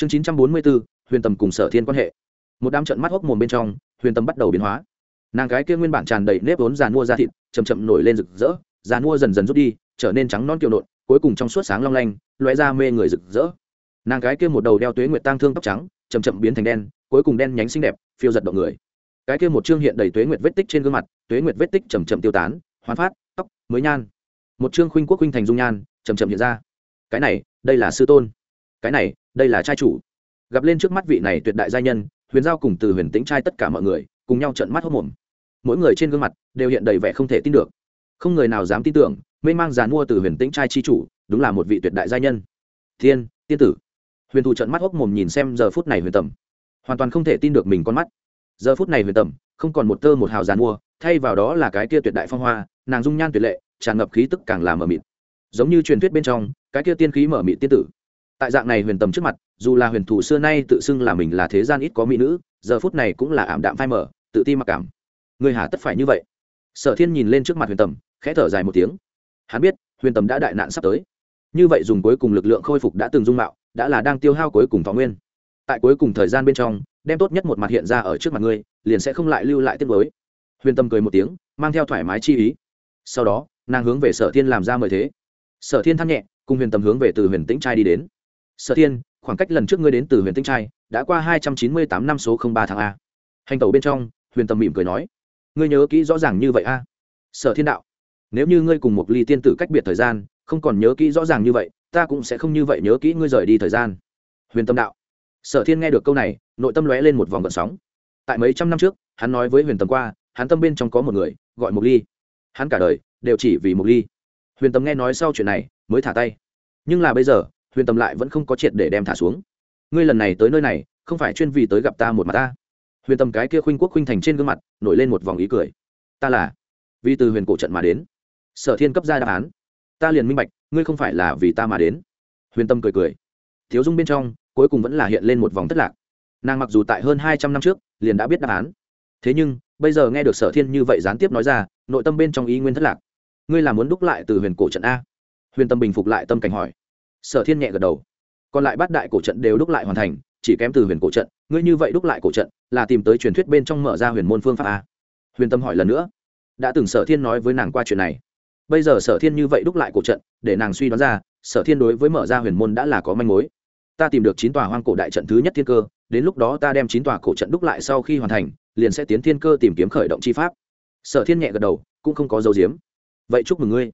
chương chín trăm bốn mươi bốn, huyền tầm cùng sở thiên quan hệ. Một đám trận mắt hốc mồm bên trong, huyền tầm bắt đầu biến hóa. Nàng gái kia nguyên bản tràn đầy nếp vốn giàn mua da thịt chầm chậm nổi lên rực rỡ giàn mua dần dần rút đi, trở nên trắng non kiều nộn, cuối cùng trong suốt sáng long lanh loé ra mê người rực rỡ. Nàng gái kia một đầu đeo tuế nguyệt tang thương tóc trắng chầm chậm biến thành đen, cuối cùng đen nhánh xinh đẹp, phiêu giật động người. Cái kia một chương hiện đầy tuế nguyệt vết tích trên gương mặt, tuế nguyệt vết tích chầm chậm tiêu tán, hoán phát, tóc mới nhan. Một chương khuynh quốc khuynh thành dung nhan chầm chậm hiện ra. Cái này, đây là sư tôn. Cái này đây là trai chủ. Gặp lên trước mắt vị này tuyệt đại gia nhân, huyền giao cùng từ huyền tĩnh trai tất cả mọi người, cùng nhau trận mắt hốc mồm mỗi người trên gương mặt đều hiện đầy vẻ không thể tin được. Không người nào dám tin tưởng, mênh mang dàn mua từ huyền tĩnh trai chi chủ, đúng là một vị tuyệt đại gia nhân. Thiên, tiên tử. Huyền thù trận mắt hốc mồm nhìn xem giờ phút này huyền tầm. Hoàn toàn không thể tin được mình con mắt. Giờ phút này huyền tầm, không còn một tơ một hào dàn mua, thay vào đó là cái kia tuyệt đại phong hoa, nàng dung nhan tuyệt lệ, tràn ngập khí tức càng làm mờ mịt. Giống như truyền thuyết bên trong, cái kia tiên khí mở mịt tiên tử tại dạng này huyền tầm trước mặt, dù là huyền thủ xưa nay tự xưng là mình là thế gian ít có mỹ nữ, giờ phút này cũng là ảm đạm phai mở tự ti mặc cảm. Người hà tất phải như vậy. Sở thiên nhìn lên trước mặt huyền tầm, khẽ thở dài một tiếng. Hắn biết, huyền tầm đã đại nạn sắp tới. Như vậy dùng cuối cùng lực lượng khôi phục đã từng dung mạo, đã là đang tiêu hao cuối cùng thọ nguyên. Tại cuối cùng thời gian bên trong, đem tốt nhất một mặt hiện ra ở trước mặt ngươi, liền sẽ không lại lưu lại tiết mới huyền tâm cười một tiếng, mang theo thoải mái chi ý. Sau đó, nàng hướng về sở thiên làm ra mời thế. Sở thiên thăng nhẹ, cùng huyền tâm hướng về từ huyền tĩnh trai đi đến sở thiên, khoảng cách lần trước ngươi đến từ huyền Tinh trai, đã qua hai trăm chín mươi tám năm số ba tháng a. Hành tẩu bên trong, huyền tâm mỉm cười nói, ngươi nhớ kỹ rõ ràng như vậy a. Sở thiên đạo, nếu như ngươi cùng một ly tiên tử cách biệt thời gian, không còn nhớ kỹ rõ ràng như vậy, ta cũng sẽ không như vậy nhớ kỹ ngươi rời đi thời gian. Huyền tâm đạo, sở thiên nghe được câu này, nội tâm lóe lên một vòng gợn sóng. Tại mấy trăm năm trước, hắn nói với huyền tâm qua, hắn tâm bên trong có một người, gọi một ly. Hắn cả đời đều chỉ vì một ly. Huyền tâm nghe nói sau chuyện này, mới thả tay. Nhưng là bây giờ huyền tâm lại vẫn không có triệt để đem thả xuống. Ngươi lần này tới nơi này, không phải chuyên vì tới gặp ta một mặt ta. Huyền tâm cái kia khuynh quốc khuynh thành trên gương mặt, nổi lên một vòng ý cười. Ta là, vì từ huyền cổ trận mà đến. Sở thiên cấp ra đáp án. Ta liền minh bạch, ngươi không phải là vì ta mà đến. Huyền tâm cười cười. Thiếu dung bên trong, cuối cùng vẫn là hiện lên một vòng thất lạc. Nàng mặc dù tại hơn hai trăm năm trước, liền đã biết đáp án. Thế nhưng, bây giờ nghe được sở thiên như vậy gián tiếp nói ra, nội tâm bên trong ý nguyên thất lạc. Ngươi là muốn đúc lại từ huyền cổ trận a? Huyền tâm bình phục lại tâm cảnh hỏi sở thiên nhẹ gật đầu. Còn lại bát đại cổ trận đều đúc lại hoàn thành, chỉ kém từ huyền cổ trận. Ngươi như vậy đúc lại cổ trận, là tìm tới truyền thuyết bên trong mở ra huyền môn phương pháp a. Huyền tâm hỏi lần nữa. Đã từng sở thiên nói với nàng qua chuyện này. Bây giờ sở thiên như vậy đúc lại cổ trận, để nàng suy đoán ra, sở thiên đối với mở ra huyền môn đã là có manh mối. Ta tìm được chín tòa hoang cổ đại trận thứ nhất thiên cơ, đến lúc đó ta đem chín tòa cổ trận đúc lại sau khi hoàn thành, liền sẽ tiến thiên cơ tìm kiếm khởi động chi pháp. Sở thiên nhẹ gật đầu, cũng không có dấu diếm vậy chúc mừng ngươi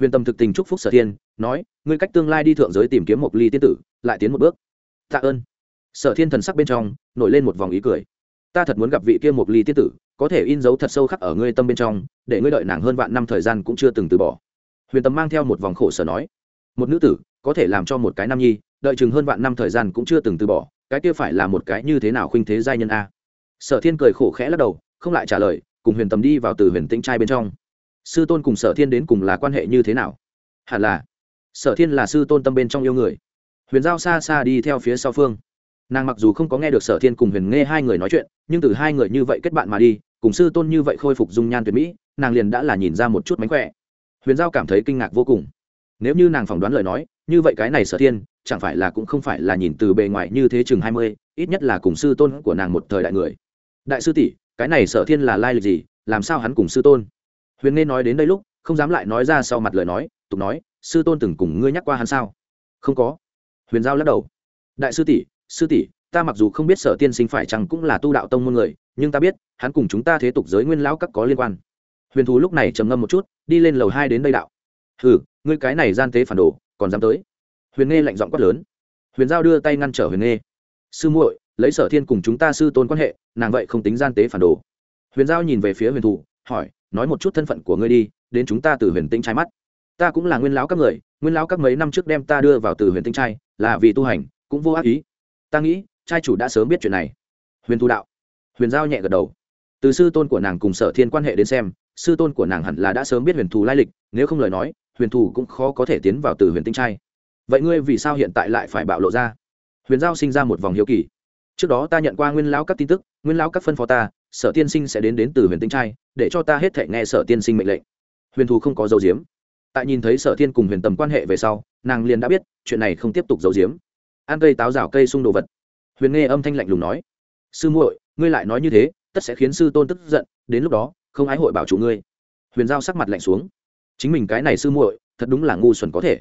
huyền tâm thực tình chúc phúc sở thiên, nói, ngươi cách tương lai đi thượng giới tìm kiếm một ly tiên tử, lại tiến một bước. Tạ ơn. Sở thiên thần sắc bên trong, nổi lên một vòng ý cười. Ta thật muốn gặp vị kia một ly tiên tử, có thể in dấu thật sâu khắc ở ngươi tâm bên trong, để ngươi đợi nàng hơn vạn năm thời gian cũng chưa từng từ bỏ. Huyền tâm mang theo một vòng khổ sở nói, một nữ tử, có thể làm cho một cái nam nhi, đợi chừng hơn vạn năm thời gian cũng chưa từng từ bỏ, cái kia phải là một cái như thế nào khuynh thế giai nhân a? Sở thiên cười khổ khẽ lắc đầu, không lại trả lời, cùng huyền tâm đi vào từ huyền tĩnh trai bên trong sư tôn cùng sở thiên đến cùng là quan hệ như thế nào? Hẳn là, sở thiên là sư tôn tâm bên trong yêu người. Huyền giao xa xa đi theo phía sau phương. Nàng mặc dù không có nghe được sở thiên cùng huyền nghe hai người nói chuyện, nhưng từ hai người như vậy kết bạn mà đi, cùng sư tôn như vậy khôi phục dung nhan tuyệt mỹ, nàng liền đã là nhìn ra một chút mánh khỏe. Huyền giao cảm thấy kinh ngạc vô cùng. Nếu như nàng phỏng đoán lời nói, như vậy cái này sở thiên, chẳng phải là cũng không phải là nhìn từ bề ngoài như thế chừng hai mươi, ít nhất là cùng sư tôn của nàng một thời đại người. Đại sư tỷ, cái này sở thiên là lai lịch gì? Làm sao hắn cùng sư tôn? Huyền nghe nói đến đây lúc, không dám lại nói ra sau mặt lời nói, tục nói, sư tôn từng cùng ngươi nhắc qua hắn sao? Không có. Huyền giao lắc đầu. Đại sư tỷ sư tỷ, ta mặc dù không biết sở tiên sinh phải chăng cũng là tu đạo tông môn người, nhưng ta biết, hắn cùng chúng ta thế tục giới nguyên lão các có liên quan. Huyền thú lúc này trầm ngâm một chút, đi lên lầu hai đến đây đạo. Hừ, ngươi cái này gian tế phản đồ, còn dám tới? Huyền nghe lạnh giọng quát lớn. Huyền giao đưa tay ngăn trở huyền nghe sư muội, lấy sở thiên cùng chúng ta sư tôn quan hệ, nàng vậy không tính gian tế phản đồ. Huyền giao nhìn về phía huyền thủ hỏi nói một chút thân phận của ngươi đi, đến chúng ta từ huyền tinh trai mắt. Ta cũng là nguyên lão các người, nguyên lão các mấy năm trước đem ta đưa vào từ huyền tinh trai, là vì tu hành, cũng vô ác ý. Ta nghĩ, trai chủ đã sớm biết chuyện này. Huyền thu đạo. Huyền giao nhẹ gật đầu. Từ sư tôn của nàng cùng sở thiên quan hệ đến xem, sư tôn của nàng hẳn là đã sớm biết huyền thù lai lịch, nếu không lời nói, huyền thù cũng khó có thể tiến vào từ huyền tinh trai. Vậy ngươi vì sao hiện tại lại phải bạo lộ ra? Huyền giao sinh ra một vòng hiếu kỳ. Trước đó ta nhận qua nguyên lão các tin tức, nguyên lão các phân phó ta sở tiên sinh sẽ đến đến từ huyền tinh trai, để cho ta hết thể nghe sở tiên sinh mệnh lệnh. Huyền thù không có dấu diếm tại nhìn thấy sở thiên cùng huyền tầm quan hệ về sau, nàng liền đã biết, chuyện này không tiếp tục dấu diếm ăn cây táo rào cây xung đồ vật. Huyền nghe âm thanh lạnh lùng nói, sư muội, ngươi lại nói như thế, tất sẽ khiến sư tôn tức giận, đến lúc đó, không ái hội bảo chủ ngươi. Huyền giao sắc mặt lạnh xuống, chính mình cái này sư muội, thật đúng là ngu xuẩn có thể.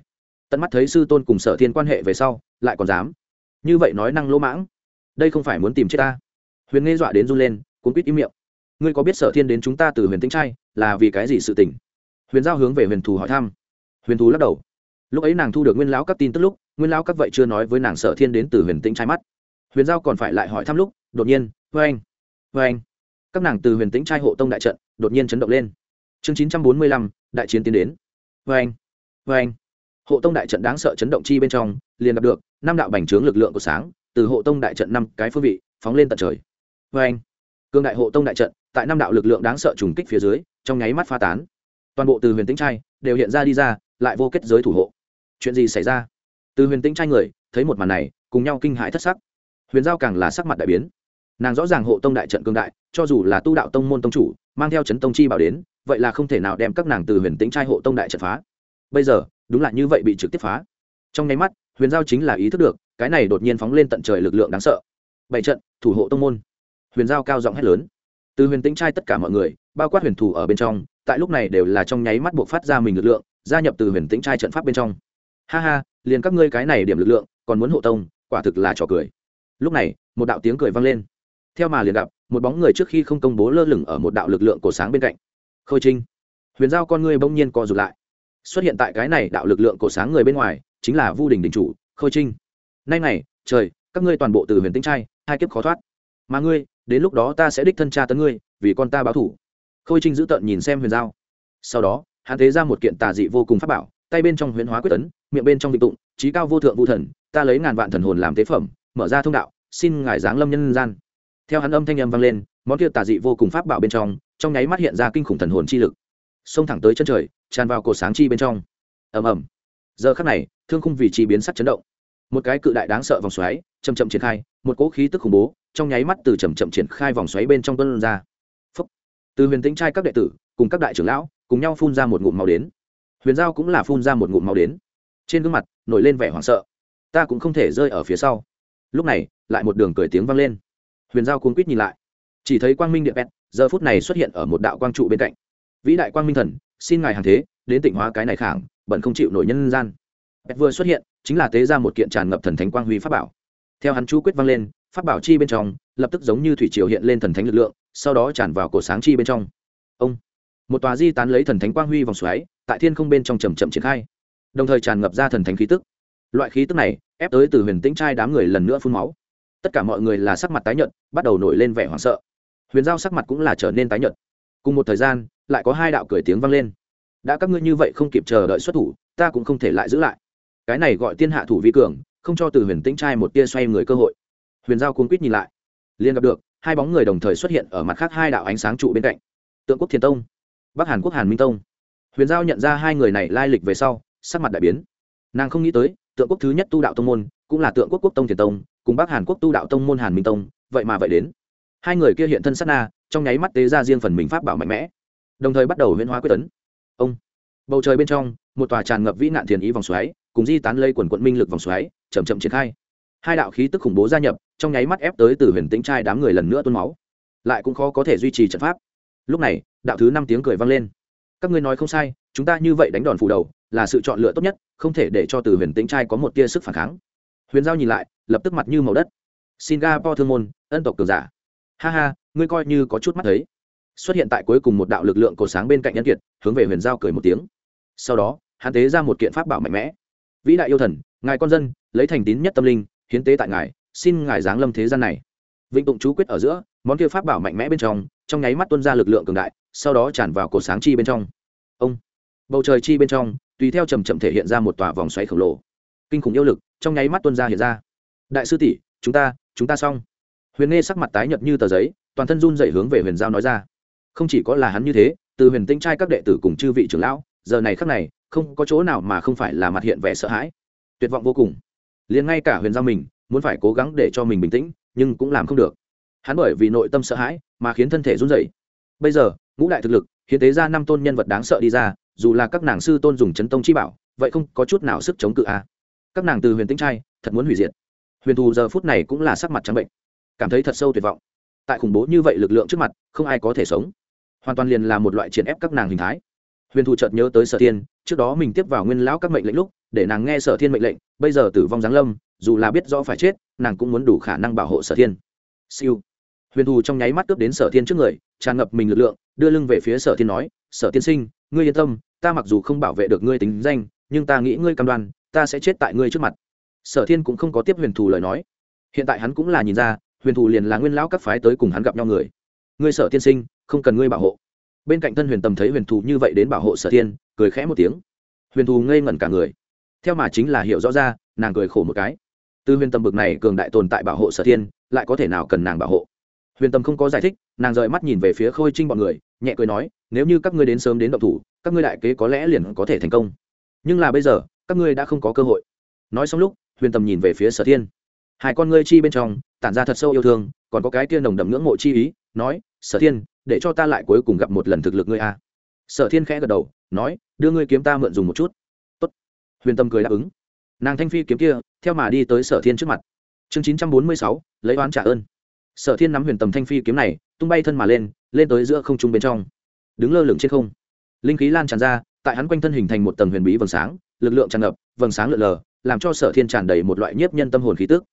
Tận mắt thấy sư tôn cùng sở thiên quan hệ về sau, lại còn dám. Như vậy nói năng lỗ mãng, đây không phải muốn tìm chết ta. Huyền nghe dọa đến run lên cuốn quýt im miệng. Ngươi có biết sở thiên đến chúng ta từ huyền tĩnh trai là vì cái gì sự tình? Huyền giao hướng về huyền thù hỏi thăm. Huyền thù lắc đầu. Lúc ấy nàng thu được nguyên lão các tin tức lúc, nguyên lão các vậy chưa nói với nàng sở thiên đến từ huyền tĩnh trai mắt. Huyền giao còn phải lại hỏi thăm lúc, đột nhiên vê anh vê anh các nàng từ huyền tĩnh trai hộ tông đại trận, đột nhiên chấn động lên. Chương chín trăm bốn mươi lăm, đại chiến tiến đến. Vê anh vê anh hộ tông đại trận đáng sợ chấn động chi bên trong, liền gặp được năm đạo bành trướng lực lượng của sáng, từ hộ tông đại trận năm cái phương vị, phóng lên tận trời. Vê anh cương đại hộ tông đại trận, tại năm đạo lực lượng đáng sợ trùng kích phía dưới, trong nháy mắt pha tán. Toàn bộ từ huyền tĩnh trai đều hiện ra đi ra, lại vô kết giới thủ hộ. Chuyện gì xảy ra? Từ huyền tĩnh trai người, thấy một màn này, cùng nhau kinh hãi thất sắc. Huyền giao càng là sắc mặt đại biến. Nàng rõ ràng hộ tông đại trận cương đại, cho dù là tu đạo tông môn tông chủ, mang theo chấn tông chi bảo đến, vậy là không thể nào đem các nàng từ huyền tĩnh trai hộ tông đại trận phá. Bây giờ, đúng là như vậy bị trực tiếp phá. Trong nháy mắt, huyền giao chính là ý thức được, cái này đột nhiên phóng lên tận trời lực lượng đáng sợ. Bảy trận, thủ hộ tông môn huyền giao cao giọng hét lớn. Từ huyền tĩnh trai tất cả mọi người, bao quát huyền thủ ở bên trong, tại lúc này đều là trong nháy mắt buộc phát ra mình lực lượng, gia nhập từ huyền tĩnh trai trận pháp bên trong. Ha ha, liền các ngươi cái này điểm lực lượng, còn muốn hộ tông, quả thực là trò cười. Lúc này, một đạo tiếng cười vang lên. Theo mà liền gặp, một bóng người trước khi không công bố lơ lửng ở một đạo lực lượng cổ sáng bên cạnh. Khôi trinh. Huyền giao con ngươi bỗng nhiên co rụt lại. Xuất hiện tại cái này đạo lực lượng cổ sáng người bên ngoài, chính là vu đình đình chủ, khôi trinh. Nay này, trời, các ngươi toàn bộ từ huyền tĩnh trai, hai kiếp khó thoát mà ngươi, đến lúc đó ta sẽ đích thân tra tấn ngươi, vì con ta báo thủ. Khôi trinh giữ tợn nhìn xem huyền giao. Sau đó, hắn thế ra một kiện tà dị vô cùng pháp bảo, tay bên trong huyền hóa quyết tấn, miệng bên trong vịnh tụng trí cao vô thượng vũ thần, ta lấy ngàn vạn thần hồn làm tế phẩm, mở ra thông đạo, xin ngài giáng lâm nhân gian. Theo hắn âm thanh âm vang lên, món kia tà dị vô cùng pháp bảo bên trong trong nháy mắt hiện ra kinh khủng thần hồn chi lực. Xông thẳng tới chân trời, tràn vào cổ sáng chi bên trong. Ầm ầm. Giờ khắc này, thương khung vì chi biến sắc chấn động. Một cái cự đại đáng sợ vòng xoáy chậm chậm triển khai, một cỗ khí tức khủng bố trong nháy mắt từ chậm chậm triển khai vòng xoáy bên trong tuân ra. Phúc. từ huyền tĩnh trai các đệ tử, cùng các đại trưởng lão, cùng nhau phun ra một ngụm màu đến. Huyền giao cũng là phun ra một ngụm màu đến. Trên gương mặt nổi lên vẻ hoảng sợ. Ta cũng không thể rơi ở phía sau. Lúc này, lại một đường cười tiếng vang lên. Huyền giao cuống quýt nhìn lại. Chỉ thấy quang minh điện pet giờ phút này xuất hiện ở một đạo quang trụ bên cạnh. Vĩ đại quang minh thần, xin ngài hàng thế, đến tịnh hóa cái này khảng bẩn không chịu nổi nhân gian. Pet vừa xuất hiện, chính là tế ra một kiện tràn ngập thần thánh quang huy pháp bảo theo hắn chú quyết vang lên, pháp bảo chi bên trong, lập tức giống như thủy triều hiện lên thần thánh lực lượng, sau đó tràn vào cổ sáng chi bên trong. Ông! Một tòa di tán lấy thần thánh quang huy vòng xoáy, tại thiên không bên trong chầm chậm triển khai. Đồng thời tràn ngập ra thần thánh khí tức. Loại khí tức này, ép tới từ huyền tĩnh trai đám người lần nữa phun máu. Tất cả mọi người là sắc mặt tái nhợt, bắt đầu nổi lên vẻ hoảng sợ. Huyền giao sắc mặt cũng là trở nên tái nhợt. Cùng một thời gian, lại có hai đạo cười tiếng vang lên. Đã các ngươi như vậy không kịp chờ đợi xuất thủ, ta cũng không thể lại giữ lại. Cái này gọi tiên hạ thủ vi cường không cho từ huyền tĩnh trai một tia xoay người cơ hội. Huyền giao cuốn quýt nhìn lại. Liền gặp được, hai bóng người đồng thời xuất hiện ở mặt khác hai đạo ánh sáng trụ bên cạnh. Tượng quốc thiền tông, bắc hàn quốc hàn minh tông. Huyền giao nhận ra hai người này lai lịch về sau, sắc mặt đại biến. Nàng không nghĩ tới, tượng quốc thứ nhất tu đạo tông môn, cũng là tượng quốc quốc tông thiền tông, cùng bắc hàn quốc tu đạo tông môn hàn minh tông, vậy mà vậy đến. Hai người kia hiện thân sát na, trong nháy mắt tế ra riêng phần mình pháp bảo mạnh mẽ. Đồng thời bắt đầu huyễn hóa quyết tấn. Ông, bầu trời bên trong, một tòa tràn ngập vĩ nạn thiền ý vòng xoáy, cùng di tán lây quần quận minh lực vòng xoáy chậm chậm triển khai. Hai đạo khí tức khủng bố gia nhập, trong nháy mắt ép tới từ huyền tĩnh trai đám người lần nữa tuôn máu. Lại cũng khó có thể duy trì trận pháp. Lúc này, đạo thứ năm tiếng cười vang lên. Các ngươi nói không sai, chúng ta như vậy đánh đòn phủ đầu, là sự chọn lựa tốt nhất, không thể để cho từ huyền tĩnh trai có một tia sức phản kháng. Huyền giao nhìn lại, lập tức mặt như màu đất. Singapore thương môn, ân tộc cường giả. Ha ha, ngươi coi như có chút mắt thấy. Xuất hiện tại cuối cùng một đạo lực lượng cổ sáng bên cạnh nhân kiệt, hướng về huyền giao cười một tiếng. Sau đó, hắn tế ra một kiện pháp bảo mạnh mẽ. Vĩ đại yêu thần, ngài con dân lấy thành tín nhất tâm linh, hiến tế tại ngài, xin ngài giáng lâm thế gian này. Vịnh tụng chú quyết ở giữa, món kia pháp bảo mạnh mẽ bên trong trong nháy mắt tuân ra lực lượng cường đại, sau đó tràn vào cổ sáng chi bên trong. Ông, bầu trời chi bên trong, tùy theo chầm chậm thể hiện ra một tòa vòng xoáy khổng lồ. Kinh khủng yêu lực, trong nháy mắt tuân ra hiện ra. Đại sư tỷ, chúng ta chúng ta xong. Huyền nghe sắc mặt tái nhợt như tờ giấy, toàn thân run dậy hướng về huyền giao nói ra. Không chỉ có là hắn như thế, từ huyền tinh trai các đệ tử cùng chư vị trưởng lão, giờ này khắc này, không có chỗ nào mà không phải là mặt hiện vẻ sợ hãi. Tuyệt vọng vô cùng liền ngay cả huyền giao mình muốn phải cố gắng để cho mình bình tĩnh, nhưng cũng làm không được. Hắn bởi vì nội tâm sợ hãi mà khiến thân thể run rẩy. Bây giờ, ngũ đại thực lực, hiến tế ra năm tôn nhân vật đáng sợ đi ra, dù là các nàng sư tôn dùng chấn tông chi bảo, vậy không có chút nào sức chống cự a à. các nàng từ huyền tĩnh trai, thật muốn hủy diệt. Huyền thù giờ phút này cũng là sắc mặt trắng bệnh, cảm thấy thật sâu tuyệt vọng. Tại khủng bố như vậy lực lượng trước mặt, không ai có thể sống. Hoàn toàn liền là một loại triển ép các nàng hình thái. Huyền thù chợt nhớ tới sở tiên trước đó mình tiếp vào nguyên lão các mệnh lệnh lúc để nàng nghe sở thiên mệnh lệnh, bây giờ tử vong giáng lâm, dù là biết rõ phải chết, nàng cũng muốn đủ khả năng bảo hộ sở thiên. Siêu. Huyền thù trong nháy mắt cướp đến sở thiên trước người, tràn ngập mình lực lượng, đưa lưng về phía sở thiên nói, sở tiên sinh, ngươi yên tâm, ta mặc dù không bảo vệ được ngươi tính danh, nhưng ta nghĩ ngươi cam đoan, ta sẽ chết tại ngươi trước mặt. Sở thiên cũng không có tiếp huyền thù lời nói. Hiện tại hắn cũng là nhìn ra, huyền thù liền là nguyên lão các phái tới cùng hắn gặp nhau người. Ngươi sở tiên sinh, không cần ngươi bảo hộ. Bên cạnh thân huyền tầm thấy huyền thù như vậy đến bảo hộ sở thiên, cười khẽ một tiếng. Huyền thù ngây ngẩn cả người theo mà chính là hiểu rõ ra, nàng cười khổ một cái. Từ huyền tâm bực này cường đại tồn tại bảo hộ sở thiên, lại có thể nào cần nàng bảo hộ? Huyền tâm không có giải thích, nàng rời mắt nhìn về phía khôi trinh bọn người, nhẹ cười nói, nếu như các ngươi đến sớm đến động thủ, các ngươi đại kế có lẽ liền có thể thành công. Nhưng là bây giờ, các ngươi đã không có cơ hội. Nói xong lúc, huyền tâm nhìn về phía sở thiên. Hai con ngươi chi bên trong, tản ra thật sâu yêu thương, còn có cái tiên nồng đậm ngưỡng mộ chi ý, nói, sở thiên, để cho ta lại cuối cùng gặp một lần thực lực ngươi a. Sở thiên khẽ gật đầu, nói, đưa ngươi kiếm ta mượn dùng một chút huyền tâm cười đáp ứng. Nàng thanh phi kiếm kia, theo mà đi tới sở thiên trước mặt. Chương chín trăm bốn mươi sáu, lấy oán trả ơn. Sở thiên nắm huyền tầm thanh phi kiếm này, tung bay thân mà lên lên tới giữa không trung bên trong. Đứng lơ lửng trên không. Linh khí lan tràn ra, tại hắn quanh thân hình thành một tầng huyền bí vầng sáng, lực lượng tràn ngập, vầng sáng lượn lờ, làm cho sở thiên tràn đầy một loại nhiếp nhân tâm hồn khí tức.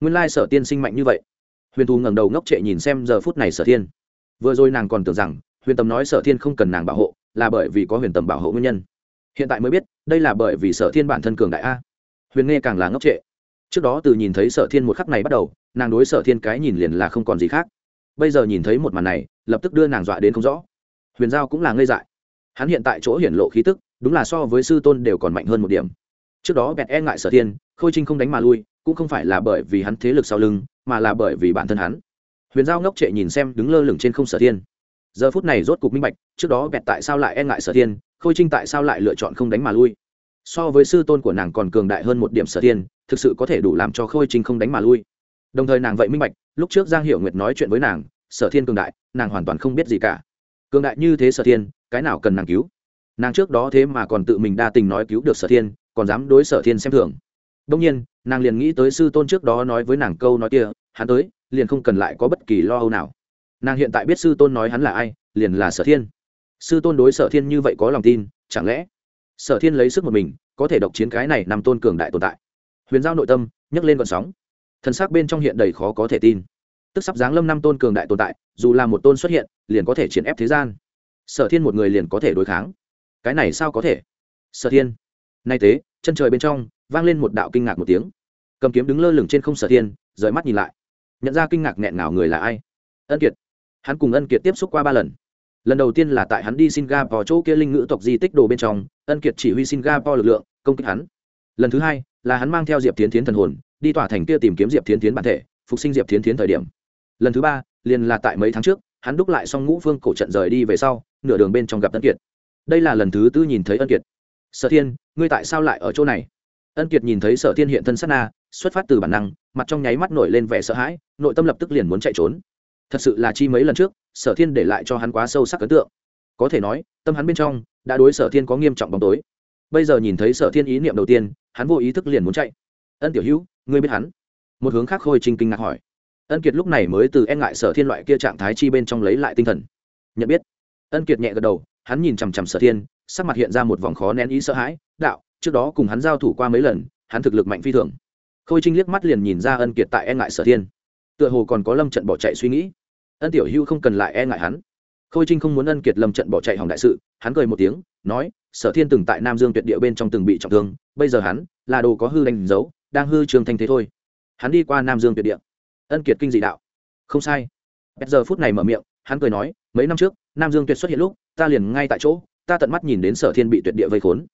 Nguyên lai sở tiên sinh mạnh như vậy. Huyền thù ngẩng đầu ngốc trệ nhìn xem giờ phút này sở thiên. Vừa rồi nàng còn tưởng rằng, huyền tầm nói sở thiên không cần nàng bảo hộ, là bởi vì có huyền tầm bảo hộ nguyên nhân. Hiện tại mới biết đây là bởi vì sở thiên bản thân cường đại a. Huyền nghe càng là ngốc trệ. Trước đó từ nhìn thấy sở thiên một khắc này bắt đầu, nàng đối sở thiên cái nhìn liền là không còn gì khác. Bây giờ nhìn thấy một màn này, lập tức đưa nàng dọa đến không rõ. Huyền giao cũng là ngây dại. Hắn hiện tại chỗ hiển lộ khí tức, đúng là so với sư tôn đều còn mạnh hơn một điểm. Trước đó bẹt e ngại sở thiên, khôi trinh không đánh mà lui, cũng không phải là bởi vì hắn thế lực sau lưng, mà là bởi vì bản thân hắn. Huyền giao ngốc trệ nhìn xem đứng lơ lửng trên không sở thiên giờ phút này rốt cục minh bạch, trước đó bẹt tại sao lại e ngại sở thiên, khôi trinh tại sao lại lựa chọn không đánh mà lui. So với sư tôn của nàng còn cường đại hơn một điểm sở thiên, thực sự có thể đủ làm cho khôi trinh không đánh mà lui. Đồng thời nàng vậy minh bạch, lúc trước giang hiểu nguyệt nói chuyện với nàng, sở thiên cường đại, nàng hoàn toàn không biết gì cả. Cường đại như thế sở thiên, cái nào cần nàng cứu? Nàng trước đó thế mà còn tự mình đa tình nói cứu được sở thiên, còn dám đối sở thiên xem thường. Đông nhiên, nàng liền nghĩ tới sư tôn trước đó nói với nàng câu nói kia, hắn tới, liền không cần lại có bất kỳ lo âu nào nàng hiện tại biết sư tôn nói hắn là ai, liền là sở thiên. Sư tôn đối sở thiên như vậy có lòng tin, chẳng lẽ sở thiên lấy sức một mình, có thể độc chiến cái này nằm tôn cường đại tồn tại? Huyền giao nội tâm nhấc lên vận sóng. Thân xác bên trong hiện đầy khó có thể tin. Tức sắp giáng lâm năm tôn cường đại tồn tại, dù là một tôn xuất hiện, liền có thể triển ép thế gian. Sở thiên một người liền có thể đối kháng. Cái này sao có thể? Sở thiên. Nay thế chân trời bên trong, vang lên một đạo kinh ngạc một tiếng. Cầm kiếm đứng lơ lửng trên không sở thiên, rời mắt nhìn lại. Nhận ra kinh ngạc nghẹn ngào người là ai? Ân kiệt hắn cùng ân kiệt tiếp xúc qua ba lần. Lần đầu tiên là tại hắn đi singapore chỗ kia linh ngữ tộc di tích đồ bên trong, ân kiệt chỉ huy singapore lực lượng, công kích hắn. Lần thứ hai, là hắn mang theo diệp tiến tiến thần hồn, đi tỏa thành kia tìm kiếm diệp tiến tiến bản thể, phục sinh diệp tiến tiến thời điểm. Lần thứ ba, liền là tại mấy tháng trước, hắn đúc lại xong ngũ phương cổ trận rời đi về sau, nửa đường bên trong gặp ân kiệt. Đây là lần thứ tư nhìn thấy ân kiệt. Sở thiên, ngươi tại sao lại ở chỗ này? Ân kiệt nhìn thấy sở thiên hiện thân sát na, xuất phát từ bản năng, mặt trong nháy mắt nổi lên vẻ sợ hãi, nội tâm lập tức liền muốn chạy trốn thật sự là chi mấy lần trước, sở thiên để lại cho hắn quá sâu sắc ấn tượng. Có thể nói, tâm hắn bên trong, đã đối sở thiên có nghiêm trọng bóng tối. Bây giờ nhìn thấy sở thiên ý niệm đầu tiên, hắn vô ý thức liền muốn chạy. Ân tiểu hữu, ngươi biết hắn? Một hướng khác khôi trinh kinh ngạc hỏi. Ân kiệt lúc này mới từ e ngại sở thiên loại kia trạng thái chi bên trong lấy lại tinh thần. Nhận biết. Ân kiệt nhẹ gật đầu, hắn nhìn chằm chằm sở thiên, sắc mặt hiện ra một vòng khó nén ý sợ hãi. Đạo, trước đó cùng hắn giao thủ qua mấy lần, hắn thực lực mạnh phi thường. Khôi trinh liếc mắt liền nhìn ra ân kiệt tại e ngại sở thiên tựa hồ còn có lâm trận bỏ chạy suy nghĩ. Ân tiểu hưu không cần lại e ngại hắn. Khôi trinh không muốn ân kiệt lâm trận bỏ chạy hỏng đại sự, hắn cười một tiếng, nói, sở thiên từng tại nam dương tuyệt địa bên trong từng bị trọng thương, bây giờ hắn là đồ có hư đánh dấu, đang hư trường thanh thế thôi. Hắn đi qua nam dương tuyệt địa. Ân kiệt kinh dị đạo, không sai. Bây giờ phút này mở miệng, hắn cười nói, mấy năm trước, nam dương tuyệt xuất hiện lúc, ta liền ngay tại chỗ, ta tận mắt nhìn đến sở thiên bị tuyệt địa vây khốn.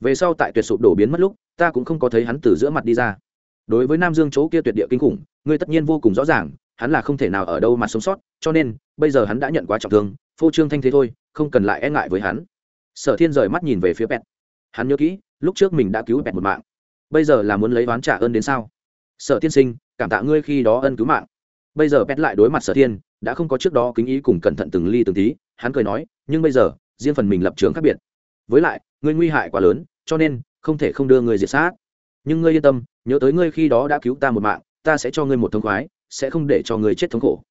Về sau tại tuyệt sụp đổ biến mất lúc, ta cũng không có thấy hắn từ giữa mặt đi ra. Đối với nam dương chỗ kia tuyệt địa kinh khủng ngươi tất nhiên vô cùng rõ ràng, hắn là không thể nào ở đâu mà sống sót, cho nên, bây giờ hắn đã nhận quá trọng thương, phô trương thanh thế thôi, không cần lại e ngại với hắn. Sở thiên rời mắt nhìn về phía pet. Hắn nhớ kỹ, lúc trước mình đã cứu pet một mạng. Bây giờ là muốn lấy oán trả ơn đến sao? Sở tiên sinh, cảm tạ ngươi khi đó ân cứu mạng. Bây giờ pet lại đối mặt sở thiên, đã không có trước đó kính ý cùng cẩn thận từng ly từng tí, hắn cười nói, nhưng bây giờ, riêng phần mình lập trường khác biệt. Với lại, ngươi nguy hại quá lớn, cho nên, không thể không đưa người diệt sát. Nhưng ngươi yên tâm, nhớ tới ngươi khi đó đã cứu ta một mạng ta sẽ cho ngươi một thống khoái, sẽ không để cho ngươi chết thống khổ.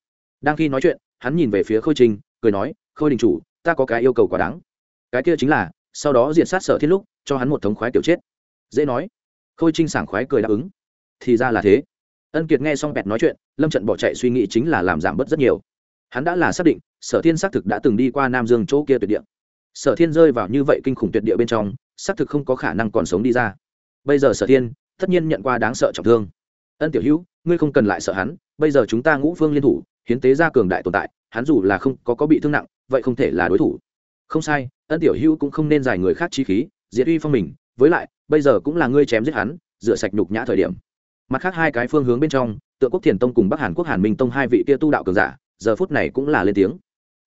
Đang khi nói chuyện, hắn nhìn về phía khôi trinh cười nói, khôi đình chủ, ta có cái yêu cầu quá đáng. Cái kia chính là, sau đó diện sát sở thiên lúc, cho hắn một thống khoái kiểu chết. Dễ nói. Khôi trinh sảng khoái cười đáp ứng. Thì ra là thế. Ân kiệt nghe xong bẹt nói chuyện, lâm trận bỏ chạy suy nghĩ chính là làm giảm bớt rất nhiều. Hắn đã là xác định, sở thiên xác thực đã từng đi qua nam dương chỗ kia tuyệt địa. Sở thiên rơi vào như vậy kinh khủng tuyệt địa bên trong, xác thực không có khả năng còn sống đi ra. Bây giờ sở thiên, tất nhiên nhận qua đáng sợ trọng thương ân tiểu hữu, ngươi không cần lại sợ hắn, bây giờ chúng ta ngũ phương liên thủ, hiến tế gia cường đại tồn tại, hắn dù là không có có bị thương nặng, vậy không thể là đối thủ. Không sai, ân tiểu hữu cũng không nên giải người khác chi khí, diệt uy phong mình, với lại, bây giờ cũng là ngươi chém giết hắn, rửa sạch nhục nhã thời điểm. Mặt khác hai cái phương hướng bên trong tượng quốc thiền tông cùng bắc hàn quốc hàn minh tông hai vị kia tu đạo cường giả, giờ phút này cũng là lên tiếng.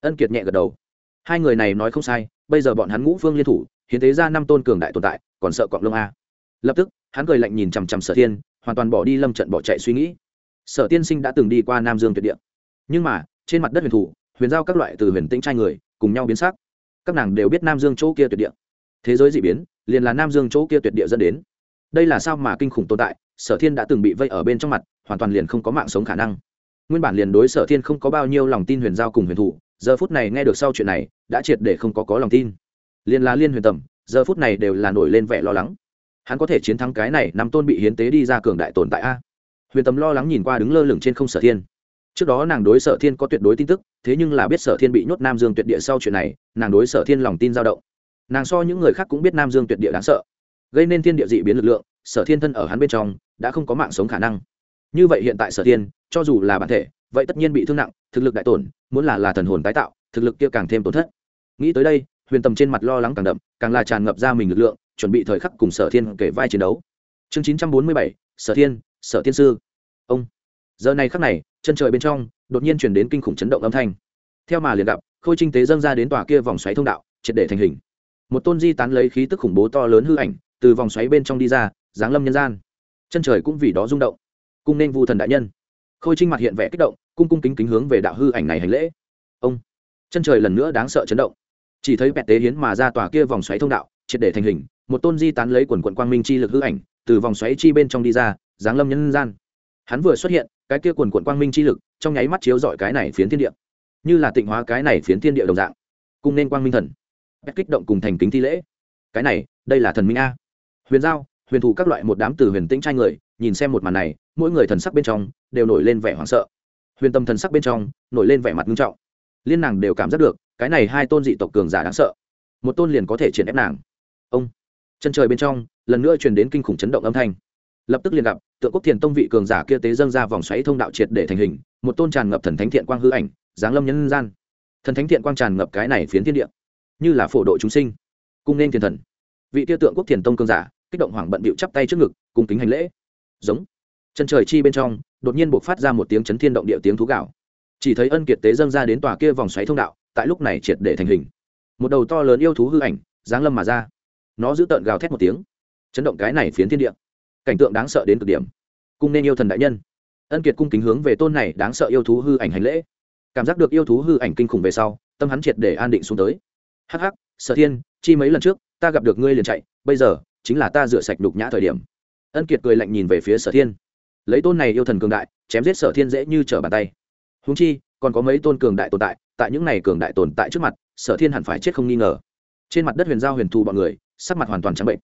Ân kiệt nhẹ gật đầu. Hai người này nói không sai, bây giờ bọn hắn ngũ phương liên thủ, hiến tế ra năm tôn cường đại tồn tại, còn sợ cọng lông a. Lập tức, hắn cười lạnh nhìn chằm chằm sở thiên hoàn toàn bỏ đi lâm trận bỏ chạy suy nghĩ. Sở tiên sinh đã từng đi qua nam dương tuyệt địa. Nhưng mà, trên mặt đất huyền thủ, huyền giao các loại từ huyền tĩnh trai người, cùng nhau biến sắc. Các nàng đều biết nam dương chỗ kia tuyệt địa. Thế giới d ị biến, liền là nam dương chỗ kia tuyệt địa dẫn đến. Đây là sao mà kinh khủng tồn tại, sở thiên đã từng bị vây ở bên trong mặt, hoàn toàn liền không có mạng sống khả năng. Nguyên bản liền đối sở thiên không có bao nhiêu lòng tin huyền giao cùng huyền thủ, giờ phút này nghe được sau chuyện này, đã triệt để không có có lòng tin. Liền là liên huyền tầm, giờ phút này đều là nổi lên vẻ lo lắng hắn có thể chiến thắng cái này năm tôn bị hiến tế đi ra cường đại tồn tại a. Huyền tầm lo lắng nhìn qua đứng lơ lửng trên không sở thiên. Trước đó nàng đối sở thiên có tuyệt đối tin tức, thế nhưng là biết sở thiên bị nhốt nam dương tuyệt địa sau chuyện này, nàng đối sở thiên lòng tin dao động. Nàng so những người khác cũng biết nam dương tuyệt địa đáng sợ. Gây nên thiên địa dị biến lực lượng, sở thiên thân ở hắn bên trong, đã không có mạng sống khả năng. Như vậy hiện tại sở thiên, cho dù là bản thể, vậy tất nhiên bị thương nặng, thực lực đại tổn, muốn là là thần hồn tái tạo, thực lực kia càng thêm tổn thất. Nghĩ tới đây, huyền tầm trên mặt lo lắng càng đậm, càng là tràn ngập ra mình lực lượng chuẩn bị thời khắc cùng sở thiên kể vai chiến đấu. Chương chín trăm bốn mươi bảy, sở thiên sở thiên sư. Ông. Giờ này khắc này, chân trời bên trong, đột nhiên chuyển đến kinh khủng chấn động âm thanh. Theo mà liền gặp, khôi trinh tế dâng ra đến tòa kia vòng xoáy thông đạo, triệt để thành hình. Một tôn di tán lấy khí tức khủng bố to lớn hư ảnh, từ vòng xoáy bên trong đi ra, giáng lâm nhân gian. Chân trời cũng vì đó rung động. Cung nên vu thần đại nhân. Khôi trinh mặt hiện vẻ kích động, cung cung kính kính hướng về đạo hư ảnh này hành lễ. Ông. Chân trời lần nữa đáng sợ chấn động. Chỉ thấy bẹt tế hiến mà ra tòa kia vòng xoáy thông đạo, triệt để thành hình một tôn di tán lấy quần quận quang minh chi lực hư ảnh, từ vòng xoáy chi bên trong đi ra, giáng lâm nhân gian. Hắn vừa xuất hiện, cái kia quần quận quang minh chi lực trong nháy mắt chiếu dọi cái này phiến thiên địa. Như là tịnh hóa cái này phiến thiên địa đồng dạng cùng nên quang minh thần. Bét kích động cùng thành kính thi lễ. Cái này, đây là thần minh a. Huyền giao, huyền thủ các loại một đám từ huyền tĩnh trai người, nhìn xem một màn này, mỗi người thần sắc bên trong đều nổi lên vẻ hoảng sợ. Huyền tâm thần sắc bên trong nổi lên vẻ mặt nghiêm trọng. Liên nàng đều cảm giác được, cái này hai tôn dị tộc cường giả đáng sợ. Một tôn liền có thể triển ép nàng. Ông chân trời bên trong, lần nữa truyền đến kinh khủng chấn động âm thanh. Lập tức liền gặp, tượng quốc thiền tông vị cường giả kia tế dâng ra vòng xoáy thông đạo triệt để thành hình, một tôn tràn ngập thần thánh thiện quang hư ảnh, giáng lâm nhân gian. Thần thánh thiện quang tràn ngập cái này phiến thiên địa, như là phổ độ chúng sinh, cung nên thiên thần. Vị tiêu tượng quốc thiền tông cường giả, kích động hoảng bận bịu chắp tay trước ngực, cung kính hành lễ. Giống. Chân trời chi bên trong, đột nhiên buộc phát ra một tiếng chấn thiên động địa tiếng thú gạo. Chỉ thấy ân kiệt tế dâng ra đến tòa kia vòng xoáy thông đạo, tại lúc này triệt để thành hình. Một đầu to lớn yêu thú hư ảnh, giáng lâm mà ra nó giữ tợn gào thét một tiếng, chấn động cái này phiến thiên địa. Cảnh tượng đáng sợ đến cực điểm. Cung nên yêu thần đại nhân. Ân kiệt cung kính hướng về tôn này đáng sợ yêu thú hư ảnh hành lễ. Cảm giác được yêu thú hư ảnh kinh khủng về sau, tâm hắn triệt để an định xuống tới. Hắc hắc, sở thiên, chi mấy lần trước, ta gặp được ngươi liền chạy, bây giờ, chính là ta rửa sạch đục nhã thời điểm. Ân kiệt cười lạnh nhìn về phía sở thiên. Lấy tôn này yêu thần cường đại, chém giết sở thiên dễ như trở bàn tay. Húng chi, còn có mấy tôn cường đại tồn tại tại những này cường đại tồn tại trước mặt, sở thiên hẳn phải chết không nghi ngờ. Trên mặt đất huyền giao huyền thu bọn người sắc mặt hoàn toàn trắng bệnh.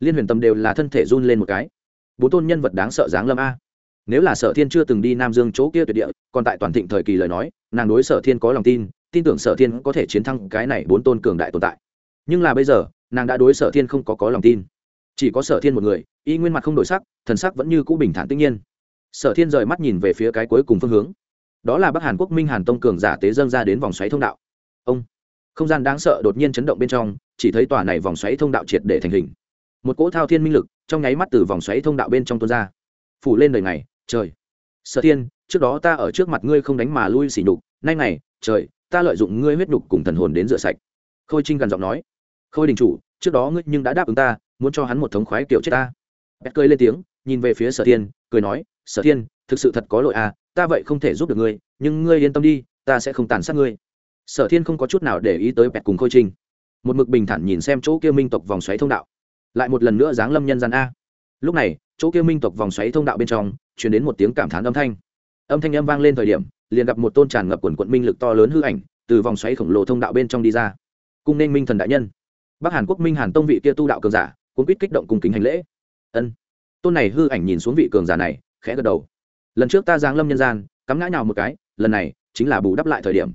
Liên huyền tâm đều là thân thể run lên một cái. Bốn tôn nhân vật đáng sợ dáng lâm a. Nếu là sở thiên chưa từng đi nam dương chỗ kia tuyệt địa, còn tại toàn thịnh thời kỳ lời nói, nàng đối sở thiên có lòng tin tin tưởng sở thiên có thể chiến thắng cái này bốn tôn cường đại tồn tại. Nhưng là bây giờ, nàng đã đối sở thiên không có có lòng tin. Chỉ có sở thiên một người, y nguyên mặt không đổi sắc, thần sắc vẫn như cũ bình thản tự nhiên. Sở thiên rời mắt nhìn về phía cái cuối cùng phương hướng. Đó là bắc hàn quốc minh hàn tông cường giả tế dâng ra đến vòng xoáy thông đạo. Ông, không gian đáng sợ đột nhiên chấn động bên trong chỉ thấy tòa này vòng xoáy thông đạo triệt để thành hình. Một cỗ thao thiên minh lực trong nháy mắt từ vòng xoáy thông đạo bên trong tuôn ra. Phủ lên đời ngày trời. Sở thiên, trước đó ta ở trước mặt ngươi không đánh mà lui xỉ nhục, nay này trời, ta lợi dụng ngươi huyết nhục cùng thần hồn đến rửa sạch. Khôi trinh gần giọng nói, khôi đình chủ, trước đó ngươi nhưng đã đáp ứng ta, muốn cho hắn một thống khoái kiểu chết ta. Bét cười lên tiếng, nhìn về phía sở thiên, cười nói, sở thiên, thực sự thật có lỗi à ta vậy không thể giúp được ngươi, nhưng ngươi yên tâm đi, ta sẽ không tàn sát ngươi. Sở thiên không có chút nào để ý tới bẹt cùng khôi trinh một mực bình thản nhìn xem chỗ kia minh tộc vòng xoáy thông đạo. Lại một lần nữa giáng lâm nhân gian a. Lúc này, chỗ kia minh tộc vòng xoáy thông đạo bên trong chuyển đến một tiếng cảm thán âm thanh. Âm thanh âm vang lên thời điểm, liền gặp một tôn tràn ngập quần quận minh lực to lớn hư ảnh, từ vòng xoáy khổng lồ thông đạo bên trong đi ra. Cung nên minh thần đại nhân. Bắc hàn quốc minh hàn tông vị kia tu đạo cường giả cũng quýt kích động cùng kính hành lễ. Ân. Tôn này hư ảnh nhìn xuống vị cường giả này, khẽ gật đầu. Lần trước ta giáng lâm nhân gian, cắm ngã nhào một cái, lần này chính là bù đắp lại thời điểm.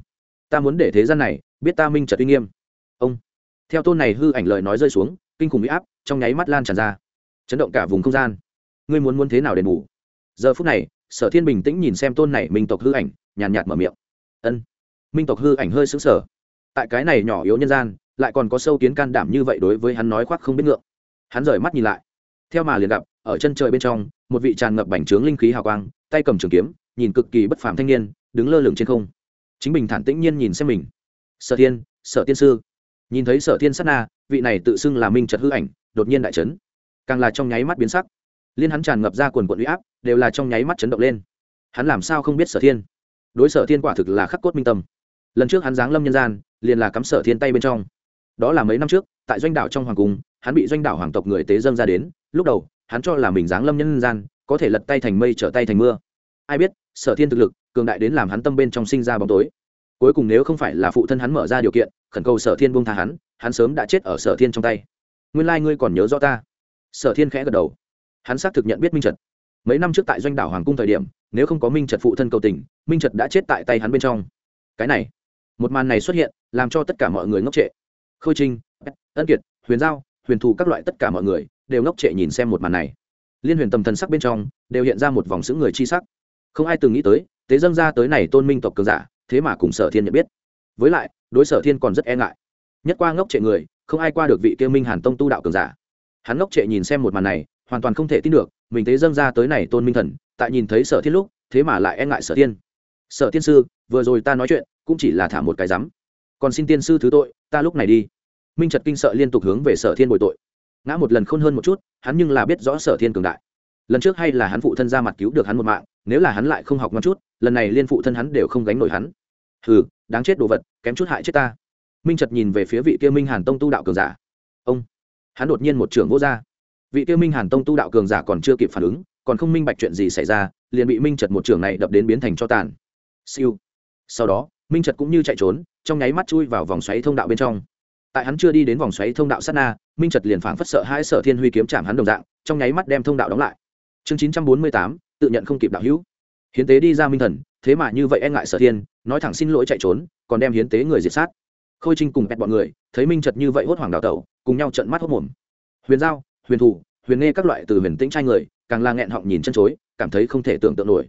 Ta muốn để thế gian này, biết ta minh trật uy nghiêm. Ông theo tôn này hư ảnh lời nói rơi xuống, kinh khủng bị áp trong nháy mắt lan tràn ra. Chấn động cả vùng không gian. Ngươi muốn muốn thế nào đền bù? Giờ phút này, sở thiên bình tĩnh nhìn xem tôn này minh tộc hư ảnh, nhàn nhạt mở miệng. Ân. Minh tộc hư ảnh hơi xứng sở tại cái này nhỏ yếu nhân gian, lại còn có sâu kiến can đảm như vậy đối với hắn nói khoác không biết ngượng. Hắn rời mắt nhìn lại. Theo mà liền gặp, ở chân trời bên trong, một vị tràn ngập bành trướng linh khí hào quang, tay cầm trường kiếm, nhìn cực kỳ bất phàm thanh niên, đứng lơ lửng trên không. Chính bình thản tĩnh nhiên nhìn xem mình. Sở thiên, sở tiên sư nhìn thấy sở thiên sát na, vị này tự xưng là minh trật hư ảnh, đột nhiên đại trấn càng là trong nháy mắt biến sắc. Liên hắn tràn ngập ra quần quận u y áp, đều là trong nháy mắt chấn động lên. Hắn làm sao không biết sở thiên? Đối sở thiên quả thực là khắc cốt minh tâm. Lần trước hắn giáng lâm nhân gian, liền là cắm sở thiên tay bên trong. Đó là mấy năm trước, tại doanh đảo trong hoàng cung, hắn bị doanh đảo hoàng tộc người tế dâng ra đến, lúc đầu, hắn cho là mình giáng lâm nhân gian, có thể lật tay thành mây, trở tay thành mưa. Ai biết, sở thiên thực lực, cường đại đến làm hắn tâm bên trong sinh ra bóng tối cuối cùng nếu không phải là phụ thân hắn mở ra điều kiện, khẩn cầu sở thiên buông tha hắn hắn sớm đã chết ở sở thiên trong tay. Nguyên lai、like、ngươi còn nhớ rõ ta. Sở thiên khẽ gật đầu. Hắn xác thực nhận biết minh trật. Mấy năm trước tại doanh đảo hoàng cung thời điểm, nếu không có minh trật phụ thân cầu tình, minh trật đã chết tại tay hắn bên trong. Cái này, một màn này xuất hiện, làm cho tất cả mọi người ngốc trệ. Khôi trinh, ân kiệt, huyền giao, huyền thù các loại tất cả mọi người đều ngốc trệ nhìn xem một màn này. Liên huyền tầm thần sắc bên trong đều hiện ra một vòng xứ người chi sắc. Không ai từng nghĩ tới tế dâng ra tới này tôn minh tộc cường giả thế mà cùng sở thiên nhận biết. Với lại, đối sở thiên còn rất e ngại. Nhất qua ngốc trệ người, không ai qua được vị tiêu minh hàn tông tu đạo cường giả. Hắn ngốc trệ nhìn xem một màn này, hoàn toàn không thể tin được, mình thấy dâng ra tới này tôn minh thần, tại nhìn thấy sở thiên lúc, thế mà lại e ngại sở thiên. Sở thiên sư, vừa rồi ta nói chuyện, cũng chỉ là thả một cái rắm còn xin tiên sư thứ tội, ta lúc này đi. Minh trật kinh sợ liên tục hướng về sở thiên bồi tội. Ngã một lần khôn hơn một chút, hắn nhưng là biết rõ sở thiên cường đại. Lần trước hay là hắn phụ thân ra mặt cứu được hắn một mạng, nếu là hắn lại không học ngon chút, lần này liên phụ thân hắn đều không gánh nổi hắn hừ, đáng chết đồ vật, kém chút hại chết ta. Minh trật nhìn về phía vị kia minh hàn tông tu đạo cường giả. Ông, hắn đột nhiên một trưởng vô r vị kia minh hàn tông tu đạo cường giả còn chưa kịp phản ứng, còn không minh bạch chuyện gì xảy ra, liền bị minh trật một trưởng này đập đến biến thành cho tàn. Siêu. Sau đó, minh trật cũng như chạy trốn, trong nháy mắt chui vào vòng xoáy thông đạo bên trong. Tại hắn chưa đi đến vòng xoáy thông đạo sát na, minh trật liền phảng phất sợ hai sở thiên huy kiếm chạm hắn đồng dạng, trong nháy mắt đem thông đạo đóng lại. Chương chín trăm bốn mươi tám, tự nhận không kịp đạo hữu. Hiến tế đi ra minh thần, thế mà như vậy e ngại sở thiên nói thẳng xin lỗi chạy trốn, còn đem hiến tế người diệt sát. Khôi trinh cùng bẹt bọn người thấy minh trật như vậy hốt hoảng đào tẩu, cùng nhau trận mắt hốt mồm. Huyền giao, huyền thủ, huyền nghe các loại từ huyền tĩnh trai người, càng là nghẹn họng nhìn chân chối, cảm thấy không thể tưởng tượng nổi.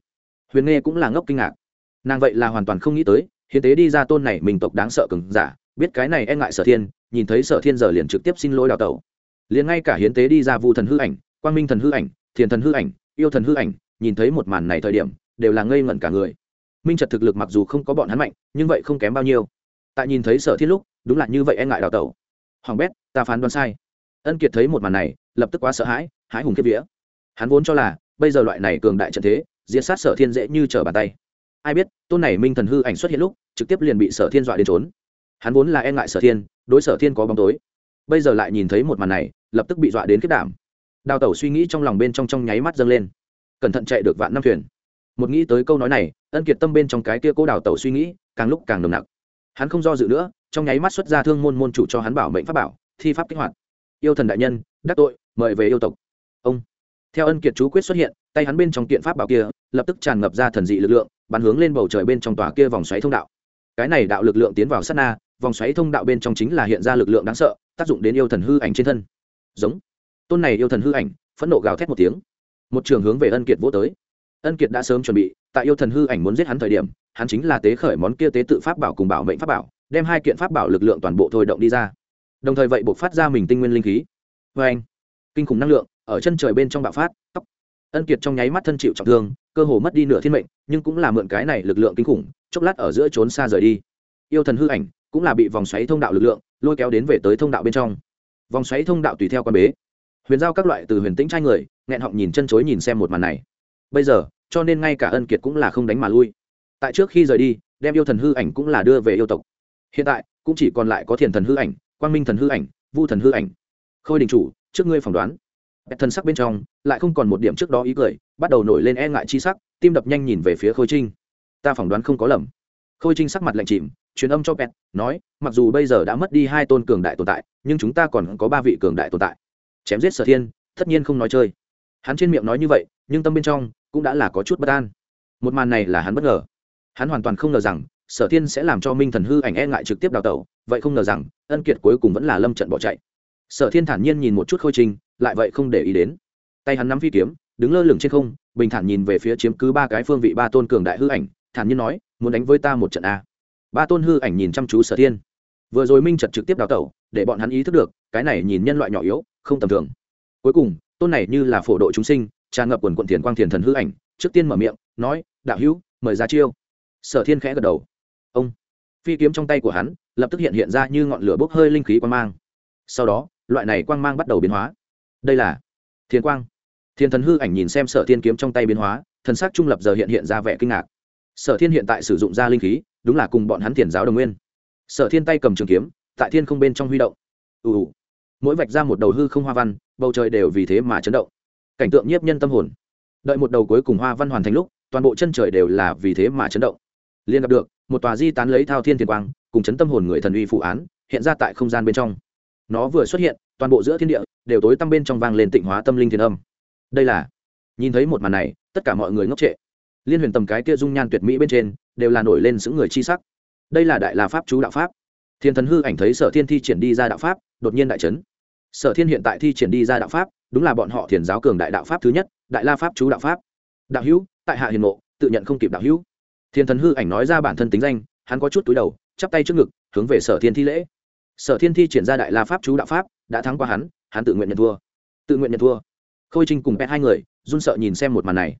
Huyền nghe cũng là ngốc kinh ngạc. Nàng vậy là hoàn toàn không nghĩ tới, hiến tế đi ra tôn này mình tộc đáng sợ cứng giả, biết cái này e ngại sở thiên, nhìn thấy sở thiên giờ liền trực tiếp xin lỗi đào tẩu. Liền ngay cả hiến tế đi ra vu thần hư ảnh, quang minh thần hư ảnh, thiền thần hư ảnh, yêu thần hư ảnh, nhìn thấy một màn này thời điểm, đều là ngây ngẩn cả người minh trật thực lực mặc dù không có bọn hắn mạnh, nhưng vậy không kém bao nhiêu. Tại nhìn thấy sở thiên lúc, đúng là như vậy e ngại đào tẩu. Hoàng bét, ta phán đoán sai. Ân kiệt thấy một màn này, lập tức quá sợ hãi hãi hùng kiếp vía. Hắn vốn cho là, bây giờ loại này cường đại trận thế diễn sát sở thiên dễ như trở bàn tay. Ai biết, tôn này minh thần hư ảnh xuất hiện lúc, trực tiếp liền bị sở thiên dọa đến trốn. Hắn vốn là e ngại sở thiên, đối sở thiên có bóng tối. Bây giờ lại nhìn thấy một màn này, lập tức bị dọa đến kết đảm. Đào tẩu suy nghĩ trong lòng bên trong trong nháy mắt dâng lên. Cẩn thận chạy được vạn năm thuyền một nghĩ tới câu nói này, ân kiệt tâm bên trong cái kia cố đào tẩu suy nghĩ, càng lúc càng nồng nặc. Hắn không do dự nữa, trong nháy mắt xuất ra thương môn môn chủ cho hắn bảo mệnh pháp bảo, thi pháp kích hoạt. Yêu thần đại nhân, đắc tội, mời về yêu tộc. Ông. Theo ân kiệt chú quyết xuất hiện, tay hắn bên trong kiện pháp bảo kia, lập tức tràn ngập ra thần dị lực lượng, bắn hướng lên bầu trời bên trong tòa kia vòng xoáy thông đạo. Cái này đạo lực lượng tiến vào sát na, vòng xoáy thông đạo bên trong chính là hiện ra lực lượng đáng sợ, tác dụng đến yêu thần hư ảnh trên thân. Giống. Tôn này yêu thần hư ảnh, phẫn nộ gào thét một tiếng. Một trường hướng về ân kiệt vỗ tới ân kiệt đã sớm chuẩn bị, tại yêu thần hư ảnh muốn giết hắn thời điểm, hắn chính là tế khởi món kia tế tự pháp bảo cùng bảo mệnh pháp bảo, đem hai kiện pháp bảo lực lượng toàn bộ thôi động đi ra. Đồng thời vậy buộc phát ra mình tinh nguyên linh khí. Vê anh, kinh khủng năng lượng, ở chân trời bên trong bạo phát tóc ân kiệt trong nháy mắt thân chịu trọng thương, cơ hồ mất đi nửa thiên mệnh, nhưng cũng là mượn cái này lực lượng kinh khủng, chốc lát ở giữa trốn xa rời đi. Yêu thần hư ảnh cũng là bị vòng xoáy thông đạo lực lượng lôi kéo đến về tới thông đạo bên trong. Vòng xoáy thông đạo tùy theo quan bế. Huyền giao các loại từ huyền tĩnh trai người, nghẹn họng nhìn chân chối nhìn xem một màn này bây giờ, cho nên ngay cả ân kiệt cũng là không đánh mà lui. Tại trước khi rời đi, đem yêu thần hư ảnh cũng là đưa về yêu tộc. Hiện tại, cũng chỉ còn lại có thiền thần hư ảnh, quang minh thần hư ảnh, vu thần hư ảnh. Khôi đình chủ, trước ngươi phỏng đoán. Thân sắc bên trong, lại không còn một điểm trước đó ý cười, bắt đầu nổi lên e ngại chi sắc, tim đập nhanh nhìn về phía khôi trinh. Ta phỏng đoán không có lầm. Khôi trinh sắc mặt lạnh chìm, truyền âm cho pet nói, mặc dù bây giờ đã mất đi hai tôn cường đại tồn tại, nhưng chúng ta còn có ba vị cường đại tồn tại. Chém giết sở thiên, tất nhiên không nói chơi. Hắn trên miệng nói như vậy, nhưng tâm bên trong cũng đã là có chút bất an. Một màn này là hắn bất ngờ. Hắn hoàn toàn không ngờ rằng, sở thiên sẽ làm cho minh thần hư ảnh e ngại trực tiếp đào tẩu, vậy không ngờ rằng, ân kiệt cuối cùng vẫn là lâm trận bỏ chạy. Sở thiên thản nhiên nhìn một chút khôi trình, lại vậy không để ý đến. Tay hắn nắm phi kiếm, đứng lơ lửng trên không, bình thản nhìn về phía chiếm cứ ba cái phương vị ba tôn cường đại hư ảnh, thản nhiên nói, muốn đánh với ta một trận a? Ba tôn hư ảnh nhìn chăm chú sở thiên. Vừa rồi minh trật trực tiếp đào tẩu, để bọn hắn ý thức được, cái này nhìn nhân loại nhỏ yếu, không tầm thường. Cuối cùng, tôn này như là phổ độ chúng sinh tràn ngập quần quận thiền quang thiền thần hư ảnh, trước tiên mở miệng, nói, đạo hữu, mời ra chiêu. Sở thiên khẽ gật đầu. Ông. Phi kiếm trong tay của hắn lập tức hiện hiện ra như ngọn lửa bốc hơi linh khí quang mang. Sau đó, loại này quang mang bắt đầu biến hóa. Đây là thiên quang. Thiên thần hư ảnh nhìn xem sở thiên kiếm trong tay biến hóa, thần sắc trung lập giờ hiện hiện ra vẻ kinh ngạc. Sở thiên hiện tại sử dụng ra linh khí, đúng là cùng bọn hắn thiền giáo đồng nguyên. Sở thiên tay cầm trường kiếm, tại thiên không bên trong huy động. Ù ù. Mỗi vạch ra một đầu hư không hoa văn, bầu trời đều vì thế mà chấn động cảnh tượng nhiếp nhân tâm hồn. Đợi một đầu cuối cùng hoa văn hoàn thành lúc, toàn bộ chân trời đều là vì thế mà chấn động. Liên gặp được, một tòa di tán lấy thao thiên thiên quang, cùng chấn tâm hồn người thần uy phụ án, hiện ra tại không gian bên trong. Nó vừa xuất hiện, toàn bộ giữa thiên địa, đều tối tăm bên trong vang lên tịnh hóa tâm linh thiên âm. Đây là, nhìn thấy một màn này, tất cả mọi người ngốc trệ. Liên huyền tầm cái kia dung nhan tuyệt mỹ bên trên, đều là nổi lên những người chi sắc. Đây là đại la pháp chú đạo pháp. Thiên thần hư ảnh thấy sở thiên thi triển đi ra đạo pháp, đột nhiên đại trấn sở thiên hiện tại thi triển đi ra đạo pháp đúng là bọn họ thiền giáo cường đại đạo pháp thứ nhất, đại la pháp chú đạo pháp. Đạo hữu, tại hạ hiền mộ, tự nhận không kịp đạo hữu. Thiên thần hư ảnh nói ra bản thân tính danh, hắn có chút túi đầu, chắp tay trước ngực, hướng về sở thiên thi lễ. Sở thiên thi triển ra đại la pháp chú đạo pháp, đã thắng qua hắn hắn tự nguyện nhận thua. Tự nguyện nhận thua. Khôi trinh cùng pet hai người, run sợ nhìn xem một màn này.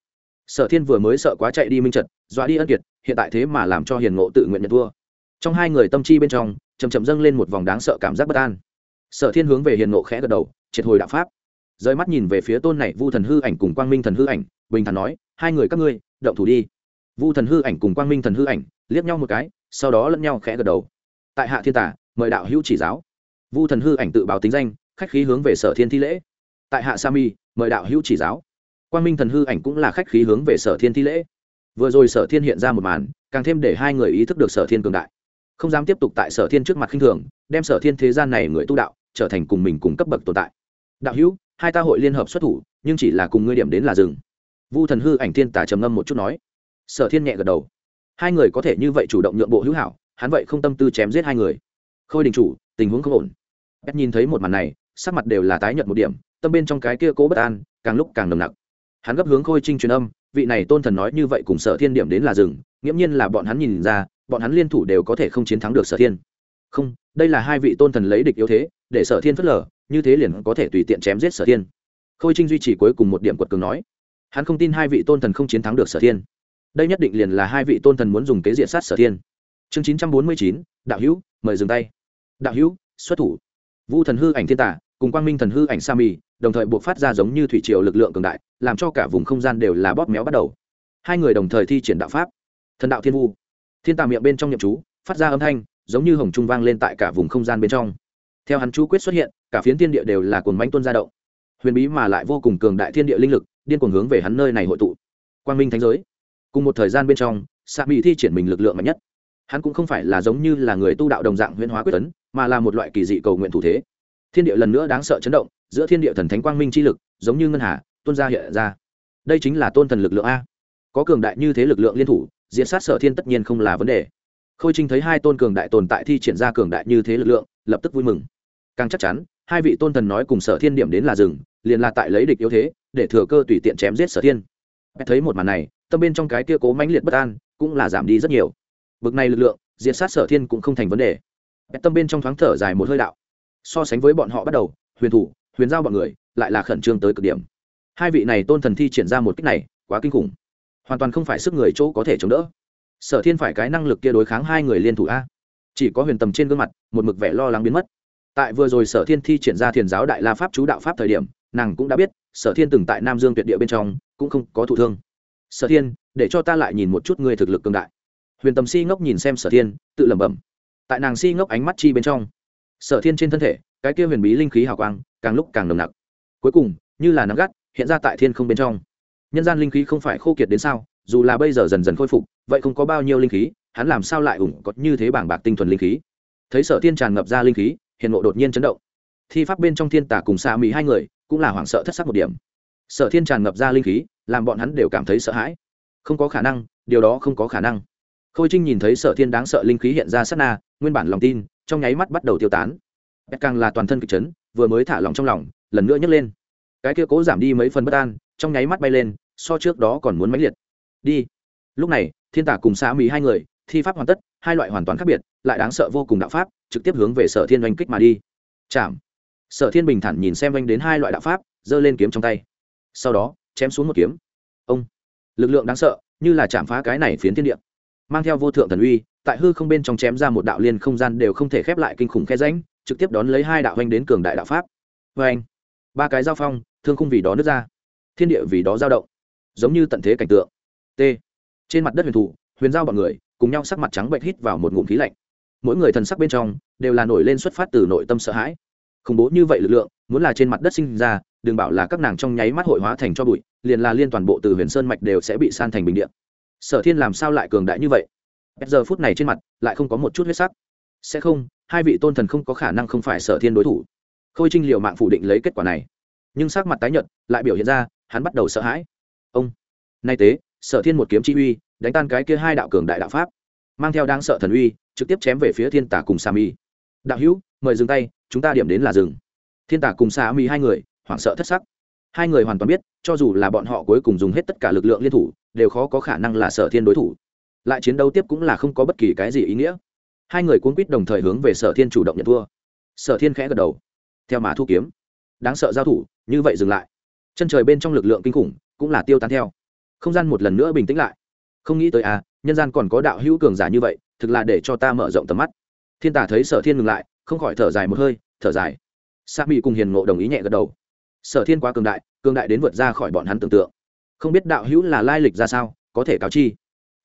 Sở thiên vừa mới sợ quá chạy đi minh trật dọa đi ân kiệt, hiện tại thế mà làm cho hiền ngộ tự nguyện nhận thua. Trong hai người tâm chi bên trong chầm chậm dâng lên một vòng đáng sợ cảm giác bất an. Sở thiên hướng về hiền ngộ khẽ gật đầu, triệt hồi đạo pháp rơi mắt nhìn về phía tôn này vu thần hư ảnh cùng quang minh thần hư ảnh, bình thản nói, hai người các ngươi, động thủ đi. Vu thần hư ảnh cùng quang minh thần hư ảnh liếc nhau một cái, sau đó lẫn nhau khẽ gật đầu. Tại hạ thiên tả, mời đạo hữu chỉ giáo. Vu thần hư ảnh tự báo tính danh, khách khí hướng về sở thiên thi lễ. Tại hạ sa mi, mời đạo hữu chỉ giáo. Quang minh thần hư ảnh cũng là khách khí hướng về sở thiên thi lễ. Vừa rồi sở thiên hiện ra một màn, càng thêm để hai người ý thức được sở thiên cường đại. Không dám tiếp tục tại sở thiên trước mặt khinh thường, đem sở thiên thế gian này người tu đạo trở thành cùng mình cùng cấp bậc tồn tại. Đạo hữu hai ta hội liên hợp xuất thủ, nhưng chỉ là cùng ngươi điểm đến là rừng vu thần hư ảnh thiên tả trầm ngâm một chút nói. Sở thiên nhẹ gật đầu. Hai người có thể như vậy chủ động nhượng bộ hữu hảo, hắn vậy không tâm tư chém giết hai người. Khôi đình chủ, tình huống không ổn. Bét nhìn thấy một màn này, sắc mặt đều là tái nhợt một điểm, tâm bên trong cái kia cố bất an, càng lúc càng nồng nặc. Hắn gấp hướng khôi trinh truyền âm, vị này tôn thần nói như vậy cùng sở thiên điểm đến là rừng nghiễm nhiên là bọn hắn nhìn ra, bọn hắn liên thủ đều có thể không chiến thắng được sở thiên. Không, đây là hai vị tôn thần lấy địch yếu thế, để sở thiên phớt lờ như thế liền có thể tùy tiện chém giết sở thiên. Khôi trinh duy trì cuối cùng một điểm quật cường nói, hắn không tin hai vị tôn thần không chiến thắng được sở thiên. Đây nhất định liền là hai vị tôn thần muốn dùng kế diện sát sở thiên. Chương chín trăm bốn mươi chín, đạo hữu, mời dừng tay. Đạo hữu, xuất thủ. Vu thần hư ảnh thiên tả, cùng quang minh thần hư ảnh sa mì, đồng thời buộc phát ra giống như thủy triều lực lượng cường đại, làm cho cả vùng không gian đều là bóp méo bắt đầu. Hai người đồng thời thi triển đạo pháp. Thần đạo thiên vu. Thiên tà miệng bên trong nhậm chú, phát ra âm thanh, giống như hồng trung vang lên tại cả vùng không gian bên trong. Theo hắn chú quyết xuất hiện cả phiến thiên địa đều là cồn bánh tuân ra động. Huyền bí mà lại vô cùng cường đại thiên địa linh lực, điên cuồng hướng về hắn nơi này hội tụ. Quang minh thánh giới. Cùng một thời gian bên trong sa mỹ thi triển mình lực lượng mạnh nhất. Hắn cũng không phải là giống như là người tu đạo đồng dạng huyễn hóa quyết tấn, mà là một loại kỳ dị cầu nguyện thủ thế. Thiên địa lần nữa đáng sợ chấn động, giữa thiên địa thần thánh quang minh chi lực, giống như ngân hà, tuôn ra hiện ra. Đây chính là tôn thần lực lượng a. Có cường đại như thế lực lượng liên thủ diễn sát sở thiên tất nhiên không là vấn đề. Khôi trinh thấy hai tôn cường đại tồn tại thi triển ra cường đại như thế lực lượng, lập tức vui mừng. Càng chắc chắn hai vị tôn thần nói cùng sở thiên điểm đến là rừng liền là tại lấy địch yếu thế, để thừa cơ tùy tiện chém giết sở thiên. Thấy một màn này, tâm bên trong cái kia cố mãnh liệt bất an, cũng là giảm đi rất nhiều. Bực này lực lượng, diệt sát sở thiên cũng không thành vấn đề. Tâm bên trong thoáng thở dài một hơi đạo. So sánh với bọn họ bắt đầu, huyền thủ, huyền giao bọn người, lại là khẩn trương tới cực điểm. Hai vị này tôn thần thi triển ra một cách này, quá kinh khủng. Hoàn toàn không phải sức người chỗ có thể chống đỡ. Sở thiên phải cái năng lực kia đối kháng hai người liên thủ a. Chỉ có huyền tầm trên gương mặt, một mực vẻ lo lắng biến mất tại vừa rồi sở thiên thi triển ra thiền giáo đại la pháp chú đạo pháp thời điểm, nàng cũng đã biết, sở thiên từng tại nam dương tuyệt địa bên trong, cũng không có thụ thương. Sở thiên, để cho ta lại nhìn một chút ngươi thực lực cương đại. Huyền tầm si ngốc nhìn xem sở thiên, tự lẩm bẩm. Tại nàng si ngốc ánh mắt chi bên trong, sở thiên trên thân thể, cái kia huyền bí linh khí hào quang, càng lúc càng nồng nặc. Cuối cùng, như là nắng gắt, hiện ra tại thiên không bên trong. Nhân gian linh khí không phải khô kiệt đến sao, dù là bây giờ dần dần khôi phục, vậy không có bao nhiêu linh khí, hắn làm sao lại ủng có như thế bảng bạc tinh thuần linh khí? Thấy sở thiên tràn ngập ra linh khí hiện ngộ đột nhiên chấn động. Thi pháp bên trong thiên tả cùng xa mỹ hai người cũng là hoảng sợ thất sắc một điểm. Sở thiên tràn ngập ra linh khí, làm bọn hắn đều cảm thấy sợ hãi. Không có khả năng, điều đó không có khả năng. Khôi trinh nhìn thấy sở thiên đáng sợ linh khí hiện ra sát na, nguyên bản lòng tin trong nháy mắt bắt đầu tiêu tán. Bét càng là toàn thân kịch chấn, vừa mới thả lòng trong lòng, lần nữa nhấc lên. Cái kia cố giảm đi mấy phần bất an, trong nháy mắt bay lên, so trước đó còn muốn mãnh liệt. Đi. Lúc này, thiên tả cùng xã mỹ hai người thi pháp hoàn tất, hai loại hoàn toàn khác biệt, lại đáng sợ vô cùng đạo pháp, trực tiếp hướng về sở thiên oanh kích mà đi. Chạm. Sở thiên bình thản nhìn xem oanh đến hai loại đạo pháp, giơ lên kiếm trong tay. Sau đó, chém xuống một kiếm. Ông. Lực lượng đáng sợ, như là chạm phá cái này phiến thiên địa. Mang theo vô thượng thần uy, tại hư không bên trong chém ra một đạo liên không gian đều không thể khép lại kinh khủng khe ránh trực tiếp đón lấy hai đạo oanh đến cường đại đạo pháp. Vê anh ba cái giao phong, thương khung vì đó nứt ra. Thiên địa vì đó giao động. Giống như tận thế cảnh tượng. T. Trên mặt đất huyền thủ, huyền giao bọn người cùng nhau sắc mặt trắng bệnh hít vào một ngụm khí lạnh. Mỗi người thần sắc bên trong đều là nổi lên xuất phát từ nội tâm sợ hãi. Khủng bố như vậy lực lượng, muốn là trên mặt đất sinh ra, đừng bảo là các nàng trong nháy mắt hội hóa thành cho bụi, liền là liên toàn bộ từ huyền sơn mạch đều sẽ bị san thành bình điện sở thiên làm sao lại cường đại như vậy? Giờ phút này trên mặt lại không có một chút huyết sắc. Sẽ không, hai vị tôn thần không có khả năng không phải sở thiên đối thủ. Khôi trinh liệu mạng phủ định lấy kết quả này. Nhưng sắc mặt tái nhợt, lại biểu hiện ra, hắn bắt đầu sợ hãi. Ông, nay tế, sở thiên một kiếm chi uy đánh tan cái kia hai đạo cường đại đạo pháp, mang theo đáng sợ thần uy, trực tiếp chém về phía thiên tả cùng sa mi. Đạo hữu, mời dừng tay, chúng ta điểm đến là rừng thiên tả cùng sa mi hai người, hoảng sợ thất sắc. Hai người hoàn toàn biết, cho dù là bọn họ cuối cùng dùng hết tất cả lực lượng liên thủ, đều khó có khả năng là sở thiên đối thủ. Lại chiến đấu tiếp cũng là không có bất kỳ cái gì ý nghĩa. Hai người cuốn quýt đồng thời hướng về sở thiên chủ động nhận thua. Sở thiên khẽ gật đầu. Theo mà thu kiếm. Đáng sợ giao thủ, như vậy dừng lại. Chân trời bên trong lực lượng kinh khủng, cũng là tiêu tán theo. Không gian một lần nữa bình tĩnh lại không nghĩ tới à nhân gian còn có đạo hữu cường giả như vậy, thực là để cho ta mở rộng tầm mắt. Thiên tả thấy sở thiên ngừng lại, không khỏi thở dài một hơi, thở dài. Sa mỹ cùng hiền ngộ đồng ý nhẹ gật đầu. Sở thiên quá cường đại cường đại đến vượt ra khỏi bọn hắn tưởng tượng. Không biết đạo hữu là lai lịch ra sao, có thể cáo chi?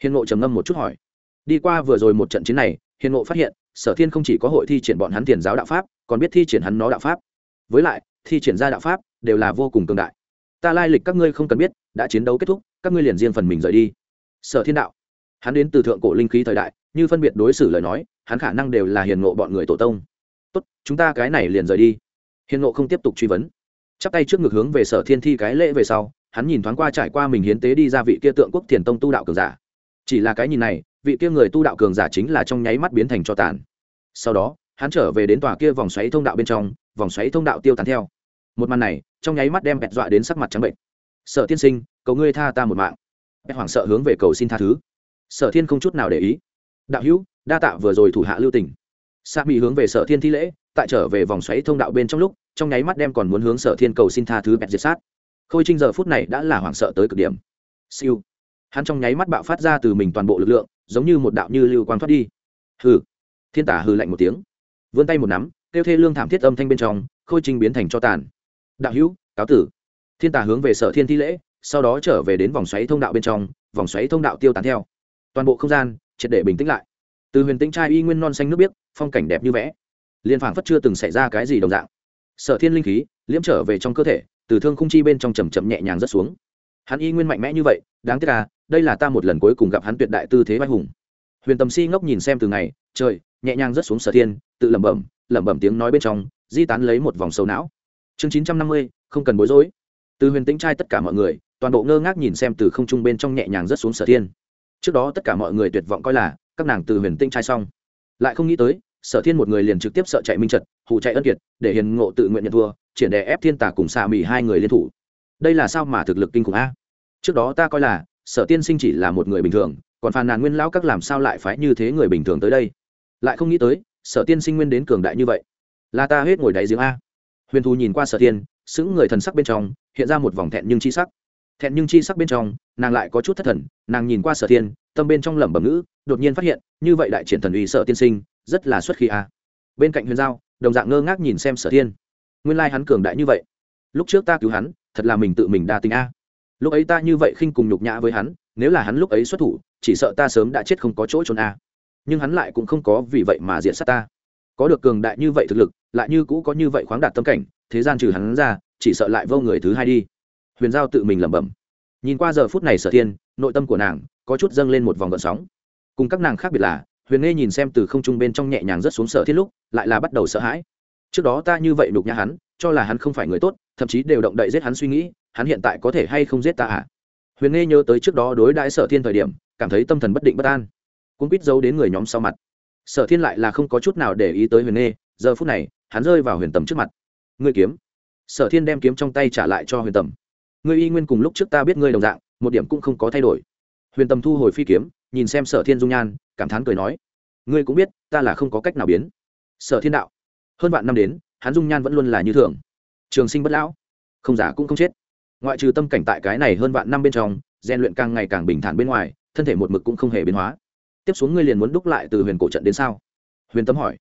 Hiền ngộ trầm ngâm một chút hỏi. Đi qua vừa rồi một trận chiến này, hiền ngộ phát hiện, sở thiên không chỉ có hội thi triển bọn hắn tiền giáo đạo pháp, còn biết thi triển hắn nó đạo pháp. Với lại, thi triển ra đạo pháp đều là vô cùng cường đại. Ta lai lịch các ngươi không cần biết, đã chiến đấu kết thúc, các ngươi liền riêng phần mình rời đi sở thiên đạo. Hắn đến từ thượng cổ linh khí thời đại, như phân biệt đối xử lời nói, hắn khả năng đều là hiền ngộ bọn người tổ tông. Tốt, chúng ta cái này liền rời đi. Hiền ngộ không tiếp tục truy vấn. Chắp tay trước ngực hướng về sở thiên thi cái lễ về sau, hắn nhìn thoáng qua trải qua mình hiến tế đi ra vị kia tượng quốc thiền tông tu đạo cường giả. Chỉ là cái nhìn này, vị kia người tu đạo cường giả chính là trong nháy mắt biến thành cho tàn. Sau đó, hắn trở về đến tòa kia vòng xoáy thông đạo bên trong, vòng xoáy thông đạo tiêu tán theo. Một màn này, trong nháy mắt đem bẹt dọa đến sắc mặt trắng bệnh. Sở tiên sinh, cầu ngươi tha ta một mạng bẹt hoảng sợ hướng về cầu xin tha thứ. Sở thiên không chút nào để ý. Đạo hữu, đa tạ vừa rồi thủ hạ lưu tỉnh sa mỹ hướng về sở thiên thi lễ, tại trở về vòng xoáy thông đạo bên trong lúc, trong nháy mắt đem còn muốn hướng sở thiên cầu xin tha thứ bẹt diệt sát. Khôi trinh giờ phút này đã là hoảng sợ tới cực điểm. Siêu. Hắn trong nháy mắt bạo phát ra từ mình toàn bộ lực lượng, giống như một đạo như lưu quang thoát đi. Hừ. Thiên tả hừ lạnh một tiếng. Vươn tay một nắm, kêu thê lương thảm thiết âm thanh bên trong, khôi trinh biến thành cho tàn. Đạo hữu, cáo tử. Thiên tả hướng về sở thiên thi lễ sau đó trở về đến vòng xoáy thông đạo bên trong, vòng xoáy thông đạo tiêu tán theo. Toàn bộ không gian, triệt để bình tĩnh lại. Từ huyền tĩnh trai y nguyên non xanh nước biếc, phong cảnh đẹp như vẽ. Liên phảng phất chưa từng xảy ra cái gì đồng dạng. Sở thiên linh khí, liễm trở về trong cơ thể, từ thương khung chi bên trong chầm chậm nhẹ nhàng rất xuống. Hắn y nguyên mạnh mẽ như vậy, đáng tiếc là đây là ta một lần cuối cùng gặp hắn tuyệt đại tư thế vai hùng. Huyền tầm si ngốc nhìn xem từ ngày, trời, nhẹ nhàng rất xuống sở thiên, tự lẩm bẩm lẩm bẩm tiếng nói bên trong, di tán lấy một vòng sâu não. Chương chín trăm năm mươi, không cần bối rối. Từ huyền tĩnh trai tất cả mọi người toàn bộ ngơ ngác nhìn xem từ không trung bên trong nhẹ nhàng rất xuống sở thiên. Trước đó tất cả mọi người tuyệt vọng coi là, các nàng từ huyền tinh trai xong. Lại không nghĩ tới, sở thiên một người liền trực tiếp sợ chạy minh trật hụ chạy ân kiệt, để hiền ngộ tự nguyện nhận thua, triển đè ép thiên tả cùng xà mì hai người liên thủ. Đây là sao mà thực lực kinh khủng a? Trước đó ta coi là, sở tiên sinh chỉ là một người bình thường, còn phàn nàn nguyên lão các làm sao lại phái như thế người bình thường tới đây? Lại không nghĩ tới, sở tiên sinh nguyên đến cường đại như vậy. Là ta hết ngồi đáy giếng a. Huyền thù nhìn qua sở tiên, sững người thần sắc bên trong, hiện ra một vòng thẹn nhưng chi sắc thẹn nhưng chi sắc bên trong, nàng lại có chút thất thần, nàng nhìn qua sở tiên tâm bên trong lẩm bẩm ngữ, đột nhiên phát hiện, như vậy đại triển thần uy sở tiên sinh, rất là xuất khí a. Bên cạnh huyền giao, đồng dạng ngơ ngác nhìn xem sở thiên. Nguyên lai hắn cường đại như vậy. Lúc trước ta cứu hắn, thật là mình tự mình đa tình a. Lúc ấy ta như vậy khinh cùng nhục nhã với hắn, nếu là hắn lúc ấy xuất thủ, chỉ sợ ta sớm đã chết không có chỗ trốn a. Nhưng hắn lại cũng không có vì vậy mà diện sát ta. Có được cường đại như vậy thực lực, lại như cũ có như vậy khoáng đạt tâm cảnh, thế gian trừ hắn ra, chỉ sợ lại vô người thứ hai đi huyền giao tự mình lẩm bẩm. Nhìn qua giờ phút này sở thiên, nội tâm của nàng có chút dâng lên một vòng gợn sóng. Cùng các nàng khác biệt là, huyền nghe nhìn xem từ không trung bên trong nhẹ nhàng rất xuống sở Thiên lúc, lại là bắt đầu sợ hãi. Trước đó ta như vậy đục nhã hắn, cho là hắn không phải người tốt, thậm chí đều động đậy giết hắn suy nghĩ, hắn hiện tại có thể hay không giết ta à? Huyền nghe nhớ tới trước đó đối đãi sở thiên thời điểm, cảm thấy tâm thần bất định bất an. Cũng quýt giấu đến người nhóm sau mặt. Sở thiên lại là không có chút nào để ý tới huyền nghe giờ phút này, hắn rơi vào huyền tầm trước mặt. Ngươi kiếm. Sở thiên đem kiếm trong tay trả lại cho huyền tầm ngươi y nguyên cùng lúc trước ta biết ngươi đồng dạng, một điểm cũng không có thay đổi. Huyền tầm thu hồi phi kiếm, nhìn xem sở thiên dung nhan, cảm thán cười nói, ngươi cũng biết, ta là không có cách nào biến. Sở thiên đạo, hơn vạn năm đến, hắn dung nhan vẫn luôn là như thường. Trường sinh bất lão, không giả cũng không chết. Ngoại trừ tâm cảnh tại cái này hơn vạn năm bên trong, rèn luyện càng ngày càng bình thản bên ngoài, thân thể một mực cũng không hề biến hóa. Tiếp xuống ngươi liền muốn đúc lại từ huyền cổ trận đến sao? Huyền tâm hỏi.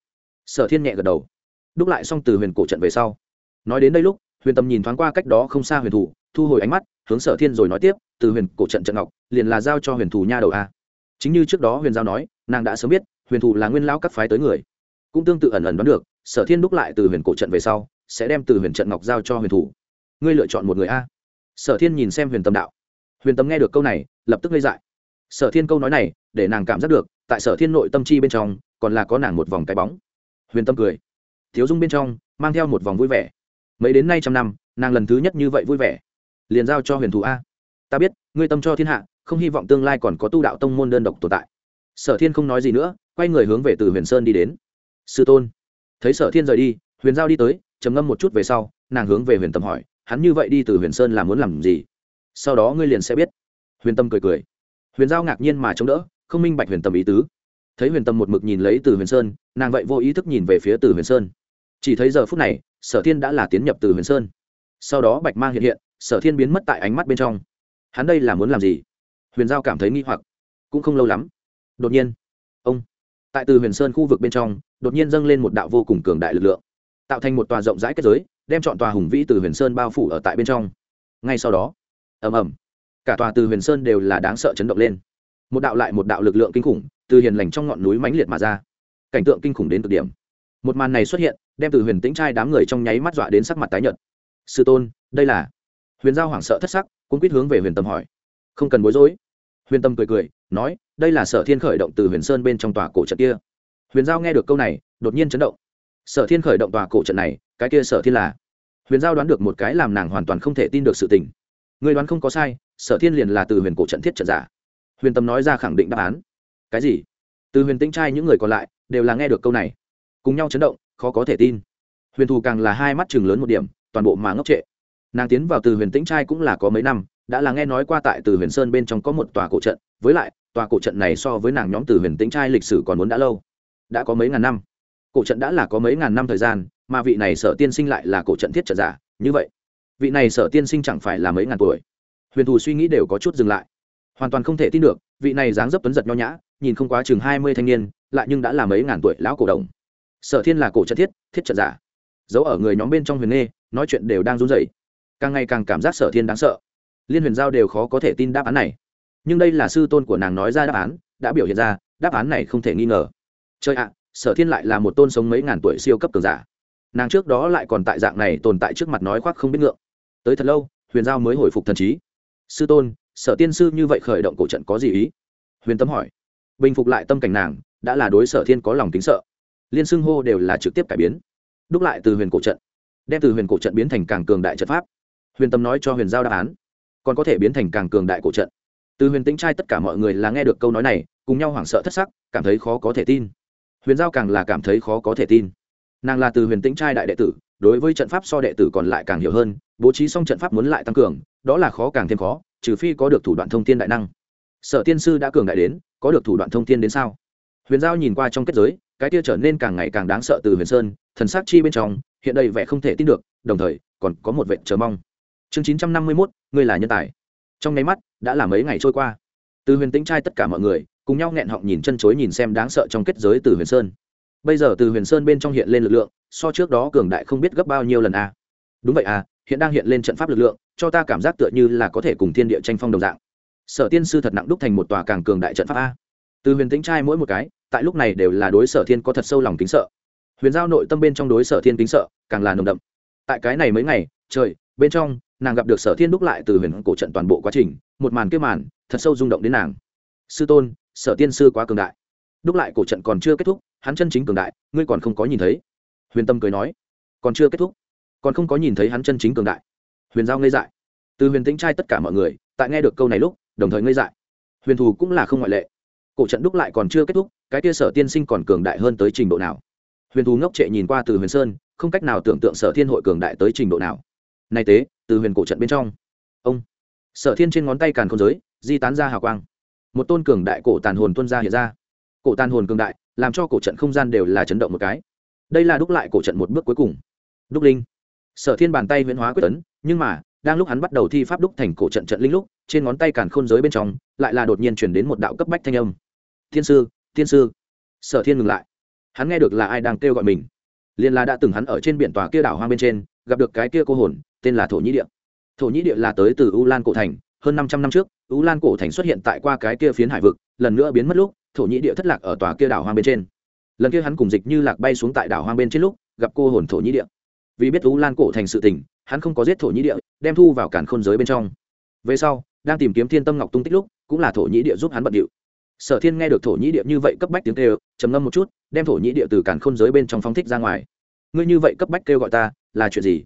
Sở thiên nhẹ gật đầu. Đúc lại xong từ huyền cổ trận về sau. Nói đến đây lúc, huyền tâm nhìn thoáng qua cách đó không xa huyền thủ thu hồi ánh mắt, hướng sở thiên rồi nói tiếp, từ huyền cổ trận trận ngọc, liền là giao cho huyền thủ nha đầu a. Chính như trước đó huyền giao nói, nàng đã sớm biết, huyền thủ là nguyên lao các phái tới người. Cũng tương tự ẩn ẩn đoán được, sở thiên đúc lại từ huyền cổ trận về sau, sẽ đem từ huyền trận ngọc giao cho huyền thủ ngươi lựa chọn một người a. Sở thiên nhìn xem huyền tâm đạo. Huyền tâm nghe được câu này, lập tức gây dại. Sở thiên câu nói này, để nàng cảm giác được, tại sở thiên nội tâm chi bên trong, còn là có nàng một vòng cái bóng. Huyền tâm cười. Thiếu dung bên trong, mang theo một vòng vui vẻ. Mấy đến nay trăm năm, nàng lần thứ nhất như vậy vui vẻ liền giao cho huyền thú a. Ta biết, ngươi tâm cho thiên hạ, không hy vọng tương lai còn có tu đạo tông môn đơn độc tồn tại. Sở thiên không nói gì nữa, quay người hướng về từ huyền sơn đi đến. Sư tôn. Thấy sở thiên rời đi, huyền giao đi tới, trầm ngâm một chút về sau, nàng hướng về huyền tâm hỏi, hắn như vậy đi từ huyền sơn là muốn làm gì? Sau đó ngươi liền sẽ biết. Huyền tâm cười cười. Huyền giao ngạc nhiên mà chống đỡ, không minh bạch huyền tâm ý tứ. Thấy huyền tâm một mực nhìn lấy từ huyền sơn, nàng vậy vô ý thức nhìn về phía từ huyền sơn. Chỉ thấy giờ phút này, sở thiên đã là tiến nhập từ huyền sơn. Sau đó bạch mang hiện hiện sở thiên biến mất tại ánh mắt bên trong. Hắn đây là muốn làm gì? Huyền giao cảm thấy nghi hoặc. Cũng không lâu lắm. Đột nhiên, ông, tại từ huyền sơn khu vực bên trong, đột nhiên dâng lên một đạo vô cùng cường đại lực lượng, tạo thành một tòa rộng rãi kết giới, đem chọn tòa hùng vĩ từ huyền sơn bao phủ ở tại bên trong. Ngay sau đó, ầm ầm, cả tòa từ huyền sơn đều là đáng sợ chấn động lên. Một đạo lại một đạo lực lượng kinh khủng từ hiền lành trong ngọn núi mãnh liệt mà ra. Cảnh tượng kinh khủng đến cực điểm. Một màn này xuất hiện, đem từ huyền tĩnh trai đám người trong nháy mắt dọa đến sắc mặt tái nhợt. Sư tôn, đây là huyền giao hoảng sợ thất sắc cũng quýt hướng về huyền tâm hỏi. Không cần bối rối. Huyền tâm cười cười, nói, đây là sở thiên khởi động từ huyền sơn bên trong tòa cổ trận kia. Huyền giao nghe được câu này, đột nhiên chấn động. Sở thiên khởi động tòa cổ trận này, cái kia sở thiên là? Huyền giao đoán được một cái làm nàng hoàn toàn không thể tin được sự tình. Người đoán không có sai, sở thiên liền là từ huyền cổ trận thiết trận giả. Huyền tâm nói ra khẳng định đáp án. Cái gì? Từ huyền tĩnh trai những người còn lại, đều là nghe được câu này. Cùng nhau chấn động, khó có thể tin. Huyền thù càng là hai mắt chừng lớn một điểm, toàn bộ mà ngốc trệ nàng tiến vào từ huyền tĩnh trai cũng là có mấy năm, đã là nghe nói qua tại từ huyền sơn bên trong có một tòa cổ trận, với lại, tòa cổ trận này so với nàng nhóm từ huyền tĩnh trai lịch sử còn muốn đã lâu, đã có mấy ngàn năm. Cổ trận đã là có mấy ngàn năm thời gian, mà vị này sở tiên sinh lại là cổ trận thiết trận giả, như vậy. Vị này sở tiên sinh chẳng phải là mấy ngàn tuổi. Huyền thù suy nghĩ đều có chút dừng lại. Hoàn toàn không thể tin được, vị này dáng dấp tuấn giật nho nhã, nhìn không quá chừng hai mươi thanh niên, lại nhưng đã là mấy ngàn tuổi lão cổ đồng. Sở thiên là cổ trận thiết thiết trận giả. Giấu ở người nhóm bên trong huyền nghê, nói chuyện đều đang run rẩy càng ngày càng cảm giác sở thiên đáng sợ. Liên huyền giao đều khó có thể tin đáp án này. Nhưng đây là sư tôn của nàng nói ra đáp án, đã biểu hiện ra, đáp án này không thể nghi ngờ. Chơi ạ, sở thiên lại là một tôn sống mấy ngàn tuổi siêu cấp cường giả. Nàng trước đó lại còn tại dạng này tồn tại trước mặt nói khoác không biết ngượng. Tới thật lâu, huyền giao mới hồi phục thần trí. Sư tôn, sở tiên sư như vậy khởi động cổ trận có gì ý? Huyền tâm hỏi. Bình phục lại tâm cảnh nàng, đã là đối sở thiên có lòng tính sợ. Liên xưng hô đều là trực tiếp cải biến. Đúc lại từ huyền cổ trận. Đem từ huyền cổ trận biến thành càng cường đại trận pháp huyền tâm nói cho huyền giao đáp án, còn có thể biến thành càng cường đại cổ trận. Từ huyền tĩnh trai tất cả mọi người là nghe được câu nói này, cùng nhau hoảng sợ thất sắc, cảm thấy khó có thể tin. Huyền giao càng là cảm thấy khó có thể tin. Nàng là từ huyền tĩnh trai đại đệ tử, đối với trận pháp so đệ tử còn lại càng hiểu hơn, bố trí xong trận pháp muốn lại tăng cường, đó là khó càng thêm khó, trừ phi có được thủ đoạn thông tin đại năng. Sở tiên sư đã cường đại đến, có được thủ đoạn thông tin đến sao? Huyền giao nhìn qua trong kết giới, cái kia trở nên càng ngày càng đáng sợ từ huyền sơn, thần sắc chi bên trong, hiện đây vẻ không thể tin được, đồng thời, còn có một vệ chờ mong chương chín trăm năm mươi mốt, ngươi là nhân tài. Trong nháy mắt, đã là mấy ngày trôi qua. Từ huyền tĩnh trai tất cả mọi người, cùng nhau nghẹn họng nhìn chân chối nhìn xem đáng sợ trong kết giới từ huyền sơn. Bây giờ từ huyền sơn bên trong hiện lên lực lượng, so trước đó cường đại không biết gấp bao nhiêu lần a. Đúng vậy à hiện đang hiện lên trận pháp lực lượng, cho ta cảm giác tựa như là có thể cùng thiên địa tranh phong đồng dạng. Sở tiên sư thật nặng đúc thành một tòa càng cường đại trận pháp a. Từ huyền tĩnh trai mỗi một cái, tại lúc này đều là đối sở thiên có thật sâu lòng kính sợ. Huyền giao nội tâm bên trong đối sở thiên kính sợ, càng là nồng đậm. Tại cái này mấy ngày, trời, bên trong nàng gặp được sở thiên đúc lại từ huyền cổ trận toàn bộ quá trình, một màn kia màn, thật sâu rung động đến nàng. Sư tôn, sở tiên sư quá cường đại. Đúc lại cổ trận còn chưa kết thúc, hắn chân chính cường đại, ngươi còn không có nhìn thấy. Huyền tâm cười nói, còn chưa kết thúc. Còn không có nhìn thấy hắn chân chính cường đại. Huyền giao ngây dại. Từ huyền tĩnh trai tất cả mọi người, tại nghe được câu này lúc, đồng thời ngây dại. Huyền thù cũng là không ngoại lệ. Cổ trận đúc lại còn chưa kết thúc, cái kia sở tiên sinh còn cường đại hơn tới trình độ nào? Huyền thù ngốc trệ nhìn qua từ huyền sơn, không cách nào tưởng tượng sở thiên hội cường đại tới trình độ nào nay tế, từ huyền cổ trận bên trong. Ông. Sở thiên trên ngón tay càn không giới, di tán ra hào quang. Một tôn cường đại cổ tàn hồn tuân ra hiện ra. Cổ tàn hồn cường đại, làm cho cổ trận không gian đều là chấn động một cái. Đây là đúc lại cổ trận một bước cuối cùng. Đúc linh. Sở thiên bàn tay huyễn hóa quyết tấn, nhưng mà, đang lúc hắn bắt đầu thi pháp đúc thành cổ trận trận linh lúc, trên ngón tay càn khôn giới bên trong, lại là đột nhiên chuyển đến một đạo cấp bách thanh âm. Thiên sư thiên sư. Sở thiên ngừng lại. Hắn nghe được là ai đang kêu gọi mình. Liền là đã từng hắn ở trên biển tòa kia đảo hoang bên trên gặp được cái kia cô hồn, tên là thổ nhĩ địa. Thổ nhĩ địa là tới từ u lan cổ thành, hơn năm trăm năm trước, u lan cổ thành xuất hiện tại qua cái kia phiến hải vực, lần nữa biến mất lúc, thổ nhĩ địa thất lạc ở tòa kia đảo hoang bên trên. Lần kia hắn cùng dịch như lạc bay xuống tại đảo hoang bên trên lúc, gặp cô hồn thổ nhĩ địa. Vì biết u lan cổ thành sự tình, hắn không có giết thổ nhĩ địa, đem thu vào cản khôn giới bên trong. Về sau, đang tìm kiếm thiên tâm ngọc tung tích lúc, cũng là thổ nhĩ địa giúp hắn bận điệu. Sở thiên nghe được thổ nhĩ địa như vậy cấp bách tiếng kêu, trầm ngâm một chút, đem thổ nhĩ địa từ cản khôn giới bên trong phóng thích ra ngoài. Ngươi như vậy cấp bách kêu gọi ta là chuyện gì?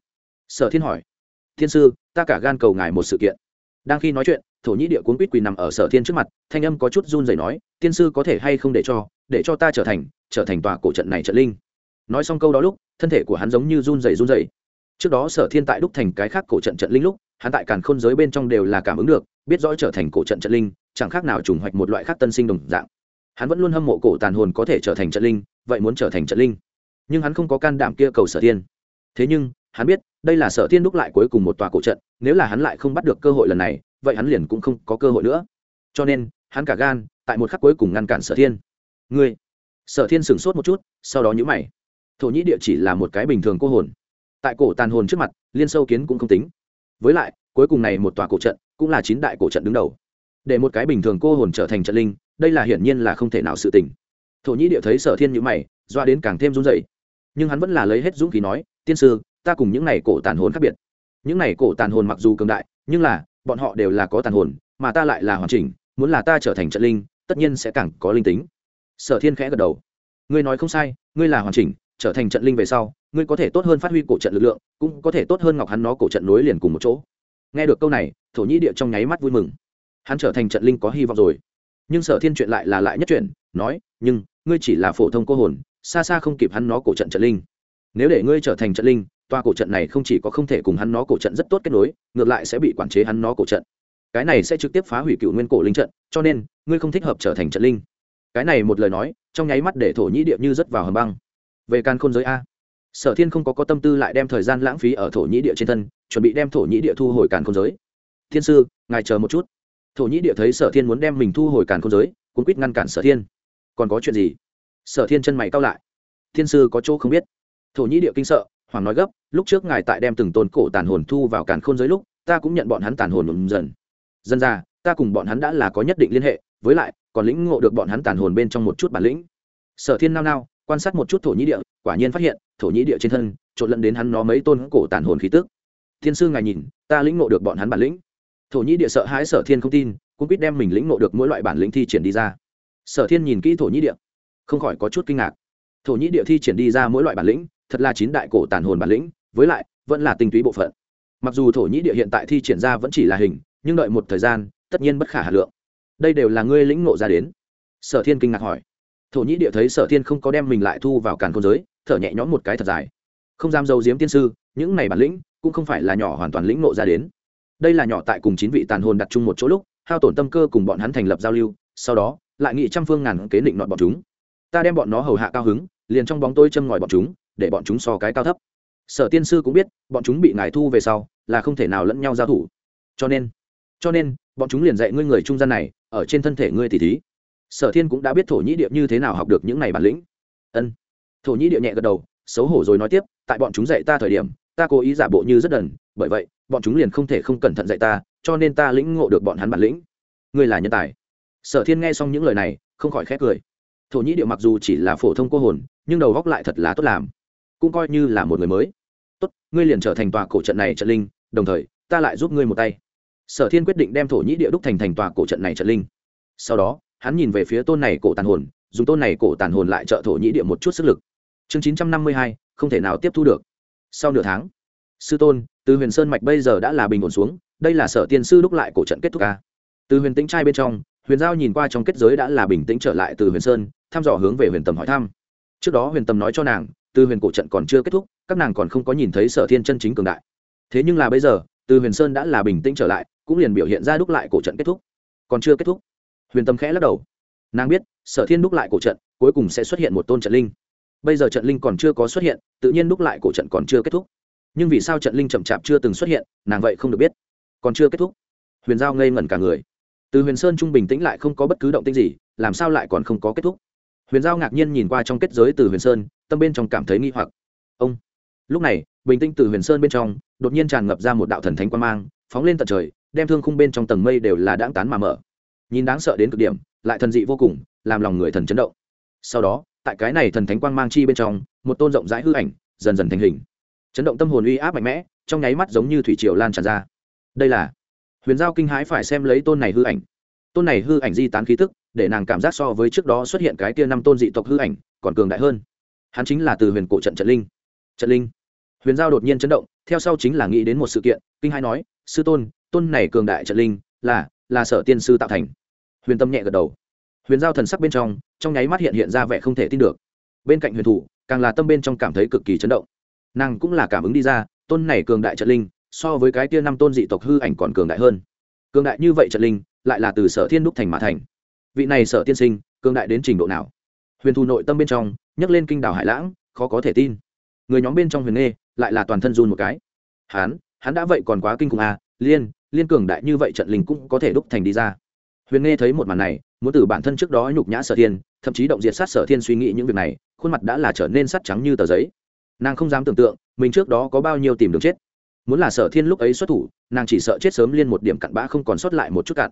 Sở thiên hỏi. Thiên sư, ta cả gan cầu ngài một sự kiện. Đang khi nói chuyện, thổ nhĩ địa cuốn quýt quỳ nằm ở sở thiên trước mặt, thanh âm có chút run rẩy nói, tiên sư có thể hay không để cho để cho ta trở thành trở thành tòa cổ trận này trận linh? Nói xong câu đó lúc, thân thể của hắn giống như run rẩy run rẩy. Trước đó sở thiên tại đúc thành cái khác cổ trận trận linh lúc, hắn tại càn khôn giới bên trong đều là cảm ứng được, biết rõ trở thành cổ trận trận linh, chẳng khác nào trùng hoạch một loại khác tân sinh đồng dạng. Hắn vẫn luôn hâm mộ cổ tàn hồn có thể trở thành trận linh, vậy muốn trở thành trận linh. Nhưng hắn không có can đảm kia cầu sở thiên thế nhưng, hắn biết, đây là sở thiên đúc lại cuối cùng một tòa cổ trận, nếu là hắn lại không bắt được cơ hội lần này, vậy hắn liền cũng không có cơ hội nữa. Cho nên, hắn cả gan, tại một khắc cuối cùng ngăn cản sở thiên. Ngươi. Sở thiên sửng sốt một chút, sau đó nhữ mày. Thổ nhĩ địa chỉ là một cái bình thường cô hồn. Tại cổ tàn hồn trước mặt, liên sâu kiến cũng không tính. Với lại, cuối cùng này một tòa cổ trận cũng là chín đại cổ trận đứng đầu. Để một cái bình thường cô hồn trở thành trận linh, đây là hiển nhiên là không thể nào sự tình. Thổ nhĩ địa thấy sở thiên nhữ mày, doa đến càng thêm run dậy nhưng hắn vẫn là lấy hết dũng khí nói, tiên sư, ta cùng những này cổ tàn hồn khác biệt. Những này cổ tàn hồn mặc dù cường đại, nhưng là, bọn họ đều là có tàn hồn, mà ta lại là hoàn chỉnh, muốn là ta trở thành trận linh, tất nhiên sẽ càng có linh tính. Sở thiên khẽ gật đầu. Ngươi nói không sai, ngươi là hoàn chỉnh, trở thành trận linh về sau, ngươi có thể tốt hơn phát huy cổ trận lực lượng, cũng có thể tốt hơn ngọc hắn nó cổ trận nối liền cùng một chỗ. Nghe được câu này, thổ nhĩ địa trong nháy mắt vui mừng. Hắn trở thành trận linh có hy vọng rồi. Nhưng sở thiên chuyện lại là lại nhất chuyện, nói, nhưng, ngươi chỉ là phổ thông cô hồn xa xa không kịp hắn nó cổ trận trận linh. Nếu để ngươi trở thành trận linh, toa cổ trận này không chỉ có không thể cùng hắn nó cổ trận rất tốt kết nối, ngược lại sẽ bị quản chế hắn nó cổ trận. Cái này sẽ trực tiếp phá hủy cựu nguyên cổ linh trận, cho nên, ngươi không thích hợp trở thành trận linh. Cái này một lời nói, trong nháy mắt để thổ nhĩ địa như rất vào hầm băng. Về can khôn giới a. Sở thiên không có có tâm tư lại đem thời gian lãng phí ở thổ nhĩ địa trên thân, chuẩn bị đem thổ nhĩ địa thu hồi càn khôn giới. Thiên sư, ngài chờ một chút. Thổ nhĩ địa thấy sở thiên muốn đem mình thu hồi càn khôn giới, cuốn quýt ngăn cản sở thiên. Còn có chuyện gì? Sở thiên chân mày cao lại. Thiên sư có chỗ không biết. Thổ nhĩ địa kinh sợ hoàng nói gấp, lúc trước ngài tại đem từng tôn cổ tàn hồn thu vào càn khôn giới lúc, ta cũng nhận bọn hắn tàn hồn dần. Dần ra, ta cùng bọn hắn đã là có nhất định liên hệ, với lại, còn lĩnh ngộ được bọn hắn tàn hồn bên trong một chút bản lĩnh. Sở thiên nao nao, quan sát một chút thổ nhĩ địa, quả nhiên phát hiện, thổ nhĩ địa trên thân, trộn lẫn đến hắn nó mấy tôn cổ tàn hồn khí tức. Thiên sư ngài nhìn, ta lĩnh ngộ được bọn hắn bản lĩnh. Thổ nhĩ địa sợ hãi sở thiên không tin, cũng biết đem mình lĩnh ngộ được mỗi loại bản lĩnh thi triển đi ra. Sở thiên nhìn kỹ thổ nhĩ địa không khỏi có chút kinh ngạc. Thổ nhĩ địa thi triển đi ra mỗi loại bản lĩnh, thật là chín đại cổ tàn hồn bản lĩnh, với lại, vẫn là tinh túy bộ phận. Mặc dù thổ nhĩ địa hiện tại thi triển ra vẫn chỉ là hình, nhưng đợi một thời gian, tất nhiên bất khả hà lượng. Đây đều là ngươi lĩnh ngộ ra đến. Sở thiên kinh ngạc hỏi. Thổ nhĩ địa thấy sở thiên không có đem mình lại thu vào càn khôn giới, thở nhẹ nhõm một cái thật dài. Không dám dâu diếm tiên sư, những này bản lĩnh cũng không phải là nhỏ hoàn toàn lĩnh ngộ ra đến. Đây là nhỏ tại cùng chín vị tàn hồn đặt chung một chỗ lúc, hao tổn tâm cơ cùng bọn hắn thành lập giao lưu, sau đó, lại nghị trăm phương ngàn kế định nọt bọn chúng ta đem bọn nó hầu hạ cao hứng, liền trong bóng tôi châm ngòi bọn chúng, để bọn chúng so cái cao thấp. Sở tiên sư cũng biết, bọn chúng bị ngài thu về sau, là không thể nào lẫn nhau giao thủ. Cho nên cho nên, bọn chúng liền dạy ngươi người trung gian này, ở trên thân thể ngươi thì thí. Sở thiên cũng đã biết thổ nhĩ địa như thế nào học được những này bản lĩnh. Ân. Thổ nhĩ địa nhẹ gật đầu, xấu hổ rồi nói tiếp, tại bọn chúng dạy ta thời điểm, ta cố ý giả bộ như rất đần, bởi vậy, bọn chúng liền không thể không cẩn thận dạy ta, cho nên ta lĩnh ngộ được bọn hắn bản lĩnh. Ngươi là nhân tài. Sở thiên nghe xong những lời này, không khỏi khét cười thổ nhĩ Điệu mặc dù chỉ là phổ thông cô hồn, nhưng đầu góc lại thật là tốt làm. Cũng coi như là một người mới. Tốt, ngươi liền trở thành tòa cổ trận này trận linh, đồng thời, ta lại giúp ngươi một tay. Sở thiên quyết định đem thổ nhĩ địa đúc thành thành tòa cổ trận này trận linh. Sau đó, hắn nhìn về phía tôn này cổ tàn hồn, dùng tôn này cổ tàn hồn lại trợ thổ nhĩ địa một chút sức lực. Chương chín trăm năm mươi hai, không thể nào tiếp thu được. Sau nửa tháng, sư tôn, từ huyền sơn mạch bây giờ đã là bình ổn xuống, đây là sở tiên sư đúc lại cổ trận kết thúc ca từ huyền tĩnh trai bên trong, huyền giao nhìn qua trong kết giới đã là bình tĩnh trở lại từ huyền sơn thăm dò hướng về huyền tầm hỏi thăm. Trước đó huyền tầm nói cho nàng, từ huyền cổ trận còn chưa kết thúc, các nàng còn không có nhìn thấy sở thiên chân chính cường đại. Thế nhưng là bây giờ, từ huyền sơn đã là bình tĩnh trở lại, cũng liền biểu hiện ra đúc lại cổ trận kết thúc. Còn chưa kết thúc. Huyền tâm khẽ lắc đầu. Nàng biết, sở thiên đúc lại cổ trận, cuối cùng sẽ xuất hiện một tôn trận linh. Bây giờ trận linh còn chưa có xuất hiện, tự nhiên đúc lại cổ trận còn chưa kết thúc. Nhưng vì sao trận linh chậm chạp chưa từng xuất hiện, nàng vậy không được biết. Còn chưa kết thúc. Huyền giao ngây ngẩn cả người. Từ huyền sơn trung bình tĩnh lại không có bất cứ động tĩnh gì, làm sao lại còn không có kết thúc? Huyền giao ngạc nhiên nhìn qua trong kết giới từ huyền sơn, tâm bên trong cảm thấy nghi hoặc. Ông. Lúc này, bình tĩnh từ huyền sơn bên trong, đột nhiên tràn ngập ra một đạo thần thánh quan mang, phóng lên tận trời, đem thương khung bên trong tầng mây đều là đáng tán mà mở. Nhìn đáng sợ đến cực điểm, lại thần dị vô cùng, làm lòng người thần chấn động. Sau đó, tại cái này thần thánh quang mang chi bên trong, một tôn rộng rãi hư ảnh, dần dần thành hình. Chấn động tâm hồn uy áp mạnh mẽ, trong nháy mắt giống như thủy triều lan tràn ra. Đây là huyền giao kinh hãi phải xem lấy tôn này hư ảnh. Tôn này hư ảnh di tán khí tức để nàng cảm giác so với trước đó xuất hiện cái tia năm tôn dị tộc hư ảnh, còn cường đại hơn. Hắn chính là từ huyền cổ trận trận linh. Trận linh. Huyền giao đột nhiên chấn động, theo sau chính là nghĩ đến một sự kiện, kinh hai nói, sư tôn tôn này cường đại trận linh, là là sở tiên sư tạo thành. Huyền tâm nhẹ gật đầu. Huyền giao thần sắc bên trong trong nháy mắt hiện hiện ra vẻ không thể tin được. Bên cạnh huyền thủ, càng là tâm bên trong cảm thấy cực kỳ chấn động. Nàng cũng là cảm ứng đi ra, tôn này cường đại trận linh, so với cái tia năm tôn dị tộc hư ảnh còn cường đại hơn. Cường đại như vậy trận linh, lại là từ sở thiên đúc thành mà thành vị này sở tiên sinh, cường đại đến trình độ nào? Huyền thù nội tâm bên trong, nhấc lên kinh đảo hải lãng, khó có thể tin. Người nhóm bên trong huyền nghe lại là toàn thân run một cái. Hắn hắn đã vậy còn quá kinh khủng à liên liên cường đại như vậy trận linh cũng có thể đúc thành đi ra. Huyền nghe thấy một màn này, muốn từ bản thân trước đó nhục nhã sở thiên thậm chí động diệt sát sở thiên suy nghĩ những việc này, khuôn mặt đã là trở nên sắt trắng như tờ giấy. Nàng không dám tưởng tượng, mình trước đó có bao nhiêu tìm đường chết. Muốn là sở thiên lúc ấy xuất thủ, nàng chỉ sợ chết sớm liên một điểm cặn bã không còn sót lại một chút cặn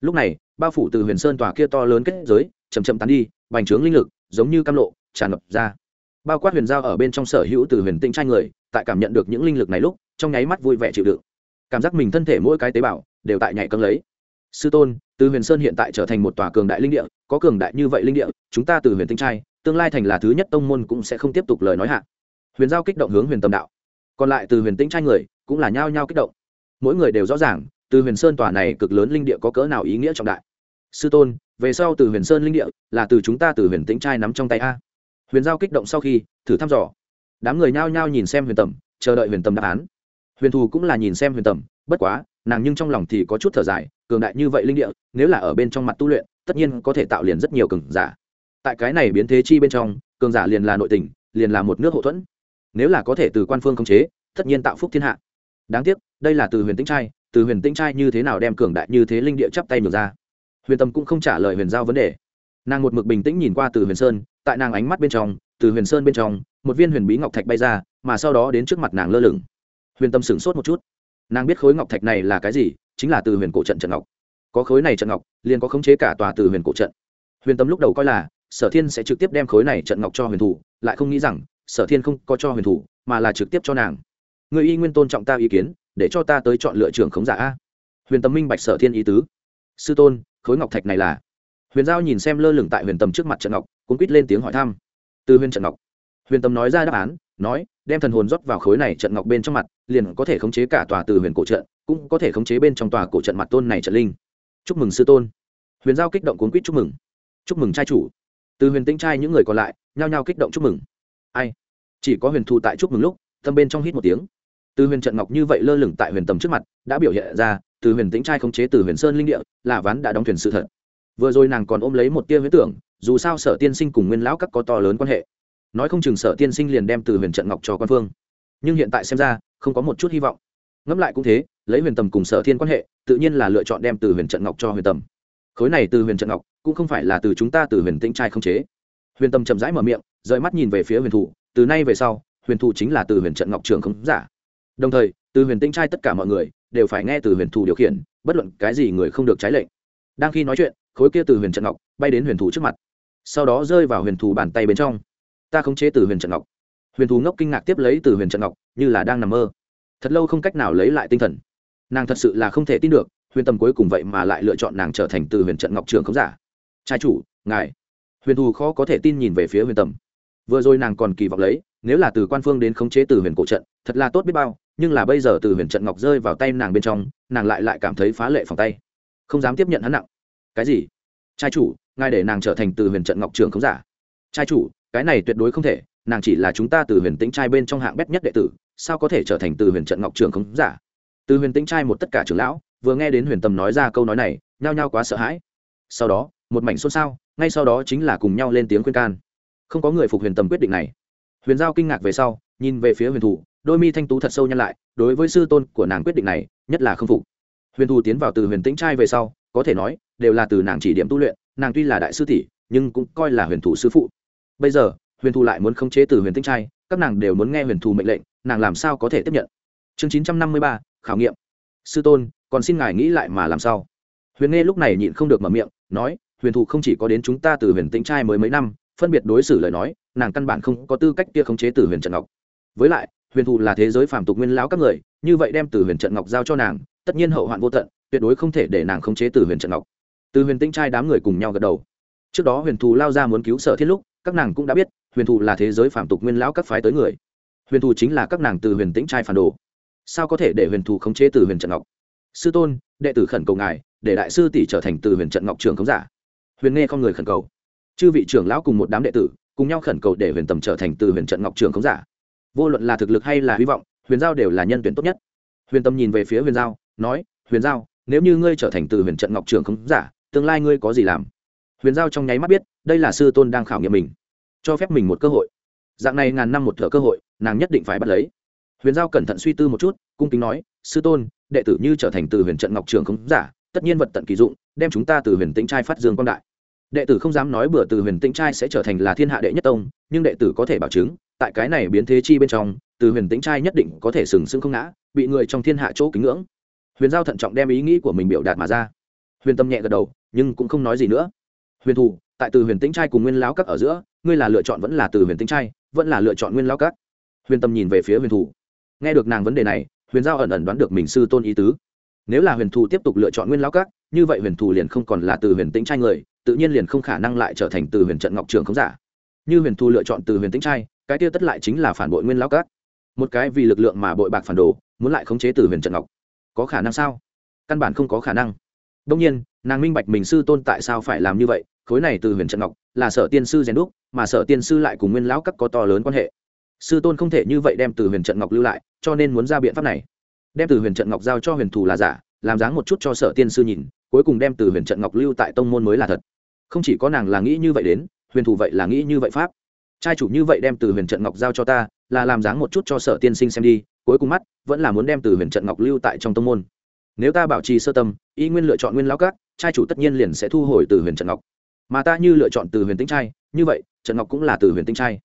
lúc này, bao phủ từ huyền sơn tòa kia to lớn kết giới chầm chậm tán đi, bành trướng linh lực, giống như cam lộ, tràn ngập ra. Bao quát huyền giao ở bên trong sở hữu từ huyền tinh trai người, tại cảm nhận được những linh lực này lúc, trong nháy mắt vui vẻ chịu đựng. Cảm giác mình thân thể mỗi cái tế bào, đều tại nhảy cân lấy. Sư tôn, từ huyền sơn hiện tại trở thành một tòa cường đại linh địa, có cường đại như vậy linh địa, chúng ta từ huyền tinh trai, tương lai thành là thứ nhất tông môn cũng sẽ không tiếp tục lời nói hạ. Huyền giao kích động hướng huyền tâm đạo. Còn lại từ huyền tinh trai người, cũng là nhao nhao kích động. Mỗi người đều rõ ràng từ huyền sơn tòa này cực lớn linh địa có cỡ nào ý nghĩa trọng đại? Sư tôn, về sau từ huyền sơn linh địa là từ chúng ta từ huyền tĩnh trai nắm trong tay a. Huyền giao kích động sau khi, thử thăm dò. Đám người nhao nhao nhìn xem huyền tầm, chờ đợi huyền tầm đáp án. Huyền thù cũng là nhìn xem huyền tầm, bất quá, nàng nhưng trong lòng thì có chút thở dài, cường đại như vậy linh địa, nếu là ở bên trong mặt tu luyện, tất nhiên có thể tạo liền rất nhiều cường giả. Tại cái này biến thế chi bên trong, cường giả liền là nội tình, liền là một nước hậu thuẫn. Nếu là có thể từ quan phương khống chế, tất nhiên tạo phúc thiên hạ. Đáng tiếc, đây là từ huyền tĩnh trai từ huyền tĩnh trai như thế nào đem cường đại như thế linh địa chắp tay ngược ra? Huyền tâm cũng không trả lời huyền giao vấn đề. Nàng một mực bình tĩnh nhìn qua từ huyền sơn, tại nàng ánh mắt bên trong, từ huyền sơn bên trong, một viên huyền bí ngọc thạch bay ra, mà sau đó đến trước mặt nàng lơ lửng. Huyền tâm sửng sốt một chút. Nàng biết khối ngọc thạch này là cái gì, chính là từ huyền cổ trận trận ngọc. Có khối này trận ngọc, liền có khống chế cả tòa từ huyền cổ trận. Huyền tâm lúc đầu coi là, sở thiên sẽ trực tiếp đem khối này trận ngọc cho huyền thủ, lại không nghĩ rằng, sở thiên không có cho huyền thủ, mà là trực tiếp cho nàng. Người y nguyên tôn trọng ta ý kiến để cho ta tới chọn lựa trưởng khống giả a. Huyền tâm minh bạch sở thiên ý tứ. Sư tôn, khối ngọc thạch này là? Huyền giao nhìn xem lơ lửng tại huyền tâm trước mặt trận ngọc cũng quýt lên tiếng hỏi thăm. Từ huyền trận ngọc, huyền tâm nói ra đáp án, nói, đem thần hồn rót vào khối này trận ngọc bên trong mặt, liền có thể khống chế cả tòa từ huyền cổ trận, cũng có thể khống chế bên trong tòa cổ trận mặt tôn này trận linh. Chúc mừng sư tôn. Huyền giao kích động cuốn quýt chúc mừng. Chúc mừng trai chủ. Từ huyền Tĩnh trai những người còn lại, nhao nhao kích động chúc mừng. Ai? Chỉ có huyền Thu tại chúc mừng lúc, tâm bên trong hít một tiếng từ huyền trận ngọc như vậy lơ lửng tại huyền tầm trước mặt, đã biểu hiện ra, từ huyền tĩnh trai khống chế từ huyền sơn linh địa, là ván đã đóng thuyền sự thật. Vừa rồi nàng còn ôm lấy một tia huyết tưởng, dù sao sở tiên sinh cùng nguyên lão các có to lớn quan hệ. Nói không chừng sở tiên sinh liền đem từ huyền trận ngọc cho quan phương nhưng hiện tại xem ra, không có một chút hy vọng. Ngẫm lại cũng thế, lấy huyền tầm cùng sở thiên quan hệ, tự nhiên là lựa chọn đem từ huyền trận ngọc cho huyền tầm. Khối này từ huyền trận ngọc, cũng không phải là từ chúng ta từ huyền tĩnh trai không chế. Huyền tầm chậm rãi mở miệng, rời mắt nhìn về phía huyền thủ, từ nay về sau, huyền thủ chính là từ huyền trận ngọc trường không giả đồng thời, từ huyền tinh trai tất cả mọi người đều phải nghe từ huyền thủ điều khiển, bất luận cái gì người không được trái lệnh. Đang khi nói chuyện, khối kia từ huyền trận ngọc bay đến huyền thủ trước mặt. Sau đó rơi vào huyền thủ bàn tay bên trong. Ta khống chế từ huyền trận ngọc. Huyền thủ ngốc kinh ngạc tiếp lấy từ huyền trận ngọc, như là đang nằm mơ. Thật lâu không cách nào lấy lại tinh thần. Nàng thật sự là không thể tin được, huyền tầm cuối cùng vậy mà lại lựa chọn nàng trở thành từ huyền trận ngọc trường không giả. Trai chủ, ngài. Huyền thù khó có thể tin nhìn về phía huyền tầm. Vừa rồi nàng còn kỳ vọng lấy, nếu là từ quan phương đến khống chế từ huyền cổ trận, thật là tốt biết bao nhưng là bây giờ từ huyền trận ngọc rơi vào tay nàng bên trong, nàng lại lại cảm thấy phá lệ phòng tay. Không dám tiếp nhận hắn nặng. Cái gì? Trai chủ, ngài để nàng trở thành từ huyền trận ngọc trường không giả. Trai chủ, cái này tuyệt đối không thể, nàng chỉ là chúng ta từ huyền tĩnh trai bên trong hạng bét nhất đệ tử, sao có thể trở thành từ huyền trận ngọc trường không giả? Từ huyền tĩnh trai một tất cả trưởng lão, vừa nghe đến huyền tầm nói ra câu nói này, nhao nhao quá sợ hãi. Sau đó, một mảnh xôn xao, ngay sau đó chính là cùng nhau lên tiếng khuyên can. Không có người phục huyền tầm quyết định này. Huyền giao kinh ngạc về sau, nhìn về phía huyền thủ đôi mi thanh tú thật sâu nhăn lại, đối với sư tôn của nàng quyết định này, nhất là không phục. Huyền Thu tiến vào từ huyền tĩnh trai về sau, có thể nói, đều là từ nàng chỉ điểm tu luyện, nàng tuy là đại sư tỷ, nhưng cũng coi là huyền thủ sư phụ. Bây giờ, huyền Thu lại muốn khống chế từ huyền tĩnh trai, các nàng đều muốn nghe huyền Thu mệnh lệnh, nàng làm sao có thể tiếp nhận? Chương chín trăm năm mươi ba, khảo nghiệm. Sư tôn, còn xin ngài nghĩ lại mà làm sao? Huyền nghe lúc này nhịn không được mở miệng, nói, huyền Thu không chỉ có đến chúng ta từ huyền tĩnh trai mới mấy năm, phân biệt đối xử lời nói, nàng căn bản không có tư cách kia khống chế từ huyền Trần ngọc. Với lại huyền thù là thế giới phàm tục nguyên lão các người, như vậy đem từ huyền trận ngọc giao cho nàng, tất nhiên hậu hoạn vô tận, tuyệt đối không thể để nàng khống chế từ huyền trận ngọc. Từ huyền tinh trai đám người cùng nhau gật đầu. Trước đó huyền thù lao ra muốn cứu sở thiết lúc, các nàng cũng đã biết, huyền thù là thế giới phàm tục nguyên lão các phái tới người. Huyền thù chính là các nàng từ huyền tĩnh trai phản đồ. Sao có thể để huyền thù khống chế từ huyền trận ngọc? Sư tôn, đệ tử khẩn cầu ngài, để đại sư tỷ trở thành từ huyền trận ngọc trường khống giả. Huyền nghe không người khẩn cầu. Chư vị trưởng lão cùng một đám đệ tử, cùng nhau khẩn cầu để huyền tầm trở thành từ huyền trận ngọc trường khống giả vô luận là thực lực hay là hy vọng, huyền giao đều là nhân tuyển tốt nhất. Huyền tâm nhìn về phía huyền giao, nói, huyền giao, nếu như ngươi trở thành từ huyền trận ngọc trường không giả, tương lai ngươi có gì làm? Huyền giao trong nháy mắt biết, đây là sư tôn đang khảo nghiệm mình, cho phép mình một cơ hội. Dạng này ngàn năm một thợ cơ hội, nàng nhất định phải bắt lấy. Huyền giao cẩn thận suy tư một chút, cung kính nói, sư tôn, đệ tử như trở thành từ huyền trận ngọc trường không giả, tất nhiên vật tận kỳ dụng, đem chúng ta từ huyền tĩnh trai phát dương quang đại. Đệ tử không dám nói bữa từ huyền tĩnh trai sẽ trở thành là thiên hạ đệ nhất tông, nhưng đệ tử có thể bảo chứng tại cái này biến thế chi bên trong, từ huyền tĩnh trai nhất định có thể sừng sững không ngã, bị người trong thiên hạ chỗ kính ngưỡng. Huyền giao thận trọng đem ý nghĩ của mình biểu đạt mà ra. Huyền tâm nhẹ gật đầu, nhưng cũng không nói gì nữa. Huyền thù, tại từ huyền tĩnh trai cùng nguyên lão các ở giữa, ngươi là lựa chọn vẫn là từ huyền tĩnh trai, vẫn là lựa chọn nguyên lão các? Huyền tâm nhìn về phía huyền thù. Nghe được nàng vấn đề này, huyền giao ẩn ẩn đoán được mình sư tôn ý tứ. Nếu là huyền thù tiếp tục lựa chọn nguyên lão các, như vậy huyền thù liền không còn là từ huyền tĩnh trai người, tự nhiên liền không khả năng lại trở thành từ huyền trận ngọc trường không giả. Như huyền thù lựa chọn từ huyền tĩnh trai cái kia tất lại chính là phản bội nguyên lão cát, một cái vì lực lượng mà bội bạc phản đồ muốn lại khống chế từ huyền trận ngọc. Có khả năng sao? Căn bản không có khả năng. Đông nhiên nàng minh bạch mình sư tôn tại sao phải làm như vậy khối này từ huyền trận ngọc là sở tiên sư rèn đúc mà sở tiên sư lại cùng nguyên lão các có to lớn quan hệ. Sư tôn không thể như vậy đem từ huyền trận ngọc lưu lại cho nên muốn ra biện pháp này. Đem từ huyền trận ngọc giao cho huyền thù là giả làm dáng một chút cho sở tiên sư nhìn cuối cùng đem từ huyền trận ngọc lưu tại tông môn mới là thật. Không chỉ có nàng là nghĩ như vậy đến huyền thù vậy là nghĩ như vậy pháp trai chủ như vậy đem từ huyền trận ngọc giao cho ta, là làm dáng một chút cho sở tiên sinh xem đi, cuối cùng mắt vẫn là muốn đem từ huyền trận ngọc lưu tại trong tông môn. Nếu ta bảo trì sơ tâm, y nguyên lựa chọn nguyên lão các, trai chủ tất nhiên liền sẽ thu hồi từ huyền trận ngọc. Mà ta như lựa chọn từ huyền tinh trai, như vậy, trận ngọc cũng là từ huyền tinh trai.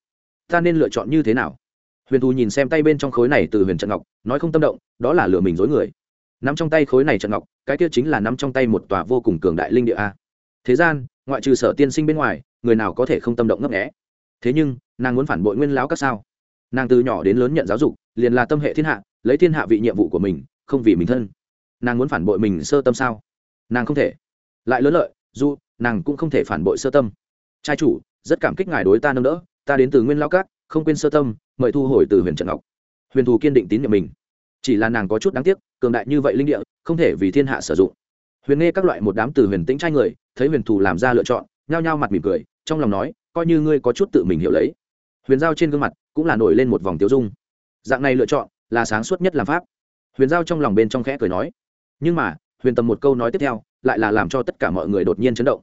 Ta nên lựa chọn như thế nào? Huyền thù nhìn xem tay bên trong khối này từ huyền trận ngọc, nói không tâm động, đó là lựa mình dối người. N ắ m trong tay khối này trận ngọc, cái kia chính là n ắ m trong tay một tòa vô cùng cường đại linh địa a. Thế gian, ngoại trừ sở tiên sinh bên ngoài, người nào có thể không tâm động ngấp nghẽ thế nhưng, nàng muốn phản bội nguyên lão các sao? Nàng từ nhỏ đến lớn nhận giáo dục, liền là tâm hệ thiên hạ, lấy thiên hạ vị nhiệm vụ của mình, không vì mình thân. Nàng muốn phản bội mình sơ tâm sao? Nàng không thể. Lại lớn lợi, dù, nàng cũng không thể phản bội sơ tâm. Trai chủ, rất cảm kích ngài đối ta nâng đỡ, ta đến từ nguyên lao cát không quên sơ tâm, mời thu hồi từ huyền trận ngọc. Huyền thù kiên định tín nhiệm mình. Chỉ là nàng có chút đáng tiếc, cường đại như vậy linh địa, không thể vì thiên hạ sử dụng. Huyền nghe các loại một đám từ huyền tĩnh trai người, thấy huyền thù làm ra lựa chọn, nhao nhao mặt mỉm cười, trong lòng nói coi như ngươi có chút tự mình hiểu lấy. Huyền giao trên gương mặt cũng là nổi lên một vòng tiêu dung. Dạng này lựa chọn là sáng suốt nhất làm pháp. Huyền giao trong lòng bên trong khẽ cười nói. Nhưng mà, huyền tầm một câu nói tiếp theo lại là làm cho tất cả mọi người đột nhiên chấn động.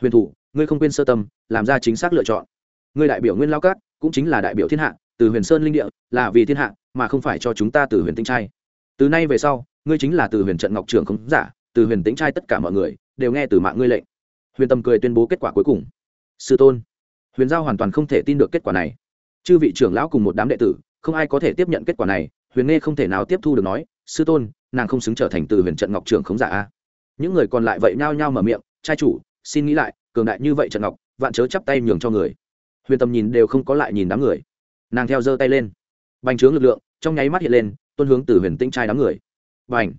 Huyền thủ, ngươi không quên sơ tâm, làm ra chính xác lựa chọn. Ngươi đại biểu nguyên lao cát cũng chính là đại biểu thiên hạ, từ huyền sơn linh địa, là vì thiên hạ, mà không phải cho chúng ta từ huyền tinh trai. Từ nay về sau, ngươi chính là từ huyền trận ngọc trường không giả, từ huyền tĩnh trai tất cả mọi người đều nghe từ mạng ngươi lệnh. Huyền tâm cười tuyên bố kết quả cuối cùng. Sư tôn huyền giao hoàn toàn không thể tin được kết quả này. Chư vị trưởng lão cùng một đám đệ tử, không ai có thể tiếp nhận kết quả này. Huyền nghe không thể nào tiếp thu được nói, sư tôn, nàng không xứng trở thành từ huyền trận ngọc trưởng khống giả a. Những người còn lại vậy nhao nhao mở miệng, trai chủ, xin nghĩ lại, cường đại như vậy trận ngọc, vạn chớ chắp tay nhường cho người. Huyền tâm nhìn đều không có lại nhìn đám người. Nàng theo giơ tay lên. Bành trướng lực lượng, trong nháy mắt hiện lên, tuân hướng từ huyền tinh trai đám người. Bành!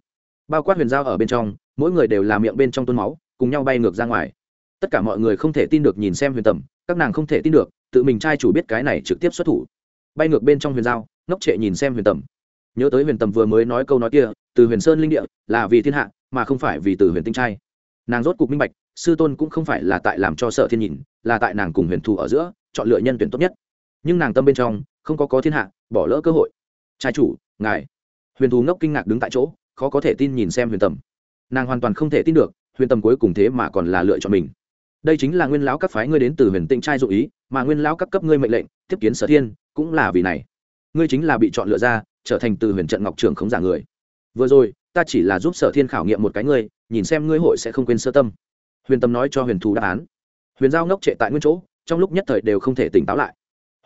Bao quát huyền giao ở bên trong, mỗi người đều làm miệng bên trong tuôn máu, cùng nhau bay ngược ra ngoài. Tất cả mọi người không thể tin được nhìn xem huyền tầm các nàng không thể tin được, tự mình trai chủ biết cái này trực tiếp xuất thủ. Bay ngược bên trong huyền giao, ngốc trệ nhìn xem huyền tầm. Nhớ tới huyền tầm vừa mới nói câu nói kia, từ huyền sơn linh địa, là vì thiên hạ, mà không phải vì từ huyền tinh trai. Nàng rốt cục minh bạch, sư tôn cũng không phải là tại làm cho sợ thiên nhìn, là tại nàng cùng huyền thù ở giữa, chọn lựa nhân tuyển tốt nhất. Nhưng nàng tâm bên trong, không có có thiên hạ, bỏ lỡ cơ hội. Trai chủ, ngài. Huyền thù ngốc kinh ngạc đứng tại chỗ, khó có thể tin nhìn xem huyền tầm. Nàng hoàn toàn không thể tin được, huyền tầm cuối cùng thế mà còn là lựa chọn mình đây chính là nguyên lão các phái ngươi đến từ huyền tĩnh trai dụ ý, mà nguyên lão các cấp ngươi mệnh lệnh, tiếp kiến sở thiên, cũng là vì này. Ngươi chính là bị chọn lựa ra, trở thành từ huyền trận ngọc trường không giả người. Vừa rồi, ta chỉ là giúp sở thiên khảo nghiệm một cái ngươi, nhìn xem ngươi hội sẽ không quên sơ tâm. Huyền tâm nói cho huyền thù đáp án. Huyền giao ngốc trệ tại nguyên chỗ, trong lúc nhất thời đều không thể tỉnh táo lại.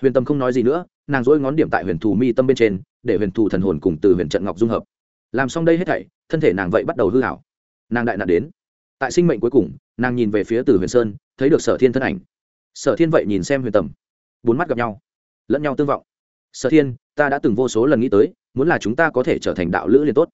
Huyền tâm không nói gì nữa, nàng dỗi ngón điểm tại huyền thù mi tâm bên trên, để huyền thù thần hồn cùng từ huyền trận ngọc dung hợp. Làm xong đây hết thảy, thân thể nàng vậy bắt đầu hư hảo nàng đại nạn đến tại sinh mệnh cuối cùng, nàng nhìn về phía từ huyền sơn, thấy được sở thiên thân ảnh. Sở thiên vậy nhìn xem huyền tầm. Bốn mắt gặp nhau, lẫn nhau tương vọng. Sở thiên, ta đã từng vô số lần nghĩ tới, muốn là chúng ta có thể trở thành đạo lữ liền tốt.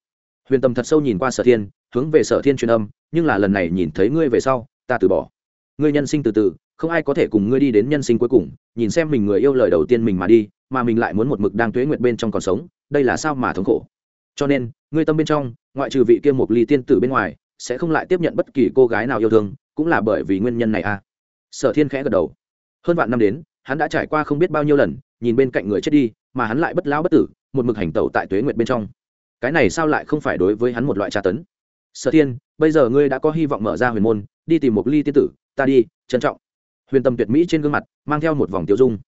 Huyền tầm thật sâu nhìn qua sở thiên, hướng về sở thiên truyền âm, nhưng là lần này nhìn thấy ngươi về sau, ta từ bỏ. Ngươi nhân sinh từ từ, không ai có thể cùng ngươi đi đến nhân sinh cuối cùng, nhìn xem mình người yêu lời đầu tiên mình mà đi, mà mình lại muốn một mực đang tuế nguyệt bên trong còn sống, đây là sao mà thống khổ. Cho nên, ngươi tâm bên trong, ngoại trừ vị kia một ly tiên tử bên ngoài sẽ không lại tiếp nhận bất kỳ cô gái nào yêu thương, cũng là bởi vì nguyên nhân này à. Sở thiên khẽ gật đầu. Hơn vạn năm đến, hắn đã trải qua không biết bao nhiêu lần, nhìn bên cạnh người chết đi, mà hắn lại bất lao bất tử, một mực hành tẩu tại tuế nguyệt bên trong. Cái này sao lại không phải đối với hắn một loại tra tấn? Sở thiên, bây giờ ngươi đã có hy vọng mở ra huyền môn, đi tìm một ly tiên tử, ta đi, trân trọng. Huyền tâm tuyệt mỹ trên gương mặt, mang theo một vòng tiêu dung.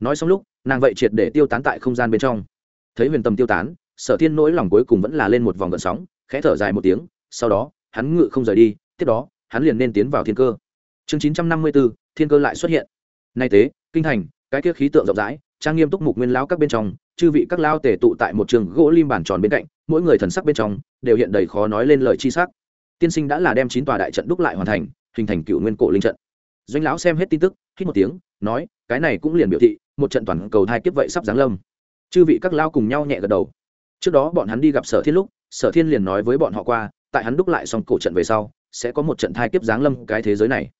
Nói xong lúc, nàng vậy triệt để tiêu tán tại không gian bên trong. Thấy huyền tâm tiêu tán, sở thiên nỗi lòng cuối cùng vẫn là lên một vòng gợn sóng, khẽ thở dài một tiếng, sau đó hắn ngự không rời đi, tiếp đó, hắn liền nên tiến vào thiên cơ. Chương chín trăm năm mươi bốn thiên cơ lại xuất hiện. Nay tế, kinh thành, cái kia khí tượng rộng rãi, trang nghiêm túc mục nguyên lão các bên trong, chư vị các lao tề tụ tại một trường gỗ lim bản tròn bên cạnh, mỗi người thần sắc bên trong, đều hiện đầy khó nói lên lời chi sắc. Tiên sinh đã là đem chín tòa đại trận đúc lại hoàn thành, hình thành cựu nguyên cổ linh trận. Doanh lão xem hết tin tức, hít một tiếng, nói, cái này cũng liền biểu thị, một trận toàn cầu thai kiếp vậy sắp giáng lâm. Chư vị các lao cùng nhau nhẹ gật đầu. Trước đó bọn hắn đi gặp sở thiên lúc, sở thiên liền nói với bọn họ qua tại hắn đúc lại xong cổ trận về sau, sẽ có một trận thai kiếp giáng lâm cái thế giới này.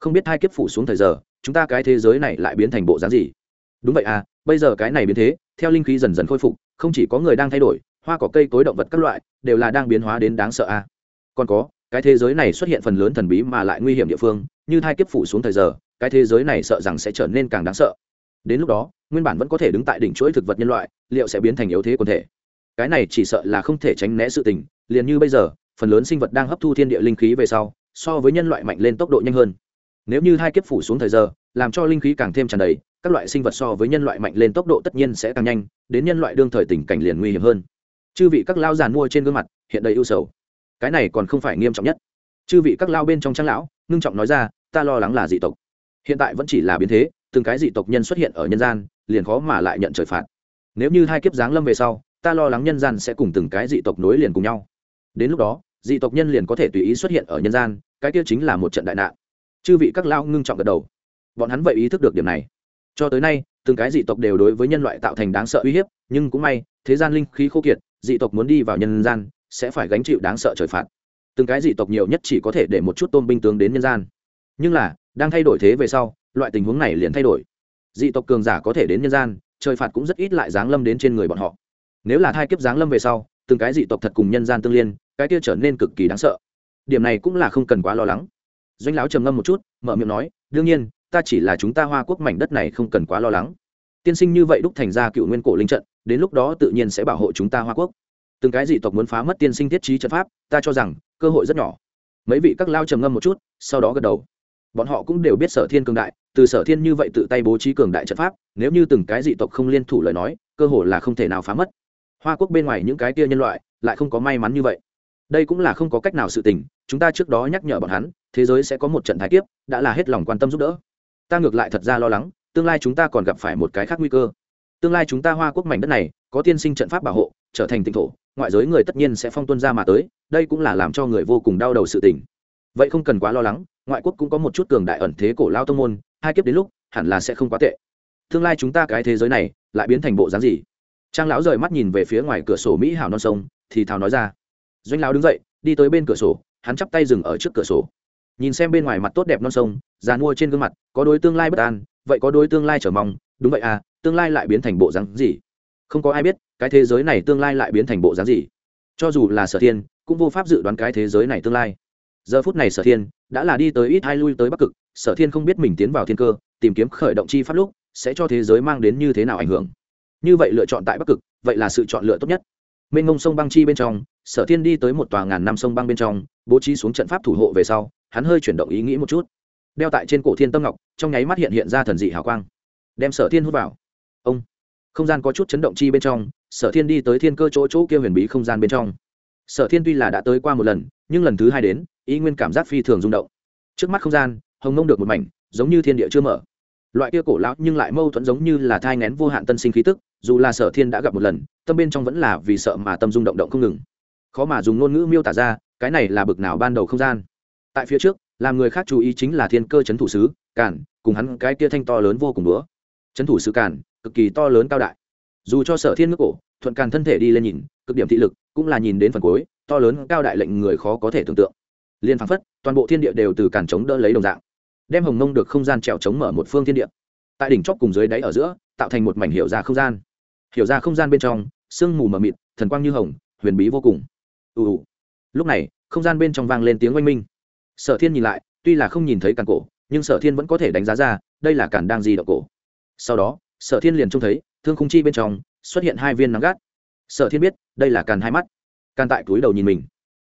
Không biết thai kiếp phủ xuống thời giờ, chúng ta cái thế giới này lại biến thành bộ dáng gì? Đúng vậy à bây giờ cái này biến thế, theo linh khí dần dần khôi phục, không chỉ có người đang thay đổi, hoa cỏ cây cối động vật các loại, đều là đang biến hóa đến đáng sợ à. Còn có, cái thế giới này xuất hiện phần lớn thần bí mà lại nguy hiểm địa phương, như thai kiếp phủ xuống thời giờ, cái thế giới này sợ rằng sẽ trở nên càng đáng sợ. Đến lúc đó, nguyên bản vẫn có thể đứng tại đỉnh chuỗi thực vật nhân loại, liệu sẽ biến thành yếu thế quần thể? Cái này chỉ sợ là không thể tránh né sự tình, liền như bây giờ phần lớn sinh vật đang hấp thu thiên địa linh khí về sau, so với nhân loại mạnh lên tốc độ nhanh hơn. Nếu như hai kiếp phủ xuống thời giờ, làm cho linh khí càng thêm tràn đầy, các loại sinh vật so với nhân loại mạnh lên tốc độ tất nhiên sẽ càng nhanh, đến nhân loại đương thời tình cảnh liền nguy hiểm hơn. Chư vị các lao giàn mua trên gương mặt, hiện đầy ưu sầu. Cái này còn không phải nghiêm trọng nhất. Chư vị các lao bên trong trang lão, ngưng trọng nói ra, ta lo lắng là dị tộc. Hiện tại vẫn chỉ là biến thế, từng cái dị tộc nhân xuất hiện ở nhân gian, liền khó mà lại nhận trời phạt. Nếu như hai kiếp giáng lâm về sau, ta lo lắng nhân gian sẽ cùng từng cái dị tộc nối liền cùng nhau. Đến lúc đó dị tộc nhân liền có thể tùy ý xuất hiện ở nhân gian, cái kia chính là một trận đại nạn. Chư vị các lao ngưng trọng gật đầu. Bọn hắn vậy ý thức được điểm này. Cho tới nay, từng cái dị tộc đều đối với nhân loại tạo thành đáng sợ uy hiếp, nhưng cũng may, thế gian linh khí khô kiệt, dị tộc muốn đi vào nhân gian, sẽ phải gánh chịu đáng sợ trời phạt. Từng cái dị tộc nhiều nhất chỉ có thể để một chút tôn binh tướng đến nhân gian. Nhưng là, đang thay đổi thế về sau, loại tình huống này liền thay đổi. Dị tộc cường giả có thể đến nhân gian, trời phạt cũng rất ít lại giáng lâm đến trên người bọn họ. Nếu là thai kiếp giáng lâm về sau, từng cái dị tộc thật cùng nhân gian tương liên cái kia trở nên cực kỳ đáng sợ. Điểm này cũng là không cần quá lo lắng. Doanh lão trầm ngâm một chút, mở miệng nói, đương nhiên, ta chỉ là chúng ta hoa quốc mảnh đất này không cần quá lo lắng. Tiên sinh như vậy đúc thành ra cựu nguyên cổ linh trận, đến lúc đó tự nhiên sẽ bảo hộ chúng ta hoa quốc. Từng cái dị tộc muốn phá mất tiên sinh thiết trí trận pháp, ta cho rằng, cơ hội rất nhỏ. Mấy vị các lao trầm ngâm một chút, sau đó gật đầu. Bọn họ cũng đều biết sở thiên cường đại, từ sở thiên như vậy tự tay bố trí cường đại trận pháp, nếu như từng cái dị tộc không liên thủ lời nói, cơ hội là không thể nào phá mất. Hoa quốc bên ngoài những cái kia nhân loại, lại không có may mắn như vậy đây cũng là không có cách nào sự tình, chúng ta trước đó nhắc nhở bọn hắn, thế giới sẽ có một trận thái kiếp, đã là hết lòng quan tâm giúp đỡ. Ta ngược lại thật ra lo lắng, tương lai chúng ta còn gặp phải một cái khác nguy cơ. Tương lai chúng ta hoa quốc mảnh đất này, có tiên sinh trận pháp bảo hộ, trở thành tỉnh thổ, ngoại giới người tất nhiên sẽ phong tuân ra mà tới, đây cũng là làm cho người vô cùng đau đầu sự tình. Vậy không cần quá lo lắng, ngoại quốc cũng có một chút cường đại ẩn thế cổ lao tông môn, hai kiếp đến lúc, hẳn là sẽ không quá tệ. Tương lai chúng ta cái thế giới này, lại biến thành bộ dáng gì? Trang lão rời mắt nhìn về phía ngoài cửa sổ mỹ hảo non sông, thì thào nói ra doanh lão đứng dậy, đi tới bên cửa sổ, hắn chắp tay dừng ở trước cửa sổ. Nhìn xem bên ngoài mặt tốt đẹp non sông, già mua trên gương mặt, có đối tương lai bất an, vậy có đối tương lai trở mong, đúng vậy à tương lai lại biến thành bộ dáng gì? Không có ai biết, cái thế giới này tương lai lại biến thành bộ dáng gì. Cho dù là sở thiên, cũng vô pháp dự đoán cái thế giới này tương lai. Giờ phút này sở thiên đã là đi tới ít hai lui tới bắc cực, sở thiên không biết mình tiến vào thiên cơ, tìm kiếm khởi động chi pháp lúc, sẽ cho thế giới mang đến như thế nào ảnh hưởng. Như vậy lựa chọn tại bắc cực, vậy là sự chọn lựa tốt nhất. Mênh ngông sông băng chi bên trong sở thiên đi tới một tòa ngàn năm sông băng bên trong, bố trí xuống trận pháp thủ hộ về sau, hắn hơi chuyển động ý nghĩ một chút. Đeo tại trên cổ thiên tâm ngọc, trong nháy mắt hiện hiện ra thần dị hào quang. Đem sở thiên hút vào. Ông. Không gian có chút chấn động chi bên trong, sở thiên đi tới thiên cơ chỗ chỗ kia huyền bí không gian bên trong. Sở thiên tuy là đã tới qua một lần, nhưng lần thứ hai đến, ý nguyên cảm giác phi thường rung động. Trước mắt không gian, hồng nông được một mảnh, giống như thiên địa chưa mở. Loại kia cổ lão nhưng lại mâu thuẫn giống như là thai ngén vô hạn tân sinh khí tức, dù là sở thiên đã gặp một lần, tâm bên trong vẫn là vì sợ mà tâm rung động động không ngừng khó mà dùng ngôn ngữ miêu tả ra, cái này là bực nào ban đầu không gian. Tại phía trước, làm người khác chú ý chính là thiên cơ c h ấ n thủ sứ cản cùng hắn cái kia thanh to lớn vô cùng bữa c h ấ n thủ sứ cản cực kỳ to lớn cao đại. Dù cho sở thiên nước cổ, thuận càn thân thể đi lên nhìn, cực điểm thị lực, cũng là nhìn đến phần cuối, to lớn cao đại lệnh người khó có thể tưởng tượng. Liên phán phất, toàn bộ thiên địa đều từ cản chống đỡ lấy đồng dạng. Đem hồng nông được không gian trèo chống mở một phương thiên địa. Tại đỉnh chóp cùng dưới đáy ở giữa, tạo thành một mảnh hiệu ra không gian. Hiểu ra không gian bên trong, sương mù mờ mịt, thần quang như hồng, huyền bí vô cùng ù lúc này, không gian bên trong vang lên tiếng oanh minh. Sở thiên nhìn lại, tuy là không nhìn thấy càn cổ, nhưng sở thiên vẫn có thể đánh giá ra, đây là càn đang di động cổ. Sau đó, sở thiên liền trông thấy, thương khung chi bên trong, xuất hiện hai viên nắng gắt. Sở thiên biết, đây là càn hai mắt. Càn tại túi đầu nhìn mình.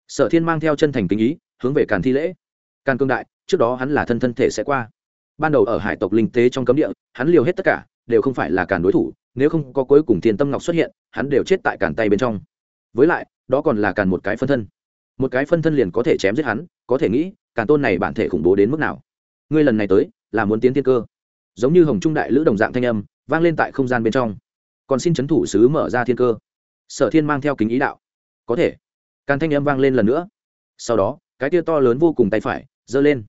Sở thiên mang theo chân thành kính ý, hướng về càn thi lễ. Càn cương đại, trước đó hắn là thân thân thể sẽ qua. Ban đầu ở hải tộc linh tế trong cấm địa, hắn liều hết tất cả, đều không phải là càn đối thủ, nếu không có cuối cùng Thiên tâm ngọc xuất hiện, hắn đều chết tại càn tay bên trong. Với lại đó còn là càn một cái phân thân. Một cái phân thân liền có thể chém giết hắn, có thể nghĩ, càn tôn này bản thể khủng bố đến mức nào. Ngươi lần này tới, là muốn tiến tiên cơ. Giống như hồng trung đại lữ đồng dạng thanh âm, vang lên tại không gian bên trong. Còn xin c h ấ n thủ sứ mở ra thiên cơ. Sở thiên mang theo kính ý đạo. Có thể. Càn thanh âm vang lên lần nữa. Sau đó, cái tia to lớn vô cùng tay phải, giơ lên.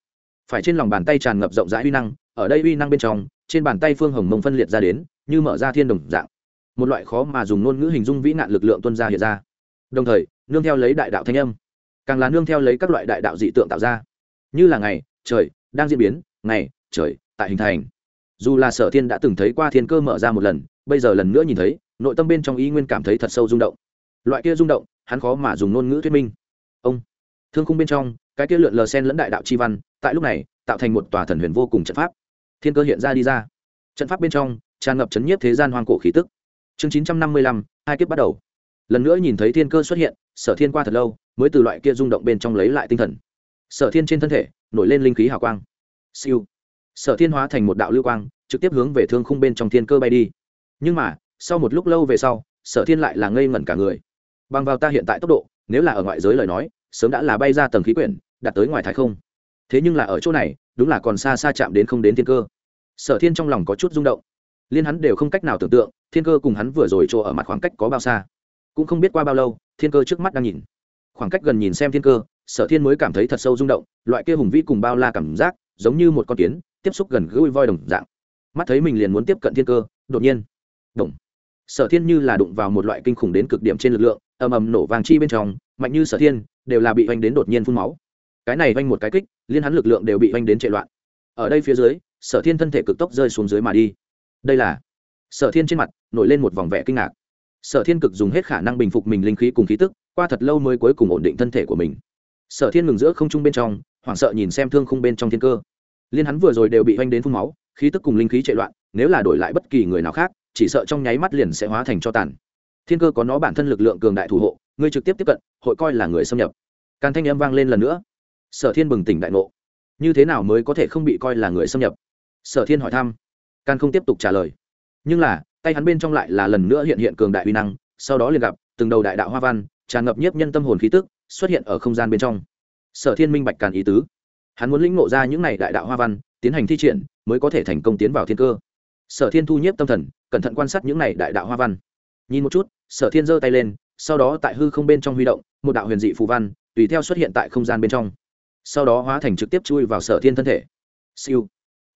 Phải trên lòng bàn tay tràn ngập rộng rãi uy năng, ở đây uy năng bên trong, trên bàn tay phương hồng mông phân liệt ra đến, như mở ra thiên đồng dạng. Một loại khó mà dùng ngôn ngữ hình dung vĩ nạn lực lượng tuân ra hiện ra đồng thời, nương theo lấy đại đạo thanh âm, càng là nương theo lấy các loại đại đạo dị tượng tạo ra. Như là ngày, trời, đang diễn biến, ngày, trời, tại hình thành. Dù là sở thiên đã từng thấy qua thiên cơ mở ra một lần, bây giờ lần nữa nhìn thấy, nội tâm bên trong ý nguyên cảm thấy thật sâu rung động. Loại kia rung động, hắn khó mà dùng ngôn ngữ thuyết minh. Ông, thương khung bên trong, cái kia lượn lờ sen lẫn đại đạo chi văn, tại lúc này, tạo thành một tòa thần huyền vô cùng trận pháp. Thiên cơ hiện ra đi ra. Trận pháp bên trong, tràn ngập chấn nhiếp thế gian hoang cổ khí tức. Chương chín trăm năm mươi lăm, hai kiếp bắt đầu lần nữa nhìn thấy thiên cơ xuất hiện, sở thiên qua thật lâu, mới từ loại kia rung động bên trong lấy lại tinh thần. Sở thiên trên thân thể, nổi lên linh khí hào quang. Siêu. Sở thiên hóa thành một đạo lưu quang, trực tiếp hướng về thương khung bên trong thiên cơ bay đi. Nhưng mà, sau một lúc lâu về sau, sở thiên lại là ngây ngẩn cả người. Bằng vào ta hiện tại tốc độ, nếu là ở ngoại giới lời nói, sớm đã là bay ra tầng khí quyển đặt tới ngoài thái không. Thế nhưng là ở chỗ này, đúng là còn xa xa chạm đến không đến thiên cơ. Sở thiên trong lòng có chút rung động. Liên hắn đều không cách nào tưởng tượng, thiên cơ cùng hắn vừa rồi chỗ ở mặt khoảng cách có bao xa cũng không biết qua bao lâu, thiên cơ trước mắt đang nhìn. Khoảng cách gần nhìn xem thiên cơ, sở thiên mới cảm thấy thật sâu rung động, loại kia hùng vĩ cùng bao la cảm giác, giống như một con kiến, tiếp xúc gần gũi voi đồng dạng. Mắt thấy mình liền muốn tiếp cận thiên cơ, đột nhiên đồng sở thiên như là đụng vào một loại kinh khủng đến cực điểm trên lực lượng, ầm ầm nổ vàng chi bên trong, mạnh như sở thiên, đều là bị oanh đến đột nhiên phun máu. Cái này oanh một cái kích, liên hắn lực lượng đều bị oanh đến chạy loạn. Ở đây phía dưới, sở thiên thân thể cực tốc rơi xuống dưới mà đi. Đây là sở thiên trên mặt, nổi lên một vòng vẻ kinh ngạc sở thiên cực dùng hết khả năng bình phục mình linh khí cùng khí tức, qua thật lâu mới cuối cùng ổn định thân thể của mình. Sở thiên ngừng giữa không trung bên trong, hoảng sợ nhìn xem thương khung bên trong thiên cơ. Liên hắn vừa rồi đều bị oanh đến phun máu, khí tức cùng linh khí chạy loạn, nếu là đổi lại bất kỳ người nào khác, chỉ sợ trong nháy mắt liền sẽ hóa thành cho tàn. Thiên cơ có nó bản thân lực lượng cường đại thủ hộ, ngươi trực tiếp tiếp cận, hội coi là người xâm nhập. Càn thanh âm vang lên lần nữa. Sở thiên bừng tỉnh đại ngộ. Như thế nào mới có thể không bị coi là người xâm nhập? Sở thiên hỏi thăm. Càn không tiếp tục trả lời nhưng là, tay hắn bên trong lại là lần nữa hiện hiện cường đại uy năng, sau đó liền gặp, từng đầu đại đạo hoa văn, tràn ngập nhiếp nhân tâm hồn khí tức, xuất hiện ở không gian bên trong. Sở thiên minh bạch càn ý tứ. Hắn muốn lĩnh ngộ ra những này đại đạo hoa văn, tiến hành thi triển, mới có thể thành công tiến vào thiên cơ. Sở thiên thu nhiếp tâm thần, cẩn thận quan sát những này đại đạo hoa văn. Nhìn một chút, sở thiên giơ tay lên, sau đó tại hư không bên trong huy động, một đạo huyền dị phù văn, tùy theo xuất hiện tại không gian bên trong. Sau đó hóa thành trực tiếp chui vào sở thiên thân thể. Siêu.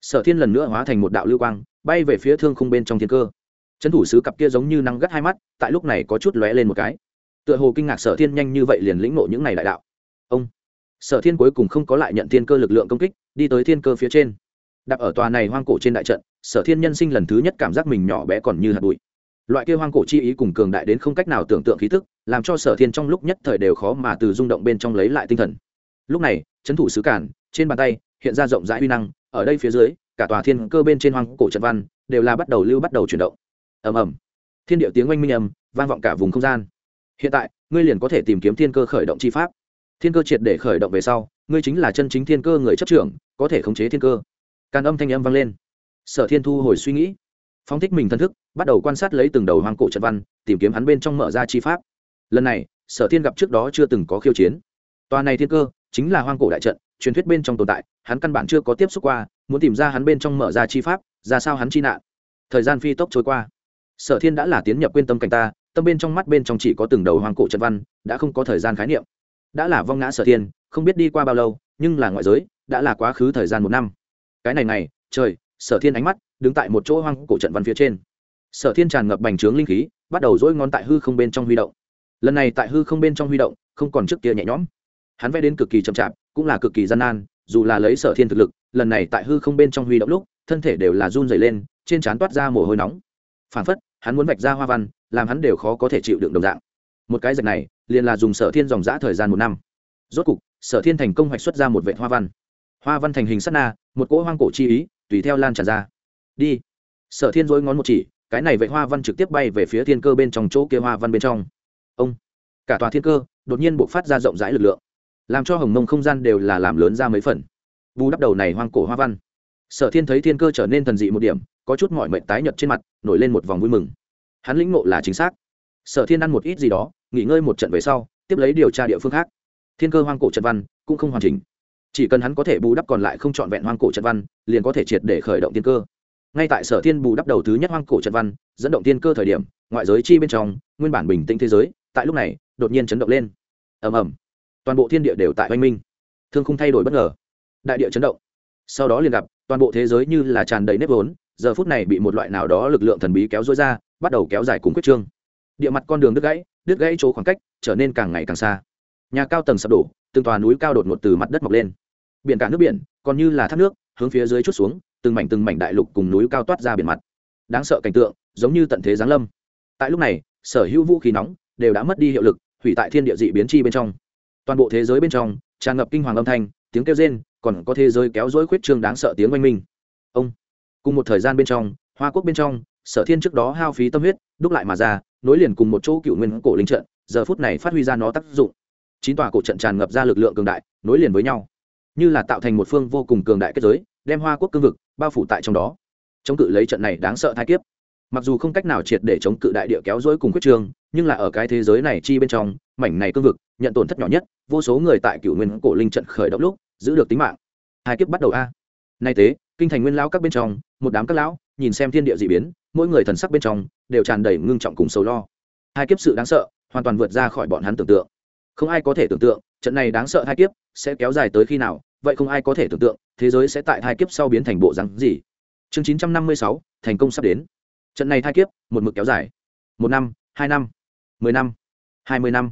Sở thiên lần nữa hóa thành một đạo lưu quang bay về phía thương khung bên trong thiên cơ. Trấn thủ sứ cặp kia giống như năng gắt hai mắt, tại lúc này có chút lóe lên một cái. Tựa hồ kinh ngạc sở thiên nhanh như vậy liền lĩnh ngộ những này đại đạo. Ông. Sở thiên cuối cùng không có lại nhận thiên cơ lực lượng công kích, đi tới thiên cơ phía trên. Đặt ở tòa này hoang cổ trên đại trận, sở thiên nhân sinh lần thứ nhất cảm giác mình nhỏ bé còn như hạt bụi. Loại kia hoang cổ chi ý cùng cường đại đến không cách nào tưởng tượng khí thức làm cho sở thiên trong lúc nhất thời đều khó mà từ rung động bên trong lấy lại tinh thần. Lúc này, trấn thủ sứ cản trên bàn tay, hiện ra rộng rãi huy năng, ở đây phía dưới cả tòa thiên cơ bên trên hoang cổ trận văn đều là bắt đầu lưu bắt đầu chuyển động. Ầm ầm. Thiên điệu tiếng oanh minh ầm vang vọng cả vùng không gian. Hiện tại, ngươi liền có thể tìm kiếm thiên cơ khởi động chi pháp. Thiên cơ triệt để khởi động về sau, ngươi chính là chân chính thiên cơ người chấp trưởng, có thể khống chế thiên cơ. Càn âm thanh âm vang lên. Sở thiên thu hồi suy nghĩ. Phóng thích mình thân thức, bắt đầu quan sát lấy từng đầu hoang cổ trận văn, tìm kiếm hắn bên trong mở ra chi pháp. Lần này, sở thiên gặp trước đó chưa từng có khiêu chiến. Tòa này thiên cơ chính là hoang cổ đại trận, truyền thuyết bên trong tồn tại, hắn căn bản chưa có tiếp xúc qua muốn tìm ra hắn bên trong mở ra chi pháp, ra sao hắn chi nạn. Thời gian phi tốc trôi qua. Sở thiên đã là tiến nhập quên tâm cảnh ta, tâm bên trong mắt bên trong chỉ có từng đầu hoàng cổ trận văn, đã không có thời gian khái niệm. Đã là vong ngã sở thiên, không biết đi qua bao lâu, nhưng là ngoại giới, đã là quá khứ thời gian một năm. Cái này này trời, sở thiên ánh mắt đứng tại một chỗ hoang cổ trận văn phía trên. Sở thiên tràn ngập bành trướng linh khí, bắt đầu dỗi ngón tại hư không bên trong huy động. Lần này tại hư không bên trong huy động, không còn trước kia nhẹ nhõm. Hắn vẽ đến cực kỳ chậm chạp, cũng là cực kỳ gian nan, dù là lấy sở thiên thực lực lần này tại hư không bên trong huy động lúc, thân thể đều là run dày lên, trên trán toát ra mồ hôi nóng. Phản phất, hắn muốn vạch ra hoa văn, làm hắn đều khó có thể chịu đựng đồng dạng. Một cái dạch này, liền là dùng sở thiên dòng giã thời gian một năm. Rốt cục, sở thiên thành công hoạch xuất ra một vệ hoa văn. Hoa văn thành hình sắt na, một cỗ hoang cổ chi ý, tùy theo lan tràn ra. Đi. Sở thiên dối ngón một chỉ, cái này vệ hoa văn trực tiếp bay về phía thiên cơ bên trong chỗ kia hoa văn bên trong. Ông. Cả tòa thiên cơ, đột nhiên buộc phát ra rộng rãi lực lượng. Làm cho hồng mông không gian đều là làm lớn ra mấy phần bù đắp đầu này hoang cổ hoa văn. Sở thiên thấy thiên cơ trở nên thần dị một điểm, có chút mọi mệnh tái nhợt trên mặt, nổi lên một vòng vui mừng. Hắn lĩnh ngộ là chính xác. Sở thiên ăn một ít gì đó, nghỉ ngơi một trận về sau, tiếp lấy điều tra địa phương khác. Thiên cơ hoang cổ trận văn cũng không hoàn chỉnh. Chỉ cần hắn có thể bù đắp còn lại không trọn vẹn hoang cổ trận văn, liền có thể triệt để khởi động thiên cơ. Ngay tại sở thiên bù đắp đầu thứ nhất hoang cổ trận văn, dẫn động thiên cơ thời điểm, ngoại giới chi bên trong, nguyên bản bình tĩnh thế giới, tại lúc này, đột nhiên chấn động lên. Ầm ầm. Toàn bộ thiên địa đều tại oanh minh. Thương không thay đổi bất ngờ đại địa chấn động. Sau đó liền gặp, toàn bộ thế giới như là tràn đầy nếp vốn, giờ phút này bị một loại nào đó lực lượng thần bí kéo dối ra, bắt đầu kéo dài cùng quyết trương. Địa mặt con đường đứt gãy đứt gãy chỗ khoảng cách, trở nên càng ngày càng xa. Nhà cao tầng sập đổ, từng tòa núi cao đột ngột từ mặt đất mọc lên. Biển cả nước biển, còn như là thác nước, hướng phía dưới chút xuống, từng mảnh từng mảnh đại lục cùng núi cao toát ra biển mặt. Đáng sợ cảnh tượng, giống như tận thế giáng lâm. Tại lúc này, sở hữu vũ khí nóng đều đã mất đi hiệu lực, hủy tại thiên địa dị biến chi bên trong. Toàn bộ thế giới bên trong, tràn ngập kinh hoàng âm thanh, tiếng kêu rên còn có thế giới kéo dối khuyết trương đáng sợ tiếng oanh minh. Ông, cùng một thời gian bên trong, hoa quốc bên trong, sở thiên trước đó hao phí tâm huyết, đúc lại mà ra, nối liền cùng một chỗ cựu nguyên cổ linh trận, giờ phút này phát huy ra nó tác dụng. Chín tòa cổ trận tràn ngập ra lực lượng cường đại, nối liền với nhau. Như là tạo thành một phương vô cùng cường đại kết giới, đem hoa quốc cương vực bao phủ tại trong đó. Chống cự lấy trận này đáng sợ thai kiếp. Mặc dù không cách nào triệt để chống cự đại địa kéo dối cùng quyết trương, nhưng là ở cái thế giới này chi bên trong mảnh này cương vực nhận tổn thất nhỏ nhất vô số người tại cựu nguyên cổ linh trận khởi động lúc giữ được tính mạng. Hai kiếp bắt đầu a. Nay thế, kinh thành nguyên lão các bên trong một đám các lão nhìn xem thiên địa dị biến mỗi người thần sắc bên trong đều tràn đầy ngưng trọng cùng sầu lo. Hai kiếp sự đáng sợ hoàn toàn vượt ra khỏi bọn hắn tưởng tượng. Không ai có thể tưởng tượng trận này đáng sợ hai kiếp sẽ kéo dài tới khi nào vậy không ai có thể tưởng tượng thế giới sẽ tại hai kiếp sau biến thành bộ rắn gì. Chương chín trăm năm mươi sáu thành công sắp đến. Trận này hai kiếp một mực kéo dài. Một năm hai năm mười năm hai mươi năm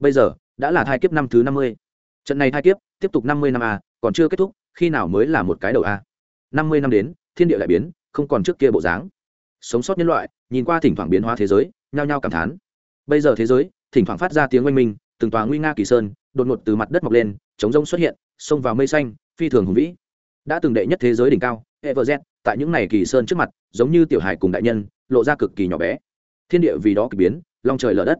bây giờ, đã là thai kiếp năm thứ năm mươi. Trận này thai kiếp, tiếp tục năm mươi năm a, còn chưa kết thúc, khi nào mới là một cái đầu a? Năm mươi năm đến, thiên địa lại biến, không còn trước kia bộ dáng. Sống sót nhân loại, nhìn qua thỉnh thoảng biến hóa thế giới, nhao nhao cảm thán. Bây giờ thế giới, thỉnh thoảng phát ra tiếng oanh minh, từng tòa nguy nga kỳ sơn, đột ngột từ mặt đất mọc lên, chống rông xuất hiện, xông vào mây xanh, phi thường hùng vĩ. Đã từng đệ nhất thế giới đỉnh cao, everz, tại những này kỳ sơn trước mặt, giống như tiểu hải cùng đại nhân, lộ ra cực kỳ nhỏ bé. Thiên địa vì đó kỳ biến, long trời lở đất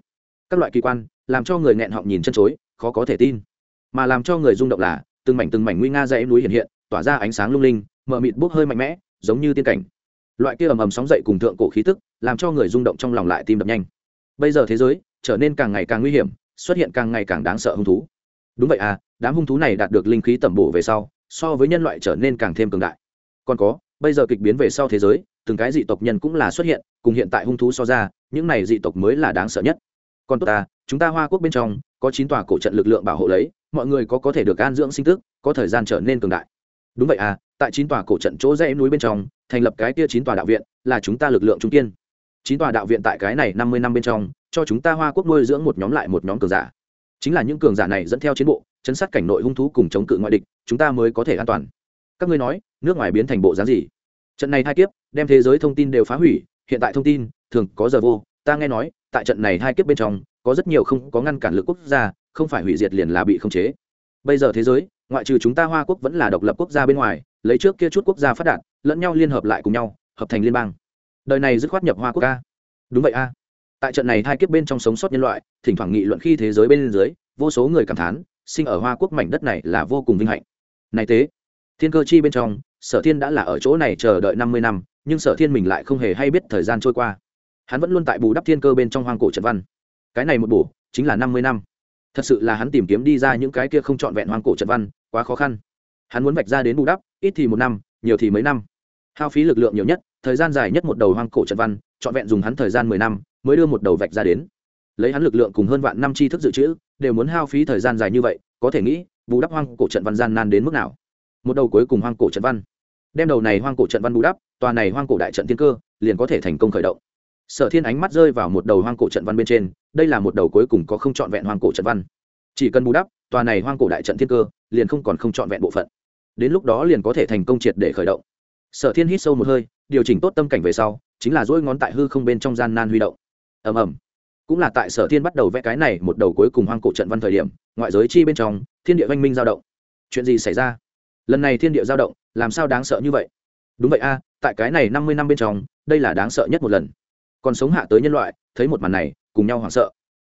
các loại kỳ quan, làm cho người nghẹn họng nhìn chân chối, khó có thể tin. Mà làm cho người rung động là, từng mảnh từng mảnh nguy nga dãy núi hiện hiện, tỏa ra ánh sáng lung linh, mờ mịt bốc hơi mạnh mẽ, giống như tiên cảnh. Loại kia ầm ầm sóng dậy cùng thượng cổ khí tức, làm cho người rung động trong lòng lại tim đập nhanh. Bây giờ thế giới, trở nên càng ngày càng nguy hiểm, xuất hiện càng ngày càng đáng sợ hung thú. Đúng vậy à đám hung thú này đạt được linh khí tẩm bổ về sau, so với nhân loại trở nên càng thêm cường đại. Còn có, bây giờ kịch biến về sau thế giới, từng cái dị tộc nhân cũng là xuất hiện, cùng hiện tại hung thú so ra, những này dị tộc mới là đáng sợ nhất còn tốt ta, chúng ta hoa quốc bên trong, có chín tòa cổ trận lực lượng bảo hộ lấy, mọi người có có thể được an dưỡng sinh tức, có thời gian trở nên cường đại. Đúng vậy à tại chín tòa cổ trận chỗ rẽ núi bên trong, thành lập cái kia chín tòa đạo viện, là chúng ta lực lượng trung kiên. Chín tòa đạo viện tại cái này năm mươi năm bên trong, cho chúng ta hoa quốc nuôi dưỡng một nhóm lại một nhóm cường giả. Chính là những cường giả này dẫn theo chiến bộ, chấn sát cảnh nội hung thú cùng chống cự ngoại địch, chúng ta mới có thể an toàn. Các ngươi nói, nước ngoài biến thành bộ dáng gì? Trận này hai kiếp, đem thế giới thông tin đều phá hủy, hiện tại thông tin, thường có giờ vô, ta nghe nói tại trận này hai kiếp bên trong, có rất nhiều không có ngăn cản lực quốc gia, không phải hủy diệt liền là bị khống chế. Bây giờ thế giới, ngoại trừ chúng ta hoa quốc vẫn là độc lập quốc gia bên ngoài, lấy trước kia chút quốc gia phát đạt, lẫn nhau liên hợp lại cùng nhau, hợp thành liên bang. Đời này dứt khoát nhập hoa quốc ca đúng vậy a. Tại trận này hai kiếp bên trong sống sót nhân loại, thỉnh thoảng nghị luận khi thế giới bên dưới, vô số người cảm thán, sinh ở hoa quốc mảnh đất này là vô cùng vinh hạnh. Này tế, thiên cơ chi bên trong, sở thiên đã là ở chỗ này chờ đợi năm mươi năm, nhưng sở thiên mình lại không hề hay biết thời gian trôi qua hắn vẫn luôn tại bù đắp thiên cơ bên trong hoang cổ trận văn. Cái này một bổ, chính là năm mươi năm. Thật sự là hắn tìm kiếm đi ra những cái kia không trọn vẹn hoang cổ trận văn, quá khó khăn. Hắn muốn vạch ra đến bù đắp, ít thì một năm, nhiều thì mấy năm. Hao phí lực lượng nhiều nhất, thời gian dài nhất một đầu hoang cổ trận văn, trọn vẹn dùng hắn thời gian mười năm, mới đưa một đầu vạch ra đến. Lấy hắn lực lượng cùng hơn vạn năm tri thức dự trữ, đều muốn hao phí thời gian dài như vậy, có thể nghĩ, bù đắp hoang cổ trận văn gian nan đến mức nào? Một đầu cuối cùng hoang cổ trận văn. Đem đầu này hoang cổ trận văn bù đắp, tòa này hoang cổ đại trận thiên cơ, liền có thể thành công khởi động sở thiên ánh mắt rơi vào một đầu hoang cổ trận văn bên trên, đây là một đầu cuối cùng có không trọn vẹn hoang cổ trận văn. Chỉ cần bù đắp, tòa này hoang cổ đại trận thiên cơ, liền không còn không trọn vẹn bộ phận. Đến lúc đó liền có thể thành công triệt để khởi động. Sở thiên hít sâu một hơi, điều chỉnh tốt tâm cảnh về sau, chính là dỗi ngón tại hư không bên trong gian nan huy động. Ầm ầm. Cũng là tại sở thiên bắt đầu vẽ cái này một đầu cuối cùng hoang cổ trận văn thời điểm, ngoại giới chi bên trong, thiên địa văn minh giao động. Chuyện gì xảy ra? Lần này thiên địa giao động, làm sao đáng sợ như vậy? Đúng vậy a, tại cái này năm mươi năm bên trong, đây là đáng sợ nhất một lần còn sống hạ tới nhân loại thấy một màn này cùng nhau hoảng sợ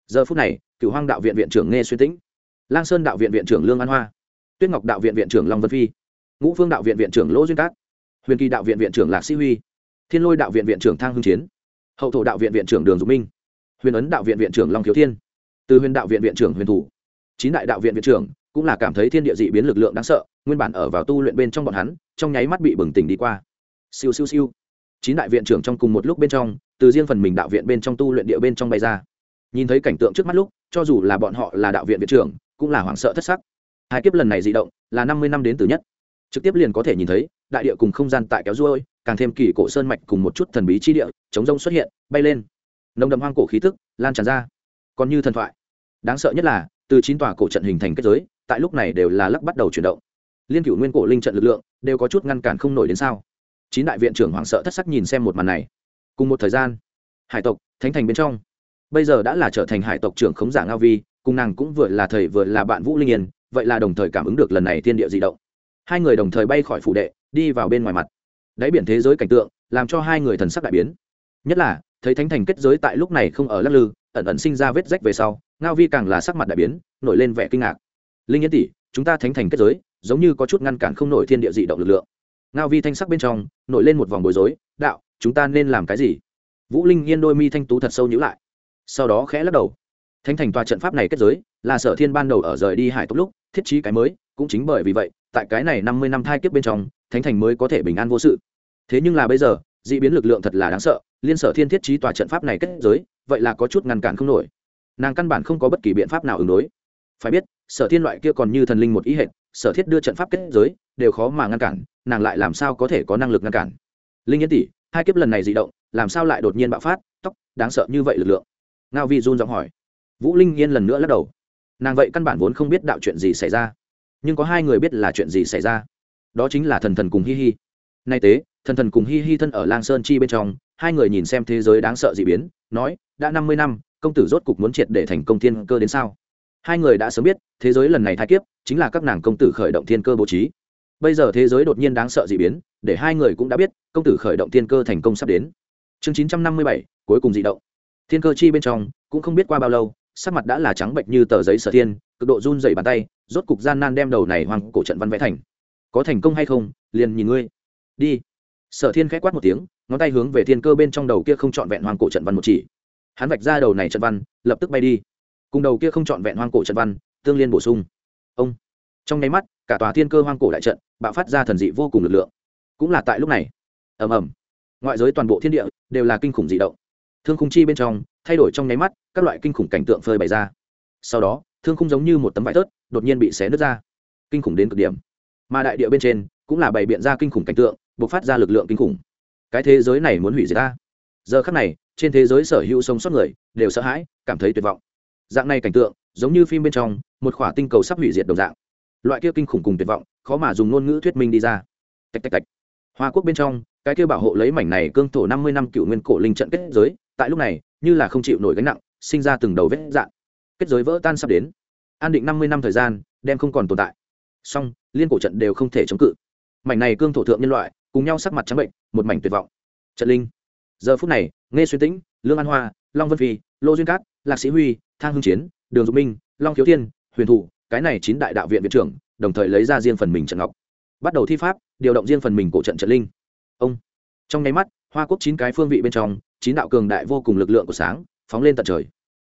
giờ phút này cựu hoang đạo viện viện trưởng nghe xuyên tĩnh lang sơn đạo viện viện trưởng lương an hoa tuyết ngọc đạo viện viện trưởng long vân phi ngũ phương đạo viện viện trưởng lỗ duyên cát huyền kỳ đạo viện viện trưởng lạc sĩ huy thiên lôi đạo viện viện trưởng thang hưng chiến hậu thổ đạo viện viện trưởng đường dục minh huyền ấn đạo viện viện trưởng long thiếu thiên từ huyền đạo viện viện trưởng huyền thủ chín đại đạo viện viện trưởng cũng là cảm thấy thiên địa dị biến lực lượng đáng sợ nguyên bản ở vào tu luyện bên trong bọn hắn trong nháy mắt bị bừng tỉnh đi qua siêu siêu siêu chín đại viện trưởng trong cùng một lúc bên trong từ riêng phần mình đạo viện bên trong tu luyện địa bên trong bay ra. Nhìn thấy cảnh tượng trước mắt lúc, cho dù là bọn họ là đạo viện viện trưởng, cũng là hoảng sợ thất sắc. Hai kiếp lần này dị động, là năm mươi năm đến từ nhất. Trực tiếp liền có thể nhìn thấy, đại địa cùng không gian tại kéo ruôi, càng thêm kỳ cổ sơn mạch cùng một chút thần bí chi địa, chống rông xuất hiện, bay lên. Nồng đậm hoang cổ khí tức, lan tràn ra. Còn như thần thoại. Đáng sợ nhất là, từ chín tòa cổ trận hình thành kết giới, tại lúc này đều là lắc bắt đầu chuyển động. Liên cửu nguyên cổ linh trận lực lượng, đều có chút ngăn cản không nổi đến sao. Chín đại viện trưởng hoảng sợ thất sắc nhìn xem một màn này cùng một thời gian, hải tộc, thánh thành bên trong. Bây giờ đã là trở thành hải tộc trưởng khống giả ngao vi, cùng nàng cũng vừa là thầy vừa là bạn vũ linh yên, vậy là đồng thời cảm ứng được lần này thiên địa di động. Hai người đồng thời bay khỏi phủ đệ, đi vào bên ngoài mặt. Đáy biển thế giới cảnh tượng, làm cho hai người thần sắc đại biến. Nhất là, thấy thánh thành kết giới tại lúc này không ở lắc lư, ẩn ẩn sinh ra vết rách về sau, ngao vi càng là sắc mặt đại biến, nổi lên vẻ kinh ngạc. Linh yên tỷ, chúng ta thánh thành kết giới, giống như có chút ngăn cản không nổi thiên địa dị động lực lượng. Ngao vi thanh sắc bên trong, nổi lên một vòng bối rối, đạo chúng ta nên làm cái gì? Vũ linh yên đôi mi thanh tú thật sâu nhữ lại. Sau đó khẽ lắc đầu. Thánh thành tòa trận pháp này kết giới là sở thiên ban đầu ở rời đi hải tốc lúc thiết trí cái mới, cũng chính bởi vì vậy, tại cái này năm mươi năm thai kiếp bên trong, thánh thành mới có thể bình an vô sự. Thế nhưng là bây giờ d ị biến lực lượng thật là đáng sợ, liên sở thiên thiết trí tòa trận pháp này kết giới, vậy là có chút ngăn cản không nổi. Nàng căn bản không có bất kỳ biện pháp nào ứng đối. Phải biết, sở thiên loại kia còn như thần linh một ý hệ sở thiết đưa trận pháp kết giới, đều khó mà ngăn cản, nàng lại làm sao có thể có năng lực ngăn cản? Linh yên tỷ hai kiếp lần này di động, làm sao lại đột nhiên bạo phát? Tóc, đáng sợ như vậy lực lượng. Ngao vi run giọng hỏi. Vũ linh yên lần nữa lắc đầu. Nàng vậy căn bản vốn không biết đạo chuyện gì xảy ra. Nhưng có hai người biết là chuyện gì xảy ra. Đó chính là thần thần cùng hi hi. Nay tế, thần thần cùng hi hi thân ở lang sơn chi bên trong, hai người nhìn xem thế giới đáng sợ d ị biến, nói, đã năm mươi năm, công tử rốt cục muốn triệt để thành công thiên cơ đến sao? Hai người đã sớm biết, thế giới lần này thai kiếp, chính là các nàng công tử khởi động thiên cơ bố trí bây giờ thế giới đột nhiên đáng sợ d ị biến, để hai người cũng đã biết, công tử khởi động thiên cơ thành công sắp đến. Chương chín trăm năm mươi bảy, cuối cùng d ị động. Thiên cơ chi bên trong, cũng không biết qua bao lâu, sắc mặt đã là trắng bệnh như tờ giấy sở thiên, cực độ run dày bàn tay, rốt cục gian nan đem đầu này hoang cổ trận văn vẽ thành. Có thành công hay không, liền nhìn ngươi. Đi. Sở thiên k h á c quát một tiếng, ngón tay hướng về thiên cơ bên trong đầu kia không trọn vẹn hoang cổ trận văn một chỉ. Hắn vạch ra đầu này trận văn, lập tức bay đi. Cùng đầu kia không trọn vẹn hoang cổ trận văn, tương liên bổ sung. Ông. Trong nháy mắt cả tòa thiên cơ hoang cổ đại trận bạo phát ra thần dị vô cùng lực lượng. Cũng là tại lúc này. Ầm ầm. Ngoại giới toàn bộ thiên địa đều là kinh khủng dị động. Thương khung chi bên trong, thay đổi trong nháy mắt, các loại kinh khủng cảnh tượng phơi bày ra. Sau đó, thương khung giống như một tấm vải tớt đột nhiên bị xé nứt ra. Kinh khủng đến cực điểm. Mà đại địa bên trên cũng là bày biện ra kinh khủng cảnh tượng, bộc phát ra lực lượng kinh khủng. Cái thế giới này muốn hủy diệt ta. Giờ khắc này, trên thế giới sở hữu sống sót người đều sợ hãi, cảm thấy tuyệt vọng. Dạng này cảnh tượng, giống như phim bên trong, một khỏa tinh cầu sắp hủy diệt đồng dạng loại kia kinh khủng cùng tuyệt vọng, khó mà dùng ngôn ngữ thuyết minh đi ra. Tạch tạch tạch. Hoa quốc bên trong, cái kia bảo hộ lấy mảnh này cương thổ năm mươi năm cựu nguyên cổ linh trận kết giới, tại lúc này, như là không chịu nổi gánh nặng, sinh ra từng đầu vết dạn. Kết giới vỡ tan sắp đến. An định năm mươi năm thời gian, đem không còn tồn tại. Song liên cổ trận đều không thể chống cự. Mảnh này cương thổ thượng nhân loại, cùng nhau sắc mặt trắng bệnh, một mảnh tuyệt vọng. Trận linh. Giờ phút này nghe xuyên tĩnh, lương an hoa, long vân phi, lô duyên cát, lạc sĩ huy, thang hưng chiến, đường dục minh, long thiếu thiên, huyền thủ cái này chín đại đạo viện viện trưởng, đồng thời lấy ra riêng phần mình trận ngọc. Bắt đầu thi pháp, điều động riêng phần mình cổ trận trận linh. Ông. Trong nháy mắt, hoa quốc chín cái phương vị bên trong, chín đạo cường đại vô cùng lực lượng của sáng, phóng lên tận trời.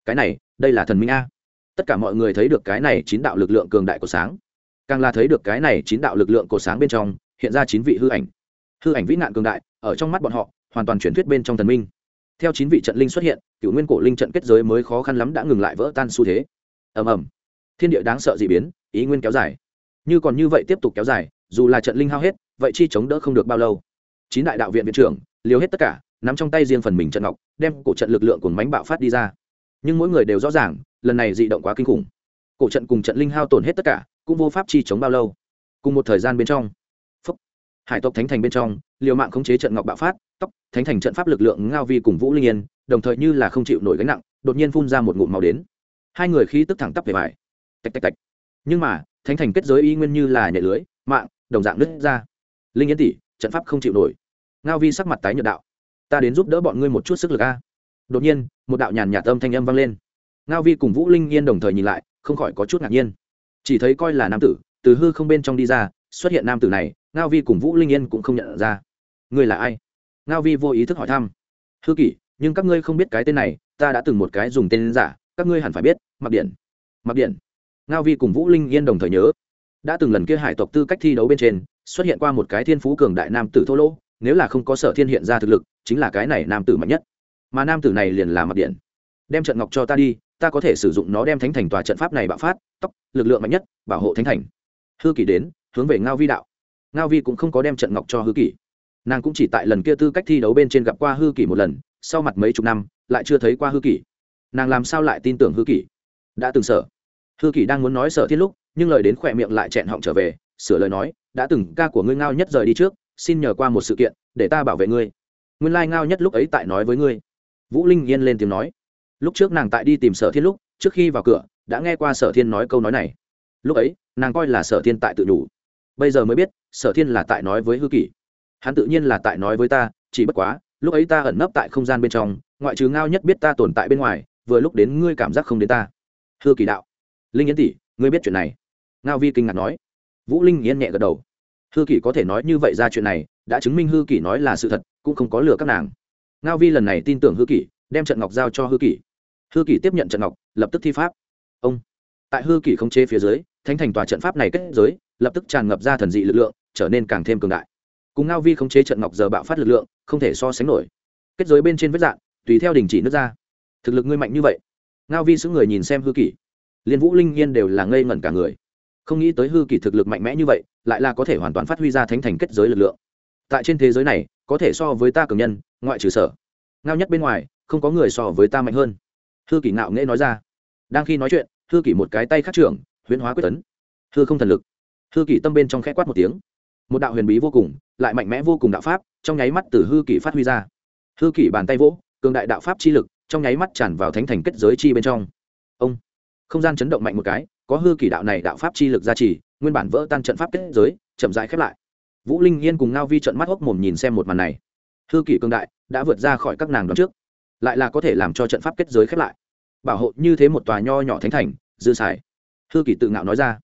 Cái này, đây là thần minh a. Tất cả mọi người thấy được cái này chín đạo lực lượng cường đại của sáng. Càng là thấy được cái này chín đạo lực lượng của sáng bên trong, hiện ra chín vị hư ảnh. Hư ảnh vĩ nạn cường đại, ở trong mắt bọn họ, hoàn toàn chuyển thuyết bên trong thần minh. Theo chín vị trận linh xuất hiện cựu nguyên cổ linh trận kết giới mới khó khăn lắm đã ngừng lại vỡ tan xu thế. Ầm ầm thiên địa đáng sợ d ị biến ý nguyên kéo dài. Như còn như vậy tiếp tục kéo dài dù là trận linh hao hết vậy chi chống đỡ không được bao lâu. Chín đại đạo viện viện trưởng liều hết tất cả nắm trong tay riêng phần mình trận ngọc đem cổ trận lực lượng của mánh bạo phát đi ra. Nhưng mỗi người đều rõ ràng lần này dị động quá kinh khủng. Cổ trận cùng trận linh hao tổn hết tất cả cũng vô pháp chi chống bao lâu. Cùng một thời gian bên trong phúc, hải tộc thánh thành bên trong liều mạng khống chế trận ngọc bạo phát tóc thánh thành trận pháp lực lượng ngao vi cùng vũ linh yên đồng thời như là không chịu nổi gánh nặng đột nhiên phun ra một ngụm màu đến. Hai người khí tức thẳng tắp về bài tạch tạch tạch. Nhưng mà, thánh thành kết giới y nguyên như là nhẹ lưới, mạng, đồng dạng nứt ra. Linh yên tỷ, trận pháp không chịu nổi. Ngao vi sắc mặt tái nhợt đạo. Ta đến giúp đỡ bọn ngươi một chút sức lực a. Đột nhiên, một đạo nhàn nhạt âm thanh âm vang lên. Ngao vi cùng vũ linh yên đồng thời nhìn lại, không khỏi có chút ngạc nhiên. Chỉ thấy coi là nam tử, từ hư không bên trong đi ra, xuất hiện nam tử này, ngao vi cùng vũ linh yên cũng không nhận ra. Ngươi là ai? Ngao vi vô ý thức hỏi thăm. Hư kỷ, nhưng các ngươi không biết cái tên này, ta đã từng một cái dùng tên giả, các ngươi hẳn phải biết. Mặc điện. Mặc điện ngao vi cùng vũ linh yên đồng thời nhớ, đã từng lần kia hải tộc tư cách thi đấu bên trên, xuất hiện qua một cái thiên phú cường đại nam tử thô lỗ, nếu là không có sở thiên hiện ra thực lực, chính là cái này nam tử mạnh nhất. Mà nam tử này liền là mặt điện. Đem trận ngọc cho ta đi, ta có thể sử dụng nó đem thánh thành tòa trận pháp này bạo phát tóc lực lượng mạnh nhất, bảo hộ thánh thành. Hư kỷ đến, hướng về ngao vi đạo. Ngao vi cũng không có đem trận ngọc cho hư kỷ. Nàng cũng chỉ tại lần kia tư cách thi đấu bên trên gặp qua hư kỷ một lần, sau mặt mấy chục năm, lại chưa thấy qua hư kỷ. Nàng làm sao lại tin tưởng hư kỷ? Đã từng sở hư kỷ đang muốn nói sở Thiên lúc, nhưng lời đến khỏe miệng lại chẹn họng trở về, sửa lời nói, đã từng ca của ngươi ngao nhất rời đi trước, xin nhờ qua một sự kiện, để ta bảo vệ ngươi. Nguyên lai ngao nhất lúc ấy tại nói với ngươi. Vũ linh yên lên tiếng nói. Lúc trước nàng tại đi tìm sở thiên lúc, trước khi vào cửa, đã nghe qua sở thiên nói câu nói này. Lúc ấy, nàng coi là sở thiên tại tự đủ bây giờ mới biết, sở thiên là tại nói với hư kỷ. Hắn tự nhiên là tại nói với ta, chỉ bất quá, lúc ấy ta ẩn nấp tại không gian bên trong, ngoại trừ ngao nhất biết ta tồn tại bên ngoài, vừa lúc đến ngươi cảm giác không đến ta. Hư kỳ đạo linh yến tỷ, ngươi biết chuyện này? Ngao vi kinh ngạc nói. Vũ linh yên nhẹ gật đầu. Hư kỷ có thể nói như vậy ra chuyện này, đã chứng minh hư kỷ nói là sự thật, cũng không có lừa các nàng. Ngao vi lần này tin tưởng hư kỷ, đem trận ngọc giao cho hư kỷ. Hư kỷ tiếp nhận trận ngọc, lập tức thi pháp. Ông. Tại hư kỷ không chế phía dưới, thánh thành tòa trận pháp này kết giới, lập tức tràn ngập ra thần dị lực lượng, trở nên càng thêm cường đại. Cùng ngao vi không chế trận ngọc giờ bạo phát lực lượng, không thể so sánh nổi. Kết giới bên trên vết dạng tùy theo đình chỉ nước ra. Thực lực ngươi mạnh như vậy. Ngao vi xứ người nhìn xem hư kỷ liên vũ linh nhiên đều là ngây ngẩn cả người. Không nghĩ tới hư kỷ thực lực mạnh mẽ như vậy, lại là có thể hoàn toàn phát huy ra thánh thành kết giới lực lượng. Tại trên thế giới này, có thể so với ta cường nhân, ngoại trừ sở. Ngao nhất bên ngoài, không có người so với ta mạnh hơn. Hư kỷ ngạo nghễ nói ra. Đang khi nói chuyện, hư kỷ một cái tay khắc trưởng, huyễn hóa quyết tấn. Hư không thần lực. Hư kỷ tâm bên trong khẽ quát một tiếng. Một đạo huyền bí vô cùng, lại mạnh mẽ vô cùng đạo pháp, trong nháy mắt từ hư kỷ phát huy ra. Hư kỷ bàn tay vỗ, cường đại đạo pháp chi lực, trong nháy mắt tràn vào thánh thành kết giới chi bên trong. Ông không gian chấn động mạnh một cái, có hư kỷ đạo này đạo pháp chi lực gia trì, nguyên bản vỡ tan trận pháp kết giới, chậm rãi khép lại. Vũ linh yên cùng ngao vi trận mắt hốc mồm nhìn xem một màn này. Hư kỷ cường đại đã vượt ra khỏi các nàng đón trước, lại là có thể làm cho trận pháp kết giới khép lại. Bảo hộ như thế một tòa nho nhỏ thánh thành, dư xài. Hư kỷ tự ngạo nói ra.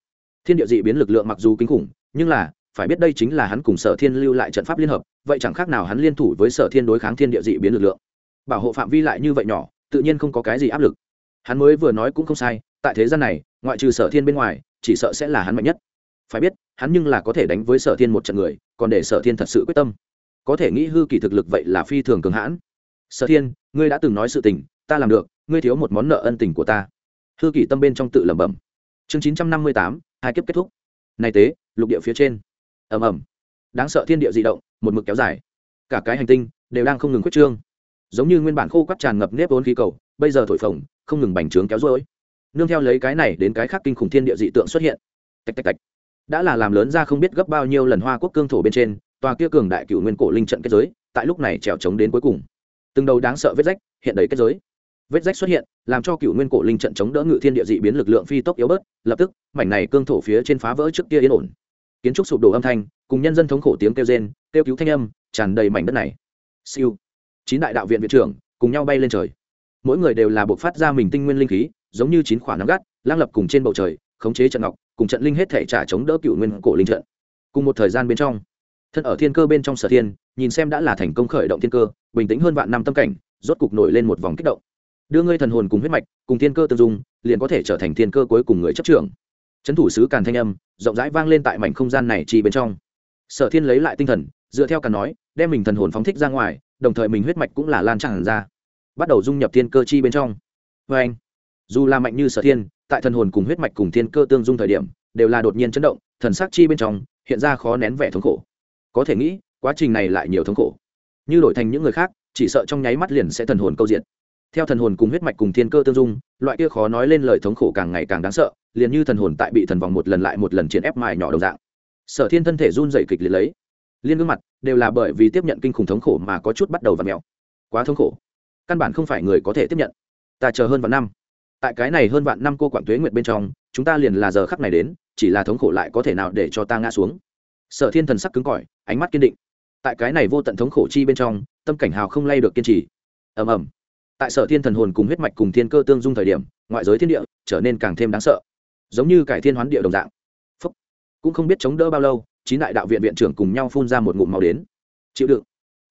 Thiên địa dị biến lực lượng mặc dù kinh khủng, nhưng là, phải biết đây chính là hắn cùng sở thiên lưu lại trận pháp liên hợp, vậy chẳng khác nào hắn liên thủ với sở thiên đối kháng thiên địa dị biến lực lượng. Bảo hộ phạm vi lại như vậy nhỏ, tự nhiên không có cái gì áp lực. Hắn mới vừa nói cũng không sai tại thế gian này, ngoại trừ sở thiên bên ngoài, chỉ sợ sẽ là hắn mạnh nhất. Phải biết, hắn nhưng là có thể đánh với sở thiên một trận người, còn để sở thiên thật sự quyết tâm. Có thể nghĩ hư kỳ thực lực vậy là phi thường cường hãn. Sở thiên, ngươi đã từng nói sự tình, ta làm được, ngươi thiếu một món nợ ân tình của ta. Hư kỳ tâm bên trong tự lẩm bẩm. Chương chín trăm năm mươi tám, hai kiếp kết thúc. Này tế, lục địa phía trên. Ầm ầm. Đáng sợ thiên địa di động, một mực kéo dài. Cả cái hành tinh đều đang không ngừng quyết trương. Giống như nguyên bản khô quắt tràn ngập nếp vốn khí cầu, bây giờ thổi phồng, không ngừng bành trướng kéo rối nương theo lấy cái này đến cái khác kinh khủng thiên địa dị tượng xuất hiện. Tạch tạch tạch. Đã là làm lớn ra không biết gấp bao nhiêu lần hoa quốc cương thổ bên trên, tòa kia cường đại cựu nguyên cổ linh trận kết giới, tại lúc này trèo trống đến cuối cùng. Từng đầu đáng sợ vết rách hiện đầy kết giới. Vết rách xuất hiện, làm cho cựu nguyên cổ linh trận chống đỡ ngự thiên địa dị biến lực lượng phi tốc yếu bớt, lập tức, mảnh này cương thổ phía trên phá vỡ trước kia yên ổn. Kiến trúc sụp đổ âm thanh, cùng nhân dân thống khổ tiếng kêu rên, kêu cứu thanh âm, tràn đầy mảnh đất này. Siêu. Chín đại đạo viện viện trưởng, cùng nhau bay lên trời. Mỗi người đều là buộc phát ra mình tinh nguyên linh khí giống như chín khoả nắm gắt, lang lập cùng trên bầu trời, khống chế trận ngọc, cùng trận linh hết thể trả chống đỡ cựu nguyên cổ linh trận. Cùng một thời gian bên trong, thân ở thiên cơ bên trong sở thiên, nhìn xem đã là thành công khởi động thiên cơ, bình tĩnh hơn vạn năm tâm cảnh, rốt cục nổi lên một vòng kích động. Đưa ngươi thần hồn cùng huyết mạch, cùng thiên cơ tương dung, liền có thể trở thành thiên cơ cuối cùng người chấp trưởng. Trấn thủ sứ càn thanh âm, rộng rãi vang lên tại mảnh không gian này chỉ bên trong. Sở thiên lấy lại tinh thần, dựa theo càn nói, đem mình thần hồn phóng thích ra ngoài, đồng thời mình huyết mạch cũng là lan tràn ra. Bắt đầu dung nhập thiên cơ chi bên trong. Vê anh dù là mạnh như sở thiên, tại thần hồn cùng huyết mạch cùng thiên cơ tương dung thời điểm, đều là đột nhiên chấn động, thần sắc chi bên trong hiện ra khó nén vẻ thống khổ. Có thể nghĩ, quá trình này lại nhiều thống khổ. Như đổi thành những người khác, chỉ sợ trong nháy mắt liền sẽ thần hồn câu diện theo thần hồn cùng huyết mạch cùng thiên cơ tương dung, loại kia khó nói lên lời thống khổ càng ngày càng đáng sợ, liền như thần hồn tại bị thần vòng một lần lại một lần chiến ép mài nhỏ đồng dạng. Sở thiên thân thể run dày kịch liệt lấy. Liên gương mặt đều là bởi vì tiếp nhận kinh khủng thống khổ mà có chút bắt đầu và mèo. Quá thống khổ. Căn bản không phải người có thể tiếp nhận. Ta chờ hơn vạn năm tại cái này hơn vạn năm cô quản tuế nguyệt bên trong, chúng ta liền là giờ khắc này đến, chỉ là thống khổ lại có thể nào để cho ta ngã xuống. Sở thiên thần sắc cứng cỏi, ánh mắt kiên định. Tại cái này vô tận thống khổ chi bên trong, tâm cảnh hào không lay được kiên trì. Ầm ầm. Tại sở thiên thần hồn cùng huyết mạch cùng thiên cơ tương dung thời điểm, ngoại giới thiên địa trở nên càng thêm đáng sợ. Giống như cải thiên hoán địa đồng dạng. Phúc. cũng không biết chống đỡ bao lâu, chín đại đạo viện viện trưởng cùng nhau phun ra một ngụm màu đến. Chịu đựng.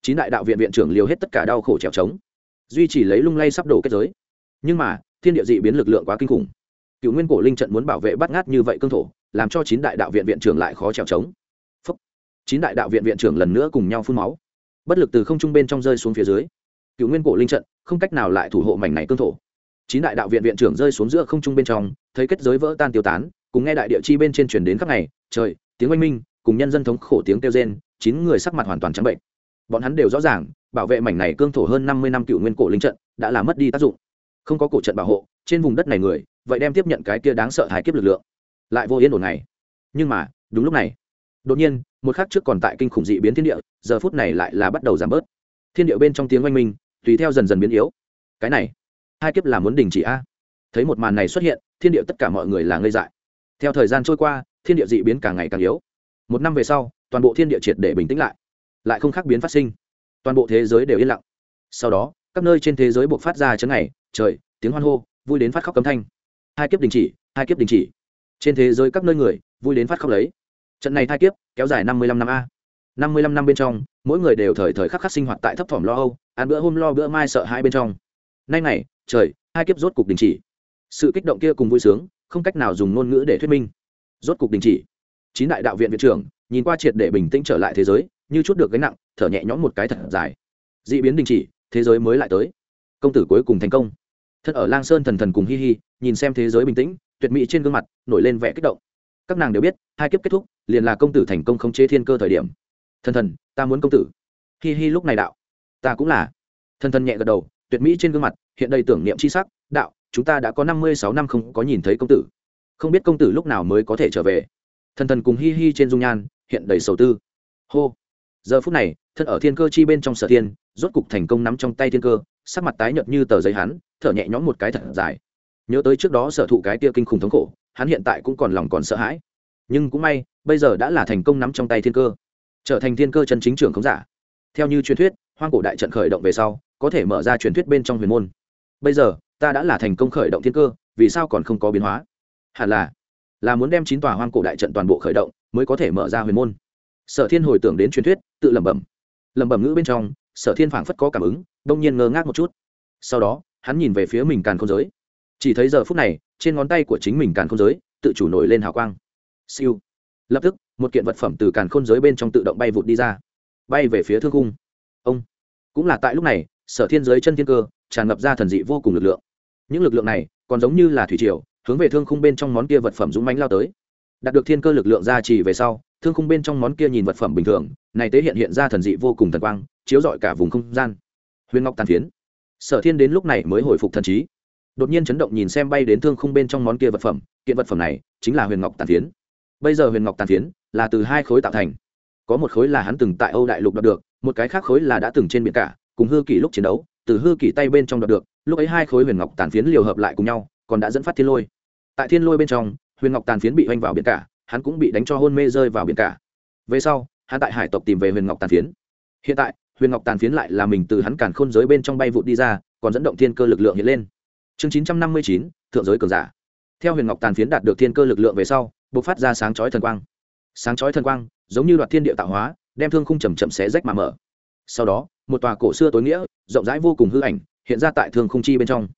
Chín đại đạo viện viện trưởng liều hết tất cả đau khổ trèo trống. Duy chỉ lấy lung lay sắp đổ kết giới. Nhưng mà thiên địa dị biến lực lượng quá kinh khủng. Cựu nguyên cổ linh trận muốn bảo vệ bắt ngát như vậy cương thổ, làm cho chín đại đạo viện viện trưởng lại khó trèo trống Phúc. chín đại đạo viện viện trưởng lần nữa cùng nhau phun máu. Bất lực từ không trung bên trong rơi xuống phía dưới. Cựu nguyên cổ linh trận, không cách nào lại thủ hộ mảnh này cương thổ. Chín đại đạo viện viện trưởng rơi xuống giữa không trung bên trong, thấy kết giới vỡ tan tiêu tán, cùng nghe đại địa chi bên trên truyền đến các ngày, trời, tiếng oanh minh, cùng nhân dân thống khổ tiếng kêu rên, chín người sắc mặt hoàn toàn trắng bệnh. Bọn hắn đều rõ ràng, bảo vệ mảnh này cương thổ hơn năm mươi năm cựu nguyên cổ linh trận đã làm mất đi tác dụng không có cổ trận bảo hộ, trên vùng đất này người, vậy đem tiếp nhận cái kia đáng sợ hài kiếp lực lượng. Lại vô yên ổn này. Nhưng mà, đúng lúc này, đột nhiên, một khắc trước còn tại kinh khủng dị biến thiên địa, giờ phút này lại là bắt đầu giảm bớt. Thiên địa bên trong tiếng oanh minh, tùy theo dần dần biến yếu. Cái này, hai kiếp là muốn đình chỉ a. Thấy một màn này xuất hiện, thiên địa tất cả mọi người là ngây dại. Theo thời gian trôi qua, thiên địa dị biến càng ngày càng yếu. Một năm về sau, toàn bộ thiên địa triệt để bình tĩnh lại. Lại không khác biến phát sinh. Toàn bộ thế giới đều yên lặng. Sau đó, các nơi trên thế giới buộc phát ra chấn ngày trời, tiếng hoan hô, vui đến phát khóc cấm thanh. Hai kiếp đình chỉ, hai kiếp đình chỉ. Trên thế giới các nơi người, vui đến phát khóc lấy. Trận này hai kiếp, kéo dài năm mươi lăm năm a. năm mươi lăm năm bên trong, mỗi người đều thời thời khắc khắc sinh hoạt tại thấp thỏm lo âu, ăn bữa hôm lo bữa mai sợ hai bên trong. Nay này trời, hai kiếp rốt cục đình chỉ. Sự kích động kia cùng vui sướng, không cách nào dùng ngôn ngữ để thuyết minh. Rốt cục đình chỉ. Chín đại đạo viện viện trưởng, nhìn qua triệt để bình tĩnh trở lại thế giới, như chút được gánh nặng, thở nhẹ nhõm một cái thật dài. D ị biến đình chỉ, thế giới mới lại tới. Công tử cuối cùng thành công thật ở lang sơn thần thần cùng hi hi, nhìn xem thế giới bình tĩnh, tuyệt mỹ trên gương mặt, nổi lên vẻ kích động. Các nàng đều biết, hai kiếp kết thúc, liền là công tử thành công khống chế thiên cơ thời điểm. Thần thần, ta muốn công tử. Hi hi lúc này đạo, ta cũng là. Thần thần nhẹ gật đầu, tuyệt mỹ trên gương mặt, hiện đầy tưởng niệm c h i sắc, đạo, chúng ta đã có năm mươi sáu năm không có nhìn thấy công tử. Không biết công tử lúc nào mới có thể trở về. Thần thần cùng hi hi trên dung nhan, hiện đầy sầu tư. Hô. Giờ phút này thân ở thiên cơ chi bên trong sở thiên, rốt cục thành công nắm trong tay thiên cơ, sắc mặt tái nhợt như tờ giấy hắn, thở nhẹ nhõm một cái thật dài. Nhớ tới trước đó sở thụ cái tia kinh khủng thống khổ, hắn hiện tại cũng còn lòng còn sợ hãi. Nhưng cũng may, bây giờ đã là thành công nắm trong tay thiên cơ, trở thành thiên cơ chân chính trưởng không giả. Theo như truyền thuyết, hoang cổ đại trận khởi động về sau, có thể mở ra truyền thuyết bên trong huyền môn. Bây giờ, ta đã là thành công khởi động thiên cơ, vì sao còn không có biến hóa? Hẳn là là muốn đem chín tòa hoang cổ đại trận toàn bộ khởi động, mới có thể mở ra huyền môn. Sở thiên hồi tưởng đến truyền thuyết, tự lẩm bẩm lẩm bẩm ngữ bên trong, sở thiên phảng phất có cảm ứng, đông nhiên ngơ ngác một chút. Sau đó, hắn nhìn về phía mình càn không giới. Chỉ thấy giờ phút này, trên ngón tay của chính mình càn không giới, tự chủ nổi lên hào quang. Siêu. Lập tức, một kiện vật phẩm từ càn khôn giới bên trong tự động bay vụt đi ra. Bay về phía thương cung ông. Cũng là tại lúc này, sở thiên giới chân thiên cơ, tràn ngập ra thần dị vô cùng lực lượng. Những lực lượng này, còn giống như là thủy triều, hướng về thương khung bên trong món kia vật phẩm dũng mánh lao tới. Đạt được thiên cơ lực lượng ra chỉ về sau thương khung bên trong món kia nhìn vật phẩm bình thường, này tế hiện hiện ra thần dị vô cùng thần quang, chiếu rọi cả vùng không gian. Huyền ngọc tàn phiến. Sở thiên đến lúc này mới hồi phục thần trí. Đột nhiên chấn động nhìn xem bay đến thương khung bên trong món kia vật phẩm, kiện vật phẩm này chính là huyền ngọc tàn phiến. Bây giờ huyền ngọc tàn phiến là từ hai khối tạo thành. Có một khối là hắn từng tại âu đại lục đọc được, một cái khác khối là đã từng trên biển cả, cùng hư kỷ lúc chiến đấu, từ hư kỷ tay bên trong đọc được, lúc ấy hai khối huyền ngọc tàn phiến liều hợp lại cùng nhau, còn đã dẫn phát thiên lôi. Tại thiên lôi bên trong, huyền ngọc tàn phiến bị oanh vào biển cả hắn cũng bị đánh cho hôn mê rơi vào biển cả. Về sau, hắn tại hải tộc tìm về huyền ngọc tàn phiến. Hiện tại, huyền ngọc tàn phiến lại là mình từ hắn càn khôn giới bên trong bay vụt đi ra, còn dẫn động thiên cơ lực lượng hiện lên. Chương chín trăm năm mươi chín, thượng giới cường giả. Theo huyền ngọc tàn phiến đạt được thiên cơ lực lượng về sau b ộ c phát ra sáng chói thần quang. Sáng chói thần quang, giống như đoạt thiên địa tạo hóa, đem thương khung chầm chậm xé rách mà mở. Sau đó, một tòa cổ xưa tối nghĩa, rộng rãi vô cùng hư ảnh, hiện ra tại thương khung chi bên trong.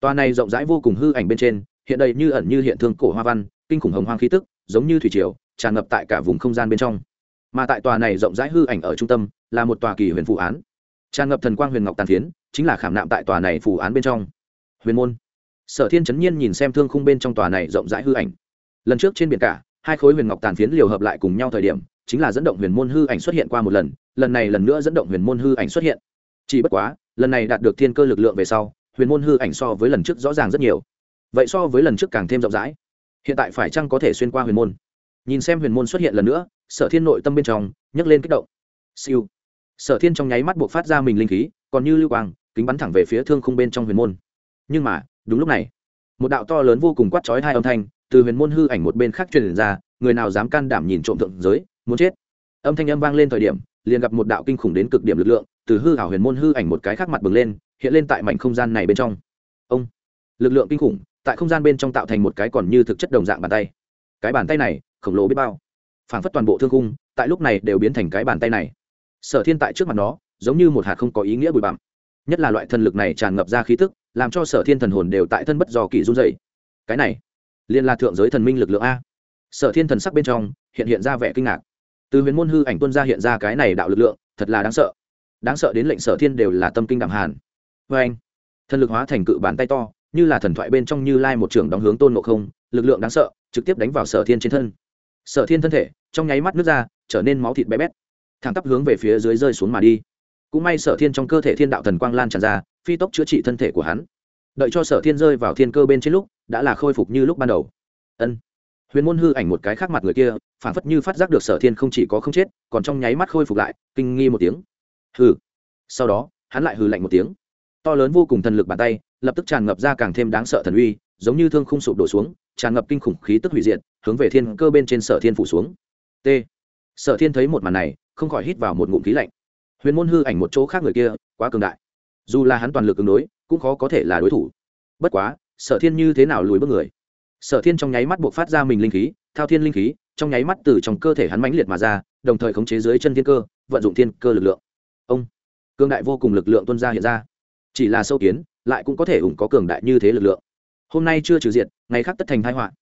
Tòa này rộng rãi vô cùng hư ảnh bên trên, hiện đầy như ẩn như hiện thương cổ hoa văn, kinh khủng hồng hoang khí tức giống như thủy triều, tràn ngập tại cả vùng không gian bên trong. Mà tại tòa này rộng rãi hư ảnh ở trung tâm, là một tòa kỳ huyền phụ án. Tràn ngập thần quang huyền ngọc tàn phiến, chính là khảm nạm tại tòa này phù án bên trong. Huyền môn. Sở thiên chấn nhiên nhìn xem thương khung bên trong tòa này rộng rãi hư ảnh. Lần trước trên biển cả, hai khối huyền ngọc tàn phiến liều hợp lại cùng nhau thời điểm, chính là dẫn động huyền môn hư ảnh xuất hiện qua một lần lần này lần nữa dẫn động huyền môn hư ảnh xuất hiện. Chỉ bất quá, lần này đạt được thiên cơ lực lượng về sau, huyền môn hư ảnh so với lần trước rõ ràng rất nhiều. Vậy so với lần trước càng thêm rộng rãi hiện tại phải chăng có thể xuyên qua huyền môn? Nhìn xem huyền môn xuất hiện lần nữa, sở thiên nội tâm bên trong nhấc lên kích động. Siêu. Sở thiên trong nháy mắt buộc phát ra mình linh khí, còn như lưu quang, kính bắn thẳng về phía thương khung bên trong huyền môn. Nhưng mà, đúng lúc này, một đạo to lớn vô cùng quát chói hai âm thanh từ huyền môn hư ảnh một bên khác truyền ra, người nào dám can đảm nhìn trộm thượng giới, muốn chết. Âm thanh âm vang lên thời điểm, liền gặp một đạo kinh khủng đến cực điểm lực lượng từ hư hảo huyền môn hư ảnh một cái khác mặt bừng lên, hiện lên tại mảnh không gian này bên trong. Ông, lực lượng kinh khủng tại không gian bên trong tạo thành một cái còn như thực chất đồng dạng bàn tay. Cái bàn tay này, khổng lồ biết bao. Phảng phất toàn bộ thương cung tại lúc này đều biến thành cái bàn tay này. Sở thiên tại trước mặt nó, giống như một hạt không có ý nghĩa bụi bặm. Nhất là loại thần lực này tràn ngập ra khí tức, làm cho sở thiên thần hồn đều tại thân bất do kỳ run dày cái này liên là thượng giới thần minh lực lượng a. Sở thiên thần sắc bên trong, hiện hiện ra vẻ kinh ngạc. Từ huyền môn hư ảnh tuân ra hiện ra cái này đạo lực lượng, thật là đáng sợ. Đáng sợ đến lệnh sở thiên đều là tâm kinh đẳng hàn. Vê anh thần lực hóa thành cự bàn tay to như là thần thoại bên trong như lai một trưởng đóng hướng tôn ngộ không, lực lượng đáng sợ, trực tiếp đánh vào sở thiên trên thân. Sở thiên thân thể, trong nháy mắt nước ra, trở nên máu thịt bé bét. Thẳng tắp hướng về phía dưới rơi xuống mà đi. Cũng may sở thiên trong cơ thể thiên đạo thần quang lan tràn ra, phi tốc chữa trị thân thể của hắn. Đợi cho sở thiên rơi vào thiên cơ bên trên lúc, đã là khôi phục như lúc ban đầu. Ân. Huyền môn hư ảnh một cái khác mặt người kia, phản phất như phát giác được sở thiên không chỉ có không chết, còn trong nháy mắt khôi phục lại, kinh nghi một tiếng. Hừ. Sau đó, hắn lại hừ lạnh một tiếng. To lớn vô cùng thần lực bàn tay lập tức tràn ngập ra càng thêm đáng sợ thần uy, giống như thương không sụp đổ xuống, tràn ngập kinh khủng khí tức hủy diệt, hướng về thiên cơ bên trên sở thiên phủ xuống. T. Sở thiên thấy một màn này, không khỏi hít vào một ngụm khí lạnh. Huyền môn hư ảnh một chỗ khác người kia, quá cường đại. Dù là hắn toàn lực ứng đối, cũng khó có thể là đối thủ. Bất quá, sở thiên như thế nào lùi bước người? Sở thiên trong nháy mắt buộc phát ra mình linh khí, thao thiên linh khí, trong nháy mắt từ trong cơ thể hắn mãnh liệt mà ra, đồng thời khống chế dưới chân thiên cơ, vận dụng thiên cơ lực lượng. Ông, cường đại vô cùng lực lượng tuân ra hiện ra chỉ là sâu kiến, lại cũng có thể ủng có cường đại như thế lực lượng. Hôm nay chưa trừ diện ngày khác tất thành thái họa.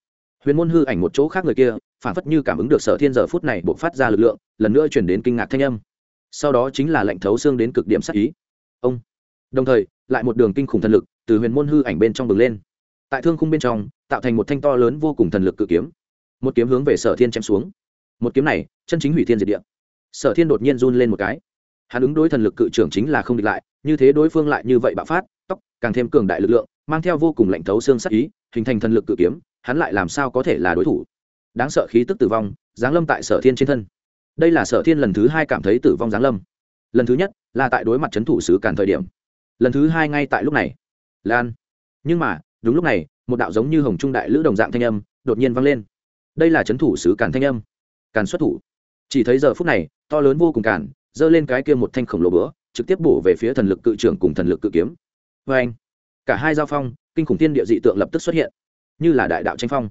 Huyền môn hư ảnh một chỗ khác người kia, phản phất như cảm ứng được sở thiên giờ phút này buộc phát ra lực lượng, lần nữa chuyển đến kinh ngạc thanh âm. Sau đó chính là lệnh thấu xương đến cực điểm sắc ý. Ông. Đồng thời, lại một đường kinh khủng thần lực từ huyền môn hư ảnh bên trong bừng lên. Tại thương khung bên trong, tạo thành một thanh to lớn vô cùng thần lực cự kiếm. Một kiếm hướng về sở thiên chém xuống. Một kiếm này, chân chính hủy thiên diệt địa. Sở thiên đột nhiên run lên một cái hắn ứng đối thần lực cự trưởng chính là không địch lại, như thế đối phương lại như vậy bạo phát, tóc, càng thêm cường đại lực lượng, mang theo vô cùng lạnh thấu xương sắc ý, hình thành thần lực cự kiếm, hắn lại làm sao có thể là đối thủ? Đáng sợ khí tức tử vong, giáng lâm tại sở thiên trên thân. Đây là sở thiên lần thứ hai cảm thấy tử vong giáng lâm. Lần thứ nhất là tại đối mặt c h ấ n thủ sứ càn thời điểm. Lần thứ hai ngay tại lúc này. Lan. Nhưng mà, đúng lúc này, một đạo giống như hồng trung đại lữ đồng dạng thanh âm đột nhiên vang lên. Đây là c h ấ n thủ sứ càn thanh âm. Càn xuất thủ. Chỉ thấy giờ phút này, to lớn vô cùng càn giơ lên cái kia một thanh khổng lồ bữa trực tiếp bổ về phía thần lực cự trưởng cùng thần lực cự kiếm. Vê anh, cả hai giao phong, kinh khủng tiên địa dị tượng lập tức xuất hiện, như là đại đạo tranh phong.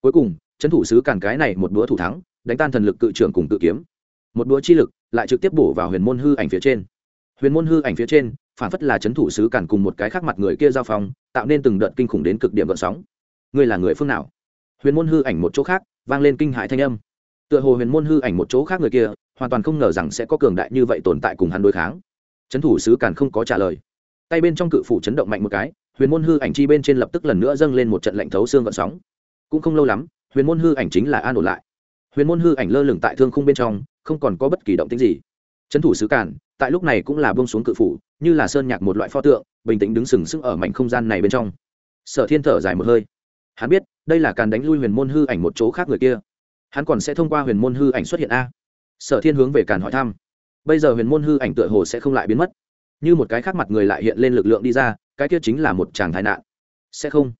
Cuối cùng, trấn thủ sứ càn cái này một đũa thủ thắng, đánh tan thần lực cự trưởng cùng cự kiếm. Một đũa chi lực lại trực tiếp bổ vào huyền môn hư ảnh phía trên. Huyền môn hư ảnh phía trên, phản phất là c h ấ n thủ sứ cản cùng một cái khác mặt người kia giao phong, tạo nên từng đợt kinh khủng đến cực điểm gợn sóng. Ngươi là người phương nào? Huyền môn hư ảnh một chỗ khác, vang lên kinh hại thanh âm. Tựa hồ huyền môn hư ảnh một chỗ khác người kia hoàn toàn không ngờ rằng sẽ có cường đại như vậy tồn tại cùng hắn đối kháng. Chấn thủ sứ cản không có trả lời. Tay bên trong cự phủ chấn động mạnh một cái, huyền môn hư ảnh chi bên trên lập tức lần nữa dâng lên một trận lạnh thấu xương gợn sóng. Cũng không lâu lắm, huyền môn hư ảnh chính là an ổn lại. Huyền môn hư ảnh lơ lửng tại thương khung bên trong, không còn có bất kỳ động tính gì. Trấn thủ sứ cản tại lúc này cũng là bông xuống cự phủ, như là sơn nhạc một loại pho tượng, bình tĩnh đứng sừng sững ở mảnh không gian này bên trong. Sở thiên thở dài một hơi. Hắn biết, đây là càn đánh lui huyền môn hư ảnh một chỗ khác người kia. Hắn còn sẽ thông qua huyền môn hư ảnh xuất hiện a sở thiên hướng về càn hỏi thăm. Bây giờ huyền môn hư ảnh tựa hồ sẽ không lại biến mất. Như một cái khác mặt người lại hiện lên lực lượng đi ra, cái kia chính là một chàng thái nạn. Sẽ không.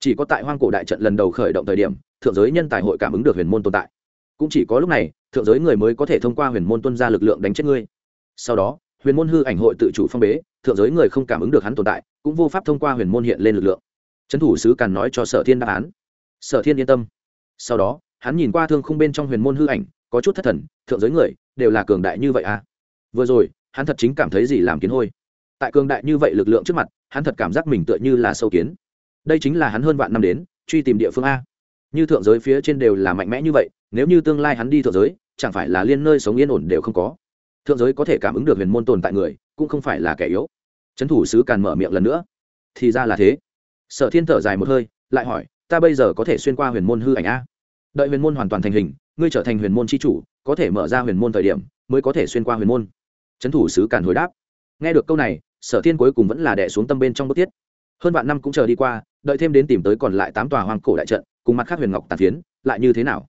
Chỉ có tại hoang cổ đại trận lần đầu khởi động thời điểm, thượng giới nhân tài hội cảm ứng được huyền môn tồn tại. Cũng chỉ có lúc này, thượng giới người mới có thể thông qua huyền môn tuân ra lực lượng đánh chết ngươi. Sau đó, huyền môn hư ảnh hội tự chủ phong bế, thượng giới người không cảm ứng được hắn tồn tại, cũng vô pháp thông qua huyền môn hiện lên lực lượng. Trấn thủ sứ càn nói cho sở thiên đáp án. Sở thiên yên tâm. Sau đó, hắn nhìn qua thương khung bên trong huyền môn hư ảnh có chút thất thần, thượng giới người đều là cường đại như vậy à? Vừa rồi, hắn thật chính cảm thấy gì làm kiến hôi. Tại cường đại như vậy lực lượng trước mặt, hắn thật cảm giác mình tựa như là sâu kiến. Đây chính là hắn hơn vạn năm đến, truy tìm địa phương a. Như thượng giới phía trên đều là mạnh mẽ như vậy, nếu như tương lai hắn đi thượng giới, chẳng phải là liên nơi sống yên ổn đều không có. Thượng giới có thể cảm ứng được huyền môn tồn tại người, cũng không phải là kẻ yếu. Trấn thủ sứ càn mở miệng lần nữa. Thì ra là thế. Sở thiên thở dài một hơi, lại hỏi, ta bây giờ có thể xuyên qua huyền môn hư ảnh a? Đợi huyền môn hoàn toàn thành hình ngươi trở thành huyền môn chi chủ, có thể mở ra huyền môn thời điểm, mới có thể xuyên qua huyền môn. Trấn thủ sứ cản hồi đáp. Nghe được câu này, sở thiên cuối cùng vẫn là đẻ xuống tâm bên trong bất tiết hơn vạn năm cũng chờ đi qua, đợi thêm đến tìm tới còn lại tám tòa hoang cổ đại trận, cùng mặt khác huyền ngọc tàn phiến, lại như thế nào?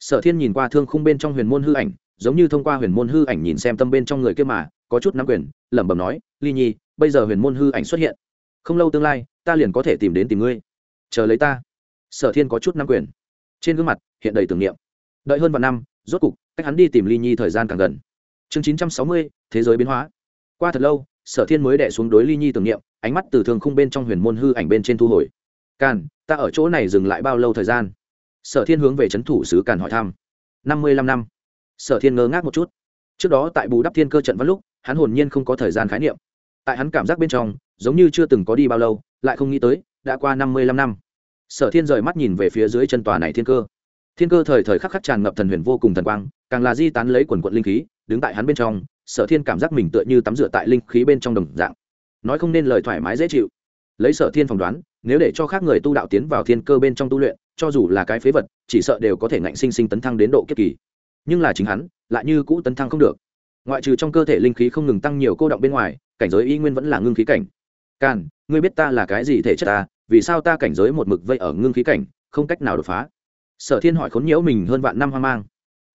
Sở thiên nhìn qua thương khung bên trong huyền môn hư ảnh, giống như thông qua huyền môn hư ảnh nhìn xem tâm bên trong người kia mà, có chút nắm quyền, lẩm bẩm nói, ly nhi, bây giờ huyền môn hư ảnh xuất hiện. Không lâu tương lai, ta liền có thể tìm đến tìm ngươi. Chờ lấy ta. Sở thiên có chút nắm quyền. Trên gương mặt hiện đầy tưởng niệm đợi hơn vạn năm, rốt cục, cách hắn đi tìm ly nhi thời gian càng gần. Chương chín trăm sáu mươi, thế giới biến hóa. Qua thật lâu, sở thiên mới đẻ xuống đối ly nhi tưởng niệm, ánh mắt từ thường khung bên trong huyền môn hư ảnh bên trên thu hồi. Càn, ta ở chỗ này dừng lại bao lâu thời gian? Sở thiên hướng về c h ấ n thủ sứ càn hỏi thăm. Năm mươi lăm năm. Sở thiên ngơ ngác một chút. Trước đó tại bù đắp thiên cơ trận văn lúc, hắn hồn nhiên không có thời gian khái niệm. Tại hắn cảm giác bên trong, giống như chưa từng có đi bao lâu, lại không nghĩ tới, đã qua năm mươi lăm năm. Sở thiên rời mắt nhìn về phía dưới chân tòa này thiên cơ thiên cơ thời thời khắc khắc tràn ngập thần huyền vô cùng thần quang, càng là di tán lấy quần quận linh khí, đứng tại hắn bên trong, sở thiên cảm giác mình tựa như tắm rửa tại linh khí bên trong đồng dạng. Nói không nên lời thoải mái dễ chịu. Lấy sở thiên phỏng đoán, nếu để cho khác người tu đạo tiến vào thiên cơ bên trong tu luyện, cho dù là cái phế vật, chỉ sợ đều có thể ngạnh sinh sinh tấn thăng đến độ kiếp kỳ. Nhưng là chính hắn, lại như cũ tấn thăng không được. Ngoại trừ trong cơ thể linh khí không ngừng tăng nhiều cô động bên ngoài, cảnh giới y nguyên vẫn là ngưng khí cảnh. Càn, ngươi biết ta là cái gì thể chất ta? Vì sao ta cảnh giới một mực vây ở ngưng khí cảnh, không cách nào đột phá? Sở thiên hỏi khốn nhiễu mình hơn vạn năm hoang mang.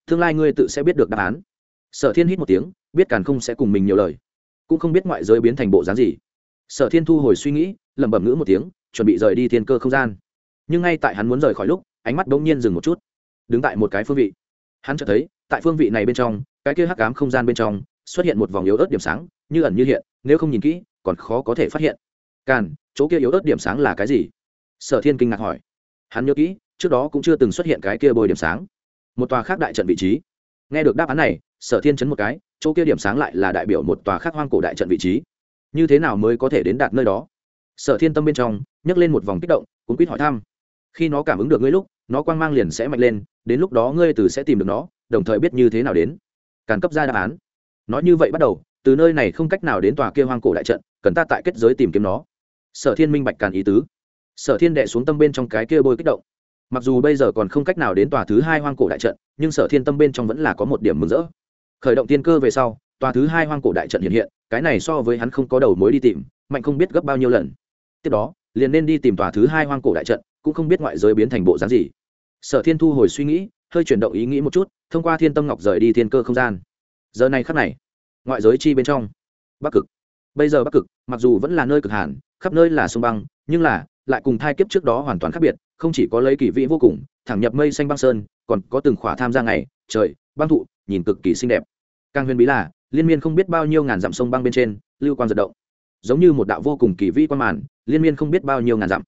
Tương lai ngươi tự sẽ biết được đáp án. Sở thiên hít một tiếng, biết càn không sẽ cùng mình nhiều lời. Cũng không biết ngoại giới biến thành bộ dáng gì. Sở thiên thu hồi suy nghĩ, lẩm bẩm ngữ một tiếng, chuẩn bị rời đi thiên cơ không gian. Nhưng ngay tại hắn muốn rời khỏi lúc, ánh mắt đ ỗ n g nhiên dừng một chút. Đứng tại một cái phương vị. Hắn chợt thấy, tại phương vị này bên trong, cái kia hắc cám không gian bên trong, xuất hiện một vòng yếu ớt điểm sáng, như ẩn như hiện, nếu không nhìn kỹ, còn khó có thể phát hiện. Càn, chỗ kia yếu ớt điểm sáng là cái gì? Sở thiên kinh ngạc hỏi. Hắn nhớ kỹ trước đó cũng chưa từng xuất hiện cái kia bồi điểm sáng. Một tòa khác đại trận vị trí. Nghe được đáp án này, sở thiên chấn một cái, chỗ kia điểm sáng lại là đại biểu một tòa khác hoang cổ đại trận vị trí. Như thế nào mới có thể đến đạt nơi đó? Sở thiên tâm bên trong, nhấc lên một vòng kích động cũng quýt hỏi thăm. Khi nó cảm ứng được ngươi lúc, nó quang mang liền sẽ mạnh lên, đến lúc đó ngươi từ sẽ tìm được nó, đồng thời biết như thế nào đến. Càn cấp ra đáp án. Nói như vậy bắt đầu, từ nơi này không cách nào đến tòa kia hoang cổ đại trận, cần ta tại kết giới tìm kiếm nó. Sở thiên minh bạch càn ý tứ. Sở thiên đệ xuống tâm bên trong cái kia bôi kích động mặc dù bây giờ còn không cách nào đến tòa thứ hai hoang cổ đại trận, nhưng sở thiên tâm bên trong vẫn là có một điểm mừng rỡ. Khởi động tiên cơ về sau, tòa thứ hai hoang cổ đại trận hiện hiện, cái này so với hắn không có đầu mối đi tìm, mạnh không biết gấp bao nhiêu lần. Tiếp đó, liền nên đi tìm tòa thứ hai hoang cổ đại trận, cũng không biết ngoại giới biến thành bộ dáng gì. Sở thiên thu hồi suy nghĩ, hơi chuyển động ý nghĩ một chút, thông qua thiên tâm ngọc rời đi thiên cơ không gian. Giờ này khắc này, ngoại giới chi bên trong, bắc cực. Bây giờ bắc cực, mặc dù vẫn là nơi cực hàn, khắp nơi là sông băng, nhưng là lại cùng thai kiếp trước đó hoàn toàn khác biệt, không chỉ có lấy kỳ vĩ vô cùng, thẳng nhập mây xanh băng sơn, còn có từng khỏa tham gia ngày, trời, băng thụ, nhìn cực kỳ xinh đẹp. Càng huyền bí là, liên miên không biết bao nhiêu ngàn dặm sông băng bên trên, lưu quang giật động. Giống như một đạo vô cùng kỳ vĩ quan màn, liên miên không biết bao nhiêu ngàn dặm,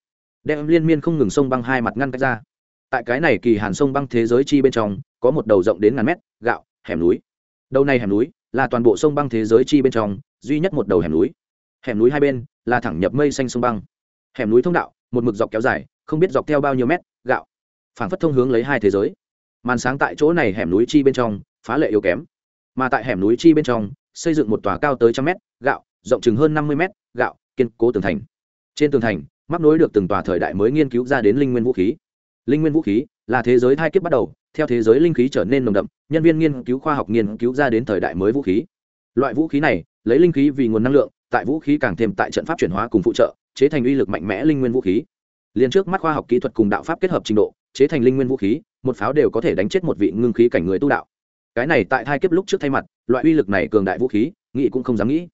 đem liên miên không ngừng sông băng hai mặt ngăn cách ra. Tại cái này kỳ hàn sông băng thế giới chi bên trong, có một đầu rộng đến ngàn mét, gạo, hẻm núi. Đầu này hẻm núi là toàn bộ sông băng thế giới chi bên trong duy nhất một đầu hẻm núi. Hẻm núi hai bên là thẳng nhập mây xanh sông băng hẻm núi thông đạo, một mực dọc kéo dài, không biết dọc theo bao nhiêu mét, gạo. Phản phất thông hướng lấy hai thế giới. Màn sáng tại chỗ này hẻm núi chi bên trong, phá lệ yếu kém. Mà tại hẻm núi chi bên trong, xây dựng một tòa cao tới trăm mét, gạo, rộng chừng hơn năm mươi mét, gạo, kiên cố tường thành. Trên tường thành, mắc nối được từng tòa thời đại mới nghiên cứu ra đến linh nguyên vũ khí. Linh nguyên vũ khí là thế giới thai kiếp bắt đầu, theo thế giới linh khí trở nên nồng đậm, nhân viên nghiên cứu khoa học nghiên cứu ra đến thời đại mới vũ khí. Loại vũ khí này, lấy linh khí vì nguồn năng lượng, tại vũ khí càng thêm tại trận pháp chuyển hóa cùng phụ trợ chế thành uy lực mạnh mẽ linh nguyên vũ khí. Liền trước mắt khoa học kỹ thuật cùng đạo pháp kết hợp trình độ, chế thành linh nguyên vũ khí, một pháo đều có thể đánh chết một vị ngưng khí cảnh người tu đạo. Cái này tại hai kiếp lúc trước thay mặt, loại uy lực này cường đại vũ khí nghị cũng không dám nghĩ.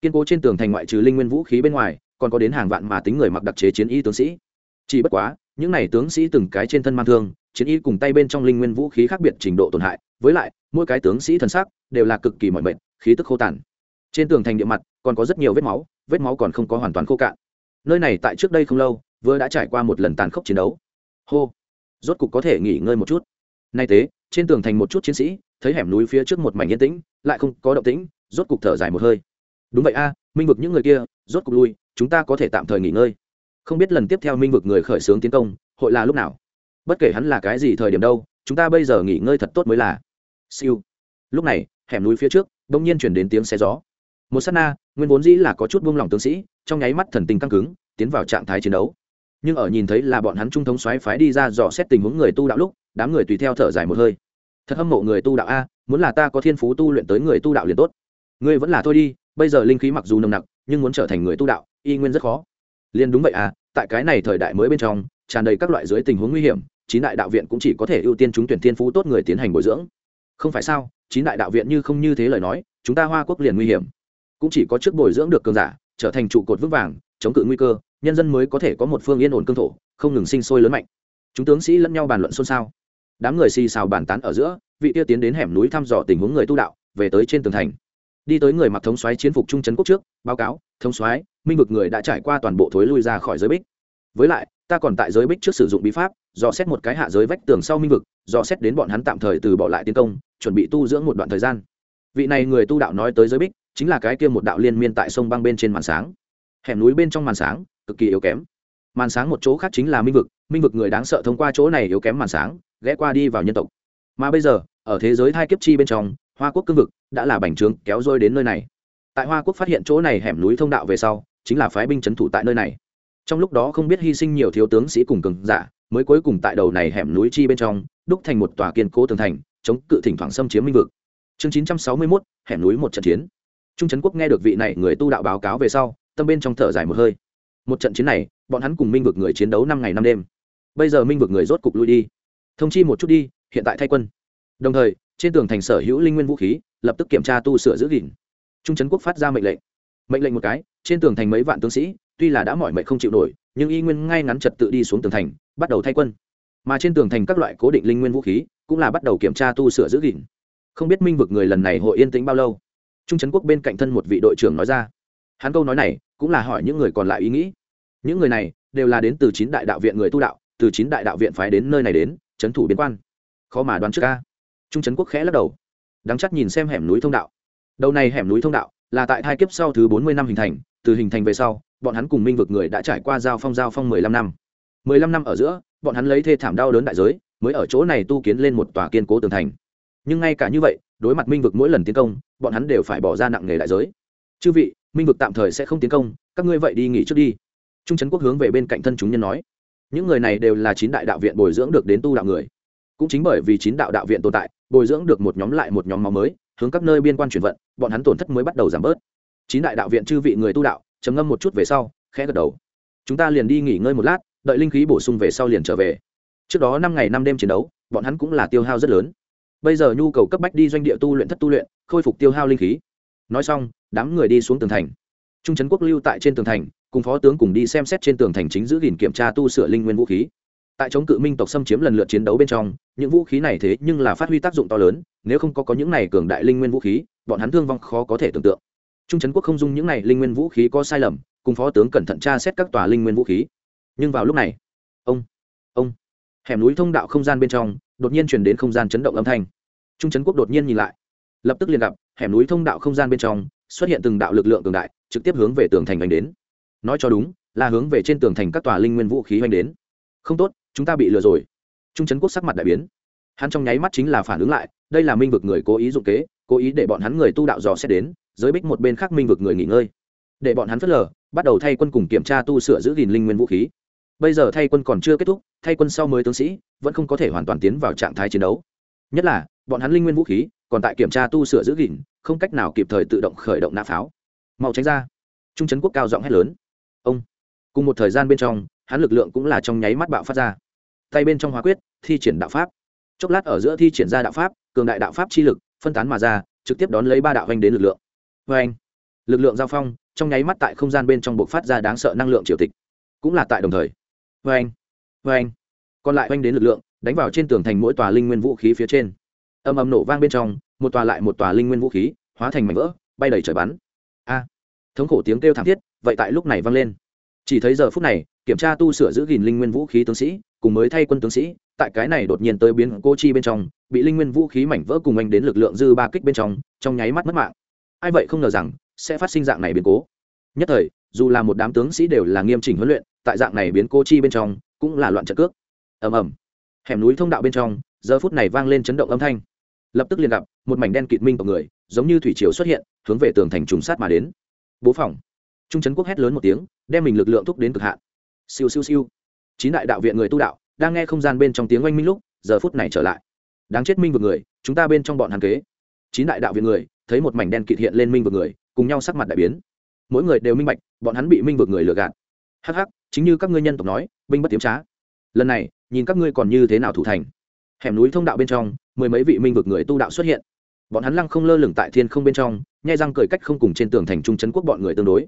Kiên cố trên tường thành ngoại trừ linh nguyên vũ khí bên ngoài, còn có đến hàng vạn mà tính người mặc đặc chế chiến y tướng sĩ. Chỉ bất quá, những này tướng sĩ từng cái trên thân mang thương, chiến y cùng tay bên trong linh nguyên vũ khí khác biệt trình độ tổn hại, với lại, mỗi cái tướng sĩ thần sắc đều là cực kỳ mọi mệnh khí tức khô tàn. Trên tường thành địa mặt còn có rất nhiều vết máu vết máu còn không có hoàn toàn khô cạn nơi này tại trước đây không lâu, vừa đã trải qua một lần tàn khốc chiến đấu. Hô, rốt cục có thể nghỉ ngơi một chút. Nay thế, trên tường thành một chút chiến sĩ, thấy hẻm núi phía trước một mảnh yên tĩnh, lại không có động tĩnh, rốt cục thở dài một hơi. Đúng vậy a, minh vực những người kia, rốt cục lui, chúng ta có thể tạm thời nghỉ ngơi. Không biết lần tiếp theo minh vực người khởi xướng tiến công, hội là lúc nào? Bất kể hắn là cái gì thời điểm đâu, chúng ta bây giờ nghỉ ngơi thật tốt mới là. Siêu. Lúc này, hẻm núi phía trước, đông nhiên chuyển đến tiếng xe gió một s á t na, nguyên vốn dĩ là có chút buông lỏng tướng sĩ, trong nháy mắt thần tình căng cứng, tiến vào trạng thái chiến đấu. Nhưng ở nhìn thấy là bọn hắn trung thống xoáy phái đi ra dò xét tình huống người tu đạo lúc, đám người tùy theo thở dài một hơi. Thật hâm mộ người tu đạo a, muốn là ta có thiên phú tu luyện tới người tu đạo liền tốt. Ngươi vẫn là thôi đi, bây giờ linh khí mặc dù nồng nặc, nhưng muốn trở thành người tu đạo, y nguyên rất khó. Liền đúng vậy à tại cái này thời đại mới bên trong, tràn đầy các loại dưới tình huống nguy hiểm, chín đại đạo viện cũng chỉ có thể ưu tiên chúng tuyển thiên phú tốt người tiến hành bồi dưỡng. Không phải sao, chín đại đạo viện như không như thế lời nói, chúng ta hoa quốc liền nguy hiểm cũng chỉ có trước bồi dưỡng được cường giả, trở thành trụ cột vững vàng, chống cự nguy cơ, nhân dân mới có thể có một phương yên ổn cương thổ, không ngừng sinh sôi lớn mạnh. Chúng tướng sĩ lẫn nhau bàn luận xôn xao. Đám người xì xào bàn tán ở giữa, vị tiêu tiến đến hẻm núi thăm dò tình huống người tu đạo, về tới trên tường thành. Đi tới người mặc thống xoáy chiến phục trung trấn quốc trước, báo cáo, thống xoáy minh vực người đã trải qua toàn bộ thối lui ra khỏi giới bích. Với lại, ta còn tại giới bích trước sử dụng bí pháp, dò xét một cái hạ giới vách tường sau minh vực, dò xét đến bọn hắn tạm thời từ bỏ lại tiến công, chuẩn bị tu dưỡng một đoạn thời gian. Vị này người tu đạo nói tới giới bích chính là cái kia một đạo liên miên tại sông băng bên trên màn sáng. Hẻm núi bên trong màn sáng, cực kỳ yếu kém. Màn sáng một chỗ khác chính là minh vực minh vực người đáng sợ thông qua chỗ này yếu kém màn sáng, ghé qua đi vào nhân tộc. Mà bây giờ, ở thế giới thai kiếp chi bên trong, hoa quốc cương vực đã là bành trướng kéo dôi đến nơi này. Tại hoa quốc phát hiện chỗ này hẻm núi thông đạo về sau, chính là phái binh c thủ tại nơi này. Trong lúc đó không biết hy sinh nhiều thiếu tướng sĩ cùng cường giả, mới cuối cùng tại đầu này hẻm núi chi bên trong, đúc thành một tòa kiên cố tường thành, chống cự thỉnh thoảng xâm chiếm minh vực. Chương chín trăm sáu mươi mốt, hẻm núi một trận chiến trung trấn quốc nghe được vị này người tu đạo báo cáo về sau, tâm bên trong thở dài một hơi. Một trận chiến này, bọn hắn cùng minh vực người chiến đấu năm ngày năm đêm. Bây giờ minh vực người rốt cục lui đi. Thông chi một chút đi, hiện tại thay quân. Đồng thời, trên tường thành sở hữu linh nguyên vũ khí, lập tức kiểm tra tu sửa giữ gìn. Trung trấn quốc phát ra mệnh lệnh. Mệnh lệnh một cái, trên tường thành mấy vạn tướng sĩ, tuy là đã mỏi mệnh không chịu nổi, nhưng y nguyên ngay ngắn trật tự đi xuống tường thành, bắt đầu thay quân. Mà trên tường thành các loại cố định linh nguyên vũ khí, cũng là bắt đầu kiểm tra tu sửa giữ gìn. Không biết minh vực người lần này hội yên tĩnh bao lâu trung trấn quốc bên cạnh thân một vị đội trưởng nói ra. Hắn câu nói này cũng là hỏi những người còn lại ý nghĩ. Những người này đều là đến từ chín đại đạo viện người tu đạo, từ chín đại đạo viện phái đến nơi này đến, trấn thủ biên quan. Khó mà đoán trước ca trung trấn quốc khẽ lắc đầu. Đáng chắc nhìn xem hẻm núi thông đạo. Đầu này hẻm núi thông đạo là tại hai kiếp sau thứ bốn mươi năm hình thành, từ hình thành về sau, bọn hắn cùng minh vực người đã trải qua giao phong giao phong mười lăm năm. Mười lăm năm ở giữa, bọn hắn lấy thê thảm đau đớn đại giới, mới ở chỗ này tu kiến lên một tòa kiên cố tường thành nhưng ngay cả như vậy, đối mặt minh vực mỗi lần tiến công, bọn hắn đều phải bỏ ra nặng nghề đại giới. Chư vị, minh vực tạm thời sẽ không tiến công, các ngươi vậy đi nghỉ trước đi. Trung trấn quốc hướng về bên cạnh thân chúng nhân nói. Những người này đều là chín đại đạo viện bồi dưỡng được đến tu đạo người. Cũng chính bởi vì chín đạo đạo viện tồn tại, bồi dưỡng được một nhóm lại một nhóm máu mới, hướng các nơi biên quan chuyển vận, bọn hắn tổn thất mới bắt đầu giảm bớt. Chín đại đạo viện chư vị người tu đạo, trầm ngâm một chút về sau, khẽ gật đầu. Chúng ta liền đi nghỉ ngơi một lát, đợi linh khí bổ sung về sau liền trở về. Trước đó năm ngày năm đêm chiến đấu, bọn hắn cũng là tiêu hao rất lớn bây giờ nhu cầu cấp bách đi doanh địa tu luyện thất tu luyện, khôi phục tiêu hao linh khí. Nói xong, đám người đi xuống tường thành. Trung trấn quốc lưu tại trên tường thành, cùng phó tướng cùng đi xem xét trên tường thành chính giữ gìn kiểm tra tu sửa linh nguyên vũ khí. Tại chống cự minh tộc xâm chiếm lần lượt chiến đấu bên trong, những vũ khí này thế nhưng là phát huy tác dụng to lớn, nếu không có có những này cường đại linh nguyên vũ khí, bọn hắn thương vong khó có thể tưởng tượng. Trung trấn quốc không dung những này linh nguyên vũ khí có sai lầm, cùng phó tướng cẩn thận tra xét các tòa linh nguyên vũ khí. Nhưng vào lúc này, ông ông, hẻm núi thông đạo không gian bên trong, đột nhiên chuyển đến không gian chấn động âm thanh trung trấn quốc đột nhiên nhìn lại. Lập tức liền gặp, hẻm núi thông đạo không gian bên trong, xuất hiện từng đạo lực lượng cường đại, trực tiếp hướng về tường thành đánh đến. Nói cho đúng, là hướng về trên tường thành các tòa linh nguyên vũ khí oanh đến. Không tốt, chúng ta bị lừa rồi. Trung trấn quốc sắc mặt đại biến. Hắn trong nháy mắt chính là phản ứng lại, đây là minh vực người cố ý dụng kế, cố ý để bọn hắn người tu đạo dò xét đến, giới bích một bên khác minh vực người nghỉ ngơi. Để bọn hắn phớt lờ, bắt đầu thay quân cùng kiểm tra tu sửa giữ gìn linh nguyên vũ khí. Bây giờ thay quân còn chưa kết thúc, thay quân sau mới tướng sĩ, vẫn không có thể hoàn toàn tiến vào trạng thái chiến đấu. Nhất là bọn hắn linh nguyên vũ khí, còn tại kiểm tra tu sửa giữ gìn, không cách nào kịp thời tự động khởi động nã pháo. Mau tránh ra. Trung trấn quốc cao giọng hét lớn. Ông. Cùng một thời gian bên trong, hắn lực lượng cũng là trong nháy mắt bạo phát ra. Tay bên trong hóa quyết, thi triển đạo pháp. Chốc lát ở giữa thi triển ra đạo pháp, cường đại đạo pháp chi lực, phân tán mà ra, trực tiếp đón lấy ba đạo anh đến lực lượng. Vê anh lực lượng giao phong, trong nháy mắt tại không gian bên trong buộc phát ra đáng sợ năng lượng triều tịch. Cũng là tại đồng thời. Vê anh vê anh còn lại oanh đến lực lượng, đánh vào trên tường thành mỗi tòa linh nguyên vũ khí phía trên âm âm nổ vang bên trong, một tòa lại một tòa linh nguyên vũ khí, hóa thành mảnh vỡ, bay đầy trời bắn. A! Thống khổ tiếng kêu thảm thiết, vậy tại lúc này vang lên. Chỉ thấy giờ phút này, kiểm tra tu sửa giữ gìn linh nguyên vũ khí tướng sĩ, cùng mới thay quân tướng sĩ, tại cái này đột nhiên tới biến cô chi bên trong, bị linh nguyên vũ khí mảnh vỡ cùng anh đến lực lượng dư ba kích bên trong trong nháy mắt mất mạng. Ai vậy không ngờ rằng, sẽ phát sinh dạng này biến cố. Nhất thời, dù là một đám tướng sĩ đều là nghiêm chỉnh huấn luyện, tại dạng này biến cô chi bên trong, cũng là loạn trận cước. Ầm ầm. Hẻm núi thông đạo bên trong, giờ phút này vang lên chấn động âm thanh lập tức liền gặp một mảnh đen kịt minh tộc người, giống như thủy triều xuất hiện, hướng về tường thành trùng sát mà đến. Bố phòng. Trung trấn quốc hét lớn một tiếng, đem mình lực lượng thúc đến cực hạn. Siêu siêu siêu. Chín đại đạo viện người tu đạo, đang nghe không gian bên trong tiếng oanh minh lúc, giờ phút này trở lại. Đáng chết minh vực người, chúng ta bên trong bọn hàn kế. Chín đại đạo viện người, thấy một mảnh đen kịt hiện lên minh vực người, cùng nhau sắc mặt đại biến. Mỗi người đều minh bạch, bọn hắn bị minh vực người lừa gạt. Hắc hắc, chính như các ngươi nhân tộc nói, binh bất tiếm trá. Lần này, nhìn các ngươi còn như thế nào thủ thành. Hẻm núi thông đạo bên trong mười mấy vị minh vực người tu đạo xuất hiện. Bọn hắn lăng không lơ lửng tại thiên không bên trong, nhai răng cười cách không cùng trên tường thành trung trấn quốc bọn người tương đối.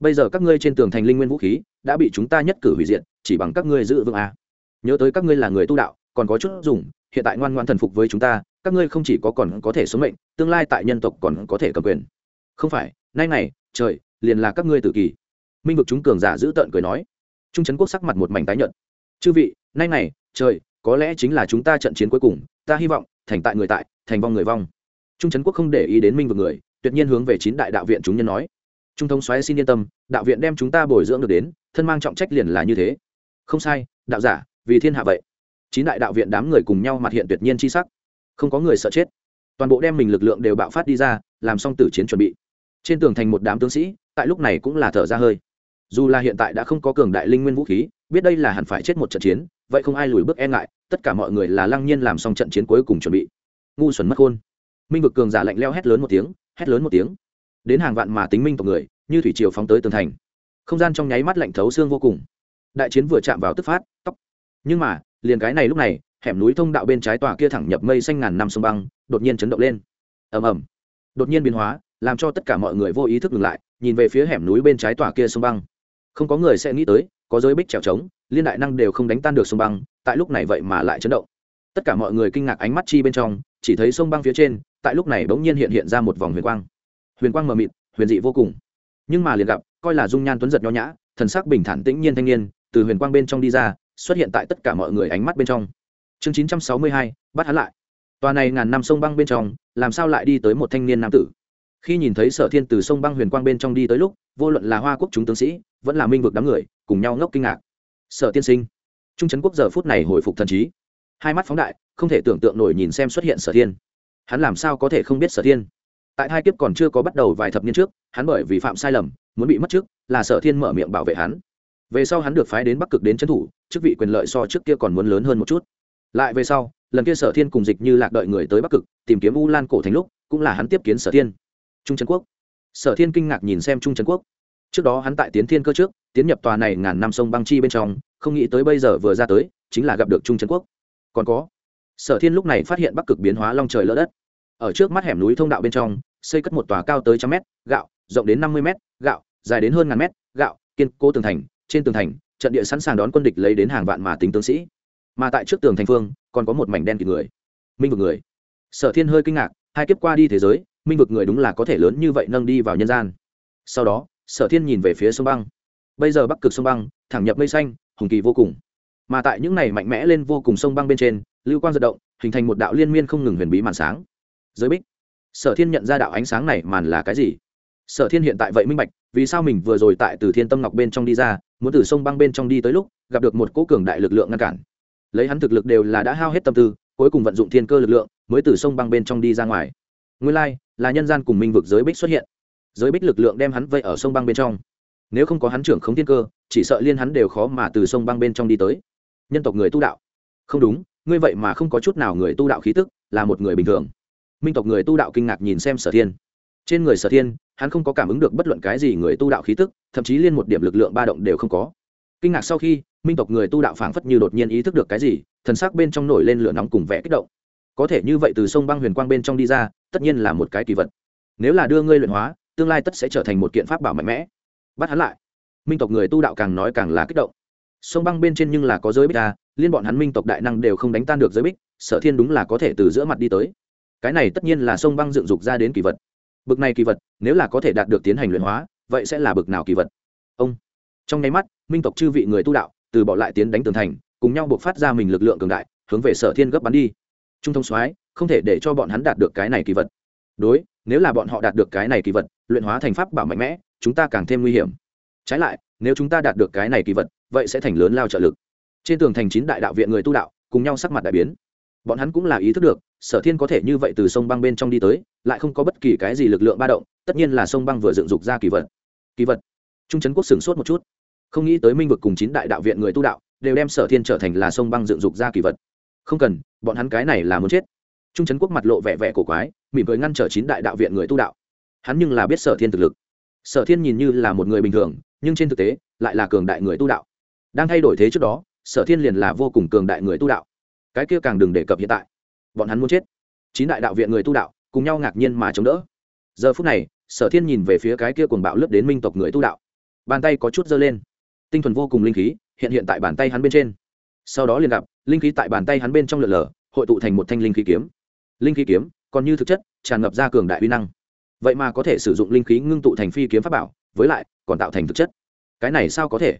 Bây giờ các ngươi trên tường thành linh nguyên vũ khí, đã bị chúng ta nhất cử hủy diệt, chỉ bằng các ngươi giữ vững a nhớ tới các ngươi là người tu đạo, còn có chút dùng, hiện tại ngoan ngoan thần phục với chúng ta, các ngươi không chỉ có còn có thể sống mệnh, tương lai tại nhân tộc còn có thể cầm quyền. Không phải, nay này trời, liền là các ngươi tự kỳ. Minh vực chúng cường giả giữ tợn cười nói. Trung trấn quốc sắc mặt một mảnh tái nhợt. Chư vị, nay này trời, có lẽ chính là chúng ta trận chiến cuối cùng, ta hy vọng thành tại người tại, thành vong người vong. Trung trấn quốc không để ý đến minh vực người, tuyệt nhiên hướng về chín đại đạo viện chúng nhân nói. Trung thống xoáy xin yên tâm, đạo viện đem chúng ta bồi dưỡng được đến, thân mang trọng trách liền là như thế. Không sai, đạo giả, vì thiên hạ vậy. Chín đại đạo viện đám người cùng nhau mặt hiện tuyệt nhiên c h i sắc. Không có người sợ chết. Toàn bộ đem mình lực lượng đều bạo phát đi ra, làm xong tử chiến chuẩn bị. Trên tường thành một đám tướng sĩ, tại lúc này cũng là thở ra hơi. Dù là hiện tại đã không có cường đại linh nguyên vũ khí, biết đây là hẳn phải chết một trận chiến vậy không ai lùi bước e ngại, tất cả mọi người là lăng nhiên làm xong trận chiến cuối cùng chuẩn bị. Ngu xuẩn mất khôn. Minh vực cường giả lạnh leo hét lớn một tiếng, hét lớn một tiếng. Đến hàng vạn mà tính minh tộc người, như thủy triều phóng tới tường thành. Không gian trong nháy mắt lạnh thấu xương vô cùng. Đại chiến vừa chạm vào tức phát, tóc. Nhưng mà, liền cái này lúc này, hẻm núi thông đạo bên trái tòa kia thẳng nhập mây xanh ngàn năm sông băng, đột nhiên chấn động lên. Ầm ầm. Đột nhiên biến hóa, làm cho tất cả mọi người vô ý thức ngừng lại, nhìn về phía hẻm núi bên trái tòa kia sông băng. Không có người sẽ nghĩ tới, có giới bích trèo trống liên đại năng đều không đánh tan được sông băng, tại lúc này vậy mà lại chấn động. Tất cả mọi người kinh ngạc ánh mắt chi bên trong, chỉ thấy sông băng phía trên, tại lúc này bỗng nhiên hiện hiện ra một vòng huyền quang. Huyền quang mờ mịt, huyền dị vô cùng. Nhưng mà liền gặp, coi là dung nhan tuấn giật nho nhã, thần sắc bình thản tĩnh nhiên thanh niên, từ huyền quang bên trong đi ra, xuất hiện tại tất cả mọi người ánh mắt bên trong. Chương chín trăm sáu mươi hai, bắt hắn lại. Tòa này ngàn năm sông băng bên trong, làm sao lại đi tới một thanh niên nam tử? Khi nhìn thấy sở thiên từ sông băng huyền quang bên trong đi tới lúc, vô luận là hoa quốc chúng tướng sĩ, vẫn là minh vực đám người, cùng nhau ngốc kinh ngạc sở tiên sinh. Trung trấn quốc giờ phút này hồi phục thần trí. Hai mắt phóng đại, không thể tưởng tượng nổi nhìn xem xuất hiện sở thiên. Hắn làm sao có thể không biết sở thiên? Tại hai kiếp còn chưa có bắt đầu vài thập niên trước, hắn bởi vì phạm sai lầm, muốn bị mất trước, là sở thiên mở miệng bảo vệ hắn. Về sau hắn được phái đến bắc cực đến trấn thủ, chức vị quyền lợi so trước kia còn muốn lớn hơn một chút. Lại về sau, lần kia sở thiên cùng dịch như lạc đợi người tới bắc cực, tìm kiếm u lan cổ thành lúc, cũng là hắn tiếp kiến sở thiên. Trung trấn quốc. Sở thiên kinh ngạc nhìn xem trung trấn quốc trước đó hắn tại tiến thiên cơ trước, tiến nhập tòa này ngàn năm sông băng chi bên trong, không nghĩ tới bây giờ vừa ra tới, chính là gặp được trung trấn quốc. Còn có, sở thiên lúc này phát hiện bắc cực biến hóa long trời lỡ đất. Ở trước mắt hẻm núi thông đạo bên trong, xây cất một tòa cao tới trăm mét, gạo, rộng đến năm mươi mét, gạo, dài đến hơn ngàn mét, gạo, kiên cố tường thành, trên tường thành, trận địa sẵn sàng đón quân địch lấy đến hàng vạn mà tính tướng sĩ. Mà tại trước tường thành phương, còn có một mảnh đen kịt người, minh vực người. Sở thiên hơi kinh ngạc, hai kiếp qua đi thế giới, minh vực người đúng là có thể lớn như vậy nâng đi vào nhân gian. Sau đó sở thiên nhìn về phía sông băng. Bây giờ bắc cực sông băng, thẳng nhập mây xanh, hùng kỳ vô cùng. Mà tại những này mạnh mẽ lên vô cùng sông băng bên trên, lưu quang giật động, hình thành một đạo liên miên không ngừng huyền bí màn sáng. Giới bích. Sở thiên nhận ra đạo ánh sáng này màn là cái gì? Sở thiên hiện tại vậy minh bạch, vì sao mình vừa rồi tại từ thiên tâm ngọc bên trong đi ra, muốn từ sông băng bên trong đi tới lúc, gặp được một cỗ cường đại lực lượng ngăn cản. Lấy hắn thực lực đều là đã hao hết tâm tư, cuối cùng vận dụng thiên cơ lực lượng, mới từ sông băng bên trong đi ra ngoài. Nguyên lai, là nhân gian cùng minh vực giới bích xuất hiện giới bích lực lượng đem hắn vây ở sông băng bên trong. Nếu không có hắn trưởng khống thiên cơ, chỉ sợ liên hắn đều khó mà từ sông băng bên trong đi tới. Nhân tộc người tu đạo. Không đúng, ngươi vậy mà không có chút nào người tu đạo khí tức, là một người bình thường. Minh tộc người tu đạo kinh ngạc nhìn xem sở thiên. Trên người sở thiên, hắn không có cảm ứng được bất luận cái gì người tu đạo khí tức, thậm chí liên một điểm lực lượng ba động đều không có. Kinh ngạc sau khi, minh tộc người tu đạo phảng phất như đột nhiên ý thức được cái gì, thần sắc bên trong nổi lên lửa nóng cùng vẻ kích động. Có thể như vậy từ sông băng huyền quang bên trong đi ra, tất nhiên là một cái kỳ vật. Nếu là đưa ngươi luyện hóa tương lai tất sẽ trở thành một kiện pháp bảo mạnh mẽ. Bắt hắn lại. Minh tộc người tu đạo càng nói càng là kích động. Sông băng bên trên nhưng là có giới bích ta liên bọn hắn minh tộc đại năng đều không đánh tan được giới bích, sở thiên đúng là có thể từ giữa mặt đi tới. Cái này tất nhiên là sông băng dựng dục ra đến kỳ vật. Bực này kỳ vật, nếu là có thể đạt được tiến hành luyện hóa, vậy sẽ là bực nào kỳ vật? Ông. Trong nháy mắt, minh tộc chư vị người tu đạo, từ bỏ lại tiến đánh tường thành, cùng nhau buộc phát ra mình lực lượng cường đại, hướng về sở thiên gấp bắn đi. Trung thông soái, không thể để cho bọn hắn đạt được cái này kỳ vật. Đối, nếu là bọn họ đạt được cái này kỳ vật luyện hóa thành pháp bảo mạnh mẽ, chúng ta càng thêm nguy hiểm. Trái lại, nếu chúng ta đạt được cái này kỳ vật, vậy sẽ thành lớn lao trợ lực. Trên tường thành chín đại đạo viện người tu đạo, cùng nhau sắc mặt đại biến. Bọn hắn cũng là ý thức được, sở thiên có thể như vậy từ sông băng bên trong đi tới, lại không có bất kỳ cái gì lực lượng ba động, tất nhiên là sông băng vừa dựng dục ra kỳ vật. Kỳ vật. Trung trấn quốc sửng sốt một chút. Không nghĩ tới minh vực cùng chín đại đạo viện người tu đạo, đều đem sở thiên trở thành là sông băng dựng dục ra kỳ vật. Không cần, bọn hắn cái này là muốn chết. Trung trấn quốc mặt lộ vẻ vẻ cổ quái, mỉm cười ngăn trở chín đại đạo viện người tu đạo hắn nhưng là biết sở thiên thực lực. Sở thiên nhìn như là một người bình thường, nhưng trên thực tế, lại là cường đại người tu đạo. Đang thay đổi thế trước đó, sở thiên liền là vô cùng cường đại người tu đạo. Cái kia càng đừng đề cập hiện tại. Bọn hắn muốn chết. Chín đại đạo viện người tu đạo, cùng nhau ngạc nhiên mà chống đỡ. Giờ phút này, sở thiên nhìn về phía cái kia cuồng bạo lướt đến minh tộc người tu đạo. Bàn tay có chút dơ lên. Tinh thuần vô cùng linh khí, hiện hiện tại bàn tay hắn bên trên. Sau đó liền gặp, linh khí tại bàn tay hắn bên trong lượn lờ, hội tụ thành một thanh linh khí kiếm. Linh khí kiếm, còn như thực chất, tràn ngập ra cường đại uy năng vậy mà có thể sử dụng linh khí ngưng tụ thành phi kiếm pháp bảo, với lại còn tạo thành thực chất. Cái này sao có thể?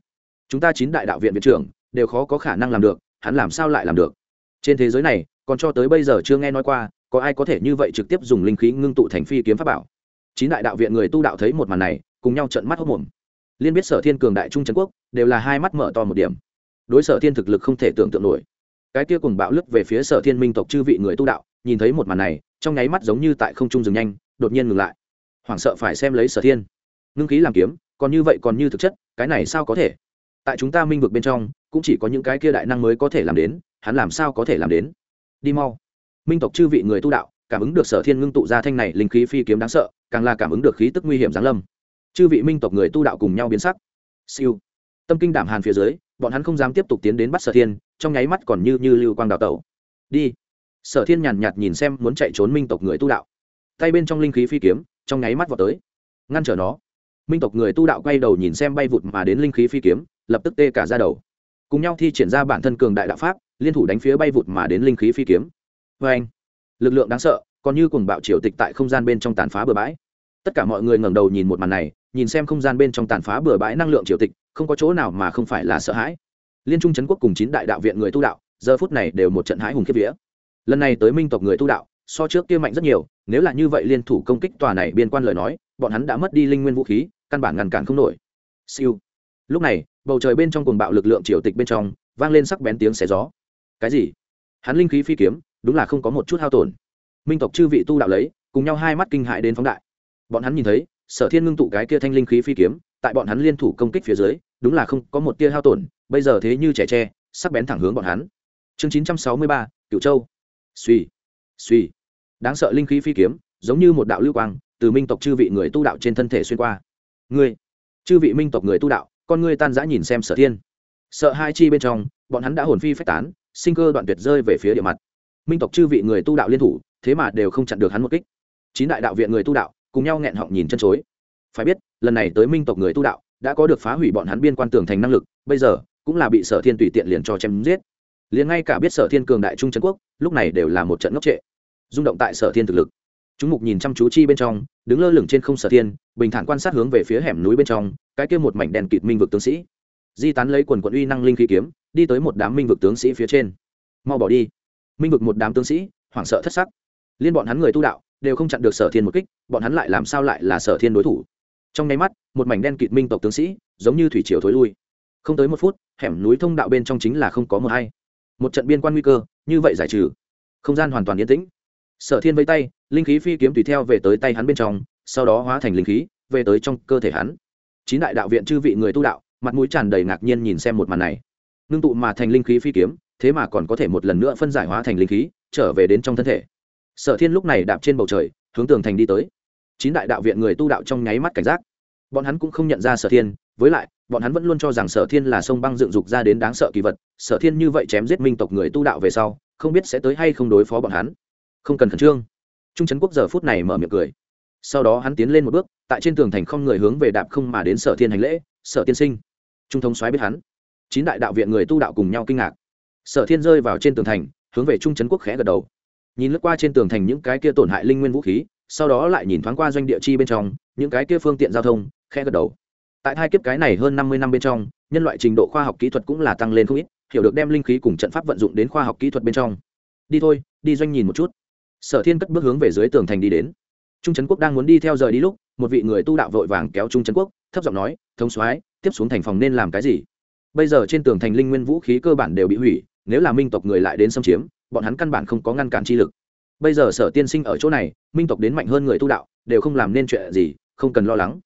Chúng ta chín đại đạo viện viện trưởng đều khó có khả năng làm được, hắn làm sao lại làm được? Trên thế giới này, còn cho tới bây giờ chưa nghe nói qua có ai có thể như vậy trực tiếp dùng linh khí ngưng tụ thành phi kiếm pháp bảo. Chín đại đạo viện người tu đạo thấy một màn này, cùng nhau trận mắt hốc mồm liên biết sở thiên cường đại trung trần quốc đều là hai mắt mở to một điểm. Đối sở thiên thực lực không thể tưởng tượng nổi. Cái kia cùng bạo lướt về phía sở thiên minh tộc chư vị người tu đạo, nhìn thấy một màn này, trong nháy mắt giống như tại không trung dừng nhanh đột nhiên ngừng lại. Hoảng sợ phải xem lấy sở thiên. Ngưng khí làm kiếm, còn như vậy còn như thực chất, cái này sao có thể? Tại chúng ta minh vực bên trong, cũng chỉ có những cái kia đại năng mới có thể làm đến, hắn làm sao có thể làm đến? Đi mau. Minh tộc chư vị người tu đạo, cảm ứng được sở thiên ngưng tụ ra thanh này linh khí phi kiếm đáng sợ, càng là cảm ứng được khí tức nguy hiểm giáng lâm. Chư vị minh tộc người tu đạo cùng nhau biến sắc. Siêu. Tâm kinh đảm hàn phía dưới, bọn hắn không dám tiếp tục tiến đến bắt sở thiên, trong nháy mắt còn như như lưu quang đào tẩu. Đi. Sở thiên nhàn nhạt nhìn xem muốn chạy trốn minh tộc người tu đạo tay bên trong linh khí phi kiếm, trong nháy mắt vào tới. Ngăn trở nó. Minh tộc người tu đạo quay đầu nhìn xem bay vụt mà đến linh khí phi kiếm, lập tức tê cả ra đầu. Cùng nhau thi triển ra bản thân cường đại đạo pháp, liên thủ đánh phía bay vụt mà đến linh khí phi kiếm. Vê anh, lực lượng đáng sợ, còn như cùng bạo triều tịch tại không gian bên trong tàn phá bừa bãi. Tất cả mọi người ngẩng đầu nhìn một màn này, nhìn xem không gian bên trong tàn phá bừa bãi năng lượng triều tịch, không có chỗ nào mà không phải là sợ hãi. Liên trung trấn quốc cùng chín đại đạo viện người tu đạo, giờ phút này đều một trận hãi hùng kiếp vía. Lần này tới minh tộc người tu đạo, so trước kia mạnh rất nhiều nếu là như vậy liên thủ công kích tòa này biên quan lời nói, bọn hắn đã mất đi linh nguyên vũ khí, căn bản ngăn cản không nổi. Siêu. Lúc này, bầu trời bên trong cuồng bạo lực lượng triều tịch bên trong, vang lên sắc bén tiếng xé gió. Cái gì? Hắn linh khí phi kiếm, đúng là không có một chút hao tổn. Minh tộc chư vị tu đạo lấy, cùng nhau hai mắt kinh hại đến phóng đại. Bọn hắn nhìn thấy, sở thiên ngưng tụ cái kia thanh linh khí phi kiếm, tại bọn hắn liên thủ công kích phía dưới, đúng là không có một tia hao tổn, bây giờ thế như trẻ tre, sắc bén thẳng hướng bọn hắn. Chương chín trăm sáu mươi ba cựu châu. Suy suy đáng sợ linh khí phi kiếm, giống như một đạo lưu quang, từ minh tộc chư vị người tu đạo trên thân thể xuyên qua. Ngươi, chư vị minh tộc người tu đạo, con ngươi tan giã nhìn xem sở thiên. Sợ hai chi bên trong, bọn hắn đã hồn phi phách tán, sinh cơ đoạn tuyệt rơi về phía địa mặt. Minh tộc chư vị người tu đạo liên thủ, thế mà đều không chặn được hắn một kích. Chín đại đạo viện người tu đạo, cùng nhau nghẹn họng nhìn chân chối. Phải biết, lần này tới minh tộc người tu đạo, đã có được phá hủy bọn hắn biên quan tường thành năng lực, bây giờ, cũng là bị sở thiên tùy tiện liền cho chém giết. Liền ngay cả biết sở thiên cường đại trung trấn quốc, lúc này đều là một trận ngốc trệ rung động tại sở thiên thực lực. Chúng mục nhìn chăm chú chi bên trong, đứng lơ lửng trên không sở thiên, bình thản quan sát hướng về phía hẻm núi bên trong, cái kia một mảnh đèn kịt minh vực tướng sĩ. Di tán lấy quần quận uy năng linh khí kiếm, đi tới một đám minh vực tướng sĩ phía trên. Mau bỏ đi. Minh vực một đám tướng sĩ, hoảng sợ thất sắc. Liên bọn hắn người tu đạo, đều không chặn được sở thiên một kích, bọn hắn lại làm sao lại là sở thiên đối thủ? Trong nháy mắt, một mảnh đen kịt minh tộc tướng sĩ, giống như thủy triều thối lui. Không tới một phút, hẻm núi thông đạo bên trong chính là không có mờ hay. Một trận biên quan nguy cơ, như vậy giải trừ. Không gian hoàn toàn yên tĩnh sở thiên vây tay, linh khí phi kiếm tùy theo về tới tay hắn bên trong, sau đó hóa thành linh khí, về tới trong cơ thể hắn. Chín đại đạo viện chư vị người tu đạo, mặt mũi tràn đầy ngạc nhiên nhìn xem một màn này. Ngưng tụ mà thành linh khí phi kiếm, thế mà còn có thể một lần nữa phân giải hóa thành linh khí, trở về đến trong thân thể. Sở thiên lúc này đạp trên bầu trời, hướng tường thành đi tới. Chín đại đạo viện người tu đạo trong nháy mắt cảnh giác. Bọn hắn cũng không nhận ra sở thiên, với lại, bọn hắn vẫn luôn cho rằng sở thiên là sông băng dựng dục ra đến đáng sợ kỳ vật. Sở thiên như vậy chém giết minh tộc người tu đạo về sau, không biết sẽ tới hay không đối phó bọn hắn không cần khẩn trương. Trung trấn quốc giờ phút này mở miệng cười. Sau đó hắn tiến lên một bước, tại trên tường thành không người hướng về đạp không mà đến sở thiên hành lễ, sở tiên sinh. Trung thống xoáy biết hắn. Chín đại đạo viện người tu đạo cùng nhau kinh ngạc. Sở thiên rơi vào trên tường thành, hướng về trung trấn quốc khẽ gật đầu. Nhìn lướt qua trên tường thành những cái kia tổn hại linh nguyên vũ khí, sau đó lại nhìn thoáng qua doanh địa chi bên trong, những cái kia phương tiện giao thông, khẽ gật đầu. Tại hai kiếp cái này hơn năm mươi năm bên trong, nhân loại trình độ khoa học kỹ thuật cũng là tăng lên không ít, hiểu được đem linh khí cùng trận pháp vận dụng đến khoa học kỹ thuật bên trong. Đi thôi, đi doanh nhìn một chút sở thiên cất bước hướng về dưới tường thành đi đến. Trung trấn quốc đang muốn đi theo rời đi lúc, một vị người tu đạo vội vàng kéo trung trấn quốc, thấp giọng nói, thống soái, tiếp xuống thành phòng nên làm cái gì? Bây giờ trên tường thành linh nguyên vũ khí cơ bản đều bị hủy, nếu là minh tộc người lại đến xâm chiếm, bọn hắn căn bản không có ngăn cản chi lực. Bây giờ sở tiên sinh ở chỗ này, minh tộc đến mạnh hơn người tu đạo, đều không làm nên chuyện gì, không cần lo lắng.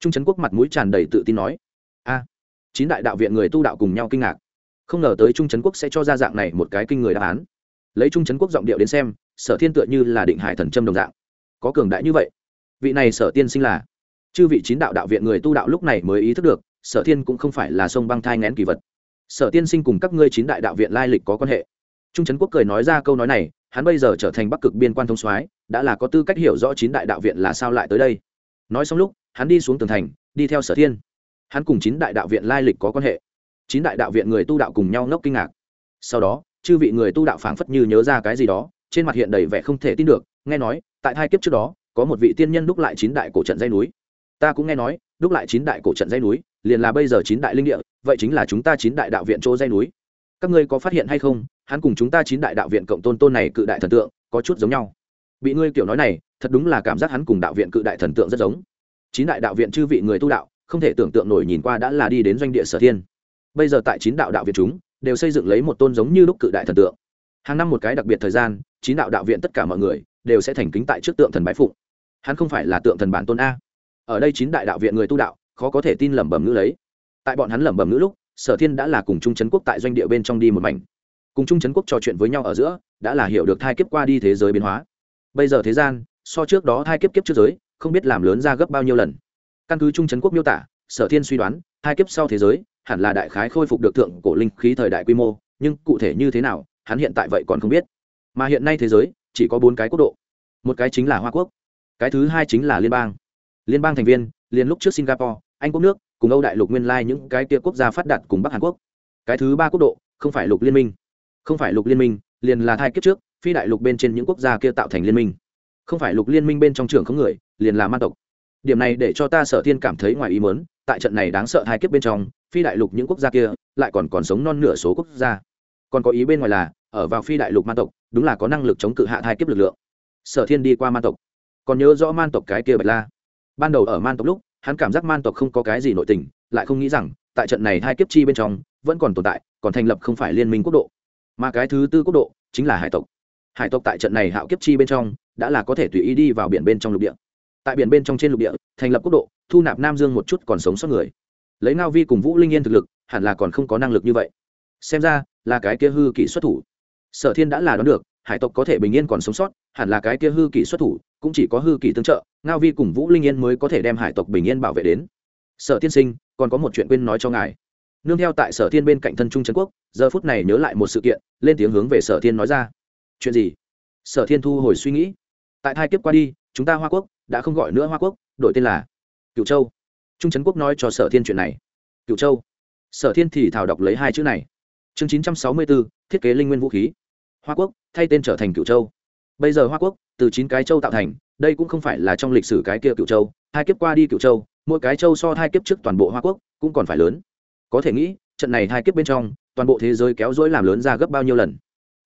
Trung trấn quốc mặt mũi tràn đầy tự tin nói, a, chín đại đạo viện người tu đạo cùng nhau kinh ngạc. Không ngờ tới trung trấn quốc sẽ cho ra dạng này một cái kinh người đáp án. Lấy trung trấn quốc giọng điệu đến xem sở thiên tựa như là định hải thần trâm đồng dạng. Có cường đại như vậy, vị này sở tiên sinh là? Chư vị chín đạo đạo viện người tu đạo lúc này mới ý thức được, sở thiên cũng không phải là sông băng thai ngén kỳ vật. Sở tiên sinh cùng các ngươi chín đại đạo viện lai lịch có quan hệ. Trung trấn quốc cười nói ra câu nói này, hắn bây giờ trở thành bắc cực biên quan thông soái, đã là có tư cách hiểu rõ chín đại đạo viện là sao lại tới đây. Nói xong lúc, hắn đi xuống tường thành, đi theo sở thiên. Hắn cùng chín đại đạo viện lai lịch có quan hệ. Chín đại đạo viện người tu đạo cùng nhau ngốc kinh ngạc. Sau đó, chư vị người tu đạo phảng phất như nhớ ra cái gì đó trên mặt hiện đầy vẻ không thể tin được, nghe nói, tại hai kiếp trước đó, có một vị tiên nhân đúc lại chín đại cổ trận dây núi. Ta cũng nghe nói, đúc lại chín đại cổ trận dây núi, liền là bây giờ chín đại linh địa, vậy chính là chúng ta chín đại đạo viện chỗ dây núi. Các ngươi có phát hiện hay không, hắn cùng chúng ta chín đại đạo viện cộng tôn tôn này cự đại thần tượng, có chút giống nhau. Bị ngươi kiểu nói này, thật đúng là cảm giác hắn cùng đạo viện cự đại thần tượng rất giống. Chín đại đạo viện chư vị người tu đạo, không thể tưởng tượng nổi nhìn qua đã là đi đến doanh địa sở thiên. Bây giờ tại chín đạo đạo viện chúng, đều xây dựng lấy một tôn giống như lúc cự đại thần tượng. Hàng năm một cái đặc biệt thời gian chín đạo đạo viện tất cả mọi người đều sẽ thành kính tại trước tượng thần bái phụng. Hắn không phải là tượng thần bản tôn a. Ở đây chín đại đạo viện người tu đạo, khó có thể tin lẩm bẩm ngữ lấy. Tại bọn hắn lẩm bẩm ngữ lúc, sở thiên đã là cùng trung trấn quốc tại doanh địa bên trong đi một mảnh. Cùng trung trấn quốc trò chuyện với nhau ở giữa, đã là hiểu được thai kiếp qua đi thế giới biến hóa. Bây giờ thế gian, so trước đó thai kiếp kiếp trước giới, không biết làm lớn ra gấp bao nhiêu lần. Căn cứ trung trấn quốc miêu tả, sở thiên suy đoán hai kiếp sau thế giới, hẳn là đại khái khôi phục được thượng cổ linh khí thời đại quy mô, nhưng cụ thể như thế nào, hắn hiện tại vậy còn không biết mà hiện nay thế giới chỉ có bốn cái quốc độ. Một cái chính là hoa quốc, cái thứ hai chính là liên bang. Liên bang thành viên liên lúc trước singapore, anh quốc nước, cùng âu đại lục nguyên lai những cái tia quốc gia phát đạt cùng bắc hàn quốc. Cái thứ ba quốc độ, không phải lục liên minh. Không phải lục liên minh, liền là thai kiếp trước, phi đại lục bên trên những quốc gia kia tạo thành liên minh. Không phải lục liên minh bên trong trường không người, liền là man tộc. Điểm này để cho ta sở thiên cảm thấy ngoài ý mớn tại trận này đáng sợ hai kiếp bên trong, phi đại lục những quốc gia kia lại còn còn sống non nửa số quốc gia. Còn có ý bên ngoài là ở vào phi đại lục man tộc, đúng là có năng lực chống cự hạ thai kiếp lực lượng. Sở thiên đi qua man tộc, còn nhớ rõ man tộc cái kia bạch la. Ban đầu ở man tộc lúc, hắn cảm giác man tộc không có cái gì nội tình, lại không nghĩ rằng, tại trận này hai kiếp chi bên trong, vẫn còn tồn tại, còn thành lập không phải liên minh quốc độ. Mà cái thứ tư quốc độ, chính là hải tộc. Hải tộc tại trận này hạo kiếp chi bên trong, đã là có thể tùy ý đi vào biển bên trong lục địa. Tại biển bên trong trên lục địa, thành lập quốc độ, thu nạp nam dương một chút còn sống sót người. Lấy ngao vi cùng vũ linh yên thực lực, hẳn là còn không có năng lực như vậy. Xem ra, là cái kia hư kỷ xuất thủ sở thiên đã là đoán được, hải tộc có thể bình yên còn sống sót, hẳn là cái kia hư kỳ xuất thủ, cũng chỉ có hư kỳ tương trợ, ngao vi cùng vũ linh yên mới có thể đem hải tộc bình yên bảo vệ đến. Sở tiên sinh, còn có một chuyện quên nói cho ngài. Nương theo tại sở thiên bên cạnh thân trung trấn quốc, giờ phút này nhớ lại một sự kiện, lên tiếng hướng về sở thiên nói ra. Chuyện gì? Sở thiên thu hồi suy nghĩ. Tại hai kiếp qua đi, chúng ta hoa quốc, đã không gọi nữa hoa quốc, đổi tên là cựu châu. Trung trấn quốc nói cho sở thiên chuyện này. Cựu châu. Sở thiên thì thảo đọc lấy hai chữ này. Chương chín trăm sáu mươi bốn, thiết kế linh nguyên vũ khí hoa quốc, thay tên trở thành cựu châu. Bây giờ hoa quốc, từ chín cái châu tạo thành, đây cũng không phải là trong lịch sử cái kia cựu châu. Hai kiếp qua đi cựu châu, mỗi cái châu so hai kiếp trước toàn bộ hoa quốc cũng còn phải lớn. Có thể nghĩ, trận này hai kiếp bên trong, toàn bộ thế giới kéo dối làm lớn ra gấp bao nhiêu lần.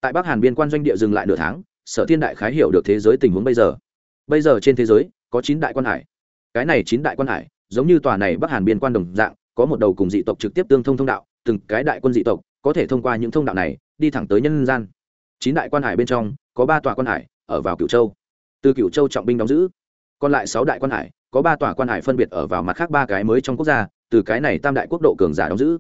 Tại bắc hàn biên quan doanh địa dừng lại nửa tháng, sở thiên đại khái hiểu được thế giới tình huống bây giờ. Bây giờ trên thế giới, có chín đại quan hải. Cái này chín đại quan hải, giống như tòa này bắc hàn biên quan đồng dạng, có một đầu cùng dị tộc trực tiếp tương thông thông đạo, từng cái đại quân dị tộc có thể thông qua những thông đạo này, đi thẳng tới nhân gian chín đại quan hải bên trong, có ba tòa quan hải ở vào cửu châu. Từ cửu châu trọng binh đóng giữ, còn lại sáu đại quan hải, có ba tòa quan hải phân biệt ở vào mặt khác ba cái mới trong quốc gia, từ cái này tam đại quốc độ cường giả đóng giữ.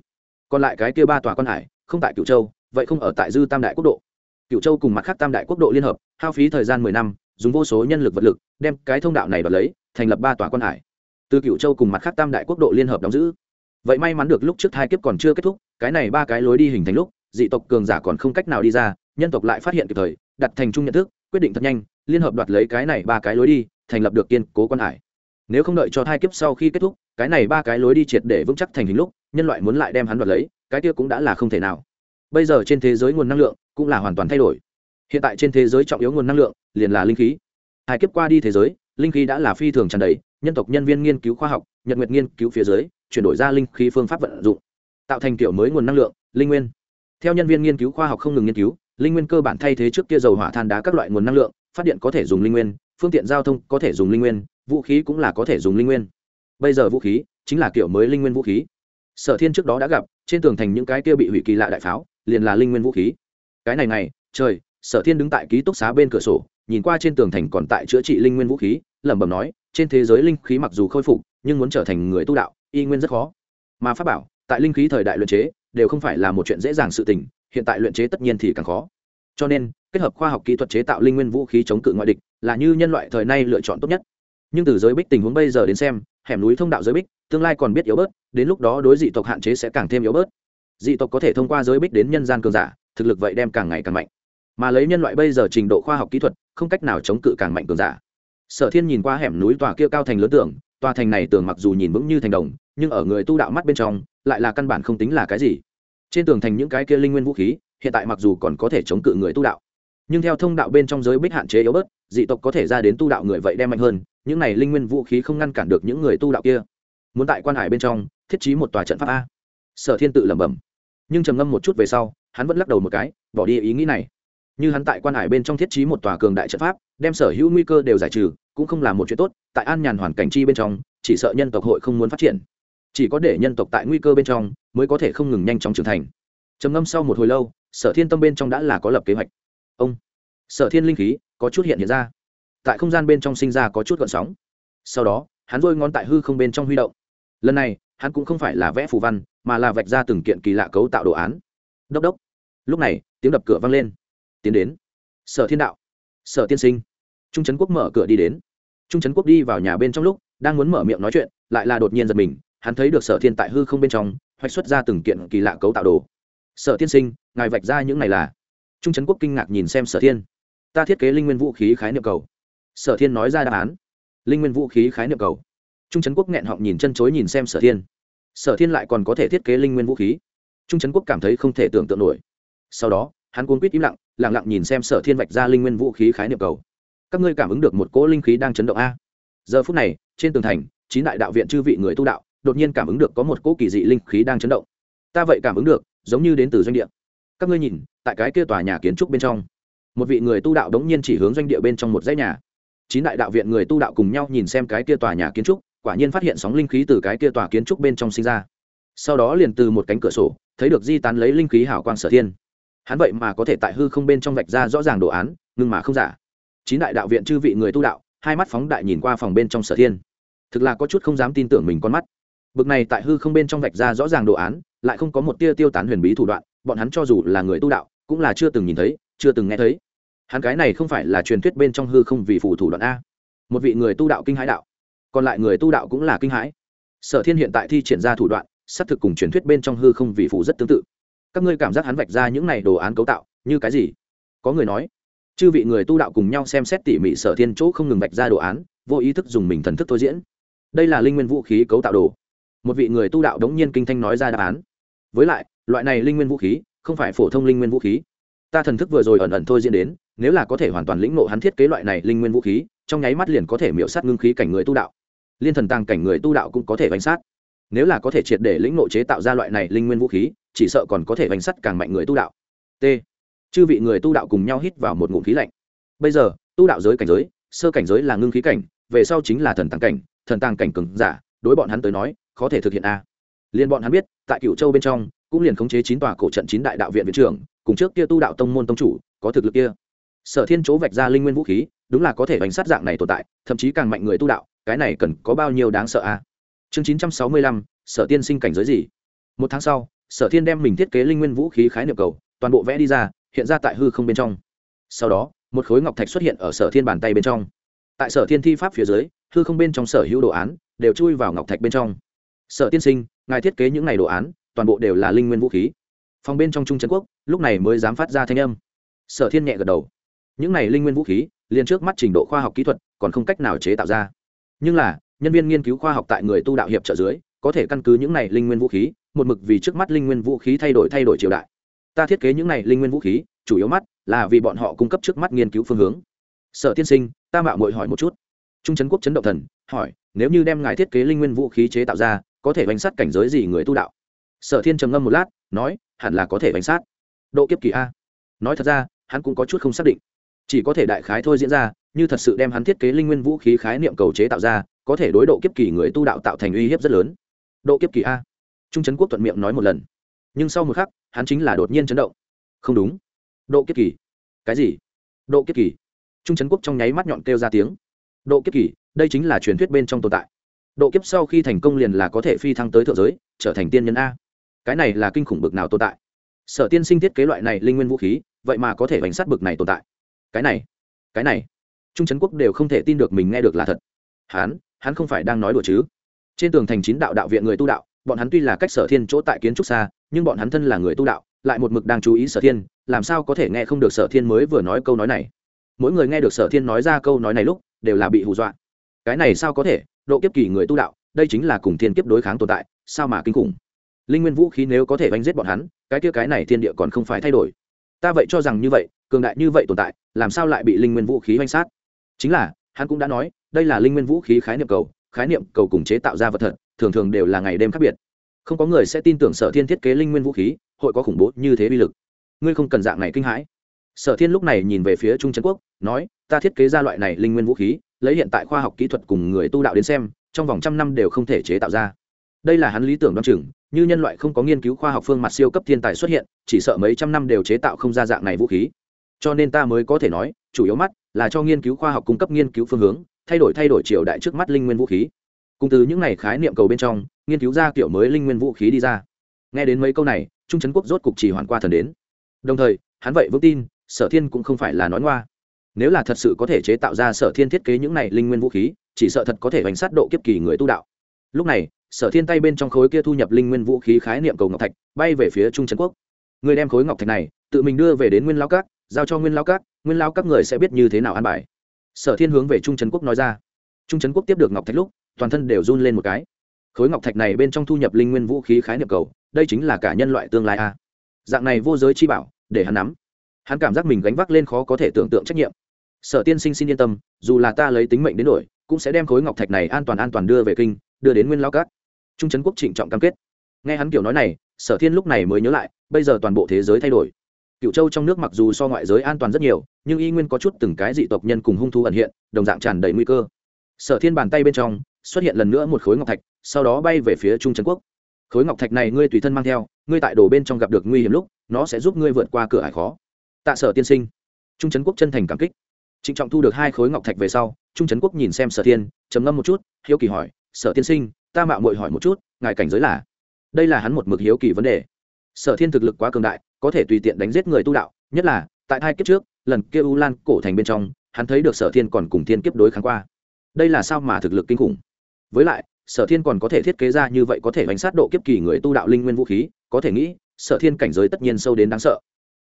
Còn lại cái kia ba tòa quan hải, không tại cửu châu, vậy không ở tại dư tam đại quốc độ. Cửu châu cùng mặt khác tam đại quốc độ liên hợp, hao phí thời gian mười năm, dùng vô số nhân lực vật lực, đem cái thông đạo này đoạt lấy, thành lập ba tòa quan hải. Từ Cửu châu cùng mặt khác tam đại quốc độ liên hợp đóng giữ. Vậy may mắn được lúc trước hai kiếp còn chưa kết thúc, cái này ba cái lối đi hình thành lúc, dị tộc cường giả còn không cách nào đi ra nhân tộc lại phát hiện kịp thời, đặt thành chung nhận thức, quyết định thật nhanh, liên hợp đoạt lấy cái này ba cái lối đi, thành lập được kiên cố quan hải. Nếu không đợi cho thai kiếp sau khi kết thúc, cái này ba cái lối đi triệt để vững chắc thành hình lúc, nhân loại muốn lại đem hắn đoạt lấy, cái kia cũng đã là không thể nào. Bây giờ trên thế giới nguồn năng lượng cũng là hoàn toàn thay đổi. Hiện tại trên thế giới trọng yếu nguồn năng lượng liền là linh khí. Hai kiếp qua đi thế giới, linh khí đã là phi thường tràn đầy, nhân tộc nhân viên nghiên cứu khoa học, nhật nguyệt nghiên cứu phía dưới, chuyển đổi ra linh khí phương pháp vận dụng, tạo thành kiểu mới nguồn năng lượng, linh nguyên. Theo nhân viên nghiên cứu khoa học không ngừng nghiên cứu linh nguyên cơ bản thay thế trước kia dầu hỏa than đá các loại nguồn năng lượng, phát điện có thể dùng linh nguyên, phương tiện giao thông có thể dùng linh nguyên, vũ khí cũng là có thể dùng linh nguyên. Bây giờ vũ khí chính là kiểu mới linh nguyên vũ khí. Sở thiên trước đó đã gặp, trên tường thành những cái kia bị hủy kỳ lạ đại pháo, liền là linh nguyên vũ khí. Cái này này, trời, sở thiên đứng tại ký túc xá bên cửa sổ, nhìn qua trên tường thành còn tại chữa trị linh nguyên vũ khí, lẩm bẩm nói, trên thế giới linh khí mặc dù khôi phục, nhưng muốn trở thành người tu đạo, y nguyên rất khó. Mà pháp bảo, tại linh khí thời đại luận chế, đều không phải là một chuyện dễ dàng sự tình hiện tại luyện chế tất nhiên thì càng khó. Cho nên, kết hợp khoa học kỹ thuật chế tạo linh nguyên vũ khí chống cự ngoại địch là như nhân loại thời nay lựa chọn tốt nhất. Nhưng từ giới bích tình huống bây giờ đến xem, hẻm núi thông đạo giới bích, tương lai còn biết yếu bớt, đến lúc đó đối dị tộc hạn chế sẽ càng thêm yếu bớt. Dị tộc có thể thông qua giới bích đến nhân gian cường giả, thực lực vậy đem càng ngày càng mạnh. Mà lấy nhân loại bây giờ trình độ khoa học kỹ thuật, không cách nào chống cự càng mạnh cường giả. Sở thiên nhìn qua hẻm núi tòa kia cao thành lớn tường, tòa thành này tường mặc dù nhìn vững như thành đồng, nhưng ở người tu đạo mắt bên trong, lại là căn bản không tính là cái gì trên tường thành những cái kia linh nguyên vũ khí, hiện tại mặc dù còn có thể chống cự người tu đạo, nhưng theo thông đạo bên trong giới bích hạn chế yếu bớt, dị tộc có thể ra đến tu đạo người vậy đem mạnh hơn, những này linh nguyên vũ khí không ngăn cản được những người tu đạo kia. Muốn tại quan hải bên trong, thiết trí một tòa trận pháp a. Sở thiên tự lẩm bẩm, nhưng trầm ngâm một chút về sau, hắn vẫn lắc đầu một cái, bỏ đi ý nghĩ này. Như hắn tại quan hải bên trong thiết trí một tòa cường đại trận pháp, đem sở hữu nguy cơ đều giải trừ, cũng không là một chuyện tốt, tại an nhàn hoàn cảnh chi bên trong, chỉ sợ nhân tộc hội không muốn phát triển chỉ có để nhân tộc tại nguy cơ bên trong mới có thể không ngừng nhanh chóng trưởng thành. Trầm ngâm sau một hồi lâu, sở thiên tâm bên trong đã là có lập kế hoạch. Ông, sở thiên linh khí có chút hiện hiện ra. Tại không gian bên trong sinh ra có chút gợn sóng. Sau đó, hắn dôi ngón tại hư không bên trong huy động. Lần này, hắn cũng không phải là vẽ phù văn, mà là vạch ra từng kiện kỳ lạ cấu tạo đồ án. Đốc đốc. Lúc này, tiếng đập cửa vang lên. Tiến đến. Sở thiên đạo. Sở tiên sinh. Trung trấn quốc mở cửa đi đến. Trung trấn quốc đi vào nhà bên trong lúc, đang muốn mở miệng nói chuyện, lại là đột nhiên giật mình hắn thấy được sở thiên tại hư không bên trong, hoạch xuất ra từng kiện kỳ lạ cấu tạo đồ. Sở tiên sinh, ngài vạch ra những này là. Trung trấn quốc kinh ngạc nhìn xem sở thiên. Ta thiết kế linh nguyên vũ khí khái niệm cầu. Sở thiên nói ra đáp án. Linh nguyên vũ khí khái niệm cầu. Trung trấn quốc nghẹn họng nhìn chân chối nhìn xem sở thiên. Sở thiên lại còn có thể thiết kế linh nguyên vũ khí. Trung trấn quốc cảm thấy không thể tưởng tượng nổi. Sau đó, hắn cuốn quýt im lặng lẳng lặng nhìn xem sở thiên vạch ra linh nguyên vũ khí khái niệm cầu. Các ngươi cảm ứng được một cỗ linh khí đang chấn động a. Giờ phút này, trên tường thành, chín đại đạo viện chư vị người tu đạo đột nhiên cảm ứng được có một cỗ kỳ dị linh khí đang chấn động. Ta vậy cảm ứng được, giống như đến từ doanh địa. Các ngươi nhìn, tại cái kia tòa nhà kiến trúc bên trong, một vị người tu đạo đống nhiên chỉ hướng doanh địa bên trong một dãy nhà. Chín đại đạo viện người tu đạo cùng nhau nhìn xem cái kia tòa nhà kiến trúc, quả nhiên phát hiện sóng linh khí từ cái kia tòa kiến trúc bên trong sinh ra. Sau đó liền từ một cánh cửa sổ, thấy được di tán lấy linh khí hảo quang sở thiên. Hắn vậy mà có thể tại hư không bên trong vạch ra rõ ràng đồ án, ngưng mà không giả. Chín đại đạo viện chư vị người tu đạo, hai mắt phóng đại nhìn qua phòng bên trong sở thiên. Thực là có chút không dám tin tưởng mình con mắt bực này tại hư không bên trong vạch ra rõ ràng đồ án, lại không có một tia tiêu tán huyền bí thủ đoạn, bọn hắn cho dù là người tu đạo, cũng là chưa từng nhìn thấy, chưa từng nghe thấy. Hắn cái này không phải là truyền thuyết bên trong hư không vì phù thủ đoạn a. Một vị người tu đạo kinh hãi đạo. Còn lại người tu đạo cũng là kinh hãi. Sở thiên hiện tại thi triển ra thủ đoạn, xác thực cùng truyền thuyết bên trong hư không vì phù rất tương tự. Các ngươi cảm giác hắn vạch ra những này đồ án cấu tạo, như cái gì? Có người nói, chư vị người tu đạo cùng nhau xem xét tỉ mỉ sở thiên chỗ không ngừng vạch ra đồ án, vô ý thức dùng mình thần thức thôi diễn. Đây là linh nguyên vũ khí cấu tạo đồ một vị người tu đạo đống nhiên kinh thanh nói ra đáp án. Với lại, loại này linh nguyên vũ khí, không phải phổ thông linh nguyên vũ khí. Ta thần thức vừa rồi ẩn ẩn thôi diễn đến, nếu là có thể hoàn toàn lĩnh nộ hắn thiết kế loại này linh nguyên vũ khí, trong nháy mắt liền có thể miễu sát ngưng khí cảnh người tu đạo. Liên thần tàng cảnh người tu đạo cũng có thể bánh sát. Nếu là có thể triệt để lĩnh nộ chế tạo ra loại này linh nguyên vũ khí, chỉ sợ còn có thể bánh sát càng mạnh người tu đạo. T. Chư vị người tu đạo cùng nhau hít vào một ngụm khí lạnh. Bây giờ, tu đạo giới cảnh giới, sơ cảnh giới là ngưng khí cảnh, về sau chính là thần tàng cảnh, thần tàng cảnh cừng giả, đối bọn hắn tới nói khó thể thực hiện a. Liên bọn hắn biết, tại cựu châu bên trong, cũng liền khống chế chín tòa cổ trận chín đại đạo viện viện trưởng, cùng trước kia tu đạo tông môn tông chủ, có thực lực kia. Sở thiên chỗ vạch ra linh nguyên vũ khí, đúng là có thể bánh sát dạng này tồn tại, thậm chí càng mạnh người tu đạo, cái này cần có bao nhiêu đáng sợ a? Chương chín trăm sáu mươi lăm, sở tiên sinh cảnh giới gì? Một tháng sau, sở thiên đem mình thiết kế linh nguyên vũ khí khái niệm cầu, toàn bộ vẽ đi ra, hiện ra tại hư không bên trong. Sau đó, một khối ngọc thạch xuất hiện ở sở thiên bàn tay bên trong. Tại sở thiên thi pháp phía dưới, hư không bên trong sở hữu đồ án, đều chui vào ngọc thạch bên trong sở tiên sinh, ngài thiết kế những n à y đồ án, toàn bộ đều là linh nguyên vũ khí. Phòng bên trong trung trấn quốc, lúc này mới dám phát ra thanh âm. Sở thiên nhẹ gật đầu. Những này linh nguyên vũ khí, liền trước mắt trình độ khoa học kỹ thuật, còn không cách nào chế tạo ra. Nhưng là, nhân viên nghiên cứu khoa học tại người tu đạo hiệp trợ dưới, có thể căn cứ những này linh nguyên vũ khí, một mực vì trước mắt linh nguyên vũ khí thay đổi thay đổi triều đại. Ta thiết kế những này linh nguyên vũ khí, chủ yếu mắt là vì bọn họ cung cấp trước mắt nghiên cứu phương hướng. Sở tiên sinh, ta mạo mội hỏi một chút. Trung trấn quốc chấn động thần, hỏi, nếu như đem ngài thiết kế linh nguyên vũ khí chế tạo ra có thể bánh sát cảnh giới gì người tu đạo? Sở thiên trầm ngâm một lát, nói, hẳn là có thể bánh sát. Độ kiếp kỳ a. Nói thật ra, hắn cũng có chút không xác định. Chỉ có thể đại khái thôi diễn ra, như thật sự đem hắn thiết kế linh nguyên vũ khí khái niệm cầu chế tạo ra, có thể đối độ kiếp kỳ người tu đạo tạo thành uy hiếp rất lớn. Độ kiếp kỳ a. Trung trấn quốc thuận miệng nói một lần. Nhưng sau một khắc, hắn chính là đột nhiên chấn động. Không đúng. Độ kiếp kỳ. Cái gì? Độ kiếp kỳ. Trung trấn quốc trong nháy mắt nhọn kêu ra tiếng. Độ kiếp kỳ, đây chính là truyền thuyết bên trong tồn tại độ kiếp sau khi thành công liền là có thể phi thăng tới thượng giới, trở thành tiên nhân a. Cái này là kinh khủng bực nào tồn tại? Sở tiên sinh thiết kế loại này linh nguyên vũ khí, vậy mà có thể bánh sát bực này tồn tại. Cái này cái này, trung trấn quốc đều không thể tin được mình nghe được là thật. Hắn hắn không phải đang nói đùa chứ? Trên tường thành chín đạo đạo viện người tu đạo, bọn hắn tuy là cách sở thiên chỗ tại kiến trúc xa, nhưng bọn hắn thân là người tu đạo, lại một mực đang chú ý sở thiên, làm sao có thể nghe không được sở thiên mới vừa nói câu nói này? Mỗi người nghe được sở thiên nói ra câu nói này lúc, đều là bị hù dọa. Cái này sao có thể? Độ kiếp kỳ người tu đạo, đây chính là cùng thiên kiếp đối kháng tồn tại, sao mà kinh khủng? Linh nguyên vũ khí nếu có thể đánh giết bọn hắn, cái kia cái này thiên địa còn không phải thay đổi. Ta vậy cho rằng như vậy, cường đại như vậy tồn tại, làm sao lại bị linh nguyên vũ khí oanh sát? Chính là, hắn cũng đã nói, đây là linh nguyên vũ khí khái niệm cầu, khái niệm cầu cùng chế tạo ra vật thật, thường thường đều là ngày đêm khác biệt. Không có người sẽ tin tưởng sở thiên thiết kế linh nguyên vũ khí, hội có khủng bố như thế bi lực. Ngươi không cần dạng này kinh hãi. Sở thiên lúc này nhìn về phía trung trấn quốc, nói, ta thiết kế ra loại này linh nguyên vũ khí lấy hiện tại khoa học kỹ thuật cùng người tu đạo đến xem, trong vòng trăm năm đều không thể chế tạo ra. Đây là hắn lý tưởng đoan chừng, như nhân loại không có nghiên cứu khoa học phương mặt siêu cấp thiên tài xuất hiện, chỉ sợ mấy trăm năm đều chế tạo không ra dạng này vũ khí. Cho nên ta mới có thể nói, chủ yếu mắt là cho nghiên cứu khoa học cung cấp nghiên cứu phương hướng, thay đổi thay đổi triều đại trước mắt linh nguyên vũ khí. Cùng từ những này khái niệm cầu bên trong, nghiên cứu ra kiểu mới linh nguyên vũ khí đi ra. Nghe đến mấy câu này, trung trấn quốc rốt cục chỉ hoàn qua thần đến. Đồng thời, hắn vậy vững tin, sở thiên cũng không phải là nói ngoa nếu là thật sự có thể chế tạo ra sở thiên thiết kế những này linh nguyên vũ khí, chỉ sợ thật có thể hoành sát độ kiếp kỳ người tu đạo. Lúc này, sở thiên tay bên trong khối kia thu nhập linh nguyên vũ khí khái niệm cầu ngọc thạch, bay về phía trung trấn quốc. Người đem khối ngọc thạch này, tự mình đưa về đến nguyên lao cát giao cho nguyên lao cát nguyên lao các người sẽ biết như thế nào an bài. Sở thiên hướng về trung trấn quốc nói ra. Trung trấn quốc tiếp được ngọc thạch lúc, toàn thân đều run lên một cái. Khối ngọc thạch này bên trong thu nhập linh nguyên vũ khí khái niệm cầu, đây chính là cả nhân loại tương lai a. Dạng này vô giới chi bảo, để hắn nắm. Hắn cảm giác mình gánh vác lên khó có thể tưởng tượng trách nhiệm sở tiên sinh xin yên tâm, dù là ta lấy tính mệnh đến đổi, cũng sẽ đem khối ngọc thạch này an toàn an toàn đưa về kinh, đưa đến nguyên lao cát trung trấn quốc trịnh trọng cam kết. Nghe hắn kiểu nói này, sở thiên lúc này mới nhớ lại, bây giờ toàn bộ thế giới thay đổi. Cựu châu trong nước mặc dù so ngoại giới an toàn rất nhiều, nhưng y nguyên có chút từng cái dị tộc nhân cùng hung thú ẩn hiện, đồng dạng tràn đầy nguy cơ. Sở thiên bàn tay bên trong, xuất hiện lần nữa một khối ngọc thạch, sau đó bay về phía trung trấn quốc. Khối ngọc thạch này ngươi tùy thân mang theo, ngươi tại đồ bên trong gặp được nguy hiểm lúc, nó sẽ giúp ngươi vượt qua cửa hải khó. Tạ sở tiên sinh. Trung trấn quốc chân thành cảm kích trịnh trọng thu được hai khối ngọc thạch về sau, trung trấn quốc nhìn xem sở thiên, trầm ngâm một chút, hiếu kỳ hỏi, sở tiên sinh, ta mạo muội hỏi một chút, ngài cảnh giới là? Đây là hắn một mực hiếu kỳ vấn đề. Sở thiên thực lực quá cường đại, có thể tùy tiện đánh giết người tu đạo, nhất là, tại hai kiếp trước, lần kia u lan cổ thành bên trong, hắn thấy được sở thiên còn cùng thiên kiếp đối kháng qua. Đây là sao mà thực lực kinh khủng? Với lại, sở thiên còn có thể thiết kế ra như vậy có thể bánh sát độ kiếp kỳ người tu đạo linh nguyên vũ khí, có thể nghĩ, sở thiên cảnh giới tất nhiên sâu đến đáng sợ.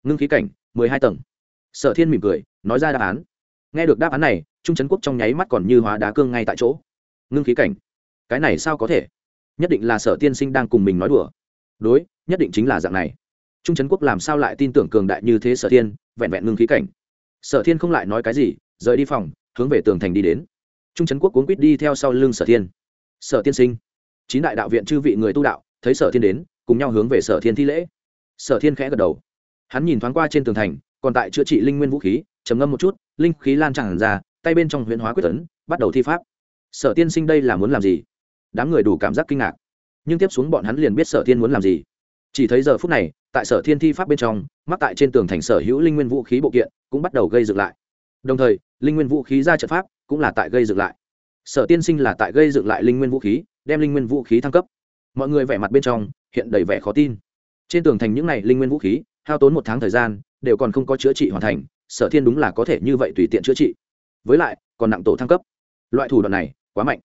Ngưng khí cảnh, mười hai tầng. Sở thiên mỉm cười, nói ra đáp án nghe được đáp án này, trung trấn quốc trong nháy mắt còn như hóa đá cương ngay tại chỗ. Ngưng khí cảnh. Cái này sao có thể? Nhất định là sở tiên sinh đang cùng mình nói đùa. Đối, nhất định chính là dạng này. Trung trấn quốc làm sao lại tin tưởng cường đại như thế sở Tiên? vẹn vẹn ngưng khí cảnh? Sở thiên không lại nói cái gì, rời đi phòng, hướng về tường thành đi đến. Trung trấn quốc cuốn quýt đi theo sau lưng sở thiên. Sở tiên sinh. Chín đại đạo viện chư vị người tu đạo, thấy sở thiên đến, cùng nhau hướng về sở thiên thi lễ. Sở thiên khẽ gật đầu. Hắn nhìn thoáng qua trên tường thành, còn tại chữa trị linh nguyên vũ khí trầm ngâm một chút, linh khí lan tràn ra, tay bên trong huyễn hóa quyết tấn, bắt đầu thi pháp. Sở tiên sinh đây là muốn làm gì? Đám người đủ cảm giác kinh ngạc. Nhưng tiếp xuống bọn hắn liền biết sở thiên muốn làm gì. Chỉ thấy giờ phút này, tại sở thiên thi pháp bên trong, mắc tại trên tường thành sở hữu linh nguyên vũ khí bộ kiện, cũng bắt đầu gây dựng lại. Đồng thời, linh nguyên vũ khí ra trận pháp, cũng là tại gây dựng lại. Sở tiên sinh là tại gây dựng lại linh nguyên vũ khí, đem linh nguyên vũ khí thăng cấp. Mọi người vẻ mặt bên trong, hiện đầy vẻ khó tin. Trên tường thành những n à y linh nguyên vũ khí, hao tốn một tháng thời gian, đều còn không có chữa trị hoàn thành sở thiên đúng là có thể như vậy tùy tiện chữa trị. Với lại, còn nặng tổ thăng cấp. Loại thủ đoạn này, quá mạnh.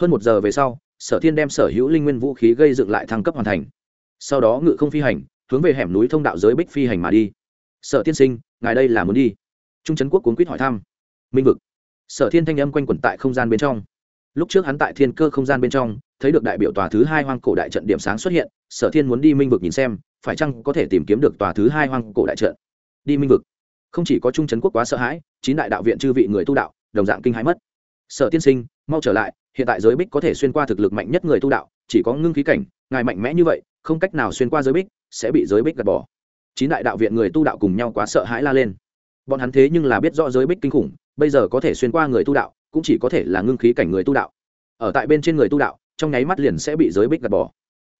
Hơn một giờ về sau, sở thiên đem sở hữu linh nguyên vũ khí gây dựng lại thăng cấp hoàn thành. Sau đó ngự không phi hành, hướng về hẻm núi thông đạo giới bích phi hành mà đi. Sở tiên sinh, ngài đây là muốn đi. Trung trấn quốc cuốn quýt hỏi thăm. Minh vực. Sở thiên thanh âm quanh quẩn tại không gian bên trong. Lúc trước hắn tại thiên cơ không gian bên trong, thấy được đại biểu tòa thứ hai hoang cổ đại trận điểm sáng xuất hiện, sở thiên muốn đi minh vực nhìn xem, phải chăng có thể tìm kiếm được tòa thứ hai hoang cổ đại trận? Đi minh vực không chỉ có trung trấn quốc quá sợ hãi, chín đại đạo viện chư vị người tu đạo, đồng dạng kinh hãi mất. Sở tiên sinh, mau trở lại, hiện tại giới bích có thể xuyên qua thực lực mạnh nhất người tu đạo, chỉ có ngưng khí cảnh, ngài mạnh mẽ như vậy, không cách nào xuyên qua giới bích, sẽ bị giới bích gạt bỏ. Chín đại đạo viện người tu đạo cùng nhau quá sợ hãi la lên. Bọn hắn thế nhưng là biết rõ giới bích kinh khủng, bây giờ có thể xuyên qua người tu đạo, cũng chỉ có thể là ngưng khí cảnh người tu đạo. Ở tại bên trên người tu đạo, trong nháy mắt liền sẽ bị giới bích gạt bỏ.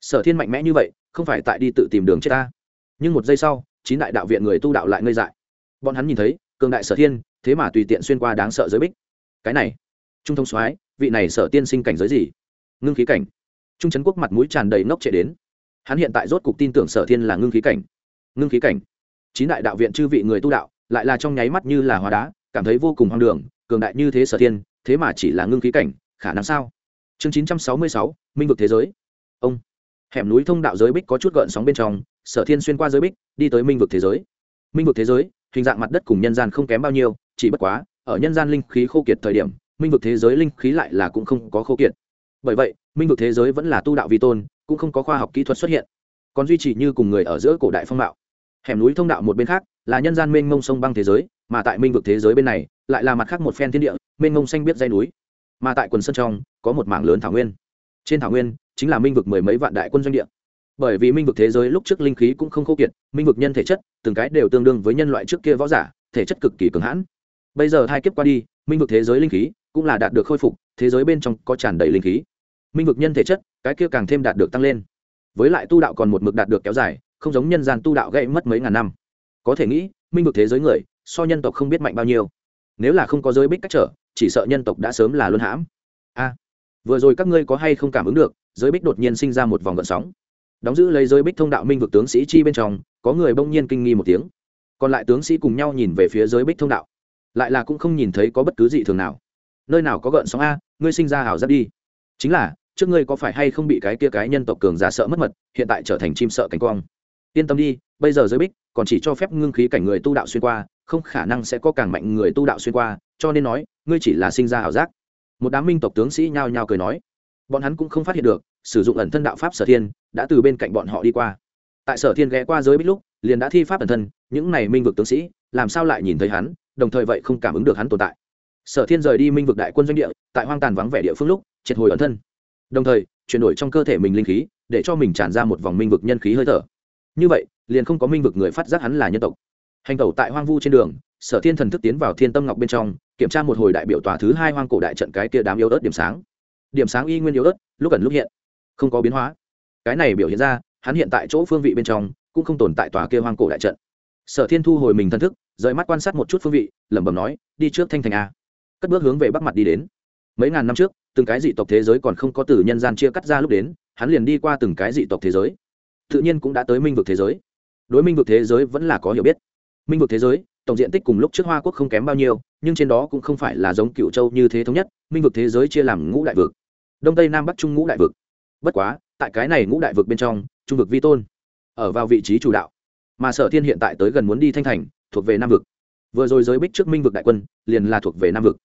Sở thiên mạnh mẽ như vậy, không phải tại đi tự tìm đường chết ta. Nhưng một giây sau, chín đại đạo viện người tu đạo lại ngây dại bọn hắn nhìn thấy, cường đại sở thiên, thế mà tùy tiện xuyên qua đáng sợ giới bích. Cái này, trung thông soái, vị này sở tiên sinh cảnh giới gì? Ngưng khí cảnh. Trung trấn quốc mặt mũi tràn đầy ngốc chạy đến. Hắn hiện tại rốt cục tin tưởng sở thiên là ngưng khí cảnh. Ngưng khí cảnh. Chín đại đạo viện chư vị người tu đạo, lại là trong nháy mắt như là hóa đá, cảm thấy vô cùng hoang đường, cường đại như thế sở thiên, thế mà chỉ là ngưng khí cảnh, khả năng sao? Chương chín trăm sáu mươi sáu, minh vực thế giới. Ông. Hẻm núi thông đạo giới bích có chút gợn sóng bên trong, sở thiên xuyên qua giới bích, đi tới minh vực thế giới. Minh vực thế giới hình dạng mặt đất cùng nhân gian không kém bao nhiêu, chỉ bất quá, ở nhân gian linh khí khô kiệt thời điểm, minh vực thế giới linh khí lại là cũng không có khô kiệt. Bởi vậy, minh vực thế giới vẫn là tu đạo vi tôn, cũng không có khoa học kỹ thuật xuất hiện. Còn duy trì như cùng người ở giữa cổ đại phong mạo. Hẻm núi thông đạo một bên khác là nhân gian mênh mông sông băng thế giới, mà tại minh vực thế giới bên này lại là mặt khác một phen thiên địa, mênh mông xanh biết dây núi. Mà tại quần sơn trong có một mảng lớn thảo nguyên. Trên thảo nguyên chính là minh vực mười mấy vạn đại quân doanh địa bởi vì minh vực thế giới lúc trước linh khí cũng không khô kiệt, minh vực nhân thể chất, từng cái đều tương đương với nhân loại trước kia võ giả, thể chất cực kỳ cường hãn. Bây giờ hai kiếp qua đi, minh vực thế giới linh khí cũng là đạt được khôi phục, thế giới bên trong có tràn đầy linh khí. Minh vực nhân thể chất, cái kia càng thêm đạt được tăng lên. Với lại tu đạo còn một mực đạt được kéo dài, không giống nhân gian tu đạo gây mất mấy ngàn năm. Có thể nghĩ, minh vực thế giới người, so nhân tộc không biết mạnh bao nhiêu. Nếu là không có giới bích cách trở, chỉ sợ nhân tộc đã sớm là luân hãm. A, vừa rồi các ngươi có hay không cảm ứng được, giới bích đột nhiên sinh ra một vòng gợn sóng đóng giữ lấy giới bích thông đạo minh vực tướng sĩ chi bên trong, có người bỗng nhiên kinh nghi một tiếng. Còn lại tướng sĩ cùng nhau nhìn về phía giới bích thông đạo. Lại là cũng không nhìn thấy có bất cứ gì thường nào. Nơi nào có gợn sóng a, ngươi sinh ra hảo giáp đi. Chính là, trước ngươi có phải hay không bị cái kia cái nhân tộc cường giả sợ mất mật, hiện tại trở thành chim sợ cánh quang. Yên tâm đi, bây giờ giới bích còn chỉ cho phép ngưng khí cảnh người tu đạo xuyên qua, không khả năng sẽ có càng mạnh người tu đạo xuyên qua, cho nên nói, ngươi chỉ là sinh ra hảo giác. Một đám minh tộc tướng sĩ nhao nhao cười nói. Bọn hắn cũng không phát hiện được sử dụng ẩn thân đạo pháp sở thiên, đã từ bên cạnh bọn họ đi qua. Tại sở thiên ghé qua giới bích lúc, liền đã thi pháp ẩn thân, những này minh vực tướng sĩ, làm sao lại nhìn thấy hắn, đồng thời vậy không cảm ứng được hắn tồn tại. Sở thiên rời đi minh vực đại quân doanh địa, tại hoang tàn vắng vẻ địa phương lúc, triệt hồi ẩn thân. Đồng thời, chuyển đổi trong cơ thể mình linh khí, để cho mình tràn ra một vòng minh vực nhân khí hơi thở. Như vậy, liền không có minh vực người phát giác hắn là nhân tộc. Hành tẩu tại hoang vu trên đường, sở thiên thần thức tiến vào thiên tâm ngọc bên trong, kiểm tra một hồi đại biểu tòa thứ hai hoang cổ đại trận cái kia đám yếu ớt điểm sáng. Điểm sáng y nguyên yếu ớt, lúc ẩn lúc hiện không có biến hóa. Cái này biểu hiện ra, hắn hiện tại chỗ phương vị bên trong, cũng không tồn tại tòa kia hoang cổ đại trận. Sở thiên thu hồi mình thân thức, rời mắt quan sát một chút phương vị, lẩm bẩm nói, đi trước thanh thành a. Cất bước hướng về bắc mặt đi đến. Mấy ngàn năm trước, từng cái dị tộc thế giới còn không có từ nhân gian chia cắt ra lúc đến, hắn liền đi qua từng cái dị tộc thế giới. Tự nhiên cũng đã tới minh vực thế giới. Đối minh vực thế giới vẫn là có hiểu biết. Minh vực thế giới, tổng diện tích cùng lúc trước hoa quốc không kém bao nhiêu, nhưng trên đó cũng không phải là giống cựu châu như thế thống nhất, minh vực thế giới chia làm ngũ đại vực. Đông tây nam bắc trung ngũ đại vực bất quá, tại cái này ngũ đại vực bên trong, trung vực vi tôn ở vào vị trí chủ đạo. Mà sở thiên hiện tại tới gần muốn đi thanh thành, thuộc về nam vực. Vừa rồi giới bích trước minh vực đại quân, liền là thuộc về nam vực.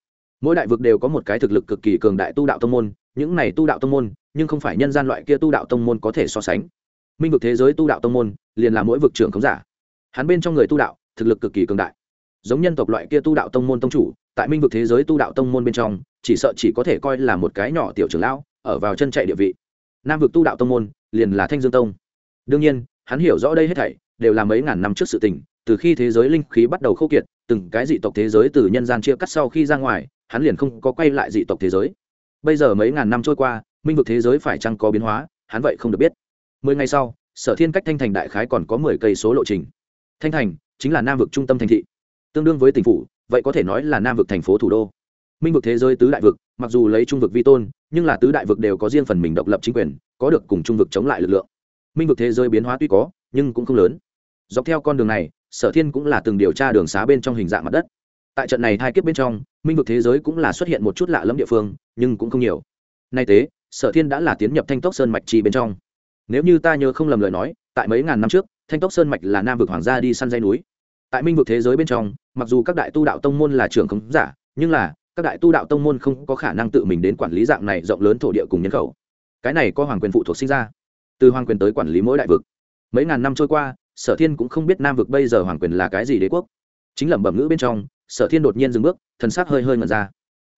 Mỗi đại vực đều có một cái thực lực cực kỳ cường đại tu đạo tông môn, những này tu đạo tông môn, nhưng không phải nhân gian loại kia tu đạo tông môn có thể so sánh. Minh vực thế giới tu đạo tông môn, liền là mỗi vực trưởng khống giả. Hắn bên trong người tu đạo, thực lực cực kỳ cường đại. Giống nhân tộc loại kia tu đạo tông môn tông chủ, tại minh vực thế giới tu đạo tông môn bên trong, chỉ sợ chỉ có thể coi là một cái nhỏ tiểu trưởng lão, ở vào chân chạy địa vị nam vực tu đạo tông môn, liền là thanh dương tông. Đương nhiên, hắn hiểu rõ đây hết thảy, đều là mấy ngàn năm trước sự tình, từ khi thế giới linh khí bắt đầu khô kiệt, từng cái dị tộc thế giới từ nhân gian chia cắt sau khi ra ngoài, hắn liền không có quay lại dị tộc thế giới. Bây giờ mấy ngàn năm trôi qua, minh vực thế giới phải chăng có biến hóa, hắn vậy không được biết. Mười ngày sau, sở thiên cách thanh thành đại khái còn có mười cây số lộ trình. Thanh thành chính là nam vực trung tâm thành thị. Tương đương với tỉnh phủ, vậy có thể nói là nam vực thành phố thủ đô. Minh vực thế giới tứ đại vực mặc dù lấy trung vực vi tôn, nhưng là tứ đại vực đều có riêng phần mình độc lập chính quyền, có được cùng trung vực chống lại lực lượng. Minh vực thế giới biến hóa tuy có, nhưng cũng không lớn. Dọc theo con đường này, sở thiên cũng là từng điều tra đường xá bên trong hình dạng mặt đất. Tại trận này hai kiếp bên trong, minh vực thế giới cũng là xuất hiện một chút lạ lẫm địa phương, nhưng cũng không nhiều. Nay tế, sở thiên đã là tiến nhập thanh tốc sơn mạch chi bên trong. Nếu như ta nhớ không lầm lời nói, tại mấy ngàn năm trước, thanh tốc sơn mạch là nam vực hoàng gia đi săn dây núi. Tại minh vực thế giới bên trong, mặc dù các đại tu đạo tông môn là trưởng khống giả, nhưng là các đại tu đạo tông môn không có khả năng tự mình đến quản lý dạng này rộng lớn thổ địa cùng nhân khẩu. Cái này có hoàng quyền phụ thuộc sinh ra. Từ hoàng quyền tới quản lý mỗi đại vực. Mấy ngàn năm trôi qua, sở thiên cũng không biết nam vực bây giờ hoàng quyền là cái gì đế quốc. Chính lẩm bẩm ngữ bên trong, sở thiên đột nhiên dừng bước, thần sắc hơi hơi ngẩn ra.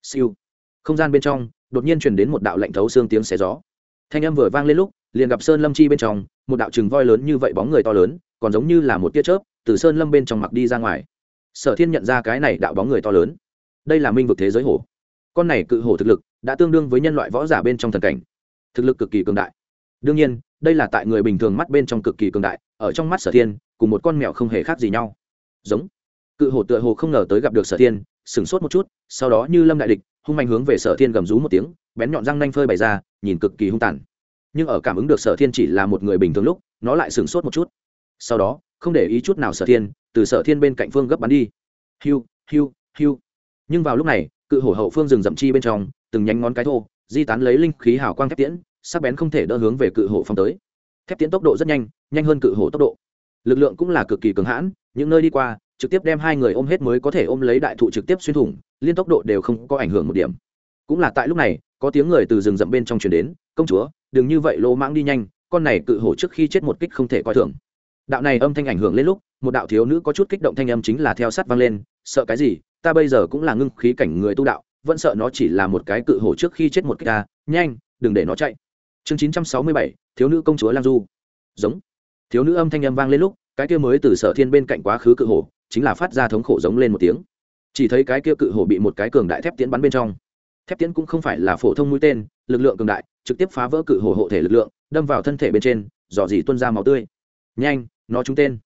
Siêu. Không gian bên trong, đột nhiên truyền đến một đạo lạnh thấu xương tiếng xé gió. Thanh âm vừa vang lên lúc, liền gặp sơn lâm chi bên trong, một đạo trừng voi lớn như vậy bóng người to lớn, còn giống như là một tia chớp, từ sơn lâm bên trong mặc đi ra ngoài. Sở thiên nhận ra cái này đạo bóng người to lớn đây là minh vực thế giới hổ. Con này cự hổ thực lực đã tương đương với nhân loại võ giả bên trong thần cảnh. Thực lực cực kỳ cường đại. Đương nhiên, đây là tại người bình thường mắt bên trong cực kỳ cường đại, ở trong mắt sở thiên, cùng một con mèo không hề khác gì nhau. Giống. Cự hổ tựa hồ không ngờ tới gặp được sở thiên, sửng sốt một chút, sau đó như lâm đại địch, hung mạnh hướng về sở thiên gầm rú một tiếng, bén nhọn răng nanh phơi bày ra, nhìn cực kỳ hung tàn. Nhưng ở cảm ứng được sở thiên chỉ là một người bình thường lúc, nó lại sửng sốt một chút. Sau đó, không để ý chút nào sở thiên, từ sở thiên bên cạnh phương gấp bắn đi. Hiu hiu hiu nhưng vào lúc này, cự hổ hậu phương rừng rậm chi bên trong, từng nhánh ngón cái thô, di tán lấy linh khí hào quang thép tiễn, sắc bén không thể đỡ hướng về cự hổ phong tới. Thép tiễn tốc độ rất nhanh nhanh hơn cự hổ tốc độ. Lực lượng cũng là cực kỳ cường hãn, những nơi đi qua, trực tiếp đem hai người ôm hết mới có thể ôm lấy đại thụ trực tiếp xuyên thủng, liên tốc độ đều không có ảnh hưởng một điểm. Cũng là tại lúc này, có tiếng người từ rừng rậm bên trong truyền đến, công chúa, đừng như vậy lỗ mãng đi nhanh, con này cự hổ trước khi chết một kích không thể coi thường. Đạo này âm thanh ảnh hưởng lên lúc một đạo thiếu nữ có chút kích động thanh âm chính là theo sát vang lên, sợ cái gì? Ta bây giờ cũng là ngưng khí cảnh người tu đạo, vẫn sợ nó chỉ là một cái cự hổ trước khi chết một cái ta. Nhanh, đừng để nó chạy. Chương chín trăm sáu mươi bảy, thiếu nữ công chúa lang du. Giống. Thiếu nữ âm thanh âm vang lên lúc, cái kia mới từ sở thiên bên cạnh quá khứ cự hổ, chính là phát ra thống khổ giống lên một tiếng. Chỉ thấy cái kia cự hổ bị một cái cường đại thép tiến bắn bên trong. Thép tiến cũng không phải là phổ thông mũi tên, lực lượng cường đại, trực tiếp phá vỡ cự hổ hộ thể lực lượng, đâm vào thân thể bên trên, dò dỉ tuân ra máu tươi. Nhanh, nó trúng tên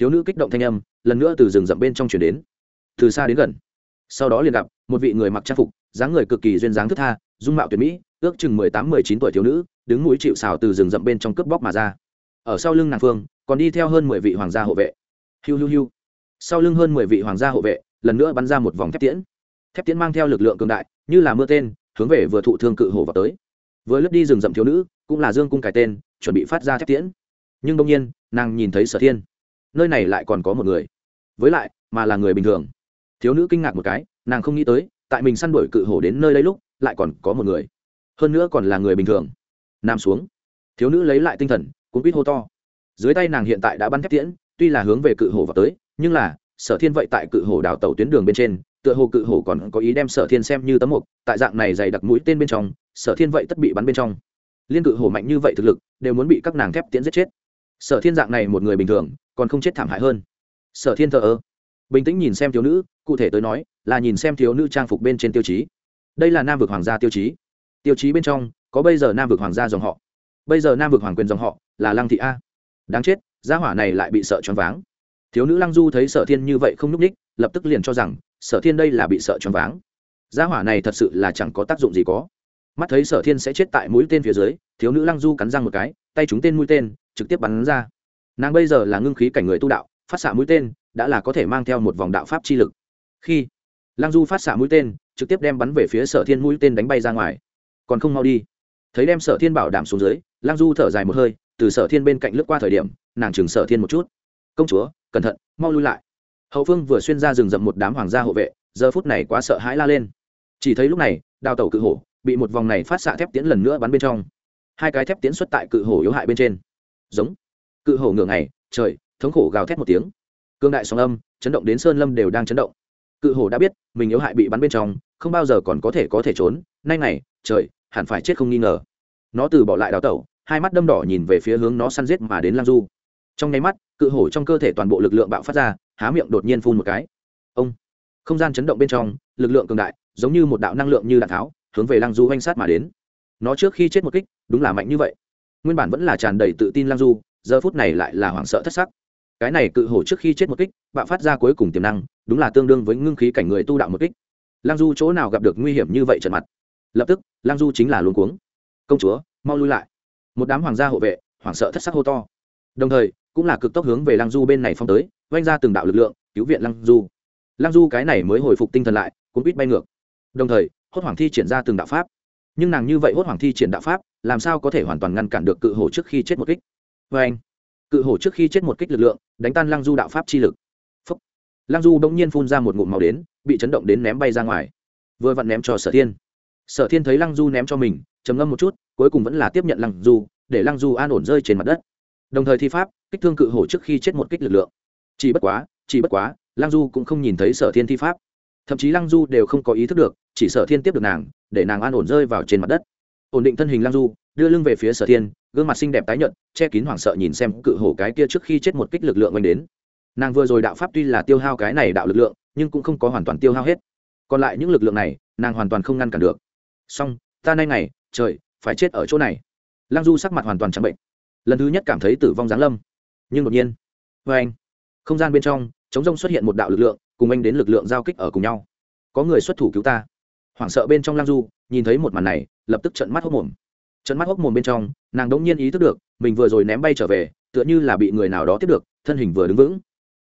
thiếu nữ kích động thanh âm, lần nữa từ rừng rậm bên trong chuyển đến. Từ xa đến gần. Sau đó liền gặp một vị người mặc trang phục, dáng người cực kỳ duyên dáng thức tha, dung mạo tuyệt mỹ, ước chừng mười tám, mười chín tuổi thiếu nữ, đứng mũi chịu xào từ rừng rậm bên trong cướp bóc mà ra. Ở sau lưng nàng phương, còn đi theo hơn mười vị hoàng gia hộ vệ. Hiu hiu hiu. Sau lưng hơn mười vị hoàng gia hộ vệ, lần nữa bắn ra một vòng thép tiễn. Thép tiễn mang theo lực lượng cường đại, như là mưa tên, hướng về vừa thụ thương cự hổ vào tới. Vừa lướt đi rừng rậm thiếu nữ, cũng là dương cung cải tên, chuẩn bị phát ra thép tiễn. Nhưng đông nhiên, nàng nhìn thấy sở thiên nơi này lại còn có một người. Với lại, mà là người bình thường. Thiếu nữ kinh ngạc một cái, nàng không nghĩ tới, tại mình săn đuổi cự hổ đến nơi đây lúc, lại còn có một người. Hơn nữa còn là người bình thường. Nam xuống. Thiếu nữ lấy lại tinh thần, cuốn quýt hô to. Dưới tay nàng hiện tại đã bắn thép tiễn, tuy là hướng về cự hổ vào tới, nhưng là, sở thiên vậy tại cự hổ đào tàu tuyến đường bên trên, tựa hồ cự hổ còn có ý đem sở thiên xem như tấm mục, tại dạng này dày đặc mũi tên bên trong, sở thiên vậy tất bị bắn bên trong. Liên cự hổ mạnh như vậy thực lực, đều muốn bị các nàng thép tiễn giết chết. Sở thiên dạng này một người bình thường còn không chết thảm hại hơn. Sở thiên thờ ơ. Bình tĩnh nhìn xem thiếu nữ, cụ thể tới nói, là nhìn xem thiếu nữ trang phục bên trên tiêu chí. Đây là nam vực hoàng gia tiêu chí. Tiêu chí bên trong, có bây giờ nam vực hoàng gia dòng họ. Bây giờ nam vực hoàng quyền dòng họ, là lăng thị a. Đáng chết, gia hỏa này lại bị sợ choáng váng. Thiếu nữ lăng du thấy sở thiên như vậy không n ú c ních lập tức liền cho rằng, sở thiên đây là bị sợ choáng váng. Gia hỏa này thật sự là chẳng có tác dụng gì có. Mắt thấy sở thiên sẽ chết tại mũi tên phía dưới, thiếu nữ lăng du cắn răng một cái, tay trúng tên mũi tên, trực tiếp bắn ra nàng bây giờ là ngưng khí cảnh người tu đạo, phát xạ mũi tên, đã là có thể mang theo một vòng đạo pháp chi lực. Khi lăng du phát xạ mũi tên, trực tiếp đem bắn về phía sở thiên mũi tên đánh bay ra ngoài. Còn không mau đi. Thấy đem sở thiên bảo đảm xuống dưới, lăng du thở dài một hơi, từ sở thiên bên cạnh lướt qua thời điểm, nàng chừng sở thiên một chút. Công chúa, cẩn thận, mau lui lại. Hậu phương vừa xuyên ra rừng rậm một đám hoàng gia hộ vệ, giờ phút này quá sợ hãi la lên. Chỉ thấy lúc này, đào tẩu cự hổ bị một vòng này phát xạ thép tiễn lần nữa bắn bên trong. Hai cái thép tiễn xuất tại cự hổ yếu hại bên trên. Giống cự hổ ngửa ngày, trời, thống khổ gào thét một tiếng. Cương đại sóng âm, chấn động đến sơn lâm đều đang chấn động. Cự hổ đã biết, mình yếu hại bị bắn bên trong, không bao giờ còn có thể có thể trốn, nay này trời, hẳn phải chết không nghi ngờ. Nó từ bỏ lại đào tẩu, hai mắt đâm đỏ nhìn về phía hướng nó săn giết mà đến lang du. Trong nháy mắt, cự hổ trong cơ thể toàn bộ lực lượng bạo phát ra, há miệng đột nhiên phun một cái. Ông, không gian chấn động bên trong, lực lượng cường đại, giống như một đạo năng lượng như đạn tháo, hướng về lang du oanh sát mà đến. Nó trước khi chết một kích, đúng là mạnh như vậy. Nguyên bản vẫn là tràn đầy tự tin lang du giờ phút này lại là hoảng sợ thất sắc. Cái này cự hổ trước khi chết một kích, bạo phát ra cuối cùng tiềm năng, đúng là tương đương với ngưng khí cảnh người tu đạo một kích. Lang du chỗ nào gặp được nguy hiểm như vậy trận mặt? Lập tức lang du chính là luống cuống. Công chúa, mau lui lại. Một đám hoàng gia hộ vệ, hoảng sợ thất sắc hô to. Đồng thời, cũng là cực tốc hướng về lang du bên này phong tới, oanh ra từng đạo lực lượng, cứu viện lang du. Lang du cái này mới hồi phục tinh thần lại cũng quýt bay ngược. Đồng thời, hốt hoảng thi triển ra từng đạo pháp. Nhưng nàng như vậy hốt hoảng thi triển đạo pháp, làm sao có thể hoàn toàn ngăn cản được cự hổ trước khi chết một kích? Vê anh. Cự hổ trước khi chết một kích lực lượng, đánh tan lăng du đạo pháp chi lực. Phúc. lăng du bỗng nhiên phun ra một ngụm màu đến, bị chấn động đến ném bay ra ngoài. Vừa vặn ném cho sở thiên. Sở thiên thấy lăng du ném cho mình, trầm ngâm một chút, cuối cùng vẫn là tiếp nhận lăng du, để lăng du an ổn rơi trên mặt đất. Đồng thời thi pháp, kích thương cự hổ trước khi chết một kích lực lượng. Chỉ bất quá, chỉ bất quá, lăng du cũng không nhìn thấy sở thiên thi pháp. Thậm chí lăng du đều không có ý thức được, chỉ sở thiên tiếp được nàng, để nàng an ổn rơi vào trên mặt đất. Ổn định thân hình lăng du đưa lưng về phía sở thiên, gương mặt xinh đẹp tái nhuận che kín hoảng sợ nhìn xem cự hổ cái kia trước khi chết một kích lực lượng oanh đến. Nàng vừa rồi đạo pháp tuy là tiêu hao cái này đạo lực lượng, nhưng cũng không có hoàn toàn tiêu hao hết. Còn lại những lực lượng này, nàng hoàn toàn không ngăn cản được. Song ta nay ngày, trời, phải chết ở chỗ này. Lăng du sắc mặt hoàn toàn trắng bệnh. Lần thứ nhất cảm thấy tử vong giáng lâm. Nhưng đột nhiên vê anh, không gian bên trong, chống rông xuất hiện một đạo lực lượng, cùng anh đến lực lượng giao kích ở cùng nhau. Có người xuất thủ cứu ta. Hoảng sợ bên trong lăng du, nhìn thấy một màn này, lập tức trận mắt hốc mồm trận mắt hốc mồm bên trong, nàng đ ỗ n g nhiên ý thức được, mình vừa rồi ném bay trở về, tựa như là bị người nào đó tiếp được, thân hình vừa đứng vững.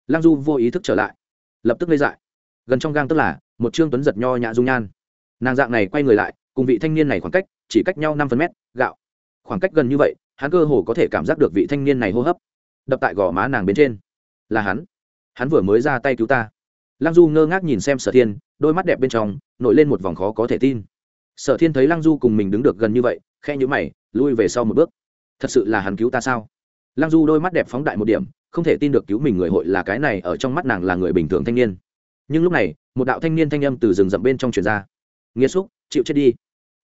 Lăng du vô ý thức trở lại, lập tức lây dại. Gần trong gang tức là, một trương tuấn giật nho nhã dung nhan. Nàng dạng này quay người lại, cùng vị thanh niên này khoảng cách, chỉ cách nhau năm phân mét, gạo. Khoảng cách gần như vậy, hắn cơ hồ có thể cảm giác được vị thanh niên này hô hấp. Đập tại gò má nàng bên trên. Là hắn. Hắn vừa mới ra tay cứu ta. Lăng du ngơ ngác nhìn xem sở thiên, đôi mắt đẹp bên trong, nổi lên một vòng khó có thể tin. Sở thiên thấy lăng du cùng mình đứng được gần như vậy khe nhữ mày, lui về sau một bước. Thật sự là hắn cứu ta sao? Lăng du đôi mắt đẹp phóng đại một điểm, không thể tin được cứu mình người hội là cái này ở trong mắt nàng là người bình thường thanh niên. Nhưng lúc này, một đạo thanh niên thanh âm từ rừng rậm bên trong truyền ra. Nghĩa xúc, chịu chết đi.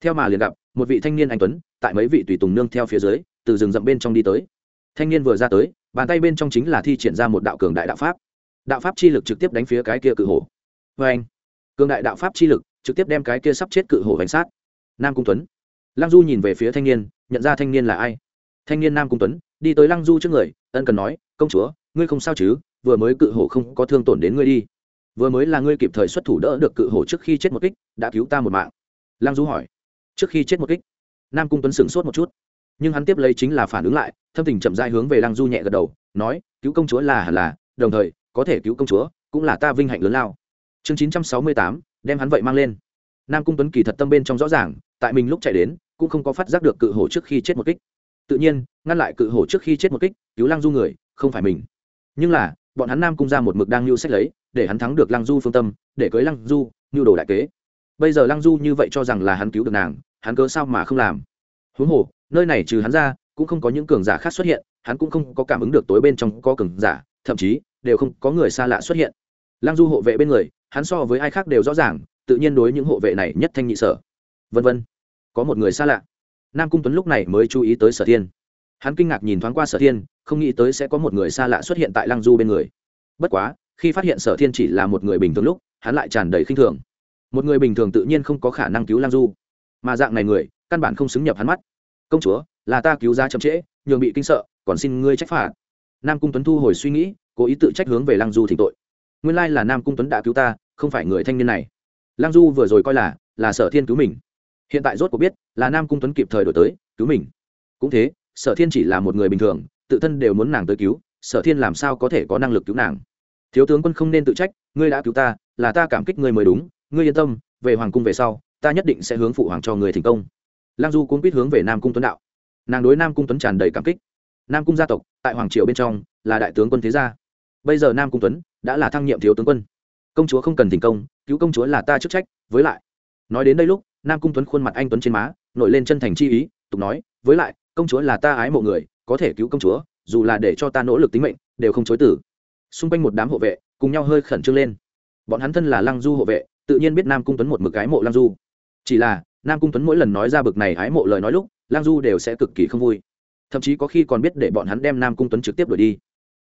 Theo mà liền gặp, một vị thanh niên anh tuấn, tại mấy vị tùy tùng nương theo phía dưới, từ rừng rậm bên trong đi tới. Thanh niên vừa ra tới, bàn tay bên trong chính là thi triển ra một đạo cường đại đạo pháp. Đạo pháp chi lực trực tiếp đánh phía cái kia cự hổ. Vê anh cường đại đạo pháp chi lực trực tiếp đem cái kia sắp chết cự hổ bánh sát. Nam cung tuấn lăng du nhìn về phía thanh niên, nhận ra thanh niên là ai? Thanh niên nam cung tuấn, đi tới lăng du trước người, ân cần nói, công chúa, ngươi không sao chứ? Vừa mới cự hổ không có thương tổn đến ngươi đi. Vừa mới là ngươi kịp thời xuất thủ đỡ được cự hổ trước khi chết một kích, đã cứu ta một mạng. Lăng du hỏi, trước khi chết một kích? Nam cung tuấn sửng sốt một chút, nhưng hắn tiếp lấy chính là phản ứng lại, thâm tình chậm dai hướng về lăng du nhẹ gật đầu, nói, cứu công chúa là hẳn là, đồng thời, có thể cứu công chúa, cũng là ta vinh hạnh lớn lao. Chương chín trăm sáu mươi tám, đem hắn vậy mang lên. Nam cung tuấn kỳ thật tâm bên trong rõ ràng, tại mình lúc chạy đến cũng không có phát giác được cự hổ trước khi chết một kích. Tự nhiên, ngăn lại cự hổ trước khi chết một kích, cứu lăng du người, không phải mình. Nhưng là, bọn hắn nam cung ra một mực đang lưu sách lấy, để hắn thắng được lăng du phương tâm, để cưới lăng du nhu đồ đại kế. Bây giờ lăng du như vậy cho rằng là hắn cứu được nàng, hắn cớ sao mà không làm? Huống hồ, nơi này trừ hắn ra, cũng không có những cường giả khác xuất hiện, hắn cũng không có cảm ứng được tối bên trong có cường giả, thậm chí, đều không có người xa lạ xuất hiện. Lăng du hộ vệ bên người, hắn so với ai khác đều rõ ràng, tự nhiên đối những hộ vệ này nhất thanh nhị sở. Vân vân có một người xa lạ. Nam cung tuấn lúc này mới chú ý tới sở thiên. Hắn kinh ngạc nhìn thoáng qua sở thiên, không nghĩ tới sẽ có một người xa lạ xuất hiện tại lăng du bên người. Bất quá, khi phát hiện sở thiên chỉ là một người bình thường lúc, hắn lại tràn đầy khinh thường. Một người bình thường tự nhiên không có khả năng cứu lăng du. Mà dạng này người, căn bản không xứng nhập hắn mắt. Công chúa, là ta cứu ra chậm trễ, nhường bị kinh sợ, còn xin ngươi trách phạt. Nam cung tuấn thu hồi suy nghĩ, cố ý tự trách hướng về lăng du thỉnh tội. Nguyên lai là nam cung tuấn đã cứu ta, không phải người thanh niên này. Lăng du vừa rồi coi là là sở thiên cứu mình hiện tại rốt cuộc biết là nam cung tuấn kịp thời đổi tới, cứu mình. Cũng thế, sở thiên chỉ là một người bình thường, tự thân đều muốn nàng tới cứu, sở thiên làm sao có thể có năng lực cứu nàng? Thiếu tướng quân không nên tự trách, ngươi đã cứu ta, là ta cảm kích ngươi mới đúng, ngươi yên tâm, về hoàng cung về sau, ta nhất định sẽ hướng phụ hoàng cho người thành công. Lang du cuốn quýt hướng về nam cung tuấn đạo. Nàng đối nam cung tuấn tràn đầy cảm kích. Nam cung gia tộc, tại hoàng triều bên trong, là đại tướng quân thế gia. Bây giờ nam cung tuấn đã là thăng nhiệm thiếu tướng quân. Công chúa không cần thành công, cứu công chúa là ta chức trách. Với lại, nói đến đây lúc nam cung tuấn khuôn mặt anh tuấn trên má, nổi lên chân thành chi ý, tục nói, với lại, công chúa là ta ái mộ người, có thể cứu công chúa, dù là để cho ta nỗ lực tính mệnh, đều không chối tử xung quanh một đám hộ vệ, cùng nhau hơi khẩn trương lên. Bọn hắn thân là lăng du hộ vệ, tự nhiên biết nam cung tuấn một mực ái mộ lăng du. Chỉ là, nam cung tuấn mỗi lần nói ra bực này ái mộ lời nói lúc, lăng du đều sẽ cực kỳ không vui. Thậm chí có khi còn biết để bọn hắn đem nam cung tuấn trực tiếp đuổi đi.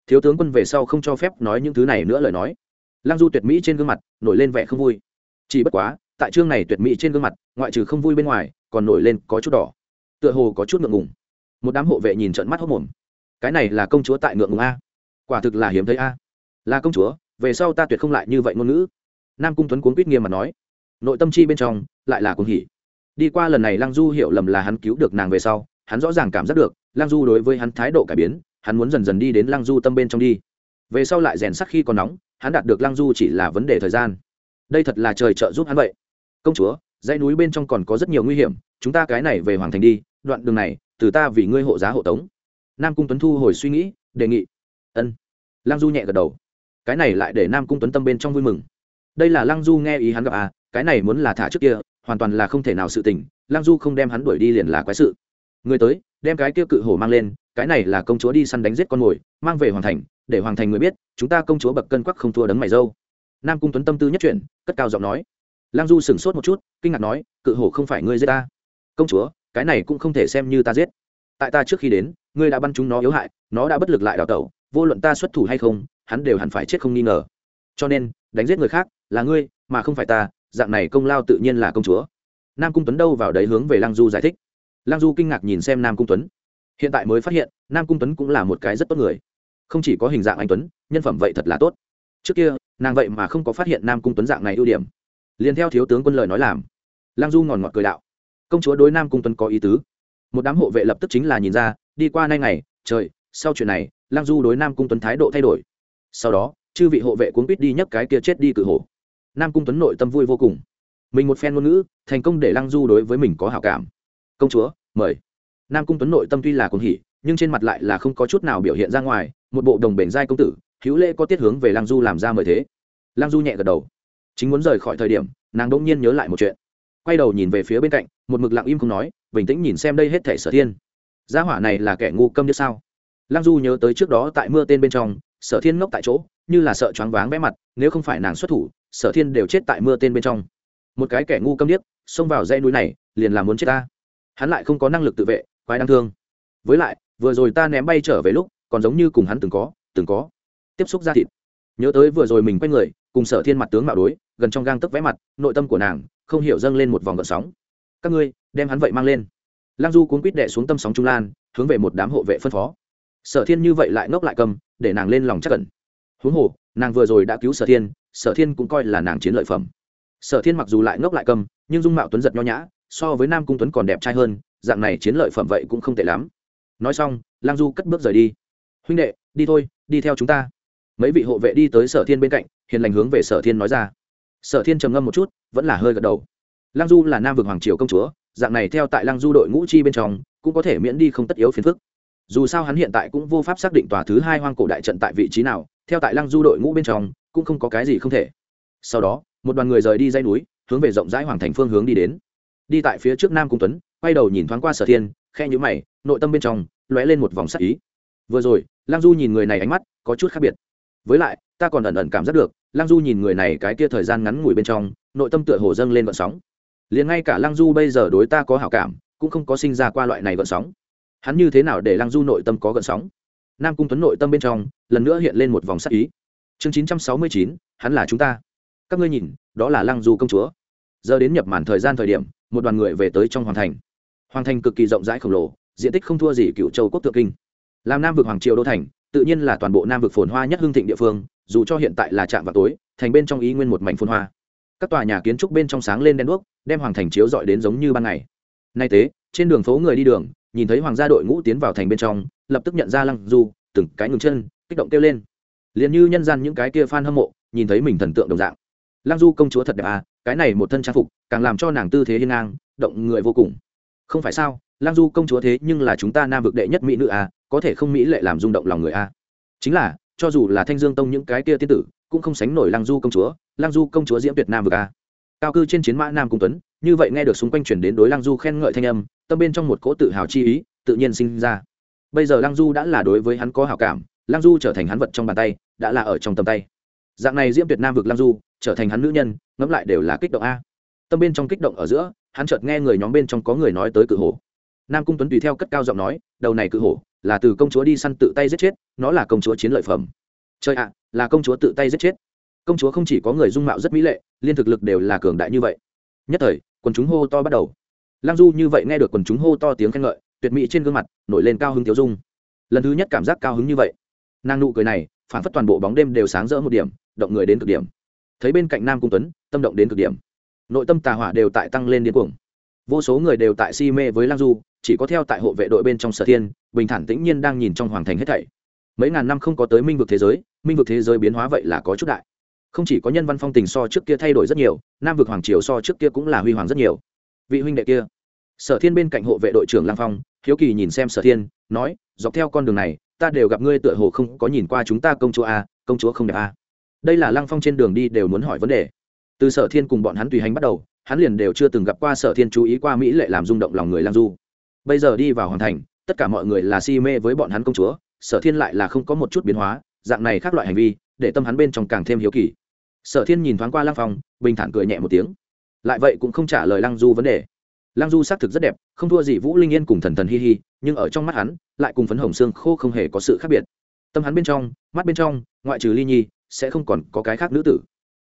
Thiếu tướng quân về sau không cho phép nói những thứ này nữa lời nói. Lăng du tuyệt mỹ trên gương mặt, nổi lên vẻ không vui. Chỉ bất quá tại chương này tuyệt mỹ trên gương mặt, ngoại trừ không vui bên ngoài, còn nổi lên có chút đỏ. Tựa hồ có chút ngượng ngùng. Một đám hộ vệ nhìn trận mắt hốc mồm. Cái này là công chúa tại ngượng ngùng a? Quả thực là hiếm thấy a. Là công chúa, về sau ta tuyệt không lại như vậy ngôn ngữ. Nam cung tuấn cuốn quýt nghiêm mà nói. Nội tâm chi bên trong, lại là cuồng hỉ. Đi qua lần này lăng du hiểu lầm là hắn cứu được nàng về sau, hắn rõ ràng cảm giác được, lăng du đối với hắn thái độ cải biến, hắn muốn dần dần đi đến lăng du tâm bên trong đi. Về sau lại rèn sắc khi còn nóng, hắn đạt được lăng du chỉ là vấn đề thời gian. Đây thật là trời trợ giúp hắn vậy công chúa, dãy núi bên trong còn có rất nhiều nguy hiểm, chúng ta cái này về hoàng thành đi, đoạn đường này, từ ta vì ngươi hộ giá hộ tống. Nam cung tuấn thu hồi suy nghĩ, đề nghị. Ân. Lăng du nhẹ gật đầu. Cái này lại để nam cung tuấn tâm bên trong vui mừng. Đây là lăng du nghe ý hắn gặp à cái này muốn là thả trước kia, hoàn toàn là không thể nào sự tình, lăng du không đem hắn đuổi đi liền là quái sự. Người tới, đem cái kia cự hổ mang lên, cái này là công chúa đi săn đánh giết con mồi, mang về hoàng thành, để hoàng thành người biết, chúng ta công chúa bậc cân quắc không thua đấng mày dâu. Nam cung tuấn tâm tư nhất chuyển, cất cao giọng nói lăng du sửng sốt một chút, kinh ngạc nói, cự hổ không phải ngươi giết ta? Công chúa, cái này cũng không thể xem như ta giết. Tại ta trước khi đến, ngươi đã bắn chúng nó yếu hại, nó đã bất lực lại đào tẩu, vô luận ta xuất thủ hay không, hắn đều hẳn phải chết không nghi ngờ. Cho nên, đánh giết người khác là ngươi, mà không phải ta, dạng này công lao tự nhiên là công chúa. Nam cung tuấn đâu vào đấy hướng về lăng du giải thích. Lăng du kinh ngạc nhìn xem nam cung tuấn. Hiện tại mới phát hiện, nam cung tuấn cũng là một cái rất tốt người. Không chỉ có hình dạng anh tuấn, nhân phẩm vậy thật là tốt. Trước kia, nàng vậy mà không có phát hiện nam cung tuấn dạng này ưu điểm liền theo thiếu tướng quân lời nói làm. Lăng du ngòn ngọt cười đạo. Công chúa đối nam cung tuấn có ý tứ. Một đám hộ vệ lập tức chính là nhìn ra, đi qua nay ngày, trời, sau chuyện này, lăng du đối nam cung tuấn thái độ thay đổi. Sau đó, chư vị hộ vệ cuốn quýt đi nhấc cái kia chết đi cự hổ. Nam cung tuấn nội tâm vui vô cùng. Mình một phen ngôn ngữ, thành công để lăng du đối với mình có hảo cảm. Công chúa, mời. Nam cung tuấn nội tâm tuy là cuồng hỉ, nhưng trên mặt lại là không có chút nào biểu hiện ra ngoài, một bộ đồng bền giai công tử, hữu lễ có tiết hướng về lăng du làm ra mời thế. Lăng du nhẹ gật đầu chính muốn rời khỏi thời điểm, nàng đ ỗ n g nhiên nhớ lại một chuyện. Quay đầu nhìn về phía bên cạnh, một mực lặng im không nói, bình tĩnh nhìn xem đây hết thể sở thiên. Gia hỏa này là kẻ ngu câm như sao? Lăng du nhớ tới trước đó tại mưa tên bên trong, sở thiên ngốc tại chỗ, như là sợ choáng váng vẽ mặt, nếu không phải nàng xuất thủ, sở thiên đều chết tại mưa tên bên trong. Một cái kẻ ngu câm điếc, xông vào dãy núi này, liền là muốn chết ta. Hắn lại không có năng lực tự vệ, quái đáng thương. Với lại, vừa rồi ta ném bay trở về lúc, còn giống như cùng hắn từng có từng có. Tiếp xúc ra thịt nhớ tới vừa rồi mình quay người, cùng sở thiên mặt tướng mạo đối, gần trong gang tấc vẽ mặt, nội tâm của nàng không hiểu dâng lên một vòng gợn sóng. Các ngươi, đem hắn vậy mang lên. Lang du cuốn quýt đệ xuống tâm sóng trung lan, hướng về một đám hộ vệ phân phó. Sở thiên như vậy lại ngốc lại cầm, để nàng lên lòng chắc cẩn huống hồ, nàng vừa rồi đã cứu sở thiên sở thiên cũng coi là nàng chiến lợi phẩm. Sở thiên mặc dù lại ngốc lại cầm, nhưng dung mạo tuấn giật nho nhã, so với nam cung tuấn còn đẹp trai hơn, dạng này chiến lợi phẩm vậy cũng không tệ lắm. Nói xong lang du cất bước rời đi. Huynh đệ, đi thôi, đi theo chúng ta mấy vị hộ vệ đi tới sở thiên bên cạnh, hiền lành hướng về sở thiên nói ra. Sở thiên trầm ngâm một chút, vẫn là hơi gật đầu. Lang du là nam vực hoàng triều công chúa, dạng này theo tại lang du đội ngũ chi bên trong, cũng có thể miễn đi không tất yếu phiền phức. Dù sao hắn hiện tại cũng vô pháp xác định tòa thứ hai hoang cổ đại trận tại vị trí nào, theo tại lăng du đội ngũ bên trong, cũng không có cái gì không thể. Sau đó, một đoàn người rời đi dây núi, hướng về rộng rãi hoàng thành phương hướng đi đến. Đi tại phía trước nam cung tuấn, quay đầu nhìn thoáng qua sở thiên khe nhữ mày, nội tâm bên trong lóe lên một vòng sắc ý. Vừa rồi lang du nhìn người này ánh mắt có chút khác biệt với lại, ta còn ẩn ẩn cảm giác được lang du nhìn người này cái kia thời gian ngắn ngủi bên trong, nội tâm tựa hồ dâng lên vận sóng. Liền ngay cả lang du bây giờ đối ta có hảo cảm, cũng không có sinh ra qua loại này gợn sóng. Hắn như thế nào để lang du nội tâm có gợn sóng? Nam cung tuấn nội tâm bên trong, lần nữa hiện lên một vòng sắc ý. Chương chín trăm sáu mươi chín, hắn là chúng ta. Các ngươi nhìn, đó là lang du công chúa. Giờ đến nhập màn thời gian thời điểm, một đoàn người về tới trong hoàng thành. Hoàng thành cực kỳ rộng rãi khổng lồ, diện tích không thua gì cựu châu quốc thượng kinh. Làm nam vực hoàng triều đô thành tự nhiên là toàn bộ nam vực phồn hoa nhất hương thịnh địa phương, dù cho hiện tại là trạm vào tối, thành bên trong ý nguyên một mảnh phồn hoa. Các tòa nhà kiến trúc bên trong sáng lên đen đuốc, đem hoàng thành chiếu dọi đến giống như ban ngày. Nay tế trên đường phố người đi đường, nhìn thấy hoàng gia đội ngũ tiến vào thành bên trong, lập tức nhận ra lăng du, từng cái ngừng chân, kích động kêu lên. Liền như nhân gian những cái kia fan hâm mộ, nhìn thấy mình thần tượng đồng dạng. Lăng du công chúa thật đẹp à cái này một thân trang phục, càng làm cho nàng tư thế hiên ngang, động người vô cùng. Không phải sao lang du công chúa thế nhưng là chúng ta nam vực đệ nhất mỹ nữ a, có thể không mỹ lệ làm rung động lòng người a. Chính là, cho dù là thanh dương tông những cái kia tiên tử, cũng không sánh nổi lang du công chúa, lang du công chúa diễm việt nam vực a. Cao cư trên chiến mã nam cung tuấn, như vậy nghe được xung quanh chuyển đến đối lang du khen ngợi thanh âm, tâm bên trong một cỗ tự hào chi ý, tự nhiên sinh ra. Bây giờ lang du đã là đối với hắn có hào cảm, lang du trở thành hắn vật trong bàn tay, đã là ở trong tầm tay. Dạng này diễm việt nam vực lang du, trở thành hắn nữ nhân, ngẫm lại đều là kích động a. Tâm bên trong kích động ở giữa, hắn chợt nghe người nhóm bên trong có người nói tới cự hổ nam cung tuấn tùy theo cất cao giọng nói đầu này cự hổ là từ công chúa đi săn tự tay giết chết nó là công chúa chiến lợi phẩm chơi ạ là công chúa tự tay giết chết công chúa không chỉ có người dung mạo rất mỹ lệ liên thực lực đều là cường đại như vậy nhất thời quần chúng hô to bắt đầu lăng du như vậy nghe được quần chúng hô to tiếng khen ngợi tuyệt mỹ trên gương mặt nổi lên cao hứng tiêu dung lần thứ nhất cảm giác cao hứng như vậy nàng nụ cười này phản phất toàn bộ bóng đêm đều sáng rỡ một điểm động người đến cực điểm thấy bên cạnh nam cung tuấn tâm động đến cực điểm nội tâm tà hỏa đều tại tăng lên điên cuồng vô số người đều tại si mê với lang du chỉ có theo tại hộ vệ đội bên trong sở thiên, bình thản tĩnh nhiên đang nhìn trong hoàng thành hết thảy. Mấy ngàn năm không có tới minh vực thế giới, minh vực thế giới biến hóa vậy là có chút đại. Không chỉ có nhân văn phong tình so trước kia thay đổi rất nhiều, nam vực hoàng triều so trước kia cũng là huy hoàng rất nhiều. Vị huynh đệ kia. Sở thiên bên cạnh hộ vệ đội trưởng lang phong, hiếu kỳ nhìn xem sở thiên, nói, dọc theo con đường này, ta đều gặp ngươi tựa hồ không có nhìn qua chúng ta công chúa a, công chúa không đẹp a. Đây là lang phong trên đường đi đều muốn hỏi vấn đề. Từ sở thiên cùng bọn hắn tùy hành bắt đầu, hắn liền đều chưa từng gặp qua sở thiên chú ý qua mỹ lệ làm rung động lòng người lang du bây giờ đi vào hoàn thành, tất cả mọi người là si mê với bọn hắn công chúa, sở thiên lại là không có một chút biến hóa, dạng này khác loại hành vi, để tâm hắn bên trong càng thêm hiếu kỳ. Sở thiên nhìn thoáng qua lăng phong, bình thản cười nhẹ một tiếng. Lại vậy cũng không trả lời lăng du vấn đề. Lăng du xác thực rất đẹp, không thua gì vũ linh yên cùng thần thần hi hi, nhưng ở trong mắt hắn, lại cùng phấn hồng xương khô không hề có sự khác biệt. Tâm hắn bên trong, mắt bên trong, ngoại trừ ly nhi, sẽ không còn có cái khác nữ tử.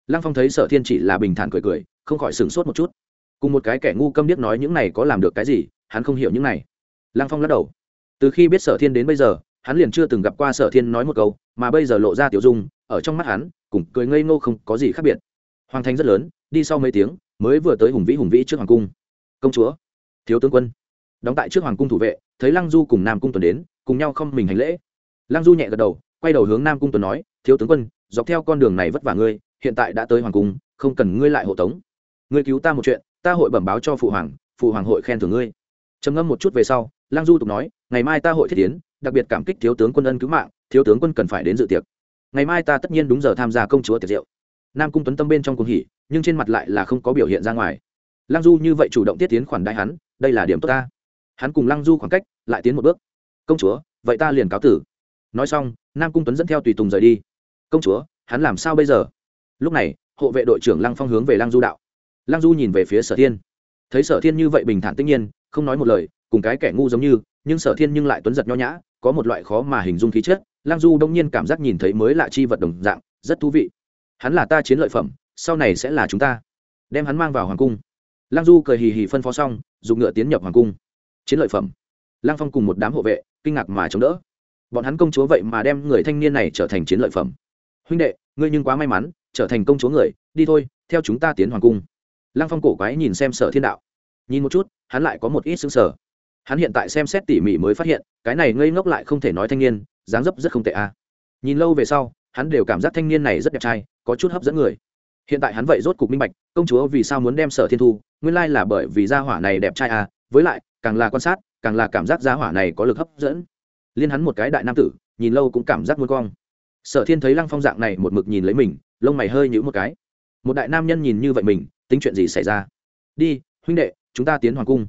Lăng phong thấy sở thiên chỉ là bình thản cười cười, không khỏi sửng sốt một chút. Cùng một cái kẻ ngu câm điếc nói những này có làm được cái gì hắn không hiểu những này. Lăng phong lắc đầu. Từ khi biết sở thiên đến bây giờ, hắn liền chưa từng gặp qua sở thiên nói một câu, mà bây giờ lộ ra tiểu dung, ở trong mắt hắn, cùng cười ngây ngô không có gì khác biệt. Hoàng thành rất lớn, đi sau mấy tiếng, mới vừa tới hùng vĩ hùng vĩ trước hoàng cung. Công chúa, thiếu tướng quân. Đóng tại trước hoàng cung thủ vệ, thấy lăng du cùng nam cung tuần đến, cùng nhau không mình hành lễ. Lăng du nhẹ gật đầu, quay đầu hướng nam cung tuần nói, thiếu tướng quân, dọc theo con đường này vất vả ngươi, hiện tại đã tới hoàng cung, không cần ngươi lại hộ tống. Ngươi cứu ta một chuyện, ta hội bẩm báo cho phụ hoàng phụ hoàng hội khen thưởng ngươi trầm ngâm một chút về sau lăng du tục nói, ngày mai ta hội thiết tiến, đặc biệt cảm kích thiếu tướng quân ân cứu mạng, thiếu tướng quân cần phải đến dự tiệc. Ngày mai ta tất nhiên đúng giờ tham gia công chúa tiệc rượu. Nam cung tuấn tâm bên trong cùng hỉ, nhưng trên mặt lại là không có biểu hiện ra ngoài. Lăng du như vậy chủ động tiết tiến khoản đại hắn, đây là điểm tốt ta. Hắn cùng lăng du khoảng cách, lại tiến một bước. Công chúa, vậy ta liền cáo tử. Nói xong, nam cung tuấn dẫn theo tùy tùng rời đi. Công chúa, hắn làm sao bây giờ? Lúc này, hộ vệ đội trưởng lăng phong hướng về lăng du đạo. Lăng du nhìn về phía sở thiên thấy sở thiên như vậy bình thản tĩnh nhiên, không nói một lời, cùng cái kẻ ngu giống như, nhưng sở thiên nhưng lại tuấn giật nho nhã, có một loại khó mà hình dung khí chất lang du đông nhiên cảm giác nhìn thấy mới lạ chi vật đồng dạng, rất thú vị. Hắn là ta chiến lợi phẩm, sau này sẽ là chúng ta. Đem hắn mang vào hoàng cung. Lang du cười hì hì phân phó xong, dùng ngựa tiến nhập hoàng cung. Chiến lợi phẩm. Lang phong cùng một đám hộ vệ, kinh ngạc mà chống đỡ. Bọn hắn công chúa vậy mà đem người thanh niên này trở thành chiến lợi phẩm. Huynh đệ, ngươi nhưng quá may mắn, trở thành công chúa người, đi thôi, theo chúng ta tiến hoàng cung lăng phong cổ quái nhìn xem sở thiên đạo. Nhìn một chút, hắn lại có một ít xứng sở hắn hiện tại xem xét tỉ mỉ mới phát hiện, cái này ngây ngốc lại không thể nói thanh niên, dáng dấp rất không tệ a. Nhìn lâu về sau, hắn đều cảm giác thanh niên này rất đẹp trai, có chút hấp dẫn người. Hiện tại hắn vậy rốt cục minh bạch, công chúa vì sao muốn đem sở thiên thu, nguyên lai là bởi vì gia hỏa này đẹp trai à? với lại, càng là quan sát, càng là cảm giác gia hỏa này có lực hấp dẫn. Liên hắn một cái đại nam tử, nhìn lâu cũng cảm giác muốn cong. Sở thiên thấy lăng phong dạng này một mực nhìn lấy mình, lông mày hơi nhữ một cái. Một đại nam nhân nhìn như vậy mình tính chuyện gì xảy ra? Đi, huynh đệ, chúng ta tiến hoàng cung.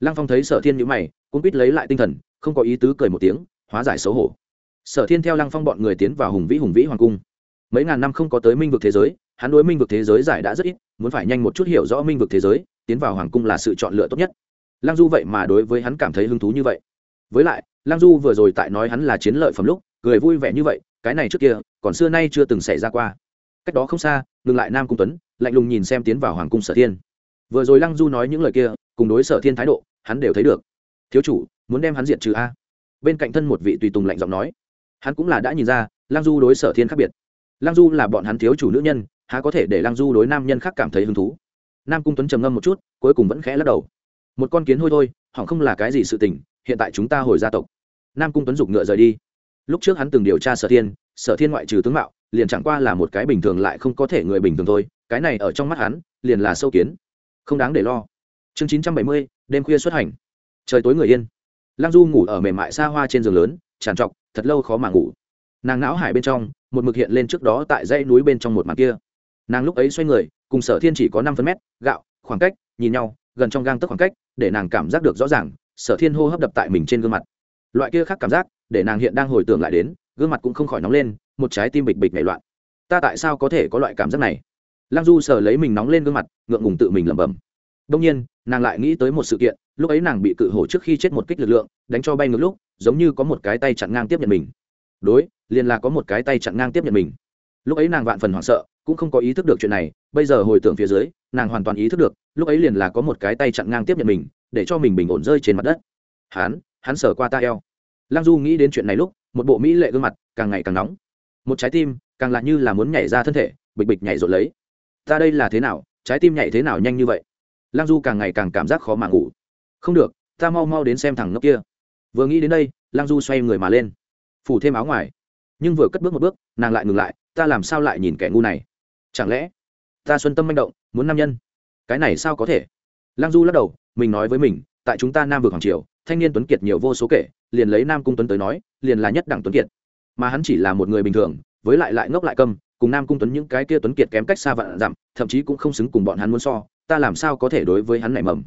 Lăng phong thấy sở thiên nhữ mày cũng quýt lấy lại tinh thần, không có ý tứ cười một tiếng, hóa giải xấu hổ. Sở thiên theo lăng phong bọn người tiến vào hùng vĩ hùng vĩ hoàng cung. Mấy ngàn năm không có tới minh vực thế giới, hắn đối minh vực thế giới giải đã rất ít, muốn phải nhanh một chút hiểu rõ minh vực thế giới, tiến vào hoàng cung là sự chọn lựa tốt nhất. Lăng du vậy mà đối với hắn cảm thấy hứng thú như vậy. Với lại, lăng du vừa rồi tại nói hắn là chiến lợi phẩm lúc, cười vui vẻ như vậy, cái này trước kia, còn xưa nay chưa từng xảy ra qua cách đó không xa, ngừng lại nam cung tuấn, lạnh lùng nhìn xem tiến vào hoàng cung sở thiên. Vừa rồi lăng du nói những lời kia, cùng đối sở thiên thái độ, hắn đều thấy được. Thiếu chủ, muốn đem hắn diện trừ a? Bên cạnh thân một vị tùy tùng lạnh giọng nói. Hắn cũng là đã nhìn ra, lăng du đối sở thiên khác biệt. Lăng du là bọn hắn thiếu chủ nữ nhân, há có thể để lăng du đối nam nhân khác cảm thấy hứng thú? Nam cung tuấn trầm ngâm một chút, cuối cùng vẫn khẽ lắc đầu. Một con kiến hôi thôi, hỏng không là cái gì sự tình, hiện tại chúng ta hồi gia tộc. Nam cung tuấn giục ngựa rời đi. Lúc trước hắn từng điều tra sở thiên sở thiên ngoại trừ tướng mạo liền chẳng qua là một cái bình thường lại không có thể người bình thường thôi, cái này ở trong mắt hắn, liền là sâu kiến. Không đáng để lo. Chương chín trăm bảy mươi, đêm khuya xuất hành. Trời tối người yên. Lăng du ngủ ở mềm mại xa hoa trên giường lớn tràn trọc, thật lâu khó mà ngủ. Nàng não hải bên trong, một mực hiện lên trước đó tại dãy núi bên trong một mặt kia. Nàng lúc ấy xoay người, cùng sở thiên chỉ có năm phân mét, gạo, khoảng cách, nhìn nhau, gần trong gang tức khoảng cách, để nàng cảm giác được rõ ràng, sở thiên hô hấp đập tại mình trên gương mặt. Loại kia khác cảm giác, để nàng hiện đang hồi tưởng lại đến, gương mặt cũng không khỏi nóng lên một trái tim bịch bịch nảy loạn. Ta tại sao có thể có loại cảm giác này? Lăng du sờ lấy mình nóng lên gương mặt, ngượng ngùng tự mình lẩm bẩm. Đông nhiên, nàng lại nghĩ tới một sự kiện, lúc ấy nàng bị cự hổ trước khi chết một kích lực lượng, đánh cho bay ngược lúc, giống như có một cái tay chặn ngang tiếp nhận mình. Đối, liền là có một cái tay chặn ngang tiếp nhận mình. Lúc ấy nàng vạn phần hoảng sợ, cũng không có ý thức được chuyện này, bây giờ hồi tưởng phía dưới, nàng hoàn toàn ý thức được, lúc ấy liền là có một cái tay chặn ngang tiếp nhận mình, để cho mình bình ổn rơi trên mặt đất. Hắn hắn sờ qua ta eo. Lăng du nghĩ đến chuyện này lúc, một bộ mỹ lệ gương mặt càng ngày càng nóng một trái tim, càng lạ như là muốn nhảy ra thân thể, bịch bịch nhảy rộn lấy. Ta đây là thế nào, trái tim nhảy thế nào nhanh như vậy? Lăng du càng ngày càng cảm giác khó mà ngủ. Không được, ta mau mau đến xem thằng ngốc kia. Vừa nghĩ đến đây, lăng du xoay người mà lên. Phủ thêm áo ngoài. Nhưng vừa cất bước một bước, nàng lại ngừng lại, ta làm sao lại nhìn kẻ ngu này? Chẳng lẽ, ta xuân tâm manh động, muốn nam nhân? Cái này sao có thể? Lăng du lắc đầu, mình nói với mình, tại chúng ta nam vực hoàng triều, thanh niên tuấn kiệt nhiều vô số kể, liền lấy nam cung tuấn tới nói, liền là nhất đẳng tuấn kiệt mà hắn chỉ là một người bình thường, với lại lại ngốc lại câm, cùng nam cung tuấn những cái kia tuấn kiệt kém cách xa vạn dặm, thậm chí cũng không xứng cùng bọn hắn muốn so, ta làm sao có thể đối với hắn nảy mầm?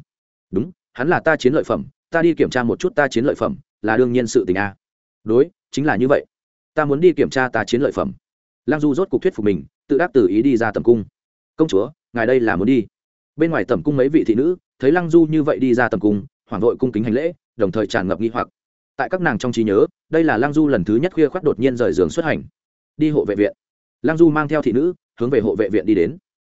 Đúng, hắn là ta chiến lợi phẩm, ta đi kiểm tra một chút ta chiến lợi phẩm, là đương nhiên sự tình a. Đối, chính là như vậy. Ta muốn đi kiểm tra ta chiến lợi phẩm. Lang du rốt cuộc thuyết phục mình, tự đáp từ ý đi ra tầm cung. Công chúa, ngài đây là muốn đi. Bên ngoài tầm cung mấy vị thị nữ, thấy lăng du như vậy đi ra tầm cung, hoảng vội cung kính hành lễ, đồng thời tràn ngập nghi hoặc tại các nàng trong trí nhớ, đây là lăng du lần thứ nhất khuya khoác đột nhiên rời giường xuất hành. Đi hộ vệ viện. Lăng du mang theo thị nữ, hướng về hộ vệ viện đi đến.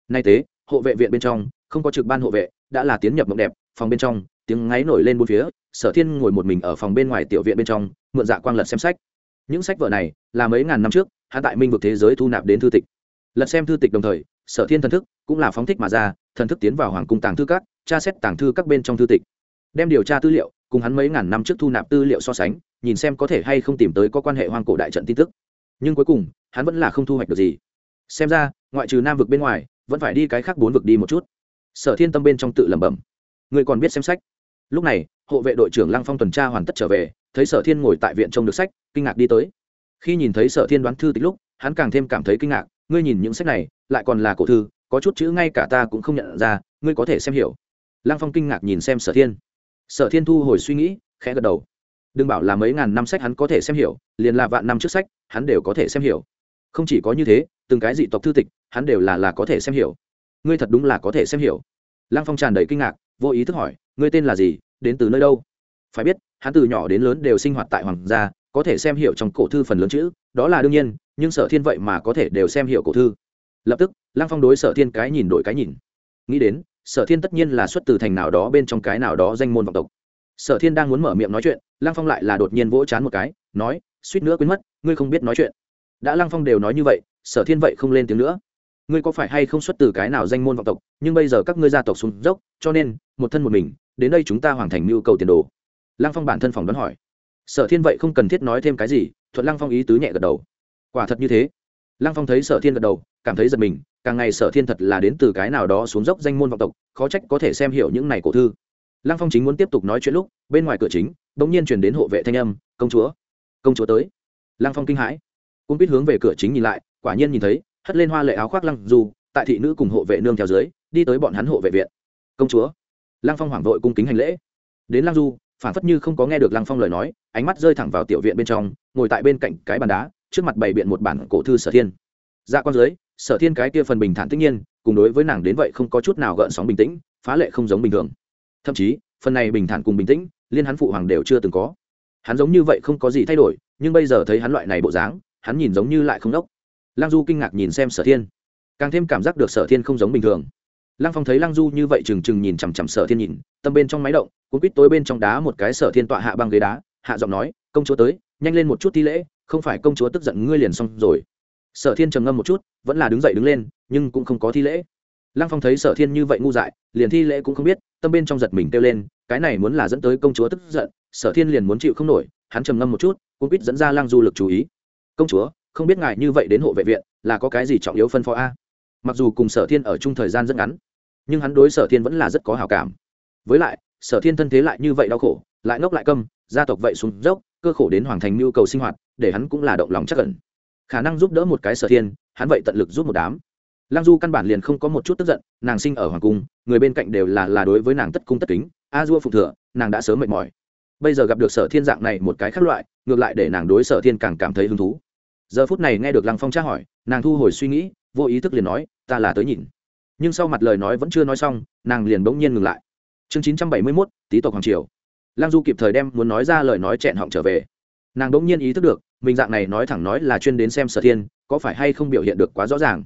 Nay tế, hộ vệ viện bên trong, không có trực ban hộ vệ, đã là tiến nhập mộng đẹp, phòng bên trong, tiếng ngáy nổi lên bốn phía, sở thiên ngồi một mình ở phòng bên ngoài tiểu viện bên trong, mượn dạ quang lật xem sách. Những sách vở này, là mấy ngàn năm trước hạ tại minh vực thế giới thu nạp đến thư tịch. Lật xem thư tịch đồng thời, sở thiên thần thức cũng là phóng thích mà ra, thần thức tiến vào hoàng cung tàng thư các, tra xét tàng thư các bên trong thư tịch. Đem điều tra tư liệu cùng hắn mấy ngàn năm trước thu nạp tư liệu so sánh, nhìn xem có thể hay không tìm tới có quan hệ hoang cổ đại trận tin tức. Nhưng cuối cùng, hắn vẫn là không thu hoạch được gì. Xem ra, ngoại trừ nam vực bên ngoài, vẫn phải đi cái khác bốn vực đi một chút. Sở thiên tâm bên trong tự lẩm bẩm. Người còn biết xem sách? Lúc này, hộ vệ đội trưởng lăng phong tuần tra hoàn tất trở về, thấy sở thiên ngồi tại viện trông được sách, kinh ngạc đi tới. Khi nhìn thấy sở thiên đoán thư tịch lúc, hắn càng thêm cảm thấy kinh ngạc, ngươi nhìn những sách này, lại còn là cổ thư, có chút chữ ngay cả ta cũng không nhận ra, ngươi có thể xem hiểu. Lăng phong kinh ngạc nhìn xem sở thiên sở thiên thu hồi suy nghĩ, khẽ gật đầu. Đừng bảo là mấy ngàn năm sách hắn có thể xem hiểu, liền là vạn năm trước sách, hắn đều có thể xem hiểu. Không chỉ có như thế, từng cái dị tộc thư tịch, hắn đều là là có thể xem hiểu. Ngươi thật đúng là có thể xem hiểu. Lăng phong tràn đầy kinh ngạc, vô ý thức hỏi, ngươi tên là gì, đến từ nơi đâu? Phải biết, hắn từ nhỏ đến lớn đều sinh hoạt tại hoàng gia, có thể xem hiểu trong cổ thư phần lớn chữ, đó là đương nhiên, nhưng sở thiên vậy mà có thể đều xem hiểu cổ thư. Lập tức, lăng phong đối sở thiên cái nhìn đổi cái nhìn. Nghĩ đến sở thiên tất nhiên là xuất từ thành nào đó bên trong cái nào đó danh môn vọng tộc. Sở thiên đang muốn mở miệng nói chuyện, lăng phong lại là đột nhiên vỗ chán một cái, nói, suýt nữa quên mất, ngươi không biết nói chuyện. Đã lăng phong đều nói như vậy, sở thiên vậy không lên tiếng nữa. Ngươi có phải hay không xuất từ cái nào danh môn vọng tộc, nhưng bây giờ các ngươi gia tộc xuống dốc, cho nên, một thân một mình, đến đây chúng ta hoàn thành nhu cầu tiền đồ. Lăng phong bản thân phòng đoán hỏi. Sở thiên vậy không cần thiết nói thêm cái gì, thuận lăng phong ý tứ nhẹ gật đầu. Quả thật như thế. Lăng phong thấy sở thiên gật đầu, cảm thấy giật mình càng ngày sở thiên thật là đến từ cái nào đó xuống dốc danh môn vọng tộc, khó trách có thể xem hiểu những này cổ thư. Lăng phong chính muốn tiếp tục nói chuyện lúc, bên ngoài cửa chính đ ỗ n g nhiên chuyển đến hộ vệ thanh âm, công chúa công chúa tới. Lăng phong kinh hãi. Cung biết hướng về cửa chính nhìn lại, quả nhiên nhìn thấy, hất lên hoa lệ áo khoác lăng du tại thị nữ cùng hộ vệ nương theo dưới, đi tới bọn hắn hộ vệ viện. Công chúa. Lăng phong hoảng vội cung kính hành lễ. Đến lăng du phản phất như không có nghe được lăng phong lời nói, ánh mắt rơi thẳng vào tiểu viện bên trong, ngồi tại bên cạnh cái bàn đá, trước mặt bày biện một bản cổ thư sở thiên. Dạ quan dưới sở thiên cái kia phần bình thản tất nhiên, cùng đối với nàng đến vậy không có chút nào gợn sóng bình tĩnh, phá lệ không giống bình thường. Thậm chí, phần này bình thản cùng bình tĩnh, liên hắn phụ hoàng đều chưa từng có. Hắn giống như vậy không có gì thay đổi, nhưng bây giờ thấy hắn loại này bộ dáng, hắn nhìn giống như lại không đốc. Lăng du kinh ngạc nhìn xem sở thiên. Càng thêm cảm giác được sở thiên không giống bình thường. Lăng phong thấy lăng du như vậy trừng trừng nhìn chằm chằm sở thiên nhìn, tâm bên trong máy động, cuốn quýt tối bên trong đá một cái sở thiên tọa hạ băng ghế đá, hạ giọng nói, công chúa tới, nhanh lên một chút thi lễ, không phải công chúa tức giận ngươi liền xong rồi sở thiên trầm ngâm một chút, vẫn là đứng dậy đứng lên, nhưng cũng không có thi lễ. Lăng phong thấy sở thiên như vậy ngu dại, liền thi lễ cũng không biết, tâm bên trong giật mình kêu lên, cái này muốn là dẫn tới công chúa tức giận, sở thiên liền muốn chịu không nổi, hắn trầm ngâm một chút, cũng biết dẫn ra lăng du lực chú ý. Công chúa, không biết ngài như vậy đến hộ vệ viện, là có cái gì trọng yếu phân phó a? Mặc dù cùng sở thiên ở chung thời gian rất ngắn, nhưng hắn đối sở thiên vẫn là rất có hào cảm. Với lại, sở thiên thân thế lại như vậy đau khổ, lại ngốc lại câm, gia tộc vậy xuống dốc, cơ khổ đến hoàng thành nhu cầu sinh hoạt, để hắn cũng là động lòng chắc cẩn khả năng giúp đỡ một cái sở thiên, hắn vậy tận lực giúp một đám. Lăng du căn bản liền không có một chút tức giận, nàng sinh ở hoàng cung, người bên cạnh đều là là đối với nàng tất cung tất kính, a dua phụng thừa, nàng đã sớm mệt mỏi. Bây giờ gặp được sở thiên dạng này một cái khác loại, ngược lại để nàng đối sở thiên càng cảm thấy hứng thú. Giờ phút này nghe được lăng phong tra hỏi, nàng thu hồi suy nghĩ, vô ý thức liền nói, ta là tới nhìn. Nhưng sau mặt lời nói vẫn chưa nói xong, nàng liền bỗng nhiên ngừng lại. Chương chín trăm bảy mươi mốt, tý tộc hoàng triều. Lăng du kịp thời đem muốn nói ra lời nói chẹn họng trở về. Nàng bỗng nhiên ý thức được mình dạng này nói thẳng nói là chuyên đến xem sở thiên, có phải hay không biểu hiện được quá rõ ràng?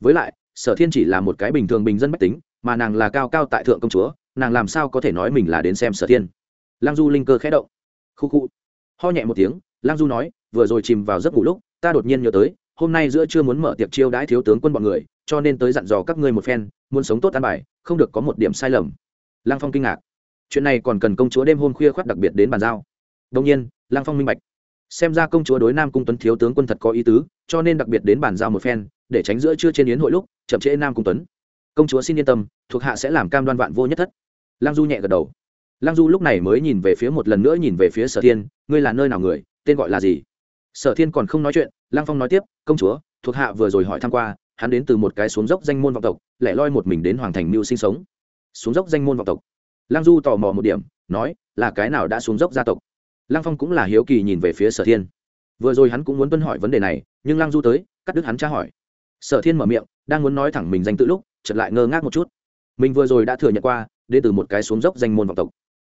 Với lại, sở thiên chỉ là một cái bình thường bình dân bách tính, mà nàng là cao cao tại thượng công chúa, nàng làm sao có thể nói mình là đến xem sở thiên? Lang du linh cơ khẽ động. Khu khu. Ho nhẹ một tiếng lang du nói, vừa rồi chìm vào giấc ngủ lúc, ta đột nhiên nhớ tới, hôm nay giữa chưa muốn mở tiệc chiêu đãi thiếu tướng quân bọn người, cho nên tới dặn dò các ngươi một phen, muốn sống tốt an bài, không được có một điểm sai lầm. Lang phong kinh ngạc. Chuyện này còn cần công chúa đêm hôm khuya khoác đặc biệt đến bàn giao. Đông nhiên lang phong minh bạch xem ra công chúa đối nam cung tuấn thiếu tướng quân thật có ý tứ, cho nên đặc biệt đến bàn giao một phen, để tránh giữa chưa trên yến hội lúc, chậm trễ nam cung tuấn. Công chúa xin yên tâm, thuộc hạ sẽ làm cam đoan vạn vô nhất thất. Lăng du nhẹ gật đầu. Lăng du lúc này mới nhìn về phía một lần nữa nhìn về phía sở thiên, ngươi là nơi nào người? Tên gọi là gì? Sở thiên còn không nói chuyện, lăng phong nói tiếp, công chúa, thuộc hạ vừa rồi hỏi tham q u a hắn đến từ một cái xuống dốc danh môn vọng tộc, lẻ loi một mình đến hoàng thành mưu sinh sống. Xuống dốc danh môn vọng tộc? Lăng du tò mò một điểm, nói, là cái nào đã xuống dốc gia tộc? Lăng phong cũng là hiếu kỳ nhìn về phía sở thiên. Vừa rồi hắn cũng muốn tuân hỏi vấn đề này, nhưng lăng du tới, cắt đứt hắn tra hỏi. Sở thiên mở miệng, đang muốn nói thẳng mình danh tự lúc chật lại ngơ ngác một chút. Mình vừa rồi đã thừa nhận qua, đến từ một cái xuống dốc danh môn vọng tộc.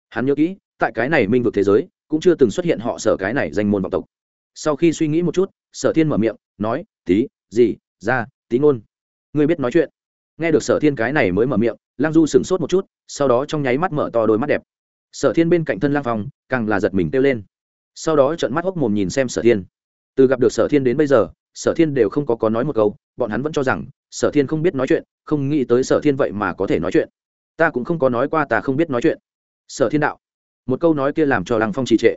Hắn nhớ kỹ, tại cái này minh vực thế giới, cũng chưa từng xuất hiện họ sở cái này danh môn vọng tộc. Sau khi suy nghĩ một chút, sở thiên mở miệng, nói, tí, gì, ra, tí ngôn. Ngươi biết nói chuyện. Nghe được sở thiên cái này mới mở miệng lang du sửng sốt một chút, sau đó trong nháy mắt mở to đôi mắt đẹp sở thiên bên cạnh thân lang phong càng là giật mình kêu lên sau đó trợn mắt hốc mồm nhìn xem sở thiên từ gặp được sở thiên đến bây giờ sở thiên đều không có có nói một câu bọn hắn vẫn cho rằng sở thiên không biết nói chuyện không nghĩ tới sở thiên vậy mà có thể nói chuyện ta cũng không có nói qua ta không biết nói chuyện sở thiên đạo một câu nói kia làm cho lăng phong trì trệ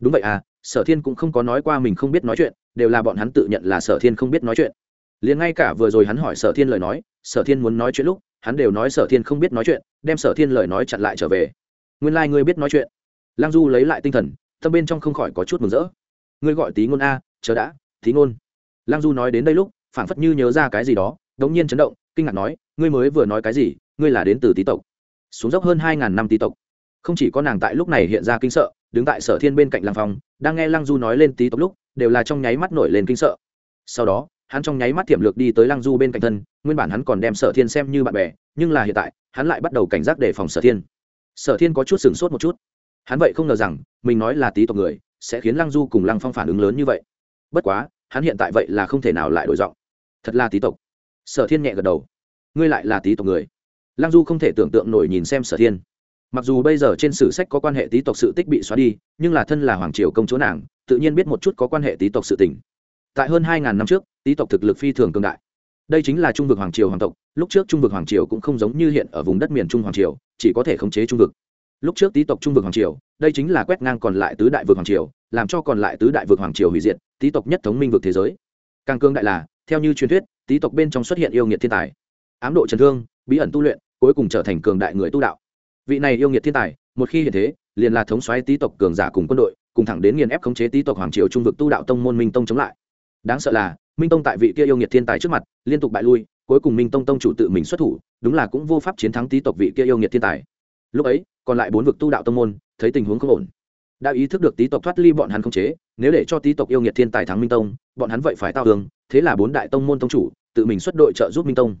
đúng vậy à sở thiên cũng không có nói qua mình không biết nói chuyện đều là bọn hắn tự nhận là sở thiên không biết nói chuyện liền ngay cả vừa rồi hắn hỏi sở thiên lời nói sở thiên muốn nói chuyện lúc hắn đều nói sở thiên không biết nói chuyện đem sở thiên lời nói chặn lại trở về nguyên lai、like、ngươi biết nói chuyện. Lăng du lấy lại tinh thần, tâm bên trong không khỏi có chút mừng rỡ. Ngươi gọi tí ngôn a, chờ đã, tí ngôn. Lăng du nói đến đây lúc, phảng phất như nhớ ra cái gì đó, đống nhiên chấn động, kinh ngạc nói, ngươi mới vừa nói cái gì, ngươi là đến từ tý tộc. Xuống dốc hơn hai ngàn năm tý tộc. Không chỉ có nàng tại lúc này hiện ra kinh sợ, đứng tại sở thiên bên cạnh lăng phòng đang nghe lăng du nói lên tý tộc lúc, đều là trong nháy mắt nổi lên kinh sợ. Sau đó, hắn trong nháy mắt tiềm lược đi tới lăng du bên cạnh thân, nguyên bản hắn còn đem sở thiên xem như bạn bè, nhưng là hiện tại, hắn lại bắt đầu cảnh giác đề phòng sở thiên sở thiên có chút sửng sốt một chút. Hắn vậy không ngờ rằng, mình nói là tý tộc người, sẽ khiến lăng du cùng lăng phong phản ứng lớn như vậy. Bất quá, hắn hiện tại vậy là không thể nào lại đổi giọng. Thật là tý tộc. Sở thiên nhẹ gật đầu. Ngươi lại là tý tộc người. Lăng du không thể tưởng tượng nổi nhìn xem sở thiên. Mặc dù bây giờ trên sử sách có quan hệ tý tộc sự tích bị xóa đi, nhưng là thân là hoàng triều công chúa nàng, tự nhiên biết một chút có quan hệ tý tộc sự tình. Tại hơn hai ngàn năm trước tý tộc thực lực phi thường cường đại đây chính là trung vực hoàng triều hoàng tộc, lúc trước trung vực hoàng triều cũng không giống như hiện ở vùng đất miền trung hoàng triều, chỉ có thể khống chế trung vực. Lúc trước tý tộc trung vực hoàng triều, đây chính là quét ngang còn lại tứ đại vực hoàng triều, làm cho còn lại tứ đại vực hoàng triều hủy diệt, tý tộc nhất thống minh vực thế giới. Càng cương đại là, theo như truyền thuyết, tý tộc bên trong xuất hiện yêu nghiệt thiên tài. Ám độ trần thương, bí ẩn tu luyện, cuối cùng trở thành cường đại người tu đạo. Vị này yêu nghiệt thiên tài, một khi hiện thế, liền là thống xoáy tý tộc cường giả cùng quân đội, cùng thẳng đến nghiền ép khống chế tý tộc hoàng triều trung vực tu đạo tông môn minh tông chống lại. Đáng sợ là minh tông tại vị kia yêu nghiệt thiên tài trước mặt, liên tục bại lui, cuối cùng minh tông tông chủ tự mình xuất thủ, đúng là cũng vô pháp chiến thắng tý tộc vị kia yêu nghiệt thiên tài. Lúc ấy, còn lại bốn vực tu đạo tông môn, thấy tình huống không ổn. Đã ý thức được tý tộc thoát ly bọn hắn không chế, nếu để cho tý tộc yêu nghiệt thiên tài thắng minh tông, bọn hắn vậy phải tao tường thế là bốn đại tông môn tông chủ, tự mình xuất đội trợ giúp minh tông.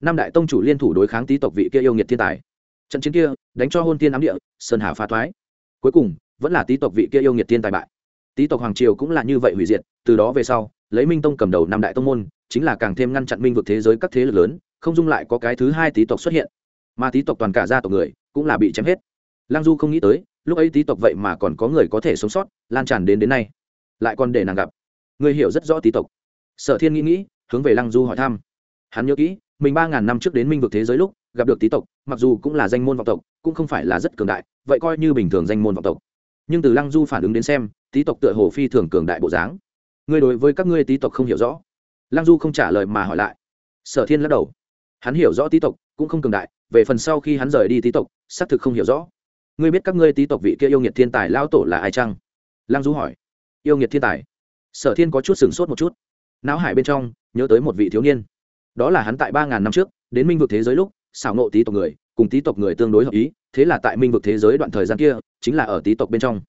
Năm đại tông chủ liên thủ đối kháng tý tộc vị kia yêu nghiệt thiên tài. Trận chiến kia, đánh cho hôn tiên ám địa, sơn hà phá thoái. Cuối cùng, vẫn là tý tộc vị kia yêu nghiệt thiên tài bại. Tý tộc hoàng triều cũng là như vậy hủy diệt, từ đó về sau lấy minh tông cầm đầu năm đại tông môn, chính là càng thêm ngăn chặn minh vực thế giới các thế lực lớn, không dung lại có cái thứ hai tý tộc xuất hiện. Mà tý tộc toàn cả gia tộc người, cũng là bị chém hết. Lang du không nghĩ tới, lúc ấy tý tộc vậy mà còn có người có thể sống sót, lan tràn đến đến nay. Lại còn để nàng gặp. Người hiểu rất rõ tý tộc. Sở thiên nghĩ nghĩ, hướng về lăng du hỏi thăm. Hắn nhớ kỹ, mình ba ngàn năm trước đến minh vực thế giới lúc, gặp được tý tộc, mặc dù cũng là danh môn vọng tộc, cũng không phải là rất cường đại, vậy coi như bình thường danh môn vọng tộc. Nhưng từ lăng du phản ứng đến xem, tý tộc tựa hồ phi thường cường đại bộ dáng ngươi đối với các ngươi tý tộc không hiểu rõ. Lăng du không trả lời mà hỏi lại. Sở thiên lắc đầu. Hắn hiểu rõ tý tộc, cũng không cường đại, về phần sau khi hắn rời đi tý tộc, xác thực không hiểu rõ. Ngươi biết các ngươi tý tộc vị kia yêu nghiệt thiên tài lao tổ là ai chăng? Lăng du hỏi. Yêu nghiệt thiên tài. Sở thiên có chút sửng sốt một chút. Não hải bên trong, nhớ tới một vị thiếu niên. Đó là hắn tại ba ngàn năm trước, đến minh vực thế giới lúc, xảo nộ tý tộc người, cùng tý tộc người tương đối hợp ý, thế là tại minh vực thế giới đoạn thời gian kia, chính là ở tý tộc bên trong.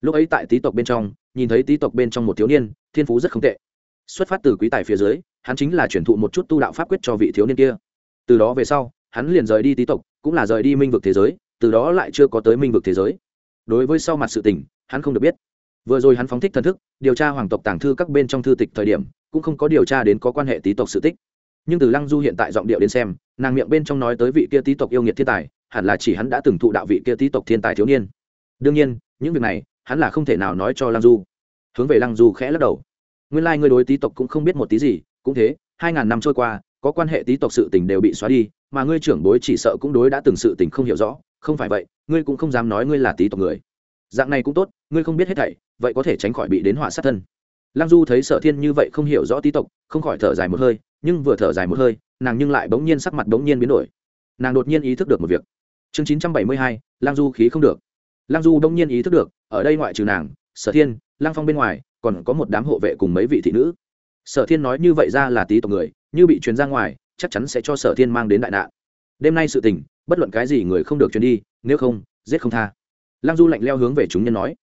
Lúc ấy tại tý tộc bên trong, nhìn thấy tý tộc bên trong một thiếu niên thiên phú rất không tệ. Xuất phát từ quý tài phía dưới, hắn chính là chuyển thụ một chút tu đạo pháp quyết cho vị thiếu niên kia. Từ đó về sau, hắn liền rời đi tý tộc, cũng là rời đi minh vực thế giới, từ đó lại chưa có tới minh vực thế giới. Đối với sau mặt sự tình, hắn không được biết. Vừa rồi hắn phóng thích thần thức, điều tra hoàng tộc tàng thư các bên trong thư tịch thời điểm, cũng không có điều tra đến có quan hệ tý tộc sự tích. Nhưng từ lăng du hiện tại giọng điệu đến xem, nàng miệng bên trong nói tới vị kia tý tộc yêu nghiệt thiên tài, hẳn là chỉ hắn đã từng thụ đạo vị kia tý tộc thiên tài thiếu niên. Đương nhiên, những việc này, hắn là không thể nào nói cho lăng du hướng về lăng du khẽ lắc đầu. Nguyên lai、like、ngươi đối tý tộc cũng không biết một tí gì, cũng thế, hai ngàn năm trôi qua, có quan hệ tý tộc sự tình đều bị xóa đi, mà ngươi trưởng bối chỉ sợ cũng đối đã từng sự tình không hiểu rõ, không phải vậy, ngươi cũng không dám nói ngươi là tý tộc người. Dạng này cũng tốt, ngươi không biết hết thảy, vậy có thể tránh khỏi bị đến họa sát thân. Lăng du thấy sở thiên như vậy không hiểu rõ tý tộc, không khỏi thở dài một hơi, nhưng vừa thở dài một hơi, nàng nhưng lại bỗng nhiên sắc mặt bỗng nhiên biến đổi. Nàng đột nhiên ý thức được một việc. Chương chín trăm bảy mươi hai, lăng du khí không được. Lăng du bỗng nhiên ý thức được, ở đây ngoại trừ nàng sở thiên Lang phong bên ngoài, còn có một đám hộ vệ cùng mấy vị thị nữ. Sở thiên nói như vậy ra là tí tộc người, như bị truyền ra ngoài, chắc chắn sẽ cho sở thiên mang đến đại nạn. Đêm nay sự tình, bất luận cái gì người không được truyền đi, nếu không, giết không tha. Lăng du lạnh leo hướng về chúng nhân nói,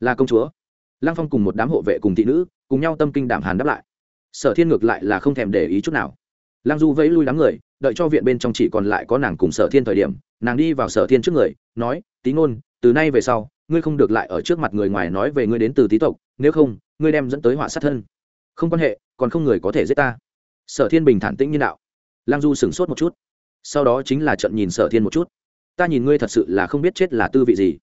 là công chúa. Lăng phong cùng một đám hộ vệ cùng thị nữ, cùng nhau tâm kinh đảm hàn đáp lại. Sở thiên ngược lại là không thèm để ý chút nào. Lăng du vẫy lui đám người, đợi cho viện bên trong chỉ còn lại có nàng cùng sở thiên thời điểm, nàng đi vào sở thiên trước người, nói tí ngôn, từ nay về sau ngươi không được lại ở trước mặt người ngoài nói về ngươi đến từ tý tộc, nếu không, ngươi đem dẫn tới họa sát thân. Không quan hệ, còn không người có thể giết ta. Sở thiên bình thản tĩnh như đạo. Lăng du sửng sốt một chút. Sau đó chính là trận nhìn sở thiên một chút. Ta nhìn ngươi thật sự là không biết chết là tư vị gì.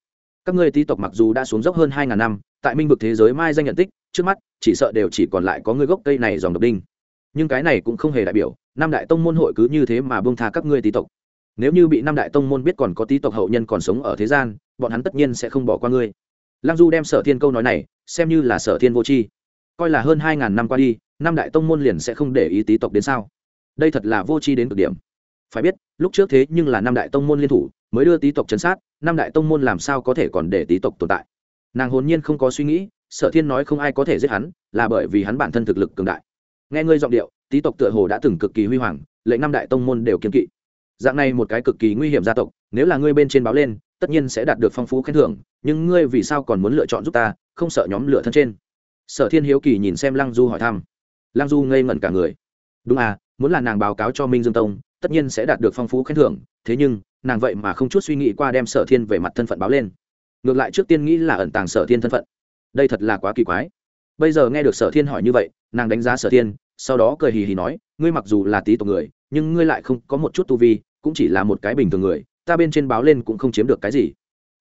Các ngươi tý tộc mặc dù đã xuống dốc hơn hai ngàn năm, tại minh vực thế giới mai danh nhận tích, trước mắt, chỉ sợ đều chỉ còn lại có ngươi gốc cây này dòng độc đinh. Nhưng cái này cũng không hề đại biểu năm đại tông môn hội cứ như thế mà bông tha các ngươi tý tộc. Nếu như bị năm đại tông môn biết còn có tý tộc hậu nhân còn sống ở thế gian bọn hắn tất nhiên sẽ không bỏ qua ngươi. Lăng du đem sở thiên câu nói này, xem như là sở thiên vô tri. Coi là hơn hai ngàn năm qua đi, năm đại tông môn liền sẽ không để ý tý tộc đến sao? Đây thật là vô tri đến cực điểm. Phải biết, lúc trước thế nhưng là năm đại tông môn liên thủ, mới đưa tý tộc chấn sát, năm đại tông môn làm sao có thể còn để tý tộc tồn tại? Nàng hồn nhiên không có suy nghĩ, sở thiên nói không ai có thể giết hắn, là bởi vì hắn bản thân thực lực cường đại. Nghe ngươi giọng điệu, tý tộc tựa hồ đã từng cực kỳ huy hoàng, lệnh năm đại tông môn đều kiên kỵ. Dạng này một cái cực kỳ nguy hiểm gia tộc, nếu là ngươi bên trên báo lên tất nhiên sẽ đạt được phong phú khen thưởng, nhưng ngươi vì sao còn muốn lựa chọn giúp ta, không sợ nhóm lửa thân trên? Sở thiên hiếu kỳ nhìn xem lăng du hỏi thăm. Lăng du ngây ngẩn cả người. Đúng à muốn là nàng báo cáo cho minh dương tông, tất nhiên sẽ đạt được phong phú khen thưởng, thế nhưng, nàng vậy mà không chút suy nghĩ qua đem sở thiên về mặt thân phận báo lên. Ngược lại trước tiên nghĩ là ẩn tàng sở thiên thân phận. Đây thật là quá kỳ quái. Bây giờ nghe được sở thiên hỏi như vậy, nàng đánh giá sở thiên, sau đó cười hì hì nói, ngươi mặc dù là tí tộc người, nhưng ngươi lại không có một chút tu vi, cũng chỉ là một cái bình thường người ta bên trên báo lên cũng không chiếm được cái gì.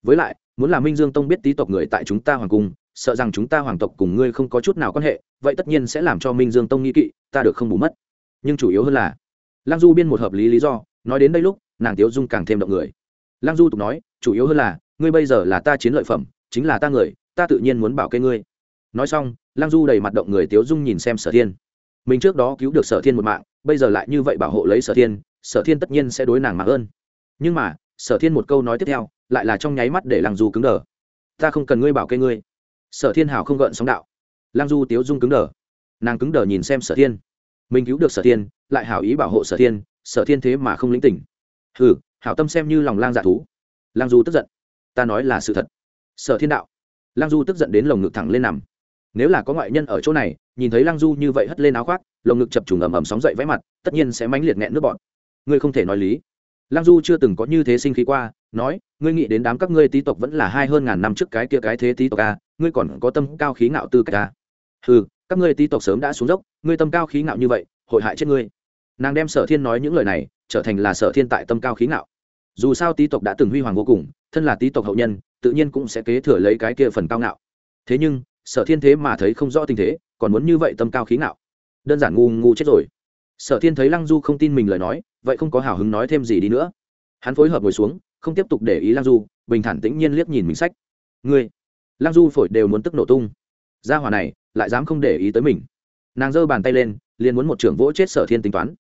Với lại, muốn là minh dương tông biết tí tộc người tại chúng ta hoàng cung, sợ rằng chúng ta hoàng tộc cùng ngươi không có chút nào quan hệ, vậy tất nhiên sẽ làm cho minh dương tông nghi kỵ, ta được không bù mất. Nhưng chủ yếu hơn là, lăng du biên một hợp lý lý do, nói đến đây lúc, nàng tiếu dung càng thêm động người. Lăng du tục nói, chủ yếu hơn là, ngươi bây giờ là ta chiến lợi phẩm, chính là ta người, ta tự nhiên muốn bảo kê ngươi. Nói xong, lăng du đầy mặt động người tiếu dung nhìn xem sở thiên. Mình trước đó cứu được sở thiên một mạng, bây giờ lại như vậy bảo hộ lấy sở thiên sở thiên tất nhiên sẽ đối nàng mạng ơn nhưng mà, sở thiên một câu nói tiếp theo, lại là trong nháy mắt để lăng du cứng đờ. Ta không cần ngươi bảo kê ngươi. Sở thiên hào không gợn sóng đạo. Lăng du tiếu dung cứng đờ. Nàng cứng đờ nhìn xem sở thiên. Mình cứu được sở thiên, lại hảo ý bảo hộ sở thiên sở thiên thế mà không lĩnh tỉnh. Hừ, hảo tâm xem như lòng lang dạ thú. Lang du tức giận. Ta nói là sự thật. Sở thiên đạo. Lang du tức giận đến lồng ngực thẳng lên nằm. Nếu là có ngoại nhân ở chỗ này, nhìn thấy lang du như vậy hất lên áo khoác, lồng ngực chập trùng ầm ầm sóng dậy vẽ mặt, tất nhiên sẽ mãnh liệt nghẹn nước bọn. Ngươi không thể nói lý lang du chưa từng có như thế sinh khí qua, nói, ngươi nghĩ đến đám các ngươi tý tộc vẫn là hai hơn ngàn năm trước cái kia cái thế tý tộc a ngươi còn có tâm cao khí ngạo tư cách à? a ừ các ngươi tý tộc sớm đã xuống dốc, ngươi tâm cao khí ngạo như vậy, hội hại chết ngươi. Nàng đem sở thiên nói những lời này, trở thành là sở thiên tại tâm cao khí ngạo. Dù sao tý tộc đã từng huy hoàng vô cùng, thân là tý tộc hậu nhân, tự nhiên cũng sẽ kế thừa lấy cái kia phần cao ngạo. Thế nhưng, sở thiên thế mà thấy không rõ tình thế, còn muốn như vậy tâm cao khí ngạo. Đơn giản ngu ngu chết rồi. Sở thiên thấy lăng du không tin mình lời nói vậy không có hào hứng nói thêm gì đi nữa. Hắn phối hợp ngồi xuống, không tiếp tục để ý lăng du, bình thản tĩnh nhiên liếc nhìn mình sách. Ngươi lăng du phổi đều muốn tức nổ tung. Gia hỏa này, lại dám không để ý tới mình. Nàng giơ bàn tay lên, liền muốn một trưởng vỗ chết sở thiên tính toán.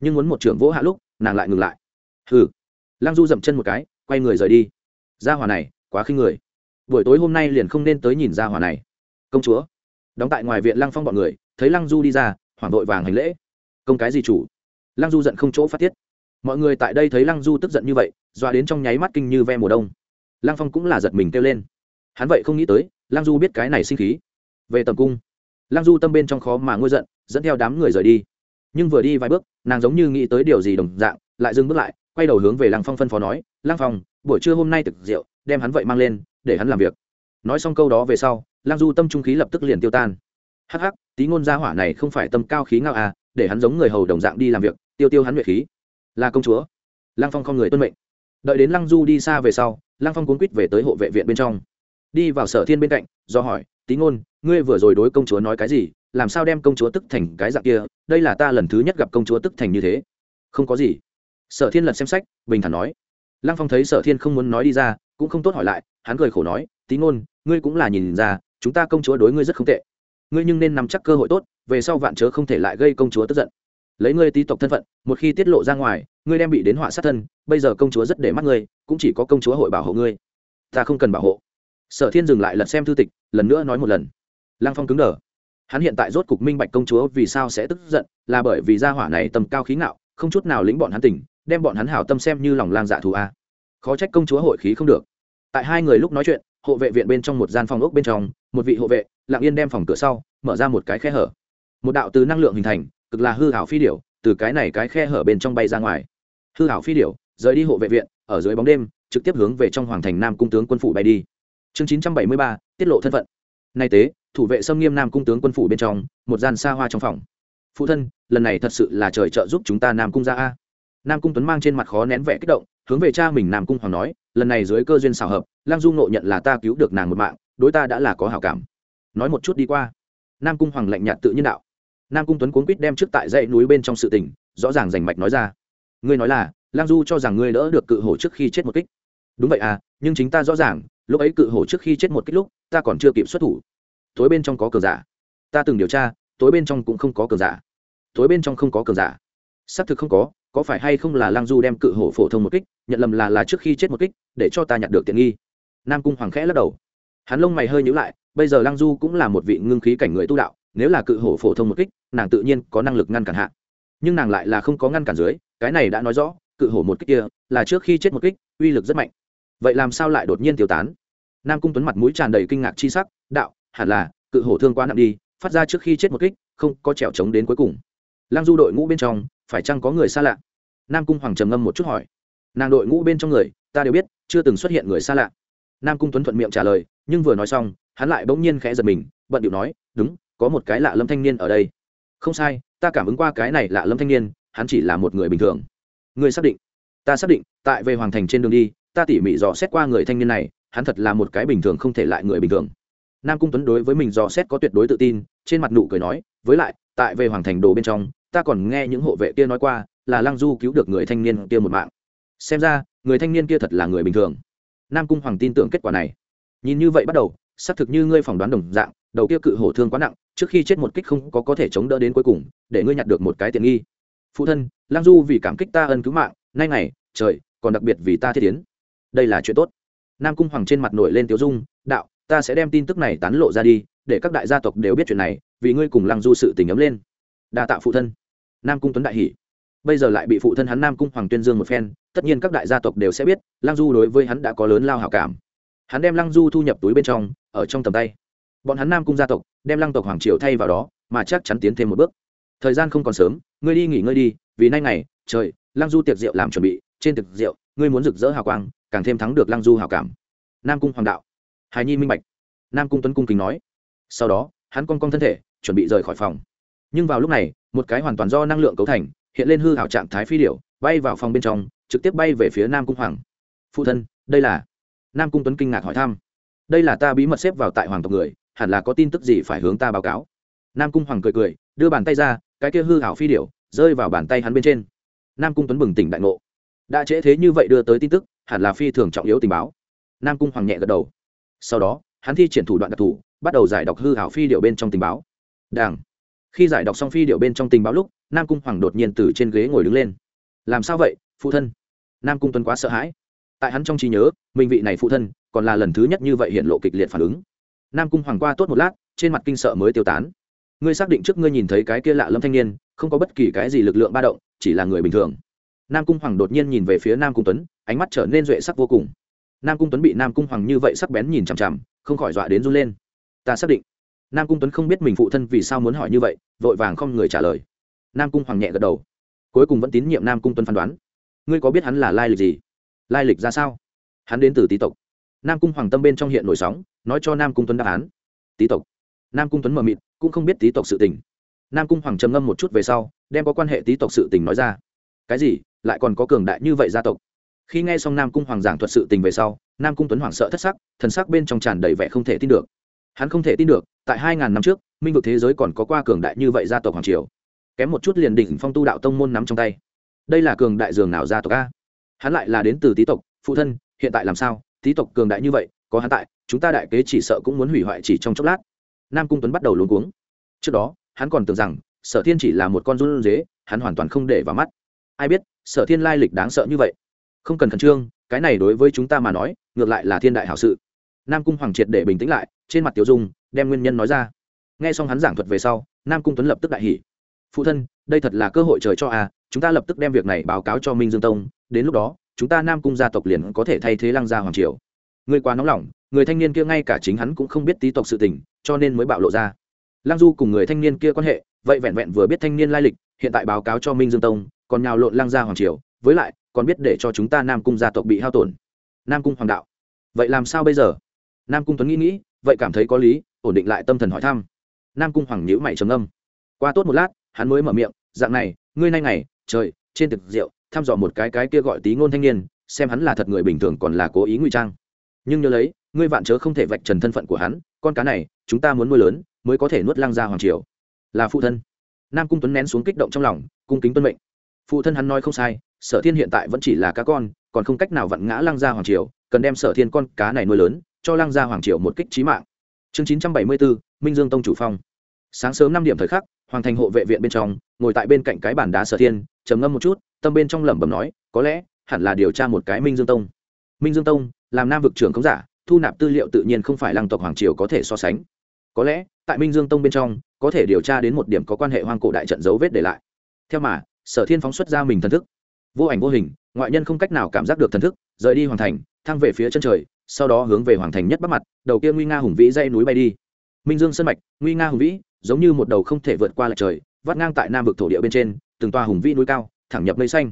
Nhưng muốn một trưởng vỗ hạ lúc, nàng lại ngừng lại. Hừ. Lăng du dậm chân một cái, quay người rời đi. Gia hỏa này, quá khinh người. Buổi tối hôm nay liền không nên tới nhìn gia hỏa này. Công chúa. Đóng tại ngoài viện lăng phong bọn người, thấy lăng du đi ra, hoảng vội vàng hành lễ. Công cái gì chủ? Lăng du giận không chỗ phát tiết. Mọi người tại đây thấy lăng du tức giận như vậy doa đến trong nháy mắt kinh như ve mùa đông. Lăng phong cũng là giật mình kêu lên. Hắn vậy không nghĩ tới, lăng du biết cái này sinh khí. Về tầm cung, lăng du tâm bên trong khó mà ngôi giận, dẫn theo đám người rời đi. Nhưng vừa đi vài bước, nàng giống như nghĩ tới điều gì đồng dạng, lại dừng bước lại, quay đầu hướng về lăng phong phân phó nói, lăng phong, buổi trưa hôm nay thực rượu, đem hắn vậy mang lên, để hắn làm việc. Nói xong câu đó về sau, lăng du tâm trung khí lập tức liền tiêu tan. Hắc hắc, tí ngôn gia hỏa này không phải tâm cao khí ngạo à để hắn giống người hầu đồng dạng đi làm việc tiêu tiêu hắn luyện khí. Là công chúa. Lăng phong không người tuân mệnh. Đợi đến lăng du đi xa về sau, lăng phong cuốn quýt về tới hộ vệ viện bên trong. Đi vào sở thiên bên cạnh, do hỏi, tí ngôn, ngươi vừa rồi đối công chúa nói cái gì? Làm sao đem công chúa tức thành cái dạng kia? Đây là ta lần thứ nhất gặp công chúa tức thành như thế. Không có gì. Sở thiên lật xem sách, bình thản nói. Lăng phong thấy sở thiên không muốn nói đi ra, cũng không tốt hỏi lại, hắn cười khổ nói, tí ngôn, ngươi cũng là nhìn ra, chúng ta công chúa đối ngươi rất không tệ. Ngươi nhưng nên nắm chắc cơ hội tốt, về sau vạn chớ không thể lại gây công chúa tức giận lấy ngươi tý tộc thân phận, một khi tiết lộ ra ngoài, ngươi đem bị đến họa sát thân, bây giờ công chúa rất để mắt ngươi, cũng chỉ có công chúa hội bảo hộ ngươi. Ta không cần bảo hộ. Sở thiên dừng lại lật xem thư tịch, lần nữa nói một lần. Lăng phong cứng đờ. Hắn hiện tại rốt cục minh bạch công chúa vì sao sẽ tức giận, là bởi vì gia hỏa này tầm cao khí ngạo, không chút nào lĩnh bọn hắn tỉnh đem bọn hắn hảo tâm xem như lòng lang dạ thù a. Khó trách công chúa hội khí không được. Tại hai người lúc nói chuyện, hộ vệ viện bên trong một gian phòng ốc bên trong, một vị hộ vệ, lặng yên đem phòng cửa sau, mở ra một cái khe hở. Một đạo từ năng lượng hình thành cực là hư hảo phi điểu, từ cái này cái khe hở bên trong bay ra ngoài. Hư hảo phi điểu, rời đi hộ vệ viện, ở dưới bóng đêm, trực tiếp hướng về trong hoàng thành nam cung tướng quân phủ bay đi. Chương chín trăm bảy mươi ba, tiết lộ thân phận. Nay tế, thủ vệ xâm nghiêm nam cung tướng quân phủ bên trong, một gian xa hoa trong phòng. Phụ thân, lần này thật sự là trời trợ giúp chúng ta nam cung ra a. Nam cung tuấn mang trên mặt khó nén vẻ kích động, hướng về cha mình nam cung hoàng nói, lần này dưới cơ duyên xào hợp lang du ngộ nhận là ta cứu được nàng một mạng, đối ta đã là có hảo cảm. Nói một chút đi qua. Nam cung hoàng lạnh nhạt tự nhiên đạo nam cung tuấn cuốn quýt đem trước tại dãy núi bên trong sự tình, rõ ràng rành mạch nói ra. Ngươi nói là, lang du cho rằng ngươi đỡ được cự hổ trước khi chết một kích. Đúng vậy à nhưng chính ta rõ ràng, lúc ấy cự hổ trước khi chết một kích lúc, ta còn chưa kịp xuất thủ. Tối bên trong có cờ giả. Ta từng điều tra, tối bên trong cũng không có cờ giả. Tối bên trong không có cờ giả. Xác thực không có có phải hay không là lang du đem cự hổ phổ thông một kích, nhận lầm là là trước khi chết một kích, để cho ta nhặt được tiện nghi. Nam cung hoàng khẽ lắc đầu. Hắn lông mày hơi nhữ lại, bây giờ lang du cũng là một vị ngưng khí cảnh người tu đạo nếu là cự hổ phổ thông một kích, nàng tự nhiên có năng lực ngăn cản hạ. Nhưng nàng lại là không có ngăn cản dưới, cái này đã nói rõ, cự hổ một kích kia là trước khi chết một kích, uy lực rất mạnh. Vậy làm sao lại đột nhiên tiêu tán? Nam cung tuấn mặt mũi tràn đầy kinh ngạc chi sắc, đạo, hẳn là, cự hổ thương quá nặng đi, phát ra trước khi chết một kích, không có trèo trống đến cuối cùng. Lang du đội ngũ bên trong, phải chăng có người xa lạ? Nam cung hoàng trầm ngâm một chút hỏi. Nàng đội ngũ bên trong người, ta đều biết, chưa từng xuất hiện người xa lạ. Nam cung tuấn thuận miệng trả lời, nhưng vừa nói xong, hắn lại bỗng nhiên khẽ giật mình, bận điệu nói, đúng có một cái lạ lâm thanh niên ở đây. Không sai, ta cảm ứng qua cái này lạ lâm thanh niên, hắn chỉ là một người bình thường. Người xác định? Ta xác định, tại về hoàng thành trên đường đi, ta tỉ mỉ dò xét qua người thanh niên này, hắn thật là một cái bình thường không thể lại người bình thường. Nam cung tuấn đối với mình dò xét có tuyệt đối tự tin, trên mặt nụ cười nói, với lại, tại về hoàng thành đồ bên trong, ta còn nghe những hộ vệ kia nói qua, là lăng du cứu được người thanh niên kia một mạng. Xem ra, người thanh niên kia thật là người bình thường. Nam cung hoàng tin tưởng kết quả này. Nhìn như vậy bắt đầu xác thực như ngươi phỏng đoán đồng dạng, đầu kia cự hổ thương quá nặng, trước khi chết một kích không có có thể chống đỡ đến cuối cùng, để ngươi nhặt được một cái tiện nghi. Phụ thân, Lang du vì cảm kích ta ân cứu mạng, nay này trời, còn đặc biệt vì ta thiết tiến đây là chuyện tốt. Nam cung hoàng trên mặt nổi lên tiếu dung, đạo, ta sẽ đem tin tức này tán lộ ra đi, để các đại gia tộc đều biết chuyện này, vì ngươi cùng lăng du sự tình ấm lên. Đa tạ phụ thân. Nam cung tuấn đại hỷ bây giờ lại bị phụ thân hắn nam cung hoàng tuyên dương một phen, tất nhiên các đại gia tộc đều sẽ biết lăng du đối với hắn đã có lớn lao hảo cảm hắn đem lăng du thu nhập túi bên trong, ở trong tầm tay. Bọn hắn nam cung gia tộc, đem lăng tộc hoàng triều thay vào đó, mà chắc chắn tiến thêm một bước. Thời gian không còn sớm, ngươi đi nghỉ ngơi đi, vì nay ngày, trời, lăng du tiệc rượu làm chuẩn bị, trên tiệc rượu, ngươi muốn rực rỡ hào quang, càng thêm thắng được lăng du hào cảm. Nam cung hoàng đạo. Hài nhi minh bạch. Nam cung tuấn cung kính nói. Sau đó, hắn cong cong thân thể, chuẩn bị rời khỏi phòng. Nhưng vào lúc này, một cái hoàn toàn do năng lượng cấu thành, hiện lên hư hảo trạng thái phi điệu bay vào phòng bên trong, trực tiếp bay về phía nam cung hoàng. Phụ thân, đây là nam cung tuấn kinh ngạc hỏi thăm đây là ta bí mật xếp vào tại hoàng tộc người hẳn là có tin tức gì phải hướng ta báo cáo nam cung hoàng cười cười đưa bàn tay ra cái kia hư hảo phi điệu rơi vào bàn tay hắn bên trên nam cung tuấn bừng tỉnh đại ngộ đã trễ thế như vậy đưa tới tin tức hẳn là phi thường trọng yếu tình báo nam cung hoàng nhẹ gật đầu sau đó hắn thi triển thủ đoạn đặc thù bắt đầu giải đọc hư hảo phi điệu bên trong tình báo đảng khi giải đọc xong phi điệu bên trong tình báo lúc nam cung hoàng đột nhiên từ trên ghế ngồi đứng lên làm sao vậy phụ thân nam cung tuấn quá sợ hãi tại hắn trong trí nhớ minh vị này phụ thân còn là lần thứ nhất như vậy hiện lộ kịch liệt phản ứng. Nam cung hoàng qua tốt một lát, trên mặt kinh sợ mới tiêu tán. Ngươi xác định trước ngươi nhìn thấy cái kia lạ lâm thanh niên, không có bất kỳ cái gì lực lượng ba động, chỉ là người bình thường. Nam cung hoàng đột nhiên nhìn về phía nam cung tuấn, ánh mắt trở nên duệ sắc vô cùng. Nam cung tuấn bị nam cung hoàng như vậy sắc bén nhìn chằm chằm, không khỏi dọa đến run lên. Ta xác định. Nam cung tuấn không biết mình phụ thân vì sao muốn hỏi như vậy, vội vàng không người trả lời. Nam cung hoàng nhẹ gật đầu. Cuối cùng vẫn tín nhiệm nam cung tuấn phán đoán. Ngươi có biết hắn là lai lịch gì? Lai lịch ra sao? Hắn đến từ tý tộc. Nam cung hoàng tâm bên trong hiện nổi sóng, nói cho nam cung tuấn đáp án. Tý tộc. Nam cung tuấn mờ mịt, cũng không biết tý tộc sự tình. Nam cung hoàng trầm ngâm một chút về sau, đem có quan hệ tý tộc sự tình nói ra. Cái gì? Lại còn có cường đại như vậy gia tộc? Khi nghe xong nam cung hoàng giảng thuật sự tình về sau, nam cung tuấn hoảng sợ thất sắc, thần sắc bên trong tràn đầy vẻ không thể tin được. Hắn không thể tin được, tại hai ngàn năm trước, minh vực thế giới còn có qua cường đại như vậy gia tộc hoàng triều. Kém một chút liền đỉnh phong tu đạo tông môn nắm trong tay. Đây là cường đại dường nào gia tộc a? Hắn lại là đến từ tý tộc, phụ thân, hiện tại làm sao? Tý tộc cường đại như vậy, có hắn tại, chúng ta đại kế chỉ sợ cũng muốn hủy hoại chỉ trong chốc lát. Nam cung tuấn bắt đầu luống cuống. Trước đó, hắn còn tưởng rằng, sở thiên chỉ là một con run dế hắn hoàn toàn không để vào mắt. Ai biết, sở thiên lai lịch đáng sợ như vậy. Không cần khẩn trương, cái này đối với chúng ta mà nói, ngược lại là thiên đại hảo sự. Nam cung hoàng triệt để bình tĩnh lại, trên mặt tiểu dung, đem nguyên nhân nói ra. Nghe xong hắn giảng thuật về sau, nam cung tuấn lập tức đại hỉ. Phụ thân, đây thật là cơ hội trời cho a chúng ta lập tức đem việc này báo cáo cho minh dương tông, đến lúc đó, chúng ta nam cung gia tộc liền có thể thay thế lăng gia hoàng triều. Người quá nóng lòng, người thanh niên kia ngay cả chính hắn cũng không biết tí tộc sự tình, cho nên mới bạo lộ ra. Lăng du cùng người thanh niên kia quan hệ, vậy vẹn vẹn vừa biết thanh niên lai lịch, hiện tại báo cáo cho minh dương tông, còn nhào lộn lăng gia hoàng triều, với lại, còn biết để cho chúng ta nam cung gia tộc bị hao tổn. Nam cung hoàng đạo. Vậy làm sao bây giờ? Nam cung tuấn nghĩ nghĩ, vậy cảm thấy có lý, ổn định lại tâm thần hỏi thăm. Nam cung hoàng nhữ mày trầm âm qua tốt một lát, hắn mới mở miệng, dạng này, ngươi nay ngày trời, trên thực rượu, thăm dò một cái cái kia gọi tí ngôn thanh niên, xem hắn là thật người bình thường còn là cố ý ngụy trang. Nhưng nhớ lấy, ngươi vạn chớ không thể vạch trần thân phận của hắn, con cá này, chúng ta muốn nuôi lớn, mới có thể nuốt lăng ra hoàng triều. Là phụ thân. Nam cung tuấn nén xuống kích động trong lòng, cung kính tuân mệnh. Phụ thân hắn nói không sai, sở thiên hiện tại vẫn chỉ là cá con, còn không cách nào vặn ngã lăng ra hoàng triều, cần đem sở thiên con cá này nuôi lớn, cho lăng ra hoàng triều một kích trí mạng. Chương chín trăm bảy mươi bốn, minh dương tông chủ phong sáng sớm năm điểm thời khắc, hoàng thành hộ vệ viện bên trong, ngồi tại bên cạnh cái bàn đá sở thiên, trầm ngâm một chút, tâm bên trong lẩm bẩm nói, có lẽ, hẳn là điều tra một cái minh dương tông. Minh dương tông, làm nam vực trưởng công giả, thu nạp tư liệu tự nhiên không phải lăng tộc hoàng triều có thể so sánh. Có lẽ, tại minh dương tông bên trong, có thể điều tra đến một điểm có quan hệ hoang cổ đại trận dấu vết để lại. Theo mà, sở thiên phóng xuất ra mình thần thức. Vô ảnh vô hình, ngoại nhân không cách nào cảm giác được thần thức, rời đi hoàng thành thăng về phía chân trời, sau đó hướng về hoàng thành nhất bắc mặt, đầu kia nguy nga hùng vĩ dây núi bay đi. Minh dương sân mạch, nguy nga hùng vĩ giống như một đầu không thể vượt qua lại trời, vắt ngang tại nam vực thổ địa bên trên, từng toa hùng vĩ núi cao, thẳng nhập mây xanh.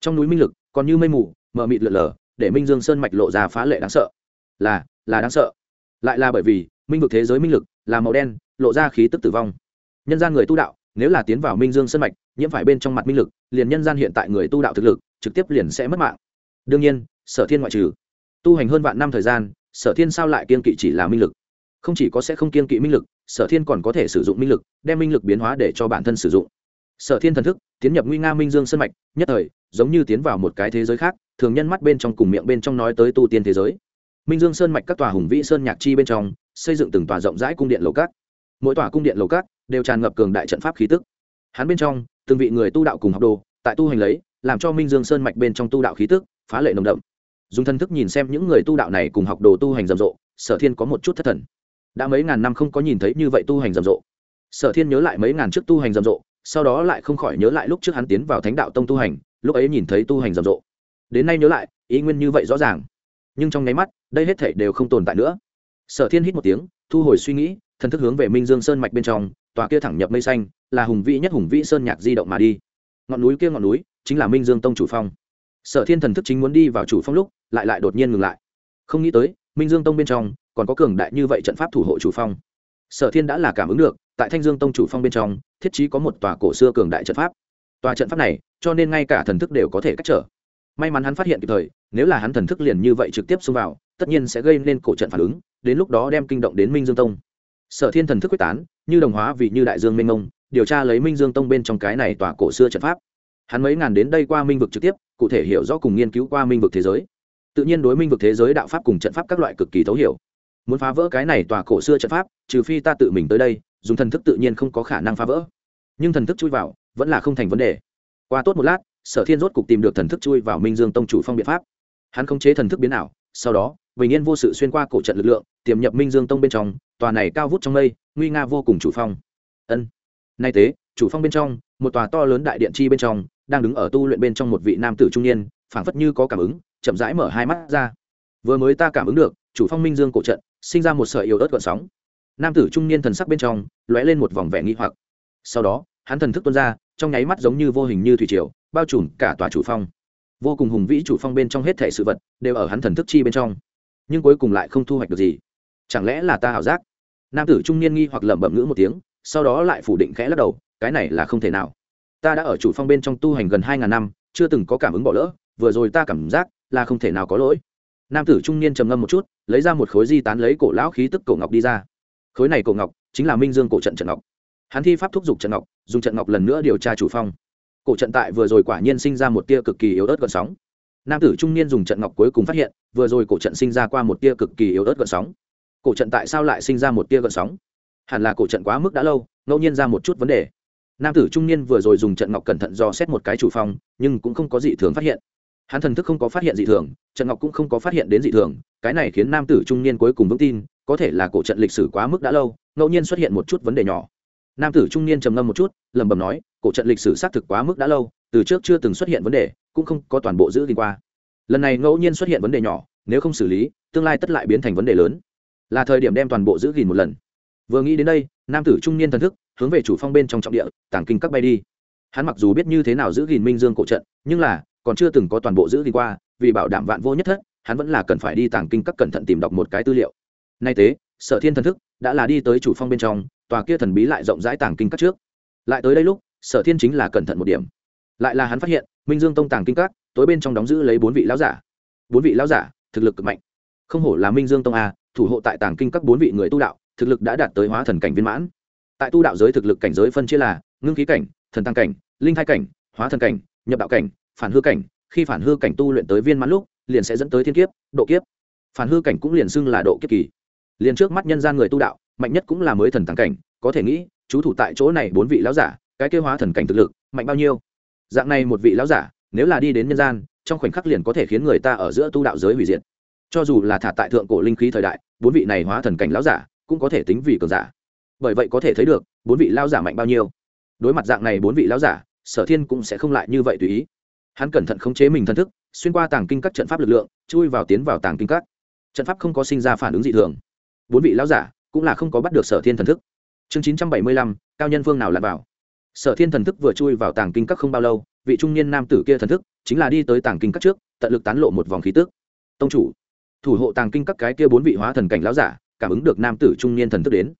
Trong núi minh lực, còn như mây mù, mờ mịt lượn lờ, để minh dương sơn mạch lộ ra phá lệ đáng sợ. Là là đáng sợ. Lại là bởi vì, minh vực thế giới minh lực, là màu đen, lộ ra khí tức tử vong. Nhân gian người tu đạo, nếu là tiến vào minh dương sơn mạch, nhiễm phải bên trong mặt minh lực, liền nhân gian hiện tại người tu đạo thực lực, trực tiếp liền sẽ mất mạng. Đương nhiên, sở thiên ngoại trừ, tu hành hơn vạn năm thời gian, sở thiên sao lại kiên kỵ chỉ là minh lực? Không chỉ có sẽ không kiên kỵ minh lực, sở thiên còn có thể sử dụng minh lực, đem minh lực biến hóa để cho bản thân sử dụng. Sở thiên thần thức, tiến nhập nguy nga minh dương sân mạch, nhất thời, giống như tiến vào một cái thế giới khác, thường nhân mắt bên trong cùng miệng bên trong nói tới tu tiên thế giới. Minh dương sơn mạch các tòa hùng vĩ sơn nhạc chi bên trong, xây dựng từng tòa rộng rãi cung điện lầu cát. Mỗi tòa cung điện lầu cát đều tràn ngập cường đại trận pháp khí tức. Hắn bên trong, từng vị người tu đạo cùng học đồ, tại tu hành lấy, làm cho minh dương sơn mạch bên trong tu đạo khí tức, phá lệ nồng đậm. Dùng thân thức nhìn xem những người tu đạo này cùng học đồ tu hành rầm rộ, sở thiên có một chút thất thần đã mấy ngàn năm không có nhìn thấy như vậy tu hành rầm rộ. Sở thiên nhớ lại mấy ngàn trước tu hành rầm rộ, sau đó lại không khỏi nhớ lại lúc trước hắn tiến vào thánh đạo tông tu hành, lúc ấy nhìn thấy tu hành rầm rộ. Đến nay nhớ lại, ý nguyên như vậy rõ ràng. Nhưng trong nháy mắt, đây hết thể đều không tồn tại nữa. Sở thiên hít một tiếng, thu hồi suy nghĩ, thần thức hướng về minh dương sơn mạch bên trong, tòa kia thẳng nhập mây xanh, là hùng vĩ nhất hùng vĩ sơn nhạc di động mà đi. Ngọn núi kia ngọn núi, chính là minh dương tông chủ phong. Sở thiên thần thức chính muốn đi vào chủ phong lúc, lại lại đột nhiên ngừng lại. Không nghĩ tới minh dương tông bên trong còn có cường đại như vậy trận pháp thủ hộ chủ phong sở thiên đã là cảm ứng được tại thanh dương tông chủ phong bên trong thiết chí có một tòa cổ xưa cường đại trận pháp tòa trận pháp này cho nên ngay cả thần thức đều có thể cách trở may mắn hắn phát hiện kịp thời nếu là hắn thần thức liền như vậy trực tiếp xông vào tất nhiên sẽ gây nên cổ trận phản ứng đến lúc đó đem kinh động đến minh dương tông sở thiên thần thức quyết tán như đồng hóa vì như đại dương minh ông điều tra lấy minh dương tông bên trong cái này tòa cổ xưa trận pháp hắn mấy ngàn đến đây qua minh vực trực tiếp cụ thể hiểu rõ cùng nghiên cứu qua minh vực thế giới tự nhiên đối minh vực thế giới đạo pháp cùng trận pháp các loại cực kỳ thấu hiểu. Muốn phá vỡ cái này tòa cổ xưa trận pháp, trừ phi ta tự mình tới đây, dùng thần thức tự nhiên không có khả năng phá vỡ. Nhưng thần thức chui vào, vẫn là không thành vấn đề. Qua tốt một lát, sở thiên rốt cục tìm được thần thức chui vào minh dương tông chủ phong biện pháp. Hắn khống chế thần thức biến ảo, sau đó, bình yên vô sự xuyên qua cổ trận lực lượng, tiềm nhập minh dương tông bên trong, tòa này cao vút trong mây, nguy nga vô cùng chủ phong. Ân. Nay tế chủ phong bên trong, một tòa to lớn đại điện chi bên trong, đang đứng ở tu luyện bên trong một vị nam tử trung niên, phảng phất như có cảm ứng chậm rãi mở hai mắt ra. Vừa mới ta cảm ứng được, chủ phong minh dương cổ trận, sinh ra một sợi yếu ớt gợn sóng. Nam tử trung niên thần sắc bên trong, lóe lên một vòng vẻ nghi hoặc. Sau đó, hắn thần thức tuôn ra, trong nháy mắt giống như vô hình như thủy triều, bao trùm cả tòa chủ phong. Vô cùng hùng vĩ chủ phong bên trong hết thể sự vật, đều ở hắn thần thức chi bên trong. Nhưng cuối cùng lại không thu hoạch được gì. Chẳng lẽ là ta ảo giác? Nam tử trung niên nghi hoặc lẩm bẩm ngữ một tiếng, sau đó lại phủ định khẽ lắc đầu, cái này là không thể nào. Ta đã ở chủ phong bên trong tu hành gần hai ngàn năm, chưa từng có cảm ứng bỏ lỡ, vừa rồi ta cảm giác là không thể nào có lỗi. Nam tử trung niên trầm ngâm một chút, lấy ra một khối di tán lấy cổ lão khí tức cổ ngọc đi ra. Khối này cổ ngọc chính là minh dương cổ trận trận ngọc. Hắn thi pháp thúc giục trận ngọc, dùng trận ngọc lần nữa điều tra chủ phong. Cổ trận tại vừa rồi quả nhiên sinh ra một tia cực kỳ yếu ớt gần sóng. Nam tử trung niên dùng trận ngọc cuối cùng phát hiện, vừa rồi cổ trận sinh ra qua một tia cực kỳ yếu ớt gợn sóng. Cổ trận tại sao lại sinh ra một tia gợn sóng? Hẳn là cổ trận quá mức đã lâu, ngẫu nhiên ra một chút vấn đề. Nam tử trung niên vừa rồi dùng trận ngọc cẩn thận do xét một cái chủ phong, nhưng cũng không có gì thường phát hiện hắn thần thức không có phát hiện dị thường, Trần ngọc cũng không có phát hiện đến dị thường, cái này khiến nam tử trung niên cuối cùng vững tin, có thể là cổ trận lịch sử quá mức đã lâu, ngẫu nhiên xuất hiện một chút vấn đề nhỏ. Nam tử trung niên trầm ngâm một chút, lẩm bẩm nói, cổ trận lịch sử xác thực quá mức đã lâu, từ trước chưa từng xuất hiện vấn đề, cũng không có toàn bộ giữ gìn qua. Lần này ngẫu nhiên xuất hiện vấn đề nhỏ, nếu không xử lý, tương lai tất lại biến thành vấn đề lớn. Là thời điểm đem toàn bộ giữ gìn một lần. Vừa nghĩ đến đây, nam tử trung niên thần thức hướng về chủ phong bên trong trọng địa, tàng kinh các bay đi. Hắn mặc dù biết như thế nào giữ gìn minh dương cổ trận, nhưng là còn chưa từng có toàn bộ giữ gìn qua, vì bảo đảm vạn vô nhất thất, hắn vẫn là cần phải đi tàng kinh các cẩn thận tìm đọc một cái tư liệu. Nay thế, sở thiên thần thức đã là đi tới chủ phong bên trong, tòa kia thần bí lại rộng rãi tàng kinh các trước. Lại tới đây lúc, sở thiên chính là cẩn thận một điểm. Lại là hắn phát hiện, minh dương tông tàng kinh các, tối bên trong đóng giữ lấy bốn vị lão giả. Bốn vị lão giả, thực lực cực mạnh. Không hổ là minh dương tông a, thủ hộ tại tàng kinh các bốn vị người tu đạo, thực lực đã đạt tới hóa thần cảnh viên mãn. Tại tu đạo giới thực lực cảnh giới phân chia là ngưng khí cảnh, thần tăng cảnh, linh thai cảnh, hóa thần cảnh, nhập đạo cảnh phản hư cảnh, khi phản hư cảnh tu luyện tới viên mãn lúc, liền sẽ dẫn tới thiên kiếp, độ kiếp. Phản hư cảnh cũng liền xưng là độ kiếp kỳ. Liền trước mắt nhân gian người tu đạo, mạnh nhất cũng là mới thần thắng cảnh, có thể nghĩ, chú thủ tại chỗ này bốn vị lão giả, cái kêu hóa thần cảnh thực lực, mạnh bao nhiêu? Dạng này một vị lão giả, nếu là đi đến nhân gian, trong khoảnh khắc liền có thể khiến người ta ở giữa tu đạo giới hủy diệt. Cho dù là thả tại thượng cổ linh khí thời đại, bốn vị này hóa thần cảnh lão giả, cũng có thể tính vì cường giả. Bởi vậy có thể thấy được, bốn vị lão giả mạnh bao nhiêu. Đối mặt dạng này bốn vị lão giả, sở thiên cũng sẽ không lại như vậy tùy ý hắn cẩn thận khống chế mình thân thức, xuyên qua tàng kinh các trận pháp lực lượng, chui vào tiến vào tàng kinh các. Trận pháp không có sinh ra phản ứng dị thường. Bốn vị lão giả cũng là không có bắt được sở thiên thần thức. Chương chín trăm bảy mươi lăm, cao nhân phương nào lặn vào. Sở thiên thần thức vừa chui vào tàng kinh các không bao lâu, vị trung niên nam tử kia thần thức chính là đi tới tàng kinh các trước, tận lực tán lộ một vòng khí tức. Tông chủ, thủ hộ tàng kinh các cái kia bốn vị hóa thần cảnh lão giả, cảm ứng được nam tử trung niên thần thức đến.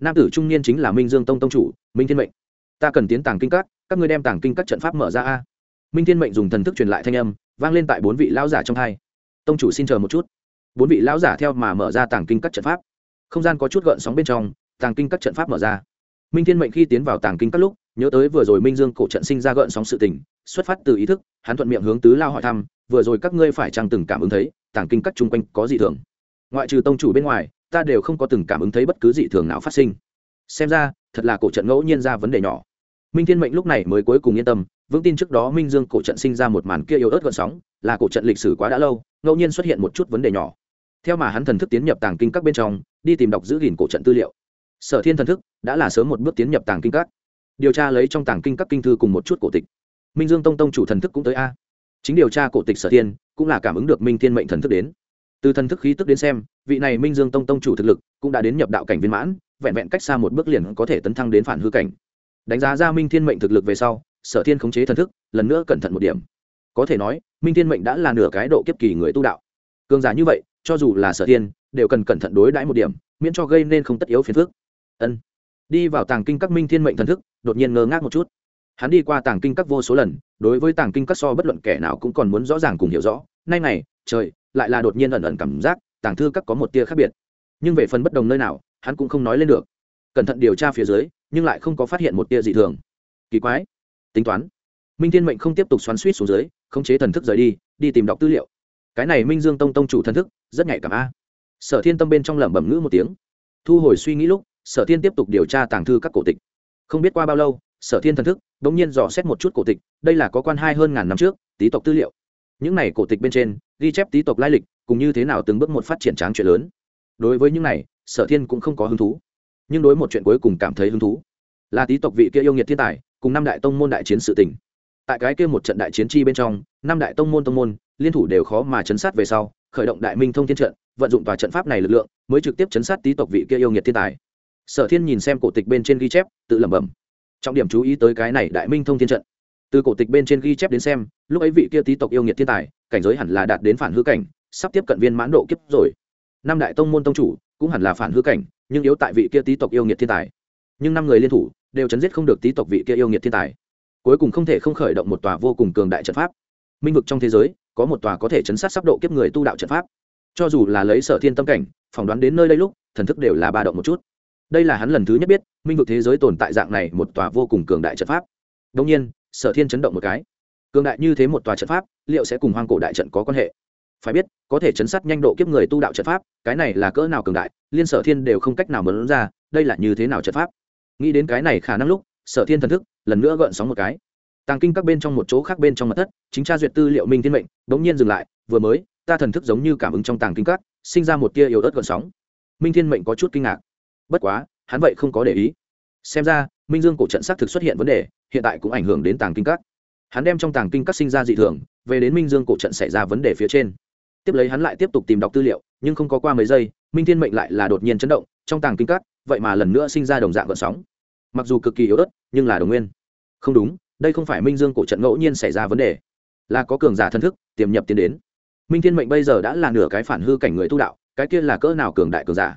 Nam tử trung niên chính là minh dương tông tông chủ, minh thiên mệnh. Ta cần tiến tàng kinh các các ngươi đem tàng kinh các trận pháp mở ra a minh thiên mệnh dùng thần thức truyền lại thanh âm, vang lên tại bốn vị lão giả trong hai. Tông chủ xin chờ một chút. Bốn vị lão giả theo mà mở ra tàng kinh các trận pháp. Không gian có chút gợn sóng bên trong, tàng kinh các trận pháp mở ra. Minh thiên mệnh khi tiến vào tàng kinh các lúc, nhớ tới vừa rồi minh dương cổ trận sinh ra gợn sóng sự tình, xuất phát từ ý thức, hắn thuận miệng hướng tứ lao hỏi thăm, vừa rồi các ngươi phải chăng từng cảm ứng thấy, tàng kinh các chung quanh có dị thường. Ngoại trừ tông chủ bên ngoài, ta đều không có từng cảm ứng thấy bất cứ dị thường nào phát sinh. Xem ra, thật là cổ trận ngẫu nhiên ra vấn đề nhỏ. Minh thiên mệnh lúc này mới cuối cùng yên tâm vững tin trước đó minh dương cổ trận sinh ra một màn kia yếu ớt gợn sóng, là cổ trận lịch sử quá đã lâu, ngẫu nhiên xuất hiện một chút vấn đề nhỏ. Theo mà hắn thần thức tiến nhập tàng kinh các bên trong, đi tìm đọc giữ gìn cổ trận tư liệu. Sở thiên thần thức, đã là sớm một bước tiến nhập tàng kinh các. Điều tra lấy trong tàng kinh các kinh thư cùng một chút cổ tịch. Minh dương tông tông chủ thần thức cũng tới a. Chính điều tra cổ tịch sở thiên, cũng là cảm ứng được minh thiên mệnh thần thức đến. Từ thần thức khí tức đến xem, vị này minh dương tông tông chủ thực lực cũng đã đến nhập đạo cảnh viên mãn, vẹn vẹn cách xa một bước liền có thể tấn thăng đến phản hư cảnh. Đánh giá ra minh thiên mệnh thực lực về sau sở thiên khống chế thần thức, lần nữa cẩn thận một điểm. Có thể nói, minh thiên mệnh đã là nửa cái độ kiếp kỳ người tu đạo. Cường giả như vậy, cho dù là sở thiên, đều cần cẩn thận đối đãi một điểm, miễn cho gây nên không tất yếu phiền phức. Ân. Đi vào tàng kinh các minh thiên mệnh thần thức, đột nhiên ngơ ngác một chút. Hắn đi qua tàng kinh các vô số lần, đối với tàng kinh các so bất luận kẻ nào cũng còn muốn rõ ràng cùng hiểu rõ. Nay này, trời, lại là đột nhiên ẩn ẩn cảm giác, tàng thư các có một tia khác biệt. Nhưng về phần bất đồng nơi nào, hắn cũng không nói lên được. Cẩn thận điều tra phía dưới, nhưng lại không có phát hiện một tia dị thường. Kỳ quái tính toán. Minh thiên mệnh không tiếp tục xoắn suýt xuống dưới, khống chế thần thức rời đi đi tìm đọc tư liệu. Cái này minh dương tông tông chủ thần thức, rất nhạy cảm a. Sở thiên tâm bên trong lẩm bẩm ngữ một tiếng. Thu hồi suy nghĩ lúc, sở thiên tiếp tục điều tra tàng thư các cổ tịch. Không biết qua bao lâu, sở thiên thần thức đ ỗ n g nhiên dò xét một chút cổ tịch, đây là có quan hai hơn ngàn năm trước tý tộc tư liệu. Những này cổ tịch bên trên, ghi chép tý tộc lai lịch, cùng như thế nào từng bước một phát triển tráng chuyện lớn. Đối với những này, sở thiên cũng không có hứng thú. Nhưng đối một chuyện cuối cùng cảm thấy hứng thú, là tý tộc vị kia yêu nghiệt thiên tài cùng năm đại tông môn đại chiến sự tỉnh tại cái kia một trận đại chiến chi bên trong, năm đại tông môn tông môn, liên thủ đều khó mà chấn sát về sau, khởi động đại minh thông thiên trận, vận dụng tòa trận pháp này lực lượng, mới trực tiếp chấn sát tý tộc vị kia yêu nghiệt thiên tài. Sở thiên nhìn xem cổ tịch bên trên ghi chép, tự lẩm bẩm. Trọng điểm chú ý tới cái này đại minh thông thiên trận. Từ cổ tịch bên trên ghi chép đến xem, lúc ấy vị kia tý tộc yêu nghiệt thiên tài, cảnh giới hẳn là đạt đến phản hư cảnh, sắp tiếp cận viên mãn độ kiếp rồi. Năm đại tông môn tông chủ cũng hẳn là phản hư cảnh, nhưng yếu tại vị kia tý tộc yêu nghiệt thiên tài nhưng năm người liên thủ đều chấn giết không được tý tộc vị kia yêu nghiệt thiên tài. Cuối cùng không thể không khởi động một tòa vô cùng cường đại trận pháp. Minh vực trong thế giới, có một tòa có thể chấn sát sắp độ kiếp người tu đạo trận pháp. Cho dù là lấy sở thiên tâm cảnh, phỏng đoán đến nơi đây lúc, thần thức đều là ba động một chút. Đây là hắn lần thứ nhất biết, minh vực thế giới tồn tại dạng này một tòa vô cùng cường đại trận pháp. Đông nhiên, sở thiên chấn động một cái. Cường đại như thế một tòa trận pháp, liệu sẽ cùng hoang cổ đại trận có quan hệ? Phải biết, có thể chấn sát nhanh độ kiếp người tu đạo trận pháp, cái này là cỡ nào cường đại, liên sở thiên đều không cách nào mớn ra, đây là như thế nào trận pháp? Nghĩ đến cái này khả năng lúc, sở thiên thần thức lần nữa gợn sóng một cái. Tàng kinh các bên trong một chỗ khác bên trong mặt thất, chính tra duyệt tư liệu minh thiên mệnh đ ố n g nhiên dừng lại, vừa mới, ta thần thức giống như cảm ứng trong tàng kinh các, sinh ra một tia yếu ớt gợn sóng. Minh thiên mệnh có chút kinh ngạc. Bất quá, hắn vậy không có để ý. Xem ra, minh dương cổ trận xác thực xuất hiện vấn đề, hiện tại cũng ảnh hưởng đến tàng kinh các. Hắn đem trong tàng kinh các sinh ra dị thường, về đến minh dương cổ trận xảy ra vấn đề phía trên. Tiếp lấy hắn lại tiếp tục tìm đọc tư liệu, nhưng không có qua mấy giây, minh thiên mệnh lại là đột nhiên chấn động, trong tàng kinh các, vậy mà lần nữa sinh ra đồng dạng gợn sóng mặc dù cực kỳ yếu ớt, nhưng là đồng nguyên. Không đúng, đây không phải minh dương cổ trận ngẫu nhiên xảy ra vấn đề. Là có cường giả thân thức, tiềm nhập tiến đến. Minh thiên mệnh bây giờ đã là nửa cái phản hư cảnh người tu đạo, cái kia là cỡ nào cường đại cường giả?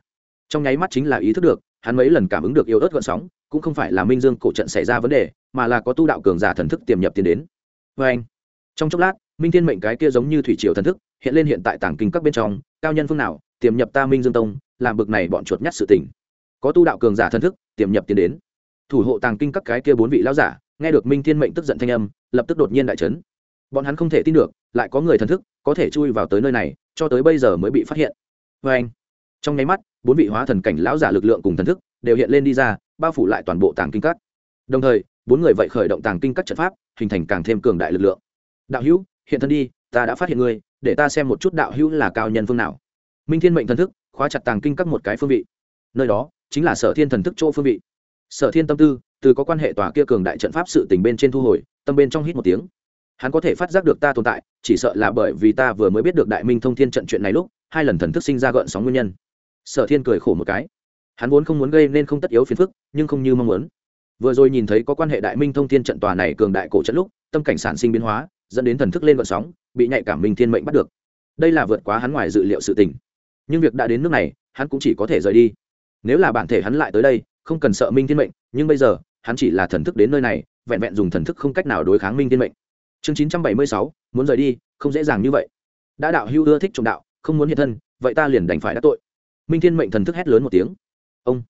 Trong nháy mắt chính là ý thức được, hắn mấy lần cảm ứng được yếu ớt gợn sóng, cũng không phải là minh dương cổ trận xảy ra vấn đề, mà là có tu đạo cường giả thần thức tiềm nhập tiến đến. Vê anh, trong chốc lát, minh thiên mệnh cái kia giống như thủy triều thần thức, hiện lên hiện tại tảng kinh các bên trong, cao nhân phương nào, tiềm nhập ta minh dương tông, làm bực này bọn chuột nhắt sự tình. Có tu đạo cường giả thần thức, tiềm nhập tiến đến thủ hộ tàng kinh các cái kia bốn vị lão giả, nghe được minh thiên mệnh tức giận thanh âm, lập tức đột nhiên đại trấn bọn hắn không thể tin được, lại có người thần thức, có thể chui vào tới nơi này, cho tới bây giờ mới bị phát hiện. Vê anh, trong nháy mắt, bốn vị hóa thần cảnh lão giả lực lượng cùng thần thức đều hiện lên đi ra, bao phủ lại toàn bộ tàng kinh các. Đồng thời, bốn người vậy khởi động tàng kinh các trận pháp, hình thành càng thêm cường đại lực lượng. Đạo hữu, hiện thân đi, ta đã phát hiện ngươi, để ta xem một chút đạo hữu là cao nhân phương nào. Minh thiên mệnh thần thức, khóa chặt tàng kinh các một cái phương vị. Nơi đó, chính là sở thiên thần thức chỗ phương vị sở thiên tâm tư, từ có quan hệ tòa kia cường đại trận pháp sự tình bên trên thu hồi, tâm bên trong hít một tiếng. Hắn có thể phát giác được ta tồn tại, chỉ sợ là bởi vì ta vừa mới biết được đại minh thông thiên trận chuyện này lúc, hai lần thần thức sinh ra gợn sóng nguyên nhân. Sở thiên cười khổ một cái. Hắn vốn không muốn gây nên không tất yếu phiền phức, nhưng không như mong muốn. Vừa rồi nhìn thấy có quan hệ đại minh thông thiên trận tòa này cường đại cổ trận lúc, tâm cảnh sản sinh biến hóa, dẫn đến thần thức lên gợn sóng, bị nhạy cảm minh thiên mệnh bắt được. Đây là vượt quá hắn ngoài dự liệu sự tình. Nhưng việc đã đến nước này, hắn cũng chỉ có thể rời đi. Nếu là bản thể hắn lại tới đây không cần sợ minh thiên mệnh, nhưng bây giờ, hắn chỉ là thần thức đến nơi này, vẹn vẹn dùng thần thức không cách nào đối kháng minh thiên mệnh. Chương chín trăm bảy mươi sáu, muốn rời đi, không dễ dàng như vậy. Đã đạo hưu ưa thích trọng đạo, không muốn hiện thân, vậy ta liền đành phải đắc tội. Minh thiên mệnh thần thức hét lớn một tiếng. Ông,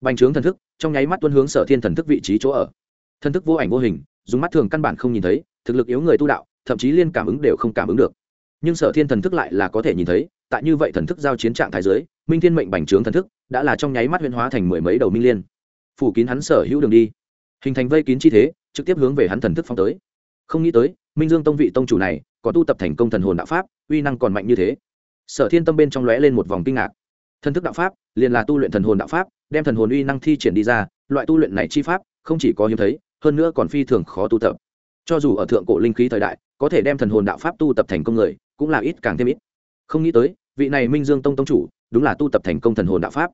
bành trướng thần thức, trong nháy mắt tuân hướng sở thiên thần thức vị trí chỗ ở. Thần thức vô ảnh vô hình, dùng mắt thường căn bản không nhìn thấy, thực lực yếu người tu đạo, thậm chí liên cảm ứng đều không cảm ứng được. Nhưng sở thiên thần thức lại là có thể nhìn thấy tại như vậy thần thức giao chiến trạng thái giới minh thiên mệnh bành trướng thần thức đã là trong nháy mắt huyên hóa thành mười mấy đầu minh liên. Phủ kín hắn sở hữu đường đi, hình thành vây kín chi thế, trực tiếp hướng về hắn thần thức phong tới. Không nghĩ tới, minh dương tông vị tông chủ này có tu tập thành công thần hồn đạo pháp, uy năng còn mạnh như thế. Sở thiên tâm bên trong lóe lên một vòng kinh ngạc. Thần thức đạo pháp, liền là tu luyện thần hồn đạo pháp, đem thần hồn uy năng thi triển đi ra, loại tu luyện này chi pháp, không chỉ có hiếm thấy, hơn nữa còn phi thường khó tu tập. Cho dù ở thượng cổ linh khí thời đại, có thể đem thần hồn đạo pháp tu tập thành công người, cũng là ít càng thêm ít. Không nghĩ tới vị này minh dương tông tông chủ, đúng là tu tập thành công thần hồn đạo pháp.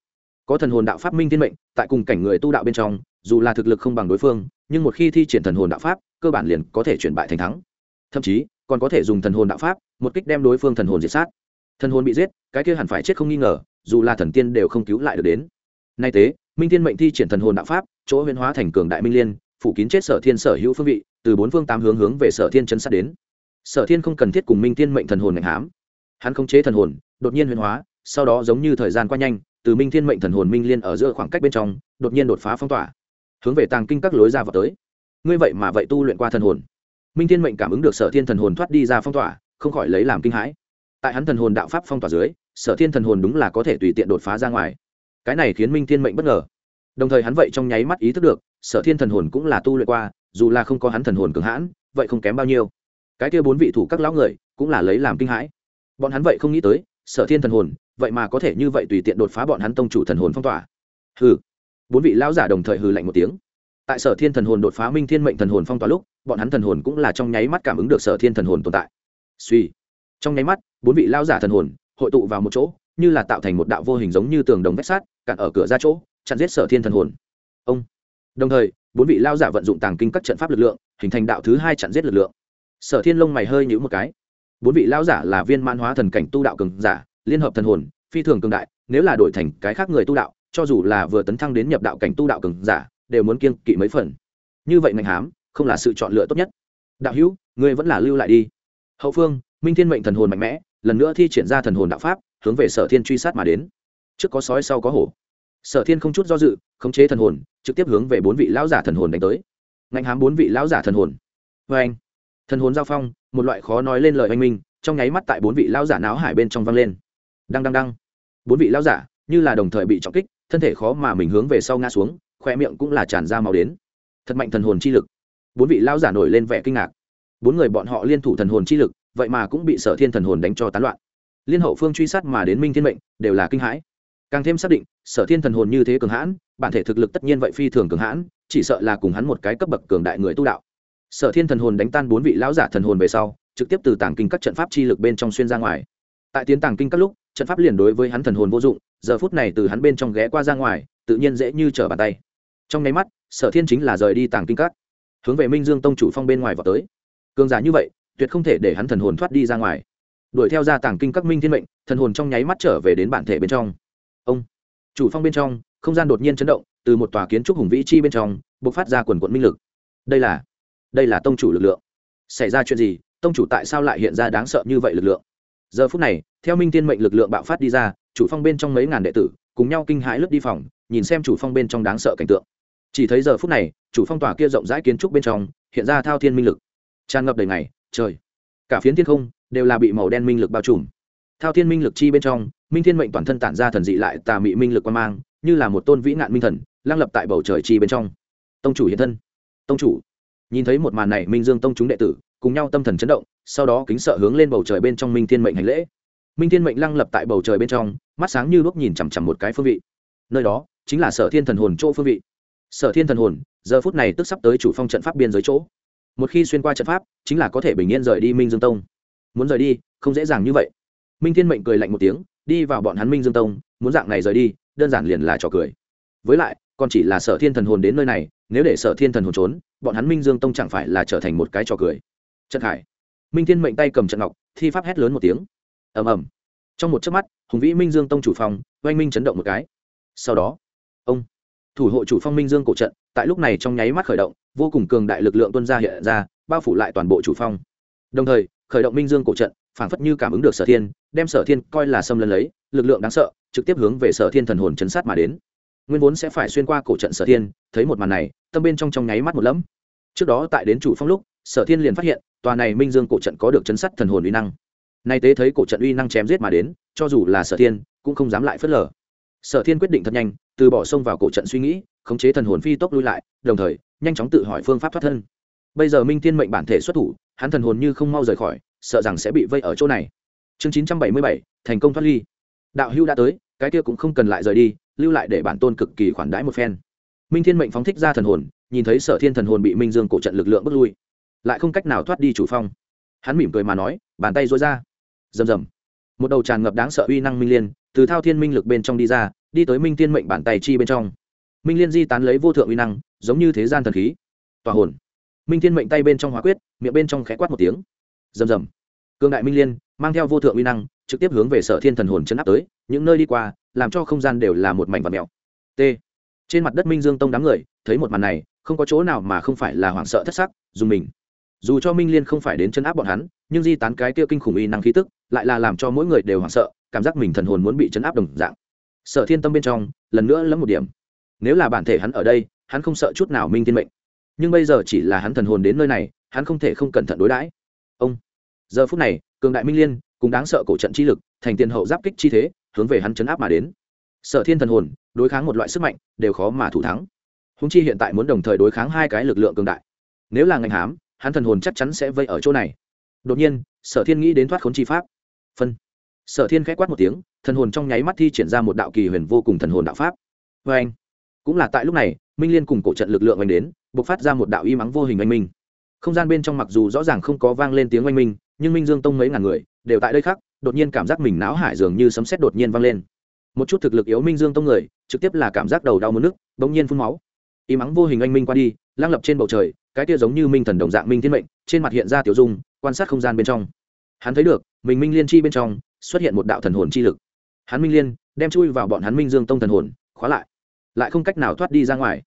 Có thần hồn đạo pháp minh thiên mệnh, tại cùng cảnh người tu đạo bên trong, dù là thực lực không bằng đối phương, nhưng một khi thi triển thần hồn đạo pháp, cơ bản liền có thể chuyển bại thành thắng. Thậm chí, còn có thể dùng thần hồn đạo pháp, một kích đem đối phương thần hồn diệt sát. Thần hồn bị giết, cái kia hẳn phải chết không nghi ngờ, dù là thần tiên đều không cứu lại được đến. Nay tế minh thiên mệnh thi triển thần hồn đạo pháp, chỗ huyên hóa thành cường đại minh liên, phủ kín chết sở thiên sở hữu phương vị, từ bốn phương tám hướng hướng về sở thiên chân sát đến. Sở thiên không cần thiết cùng minh thiên mệnh thần hồn ngạnh hám hắn khống chế thần hồn, đột nhiên huyền hóa, sau đó giống như thời gian qua nhanh, từ minh thiên mệnh thần hồn minh liên ở giữa khoảng cách bên trong, đột nhiên đột phá phong tỏa, hướng về tàng kinh các lối ra vào tới. Ngươi vậy mà vậy tu luyện qua thần hồn. Minh thiên mệnh cảm ứng được sở thiên thần hồn thoát đi ra phong tỏa, không khỏi lấy làm kinh hãi. Tại hắn thần hồn đạo pháp phong tỏa dưới, sở thiên thần hồn đúng là có thể tùy tiện đột phá ra ngoài. Cái này khiến minh thiên mệnh bất ngờ. Đồng thời hắn vậy trong nháy mắt ý thức được, sở thiên thần hồn cũng là tu luyện qua, dù là không có hắn thần hồn cường hãn, vậy không kém bao nhiêu. Cái kia bốn vị thủ các lão người cũng là lấy làm kinh hãi bọn hắn vậy không nghĩ tới, sở thiên thần hồn, vậy mà có thể như vậy tùy tiện đột phá bọn hắn tông chủ thần hồn phong tỏa. Hừ. Bốn vị lão giả đồng thời hừ lạnh một tiếng. Tại sở thiên thần hồn đột phá minh thiên mệnh thần hồn phong tỏa lúc, bọn hắn thần hồn cũng là trong nháy mắt cảm ứng được sở thiên thần hồn tồn tại. Suy. Trong nháy mắt, bốn vị lão giả thần hồn hội tụ vào một chỗ, như là tạo thành một đạo vô hình giống như tường đồng vách sát cạn ở cửa ra chỗ, chặn giết sở thiên thần hồn. Ông. Đồng thời, bốn vị lao giả vận dụng tàng kinh các trận pháp lực lượng, hình thành đạo thứ hai chặn giết lực lượng. Sở thiên lông mày hơi nhữ một cái bốn vị lão giả là viên man hóa thần cảnh tu đạo cường giả, liên hợp thần hồn, phi thường cường đại, nếu là đổi thành cái khác người tu đạo, cho dù là vừa tấn thăng đến nhập đạo cảnh tu đạo cường giả, đều muốn kiêng kỵ mấy phần. Như vậy ngành hám, không là sự chọn lựa tốt nhất. Đạo hữu, ngươi vẫn là lưu lại đi. Hậu phương, minh thiên mệnh thần hồn mạnh mẽ, lần nữa thi triển ra thần hồn đạo pháp, hướng về sở thiên truy sát mà đến. Trước có sói, sau có hổ. Sở thiên không chút do dự, khống chế thần hồn, trực tiếp hướng về bốn vị lão giả thần hồn đánh tới. Ngạnh hám bốn vị lão giả thần hồn. Vê anh thần hồn giao phong một loại khó nói lên lời oanh minh, trong nháy mắt tại bốn vị lao giả náo hải bên trong vang lên. Đăng đăng đăng. Bốn vị lao giả, như là đồng thời bị trọng kích, thân thể khó mà mình hướng về sau ngã xuống khoe miệng cũng là tràn ra màu đến. Thật mạnh thần hồn chi lực. Bốn vị lao giả nổi lên vẻ kinh ngạc. Bốn người bọn họ liên thủ thần hồn chi lực, vậy mà cũng bị sở thiên thần hồn đánh cho tán loạn. Liên hậu phương truy sát mà đến minh thiên mệnh, đều là kinh hãi. Càng thêm xác định, sở thiên thần hồn như thế cường hãn, bản thể thực lực tất nhiên vậy phi thường cường hãn, chỉ sợ là cùng hắn một cái cấp bậc cường đại người tu đạo sở thiên thần hồn đánh tan bốn vị lão giả thần hồn về sau, trực tiếp từ Tảng kinh các trận pháp chi lực bên trong xuyên ra ngoài. Tại tiến Tảng kinh các lúc, trận pháp liền đối với hắn thần hồn vô dụng, giờ phút này từ hắn bên trong ghé qua ra ngoài, tự nhiên dễ như trở bàn tay. Trong nháy mắt, sở thiên chính là rời đi Tảng kinh các. Hướng về minh dương tông chủ phong bên ngoài vào tới. Cường giả như vậy, tuyệt không thể để hắn thần hồn thoát đi ra ngoài. Đuổi theo ra Tảng kinh các minh thiên mệnh, thần hồn trong nháy mắt trở về đến bản thể bên trong. Ông, chủ phong bên trong, không gian đột nhiên chấn động, từ một tòa kiến trúc hùng vĩ chi bên trong b ộ c phát ra quần quận minh lực. Đây là đây là tông chủ lực lượng. Xảy ra chuyện gì, tông chủ tại sao lại hiện ra đáng sợ như vậy lực lượng? Giờ phút này, theo minh tiên mệnh lực lượng bạo phát đi ra, chủ phong bên trong mấy ngàn đệ tử, cùng nhau kinh hãi lướt đi phòng, nhìn xem chủ phong bên trong đáng sợ cảnh tượng. Chỉ thấy giờ phút này, chủ phong tòa kia rộng rãi kiến trúc bên trong, hiện ra thao thiên minh lực. Tràn ngập đầy ngày, trời. Cả phiến thiên không đều là bị màu đen minh lực bao trùm. Thao thiên minh lực chi bên trong, minh thiên mệnh toàn thân tản ra thần dị lại tà mị minh lực quan mang, như là một tôn vĩ nạn minh thần lang lập tại bầu trời chi bên trong. Tông chủ hiện thân. Tông chủ nhìn thấy một màn này minh dương tông chúng đệ tử cùng nhau tâm thần chấn động, sau đó kính sợ hướng lên bầu trời bên trong minh thiên mệnh hành lễ. Minh thiên mệnh lăng lập tại bầu trời bên trong, mắt sáng như lúc nhìn chằm chằm một cái phương vị. Nơi đó chính là sở thiên thần hồn chỗ phương vị. Sở thiên thần hồn, giờ phút này tức sắp tới chủ phong trận pháp biên giới chỗ. Một khi xuyên qua trận pháp, chính là có thể bình yên rời đi minh dương tông. Muốn rời đi, không dễ dàng như vậy. Minh thiên mệnh cười lạnh một tiếng, đi vào bọn hắn minh dương tông, muốn dạng này rời đi, đơn giản liền là trò cười. Với lại, còn chỉ là sở thiên thần hồn đến nơi này, nếu để sở thiên thần hồn trốn bọn hắn minh dương tông chẳng phải là trở thành một cái trò cười. Trận hải minh thiên mệnh tay cầm trận ngọc, thi pháp hét lớn một tiếng. Ầm ầm. Trong một chớp mắt, hùng vĩ minh dương tông chủ phòng, oanh minh chấn động một cái. Sau đó, ông thủ hộ chủ phong minh dương cổ trận, tại lúc này trong nháy mắt khởi động, vô cùng cường đại lực lượng tuân ra hiện ra, bao phủ lại toàn bộ chủ phong. Đồng thời, khởi động minh dương cổ trận, phảng phất như cảm ứng được sở thiên, đem sở thiên coi là xâm lấn lấy, lực lượng đáng sợ, trực tiếp hướng về sở thiên thần hồn chấn sát mà đến nguyên vốn sẽ phải xuyên qua cổ trận sở thiên, thấy một màn này, tâm bên trong trong nháy mắt một lẫm. Trước đó tại đến chủ phong lúc, sở thiên liền phát hiện, tòa này minh dương cổ trận có được chấn sát thần hồn uy năng. Nay tế thấy cổ trận uy năng chém giết mà đến, cho dù là sở thiên, cũng không dám lại phớt lờ. Sở thiên quyết định thật nhanh, từ bỏ sông vào cổ trận suy nghĩ, khống chế thần hồn phi tốc lui lại, đồng thời, nhanh chóng tự hỏi phương pháp thoát thân. Bây giờ minh thiên mệnh bản thể xuất thủ, hắn thần hồn như không mau rời khỏi, sợ rằng sẽ bị vây ở chỗ này. Chương chín trăm bảy mươi bảy, thành công thoát ly. Đạo hưu đã tới, cái kia cũng không cần lại rời đi lưu lại để bản tôn cực kỳ khoản đãi một phen. Minh thiên mệnh phóng thích ra thần hồn, nhìn thấy sở thiên thần hồn bị minh dương cổ trận lực lượng bước lui, lại không cách nào thoát đi chủ phong. Hắn mỉm cười mà nói, bàn tay dối ra. Rầm rầm. Một đầu tràn ngập đáng sợ uy năng minh liên, từ thao thiên minh lực bên trong đi ra, đi tới minh thiên mệnh bàn tay chi bên trong. Minh liên di tán lấy vô thượng uy năng, giống như thế gian thần khí. Tòa hồn. Minh thiên mệnh tay bên trong hóa quyết, miệng bên trong khẽ quát một tiếng. Rầm rầm. Cương đại minh liên, mang theo vô thượng uy năng, trực tiếp hướng về sở thiên thần hồn chấn áp tới, những nơi đi qua làm cho không gian đều là một mảnh vật mèo t. Trên mặt đất minh dương tông đám người, thấy một màn này, không có chỗ nào mà không phải là hoảng sợ thất sắc, dùng mình. Dù cho minh liên không phải đến chấn áp bọn hắn, nhưng di tán cái kia kinh khủng uy năng khí tức, lại là làm cho mỗi người đều hoảng sợ, cảm giác mình thần hồn muốn bị chấn áp đồng dạng. Sở thiên tâm bên trong, lần nữa lắm một điểm. Nếu là bản thể hắn ở đây, hắn không sợ chút nào minh thiên mệnh. Nhưng bây giờ chỉ là hắn thần hồn đến nơi này, hắn không thể không cẩn thận đối đãi. Ông. Giờ phút này, cường đại minh liên cũng đáng sợ cổ trận chi lực, thành tiền hậu giáp kích chi thế hướng về hắn chấn áp mà đến. Sở thiên thần hồn, đối kháng một loại sức mạnh, đều khó mà thủ thắng. Húng chi hiện tại muốn đồng thời đối kháng hai cái lực lượng cường đại. Nếu là ngành hám, hắn thần hồn chắc chắn sẽ vây ở chỗ này. Đột nhiên, sở thiên nghĩ đến thoát khốn chi pháp. Phân. Sở thiên k h á quát một tiếng, thần hồn trong nháy mắt thi triển ra một đạo kỳ huyền vô cùng thần hồn đạo pháp. Vê anh cũng là tại lúc này, minh liên cùng cổ trận lực lượng oanh đến b ộ c phát ra một đạo y mắng vô hình oanh minh. Không gian bên trong mặc dù rõ ràng không có vang lên tiếng oanh minh, nhưng minh dương tông mấy ngàn người đều tại đây khác đột nhiên cảm giác mình não hải dường như sấm sét đột nhiên vang lên. Một chút thực lực yếu minh dương tông người, trực tiếp là cảm giác đầu đau mất nước, bỗng nhiên phun máu. Y mắng vô hình anh minh qua đi lang lập trên bầu trời, cái kia giống như minh thần đồng dạng minh thiên mệnh, trên mặt hiện ra tiểu dung, quan sát không gian bên trong. Hắn thấy được, mình minh liên chi bên trong, xuất hiện một đạo thần hồn chi lực. Hắn minh liên, đem chui vào bọn hắn minh dương tông thần hồn, khóa lại. Lại không cách nào thoát đi ra ngoài.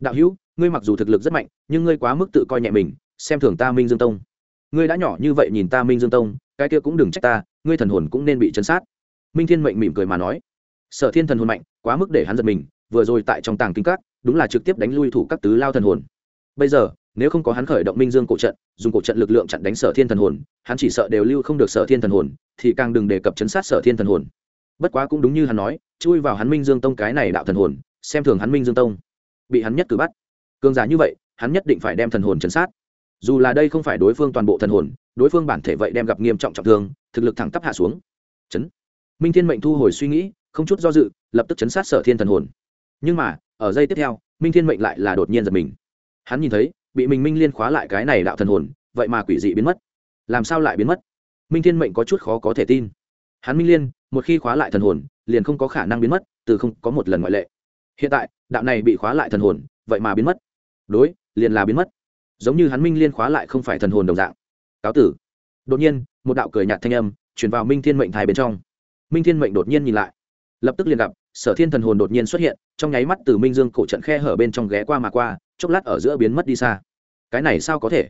Đạo hữu, ngươi mặc dù thực lực rất mạnh, nhưng ngươi quá mức tự coi nhẹ mình, xem thường ta minh dương tông. Ngươi đã nhỏ như vậy nhìn ta minh dương tông, cái kia cũng đừng trách ta ngươi thần hồn cũng nên bị chấn sát. Minh thiên mệnh mỉm cười mà nói. Sở thiên thần hồn mạnh, quá mức để hắn giật mình, vừa rồi tại trong tàng kinh các, đúng là trực tiếp đánh lui thủ các tứ lao thần hồn. Bây giờ, nếu không có hắn khởi động minh dương cổ trận, dùng cổ trận lực lượng chặn đánh sở thiên thần hồn, hắn chỉ sợ đều lưu không được sở thiên thần hồn, thì càng đừng đề cập chấn sát sở thiên thần hồn. Bất quá cũng đúng như hắn nói, chui vào hắn minh dương tông cái này đạo thần hồn, xem thường hắn minh dương tông. Bị hắn nhất cử bắt. Cường giả như vậy, hắn nhất định phải đem thần hồn chấn sát dù là đây không phải đối phương toàn bộ thần hồn, đối phương bản thể vậy đem gặp nghiêm trọng trọng thương, thực lực thẳng tắp hạ xuống. Chấn. Minh thiên mệnh thu hồi suy nghĩ, không chút do dự, lập tức chấn sát sở thiên thần hồn. Nhưng mà, ở giây tiếp theo, minh thiên mệnh lại là đột nhiên giật mình. Hắn nhìn thấy, bị mình minh liên khóa lại cái này đạo thần hồn, vậy mà quỷ dị biến mất. Làm sao lại biến mất? Minh thiên mệnh có chút khó có thể tin. Hắn minh liên, một khi khóa lại thần hồn, liền không có khả năng biến mất, từ không có một lần ngoại lệ. Hiện tại, đạo này bị khóa lại thần hồn, vậy mà biến mất. Đối, liền là biến mất giống như hắn minh liên khóa lại không phải thần hồn đồng dạng. Cáo tử. Đột nhiên, một đạo cười nhạt thanh âm chuyển vào minh thiên mệnh thai bên trong. Minh thiên mệnh đột nhiên nhìn lại. Lập tức liền gặp, sở thiên thần hồn đột nhiên xuất hiện, trong nháy mắt từ minh dương cổ trận khe hở bên trong ghé qua mà qua, chốc lát ở giữa biến mất đi xa. Cái này sao có thể?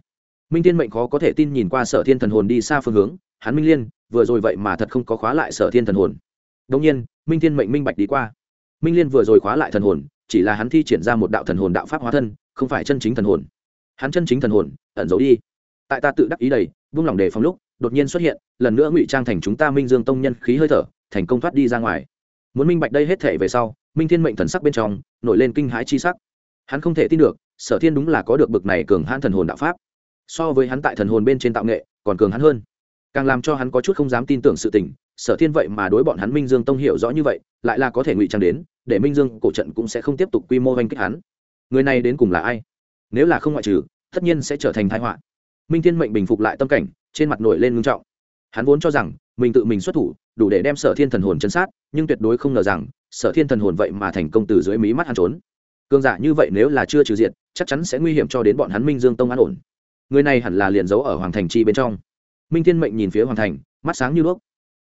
Minh thiên mệnh khó có thể tin nhìn qua sở thiên thần hồn đi xa phương hướng, hắn minh liên, vừa rồi vậy mà thật không có khóa lại sở thiên thần hồn. Đông nhiên, minh thiên mệnh minh bạch đi qua. Minh liên vừa rồi khóa lại thần hồn, chỉ là hắn thi triển ra một đạo thần hồn đạo pháp hóa thân, không phải chân chính thần hồn hắn chân chính thần hồn, ẩn giấu đi. Tại ta tự đắc ý đầy, vung lòng đề phòng lúc, đột nhiên xuất hiện, lần nữa ngụy trang thành chúng ta minh dương tông nhân khí hơi thở, thành công thoát đi ra ngoài. Muốn minh bạch đây hết thể về sau, minh thiên mệnh thần sắc bên trong, nổi lên kinh hãi chi sắc. Hắn không thể tin được, sở thiên đúng là có được bực này cường hãn thần hồn đạo pháp. So với hắn tại thần hồn bên trên tạo nghệ, còn cường hắn hơn. Càng làm cho hắn có chút không dám tin tưởng sự tình, sở thiên vậy mà đối bọn hắn minh dương tông hiểu rõ như vậy, lại là có thể ngụy trang đến, để minh dương cổ trận cũng sẽ không tiếp tục quy mô oanh kích hắn. Người này đến cùng là ai? Nếu là không ngoại trừ, tất nhiên sẽ trở thành thái họa. Minh thiên mệnh bình phục lại tâm cảnh, trên mặt nổi lên ngưng trọng. Hắn vốn cho rằng, mình tự mình xuất thủ, đủ để đem sở thiên thần hồn chấn sát, nhưng tuyệt đối không ngờ rằng, sở thiên thần hồn vậy mà thành công từ dưới mí mắt hắn trốn. Cương giả như vậy nếu là chưa trừ diện chắc chắn sẽ nguy hiểm cho đến bọn hắn minh dương tông an ổn. Người này hẳn là liền giấu ở hoàng thành chi bên trong. Minh thiên mệnh nhìn phía hoàng thành, mắt sáng như đuốc.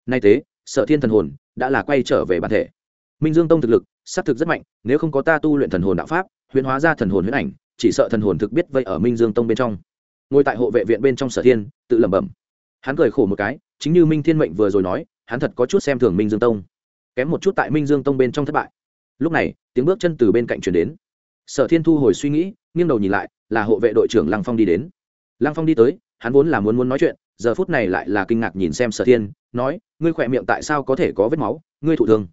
Nay thế, sở thiên thần hồn đã là quay trở về bản thể. Minh dương tông thực lực xác thực rất mạnh, nếu không có ta tu luyện thần hồn đạo pháp huyền hóa ra thần hồn huyễn ảnh chỉ sợ thần hồn thực biết vây ở minh dương tông bên trong. Ngồi tại hộ vệ viện bên trong sở thiên, tự lẩm bẩm. Hắn cười khổ một cái, chính như minh thiên mệnh vừa rồi nói, hắn thật có chút xem thường minh dương tông. Kém một chút tại minh dương tông bên trong thất bại. Lúc này, tiếng bước chân từ bên cạnh chuyển đến. Sở thiên thu hồi suy nghĩ, nghiêng đầu nhìn lại, là hộ vệ đội trưởng lăng phong đi đến. Lăng phong đi tới, hắn vốn là muốn muốn nói chuyện, giờ phút này lại là kinh ngạc nhìn xem sở thiên, nói, ngươi khỏe miệng tại sao có thể có vết máu? Ngươi thụ thương.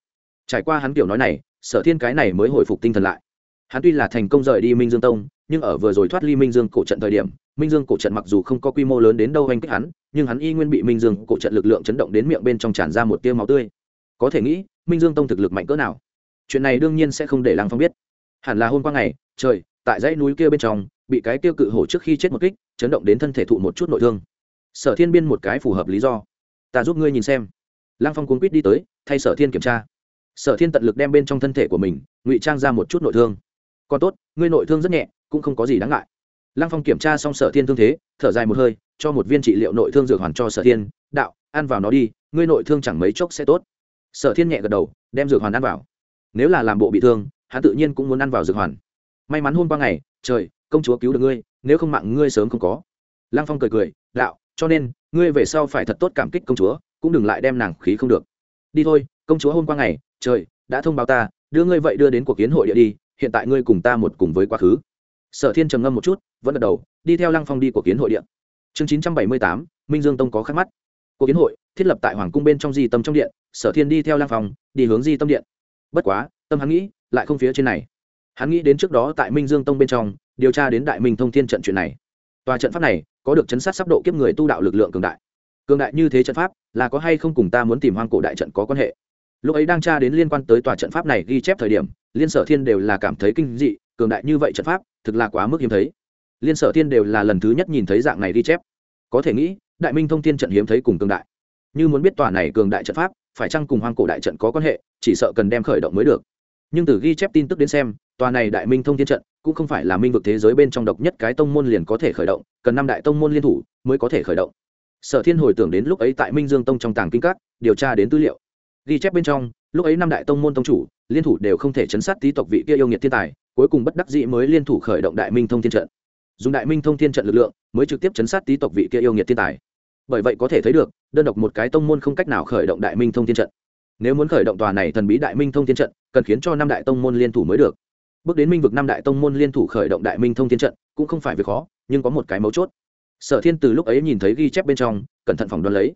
Trải qua hắn kiểu nói này, sở thiên cái này mới hồi phục tinh thần lại. Hắn tuy là thành công rời đi minh dương tông nhưng ở vừa rồi thoát ly minh dương cổ trận thời điểm, minh dương cổ trận mặc dù không có quy mô lớn đến đâu anh kích hắn, nhưng hắn y nguyên bị minh dương cổ trận lực lượng chấn động đến miệng bên trong tràn ra một tiêu máu tươi. Có thể nghĩ, minh dương tông thực lực mạnh cỡ nào? Chuyện này đương nhiên sẽ không để lăng phong biết. Hẳn là hôm qua ngày, trời, tại dãy núi kia bên trong, bị cái tiêu cự hổ trước khi chết một kích, chấn động đến thân thể thụ một chút nội thương. Sở thiên biên một cái phù hợp lý do. Ta giúp ngươi nhìn xem. Lăng phong cuốn quýt đi tới, thay sở thiên kiểm tra. Sở thiên tận lực đem bên trong thân thể của mình, ngụy trang ra một chút nội thương. Còn tốt, ngươi nội thương rất nhẹ cũng không có gì đáng ngại. Lăng phong kiểm tra xong sở thiên thương thế, thở dài một hơi, cho một viên trị liệu nội thương dược hoàn cho sở thiên, đạo, ăn vào nó đi, ngươi nội thương chẳng mấy chốc sẽ tốt. Sở thiên nhẹ gật đầu, đem dược hoàn ăn vào. Nếu là làm bộ bị thương, hắn tự nhiên cũng muốn ăn vào dược hoàn. May mắn hôm qua ngày, trời, công chúa cứu được ngươi, nếu không mạng ngươi sớm không có. Lăng phong cười cười, đạo, cho nên, ngươi về sau phải thật tốt cảm kích công chúa, cũng đừng lại đem nàng khí không được. Đi thôi, công chúa hôm qua ngày, trời, đã thông báo ta, đưa ngươi vậy đưa đến cuộc kiến hội địa đi, hiện tại ngươi cùng ta một cùng với quá khứ sở thiên trầm ngâm một chút, vẫn gật đầu, đi theo lăng phong đi của kiến hội điện chương chín trăm bảy mươi tám, minh dương tông có khắc mắt. Cuộc kiến hội, thiết lập tại hoàng cung bên trong di tâm trong điện, sở thiên đi theo lăng phong, đi hướng di tâm điện. Bất quá, tâm hắn nghĩ, lại không phía trên này. Hắn nghĩ đến trước đó tại minh dương tông bên trong, điều tra đến đại minh thông thiên trận chuyện này. Tòa trận pháp này, có được chấn sát sắp độ kiếp người tu đạo lực lượng cường đại. Cường đại như thế trận pháp, là có hay không cùng ta muốn tìm hoang cổ đại trận có quan hệ? Lúc ấy đang tra đến liên quan tới tòa trận pháp này ghi chép thời điểm, liên sở thiên đều là cảm thấy kinh dị cường đại như vậy trận pháp, thực là quá mức hiếm thấy. Liên sở thiên đều là lần thứ nhất nhìn thấy dạng này ghi chép. Có thể nghĩ, đại minh thông thiên trận hiếm thấy cùng cường đại. Như muốn biết tòa này cường đại trận pháp, phải chăng cùng hoang cổ đại trận có quan hệ, chỉ sợ cần đem khởi động mới được. Nhưng từ ghi chép tin tức đến xem, tòa này đại minh thông thiên trận cũng không phải là minh vực thế giới bên trong độc nhất cái tông môn liền có thể khởi động, cần năm đại tông môn liên thủ mới có thể khởi động. Sở thiên hồi tưởng đến lúc ấy tại minh dương tông trong tàng kinh các, điều tra đến tư liệu. Ghi chép bên trong, lúc ấy năm đại tông môn tông chủ, liên thủ đều không thể chấn sát tý tộc vị kia yêu nghiệt thiên tài cuối cùng bất đắc dĩ mới liên thủ khởi động đại minh thông thiên trận. Dùng đại minh thông thiên trận lực lượng, mới trực tiếp chấn sát tý tộc vị kia yêu nghiệt thiên tài. Bởi vậy có thể thấy được, đơn độc một cái tông môn không cách nào khởi động đại minh thông thiên trận. Nếu muốn khởi động tòa này thần bí đại minh thông thiên trận, cần khiến cho năm đại tông môn liên thủ mới được. Bước đến minh vực năm đại tông môn liên thủ khởi động đại minh thông thiên trận, cũng không phải việc khó, nhưng có một cái mấu chốt. Sở thiên từ lúc ấy nhìn thấy ghi chép bên trong, cẩn thận phòng đoán lấy.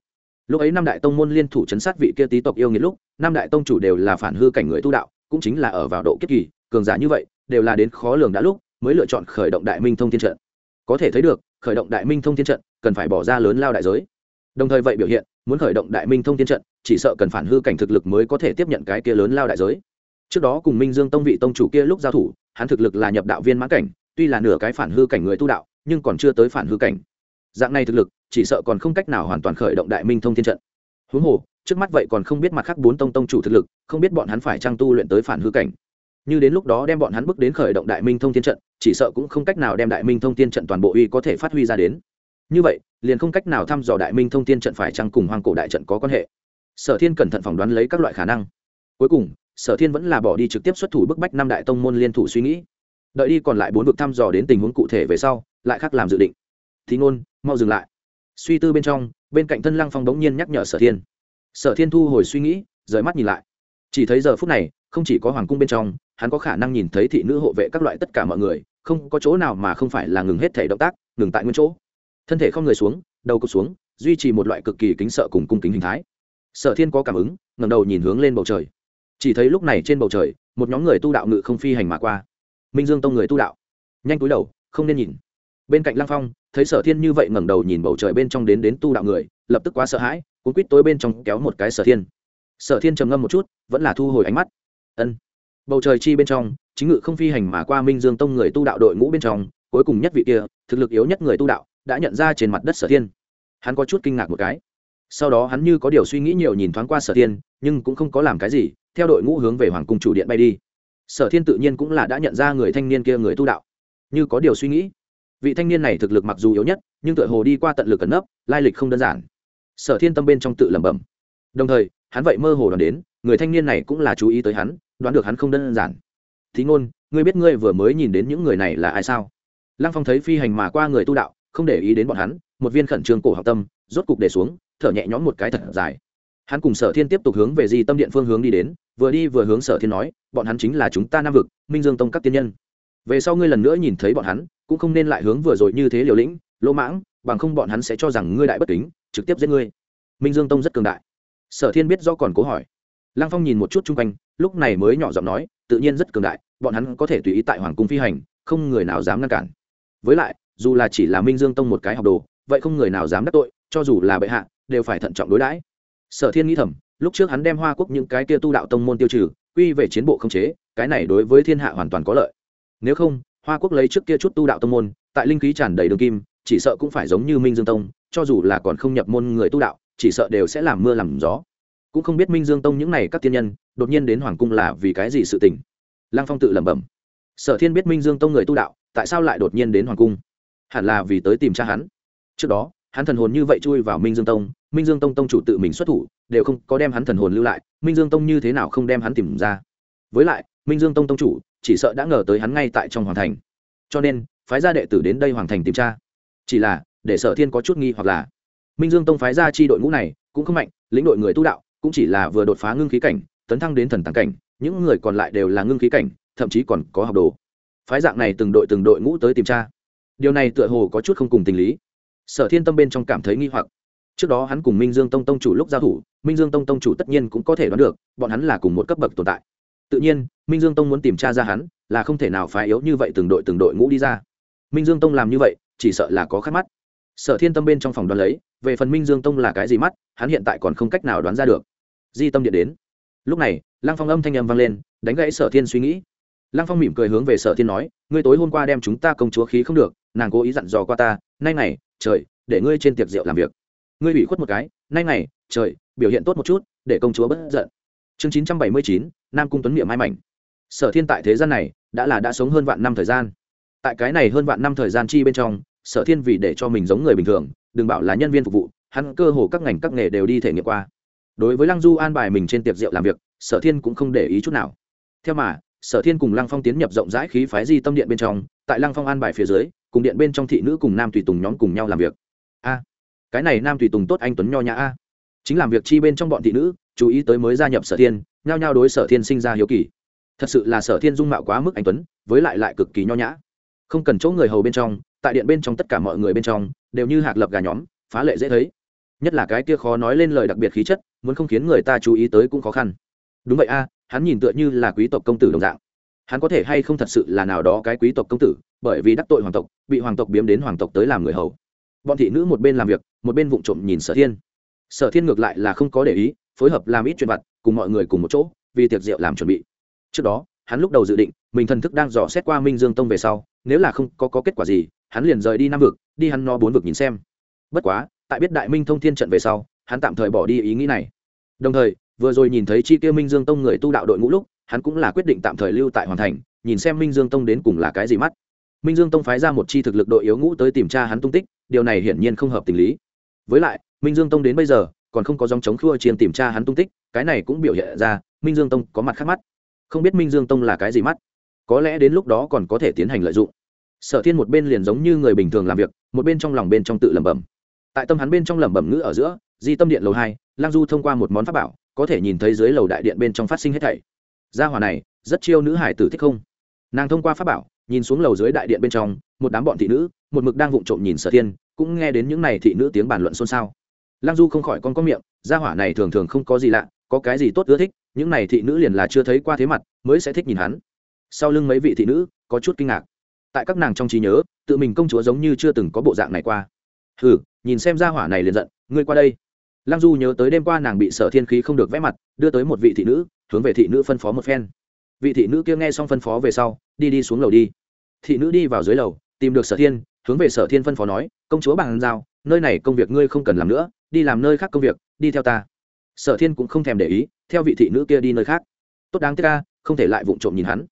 Lúc ấy năm đại tông môn liên thủ chấn sát vị kia tý tộc yêu nghiệt lúc, năm đại tông chủ đều là phản hư cảnh người tu đạo, cũng chính là ở vào độ kiếp kỳ, cường giả như vậy đều là đến khó lường đã lúc, mới lựa chọn khởi động đại minh thông thiên trận. Có thể thấy được, khởi động đại minh thông thiên trận cần phải bỏ ra lớn lao đại giới. Đồng thời vậy biểu hiện, muốn khởi động đại minh thông thiên trận, chỉ sợ cần phản hư cảnh thực lực mới có thể tiếp nhận cái kia lớn lao đại giới. Trước đó cùng minh dương tông vị tông chủ kia lúc giao thủ, hắn thực lực là nhập đạo viên mãn cảnh, tuy là nửa cái phản hư cảnh người tu đạo, nhưng còn chưa tới phản hư cảnh. Dạng này thực lực, chỉ sợ còn không cách nào hoàn toàn khởi động đại minh thông thiên trận. Huống hồ, trước mắt vậy còn không biết mặt khác bốn tông tông chủ thực lực, không biết bọn hắn phải trang tu luyện tới phản hư cảnh như đến lúc đó đem bọn hắn bước đến khởi động đại minh thông thiên trận, chỉ sợ cũng không cách nào đem đại minh thông thiên trận toàn bộ uy có thể phát huy ra đến. Như vậy, liền không cách nào thăm dò đại minh thông thiên trận phải chăng cùng hoang cổ đại trận có quan hệ. Sở thiên cẩn thận phỏng đoán lấy các loại khả năng. Cuối cùng, sở thiên vẫn là bỏ đi trực tiếp xuất thủ bức bách năm đại tông môn liên thủ suy nghĩ. Đợi đi còn lại bốn vực thăm dò đến tình huống cụ thể về sau, lại khác làm dự định. Thì ngôn, mau dừng lại. Suy tư bên trong, bên cạnh thân lăng phong bỗng nhiên nhắc nhở sở thiên. Sở thiên thu hồi suy nghĩ, rời mắt nhìn lại. Chỉ thấy giờ phút này, không chỉ có hoàng cung bên trong hắn có khả năng nhìn thấy thị nữ hộ vệ các loại tất cả mọi người, không có chỗ nào mà không phải là ngừng hết thể động tác, ngừng tại nguyên chỗ. Thân thể không người xuống, đầu cụt xuống, duy trì một loại cực kỳ kính sợ cùng cung kính hình thái. Sở thiên có cảm ứng, ngẩng đầu nhìn hướng lên bầu trời. Chỉ thấy lúc này trên bầu trời, một nhóm người tu đạo ngự không phi hành mà qua. Minh dương tông người tu đạo. Nhanh cúi đầu, không nên nhìn. Bên cạnh lăng phong, thấy sở thiên như vậy ngẩng đầu nhìn bầu trời bên trong đến đến tu đạo người, lập tức quá sợ hãi, cuốn quýt tối bên trong kéo một cái sở thiên. Sở thiên trầm ngâm một chút, vẫn là thu hồi ánh mắt. Ân bầu trời chi bên trong, chính ngự không phi hành mà qua minh dương tông người tu đạo đội ngũ bên trong, cuối cùng nhất vị kia, thực lực yếu nhất người tu đạo, đã nhận ra trên mặt đất sở thiên. Hắn có chút kinh ngạc một cái. Sau đó hắn như có điều suy nghĩ nhiều nhìn thoáng qua sở thiên, nhưng cũng không có làm cái gì, theo đội ngũ hướng về hoàng cung chủ điện bay đi. Sở thiên tự nhiên cũng là đã nhận ra người thanh niên kia người tu đạo. Như có điều suy nghĩ, vị thanh niên này thực lực mặc dù yếu nhất, nhưng tựa hồ đi qua tận lực cẩn nấp, lai lịch không đơn giản. Sở thiên tâm bên trong tự lẩm bẩm. Đồng thời, hắn vậy mơ hồ đoán đến, người thanh niên này cũng là chú ý tới hắn đoán được hắn không đơn giản. Thí ngôn, ngươi biết ngươi vừa mới nhìn đến những người này là ai sao? Lăng phong thấy phi hành mà qua người tu đạo, không để ý đến bọn hắn, một viên khẩn trương cổ học tâm, rốt cục để xuống, thở nhẹ nhõm một cái thật dài. Hắn cùng sở thiên tiếp tục hướng về di tâm điện phương hướng đi đến, vừa đi vừa hướng sở thiên nói, bọn hắn chính là chúng ta nam vực, minh dương tông các tiên nhân. Về sau ngươi lần nữa nhìn thấy bọn hắn, cũng không nên lại hướng vừa rồi như thế liều lĩnh, lỗ mãng, bằng không bọn hắn sẽ cho rằng ngươi đại bất kính, trực tiếp giết ngươi. Minh dương tông rất cường đại. Sở thiên biết do còn cố hỏi. Lăng phong nhìn một chút chung quanh lúc này mới nhỏ giọng nói, tự nhiên rất cường đại, bọn hắn có thể tùy ý tại hoàng cung phi hành, không người nào dám ngăn cản. Với lại, dù là chỉ là minh dương tông một cái học đồ, vậy không người nào dám đắc tội, cho dù là bệ hạ, đều phải thận trọng đối đãi. Sở thiên nghĩ thầm, lúc trước hắn đem hoa quốc những cái kia tu đạo tông môn tiêu trừ, quy về chiến bộ không chế, cái này đối với thiên hạ hoàn toàn có lợi. Nếu không, hoa quốc lấy trước kia chút tu đạo tông môn, tại linh khí tràn đầy đường kim, chỉ sợ cũng phải giống như minh dương tông, cho dù là còn không nhập môn người tu đạo, chỉ sợ đều sẽ làm mưa làm gió cũng không biết minh dương tông những n à y các tiên nhân, đột nhiên đến hoàng cung là vì cái gì sự tình. Lăng phong tự lẩm bẩm. Sở thiên biết minh dương tông người tu đạo, tại sao lại đột nhiên đến hoàng cung? Hẳn là vì tới tìm cha hắn. Trước đó, hắn thần hồn như vậy chui vào minh dương tông, minh dương tông tông chủ tự mình xuất thủ, đều không có đem hắn thần hồn lưu lại, minh dương tông như thế nào không đem hắn tìm ra? Với lại, minh dương tông tông chủ chỉ sợ đã ngờ tới hắn ngay tại trong hoàng thành. Cho nên, phái gia đệ tử đến đây hoàng thành tìm cha. Chỉ là, để sở thiên có chút nghi hoặc là, minh dương tông phái gia chi đội ngũ này cũng không mạnh, lĩnh đội người tu đạo cũng chỉ là vừa đột phá ngưng khí cảnh tấn thăng đến thần tàng cảnh những người còn lại đều là ngưng khí cảnh thậm chí còn có học đồ. Phái dạng này từng đội từng đội ngũ tới tìm tra, điều này tựa hồ có chút không cùng tình lý. Sở thiên tâm bên trong cảm thấy nghi hoặc. Trước đó hắn cùng minh dương tông tông chủ lúc giao thủ minh dương tông tông chủ tất nhiên cũng có thể đoán được bọn hắn là cùng một cấp bậc tồn tại. Tự nhiên minh dương tông muốn tìm tra ra hắn là không thể nào phá yếu như vậy từng đội từng đội ngũ đi ra. Minh dương tông làm như vậy chỉ sợ là có khát mắt. Sở thiên tâm bên trong phòng đoán lấy về phần minh dương tông là cái gì mắt hắn hiện tại còn không cách nào đoán ra được di tâm điện đến. Lúc này, lăng phong âm thanh âm vang lên, đánh gãy sở thiên suy nghĩ. Lăng phong mỉm cười hướng về sở thiên nói, ngươi tối hôm qua đem chúng ta công chúa khí không được, nàng cố ý dặn dò qua ta, nay này trời, để ngươi trên tiệc rượu làm việc. Ngươi ủy khuất một cái, nay này trời, biểu hiện tốt một chút, để công chúa bất giận. Chương chín trăm bảy mươi chín, nam cung tuấn miệng mai mảnh. Sở thiên tại thế gian này, đã là đã sống hơn vạn năm thời gian. Tại cái này hơn vạn năm thời gian chi bên trong, sở thiên vì để cho mình giống người bình thường, đừng bảo là nhân viên phục vụ, hắn cơ hồ các ngành các nghề đều đi thể nghiệm qua đối với lăng du an bài mình trên tiệc rượu làm việc, sở thiên cũng không để ý chút nào. Theo mà, sở thiên cùng lăng phong tiến nhập rộng rãi khí phái di tâm điện bên trong, tại lăng phong an bài phía dưới, cùng điện bên trong thị nữ cùng nam tùy tùng nhóm cùng nhau làm việc. A, cái này nam tùy tùng tốt anh tuấn nho nhã a. Chính làm việc chi bên trong bọn thị nữ, chú ý tới mới gia nhập sở thiên, nhao nhao đối sở thiên sinh ra hiếu kỳ. Thật sự là sở thiên dung mạo quá mức anh tuấn, với lại lại cực kỳ nho nhã. Không cần chỗ người hầu bên trong, tại điện bên trong tất cả mọi người bên trong, đều như hạc lập gà nhóm, phá lệ dễ thấy. Nhất là cái kia khó nói lên lời đặc biệt khí chất muốn không khiến người ta chú ý tới cũng khó khăn. Đúng vậy a hắn nhìn tựa như là quý tộc công tử đồng dạng. Hắn có thể hay không thật sự là nào đó cái quý tộc công tử bởi vì đắc tội hoàng tộc bị hoàng tộc biếm đến hoàng tộc tới làm người hầu. Bọn thị nữ một bên làm việc một bên vụng trộm nhìn sở thiên. Sở thiên ngược lại là không có để ý phối hợp làm ít chuyện vặt cùng mọi người cùng một chỗ vì tiệc rượu làm chuẩn bị. Trước đó hắn lúc đầu dự định mình thần thức đang dò xét qua minh dương tông về sau nếu là không có, có kết quả gì hắn liền rời đi Nam vực đi hắn no bốn vực nhìn xem. Bất quá tại biết đại minh thông thiên trận về sau hắn tạm thời bỏ đi ý nghĩ này. Đồng thời, vừa rồi nhìn thấy chi tiêu minh dương tông người tu đạo đội ngũ lúc, hắn cũng là quyết định tạm thời lưu tại hoàn thành, nhìn xem minh dương tông đến cùng là cái gì mắt. Minh dương tông phái ra một chi thực lực đội yếu ngũ tới tìm tra hắn tung tích, điều này hiển nhiên không hợp tình lý. Với lại, minh dương tông đến bây giờ, còn không có dòng chống khua chiên tìm tra hắn tung tích, cái này cũng biểu hiện ra, minh dương tông có mặt khác mắt. Không biết minh dương tông là cái gì mắt? Có lẽ đến lúc đó còn có thể tiến hành lợi dụng. Sở thiên một bên liền giống như người bình thường làm việc, một bên trong lòng bên trong tự lẩm bẩm. Tại tâm hắn bên trong lẩm bẩm ngữ ở giữa di tâm điện lầu hai, lang du thông qua một món pháp bảo, có thể nhìn thấy dưới lầu đại điện bên trong phát sinh hết thảy. Gia hòa này, rất chiêu nữ hải tử thích không? Nàng thông qua pháp bảo, nhìn xuống lầu dưới đại điện bên trong, một đám bọn thị nữ, một mực đang vụng trộm nhìn sở thiên, cũng nghe đến những này thị nữ tiếng bàn luận xôn xao. Lăng du không khỏi con có miệng, gia hỏa này thường thường không có gì lạ, có cái gì tốt ưa thích, những này thị nữ liền là chưa thấy qua thế mặt, mới sẽ thích nhìn hắn. Sau lưng mấy vị thị nữ, có chút kinh ngạc. Tại các nàng trong trí nhớ, tự mình công chúa giống như chưa từng có bộ dạng này qua. Hừ, nhìn xem gia hỏa này liền giận, ngươi qua đây lăng du nhớ tới đêm qua nàng bị sở thiên khí không được vẽ mặt đưa tới một vị thị nữ hướng về thị nữ phân phó một phen. Vị thị nữ kia nghe xong phân phó về sau đi đi xuống lầu đi. Thị nữ đi vào dưới lầu tìm được sở thiên hướng về sở thiên phân phó nói công chúa bằng giao nơi này công việc ngươi không cần làm nữa đi làm nơi khác công việc đi theo ta. Sở thiên cũng không thèm để ý theo vị thị nữ kia đi nơi khác. Tốt đáng tiếc a, không thể lại vụng trộm nhìn hắn.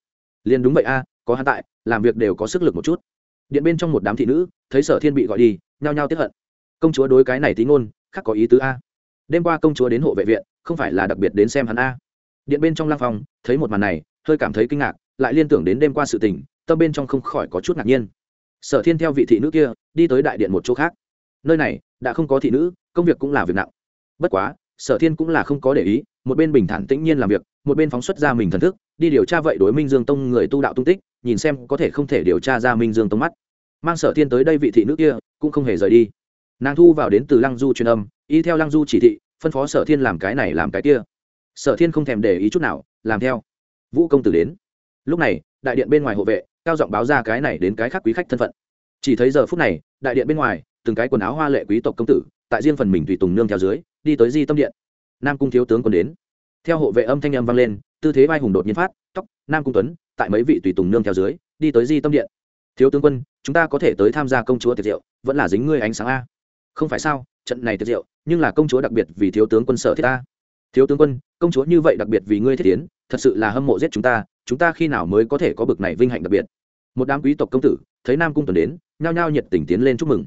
Liền đúng vậy a có hắn tại làm việc đều có sức lực một chút. Điện bên trong một đám thị nữ thấy sở thiên bị gọi đi nhao nhao tiếp hận. Công chúa đối cái này tí ngôn khác có ý tứ a. Đêm qua công chúa đến hộ vệ viện, không phải là đặc biệt đến xem hắn a. Điện bên trong lang phòng, thấy một màn này, hơi cảm thấy kinh ngạc, lại liên tưởng đến đêm qua sự tình, tâm bên trong không khỏi có chút ngạc nhiên. Sở thiên theo vị thị nữ kia, đi tới đại điện một chỗ khác. Nơi này, đã không có thị nữ, công việc cũng là việc nặng. Bất quá, sở thiên cũng là không có để ý, một bên bình thản tĩnh nhiên làm việc, một bên phóng xuất ra mình thần thức, đi điều tra vậy đối minh dương tông người tu đạo tung tích, nhìn xem có thể không thể điều tra ra minh dương tông mắt. Mang sở thiên tới đây vị thị nữ kia, cũng không hề rời đi nàng thu vào đến từ lăng du truyền âm, y theo lăng du chỉ thị, phân phó sở thiên làm cái này làm cái kia. Sở thiên không thèm để ý chút nào, làm theo. Vũ công tử đến. Lúc này, đại điện bên ngoài hộ vệ, cao giọng báo ra cái này đến cái khác quý khách thân phận. Chỉ thấy giờ phút này, đại điện bên ngoài, từng cái quần áo hoa lệ quý tộc công tử, tại riêng phần mình tùy tùng nương theo dưới, đi tới di tâm điện. Nam cung thiếu tướng còn đến. Theo hộ vệ âm thanh âm vang lên, tư thế vai hùng đột nhiên phát, tóc, nam cung tuấn, tại mấy vị tùy tùng nương theo dưới, đi tới di tâm điện. Thiếu tướng quân, chúng ta có thể tới tham gia công chúa tiệc diệu vẫn là dính ngươi ánh sáng a không phải sao, trận này tiệt diệu nhưng là công chúa đặc biệt vì thiếu tướng quân sở thiết ta. Thiếu tướng quân, công chúa như vậy đặc biệt vì ngươi thiết tiến, thật sự là hâm mộ giết chúng ta chúng ta khi nào mới có thể có bực này vinh hạnh đặc biệt? Một đám quý tộc công tử, thấy nam cung tuần đến, nhao nhao nhiệt tình tiến lên chúc mừng.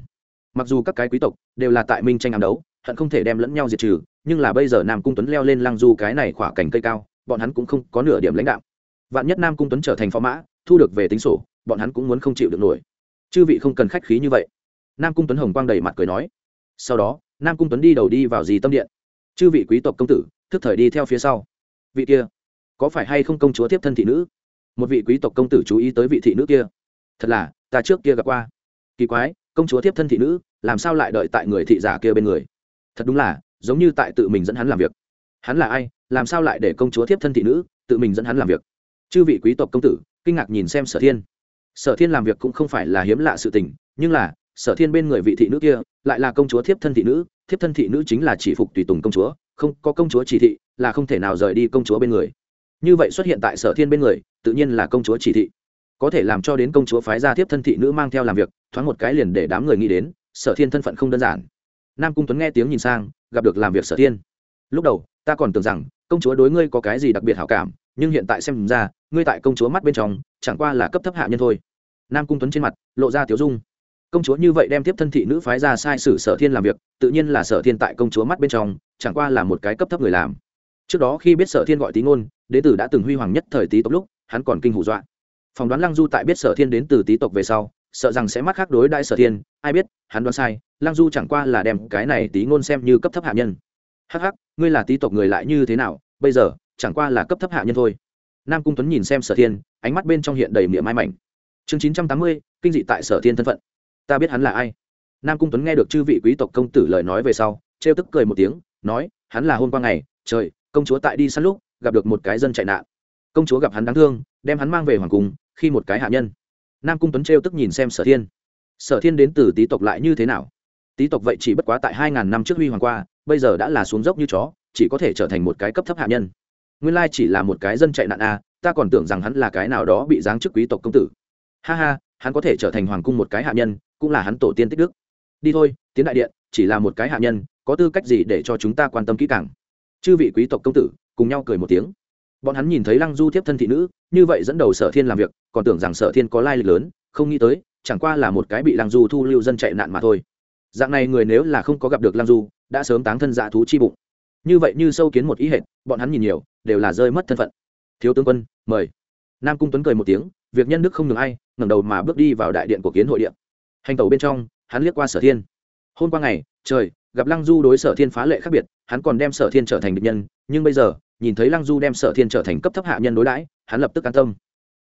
Mặc dù các cái quý tộc đều là tại minh tranh ám đấu, hận không thể đem lẫn nhau diệt trừ, nhưng là bây giờ nam cung tuấn leo lên lăng du cái này khỏa cành cây cao, bọn hắn cũng không có nửa điểm lãnh đạo. Vạn nhất nam cung tuấn trở thành phó mã, thu được về tính sổ, bọn hắn cũng muốn không chịu được nổi. Chư vị không cần khách khí như vậy nam cung tuấn hồng quang đầy mặt cười nói. Sau đó, nam cung tuấn đi đầu đi vào dì tâm điện. Chư vị quý tộc công tử, thức thời đi theo phía sau. Vị kia, có phải hay không công chúa tiếp thân thị nữ? Một vị quý tộc công tử chú ý tới vị thị nữ kia. Thật là, ta trước kia gặp qua. Kỳ quái, công chúa tiếp thân thị nữ, làm sao lại đợi tại người thị giả kia bên người? Thật đúng là, giống như tại tự mình dẫn hắn làm việc. Hắn là ai, làm sao lại để công chúa tiếp thân thị nữ, tự mình dẫn hắn làm việc? Chư vị quý tộc công tử, kinh ngạc nhìn xem sở thiên. Sở thiên làm việc cũng không phải là hiếm lạ sự tình, nhưng là sở thiên bên người vị thị nữ kia lại là công chúa thiếp thân thị nữ, thiếp thân thị nữ chính là chỉ phục tùy tùng công chúa, không có công chúa chỉ thị là không thể nào rời đi công chúa bên người. Như vậy xuất hiện tại sở thiên bên người, tự nhiên là công chúa chỉ thị. Có thể làm cho đến công chúa phái ra thiếp thân thị nữ mang theo làm việc, thoáng một cái liền để đám người nghĩ đến, sở thiên thân phận không đơn giản. Nam cung tuấn nghe tiếng nhìn sang, gặp được làm việc sở thiên. Lúc đầu, ta còn tưởng rằng, công chúa đối ngươi có cái gì đặc biệt hảo cảm, nhưng hiện tại xem ra, ngươi tại công chúa mắt bên trong, chẳng qua là cấp thấp hạ nhân thôi. Nam cung tuấn trên mặt, lộ ra tiếu dung công chúa như vậy đem tiếp thân thị nữ phái ra sai sử sở thiên làm việc, tự nhiên là sở thiên tại công chúa mắt bên trong, chẳng qua là một cái cấp thấp người làm. Trước đó khi biết sở thiên gọi tí ngôn, đế tử đã từng huy hoàng nhất thời tý tộc lúc, hắn còn kinh hủ dọa. Phỏng đoán lăng du tại biết sở thiên đến từ tý tộc về sau, sợ rằng sẽ mắc khác đối đại sở thiên, ai biết, hắn đoán sai, lăng du chẳng qua là đem cái này tí ngôn xem như cấp thấp hạ nhân. Hắc hắc, ngươi là tý tộc người lại như thế nào, bây giờ, chẳng qua là cấp thấp hạ nhân thôi. Nam cung tuấn nhìn xem sở thiên, ánh mắt bên trong hiện đầy miệng mai mảnh. Chương chín trăm tám mươi, kinh dị tại sở thiên thân phận ta biết hắn là ai. Nam cung tuấn nghe được chư vị quý tộc công tử lời nói về sau, trêu tức cười một tiếng, nói, hắn là hôm qua ngày, trời, công chúa tại đi săn lúc, gặp được một cái dân chạy nạn. Công chúa gặp hắn đáng thương, đem hắn mang về hoàng cung, khi một cái hạ nhân. Nam cung tuấn trêu tức nhìn xem sở thiên. Sở thiên đến từ tý tộc lại như thế nào? Tý tộc vậy chỉ bất quá tại hai ngàn năm trước huy hoàng qua, bây giờ đã là xuống dốc như chó, chỉ có thể trở thành một cái cấp thấp hạ nhân. Nguyên lai chỉ là một cái dân chạy nạn a ta còn tưởng rằng hắn là cái nào đó bị giáng chức quý tộc công tử. Ha ha, hắn có thể trở thành hoàng cung một cái hạ nhân cũng là hắn tổ tiên tích đức. Đi thôi, tiến đại điện, chỉ là một cái hạ nhân, có tư cách gì để cho chúng ta quan tâm kỹ càng? Chư vị quý tộc công tử, cùng nhau cười một tiếng. Bọn hắn nhìn thấy lăng du thiếp thân thị nữ, như vậy dẫn đầu sở thiên làm việc, còn tưởng rằng sở thiên có lai lịch lớn, không nghĩ tới, chẳng qua là một cái bị lăng du thu lưu dân chạy nạn mà thôi. Dạng này người nếu là không có gặp được lăng du, đã sớm táng thân dạ thú chi bụng. Như vậy như sâu kiến một ý hệt, bọn hắn nhìn nhiều, đều là rơi mất thân phận. Thiếu tướng quân, mời. Nam cung tuấn cười một tiếng, việc nhân đức không ngừng ai, ngẩng đầu mà bước đi vào đại điện của kiến hội điện hành tẩu bên trong, hắn liếc qua sở thiên. Hôm qua ngày, trời, gặp lăng du đối sở thiên phá lệ khác biệt, hắn còn đem sở thiên trở thành địch nhân, nhưng bây giờ, nhìn thấy lăng du đem sở thiên trở thành cấp thấp hạ nhân đối đãi, hắn lập tức an tâm.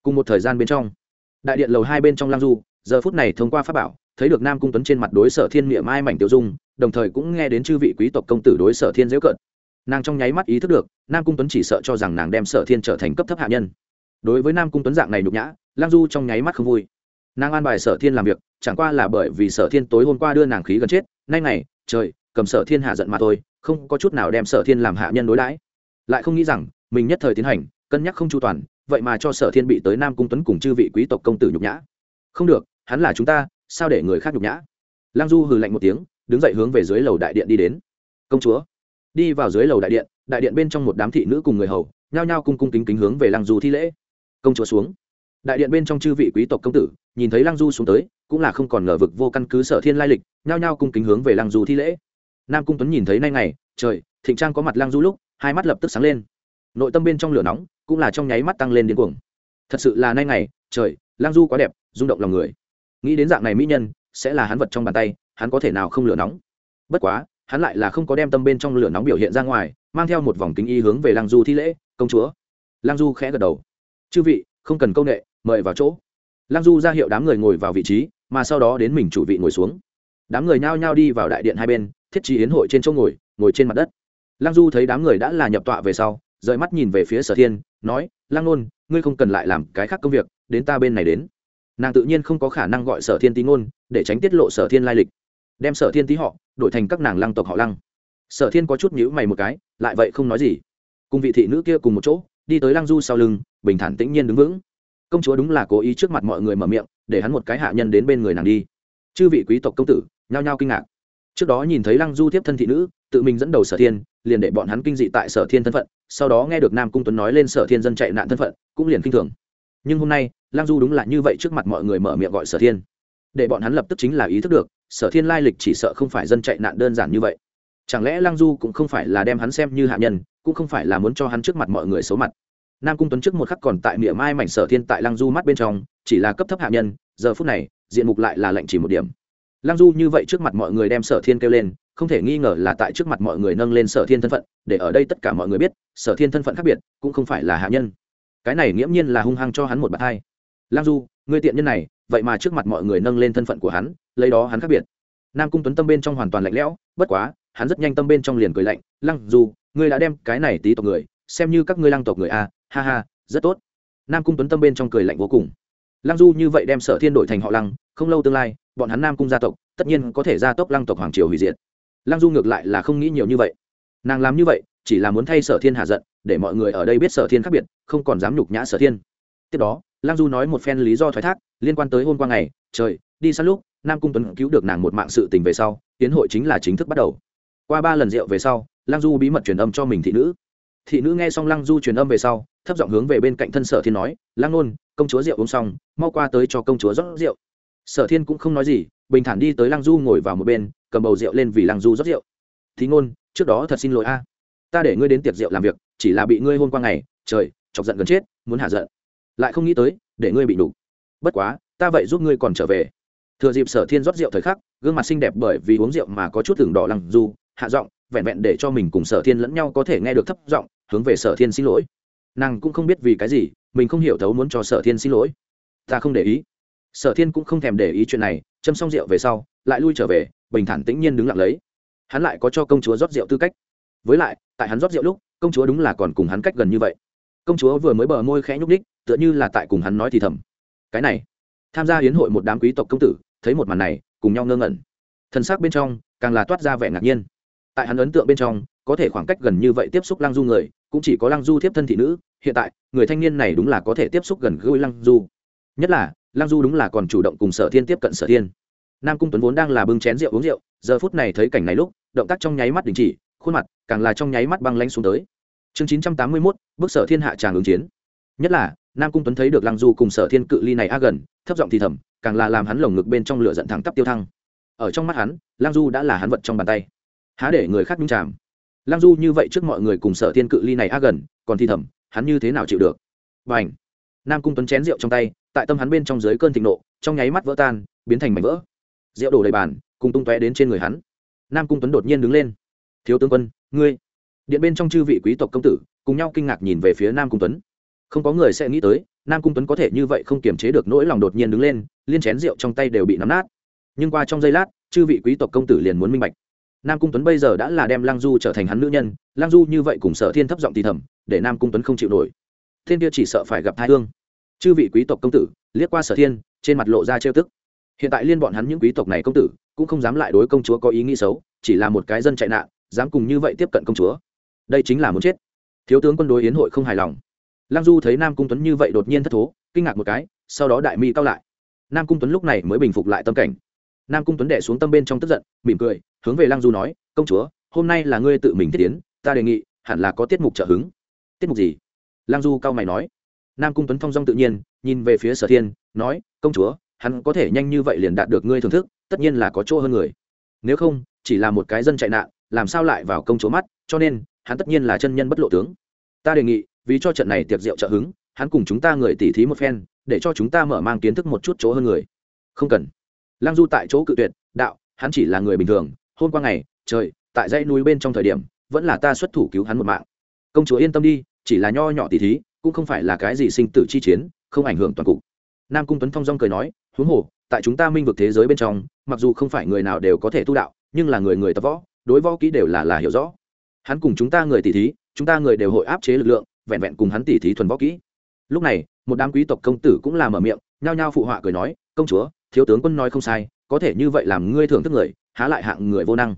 Cùng một thời gian bên trong, đại điện lầu hai bên trong lăng du, giờ phút này thông qua pháp bảo, thấy được nam cung tuấn trên mặt đối sở thiên miệng mai mảnh tiêu dung, đồng thời cũng nghe đến chư vị quý tộc công tử đối sở thiên dễu cận nàng trong nháy mắt ý thức được, nam cung tuấn chỉ sợ cho rằng nàng đem sở thiên trở thành cấp thấp hạ nhân. Đối với nam cung tuấn dạng này nhục nhã lang du trong nháy mắt không vui nàng an bài sở thiên làm việc, chẳng qua là bởi vì sở thiên tối hôm qua đưa nàng khí gần chết, nay này trời, cầm sở thiên hạ giận mà thôi, không có chút nào đem sở thiên làm hạ nhân đối đãi. Lại không nghĩ rằng, mình nhất thời tiến hành, cân nhắc không chu toàn, vậy mà cho sở thiên bị tới nam cung tuấn cùng chư vị quý tộc công tử nhục nhã. Không được, hắn là chúng ta, sao để người khác nhục nhã? Lang du hừ lạnh một tiếng, đứng dậy hướng về dưới lầu đại điện đi đến. Công chúa, đi vào dưới lầu đại điện đại điện bên trong một đám thị nữ cùng người hầu, nhao nhao cung cung kính kính hướng về lăng du thi lễ. Công chúa xuống đại điện bên trong chư vị quý tộc công tử, nhìn thấy lăng du xuống tới, cũng là không còn ngờ vực vô căn cứ sở thiên lai lịch, nhao nhao cung kính hướng về lăng du thi lễ. Nam cung tuấn nhìn thấy nay ngày, trời, thịnh trang có mặt lăng du lúc, hai mắt lập tức sáng lên. Nội tâm bên trong lửa nóng, cũng là trong nháy mắt tăng lên điên cuồng. Thật sự là nay ngày, trời, lăng du quá đẹp, rung động lòng người. Nghĩ đến dạng này mỹ nhân, sẽ là hắn vật trong bàn tay, hắn có thể nào không lửa nóng? Bất quá, hắn lại là không có đem tâm bên trong lửa nóng biểu hiện ra ngoài, mang theo một vòng kính y hướng về lăng du thi lễ, công chúa. Lăng du khẽ gật đầu. Chư vị, không cần công nghệ mời vào chỗ. Lăng du ra hiệu đám người ngồi vào vị trí, mà sau đó đến mình chủ vị ngồi xuống. Đám người nhao nhao đi vào đại điện hai bên, thiết trí hiến hội trên chỗ ngồi ngồi trên mặt đất. Lăng du thấy đám người đã là nhập tọa về sau, rời mắt nhìn về phía sở thiên, nói, lăng nôn, ngươi không cần lại làm cái khác công việc, đến ta bên này đến. Nàng tự nhiên không có khả năng gọi sở thiên tí ngôn, để tránh tiết lộ sở thiên lai lịch. Đem sở thiên tí họ, đổi thành các nàng lăng tộc họ lăng. Sở thiên có chút nhữ mày một cái, lại vậy không nói gì. Cùng vị thị nữ kia cùng một chỗ, đi tới lăng du sau lưng, bình thản tĩnh nhiên đứng vững công chúa đúng là cố ý trước mặt mọi người mở miệng, để hắn một cái hạ nhân đến bên người nàng đi. Chư vị quý tộc công tử, nhao nhao kinh ngạc. Trước đó nhìn thấy lăng du tiếp thân thị nữ, tự mình dẫn đầu sở thiên, liền để bọn hắn kinh dị tại sở thiên thân phận, sau đó nghe được nam cung tuấn nói lên sở thiên dân chạy nạn thân phận, cũng liền kinh thường. Nhưng hôm nay, lăng du đúng là như vậy trước mặt mọi người mở miệng gọi sở thiên. Để bọn hắn lập tức chính là ý thức được, sở thiên lai lịch chỉ sợ không phải dân chạy nạn đơn giản như vậy. Chẳng lẽ lăng du cũng không phải là đem hắn xem như hạ nhân, cũng không phải là muốn cho hắn trước mặt mọi người xấu mặt? Nam cung tuấn trước một khắc còn tại miệng mai mảnh sở thiên tại lăng du mắt bên trong, chỉ là cấp thấp hạ nhân, giờ phút này, diện mục lại là lệnh chỉ một điểm. Lăng du như vậy trước mặt mọi người đem sở thiên kêu lên, không thể nghi ngờ là tại trước mặt mọi người nâng lên sở thiên thân phận, để ở đây tất cả mọi người biết, sở thiên thân phận khác biệt, cũng không phải là hạ nhân. Cái này nghiễm nhiên là hung hăng cho hắn một bạt hai. Lăng du người tiện nhân này, vậy mà trước mặt mọi người nâng lên thân phận của hắn, lấy đó hắn khác biệt. Nam cung tuấn tâm bên trong hoàn toàn lạnh lẽo, bất quá, hắn rất nhanh tâm bên trong liền cười lạnh. Lăng du, ngươi đã đem cái này tí tộc người, xem như các ngươi lăng tộc người a ha ha, rất tốt. Nam cung tuấn tâm bên trong cười lạnh vô cùng. Lăng du như vậy đem sở thiên đổi thành họ lăng, không lâu tương lai, bọn hắn nam cung gia tộc, tất nhiên có thể gia tốc lăng tộc hoàng triều hủy diệt. Lăng du ngược lại là không nghĩ nhiều như vậy. Nàng làm như vậy, chỉ là muốn thay sở thiên hạ giận, để mọi người ở đây biết sở thiên khác biệt, không còn dám nhục nhã sở thiên. Tiếp đó, lăng du nói một phen lý do thoái thác, liên quan tới hôm qua ngày, trời, đi săn lúc, nam cung tuấn cứu được nàng một mạng sự tình về sau, tiến hội chính là chính thức bắt đầu. Qua ba lần rượu về sau, lăng du bí mật truyền âm cho mình thị nữ. Thị nữ nghe xong lăng du truyền âm về sau thấp giọng hướng về bên cạnh thân sở thiên nói lăng nôn, công chúa rượu uống xong, mau qua tới cho công chúa rót rượu. Sở thiên cũng không nói gì, bình thản đi tới lăng du ngồi vào một bên, cầm bầu rượu lên vì lăng du rót rượu. Thì ngôn trước đó thật xin lỗi a. Ta để ngươi đến tiệc rượu làm việc, chỉ là bị ngươi hôn qua ngày, trời, chọc giận gần chết, muốn hạ giận. Lại không nghĩ tới, để ngươi bị đủ bất quá, ta vậy giúp ngươi còn trở về. Thừa dịp sở thiên rót rượu thời khắc, gương mặt xinh đẹp bởi vì uống rượu mà có chút tưởng đỏ lăng du, hạ giọng, vẹn vẹn để cho mình cùng sở thiên lẫn nhau có thể nghe được thấp giọng, hướng về sở thiên xin lỗi nàng cũng không biết vì cái gì, mình không hiểu thấu muốn cho sở thiên xin lỗi. Ta không để ý. Sở thiên cũng không thèm để ý chuyện này, châm xong rượu về sau, lại lui trở về, bình thản tĩnh nhiên đứng lặng lấy. Hắn lại có cho công chúa rót rượu tư cách. Với lại, tại hắn rót rượu lúc, công chúa đúng là còn cùng hắn cách gần như vậy. Công chúa vừa mới bờ môi khẽ nhúc ních tựa như là tại cùng hắn nói thì thầm. Cái này, tham gia hiến hội một đám quý tộc công tử, thấy một màn này, cùng nhau ngơ ngẩn. Thân xác bên trong, càng là toát ra vẻ ngạc nhiên. Tại hắn ấn tượng bên trong, có thể khoảng cách gần như vậy tiếp xúc lang du người cũng chỉ có lăng du tiếp thân thị nữ, hiện tại, người thanh niên này đúng là có thể tiếp xúc gần gũi lăng du. Nhất là, lăng du đúng là còn chủ động cùng sở thiên tiếp cận sở thiên. Nam cung tuấn vốn đang là bưng chén rượu uống rượu, giờ phút này thấy cảnh này lúc, động tác trong nháy mắt đình chỉ, khuôn mặt càng là trong nháy mắt băng lanh xuống tới. Chương chín trăm tám mươi mốt bức sở thiên hạ tràng ứng chiến. Nhất là, nam cung tuấn thấy được lăng du cùng sở thiên cự ly này a gần, thấp giọng thì thầm, càng là làm hắn lồng ngực bên trong lửa giận thẳng tắp tiêu thăng. Ở trong mắt hắn, lăng du đã là hắn vật trong bàn tay. Há để người khác nhung chàm lăng du như vậy trước mọi người cùng sở thiên cự ly này a gần, còn Thi thầm, hắn như thế nào chịu được? Và ảnh nam cung tuấn chén rượu trong tay, tại tâm hắn bên trong dưới cơn thịnh nộ, trong nháy mắt vỡ tan, biến thành mảnh vỡ. Rượu đổ đầy bàn, cùng tung tóe đến trên người hắn. Nam cung tuấn đột nhiên đứng lên. Thiếu tướng quân, ngươi. Điện bên trong chư vị quý tộc công tử, cùng nhau kinh ngạc nhìn về phía nam cung tuấn. Không có người sẽ nghĩ tới, nam cung tuấn có thể như vậy không kiềm chế được nỗi lòng đột nhiên đứng lên, liên chén rượu trong tay đều bị nắm nát. Nhưng qua trong giây lát, chư vị quý tộc công tử liền muốn minh bạch nam cung tuấn bây giờ đã là đem lang du trở thành hắn nữ nhân lang du như vậy cùng sở thiên thấp giọng thì thầm, để nam cung tuấn không chịu nổi. Thiên kia chỉ sợ phải gặp thai hương. Chư vị quý tộc công tử, liếc qua sở thiên, trên mặt lộ ra trêu tức. Hiện tại liên bọn hắn những quý tộc này công tử, cũng không dám lại đối công chúa có ý nghĩ xấu, chỉ là một cái dân chạy nạn, dám cùng như vậy tiếp cận công chúa. Đây chính là muốn chết. Thiếu tướng quân đối yến hội không hài lòng. Lăng du thấy nam cung tuấn như vậy đột nhiên thất thố, kinh ngạc một cái, sau đó đại mi cao lại. Nam cung tuấn lúc này mới bình phục lại tâm cảnh nam cung tuấn đệ xuống tâm bên trong tức giận, mỉm cười, hướng về lăng du nói, công chúa, hôm nay là ngươi tự mình thiết tiến ta đề nghị, hẳn là có tiết mục trợ hứng. Tiết mục gì? Lăng du cao mày nói. Nam cung tuấn phong dong tự nhiên, nhìn về phía sở thiên, nói, công chúa, hắn có thể nhanh như vậy liền đạt được ngươi thưởng thức, tất nhiên là có chỗ hơn người. Nếu không, chỉ là một cái dân chạy nạn, làm sao lại vào công chúa mắt, cho nên, hắn tất nhiên là chân nhân bất lộ tướng. Ta đề nghị, vì cho trận này tiệc rượu trợ hứng, hắn cùng chúng ta người tỉ thí một phen, để cho chúng ta mở mang kiến thức một chút chỗ hơn người. Không cần lăng du tại chỗ cự tuyệt, đạo, hắn chỉ là người bình thường, hôm qua ngày, trời, tại dãy núi bên trong thời điểm, vẫn là ta xuất thủ cứu hắn một mạng. Công chúa yên tâm đi, chỉ là nho nhỏ tỉ thí, cũng không phải là cái gì sinh tử chi chiến, không ảnh hưởng toàn cục. Nam cung tuấn phong dong cười nói, huống hồ, tại chúng ta minh vực thế giới bên trong, mặc dù không phải người nào đều có thể tu đạo, nhưng là người người tập võ, đối võ kỹ đều là là hiểu rõ. Hắn cùng chúng ta người tỷ thí, chúng ta người đều hội áp chế lực lượng, vẹn vẹn cùng hắn tỷ thí thuần võ kỹ. Lúc này, một đám quý tộc công tử cũng làm ở miệng, nhao nhao phụ họa cười nói, công chúa thiếu tướng quân nói không sai, có thể như vậy làm ngươi thưởng thức người, há lại hạng người vô năng.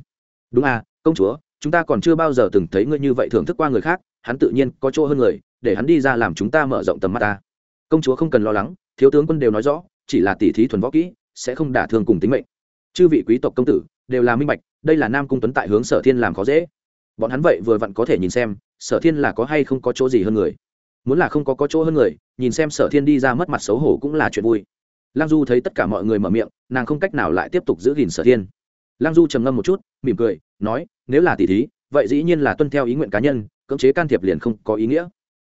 Đúng à công chúa, chúng ta còn chưa bao giờ từng thấy ngươi như vậy thưởng thức qua người khác, hắn tự nhiên có chỗ hơn người, để hắn đi ra làm chúng ta mở rộng tầm mắt ta. Công chúa không cần lo lắng, thiếu tướng quân đều nói rõ, chỉ là tỷ thí thuần võ kỹ, sẽ không đả thương cùng tính mệnh. Chư vị quý tộc công tử, đều là minh bạch, đây là nam cung tuấn tại hướng sở thiên làm khó dễ. Bọn hắn vậy vừa vặn có thể nhìn xem, sở thiên là có hay không có chỗ gì hơn người. Muốn là không có có chỗ hơn người, nhìn xem sở thiên đi ra mất mặt xấu hổ cũng là chuyện vui lăng du thấy tất cả mọi người mở miệng, nàng không cách nào lại tiếp tục giữ gìn sở thiên. Lăng du trầm ngâm một chút, mỉm cười, nói, nếu là tỷ thí, vậy dĩ nhiên là tuân theo ý nguyện cá nhân, cưỡng chế can thiệp liền không có ý nghĩa.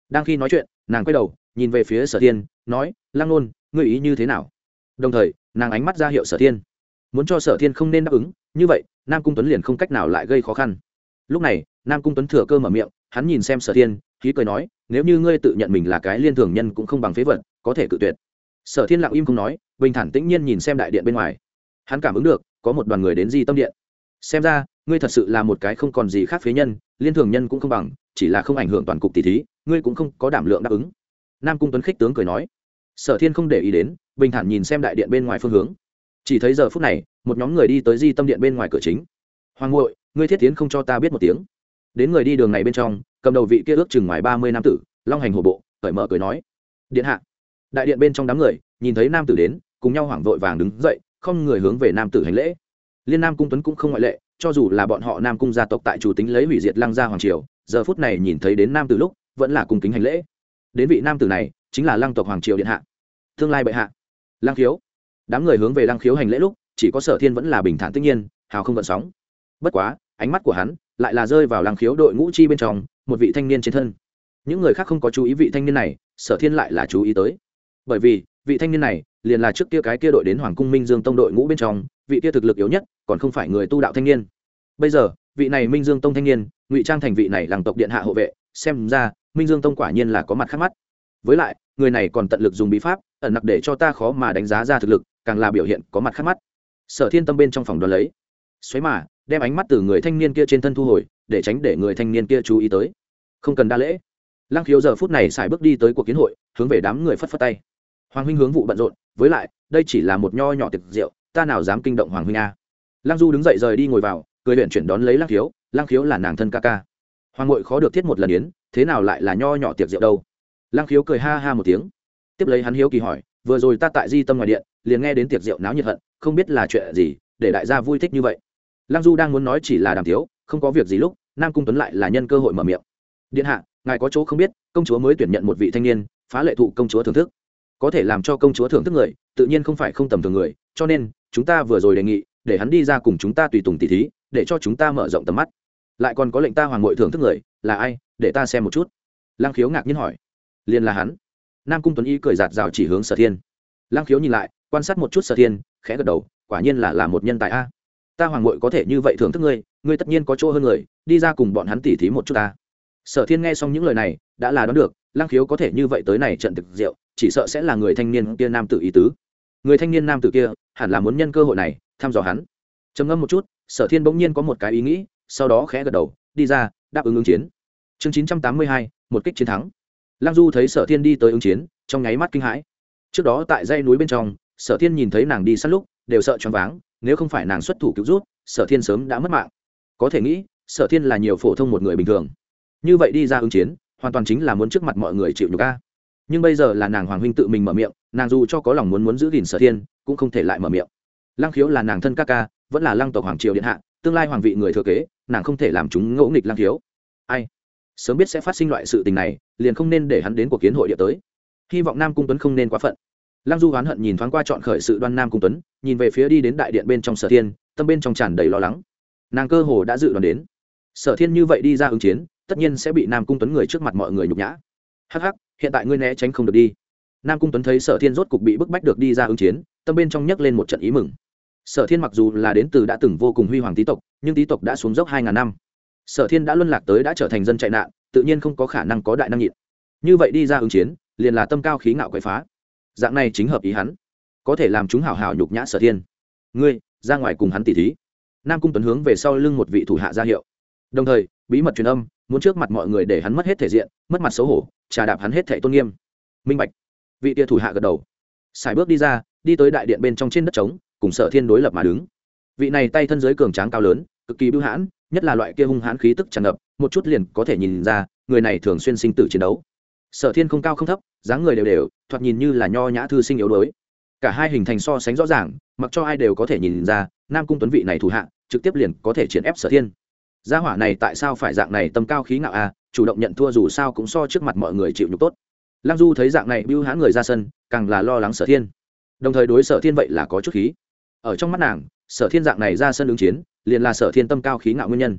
Đang khi nói chuyện, nàng quay đầu, nhìn về phía sở thiên, nói, lăng nôn, ngươi ý như thế nào? Đồng thời, nàng ánh mắt ra hiệu sở thiên. Muốn cho sở thiên không nên đáp ứng, như vậy, nam cung tuấn liền không cách nào lại gây khó khăn. Lúc này, nam cung tuấn thừa cơ mở miệng, hắn nhìn xem sở thiên khí cười nói, nếu như ngươi tự nhận mình là cái liên thường nhân cũng không bằng phế vật, có thể cự tuyệt sở thiên lặng im không nói, bình thản tĩnh nhiên nhìn xem đại điện bên ngoài. Hắn cảm ứng được, có một đoàn người đến di tâm điện. Xem ra, ngươi thật sự là một cái không còn gì khác phế nhân, liên thường nhân cũng không bằng, chỉ là không ảnh hưởng toàn cục tỷ thí, ngươi cũng không có đảm lượng đáp ứng. Nam cung tuấn khích tướng cười nói. Sở thiên không để ý đến, bình thản nhìn xem đại điện bên ngoài phương hướng. Chỉ thấy giờ phút này, một nhóm người đi tới di tâm điện bên ngoài cửa chính. Hoàng ngội ngươi thiết tiến không cho ta biết một tiếng. Đến người đi đường này bên trong, cầm đầu vị kia ước chừng ngoài ba mươi nam tử, long hành hổ bộ, cởi mở cười nói. Điện hạ đại điện bên trong đám người, nhìn thấy nam tử đến, cùng nhau hoảng vội vàng đứng dậy, không người hướng về nam tử hành lễ. Liên nam cung tuấn cũng không ngoại lệ, cho dù là bọn họ nam cung gia tộc tại chủ tính lấy hủy diệt lăng gia hoàng triều, giờ phút này nhìn thấy đến nam tử lúc, vẫn là cung kính hành lễ. Đến vị nam tử này, chính là lăng tộc hoàng triều điện hạ. Tương lai bệ hạ. Lăng khiếu. Đám người hướng về lăng khiếu hành lễ lúc, chỉ có sở thiên vẫn là bình thản tất nhiên, hào không gợn sóng. Bất quá, ánh mắt của hắn lại là rơi vào lăng khiếu đội ngũ chi bên trong, một vị thanh niên trên thân. Những người khác không có chú ý vị thanh niên này, sở thiên lại là chú ý tới bởi vì, vị thanh niên này liền là trước kia cái kia đội đến hoàng cung minh dương tông đội ngũ bên trong, vị kia thực lực yếu nhất, còn không phải người tu đạo thanh niên. Bây giờ, vị này minh dương tông thanh niên, ngụy trang thành vị này làng tộc điện hạ hộ vệ, xem ra, minh dương tông quả nhiên là có mặt khác mắt. Với lại, người này còn tận lực dùng bí pháp, ẩn nặc để cho ta khó mà đánh giá ra thực lực, càng là biểu hiện có mặt khác mắt. Sở thiên tâm bên trong phòng đoán lấy. Xoáy mà, đem ánh mắt từ người thanh niên kia trên thân thu hồi, để tránh để người thanh niên kia chú ý tới. Không cần đa lễ. Lăng khiếu giờ phút này xài bước đi tới cuộc kiến hội, hướng về đám người phất phất tay hoàng huynh hướng vụ bận rộn, với lại, đây chỉ là một nho nhỏ tiệc rượu, ta nào dám kinh động hoàng huynh a? Lăng du đứng dậy rời đi ngồi vào, cười luyện chuyển đón lấy lăng khiếu lăng khiếu là nàng thân ca ca. Hoàng ngội khó được thiết một lần yến, thế nào lại là nho nhỏ tiệc rượu đâu? Lăng khiếu cười ha ha một tiếng. Tiếp lấy hắn hiếu kỳ hỏi, vừa rồi ta tại di tâm ngoài điện, liền nghe đến tiệc rượu náo nhiệt hận, không biết là chuyện gì, để đại gia vui thích như vậy. Lăng du đang muốn nói chỉ là đàm thiếu không có việc gì lúc, nam cung tuấn lại là nhân cơ hội mở miệng. Điện hạ, ngài có chỗ không biết, công chúa mới tuyển nhận một vị thanh niên, phá lệ thụ công chúa thưởng thức có thể làm cho công chúa thưởng thức người, tự nhiên không phải không tầm thường người, cho nên, chúng ta vừa rồi đề nghị, để hắn đi ra cùng chúng ta tùy tùng tỉ thí, để cho chúng ta mở rộng tầm mắt. Lại còn có lệnh ta hoàng ngội thưởng thức người, là ai, để ta xem một chút. Lang khiếu ngạc nhiên hỏi. Liền là hắn. Nam cung tuấn y cười giạt rào chỉ hướng sở thiên. Lang khiếu nhìn lại, quan sát một chút sở thiên, khẽ gật đầu, quả nhiên là là một nhân tài a. Ta hoàng ngội có thể như vậy thưởng thức ngươi ngươi tất nhiên có chỗ hơn người, đi ra cùng bọn hắn tỉ thí một chút ta. Sở thiên nghe xong những lời này, đã là đoán được Lang khiếu có thể như vậy tới này trận thực diệu chỉ sợ sẽ là người thanh niên kia nam tử ý tứ. Người thanh niên nam tử kia hẳn là muốn nhân cơ hội này thăm dò hắn. Trầm ngâm một chút, sở thiên bỗng nhiên có một cái ý nghĩ, sau đó khẽ gật đầu, đi ra, đáp ứng ứng chiến. Chương chín trăm tám mươi hai, một kích chiến thắng. Lăng du thấy sở thiên đi tới ứng chiến, trong nháy mắt kinh hãi. Trước đó tại dãy núi bên trong, sở thiên nhìn thấy nàng đi săn lúc, đều sợ choáng váng, nếu không phải nàng xuất thủ cứu rút, sở thiên sớm đã mất mạng. Có thể nghĩ, sở thiên là nhiều phổ thông một người bình thường. Như vậy đi ra ứng chiến, hoàn toàn chính là muốn trước mặt mọi người chịu nhục ca nhưng bây giờ là nàng hoàng huynh tự mình mở miệng, nàng dù cho có lòng muốn muốn giữ gìn sở thiên, cũng không thể lại mở miệng. Lăng khiếu là nàng thân ca ca, vẫn là lăng tộc hoàng triều điện hạ, tương lai hoàng vị người thừa kế, nàng không thể làm chúng ngỗ nghịch lăng khiếu. Ai? Sớm biết sẽ phát sinh loại sự tình này, liền không nên để hắn đến cuộc kiến hội địa tới. Hy vọng nam cung tuấn không nên quá phận. Lăng du oán hận nhìn thoáng qua chọn khởi sự đoan nam cung tuấn, nhìn về phía đi đến đại điện bên trong sở thiên, tâm bên trong tràn đầy lo lắng. Nàng cơ hồ đã dự đoán đến. Sở thiên như vậy đi ra ứng chiến, tất nhiên sẽ bị nam cung tuấn người trước mặt mọi người nhục nhã. Hắc hắc hiện tại ngươi né tránh không được đi. Nam cung tuấn thấy sở thiên rốt cục bị bức bách được đi ra ứng chiến, tâm bên trong nhấc lên một trận ý mừng. Sở thiên mặc dù là đến từ đã từng vô cùng huy hoàng tý tộc, nhưng tý tộc đã xuống dốc hai ngàn năm. Sở thiên đã luân lạc tới đã trở thành dân chạy nạn, tự nhiên không có khả năng có đại năng nhịn. Như vậy đi ra ứng chiến, liền là tâm cao khí ngạo quậy phá. Dạng này chính hợp ý hắn. Có thể làm chúng hảo hảo nhục nhã sở thiên. Ngươi, ra ngoài cùng hắn tỉ thí. Nam cung tuấn hướng về sau lưng một vị thủ hạ ra hiệu. Đồng thời, bí mật truyền âm muốn trước mặt mọi người để hắn mất hết thể diện, mất mặt xấu hổ, trà đạp hắn hết thể tôn nghiêm. Minh bạch. Vị tia thủ hạ gật đầu. Xài bước đi ra, đi tới đại điện bên trong trên đất trống, cùng sở thiên đối lập mà đứng. Vị này tay thân giới cường tráng cao lớn, cực kỳ bưu hãn, nhất là loại kia hung hãn khí tức tràn ngập, một chút liền có thể nhìn ra, người này thường xuyên sinh tử chiến đấu. Sở thiên không cao không thấp, dáng người đều đều, thoạt nhìn như là nho nhã thư sinh yếu đuối. Cả hai hình thành so sánh rõ ràng, mặc cho ai đều có thể nhìn ra, nam cung tuấn vị này thủ hạ, trực tiếp liền có thể triển ép sở thiên gia hỏa này tại sao phải dạng này tâm cao khí ngạo à, chủ động nhận thua dù sao cũng so trước mặt mọi người chịu nhục tốt. Lăng du thấy dạng này bưu hãn người ra sân càng là lo lắng sở thiên. Đồng thời đối sở thiên vậy là có chút khí. Ở trong mắt nàng sở thiên dạng này ra sân ứng chiến liền là sở thiên tâm cao khí ngạo nguyên nhân.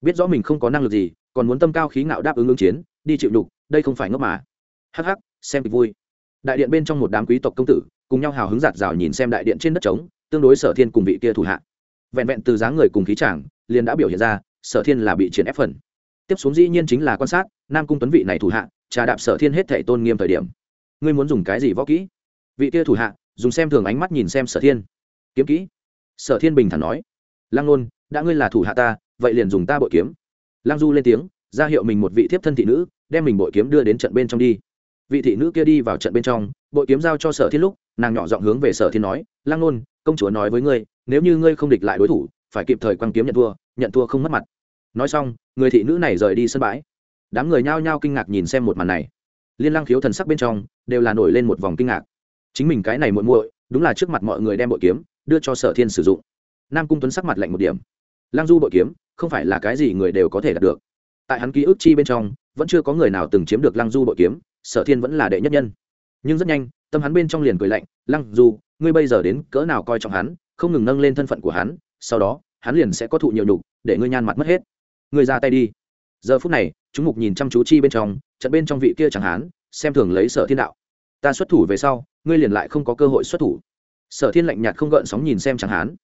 Biết rõ mình không có năng lực gì còn muốn tâm cao khí ngạo đáp ứng ứng chiến đi chịu nhục đây không phải ngốc mà. Hắc hắc xem kịch vui. Đại điện bên trong một đám quý tộc công tử cùng nhau hào hứng giạt rào nhìn xem đại điện trên đất trống tương đối sở thiên cùng vị kia thủ hạ. Vẹn vẹn từ dáng người cùng khí chàng liền đã biểu hiện ra sở thiên là bị triển ép phần. Tiếp xuống dĩ nhiên chính là quan sát, nam cung tuấn vị này thủ hạ, trà đạp sở thiên hết thệ tôn nghiêm thời điểm. Ngươi muốn dùng cái gì võ kỹ? Vị kia thủ hạ, dùng xem thường ánh mắt nhìn xem sở thiên. Kiếm kỹ. Sở thiên bình thản nói. Lăng nôn, đã ngươi là thủ hạ ta, vậy liền dùng ta bội kiếm. Lăng du lên tiếng, ra hiệu mình một vị thiếp thân thị nữ, đem mình bội kiếm đưa đến trận bên trong đi. Vị thị nữ kia đi vào trận bên trong, bội kiếm giao cho sở thiên lúc, nàng nhỏ giọng hướng về sở thiên nói, lăng nôn, công chúa nói với ngươi, nếu như ngươi không địch lại đối thủ, phải kịp thời quăng kiếm nhận thua nhận thua không mất mặt. Nói xong, người thị nữ này rời đi sân bãi. Đám người nhao nhao kinh ngạc nhìn xem một màn này. Liên lăng khiếu thần sắc bên trong đều là nổi lên một vòng kinh ngạc. Chính mình cái này muội muội, đúng là trước mặt mọi người đem bội kiếm, đưa cho sở thiên sử dụng. Nam cung tuấn sắc mặt lạnh một điểm. Lăng du bội kiếm, không phải là cái gì người đều có thể đạt được. Tại hắn ký ức chi bên trong, vẫn chưa có người nào từng chiếm được lăng du bội kiếm, sở thiên vẫn là đệ nhất nhân. Nhưng rất nhanh, tâm hắn bên trong liền cười lạnh, lăng du, ngươi bây giờ đến cỡ nào coi trọng hắn, không ngừng nâng lên thân phận của hắn, sau đó hắn liền sẽ có thụ nhiều nhục, để ngươi nhan mặt mất hết. Ngươi ra tay đi. Giờ phút này, chúng mục nhìn chăm chú chi bên trong, trận bên trong vị kia chẳng hán, xem thường lấy sở thiên đạo. Ta xuất thủ về sau, ngươi liền lại không có cơ hội xuất thủ. Sở thiên lạnh nhạt không gợn sóng nhìn xem chẳng hán.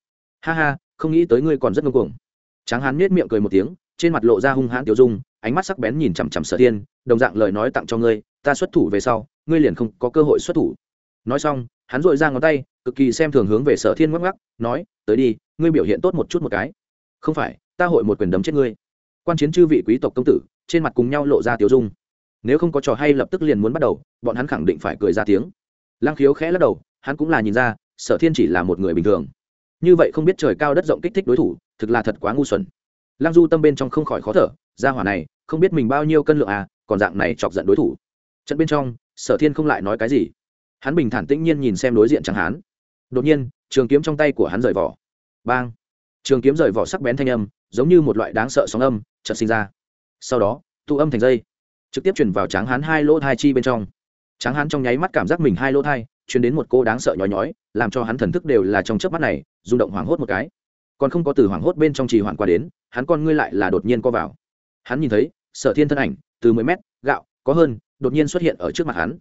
Ha ha, không nghĩ tới ngươi còn rất ngông cuồng. Tráng hán nết miệng cười một tiếng, trên mặt lộ ra hung hãn tiểu dung, ánh mắt sắc bén nhìn chằm chằm sở thiên, đồng dạng lời nói tặng cho ngươi, ta xuất thủ về sau, ngươi liền không có cơ hội xuất thủ. Nói xong, hắn dội ra ngón tay, cực kỳ xem thường hướng về sở thiên ngắc ngắc nói, tới đi ngươi biểu hiện tốt một chút một cái. Không phải, ta hội một quyền đấm chết ngươi. Quan chiến chư vị quý tộc công tử, trên mặt cùng nhau lộ ra tiếu dung. Nếu không có trò hay lập tức liền muốn bắt đầu, bọn hắn khẳng định phải cười ra tiếng. Lăng khiếu khẽ lắc đầu, hắn cũng là nhìn ra, sở thiên chỉ là một người bình thường. Như vậy không biết trời cao đất rộng kích thích đối thủ, thực là thật quá ngu xuẩn. Lăng du tâm bên trong không khỏi khó thở ra hỏa này, không biết mình bao nhiêu cân lượng à còn dạng này chọc giận đối thủ. Trận bên trong, sở thiên không lại nói cái gì. Hắn bình thản tĩnh nhiên nhìn xem đối diện chẳng hán. Đột nhiên, trường kiếm trong tay của hắn rời vỏ bang. Trường kiếm rời vỏ sắc bén thanh âm, giống như một loại đáng sợ sóng âm, chợt sinh ra. Sau đó, tụ âm thành dây, trực tiếp chuyển vào tráng hán hai lỗ thai chi bên trong. Tráng hán trong nháy mắt cảm giác mình hai lỗ thai chuyển đến một cô đáng sợ nhói nhói, làm cho hắn thần thức đều là trong chớp mắt này, rung động hoảng hốt một cái. Còn không có từ hoảng hốt bên trong trì hoảng qua đến, hắn con ngươi lại là đột nhiên co vào. Hắn nhìn thấy, sở thiên thân ảnh, từ mười mét, gạo, có hơn, đột nhiên xuất hiện ở trước mặt hắn.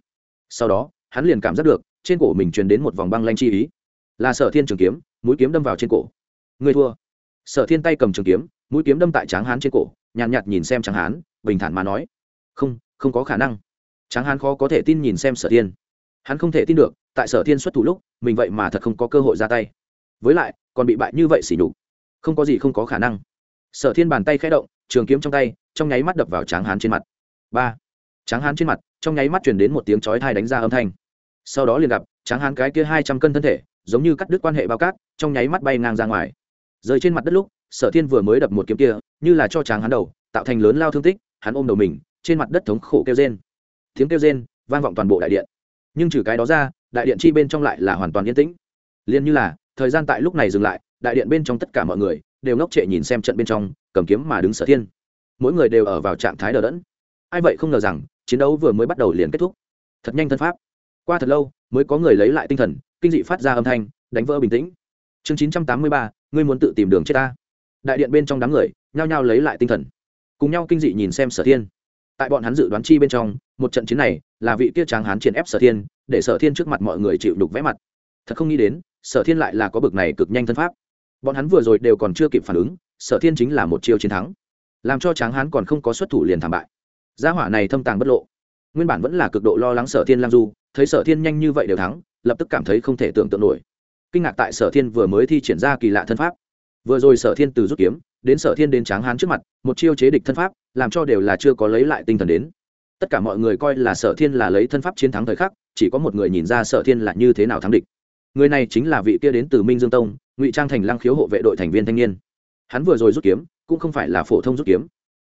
Sau đó, hắn liền cảm giác được, trên cổ mình truyền đến một vòng băng lanh chi ý. Là sở thiên trường kiếm mũi kiếm đâm vào trên cổ. Người thua. Sở thiên tay cầm trường kiếm mũi kiếm đâm tại tráng hán trên cổ nhàn nhạt, nhạt nhìn xem tráng hán bình thản mà nói không không có khả năng. Tráng hán khó có thể tin nhìn xem sở thiên. Hắn không thể tin được tại sở thiên xuất thủ lúc mình vậy mà thật không có cơ hội ra tay. Với lại còn bị bại như vậy xỉ nhục. Không có gì không có khả năng. Sở thiên bàn tay khẽ động trường kiếm trong tay trong nháy mắt đập vào tráng hán trên mặt. Ba. Tráng hán trên mặt trong nháy mắt chuyển đến một tiếng chói thai đánh ra âm thanh. Sau đó liền gặp tráng hán cái kia hai trăm cân thân thể giống như cắt đứt quan hệ bao cát, trong nháy mắt bay ngang ra ngoài. Rơi trên mặt đất lúc, sở thiên vừa mới đập một kiếm kia, như là cho tráng hắn đầu, tạo thành lớn lao thương tích, hắn ôm đầu mình, trên mặt đất thống khổ kêu rên. Tiếng kêu rên vang vọng toàn bộ đại điện. Nhưng trừ cái đó ra, đại điện chi bên trong lại là hoàn toàn yên tĩnh. Liền như là, thời gian tại lúc này dừng lại, đại điện bên trong tất cả mọi người đều ngốc trệ nhìn xem trận bên trong, cầm kiếm mà đứng sở thiên. Mỗi người đều ở vào trạng thái đờ đẫn. Ai vậy không ngờ rằng, chiến đấu vừa mới bắt đầu liền kết thúc. Thật nhanh thân pháp. Qua thật lâu, mới có người lấy lại tinh thần kinh dị phát ra âm thanh, đánh vỡ bình tĩnh. Chương chín trăm tám mươi ba, ngươi muốn tự tìm đường chết ta. Đại điện bên trong đám người, nhao nhao lấy lại tinh thần. Cùng nhau kinh dị nhìn xem sở thiên. Tại bọn hắn dự đoán chi bên trong, một trận chiến này là vị kia tráng hán triển ép sở thiên, để sở thiên trước mặt mọi người chịu đục vẽ mặt. Thật không nghĩ đến, sở thiên lại là có bực này cực nhanh thân pháp. Bọn hắn vừa rồi đều còn chưa kịp phản ứng, sở thiên chính là một chiêu chiến thắng. Làm cho tráng hán còn không có xuất thủ liền thảm bại. Gia hỏa này thâm tàng bất lộ nguyên bản vẫn là cực độ lo lắng sở thiên lang du, thấy sở thiên nhanh như vậy đều thắng, lập tức cảm thấy không thể tưởng tượng nổi. Kinh ngạc tại sở thiên vừa mới thi triển ra kỳ lạ thân pháp. Vừa rồi sở thiên từ rút kiếm, đến sở thiên đến tráng hán trước mặt, một chiêu chế địch thân pháp, làm cho đều là chưa có lấy lại tinh thần đến. Tất cả mọi người coi là sở thiên là lấy thân pháp chiến thắng thời khắc, chỉ có một người nhìn ra sở thiên là như thế nào thắng địch. Người này chính là vị kia đến từ minh dương tông, ngụy trang thành lang khiếu hộ vệ đội thành viên thanh niên. Hắn vừa rồi rút kiếm, cũng không phải là phổ thông rút kiếm.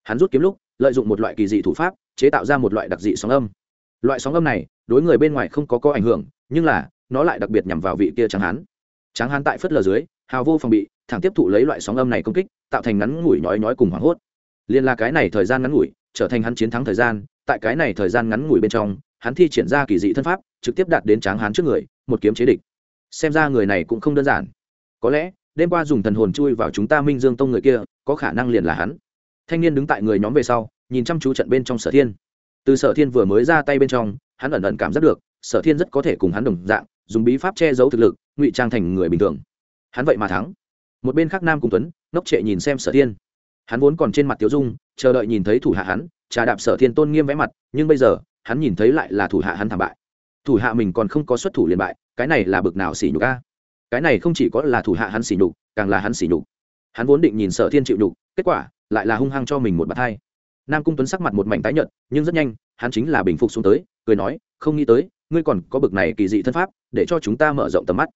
Hắn rút kiếm lúc, lợi dụng một loại kỳ dị thủ pháp chế tạo ra một loại đặc dị sóng âm. Loại sóng âm này, đối người bên ngoài không có có ảnh hưởng, nhưng là, nó lại đặc biệt nhằm vào vị kia tráng hán. Tráng hán tại phất lờ dưới, hào vô phòng bị, thẳng tiếp thụ lấy loại sóng âm này công kích, tạo thành ngắn ngủi nhói nhói cùng hoảng hốt. Liên là cái này thời gian ngắn ngủi, trở thành hắn chiến thắng thời gian, tại cái này thời gian ngắn ngủi bên trong, hắn thi triển ra kỳ dị thân pháp, trực tiếp đạt đến tráng hán trước người, một kiếm chế địch. Xem ra người này cũng không đơn giản. Có lẽ, đêm qua dùng thần hồn chui vào chúng ta minh dương tông người kia, có khả năng liền là hắn. Thanh niên đứng tại người nhóm về sau nhìn chăm chú trận bên trong sở thiên. Từ sở thiên vừa mới ra tay bên trong, hắn ẩn ẩn cảm giác được, sở thiên rất có thể cùng hắn đồng dạng, dùng bí pháp che giấu thực lực, ngụy trang thành người bình thường. Hắn vậy mà thắng. Một bên khác nam cùng tuấn, ngốc trệ nhìn xem sở thiên. Hắn vốn còn trên mặt tiểu dung, chờ đợi nhìn thấy thủ hạ hắn, trà đạp sở thiên tôn nghiêm vẽ mặt, nhưng bây giờ, hắn nhìn thấy lại là thủ hạ hắn thảm bại. Thủ hạ mình còn không có xuất thủ liền bại, cái này là bực nào xỉ nhục a? Cái này không chỉ có là thủ hạ hắn xỉ nhục, càng là hắn xỉ nhục. Hắn vốn định nhìn sở thiên chịu nhục, kết quả, lại là hung hăng cho mình một bạt hai nam cung tuấn sắc mặt một mảnh tái nhợt, nhưng rất nhanh, hắn chính là bình phục xuống tới, cười nói, không nghĩ tới, ngươi còn có bực này kỳ dị thân pháp, để cho chúng ta mở rộng tầm mắt.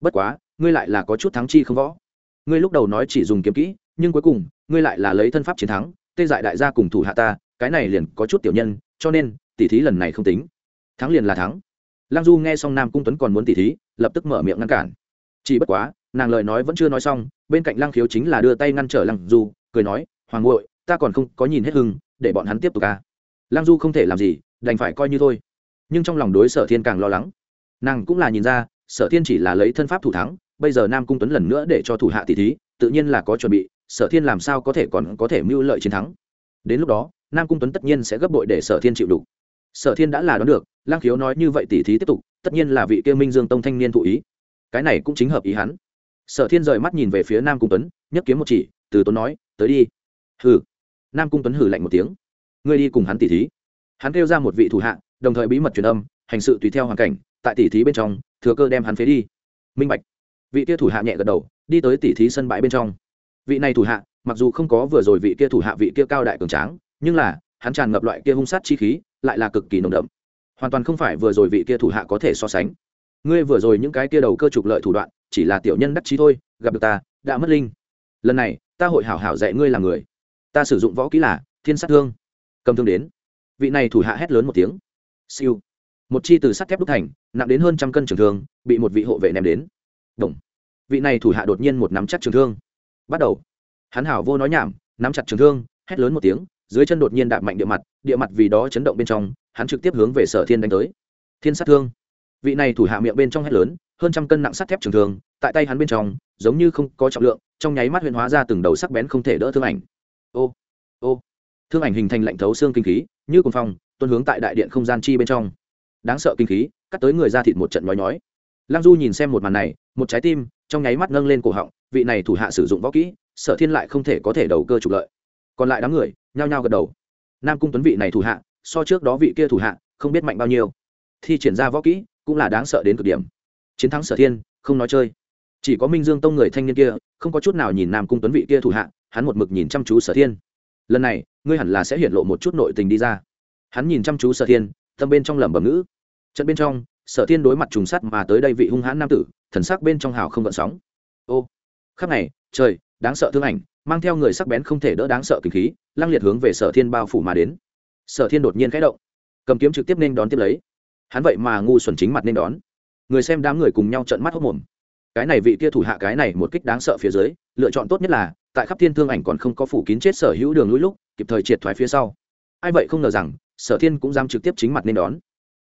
Bất quá, ngươi lại là có chút thắng chi không võ. Ngươi lúc đầu nói chỉ dùng kiếm kỹ, nhưng cuối cùng, ngươi lại là lấy thân pháp chiến thắng, tê dại đại gia cùng thủ hạ ta, cái này liền có chút tiểu nhân, cho nên, tỉ thí lần này không tính. Thắng liền là thắng. Lăng du nghe xong nam cung tuấn còn muốn tỉ thí, lập tức mở miệng ngăn cản. Chỉ bất quá, nàng lời nói vẫn chưa nói xong, bên cạnh lăng khiếu chính là đưa tay ngăn trở lăng du, cười nói, hoàng ngội ta còn không có nhìn hết hưng, để bọn hắn tiếp tục ca. Lăng du không thể làm gì, đành phải coi như thôi. Nhưng trong lòng đối sở thiên càng lo lắng. Nàng cũng là nhìn ra, sở thiên chỉ là lấy thân pháp thủ thắng, bây giờ nam cung tuấn lần nữa để cho thủ hạ tỷ thí, tự nhiên là có chuẩn bị, sở thiên làm sao có thể còn có thể mưu lợi chiến thắng. Đến lúc đó, nam cung tuấn tất nhiên sẽ gấp bội để sở thiên chịu đủ sở thiên đã là đoán được lang khiếu nói như vậy tỷ thí tiếp tục, tất nhiên là vị kêu minh dương tông thanh niên thụ ý. Cái này cũng chính hợp ý hắn. Sở thiên rời mắt nhìn về phía nam cung tuấn, nhấc kiếm một chỉ, từ tuấn nói, tới đi. Hừ nam cung tuấn hử lạnh một tiếng. Ngươi đi cùng hắn tỉ thí. Hắn kêu ra một vị thủ hạ, đồng thời bí mật truyền âm, hành sự tùy theo hoàn cảnh, tại tỉ thí bên trong, thừa cơ đem hắn phế đi. Minh bạch. Vị kia thủ hạ nhẹ gật đầu, đi tới tỉ thí sân bãi bên trong. Vị này thủ hạ, mặc dù không có vừa rồi vị kia thủ hạ vị kia cao đại cường tráng, nhưng là, hắn tràn ngập loại kia hung sát chi khí, lại là cực kỳ nồng đậm. Hoàn toàn không phải vừa rồi vị kia thủ hạ có thể so sánh. Ngươi vừa rồi những cái kia đầu cơ trục lợi thủ đoạn, chỉ là tiểu nhân đắc chí thôi, gặp được ta, đã mất linh. Lần này, ta hội hảo hảo dạy ngươi làm người ta sử dụng võ kỹ là thiên sát thương. Cầm thương đến. Vị này thủ hạ hét lớn một tiếng. Siêu. Một chi từ sắt thép đúc thành, nặng đến hơn trăm cân trường thương, bị một vị hộ vệ ném đến. Động. vị này thủ hạ đột nhiên một nắm chặt trường thương. Bắt đầu. Hắn hảo vô nói nhảm, nắm chặt trường thương, hét lớn một tiếng, dưới chân đột nhiên đạp mạnh địa mặt địa mặt vì đó chấn động bên trong, hắn trực tiếp hướng về sở thiên đánh tới. Thiên sát thương. Vị này thủ hạ miệng bên trong hét lớn, hơn trăm cân nặng sắt thép trường thương, tại tay hắn bên trong, giống như không có trọng lượng, trong nháy mắt huyền hóa ra từng đầu sắc bén không thể đỡ thương ảnh ô ô. Thương ảnh hình thành lạnh thấu xương kinh khí, như cồn phong tuân hướng tại đại điện không gian chi bên trong. Đáng sợ kinh khí, cắt tới người ra thịt một trận nói nói lăng du nhìn xem một màn này, một trái tim, trong nháy mắt nâng lên cổ họng, vị này thủ hạ sử dụng võ kỹ, sở thiên lại không thể có thể đầu cơ trục lợi. Còn lại đám người, nhao nhao gật đầu. Nam cung tuấn vị này thủ hạ, so trước đó vị kia thủ hạ, không biết mạnh bao nhiêu. Thi triển ra võ kỹ, cũng là đáng sợ đến cực điểm. Chiến thắng sở thiên, không nói chơi. Chỉ có minh dương tông người thanh niên kia, không có chút nào nhìn nam cung tuấn vị kia thủ hạ hắn một mực nhìn chăm chú sở thiên. Lần này, ngươi hẳn là sẽ hiện lộ một chút nội tình đi ra. Hắn nhìn chăm chú sở thiên, tâm bên trong lẩm bẩm ngữ. Trận bên trong, sở thiên đối mặt trùng sắt mà tới đây vị hung hãn nam tử, thần sắc bên trong hào không gợn sóng. Ô khắc này, trời, đáng sợ thương ảnh, mang theo người sắc bén không thể đỡ đáng sợ kinh khí, lăng liệt hướng về sở thiên bao phủ mà đến. Sở thiên đột nhiên khẽ động, cầm kiếm trực tiếp nên đón tiếp lấy. Hắn vậy mà ngu xuẩn chính mặt nên đón. Người xem đám người cùng nhau trận mắt hốc mồm. Cái này vị kia thủ hạ cái này một kích đáng sợ phía dưới, lựa chọn tốt nhất là tại khắp thiên thương ảnh còn không có phủ kín chết sở hữu đường lũi lúc, kịp thời triệt thoái phía sau. Ai vậy không ngờ rằng, sở thiên cũng dám trực tiếp chính mặt nên đón.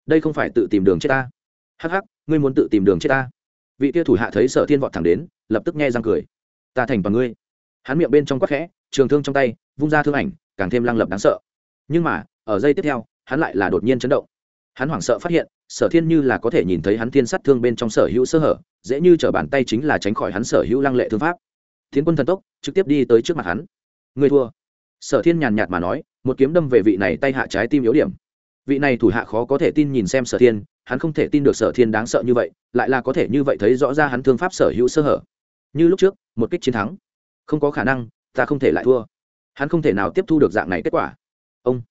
Đây không phải tự tìm đường chết ta. Hắc hắc, ngươi muốn tự tìm đường chết ta. Vị kia thủ hạ thấy sở thiên vọt thẳng đến, lập tức nghe răng cười. Ta thành toàn ngươi. Hắn miệng bên trong quắc khẽ, trường thương trong tay, vung ra thương ảnh, càng thêm lăng lập đáng sợ. Nhưng mà, ở giây tiếp theo, hắn lại là đột nhiên chấn động. Hắn hoảng sợ phát hiện, sở thiên như là có thể nhìn thấy hắn thiên sát thương bên trong sở hữu sơ hở, dễ như t r ở bàn tay chính là tránh khỏi hắn sở hữu lăng lệ thương pháp thiến quân thần tốc, trực tiếp đi tới trước mặt hắn. Người thua. Sở thiên nhàn nhạt mà nói, một kiếm đâm về vị này tay hạ trái tim yếu điểm. Vị này thủ hạ khó có thể tin nhìn xem sở thiên, hắn không thể tin được sở thiên đáng sợ như vậy, lại là có thể như vậy thấy rõ ra hắn thương pháp sở hữu sơ hở. Như lúc trước, một kích chiến thắng. Không có khả năng, ta không thể lại thua. Hắn không thể nào tiếp thu được dạng này kết quả. Ông.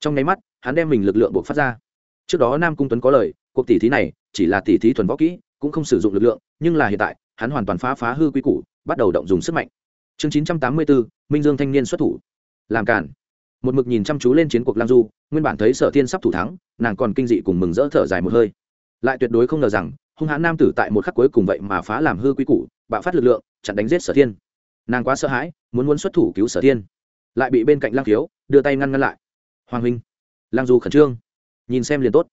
Trong nháy mắt, hắn đem mình lực lượng buộc phát ra. Trước đó nam cung tuấn có lời, cuộc tỷ thí này chỉ là tỷ thí thuần võ kỹ, cũng không sử dụng lực lượng, nhưng là hiện tại, hắn hoàn toàn phá phá hư quy củ bắt đầu động dùng sức mạnh. Chương chín trăm tám mươi bốn minh dương thanh niên xuất thủ. Làm cản một mực nhìn chăm chú lên chiến cuộc lang du, nguyên bản thấy sở thiên sắp thủ thắng, nàng còn kinh dị cùng mừng rỡ thở dài một hơi. Lại tuyệt đối không ngờ rằng, hung hãn nam tử tại một khắc cuối cùng vậy mà phá làm hư quý củ, bạo phát lực lượng, chặn đánh giết sở thiên. Nàng quá sợ hãi, muốn muốn xuất thủ cứu sở thiên. Lại bị bên cạnh lang khiếu, đưa tay ngăn ngăn lại. Hoàng huynh. Lang du khẩn trương. Nhìn xem liền tốt.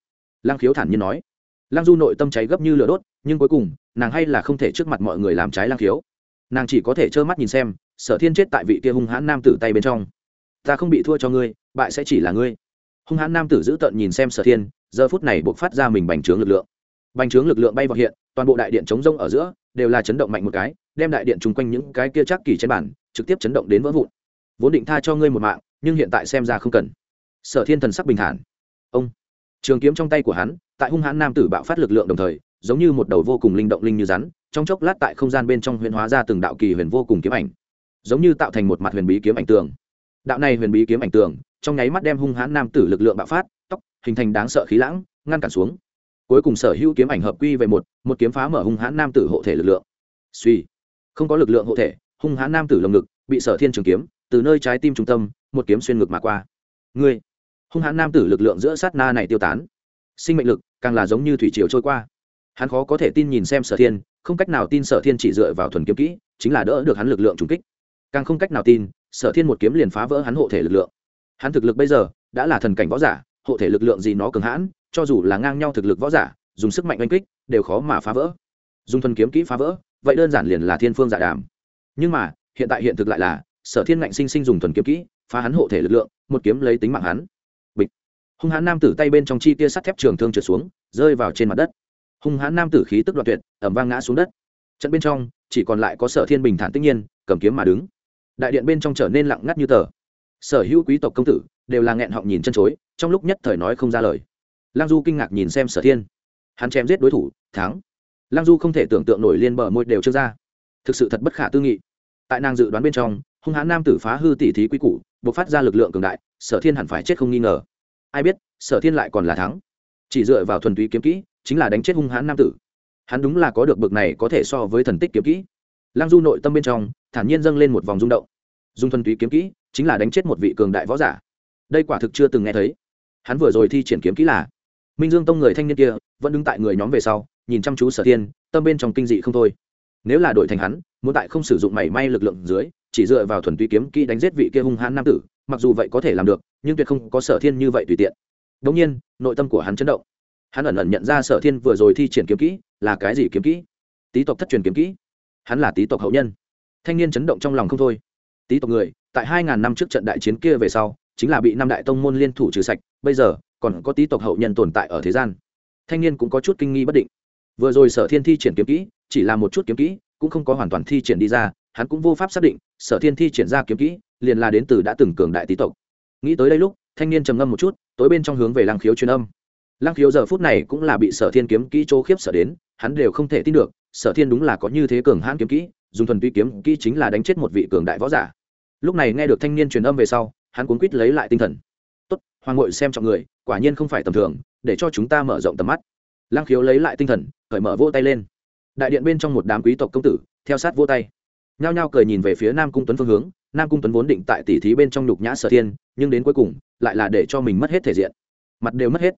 Lang khiếu thản nhiên nói. Lang du nội tâm cháy gấp như lửa đốt, nhưng cuối cùng, nàng hay là không thể trước mặt mọi người làm trái lang khiếu nàng chỉ có thể trơ mắt nhìn xem, sở thiên chết tại vị kia hung hãn nam tử tay bên trong. Ta không bị thua cho ngươi, bại sẽ chỉ là ngươi. Hung hãn nam tử giữ tận nhìn xem sở thiên, giờ phút này buộc phát ra mình bành trướng lực lượng. Bành trướng lực lượng bay vào hiện, toàn bộ đại điện chống rông ở giữa, đều là chấn động mạnh một cái, đem đại điện chung quanh những cái kia chắc kỳ trên bản, trực tiếp chấn động đến vỡ vụn. Vốn định tha cho ngươi một mạng, nhưng hiện tại xem ra không cần. Sở thiên thần sắc bình thản. Ông, trường kiếm trong tay của hắn, tại hung hãn nam tử bạo phát lực lượng đồng thời giống như một đầu vô cùng linh động linh như rắn, trong chốc lát tại không gian bên trong huyền hóa ra từng đạo kỳ huyền vô cùng kiếm ảnh, giống như tạo thành một mặt huyền bí kiếm ảnh tường. Đạo này huyền bí kiếm ảnh tường, trong nháy mắt đem hung hãn nam tử lực lượng bạo phát, tóc, hình thành đáng sợ khí lãng, ngăn cản xuống. Cuối cùng sở hữu kiếm ảnh hợp quy về một một kiếm phá mở hung hãn nam tử hộ thể lực lượng. Suy, không có lực lượng hộ thể, hung hãn nam tử lồng ngực, bị sở thiên trường kiếm, từ nơi trái tim trung tâm, một kiếm xuyên ngực mà qua. Ngươi, hung hãn nam tử lực lượng giữa sát na này tiêu tán. Sinh mệnh lực, càng là giống như thủy triều trôi qua hắn khó có thể tin nhìn xem sở thiên, không cách nào tin sở thiên chỉ dựa vào thuần kiếm kỹ, chính là đỡ được hắn lực lượng trùng kích. Càng không cách nào tin, sở thiên một kiếm liền phá vỡ hắn hộ thể lực lượng. Hắn thực lực bây giờ, đã là thần cảnh võ giả, hộ thể lực lượng gì nó cường hãn, cho dù là ngang nhau thực lực võ giả, dùng sức mạnh oanh kích, đều khó mà phá vỡ. Dùng thuần kiếm kỹ phá vỡ, vậy đơn giản liền là thiên phương giả đàm. Nhưng mà, hiện tại hiện thực lại là, sở thiên ngạnh sinh sinh dùng thuần kiếm kỹ, phá hắn hộ thể lực lượng, một kiếm lấy tính mạng hắn. Bịch. Hung hãn nam tử tay bên trong chi tia sắt thép trường thương trượt xuống, rơi vào trên mặt đất hung hãn nam tử khí tức đoạn tuyệt, ẩm vang ngã xuống đất. Trận bên trong, chỉ còn lại có sở thiên bình thản tất nhiên, cầm kiếm mà đứng. Đại điện bên trong trở nên lặng ngắt như tờ. Sở hữu quý tộc công tử đều là nghẹn họng nhìn chân chối, trong lúc nhất thời nói không ra lời. Lăng du kinh ngạc nhìn xem sở thiên. Hắn chém giết đối thủ, thắng. Lăng du không thể tưởng tượng nổi liên bờ môi đều chưa ra. Thực sự thật bất khả tư nghị. Tại nàng dự đoán bên trong, hung hãn nam tử phá hư tỉ thí quý củ buộc phát ra lực lượng cường đại, sở thiên hẳn phải chết không nghi ngờ. Ai biết, sở thiên lại còn là thắng. Chỉ dựa vào thuần túy kiếm kỹ chính là đánh chết hung hãn nam tử. Hắn đúng là có được bực này có thể so với thần tích kiếm kỹ. Lăng du nội tâm bên trong, thản nhiên dâng lên một vòng rung động. Dung thuần túy kiếm kỹ chính là đánh chết một vị cường đại võ giả. Đây quả thực chưa từng nghe thấy. Hắn vừa rồi thi triển kiếm kỹ là minh dương tông người thanh niên kia vẫn đứng tại người nhóm về sau, nhìn chăm chú sở thiên, tâm bên trong kinh dị không thôi. Nếu là đội thành hắn, muốn tại không sử dụng mảy may lực lượng dưới, chỉ dựa vào thuần túy kiếm kỹ đánh giết vị kia hung hãn nam tử, mặc dù vậy có thể làm được, nhưng tuyệt không có sở thiên như vậy tùy tiện. Đống nhiên, nội tâm của hắn chấn động hắn ẩn ẩn nhận ra sở thiên vừa rồi thi triển kiếm kỹ là cái gì kiếm kỹ? Tý tộc thất truyền kiếm kỹ? Hắn là tý tộc hậu nhân. Thanh niên chấn động trong lòng không thôi. Tý tộc người, tại hai ngàn năm trước trận đại chiến kia về sau, chính là bị năm đại tông môn liên thủ trừ sạch, bây giờ, còn có tý tộc hậu nhân tồn tại ở thế gian. Thanh niên cũng có chút kinh nghi bất định. Vừa rồi sở thiên thi triển kiếm kỹ, chỉ là một chút kiếm kỹ, cũng không có hoàn toàn thi triển đi ra, hắn cũng vô pháp xác định, sở thiên thi triển ra kiếm kỹ, liền là đến từ đã từng cường đại tý tộc. Nghĩ tới đây lúc, thanh niên trầm ngâm một chút, tối bên trong hướng về làng khiếu truyền âm lăng khiếu giờ phút này cũng là bị sở thiên kiếm kỹ chỗ khiếp sở đến, hắn đều không thể tin được, sở thiên đúng là có như thế cường hãn kiếm kỹ, dùng thuần túy kiếm kỹ chính là đánh chết một vị cường đại võ giả. Lúc này nghe được thanh niên truyền âm về sau, hắn cuốn quýt lấy lại tinh thần. Tốt, hoàng ngội xem trọng người, quả nhiên không phải tầm thường, để cho chúng ta mở rộng tầm mắt. Lăng khiếu lấy lại tinh thần, cởi mở vỗ tay lên. Đại điện bên trong một đám quý tộc công tử, theo sát vỗ tay. Nhao nhao cười nhìn về phía nam cung tuấn phương hướng, nam cung tuấn vốn định tại tỉ thí bên trong nhục nhã sở thiên, nhưng đến cuối cùng, lại là để cho mình mất hết thể diện. Mặt đều mất hết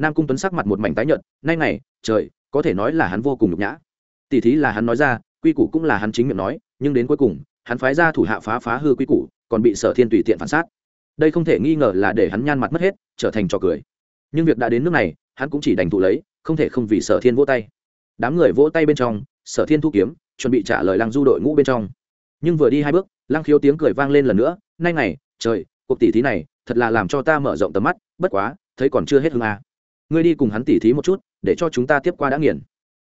nam cung tuấn sắc mặt một mảnh tái nhợt, nay này trời, có thể nói là hắn vô cùng nhục nhã. Tỉ thí là hắn nói ra, quy củ cũng là hắn chính miệng nói, nhưng đến cuối cùng, hắn phái ra thủ hạ phá phá hư quy củ, còn bị sở thiên tùy tiện phản sát. Đây không thể nghi ngờ là để hắn nhan mặt mất hết, trở thành trò cười. Nhưng việc đã đến nước này, hắn cũng chỉ đành thụ lấy, không thể không vì sở thiên vỗ tay. Đám người vỗ tay bên trong, sở thiên thu kiếm, chuẩn bị trả lời lăng du đội ngũ bên trong. Nhưng vừa đi hai bước, lăng khiếu tiếng cười vang lên lần nữa, nay này trời, cuộc tỉ thí này thật là làm cho ta mở rộng tầm mắt, bất quá, thấy còn chưa hết hương à ngươi đi cùng hắn tỉ thí một chút, để cho chúng ta tiếp qua đã nghiền.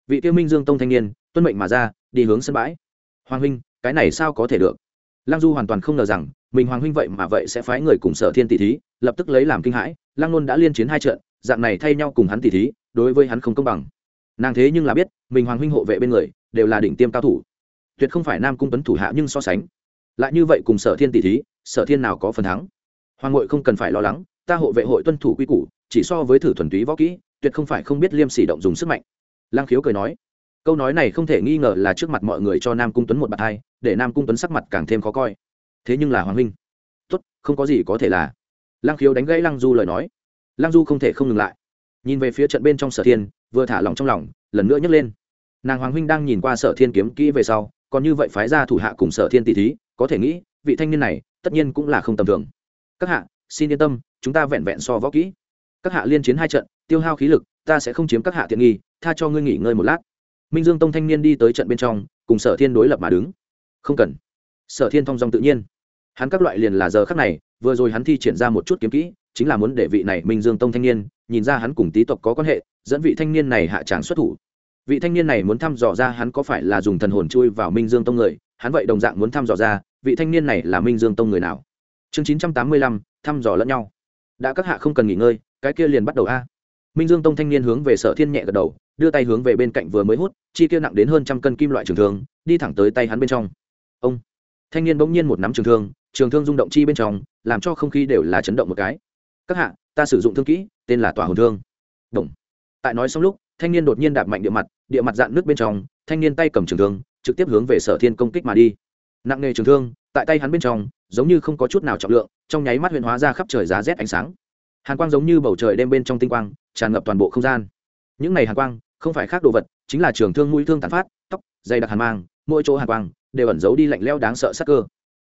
Vị tiêu minh dương tông thanh niên, tuân mệnh mà ra, đi hướng sân bãi. Hoàng huynh, cái này sao có thể được? Lăng du hoàn toàn không ngờ rằng, mình hoàng huynh vậy mà vậy sẽ phái người cùng sở thiên tỷ thí, lập tức lấy làm kinh hãi, lăng nôn đã liên chiến hai trận, dạng này thay nhau cùng hắn tỷ thí, đối với hắn không công bằng. Nàng thế nhưng là biết, mình hoàng huynh hộ vệ bên người, đều là đỉnh tiêm cao thủ. Tuyệt không phải nam cung tuấn thủ hạ nhưng so sánh. Lại như vậy cùng sở thiên tỷ thí, sở thiên nào có phần thắng? Hoàng ngội không cần phải lo lắng, ta hộ vệ hội tuân thủ quy củ chỉ so với thử thuần túy võ kỹ, tuyệt không phải không biết liêm sỉ động dùng sức mạnh. Lang khiếu cười nói, câu nói này không thể nghi ngờ là trước mặt mọi người cho nam cung tuấn một bạt hai, để nam cung tuấn sắc mặt càng thêm khó coi. Thế nhưng là hoàng huynh, tốt, không có gì có thể là. Lang khiếu đánh gãy lăng du lời nói. Lăng du không thể không ngừng lại. Nhìn về phía trận bên trong sở thiên, vừa thả lòng trong lòng, lần nữa nhấc lên. Nàng hoàng huynh đang nhìn qua sở thiên kiếm kỹ về sau, còn như vậy phái ra thủ hạ cùng sở thiên tỷ thí, có thể nghĩ, vị thanh niên này, tất nhiên cũng là không tầm thường. Các hạ, xin yên tâm, chúng ta vẹn vẹn so võ kỹ các hạ liên chiến hai trận, tiêu hao khí lực, ta sẽ không chiếm các hạ tiện nghi, tha cho ngươi nghỉ ngơi một lát. Minh dương tông thanh niên đi tới trận bên trong, cùng sở thiên đối lập mà đứng. Không cần. Sở thiên thong dong tự nhiên. Hắn các loại liền là giờ khắc này, vừa rồi hắn thi triển ra một chút kiếm kỹ, chính là muốn để vị này minh dương tông thanh niên, nhìn ra hắn cùng tý tộc có quan hệ, dẫn vị thanh niên này hạ tràng xuất thủ. Vị thanh niên này muốn thăm dò ra hắn có phải là dùng thần hồn chui vào minh dương tông người, hắn vậy đồng dạng muốn thăm dò ra, vị thanh niên này là minh dương tông người nào? Chương chín trăm tám mươi lăm, thăm dò lẫn nhau. Đã các hạ không cần nghỉ ngơi cái kia liền bắt đầu a. Minh dương tông thanh niên hướng về sở thiên nhẹ gật đầu, đưa tay hướng về bên cạnh vừa mới hút, chi kia nặng đến hơn trăm cân kim loại trường thương, đi thẳng tới tay hắn bên trong. Ông. Thanh niên bỗng nhiên một nắm trường thương trường thương rung động chi bên trong, làm cho không khí đều là chấn động một cái. Các hạ, ta sử dụng thương kỹ, tên là tỏa hồn thương. Động. tại nói xong lúc, thanh niên đột nhiên đạp mạnh địa mặt địa mặt dạn nước bên trong, thanh niên tay cầm trường thương, trực tiếp hướng về sở thiên công kích mà đi. Nặng nghề trường thương, tại tay hắn bên trong, giống như không có chút nào trọng lượng, trong nháy mắt huyền hóa ra khắp trời giá rét ánh sáng hàn quang giống như bầu trời đêm bên trong tinh quang, tràn ngập toàn bộ không gian. Những này hàn quang, không phải khác đồ vật, chính là trường thương mũi thương tàn phát, tóc dày đặc hàn mang, mỗi chỗ hàn quang đều ẩn giấu đi lạnh leo đáng sợ sắc cơ,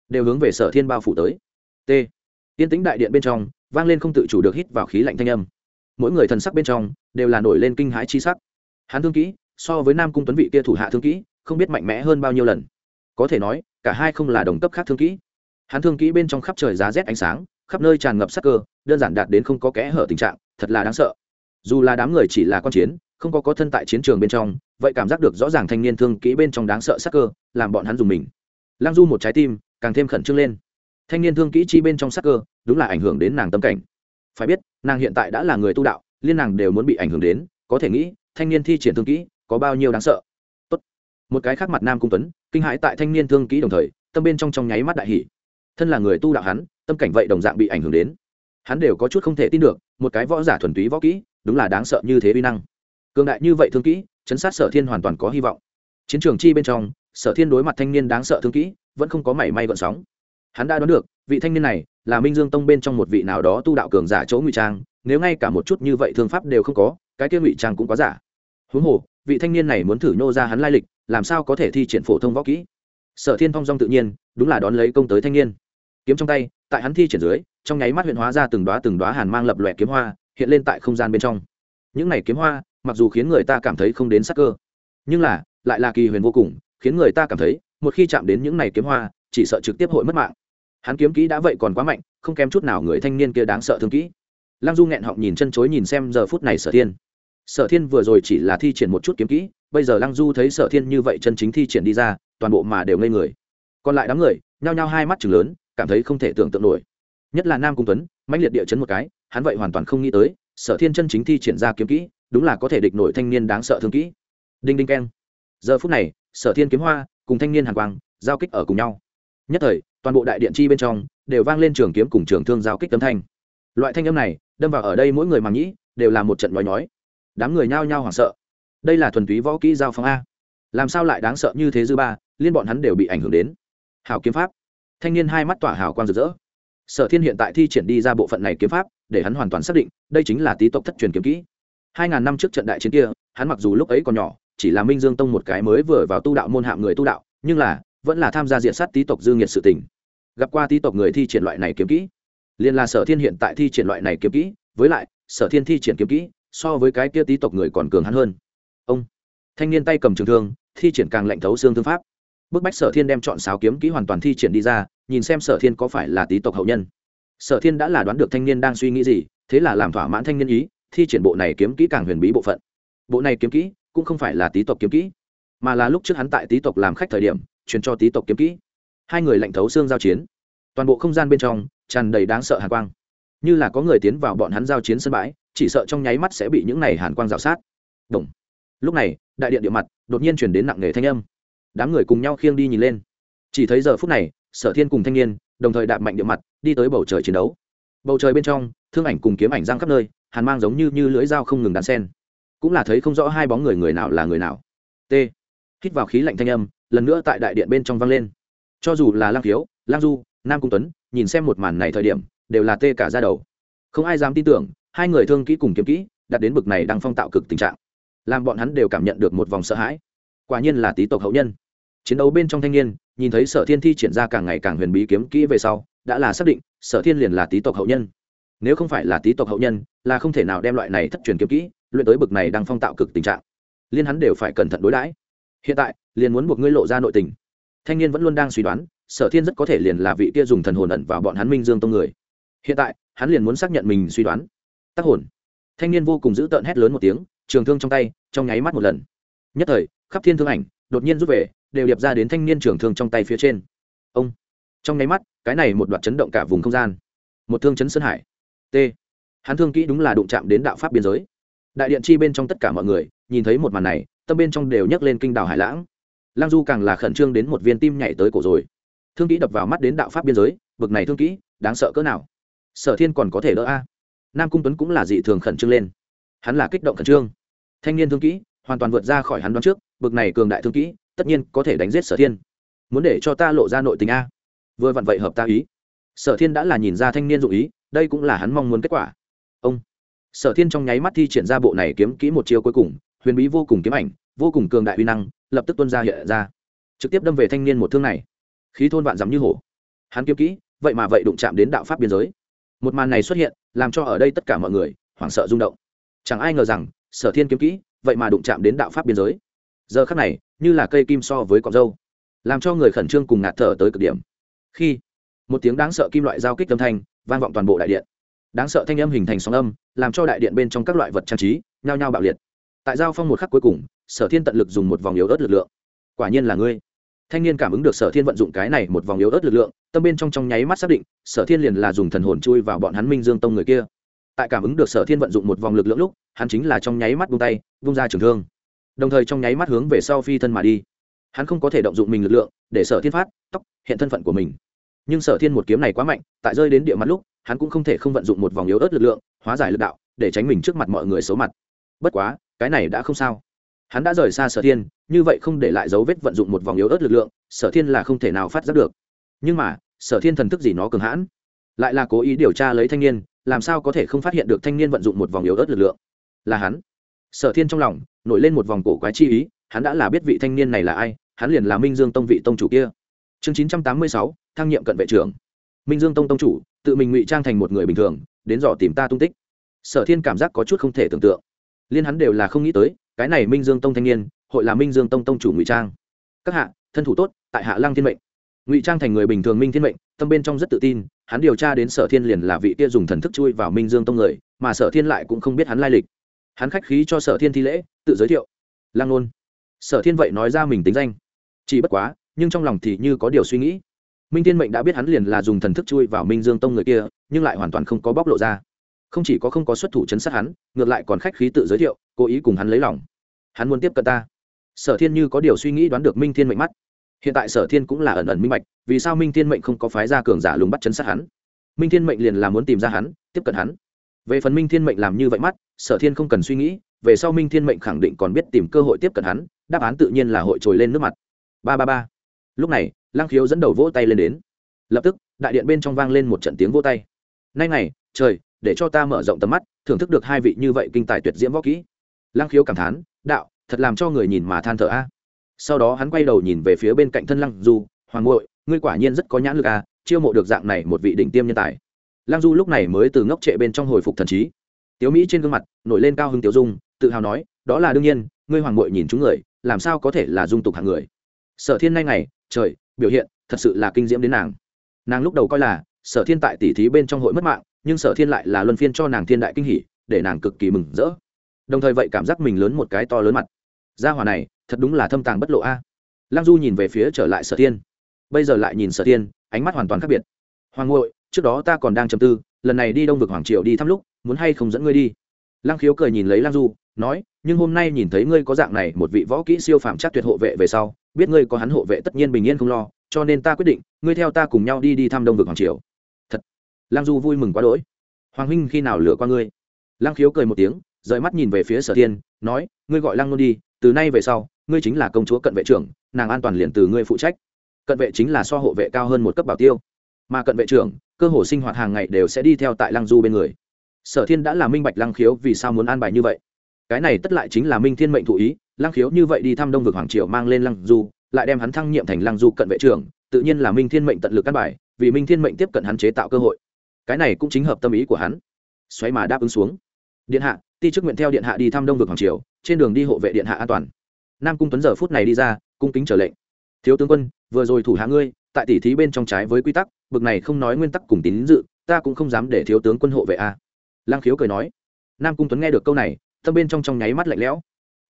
đều hướng về sở thiên bao phủ tới. T. Tiên tính đại điện bên trong, vang lên không tự chủ được hít vào khí lạnh thanh âm. Mỗi người thần sắc bên trong đều là nổi lên kinh hãi chi sắc. Hắn thương kỹ, so với nam cung tuấn vị kia thủ hạ thương kỹ, không biết mạnh mẽ hơn bao nhiêu lần. Có thể nói, cả hai không là đồng cấp khác thương kỹ hắn thương kỹ bên trong khắp trời giá rét ánh sáng, khắp nơi tràn ngập sắc cơ, đơn giản đạt đến không có kẽ hở tình trạng, thật là đáng sợ. Dù là đám người chỉ là con chiến, không có có thân tại chiến trường bên trong, vậy cảm giác được rõ ràng thanh niên thương kỹ bên trong đáng sợ sắc cơ, làm bọn hắn dùng mình. Lăng du một trái tim, càng thêm khẩn trương lên. Thanh niên thương kỹ chi bên trong sắc cơ, đúng là ảnh hưởng đến nàng tâm cảnh. Phải biết, nàng hiện tại đã là người tu đạo, liên nàng đều muốn bị ảnh hưởng đến, có thể nghĩ, thanh niên thi triển thương kỹ, có bao nhiêu đáng sợ. Tốt. một cái khác mặt nam cung tuấn, kinh hãi tại thanh niên thương kỹ đồng thời, tâm bên trong trong nháy mắt đại hỷ thân là người tu đạo hắn, tâm cảnh vậy đồng dạng bị ảnh hưởng đến. Hắn đều có chút không thể tin được, một cái võ giả thuần túy võ kỹ, đúng là đáng sợ như thế vi năng. Cường đại như vậy thương kỹ, chấn sát sở thiên hoàn toàn có hy vọng. Chiến trường chi bên trong, sở thiên đối mặt thanh niên đáng sợ thương kỹ, vẫn không có mảy may gợn sóng. Hắn đã đoán được, vị thanh niên này là minh dương tông bên trong một vị nào đó tu đạo cường giả chỗ ngụy trang, nếu ngay cả một chút như vậy thương pháp đều không có, cái kia ngụy trang cũng quá giả. Huống hồ, vị thanh niên này muốn thử nhô ra hắn lai lịch, làm sao có thể thi triển phổ thông võ kỹ? Sở thiên phong dong tự nhiên, đúng là đón lấy công tới thanh niên kiếm trong tay, tại hắn thi triển dưới, trong nháy mắt huyện hóa ra từng đoá từng đoá hàn mang lập lòe kiếm hoa, hiện lên tại không gian bên trong. Những này kiếm hoa, mặc dù khiến người ta cảm thấy không đến sắc cơ, nhưng là, lại là kỳ huyền vô cùng, khiến người ta cảm thấy, một khi chạm đến những này kiếm hoa, chỉ sợ trực tiếp hội mất mạng. Hắn kiếm kỹ đã vậy còn quá mạnh, không kém chút nào người thanh niên kia đáng sợ thương kỹ. Lăng du nghẹn họng nhìn chân chối nhìn xem giờ phút này sở thiên. Sở thiên vừa rồi chỉ là thi triển một chút kiếm kỹ, bây giờ lăng du thấy sở thiên như vậy chân chính thi triển đi ra, toàn bộ mà đều ngây người. Còn lại đám người, nhao nhao hai mắt chừng lớn cảm thấy không thể tưởng tượng nổi. Nhất là nam cung tuấn, mãnh liệt địa chấn một cái, hắn vậy hoàn toàn không nghĩ tới, sở thiên chân chính thi triển ra kiếm kỹ, đúng là có thể địch nổi thanh niên đáng sợ thương kỹ. Đinh đinh keng. Giờ phút này, sở thiên kiếm hoa cùng thanh niên hàn quang giao kích ở cùng nhau. Nhất thời, toàn bộ đại điện chi bên trong đều vang lên trường kiếm cùng trường thương giao kích tấm thanh. Loại thanh âm này, đâm vào ở đây mỗi người mà nghĩ, đều là một trận nói nói đám người nhao nhao hoảng sợ. Đây là thuần túy võ kỹ giao phong a. Làm sao lại đáng sợ như thế dư ba, liên bọn hắn đều bị ảnh hưởng đến. Hảo kiếm pháp thanh niên hai mắt tỏa hào quang rực rỡ. Sở thiên hiện tại thi triển đi ra bộ phận này kiếm pháp, để hắn hoàn toàn xác định, đây chính là tý tộc thất truyền kiếm kỹ. Hai ngàn năm trước trận đại chiến kia, hắn mặc dù lúc ấy còn nhỏ, chỉ là minh dương tông một cái mới vừa vào tu đạo môn hạng người tu đạo, nhưng là, vẫn là tham gia diện sát tý tộc dương nhiệt sự tình. Gặp qua tý tộc người thi triển loại này kiếm kỹ, liền là sở thiên hiện tại thi triển loại này kiếm kỹ, với lại, sở thiên thi triển kiếm kỹ, so với cái kia tý tộc người còn cường hắn hơn. Ông, thanh niên tay cầm trường thương, thi triển càng lạnh thấu xương thương pháp bức bách sở thiên đem chọn sáo kiếm kỹ hoàn toàn thi triển đi ra, nhìn xem sở thiên có phải là tý tộc hậu nhân. Sở thiên đã là đoán được thanh niên đang suy nghĩ gì, thế là làm thỏa mãn thanh niên ý, thi triển bộ này kiếm kỹ càng huyền bí bộ phận. Bộ này kiếm kỹ cũng không phải là tý tộc kiếm kỹ, mà là lúc trước hắn tại tý tộc làm khách thời điểm, truyền cho tý tộc kiếm kỹ. Hai người lạnh thấu xương giao chiến. Toàn bộ không gian bên trong, tràn đầy đáng sợ hàn quang. Như là có người tiến vào bọn hắn giao chiến sân bãi, chỉ sợ trong nháy mắt sẽ bị những này hàn quang rào sát. Đồng. lúc này, đại điện địa mặt, đột nhiên chuyển đến nặng nề thanh âm đám người cùng nhau khiêng đi nhìn lên. Chỉ thấy giờ phút này, sở thiên cùng thanh niên, đồng thời đạp mạnh địa mặt, đi tới bầu trời chiến đấu. Bầu trời bên trong, thương ảnh cùng kiếm ảnh giang khắp nơi, hàn mang giống như như lưỡi dao không ngừng đàn sen cũng là thấy không rõ hai bóng người người nào là người nào. T. Hít vào khí lạnh thanh âm, lần nữa tại đại điện bên trong vang lên. Cho dù là lang thiếu, lang du, nam cung tuấn, nhìn xem một màn này thời điểm, đều là tê cả ra đầu. Không ai dám tin tưởng, hai người thương kỹ cùng kiếm kỹ đặt đến bực này đang phong tạo cực tình trạng. Làm bọn hắn đều cảm nhận được một vòng sợ hãi. Quả nhiên là tý tộc hậu nhân chiến đấu bên trong thanh niên, nhìn thấy sở thiên thi triển ra càng ngày càng huyền bí kiếm kỹ về sau, đã là xác định sở thiên liền là tý tộc hậu nhân. Nếu không phải là tý tộc hậu nhân, là không thể nào đem loại này thất truyền kiếm kỹ luyện tới bực này đang phong tạo cực tình trạng. Liên hắn đều phải cẩn thận đối đãi. Hiện tại, liền muốn buộc ngươi lộ ra nội tình. Thanh niên vẫn luôn đang suy đoán, sở thiên rất có thể liền là vị kia dùng thần hồn ẩn vào bọn hắn minh dương tông người. Hiện tại, hắn liền muốn xác nhận mình suy đoán. Tác hồn. Thanh niên vô cùng dữ tợn hét lớn một tiếng, trường thương trong tay, trong nháy mắt một lần. Nhất thời, khắp thiên thương ảnh đột nhiên rút về đều điệp ra đến thanh niên trưởng thương trong tay phía trên. Ông, trong nháy mắt, cái này một đoạn chấn động cả vùng không gian. Một thương chấn sơn hải. T. Hắn thương kỹ đúng là đụng chạm đến đạo pháp biên giới. Đại điện chi bên trong tất cả mọi người, nhìn thấy một màn này, tâm bên trong đều nhấc lên kinh đảo hải lãng. Lang du càng là khẩn trương đến một viên tim nhảy tới cổ rồi. Thương kỹ đập vào mắt đến đạo pháp biên giới, bực này thương kỹ, đáng sợ cỡ nào? Sở thiên còn có thể đỡ a? Nam cung tuấn cũng là dị thường khẩn trương lên. Hắn là kích động khẩn trương. Thanh niên thương kỹ, hoàn toàn vượt ra khỏi hắn đoán trước bực này cường đại thương kỹ, tất nhiên có thể đánh giết sở thiên. Muốn để cho ta lộ ra nội tình a? Vừa vặn vậy hợp ta ý. Sở thiên đã là nhìn ra thanh niên dụ ý, đây cũng là hắn mong muốn kết quả. Ông. Sở thiên trong nháy mắt thi triển ra bộ này kiếm kỹ một chiêu cuối cùng, huyền bí vô cùng kiếm ảnh, vô cùng cường đại uy năng, lập tức tuân ra hiện ra. Trực tiếp đâm về thanh niên một thương này. Khí thôn vạn dắm như hổ. Hắn kiếm kỹ, vậy mà vậy đụng chạm đến đạo pháp biên giới. Một màn này xuất hiện, làm cho ở đây tất cả mọi người hoảng sợ rung động. Chẳng ai ngờ rằng, sở thiên kiếm kỹ, vậy mà đụng chạm đến đạo pháp biên giới giờ khắc này, như là cây kim so với cọc dâu làm cho người khẩn trương cùng ngạt thở tới cực điểm. Khi một tiếng đáng sợ kim loại giao kích âm thanh vang vọng toàn bộ đại điện. Đáng sợ thanh âm hình thành sóng âm, làm cho đại điện bên trong các loại vật trang trí nhao nhao bạo liệt. Tại giao phong một khắc cuối cùng, sở thiên tận lực dùng một vòng yếu ớt lực lượng. Quả nhiên là ngươi. Thanh niên cảm ứng được sở thiên vận dụng cái này một vòng yếu ớt lực lượng, tâm bên trong trong nháy mắt xác định, sở thiên liền là dùng thần hồn chui vào bọn hắn minh dương tông người kia. Tại cảm ứng được sở thiên vận dụng một vòng lực lượng lúc, hắn chính là trong nháy mắt vung tay, vung ra trường thương đồng thời trong nháy mắt hướng về sau phi thân mà đi. Hắn không có thể động dụng mình lực lượng để sở thiên phát, tóc, hiện thân phận của mình. Nhưng sở thiên một kiếm này quá mạnh, tại rơi đến địa mặt lúc, hắn cũng không thể không vận dụng một vòng yếu ớt lực lượng, hóa giải lực đạo, để tránh mình trước mặt mọi người xấu mặt. Bất quá, cái này đã không sao. Hắn đã rời xa sở thiên, như vậy không để lại dấu vết vận dụng một vòng yếu ớt lực lượng, sở thiên là không thể nào phát giác được. Nhưng mà, sở thiên thần thức gì nó cường hãn. Lại là cố ý điều tra lấy thanh niên, làm sao có thể không phát hiện được thanh niên vận dụng một vòng yếu ớt lực lượng. Là hắn. Sở thiên trong lòng nổi lên một vòng cổ quái chi ý, hắn đã là biết vị thanh niên này là ai, hắn liền là minh dương tông vị tông chủ kia. Chương chín trăm tám mươi sáu, thăng nhiệm cận vệ trưởng. Minh dương tông tông chủ, tự mình ngụy trang thành một người bình thường, đến dò tìm ta tung tích. Sở thiên cảm giác có chút không thể tưởng tượng. Liên hắn đều là không nghĩ tới, cái này minh dương tông thanh niên, hội là minh dương tông tông chủ ngụy trang. Các hạ, thân thủ tốt, tại hạ lăng thiên mệnh. Ngụy trang thành người bình thường minh thiên mệnh, tâm bên trong rất tự tin, hắn điều tra đến sở thiên liền là vị kia dùng thần thức chui vào minh dương tông người, mà sở thiên lại cũng không biết hắn lai lịch hắn khách khí cho sở thiên thi lễ, tự giới thiệu. Lăng nôn. Sở thiên vậy nói ra mình tính danh. Chỉ bất quá, nhưng trong lòng thì như có điều suy nghĩ. Minh thiên mệnh đã biết hắn liền là dùng thần thức chui vào minh dương tông người kia, nhưng lại hoàn toàn không có bóc lộ ra. Không chỉ có không có xuất thủ chấn sát hắn, ngược lại còn khách khí tự giới thiệu, cố ý cùng hắn lấy lòng. Hắn muốn tiếp cận ta. Sở thiên như có điều suy nghĩ đoán được minh thiên mệnh mắt. Hiện tại sở thiên cũng là ẩn ẩn minh bạch, vì sao minh thiên mệnh không có phái ra cường giả lùng bắt chấn sát hắn? Minh thiên mệnh liền là muốn tìm ra hắn, tiếp cận hắn về phần minh thiên mệnh làm như vậy mắt, sở thiên không cần suy nghĩ, về sau minh thiên mệnh khẳng định còn biết tìm cơ hội tiếp cận hắn, đáp án tự nhiên là hội trồi lên nước mặt. Ba ba ba. Lúc này lang khiếu dẫn đầu vỗ tay lên đến. Lập tức, đại điện bên trong vang lên một trận tiếng vỗ tay. Nay này, trời, để cho ta mở rộng tầm mắt, thưởng thức được hai vị như vậy kinh tài tuyệt diễm võ kỹ. Lang khiếu cảm thán, đạo, thật làm cho người nhìn mà than thở a. Sau đó hắn quay đầu nhìn về phía bên cạnh thân lăng du, hoàng ngội ngươi quả nhiên rất có nhãn lực a, chiêu mộ được dạng này một vị đỉnh tiêm nhân tài lăng du lúc này mới từ ngốc trệ bên trong hồi phục thần trí. Tiếu mỹ trên gương mặt nổi lên cao hưng tiểu dung, tự hào nói, đó là đương nhiên, ngươi hoàng ngội nhìn chúng người, làm sao có thể là dung tục hạng người? Sở thiên nay ngày, trời, biểu hiện, thật sự là kinh diễm đến nàng. Nàng lúc đầu coi là, sở thiên tại tỷ thí bên trong hội mất mạng, nhưng sở thiên lại là luân phiên cho nàng thiên đại kinh hỷ để nàng cực kỳ mừng rỡ. Đồng thời vậy cảm giác mình lớn một cái to lớn mặt. Gia hòa này, thật đúng là thâm tàng bất lộ a. Lăng du nhìn về phía trở lại sở thiên. Bây giờ lại nhìn sở thiên, ánh mắt hoàn toàn khác biệt. Hoàng ngội trước đó ta còn đang chầm tư, lần này đi đông vực hoàng triều đi thăm lúc, muốn hay không dẫn ngươi đi? Lăng khiếu cười nhìn lấy lăng du, nói, nhưng hôm nay nhìn thấy ngươi có dạng này một vị võ kỹ siêu phạm chắc tuyệt hộ vệ về sau, biết ngươi có hắn hộ vệ tất nhiên bình yên không lo, cho nên ta quyết định, ngươi theo ta cùng nhau đi đi thăm đông vực hoàng triều. Thật. Lăng du vui mừng quá đỗi. Hoàng huynh khi nào lừa qua ngươi? Lăng khiếu cười một tiếng, rời mắt nhìn về phía sở thiên, nói, ngươi gọi lăng nôn đi, từ nay về sau, ngươi chính là công chúa cận vệ trưởng, nàng an toàn liền từ ngươi phụ trách. Cận vệ chính là so hộ vệ cao hơn một cấp bảo tiêu. Mà cận vệ trưởng cơ hồ sinh hoạt hàng ngày đều sẽ đi theo tại lăng du bên người. Sở thiên đã là minh bạch lăng khiếu vì sao muốn an bài như vậy. Cái này tất lại chính là minh thiên mệnh thụ ý, lăng khiếu như vậy đi thăm đông vực hoàng triều mang lên lăng du, lại đem hắn thăng nhiệm thành lăng du cận vệ trưởng, tự nhiên là minh thiên mệnh tận lực căn bài, vì minh thiên mệnh tiếp cận hắn chế tạo cơ hội. Cái này cũng chính hợp tâm ý của hắn. Xoáy mà đáp ứng xuống. Điện hạ, ti chức nguyện theo điện hạ đi thăm đông vực hoàng triều, trên đường đi hộ vệ điện hạ an toàn. Nam cung tuấn giờ phút này đi ra, cung kính trở lệnh thiếu tướng quân, vừa rồi thủ hạ ngươi, tại tỷ thí bên trong trái với quy tắc, bực này không nói nguyên tắc cùng tín dự, ta cũng không dám để thiếu tướng quân hộ vệ a. Lang khiếu cười nói. Nam cung tuấn nghe được câu này, tâm bên trong trong nháy mắt lạnh lẽo.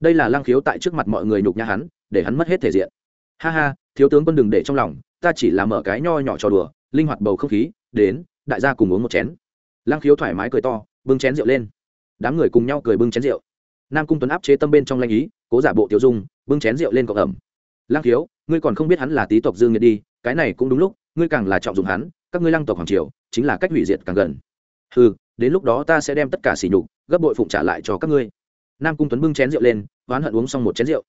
Đây là lang khiếu tại trước mặt mọi người nhục nhã hắn, để hắn mất hết thể diện. Ha ha, thiếu tướng quân đừng để trong lòng, ta chỉ là mở cái nho nhỏ trò đùa, linh hoạt bầu không khí, đến, đại gia cùng uống một chén. Lang khiếu thoải mái cười to, bưng chén rượu lên. Đám người cùng nhau cười bưng chén rượu. Nam cung tuấn áp chế tâm bên trong lanh ý, cố giả bộ tiểu dung, bưng chén rượu lên cộng ẩm lang Thiếu, ngươi còn không biết hắn là tý tộc dương nhiệt đi cái này cũng đúng lúc ngươi càng là trọng dụng hắn các ngươi lăng tộc hoàng triều chính là cách hủy diệt càng gần. Ừ đến lúc đó ta sẽ đem tất cả xỉ nhục gấp bội phụng trả lại cho các ngươi. Nam cung tuấn bưng chén rượu lên oán hận uống xong một chén rượu.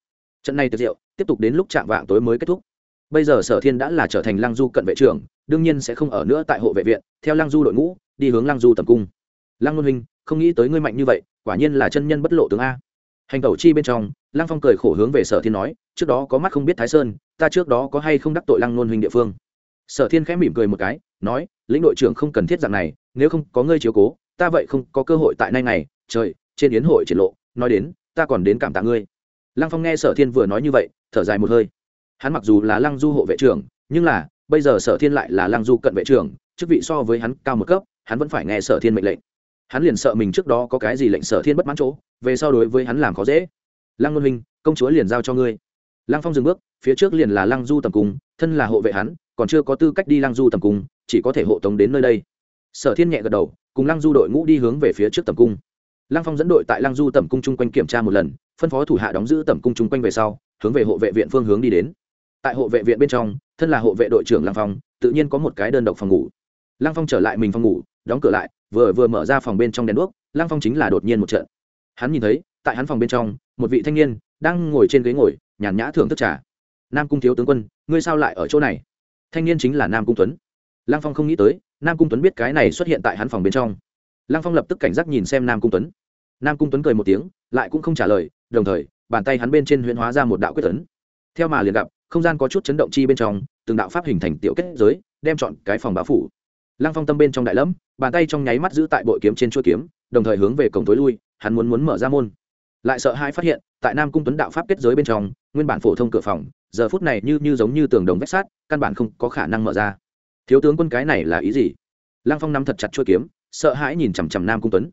Trận này tiệc rượu tiếp tục đến lúc chạm vạng tối mới kết thúc. Bây giờ sở thiên đã là trở thành lăng du cận vệ trưởng đương nhiên sẽ không ở nữa tại hộ vệ viện theo lăng du đội ngũ đi hướng lăng du tầm cung. Lăng ngôn huynh không nghĩ tới ngươi mạnh như vậy quả nhiên là chân nhân bất lộ tướng a hành tẩu chi bên trong, lăng phong cười khổ hướng về sở thiên nói, trước đó có mắt không biết thái sơn, ta trước đó có hay không đắc tội lăng nôn huynh địa phương. Sở thiên khẽ mỉm cười một cái, nói, lĩnh đội trưởng không cần thiết dạng này, nếu không có ngươi chiếu cố, ta vậy không có cơ hội tại nay này. trời, trên yến hội triển lộ, nói đến, ta còn đến cảm tạ ngươi. Lăng phong nghe sở thiên vừa nói như vậy, thở dài một hơi. Hắn mặc dù là lăng du hộ vệ trưởng, nhưng là, bây giờ sở thiên lại là lăng du cận vệ trưởng, chức vị so với hắn cao một cấp, hắn vẫn phải nghe sở thiên mệnh lệnh hắn liền sợ mình trước đó có cái gì lệnh sở thiên bất mãn chỗ, về sau đối với hắn làm khó dễ. Lăng ngôn huynh, công chúa liền giao cho ngươi. Lăng phong dừng bước, phía trước liền là lăng du tầm cung, thân là hộ vệ hắn, còn chưa có tư cách đi lăng du tầm cung, chỉ có thể hộ tống đến nơi đây. Sở thiên nhẹ gật đầu, cùng lăng du đội ngũ đi hướng về phía trước tầm cung. Lăng phong dẫn đội tại lăng du tầm cung chung quanh kiểm tra một lần, phân phó thủ hạ đóng giữ tầm cung chung quanh về sau, hướng về hộ vệ viện phương hướng đi đến. Tại hộ vệ viện bên trong, thân là hộ vệ đội trưởng lăng phong, tự nhiên có một cái đơn độc phòng ngủ. Lăng phong trở lại mình phòng ngủ, đóng cửa lại vừa vừa mở ra phòng bên trong đèn đuốc, lăng phong chính là đột nhiên một trận. Hắn nhìn thấy, tại hắn phòng bên trong, một vị thanh niên đang ngồi trên ghế ngồi, nhàn nhã thưởng thức trà. Nam cung thiếu tướng quân, ngươi sao lại ở chỗ này? Thanh niên chính là nam cung tuấn. Lăng phong không nghĩ tới, nam cung tuấn biết cái này xuất hiện tại hắn phòng bên trong. Lăng phong lập tức cảnh giác nhìn xem nam cung tuấn. Nam cung tuấn cười một tiếng, lại cũng không trả lời, đồng thời, bàn tay hắn bên trên huyễn hóa ra một đạo quyết tấn theo mà liền gặp, không gian có chút chấn động chi bên trong, từng đạo pháp hình thành tiểu kết giới, đem chọn cái phòng báo phủ lăng phong tâm bên trong đại lẫm, bàn tay trong nháy mắt giữ tại bội kiếm trên chuôi kiếm, đồng thời hướng về cổng tối lui, hắn muốn muốn mở ra môn. Lại sợ hai phát hiện, tại nam cung tuấn đạo pháp kết giới bên trong, nguyên bản phổ thông cửa phòng, giờ phút này như như giống như tường đồng vách sát căn bản không có khả năng mở ra. Thiếu tướng quân cái này là ý gì? Lăng phong nắm thật chặt chuôi kiếm, sợ hãi nhìn chằm chằm nam cung tuấn.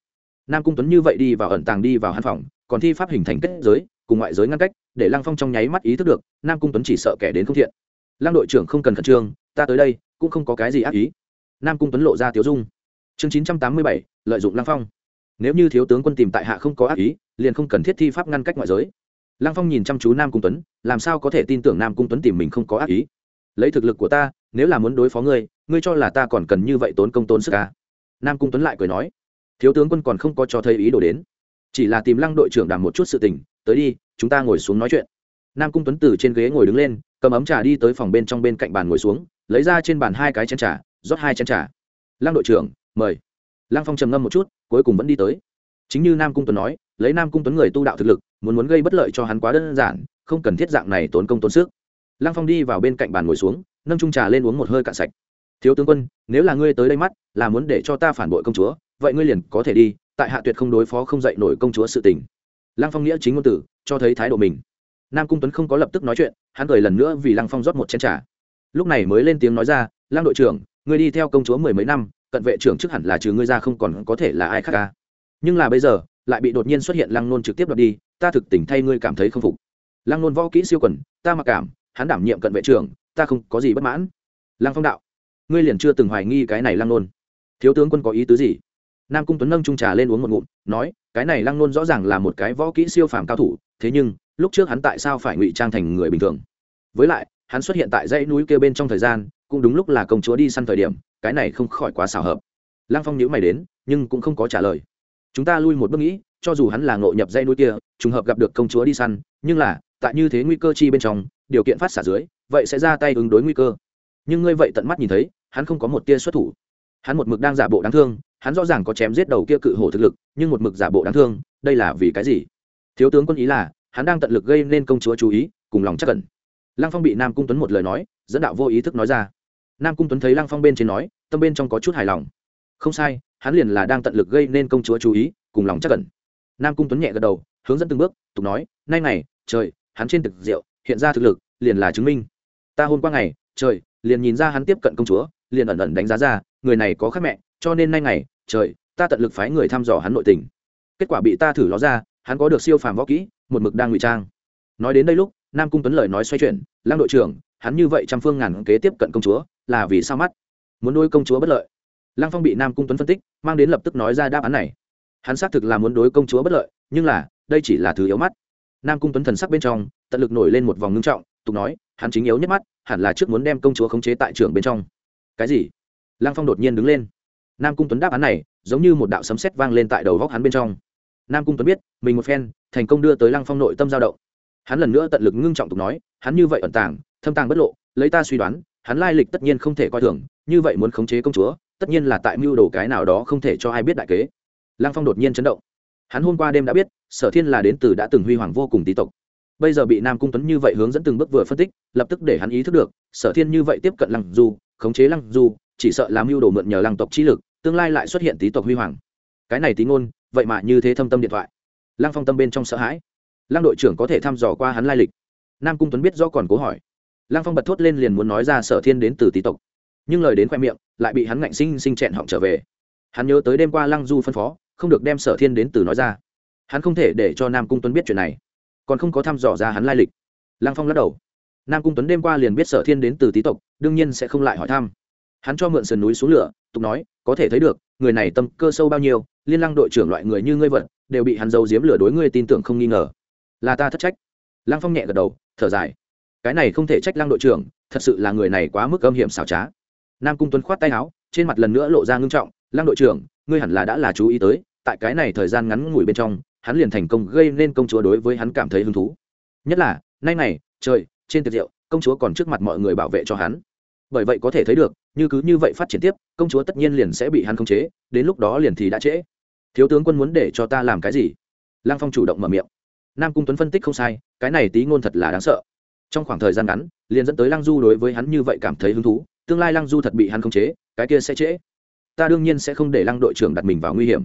Nam cung tuấn như vậy đi vào ẩn tàng đi vào hắn phòng, còn thi pháp hình thành kết giới, cùng ngoại giới ngăn cách, để lăng phong trong nháy mắt ý thức được, nam cung tuấn chỉ sợ kẻ đến không thiện. Lăng đội trưởng không cần khẩn trương, ta tới đây, cũng không có cái gì ác ý nam cung tuấn lộ ra tiếu dung chương chín trăm tám mươi bảy, lợi dụng lăng phong nếu như thiếu tướng quân tìm tại hạ không có ác ý liền không cần thiết thi pháp ngăn cách ngoại giới lăng phong nhìn chăm chú nam cung tuấn làm sao có thể tin tưởng nam cung tuấn tìm mình không có ác ý lấy thực lực của ta nếu là muốn đối phó ngươi ngươi cho là ta còn cần như vậy tốn công tốn sức à? nam cung tuấn lại cười nói thiếu tướng quân còn không có cho thấy ý đồ đến chỉ là tìm lăng đội trưởng đàm một chút sự tình tới đi chúng ta ngồi xuống nói chuyện nam cung tuấn từ trên ghế ngồi đứng lên cầm ấm trà đi tới phòng bên trong bên cạnh bàn ngồi xuống lấy ra trên bàn hai cái chén trà rót hai chén trà. Lăng đội trưởng, mời. Lăng phong trầm ngâm một chút, cuối cùng vẫn đi tới. Chính như nam cung tuấn nói, lấy nam cung tuấn người tu đạo thực lực, muốn muốn gây bất lợi cho hắn quá đơn giản, không cần thiết dạng này tốn công tốn sức. Lăng phong đi vào bên cạnh bàn ngồi xuống, nâng trung trà lên uống một hơi cạn sạch. Thiếu tướng quân, nếu là ngươi tới đây mắt, là muốn để cho ta phản bội công chúa, vậy ngươi liền có thể đi, tại hạ tuyệt không đối phó không dạy nổi công chúa sự tình. Lăng phong nghĩa chính ngôn tử cho thấy thái độ mình. Nam cung tuấn không có lập tức nói chuyện, hắn cười lần nữa vì lăng phong rót một chén trà. Lúc này mới lên tiếng nói ra Lang đội trưởng, ngươi đi theo công chúa mười mấy năm, cận vệ trưởng trước hẳn là trừ ngươi ra không còn có thể là ai khác ca nhưng là bây giờ, lại bị đột nhiên xuất hiện lăng nôn trực tiếp đoạt đi, ta thực tình thay ngươi cảm thấy không phục. Lăng nôn võ kỹ siêu quần, ta mặc cảm, hắn đảm nhiệm cận vệ trưởng, ta không có gì bất mãn. Lăng phong đạo, ngươi liền chưa từng hoài nghi cái này lăng nôn. Thiếu tướng quân có ý tứ gì? Nam cung tuấn nâng trung trà lên uống một ngụm, nói, cái này lăng nôn rõ ràng là một cái võ kỹ siêu phàm cao thủ, thế nhưng, lúc trước hắn tại sao phải ngụy trang thành người bình thường? Với lại, hắn xuất hiện tại dãy núi kia bên trong thời gian cũng đúng lúc là công chúa đi săn thời điểm, cái này không khỏi quá xảo hợp. Lăng phong nhữ mày đến, nhưng cũng không có trả lời. Chúng ta lui một bước nghĩ, cho dù hắn là ngộ nhập dây núi kia, trùng hợp gặp được công chúa đi săn, nhưng là, tại như thế nguy cơ chi bên trong, điều kiện phát xả dưới, vậy sẽ ra tay ứng đối nguy cơ. Nhưng ngươi vậy tận mắt nhìn thấy, hắn không có một tia xuất thủ. Hắn một mực đang giả bộ đáng thương, hắn rõ ràng có chém giết đầu kia cự hổ thực lực, nhưng một mực giả bộ đáng thương, đây là vì cái gì? Thiếu tướng quân ý là, hắn đang tận lực gây nên công chúa chú ý, cùng lòng chắc cẩn lăng phong bị nam cung tuấn một lời nói, dẫn đạo vô ý thức nói ra nam cung tuấn thấy lăng phong bên trên nói, tâm bên trong có chút hài lòng. Không sai, hắn liền là đang tận lực gây nên công chúa chú ý, cùng lòng chắc cẩn nam cung tuấn nhẹ gật đầu, hướng dẫn từng bước, tục nói, nay ngày, trời, hắn trên thực rượu hiện ra thực lực, liền là chứng minh. Ta hôm qua ngày, trời, liền nhìn ra hắn tiếp cận công chúa, liền ẩn ẩn đánh giá ra, người này có khác mẹ, cho nên nay ngày, trời, ta tận lực phái người thăm dò hắn nội tình. Kết quả bị ta thử ló ra, hắn có được siêu phàm võ kỹ, một mực đang ngụy trang. Nói đến đây lúc, nam cung tuấn lời nói xoay chuyển lang đội trưởng, hắn như vậy trăm phương ngàn kế tiếp cận công chúa là vì sao mắt? Muốn nuôi công chúa bất lợi. Lăng phong bị nam cung tuấn phân tích, mang đến lập tức nói ra đáp án này. Hắn xác thực là muốn đối công chúa bất lợi, nhưng là, đây chỉ là thứ yếu mắt. Nam cung tuấn thần sắc bên trong, tận lực nổi lên một vòng ngưng trọng, tục nói, hắn chính yếu nhất mắt, hẳn là trước muốn đem công chúa khống chế tại trường bên trong. Cái gì? Lăng phong đột nhiên đứng lên. Nam cung tuấn đáp án này, giống như một đạo sấm sét vang lên tại đầu góc hắn bên trong. Nam cung tuấn biết, mình một phen, thành công đưa tới lăng phong nội tâm giao động. Hắn lần nữa tận lực ngưng trọng tục nói, hắn như vậy ẩn tàng, thâm tàng bất lộ, lấy ta suy đoán hắn lai lịch tất nhiên không thể coi thường, như vậy muốn khống chế công chúa, tất nhiên là tại mưu đồ cái nào đó không thể cho ai biết đại kế. Lăng phong đột nhiên chấn động. Hắn hôm qua đêm đã biết, sở thiên là đến từ đã từng huy hoàng vô cùng tý tộc. Bây giờ bị nam cung tuấn như vậy hướng dẫn từng bước vừa phân tích, lập tức để hắn ý thức được, sở thiên như vậy tiếp cận lăng du, khống chế lăng du, chỉ sợ làm mưu đồ mượn nhờ lăng tộc trí lực, tương lai lại xuất hiện tý tộc huy hoàng. Cái này tí ngôn, vậy mà như thế thâm tâm điện thoại. Lăng phong tâm bên trong sợ hãi. Lăng đội trưởng có thể thăm dò qua hắn lai lịch. Nam cung tuấn biết do còn cố hỏi lăng phong bật thốt lên liền muốn nói ra sở thiên đến từ tý tộc. Nhưng lời đến khoe miệng, lại bị hắn ngạnh sinh sinh chẹn họng trở về. Hắn nhớ tới đêm qua lăng du phân phó, không được đem sở thiên đến từ nói ra. Hắn không thể để cho nam cung tuấn biết chuyện này. Còn không có thăm dò ra hắn lai lịch. Lăng phong lắc đầu. Nam cung tuấn đêm qua liền biết sở thiên đến từ tý tộc, đương nhiên sẽ không lại hỏi thăm. Hắn cho mượn sườn núi xuống lửa, tục nói, có thể thấy được, người này tâm cơ sâu bao nhiêu, liên lăng đội trưởng loại người như ngươi vật đều bị hắn giấu giếm lửa đối ngươi tin tưởng không nghi ngờ. Là ta thất trách. Lăng phong nhẹ gật đầu, thở dài cái này không thể trách lăng đội trưởng, thật sự là người này quá mức âm hiểm xảo trá. Nam cung tuấn khoát tay áo, trên mặt lần nữa lộ ra ngưng trọng, lăng đội trưởng, ngươi hẳn là đã là chú ý tới, tại cái này thời gian ngắn ngủi bên trong, hắn liền thành công gây nên công chúa đối với hắn cảm thấy hứng thú. Nhất là, nay này, trời, trên tiệc rượu, công chúa còn trước mặt mọi người bảo vệ cho hắn. Bởi vậy có thể thấy được, như cứ như vậy phát triển tiếp, công chúa tất nhiên liền sẽ bị hắn khống chế, đến lúc đó liền thì đã trễ. Thiếu tướng quân muốn để cho ta làm cái gì? Lăng phong chủ động mở miệng. Nam cung tuấn phân tích không sai, cái này tí ngôn thật là đáng sợ trong khoảng thời gian ngắn, liền dẫn tới lăng du đối với hắn như vậy cảm thấy hứng thú, tương lai lăng du thật bị hắn khống chế, cái kia sẽ trễ. Ta đương nhiên sẽ không để lăng đội trưởng đặt mình vào nguy hiểm.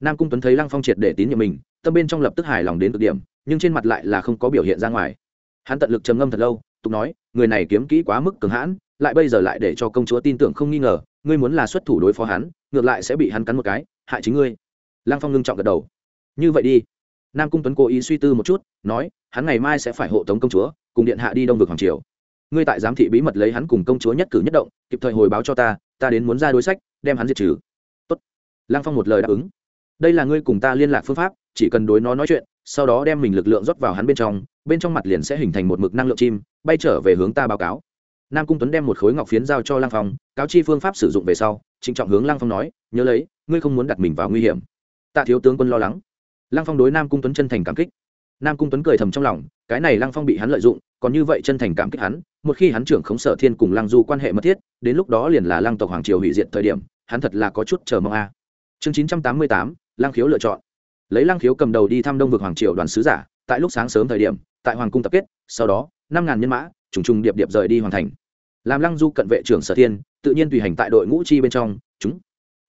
Nam cung tuấn thấy lăng phong triệt để tín nhiệm mình, tâm bên trong lập tức hài lòng đến cực điểm, nhưng trên mặt lại là không có biểu hiện ra ngoài. Hắn tận lực trầm ngâm thật lâu, tục nói, người này kiếm kỹ quá mức cường hãn, lại bây giờ lại để cho công chúa tin tưởng không nghi ngờ, ngươi muốn là xuất thủ đối phó hắn, ngược lại sẽ bị hắn cắn một cái, hại chính ngươi. Lăng phong ngưng trọng gật đầu. Như vậy đi. Nam cung tuấn cố ý suy tư một chút, nói, hắn ngày mai sẽ phải hộ tống công chúa cùng điện hạ đi đông vực hoàng triều. Ngươi tại giám thị bí mật lấy hắn cùng công chúa nhất cử nhất động, kịp thời hồi báo cho ta ta đến muốn ra đối sách, đem hắn diệt trừ. Tốt. lăng phong một lời đáp ứng. Đây là ngươi cùng ta liên lạc phương pháp, chỉ cần đối nó nói chuyện, sau đó đem mình lực lượng rót vào hắn bên trong bên trong mặt liền sẽ hình thành một mực năng lượng chim, bay trở về hướng ta báo cáo. Nam cung tuấn đem một khối ngọc phiến giao cho lang phong, cáo chi phương pháp sử dụng về sau, trịnh trọng hướng lang phong nói, nhớ lấy, ngươi không muốn đặt mình vào nguy hiểm. Tạ thiếu tướng quân lo lắng. Lang phong đối nam cung tuấn chân thành cảm kích nam cung tuấn cười thầm trong lòng, cái này lăng phong bị hắn lợi dụng, còn như vậy chân thành cảm kích hắn, một khi hắn trưởng khống sở thiên cùng lăng du quan hệ mật thiết, đến lúc đó liền là lăng tộc hoàng triều hủy diệt thời điểm, hắn thật là có chút chờ mong a. Chương chín trăm tám mươi tám, lăng khiếu lựa chọn. Lấy lăng khiếu cầm đầu đi thăm đông vực hoàng triều đoàn sứ giả, tại lúc sáng sớm thời điểm, tại hoàng cung tập kết, sau đó, năm ngàn nhân mã, trùng trùng điệp điệp rời đi hoàn thành. Làm lăng du cận vệ trưởng sở thiên, tự nhiên tùy hành tại đội ngũ chi bên trong, chúng,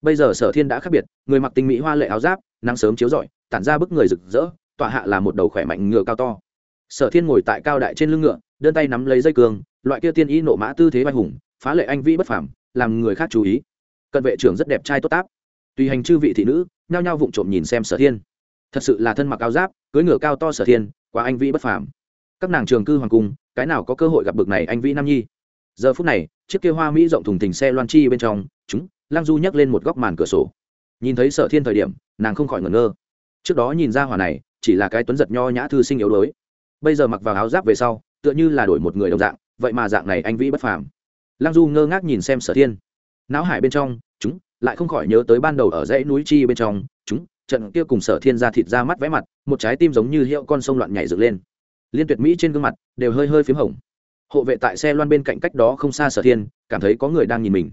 bây giờ sở thiên đã khác biệt, người mặc tinh mỹ hoa lệ áo giáp, nắng sớm chiếu rọi, tản ra bức người rực rỡ tọa hạ là một đầu khỏe mạnh ngựa cao to. Sở thiên ngồi tại cao đại trên lưng ngựa, đơn tay nắm lấy dây cương, loại kia tiên ý nộ mã tư thế vai hùng, phá lệ anh vĩ bất phảm làm người khác chú ý. Cận vệ trưởng rất đẹp trai tốt táp tùy hành chư vị thị nữ, nhao nhao vụng trộm nhìn xem sở thiên. Thật sự là thân mặc áo giáp, cưỡi ngựa cao to sở thiên, quá anh vĩ bất phàm. Các nàng trường cư hoàng cung, cái nào có cơ hội gặp bực này anh vĩ nam nhi? Giờ phút này, chiếc kia hoa mỹ rộng thùng thình xe loan chi bên trong, chúng lang du nhấc lên một góc màn cửa sổ. Nhìn thấy sở thiên thời điểm, nàng không khỏi ngẩn ngơ. Trước đó nhìn ra hỏa này chỉ là cái tuấn giật nho nhã thư sinh yếu đuối. Bây giờ mặc vào áo giáp về sau, tựa như là đổi một người đồng dạng, vậy mà dạng này anh vĩ bất phàm. Lang du ngơ ngác nhìn xem sở thiên. Não hải bên trong, chúng, lại không khỏi nhớ tới ban đầu ở dãy núi chi bên trong, chúng, trận kia cùng sở thiên ra thịt ra mắt vẽ mặt, một trái tim giống như hiệu con sông loạn nhảy dựng lên. Liên tuyệt mỹ trên gương mặt, đều hơi hơi p h í m hồng. Hộ vệ tại xe loan bên cạnh cách đó không xa sở thiên, cảm thấy có người đang nhìn mình.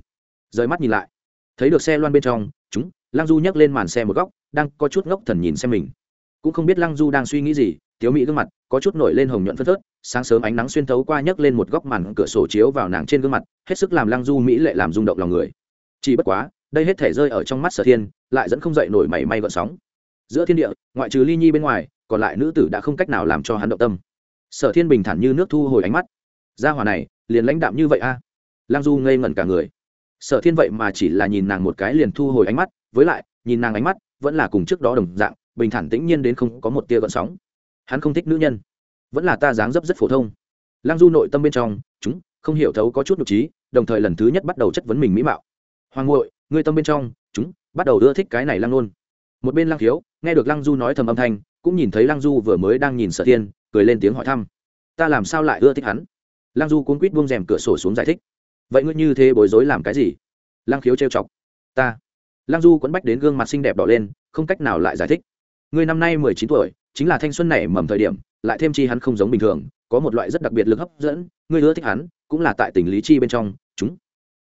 Rời mắt nhìn lại, thấy được xe loan bên trong, chúng, lăng du nhấc lên màn xe một góc, đang có chút ngốc thần nhìn xem mình cũng không biết lăng du đang suy nghĩ gì, tiếu mỹ gương mặt có chút nổi lên hồng nhuận phân phớt, sáng sớm ánh nắng xuyên thấu qua nhấc lên một góc màn cửa sổ chiếu vào nàng trên gương mặt, hết sức làm lăng du mỹ lệ làm rung động lòng người. Chỉ bất quá, đây hết thể rơi ở trong mắt sở thiên, lại dẫn không dậy nổi mảy may gợn sóng. Giữa thiên địa, ngoại trừ ly nhi bên ngoài, còn lại nữ tử đã không cách nào làm cho hắn động tâm. Sở thiên bình thản như nước thu hồi ánh mắt. Gia hòa này, liền lãnh đạm như vậy a? À? lang du ngây ngẩn cả người. Sở thiên vậy mà chỉ là nhìn nàng một cái liền thu hồi ánh mắt, với lại, nhìn nàng ánh mắt vẫn là cùng trước đó đồng dạng bình thản tĩnh nhiên đến không có một tia gợn sóng. Hắn không thích nữ nhân, vẫn là ta dáng dấp rất phổ thông. Lang du nội tâm bên trong, chúng, không hiểu thấu có chút nhục trí, đồng thời lần thứ nhất bắt đầu chất vấn mình mỹ mạo. Hoàng ngội ngươi tâm bên trong, chúng, bắt đầu ưa thích cái này lăng nôn. Một bên lăng thiếu, nghe được lăng du nói thầm âm thanh, cũng nhìn thấy lăng du vừa mới đang nhìn sở thiên, cười lên tiếng hỏi thăm. Ta làm sao lại ưa thích hắn? Lăng du cuốn quýt buông rèm cửa sổ xuống giải thích. Vậy ngươi như thế bối rối làm cái gì? Lăng khiếu trêu chọc. Ta. Lăng du quấn bách đến gương mặt xinh đẹp đỏ lên, không cách nào lại giải thích ngươi năm nay mười chín tuổi, chính là thanh xuân nảy mầm thời điểm, lại thêm chi hắn không giống bình thường, có một loại rất đặc biệt lực hấp dẫn, ngươi ưa thích hắn, cũng là tại tình lý chi bên trong, chúng.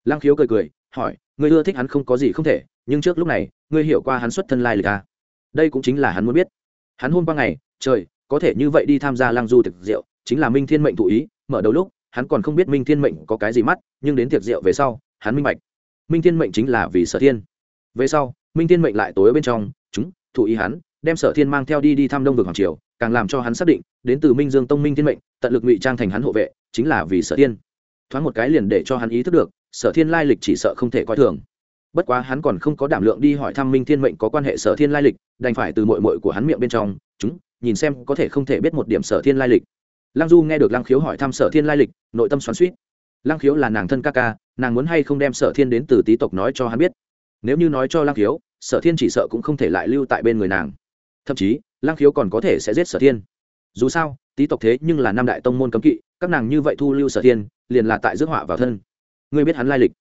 Lăng khiếu cười cười, hỏi, ngươi ưa thích hắn không có gì không thể, nhưng trước lúc này, ngươi hiểu qua hắn xuất thân lai lịch à? đây cũng chính là hắn muốn biết. Hắn hôm qua ngày, trời, có thể như vậy đi tham gia lăng du thực rượu, chính là minh thiên mệnh thụ ý, mở đầu lúc, hắn còn không biết minh thiên mệnh có cái gì mắt, nhưng đến tiệc rượu về sau, hắn minh bạch. Minh thiên mệnh chính là vì sở thiên. Về sau, minh thiên mệnh lại tối ở bên trong, chúng, thụ ý hắn đem sở thiên mang theo đi đi thăm đông vực hoàng triều, càng làm cho hắn xác định, đến từ minh dương tông minh thiên mệnh, tận lực ngụy trang thành hắn hộ vệ, chính là vì sở thiên. Thoáng một cái liền để cho hắn ý thức được, sở thiên lai lịch chỉ sợ không thể coi thường. Bất quá hắn còn không có đảm lượng đi hỏi thăm minh thiên mệnh có quan hệ sở thiên lai lịch, đành phải từ mội mội của hắn miệng bên trong, chúng, nhìn xem có thể không thể biết một điểm sở thiên lai lịch. Lăng du nghe được lăng khiếu hỏi thăm sở thiên lai lịch, nội tâm xoắn suýt lăng khiếu là nàng thân ca ca, nàng muốn hay không đem sở thiên đến từ tý tộc nói cho hắn biết. Nếu như nói cho lăng khiếu, sở thiên chỉ sợ cũng không thể lại lưu tại bên người nàng thậm chí, Lang khiếu còn có thể sẽ giết sở thiên. Dù sao tý tộc thế nhưng là năm đại tông môn cấm kỵ, các nàng như vậy thu lưu sở thiên, liền là tại rước họa vào thân. Ngươi biết hắn lai lịch?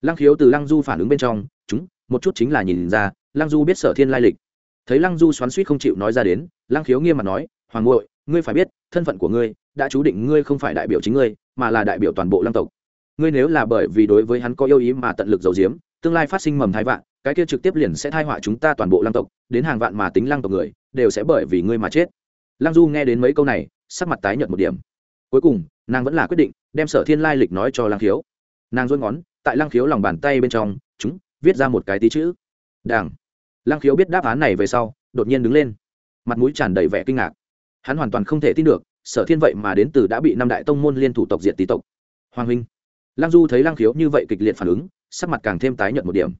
Lăng khiếu từ lăng du phản ứng bên trong, chúng, một chút chính là nhìn ra lăng du biết sở thiên lai lịch. Thấy lăng du xoắn suýt không chịu nói ra đến lăng khiếu nghiêm mặt nói, hoàng ngội ngươi phải biết, thân phận của ngươi đã chú định ngươi không phải đại biểu chính ngươi, mà là đại biểu toàn bộ lăng tộc. Ngươi nếu là bởi vì đối với hắn có yêu ý mà tận lực giấu giếm, tương lai phát sinh mầm thái vạn cái kia trực tiếp liền sẽ thai họa chúng ta toàn bộ lăng tộc, đến hàng vạn mà tính lăng tộc người, đều sẽ bởi vì ngươi mà chết. Lăng du nghe đến mấy câu này, sắc mặt tái nhợt một điểm. Cuối cùng, nàng vẫn là quyết định đem sở thiên lai lịch nói cho lăng khiếu. Nàng dối ngón, tại lăng khiếu lòng bàn tay bên trong, chúng, viết ra một cái tí chữ. Đảng lăng khiếu biết đáp án này về sau, đột nhiên đứng lên. Mặt mũi tràn đầy vẻ kinh ngạc. Hắn hoàn toàn không thể tin được, sở thiên vậy mà đến từ đã bị năm đại tông môn liên thủ tộc diệt tý tộc. Hoàng huynh. Lăng du thấy lăng khiếu như vậy kịch liệt phản ứng, sắc mặt càng thêm tái nhợt một điểm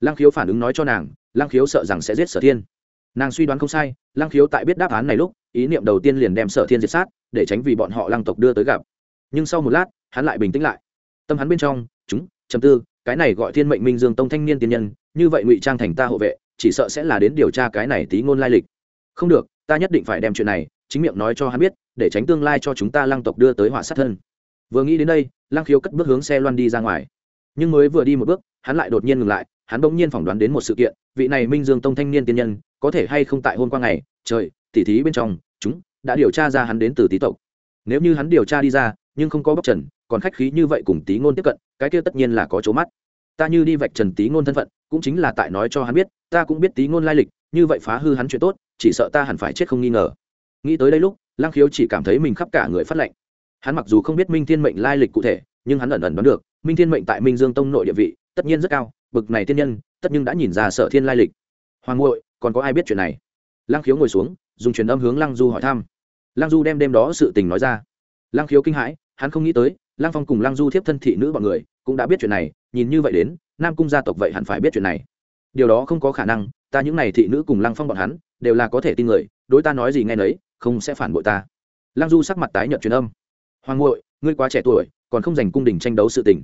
lăng khiếu phản ứng nói cho nàng, lăng khiếu sợ rằng sẽ giết sở thiên. Nàng suy đoán không sai, lăng khiếu tại biết đáp án này lúc, ý niệm đầu tiên liền đem sở thiên diệt sát, để tránh vì bọn họ lăng tộc đưa tới gặp. Nhưng sau một lát, hắn lại bình tĩnh lại. Tâm hắn bên trong, chúng chầm tư, cái này gọi thiên mệnh minh dương tông thanh niên tiên nhân, như vậy ngụy trang thành ta hộ vệ, chỉ sợ sẽ là đến điều tra cái này tí ngôn lai lịch. Không được, ta nhất định phải đem chuyện này chính miệng nói cho hắn biết, để tránh tương lai cho chúng ta lăng tộc đưa tới họa sát thân. Vừa nghĩ đến đây, lăng khiếu cất bước hướng xe loan đi ra ngoài. Nhưng mới vừa đi một bước, hắn lại đột nhiên ngừng lại hắn bỗng nhiên phỏng đoán đến một sự kiện, vị này minh dương tông thanh niên tiên nhân, có thể hay không tại hôm qua ngày, trời, tỉ thí bên trong, chúng đã điều tra ra hắn đến từ tý tộc. Nếu như hắn điều tra đi ra, nhưng không có bóc trần, còn khách khí như vậy cùng tí ngôn tiếp cận, cái kia tất nhiên là có chỗ mắt. Ta như đi vạch trần tí ngôn thân phận, cũng chính là tại nói cho hắn biết, ta cũng biết tí ngôn lai lịch, như vậy phá hư hắn chuyện tốt, chỉ sợ ta hẳn phải chết không nghi ngờ. Nghĩ tới đây lúc, lăng khiếu chỉ cảm thấy mình khắp cả người phát lệnh hắn mặc dù không biết minh thiên mệnh lai lịch cụ thể, nhưng hắn ẩn ẩn đoán được, minh thiên mệnh tại minh dương tông nội địa vị, tất nhiên rất cao bực này tiên nhân, tất nhưng đã nhìn ra sở thiên lai lịch. Hoàng ngội còn có ai biết chuyện này? Lăng khiếu ngồi xuống, dùng truyền âm hướng lăng du hỏi thăm. Lăng du đem đêm đó sự tình nói ra. Lăng khiếu kinh hãi, hắn không nghĩ tới, lăng phong cùng lăng du thiếp thân thị nữ bọn người, cũng đã biết chuyện này, nhìn như vậy đến, nam cung gia tộc vậy hẳn phải biết chuyện này. Điều đó không có khả năng, ta những n à y thị nữ cùng lăng phong bọn hắn, đều là có thể tin người, đối ta nói gì nghe nấy, không sẽ phản bội ta. Lăng du sắc mặt tái nhận truyền âm. Hoàng ngội ngươi quá trẻ tuổi, còn không dành cung đình tranh đấu sự tình.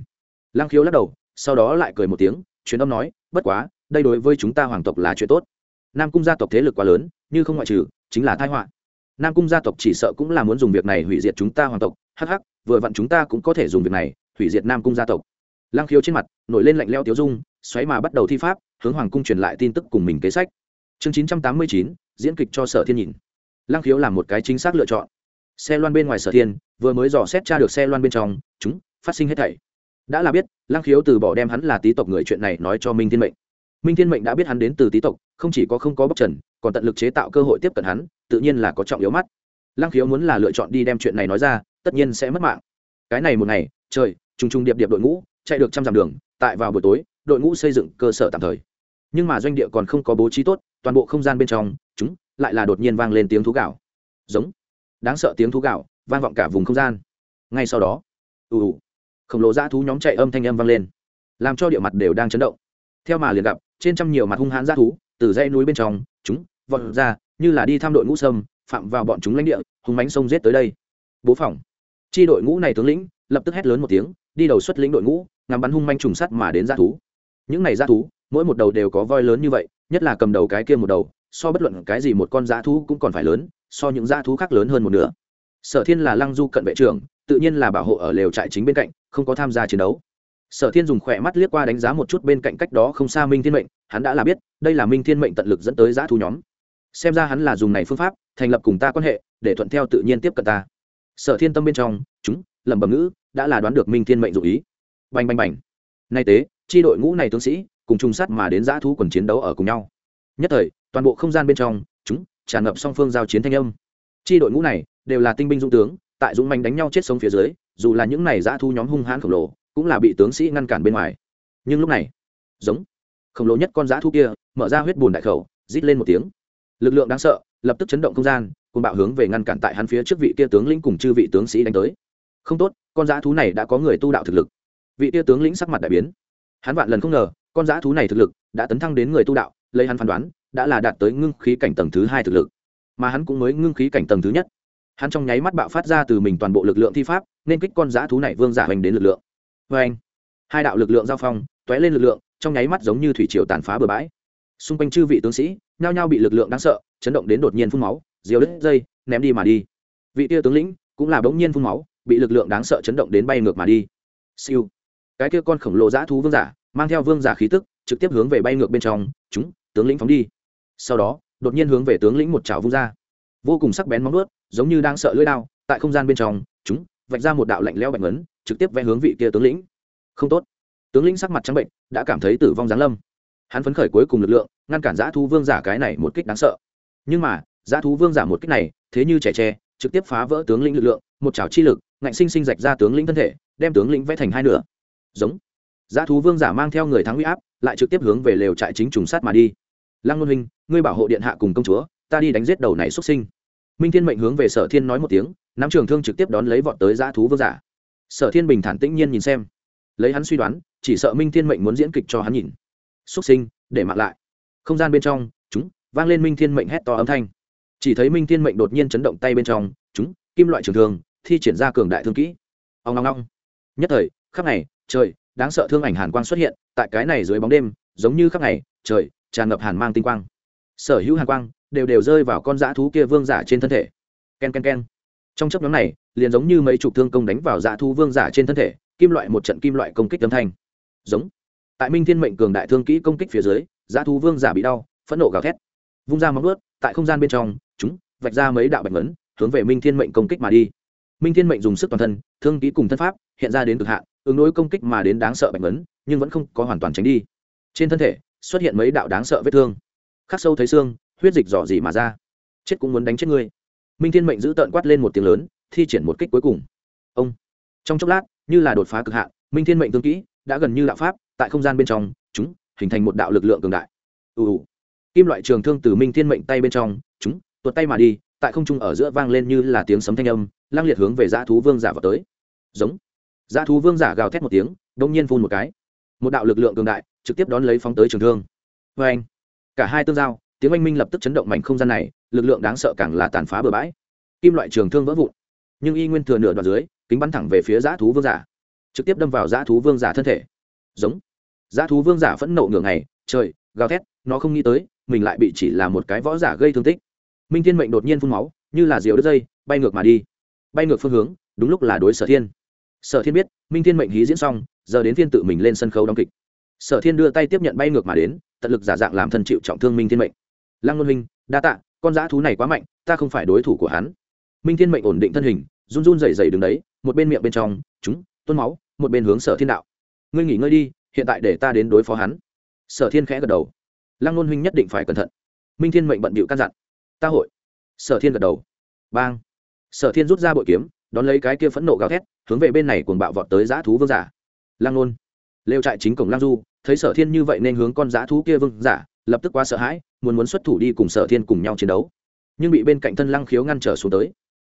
Lăng khiếu lắc đầu, sau đó lại cười một tiếng truyền âm nói, bất quá, đây đối với chúng ta hoàng tộc là chuyện tốt. Nam cung gia tộc thế lực quá lớn, như không ngoại trừ, chính là thái họa. Nam cung gia tộc chỉ sợ cũng là muốn dùng việc này hủy diệt chúng ta hoàng tộc, hắc hắc, vừa vặn chúng ta cũng có thể dùng việc này hủy diệt nam cung gia tộc. Lăng khiếu trên mặt nổi lên lạnh leo tiếu dung, xoáy mà bắt đầu thi pháp, hướng hoàng cung truyền lại tin tức cùng mình kế sách. Chương chín trăm tám mươi chín, diễn kịch cho sở thiên nhìn. Lăng khiếu làm một cái chính xác lựa chọn. Xe loan bên ngoài sở thiên, vừa mới dò xét tra được xe loan bên trong, chúng, phát sinh hết thảy đã là biết, lăng khiếu từ bỏ đem hắn là tý tộc người chuyện này nói cho minh thiên mệnh. Minh thiên mệnh đã biết hắn đến từ tý tộc, không chỉ có không có bóc trần, còn tận lực chế tạo cơ hội tiếp cận hắn, tự nhiên là có trọng yếu mắt. Lăng khiếu muốn là lựa chọn đi đem chuyện này nói ra, tất nhiên sẽ mất mạng. Cái này một ngày, trời, trùng trùng điệp điệp đội ngũ chạy được trăm dặm đường, tại vào buổi tối, đội ngũ xây dựng cơ sở tạm thời. Nhưng mà doanh địa còn không có bố trí tốt, toàn bộ không gian bên trong, chúng lại là đột nhiên vang lên tiếng thú gạo. Giống. Đáng sợ tiếng thú gạo, vang vọng cả vùng không gian. Ngay sau đó, ù ù khổng lồ dã thú nhóm chạy âm thanh âm vang lên, làm cho địa mặt đều đang chấn động. Theo mà liền gặp, trên trăm nhiều mặt hung hãn dã thú, từ dãy núi bên trong, chúng, vọt ra, như là đi thăm đội ngũ sâm, phạm vào bọn chúng lãnh địa, hung mánh sông giết tới đây. Bố phòng. Chi đội ngũ này tướng lĩnh, lập tức hét lớn một tiếng, đi đầu xuất lĩnh đội ngũ, ngắm bắn hung manh trùng sắt mà đến dã thú. Những này dã thú, mỗi một đầu đều có voi lớn như vậy, nhất là cầm đầu cái kia một đầu, so bất luận cái gì một con dã thú cũng còn phải lớn, so những dã thú khác lớn hơn một nửa. Sở thiên là lăng du cận vệ trưởng, tự nhiên là bảo hộ ở lều trại chính bên cạnh không có tham gia chiến đấu. Sở thiên dùng khỏe mắt liếc qua đánh giá một chút bên cạnh cách đó không xa minh thiên mệnh, hắn đã là biết, đây là minh thiên mệnh tận lực dẫn tới giã thu nhóm. Xem ra hắn là dùng này phương pháp, thành lập cùng ta quan hệ, để thuận theo tự nhiên tiếp cận ta. Sở thiên tâm bên trong, chúng, lẩm bẩm ngữ, đã là đoán được minh thiên mệnh dụ ý. Bành bành bành. Nay tế, chi đội ngũ này tướng sĩ, cùng chung sắt mà đến giã thú quần chiến đấu ở cùng nhau. Nhất thời, toàn bộ không gian bên trong, chúng, tràn ngập song phương giao chiến thanh âm. Chi đội ngũ này, đều là tinh binh dũng tướng, tại dũng manh đánh nhau chết sống phía dưới dù là những này giã thu nhóm hung hãn khổng lồ, cũng là bị tướng sĩ ngăn cản bên ngoài. Nhưng lúc này, giống, khổng lồ nhất con giã thu kia, mở ra huyết bùn đại khẩu, rít lên một tiếng. Lực lượng đáng sợ, lập tức chấn động không gian cùng bạo hướng về ngăn cản tại hắn phía trước vị kia tướng lĩnh cùng chư vị tướng sĩ đánh tới. Không tốt, con giã thú này đã có người tu đạo thực lực. Vị kia tướng lĩnh sắc mặt đại biến. Hắn vạn lần không ngờ, con giã thú này thực lực đã tấn thăng đến người tu đạo, lấy hắn phán đoán, đã là đạt tới ngưng khí cảnh tầng thứ hai thực lực. Mà hắn cũng mới ngưng khí cảnh tầng thứ nhất hắn trong nháy mắt bạo phát ra từ mình toàn bộ lực lượng thi pháp, nên kích con dã thú này vương giả hoành đến lực lượng. Vê anh, hai đạo lực lượng giao phong t ó é lên lực lượng, trong nháy mắt giống như thủy triều tàn phá bừa bãi. Xung quanh chư vị tướng sĩ, nhao nhao bị lực lượng đáng sợ, chấn động đến đột nhiên phun máu, diều đứt dây, ném đi mà đi. Vị tia tướng lĩnh cũng là bỗng nhiên phun máu, bị lực lượng đáng sợ chấn động đến bay ngược mà đi. Siêu. Cái kia con khổng lồ dã thú vương giả, mang theo vương giả khí tức, trực tiếp hướng về bay ngược bên trong, chúng, tướng lĩnh phóng đi. Sau đó, đột nhiên hướng về tướng lĩnh một chảo vung ra. Vô cùng sắc bén móng ướt giống như đang sợ lưỡi đao, tại không gian bên trong, chúng vạch ra một đạo lạnh leo bạch ngấn, trực tiếp vẽ hướng vị kia tướng lĩnh. Không tốt. Tướng lĩnh sắc mặt trắng bệnh, đã cảm thấy tử vong giáng lâm. Hắn phấn khởi cuối cùng lực lượng, ngăn cản dã thú vương giả cái này một kích đáng sợ. Nhưng mà, dã thú vương giả một kích này, thế như trẻ tre, trực tiếp phá vỡ tướng lĩnh lực lượng, một chảo chi lực, ngạnh sinh sinh rạch ra tướng lĩnh thân thể, đem tướng lĩnh vẽ thành hai nửa. Giống. Dã thú vương giả mang theo người thắng huy áp, lại trực tiếp hướng về lều trại chính trùng sát mà đi. Lăng luân huynh, ngươi bảo hộ điện hạ cùng công chúa, ta đi đánh giết đầu này xuất sinh minh thiên mệnh hướng về sở thiên nói một tiếng, nắm trường thương trực tiếp đón lấy vọt tới dã thú vương giả. Sở thiên bình thản tĩnh nhiên nhìn xem. Lấy hắn suy đoán, chỉ sợ minh thiên mệnh muốn diễn kịch cho hắn nhìn. Xuất sinh, để mặc lại. Không gian bên trong, chúng, vang lên minh thiên mệnh hét to âm thanh. Chỉ thấy minh thiên mệnh đột nhiên chấn động tay bên trong, chúng, kim loại trường thương, thi triển ra cường đại thương kỹ. Ông long long nhất thời khắp này, trời, đáng sợ thương ảnh hàn quang xuất hiện, tại cái này dưới bóng đêm, giống như khắp này, trời, tràn ngập hàn mang tinh quang. Sở hữu hàn quang đều đều rơi vào con dã thú kia vương giả trên thân thể. Ken ken ken. Trong chấp nhóm này, liền giống như mấy chục thương công đánh vào dã thú vương giả trên thân thể, kim loại một trận kim loại công kích âm thanh. Giống. Tại minh thiên mệnh cường đại thương kỹ công kích phía dưới, dã thú vương giả bị đau, phẫn nộ gào thét. Vung ra móng ướt tại không gian bên trong, chúng, vạch ra mấy đạo bạch ngấn, hướng về minh thiên mệnh công kích mà đi. Minh thiên mệnh dùng sức toàn thân, thương kỹ cùng thân pháp, hiện ra đến cực hạn, ứng đối công kích mà đến đáng sợ bạch ngấn, nhưng vẫn không có hoàn toàn tránh đi. Trên thân thể, xuất hiện mấy đạo đáng sợ vết thương. Khắc sâu thấy xương huyết dịch dò dỉ mà ra. Chết cũng muốn đánh chết ngươi. Minh thiên mệnh giữ tợn quát lên một tiếng lớn, thi triển một kích cuối cùng. Ông. Trong chốc lát, như là đột phá cực hạn, minh thiên mệnh tương kỹ đã gần như đạo pháp, tại không gian bên trong, chúng, hình thành một đạo lực lượng cường đại. Ù ù. Kim loại trường thương từ minh thiên mệnh tay bên trong, chúng, tuột tay mà đi, tại không trung ở giữa vang lên như là tiếng sấm thanh âm, lang liệt hướng về dã thú vương giả vào tới. Giống. Dã thú vương giả gào thét một tiếng, đông nhiên phun một cái. Một đạo lực lượng cường đại, trực tiếp đón lấy phóng tới trường thương. Vê anh cả hai tương giao tiếng oanh minh lập tức chấn động mảnh không gian này, lực lượng đáng sợ càng là tàn phá bừa bãi. Kim loại trường thương vỡ vụn, nhưng y nguyên thừa nửa đoạn dưới, kính bắn thẳng về phía dã thú vương giả, trực tiếp đâm vào dã thú vương giả thân thể. Giống. Dã thú vương giả phẫn nộ ngửa ngày, trời, gào thét, nó không nghĩ tới, mình lại bị chỉ là một cái võ giả gây thương tích. Minh thiên mệnh đột nhiên phun máu, như là diều đứt dây, bay ngược mà đi. Bay ngược phương hướng, đúng lúc là đối sở thiên. Sở thiên biết, minh thiên mệnh hí diễn xong, giờ đến phiên tự mình lên sân khấu đóng kịch. Sở thiên đưa tay tiếp nhận bay ngược mà đến, tận lực giả dạng làm thân chịu trọng thương minh thiên mệnh lăng luân huynh, đa tạ, con dã thú này quá mạnh, ta không phải đối thủ của hắn. Minh thiên mệnh ổn định thân hình, run run dày dày đứng đấy, một bên miệng bên trong, chúng, tuôn máu, một bên hướng sở thiên đạo. Ngươi nghỉ ngơi đi, hiện tại để ta đến đối phó hắn. Sở thiên khẽ gật đầu. Lăng luân huynh nhất định phải cẩn thận. Minh thiên mệnh bận bịu căn dặn. Ta hội. Sở thiên gật đầu. Bang. Sở thiên rút ra bội kiếm, đón lấy cái kia phẫn nộ gào thét, hướng về bên này cuồng bạo vọt tới dã thú vương giả. Lang nôn lêu trại chính cổng lang du, thấy sở thiên như vậy nên hướng con dã thú kia vương giả, lập tức quá sợ hãi muốn muốn xuất thủ đi cùng sở thiên cùng nhau chiến đấu. Nhưng bị bên cạnh thân lăng khiếu ngăn trở xuống tới.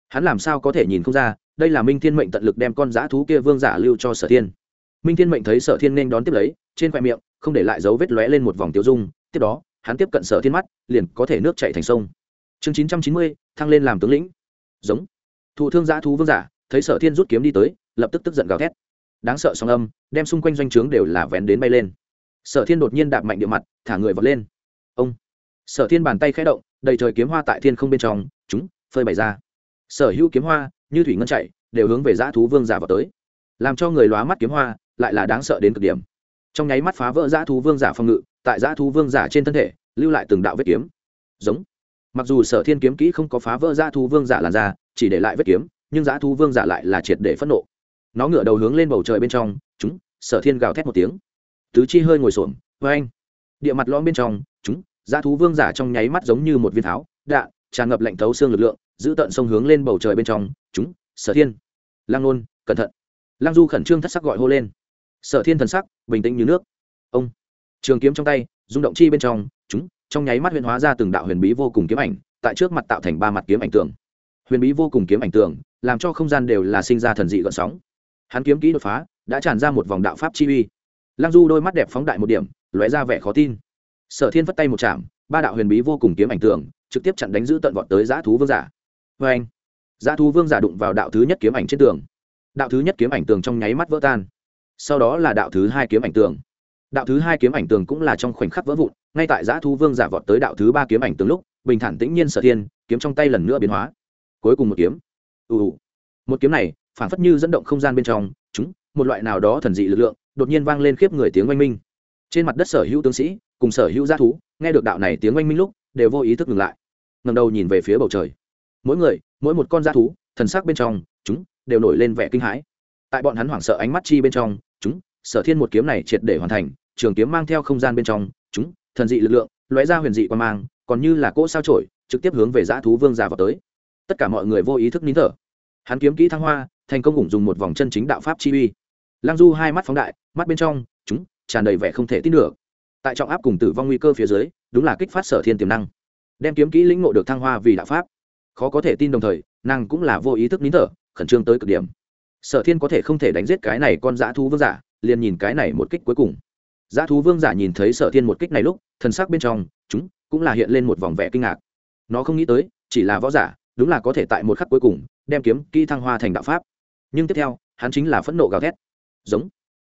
Hắn làm sao có thể nhìn không ra, đây là minh thiên mệnh tận lực đem con dã thú kia vương giả lưu cho sở thiên. Minh thiên mệnh thấy sở thiên nên đón tiếp lấy, trên khoe miệng, không để lại dấu vết lóe lên một vòng tiêu dung. Tiếp đó, hắn tiếp cận sở thiên mắt, liền có thể nước chạy thành sông. Chương chín trăm chín mươi, thăng lên làm tướng lĩnh. Giống. Thụ thương giã thú vương giả, thấy sở thiên rút kiếm đi tới, lập tức tức giận gào thét. Đáng sợ song âm, đem xung quanh doanh trướng đều là vén đến bay lên. Sở thiên đột nhiên đạp mạnh địa mặt, thả người vọt lên. Ông sở thiên bàn tay khẽ động, đầy trời kiếm hoa tại thiên không bên trong, chúng, phơi bày ra. Sở hữu kiếm hoa, như thủy ngân chạy, đều hướng về dã thú vương giả vào tới. Làm cho người lóa mắt kiếm hoa, lại là đáng sợ đến cực điểm. Trong nháy mắt phá vỡ dã thú vương giả phòng ngự, tại dã thú vương giả trên thân thể, lưu lại từng đạo vết kiếm. Giống. Mặc dù sở thiên kiếm kỹ không có phá vỡ dã thú vương giả làn ra chỉ để lại vết kiếm, nhưng dã thú vương giả lại là triệt để phẫn nộ. Nó ngửa đầu hướng lên bầu trời bên trong, chúng, sở thiên gào thét một tiếng. Tứ chi hơi ngồi xổm vê anh địa mặt lõm bên trong, chúng dã thú vương giả trong nháy mắt giống như một viên tháo đạn tràn ngập lạnh thấu xương lực lượng, giữ tận sông hướng lên bầu trời bên trong, chúng, sở thiên. Lang nôn, cẩn thận. Lang du khẩn trương thất sắc gọi hô lên. Sở thiên thần sắc, bình tĩnh như nước. Ông. Trường kiếm trong tay, rung động chi bên trong, chúng, trong nháy mắt huyền hóa ra từng đạo huyền bí vô cùng kiếm ảnh, tại trước mặt tạo thành ba mặt kiếm ảnh tường. Huyền bí vô cùng kiếm ảnh tường, làm cho không gian đều là sinh ra thần dị gợn sóng. Hắn kiếm kỹ đột phá, đã tràn ra một vòng đạo pháp chi uy. Lăng du đôi mắt đẹp phóng đại một điểm, lóe ra vẻ khó tin sở thiên vất tay một chạm, ba đạo huyền bí vô cùng kiếm ảnh tường trực tiếp chặn đánh giữ tận vọt tới giã thú vương giả. Vê anh giá thú vương giả đụng vào đạo thứ nhất kiếm ảnh trên tường. Đạo thứ nhất kiếm ảnh tường trong nháy mắt vỡ tan. Sau đó là đạo thứ hai kiếm ảnh tường. Đạo thứ hai kiếm ảnh tường cũng là trong khoảnh khắc vỡ vụn, ngay tại giã Thú vương giả vọt tới đạo thứ ba kiếm ảnh tường lúc, bình thản tĩnh nhiên sở thiên, kiếm trong tay lần nữa biến hóa. Cuối cùng một kiếm. Ù một kiếm này phản phất như dẫn động không gian bên trong, chúng, một loại nào đó thần dị lực lượng, đột nhiên vang lên khiếp người tiếng oanh minh. Trên mặt đất sở hữu tướng sĩ cùng sở hữu g thú, nghe được đạo này tiếng oanh minh lúc, đều vô ý thức ngừng lại. Ngầm đầu nhìn về phía bầu trời. Mỗi người, mỗi một con g thú, thần sắc bên trong, chúng đều nổi lên vẻ kinh hãi. Tại bọn hắn hoảng sợ ánh mắt chi bên trong, chúng, sở thiên một kiếm này triệt để hoàn thành, trường kiếm mang theo không gian bên trong, chúng, thần dị lực lượng, lóe ra huyền dị quan mang, còn như là cỗ sao trổi, trực tiếp hướng về dã thú vương già vào tới. Tất cả mọi người vô ý thức nín thở. Hắn kiếm kỹ thăng hoa, thành công ủng dùng một vòng chân chính đạo pháp chi uy. Lăng du hai mắt phóng đại, mắt bên trong, chúng, tràn đầy vẻ không thể tin được tại trọng áp cùng tử vong nguy cơ phía dưới, đúng là kích phát sở thiên tiềm năng, đem kiếm kỹ lĩnh ngộ được thăng hoa vì đạo pháp. Khó có thể tin đồng thời, nàng cũng là vô ý thức nín thở, khẩn trương tới cực điểm. Sở thiên có thể không thể đánh giết cái này con dã thú vương giả, liền nhìn cái này một kích cuối cùng. Dã thú vương giả nhìn thấy sở thiên một kích này lúc, thần sắc bên trong, chúng, cũng là hiện lên một vòng vẻ kinh ngạc. Nó không nghĩ tới, chỉ là võ giả, đúng là có thể tại một khắc cuối cùng, đem kiếm kỹ thăng hoa thành đạo pháp. Nhưng tiếp theo, hắn chính là phẫn nộ gào thét. Giống,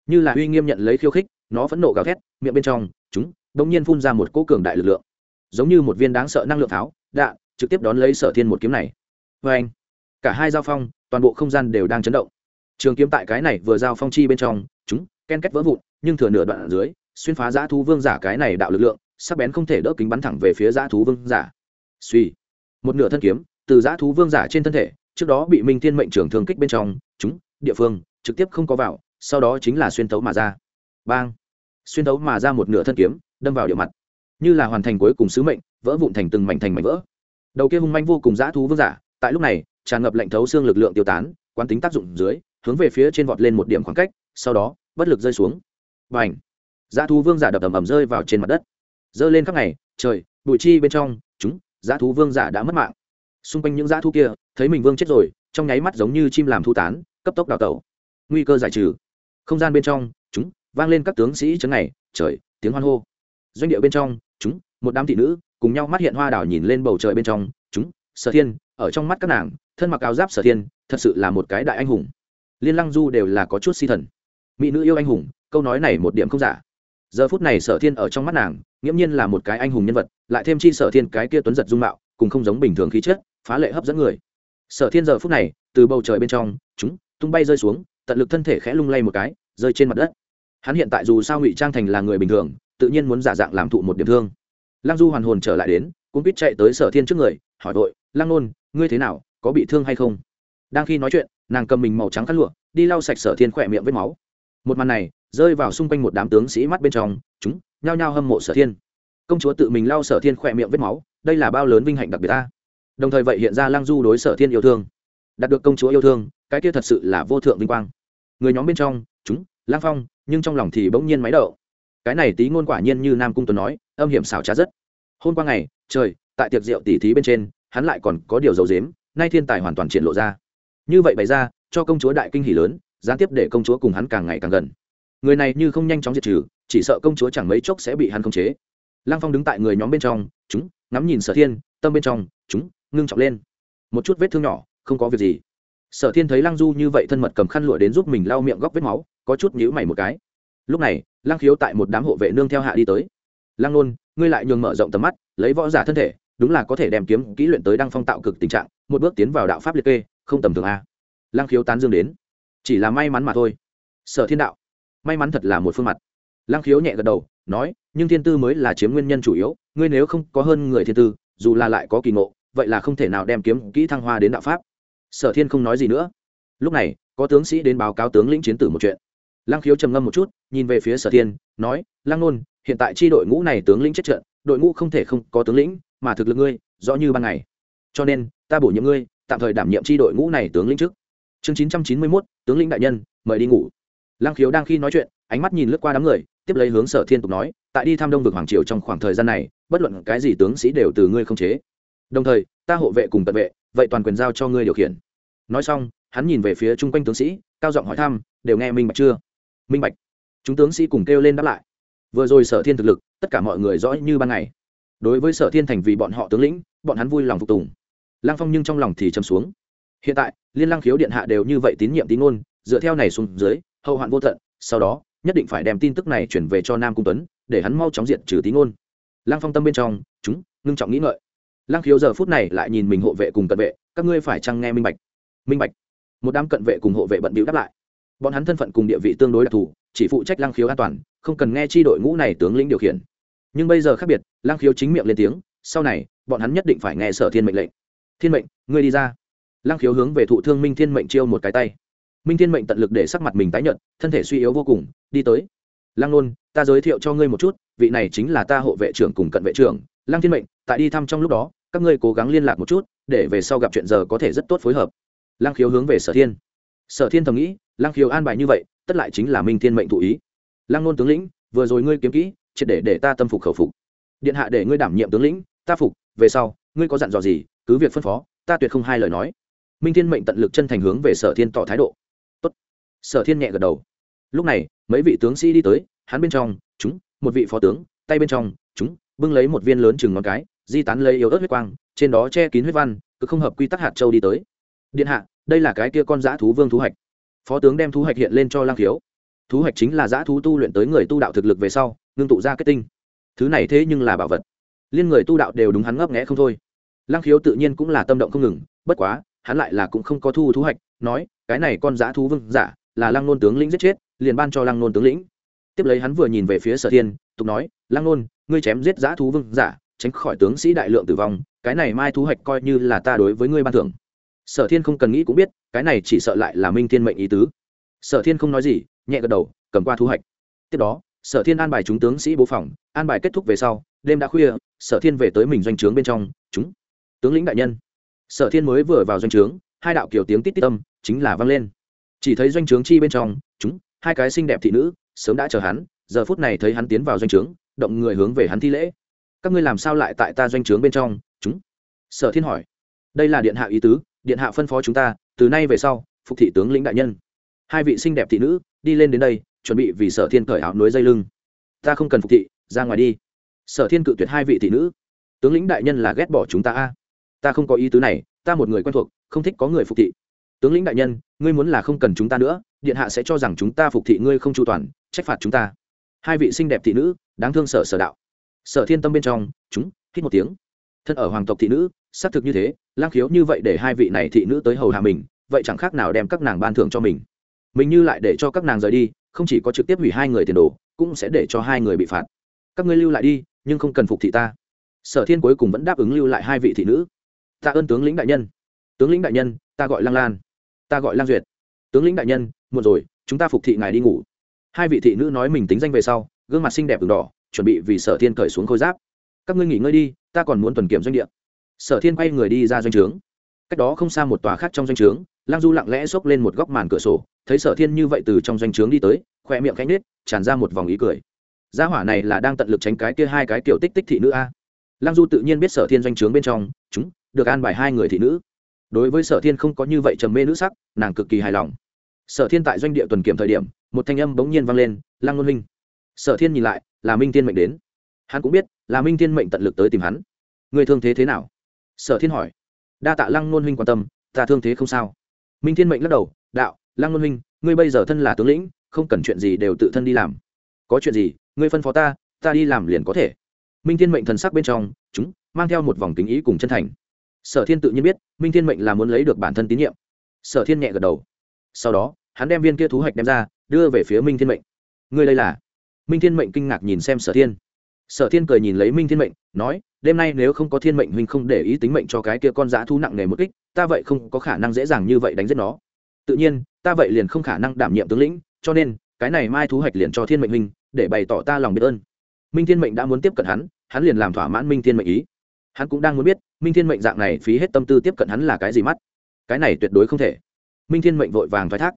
như là uy nghiêm nhận lấy khiêu khích, nó phẫn nộ gào thét, miệng bên trong chúng đ ỗ n g nhiên phun ra một cỗ cường đại lực lượng, giống như một viên đáng sợ năng lượng pháo đạn trực tiếp đón lấy sở thiên một kiếm này. Vê anh, cả hai giao phong, toàn bộ không gian đều đang chấn động. Trường kiếm tại cái này vừa giao phong chi bên trong, chúng, ken kết vỡ vụn, nhưng thừa nửa đoạn ở dưới, xuyên phá giã thú vương giả cái này đạo lực lượng, sắc bén không thể đỡ kính bắn thẳng về phía giã thú vương giả. Suy một nửa thân kiếm, từ giã thú vương giả trên thân thể, trước đó bị minh thiên mệnh trưởng thương kích bên trong, chúng, địa phương, trực tiếp không có vào, sau đó chính là xuyên tấu mà ra. Bang xuyên thấu mà ra một nửa thân kiếm, đâm vào địa mặt. Như là hoàn thành cuối cùng sứ mệnh, vỡ vụn thành từng mảnh thành mảnh vỡ. Đầu kia hung manh vô cùng dã thú vương giả, tại lúc này, tràn ngập lệnh thấu xương lực lượng tiêu tán, quán tính tác dụng dưới, hướng về phía trên vọt lên một điểm khoảng cách, sau đó, bất lực rơi xuống. Và ảnh dã thú vương giả đập ầm ầm rơi vào trên mặt đất. Giơ lên khắp ngày, trời, bụi chi bên trong, chúng, dã thú vương giả đã mất mạng. Xung quanh những dã thú kia, thấy mình vương chết rồi, trong nháy mắt giống như chim làm thu tán, cấp tốc đào tẩu. Nguy cơ giải trừ. Không gian bên trong vang lên các tướng sĩ chấn này, trời, tiếng hoan hô. Doanh địa bên trong, chúng, một đám thị nữ, cùng nhau mắt hiện hoa đảo nhìn lên bầu trời bên trong, chúng, sở thiên, ở trong mắt các nàng, thân mặc áo giáp sở thiên, thật sự là một cái đại anh hùng. Liên lăng du đều là có chút si thần. Mỹ nữ yêu anh hùng, câu nói này một điểm không giả. Giờ phút này sở thiên ở trong mắt nàng, nghiễm nhiên là một cái anh hùng nhân vật, lại thêm chi sở thiên cái kia tuấn giật dung mạo, cùng không giống bình thường khí chất, phá lệ hấp dẫn người. Sở thiên giờ phút này, từ bầu trời bên trong, chúng, tung bay rơi xuống, tận lực thân thể khẽ lung lay một cái, rơi trên mặt đất hắn hiện tại dù sao ngụy trang thành là người bình thường, tự nhiên muốn giả dạng làm thụ một điểm thương. Lăng du hoàn hồn trở lại đến cũng biết chạy tới sở thiên trước người, hỏi vội, lăng nôn, ngươi thế nào, có bị thương hay không? Đang khi nói chuyện, nàng cầm mình màu trắng khăn lụa, đi lau sạch sở thiên khỏe miệng vết máu. Một màn này, rơi vào xung quanh một đám tướng sĩ mắt bên trong, chúng nhao nhao hâm mộ sở thiên. Công chúa tự mình lau sở thiên khỏe miệng vết máu, đây là bao lớn vinh hạnh đặc biệt ta. Đồng thời vậy hiện ra lăng du đối sở thiên yêu thương. Đạt được công chúa yêu thương, cái kia thật sự là vô thượng vinh quang. Người nhóm bên trong, chúng lang phong nhưng trong lòng thì bỗng nhiên máy đậu. Cái này tí ngôn quả nhiên như nam cung tuấn nói, âm hiểm xảo trá rất. Hôm qua ngày, trời, tại tiệc rượu tỉ thí bên trên, hắn lại còn có điều dầu dếm nay thiên tài hoàn toàn triển lộ ra. Như vậy bày ra, cho công chúa đại kinh hỷ lớn, gián tiếp để công chúa cùng hắn càng ngày càng gần. Người này như không nhanh chóng diệt trừ, chỉ sợ công chúa chẳng mấy chốc sẽ bị hắn khống chế. Lăng phong đứng tại người nhóm bên trong, chúng, ngắm nhìn sở thiên, tâm bên trong, chúng, ngưng trọng lên. Một chút vết thương nhỏ, không có việc gì sở thiên thấy lăng du như vậy thân mật cầm khăn lụa đến giúp mình lau miệng góc vết máu, có chút nhữ mày một cái. Lúc này, lăng khiếu tại một đám hộ vệ nương theo hạ đi tới. Lăng nôn, ngươi lại nhường mở rộng tầm mắt, lấy võ giả thân thể, đúng là có thể đem kiếm kỹ luyện tới đăng phong tạo cực tình trạng, một bước tiến vào đạo pháp liệt kê, không tầm thường a. Lăng khiếu tán dương đến. Chỉ là may mắn mà thôi. Sở thiên đạo. May mắn thật là một phương mặt. Lăng khiếu nhẹ gật đầu, nói, nhưng thiên tư mới là chiếm nguyên nhân chủ yếu, ngươi nếu không có hơn người thiên tư, dù là lại có kỳ ngộ, vậy là không thể nào đem kiếm kỹ thăng hoa đến đạo pháp sở thiên không nói gì nữa. Lúc này, có tướng sĩ đến báo cáo tướng lĩnh chiến tử một chuyện. Lăng khiếu trầm ngâm một chút, nhìn về phía sở thiên, nói, lăng nôn, hiện tại chi đội ngũ này tướng lĩnh chết trận, đội ngũ không thể không có tướng lĩnh, mà thực lực ngươi, rõ như ban ngày. Cho nên, ta bổ nhiệm ngươi, tạm thời đảm nhiệm chi đội ngũ này tướng lĩnh trước. Chương chín trăm chín mươi mốt, tướng lĩnh đại nhân, mời đi ngủ. Lăng khiếu đang khi nói chuyện, ánh mắt nhìn lướt qua đám người, tiếp lấy hướng sở thiên tục nói, tại đi thăm đông vực hoàng triều trong khoảng thời gian này, bất luận cái gì tướng sĩ đều từ ngươi không chế đồng thời, ta hộ vệ cùng tận vệ, vậy toàn quyền giao cho ngươi điều khiển. Nói xong, hắn nhìn về phía chung quanh tướng sĩ, cao giọng hỏi thăm, đều nghe minh bạch chưa? Minh bạch. Chúng tướng sĩ cùng kêu lên đáp lại. Vừa rồi sở thiên thực lực, tất cả mọi người rõ như ban ngày. Đối với sở thiên thành vì bọn họ tướng lĩnh, bọn hắn vui lòng phục tùng. Lang phong nhưng trong lòng thì châm xuống. Hiện tại, liên lăng khiếu điện hạ đều như vậy tín nhiệm tín ngôn, dựa theo này xuống dưới, hậu hoạn vô tận, sau đó, nhất định phải đem tin tức này chuyển về cho nam cung tuấn, để hắn mau chóng diện trừ tín ngôn. Lăng phong tâm bên trong, chúng, ngưng trọng nghĩ ngợi lăng khiếu giờ phút này lại nhìn mình hộ vệ cùng cận vệ, các ngươi phải chăng nghe minh bạch? Minh bạch. Một đám cận vệ cùng hộ vệ bận bịu đáp lại. Bọn hắn thân phận cùng địa vị tương đối đặc thù, chỉ phụ trách lăng khiếu an toàn, không cần nghe chi đội ngũ này tướng lĩnh điều khiển. Nhưng bây giờ khác biệt, lăng khiếu chính miệng lên tiếng, sau này, bọn hắn nhất định phải nghe sở thiên mệnh lệnh. Thiên mệnh, ngươi đi ra. Lăng khiếu hướng về thụ thương minh thiên mệnh chiêu một cái tay. Minh thiên mệnh tận lực để sắc mặt mình tái nhận thân thể suy yếu vô cùng, đi tới. Lăng nôn, ta giới thiệu cho ngươi một chút, vị này chính là ta hộ vệ trưởng cùng cận vệ trưởng. Lăng thiên mệnh, tại đi thăm trong lúc đó các ngươi cố gắng liên lạc một chút, để về sau gặp chuyện giờ có thể rất tốt phối hợp. Lăng khiếu hướng về sở thiên. Sở thiên thầm nghĩ, lăng khiếu an bài như vậy, tất lại chính là minh thiên mệnh thụ ý. Lăng nôn tướng lĩnh, vừa rồi ngươi kiếm kỹ, triệt để để ta tâm phục khẩu phục. Điện hạ để ngươi đảm nhiệm tướng lĩnh, ta phục, về sau, ngươi có dặn dò gì, cứ việc phân phó, ta tuyệt không hai lời nói. Minh thiên mệnh tận lực chân thành hướng về sở thiên tỏ thái độ. Tốt. sở thiên nhẹ gật đầu. Lúc này, mấy vị tướng sĩ đi tới, hắn bên trong, chúng, một vị phó tướng, tay bên trong, chúng, bưng lấy một viên lớn chừng ngón cái di tán lấy yếu ớt huyết quang, trên đó che kín huyết văn, cứ không hợp quy tắc hạt châu đi tới. Điện hạ, đây là cái kia con dã thú vương thú hạch. Phó tướng đem thú hạch hiện lên cho lang khiếu thú hạch chính là dã thú tu luyện tới người tu đạo thực lực về sau, ngưng tụ ra kết tinh. Thứ này thế nhưng là bảo vật. Liên người tu đạo đều đúng hắn ngấp nghẽ không thôi. Lang khiếu tự nhiên cũng là tâm động không ngừng, bất quá, hắn lại là cũng không có thu thú hạch, nói, cái này con dã thú vương giả là lăng nôn tướng lĩnh giết chết, liền ban cho lăng nôn tướng lĩnh. Tiếp lấy hắn vừa nhìn về phía sở thiên, tục nói, lăng nôn, ngươi chém giết dã thú vương giả tránh khỏi tướng sĩ đại lượng tử vong, cái này mai thú hạch coi như là ta đối với ngươi ban thưởng. Sở thiên không cần nghĩ cũng biết, cái này chỉ sợ lại là minh thiên mệnh ý tứ. Sở thiên không nói gì, nhẹ gật đầu, cầm qua thú hạch. Tiếp đó, sở thiên an bài chúng tướng sĩ bố phòng, an bài kết thúc về sau, đêm đã khuya, sở thiên về tới mình doanh trướng bên trong, chúng tướng lĩnh đại nhân. Sở thiên mới vừa vào doanh trướng, hai đạo kiểu tiếng tít tít âm chính là vang lên. Chỉ thấy doanh trướng chi bên trong, chúng, hai cái xinh đẹp thị nữ, sớm đã chờ hắn, giờ phút này thấy hắn tiến vào doanh trướng, động người hướng về hắn thi lễ các ngươi làm sao lại tại ta doanh trướng bên trong? Chúng. Sở thiên hỏi. Đây là điện hạ ý tứ, điện hạ phân phó chúng ta, từ nay về sau, phục thị tướng lĩnh đại nhân. Hai vị xinh đẹp thị nữ, đi lên đến đây, chuẩn bị vì sở thiên cởi áo núi dây lưng. Ta không cần phục thị, ra ngoài đi. Sở thiên cự tuyệt hai vị thị nữ. Tướng lĩnh đại nhân là ghét bỏ chúng ta a. Ta không có ý tứ này, ta một người quen thuộc, không thích có người phục thị. Tướng lĩnh đại nhân, ngươi muốn là không cần chúng ta nữa, điện hạ sẽ cho rằng chúng ta phục thị ngươi không chu toàn, trách phạt chúng ta. Hai vị xinh đẹp thị nữ, đáng thương sở sở đạo sở thiên tâm bên trong, chúng, hít một tiếng. Thân ở hoàng tộc thị nữ, xác thực như thế, lang khiếu như vậy để hai vị này thị nữ tới hầu hạ mình, vậy chẳng khác nào đem các nàng ban thưởng cho mình. Mình như lại để cho các nàng rời đi, không chỉ có trực tiếp hủy hai người tiền đồ, cũng sẽ để cho hai người bị phạt. Các ngươi lưu lại đi, nhưng không cần phục thị ta. Sở thiên cuối cùng vẫn đáp ứng lưu lại hai vị thị nữ. Tạ ơn tướng lĩnh đại nhân. Tướng lĩnh đại nhân, ta gọi lang lan. Ta gọi lang duyệt. Tướng lĩnh đại nhân, muộn rồi, chúng ta phục thị ngài đi ngủ. Hai vị thị nữ nói mình tính danh về sau, gương mặt xinh đẹp v đỏ chuẩn bị vì sở thiên cởi xuống khôi giáp. Các ngươi nghỉ ngơi đi, ta còn muốn tuần kiểm doanh địa. Sở thiên quay người đi ra doanh trướng. Cách đó không xa một tòa khác trong doanh trướng, lang du lặng lẽ xốc lên một góc màn cửa sổ, thấy sở thiên như vậy từ trong doanh trướng đi tới khoe miệng cánh nết tràn ra một vòng ý cười. Gia hỏa này là đang tận lực tránh cái kia hai cái kiểu tích tích thị nữ a. Lang du tự nhiên biết sở thiên doanh trướng bên trong, chúng, được an bài hai người thị nữ. Đối với sở thiên không có như vậy trầm mê nữ sắc, nàng cực kỳ hài lòng. Sở thiên tại doanh địa tuần kiểm thời điểm, một thanh âm bỗng nhiên vang lên lăng ngôn linh sở thiên nhìn lại là minh thiên mệnh đến hắn cũng biết là minh thiên mệnh tận lực tới tìm hắn người thương thế thế nào sở thiên hỏi đa tạ lăng Nôn huynh quan tâm ta thương thế không sao minh thiên mệnh lắc đầu đạo lăng Nôn huynh ngươi bây giờ thân là tướng lĩnh không cần chuyện gì đều tự thân đi làm có chuyện gì ngươi phân phó ta ta đi làm liền có thể minh thiên mệnh thần sắc bên trong chúng mang theo một vòng kính ý cùng chân thành sở thiên tự nhiên biết minh thiên mệnh là muốn lấy được bản thân tín nhiệm sở thiên nhẹ gật đầu sau đó hắn đem viên kia thú hạch đem ra đưa về phía minh thiên mệnh ngươi đây là minh thiên mệnh kinh ngạc nhìn xem sở thiên. Sở thiên cười nhìn lấy minh thiên mệnh, nói, đêm nay nếu không có thiên mệnh huynh không để ý tính mệnh cho cái kia con dã thu nặng nề một kích, ta vậy không có khả năng dễ dàng như vậy đánh giết nó. Tự nhiên, ta vậy liền không khả năng đảm nhiệm tướng lĩnh, cho nên, cái này mai thú hạch liền cho thiên mệnh huynh, để bày tỏ ta lòng biết ơn. Minh thiên mệnh đã muốn tiếp cận hắn hắn liền làm thỏa mãn minh thiên mệnh ý. Hắn cũng đang muốn biết, minh thiên mệnh dạng này phí hết tâm tư tiếp cận hắn là cái gì mắt. Cái này tuyệt đối không thể. Minh thiên mệnh vội vàng thoái thác.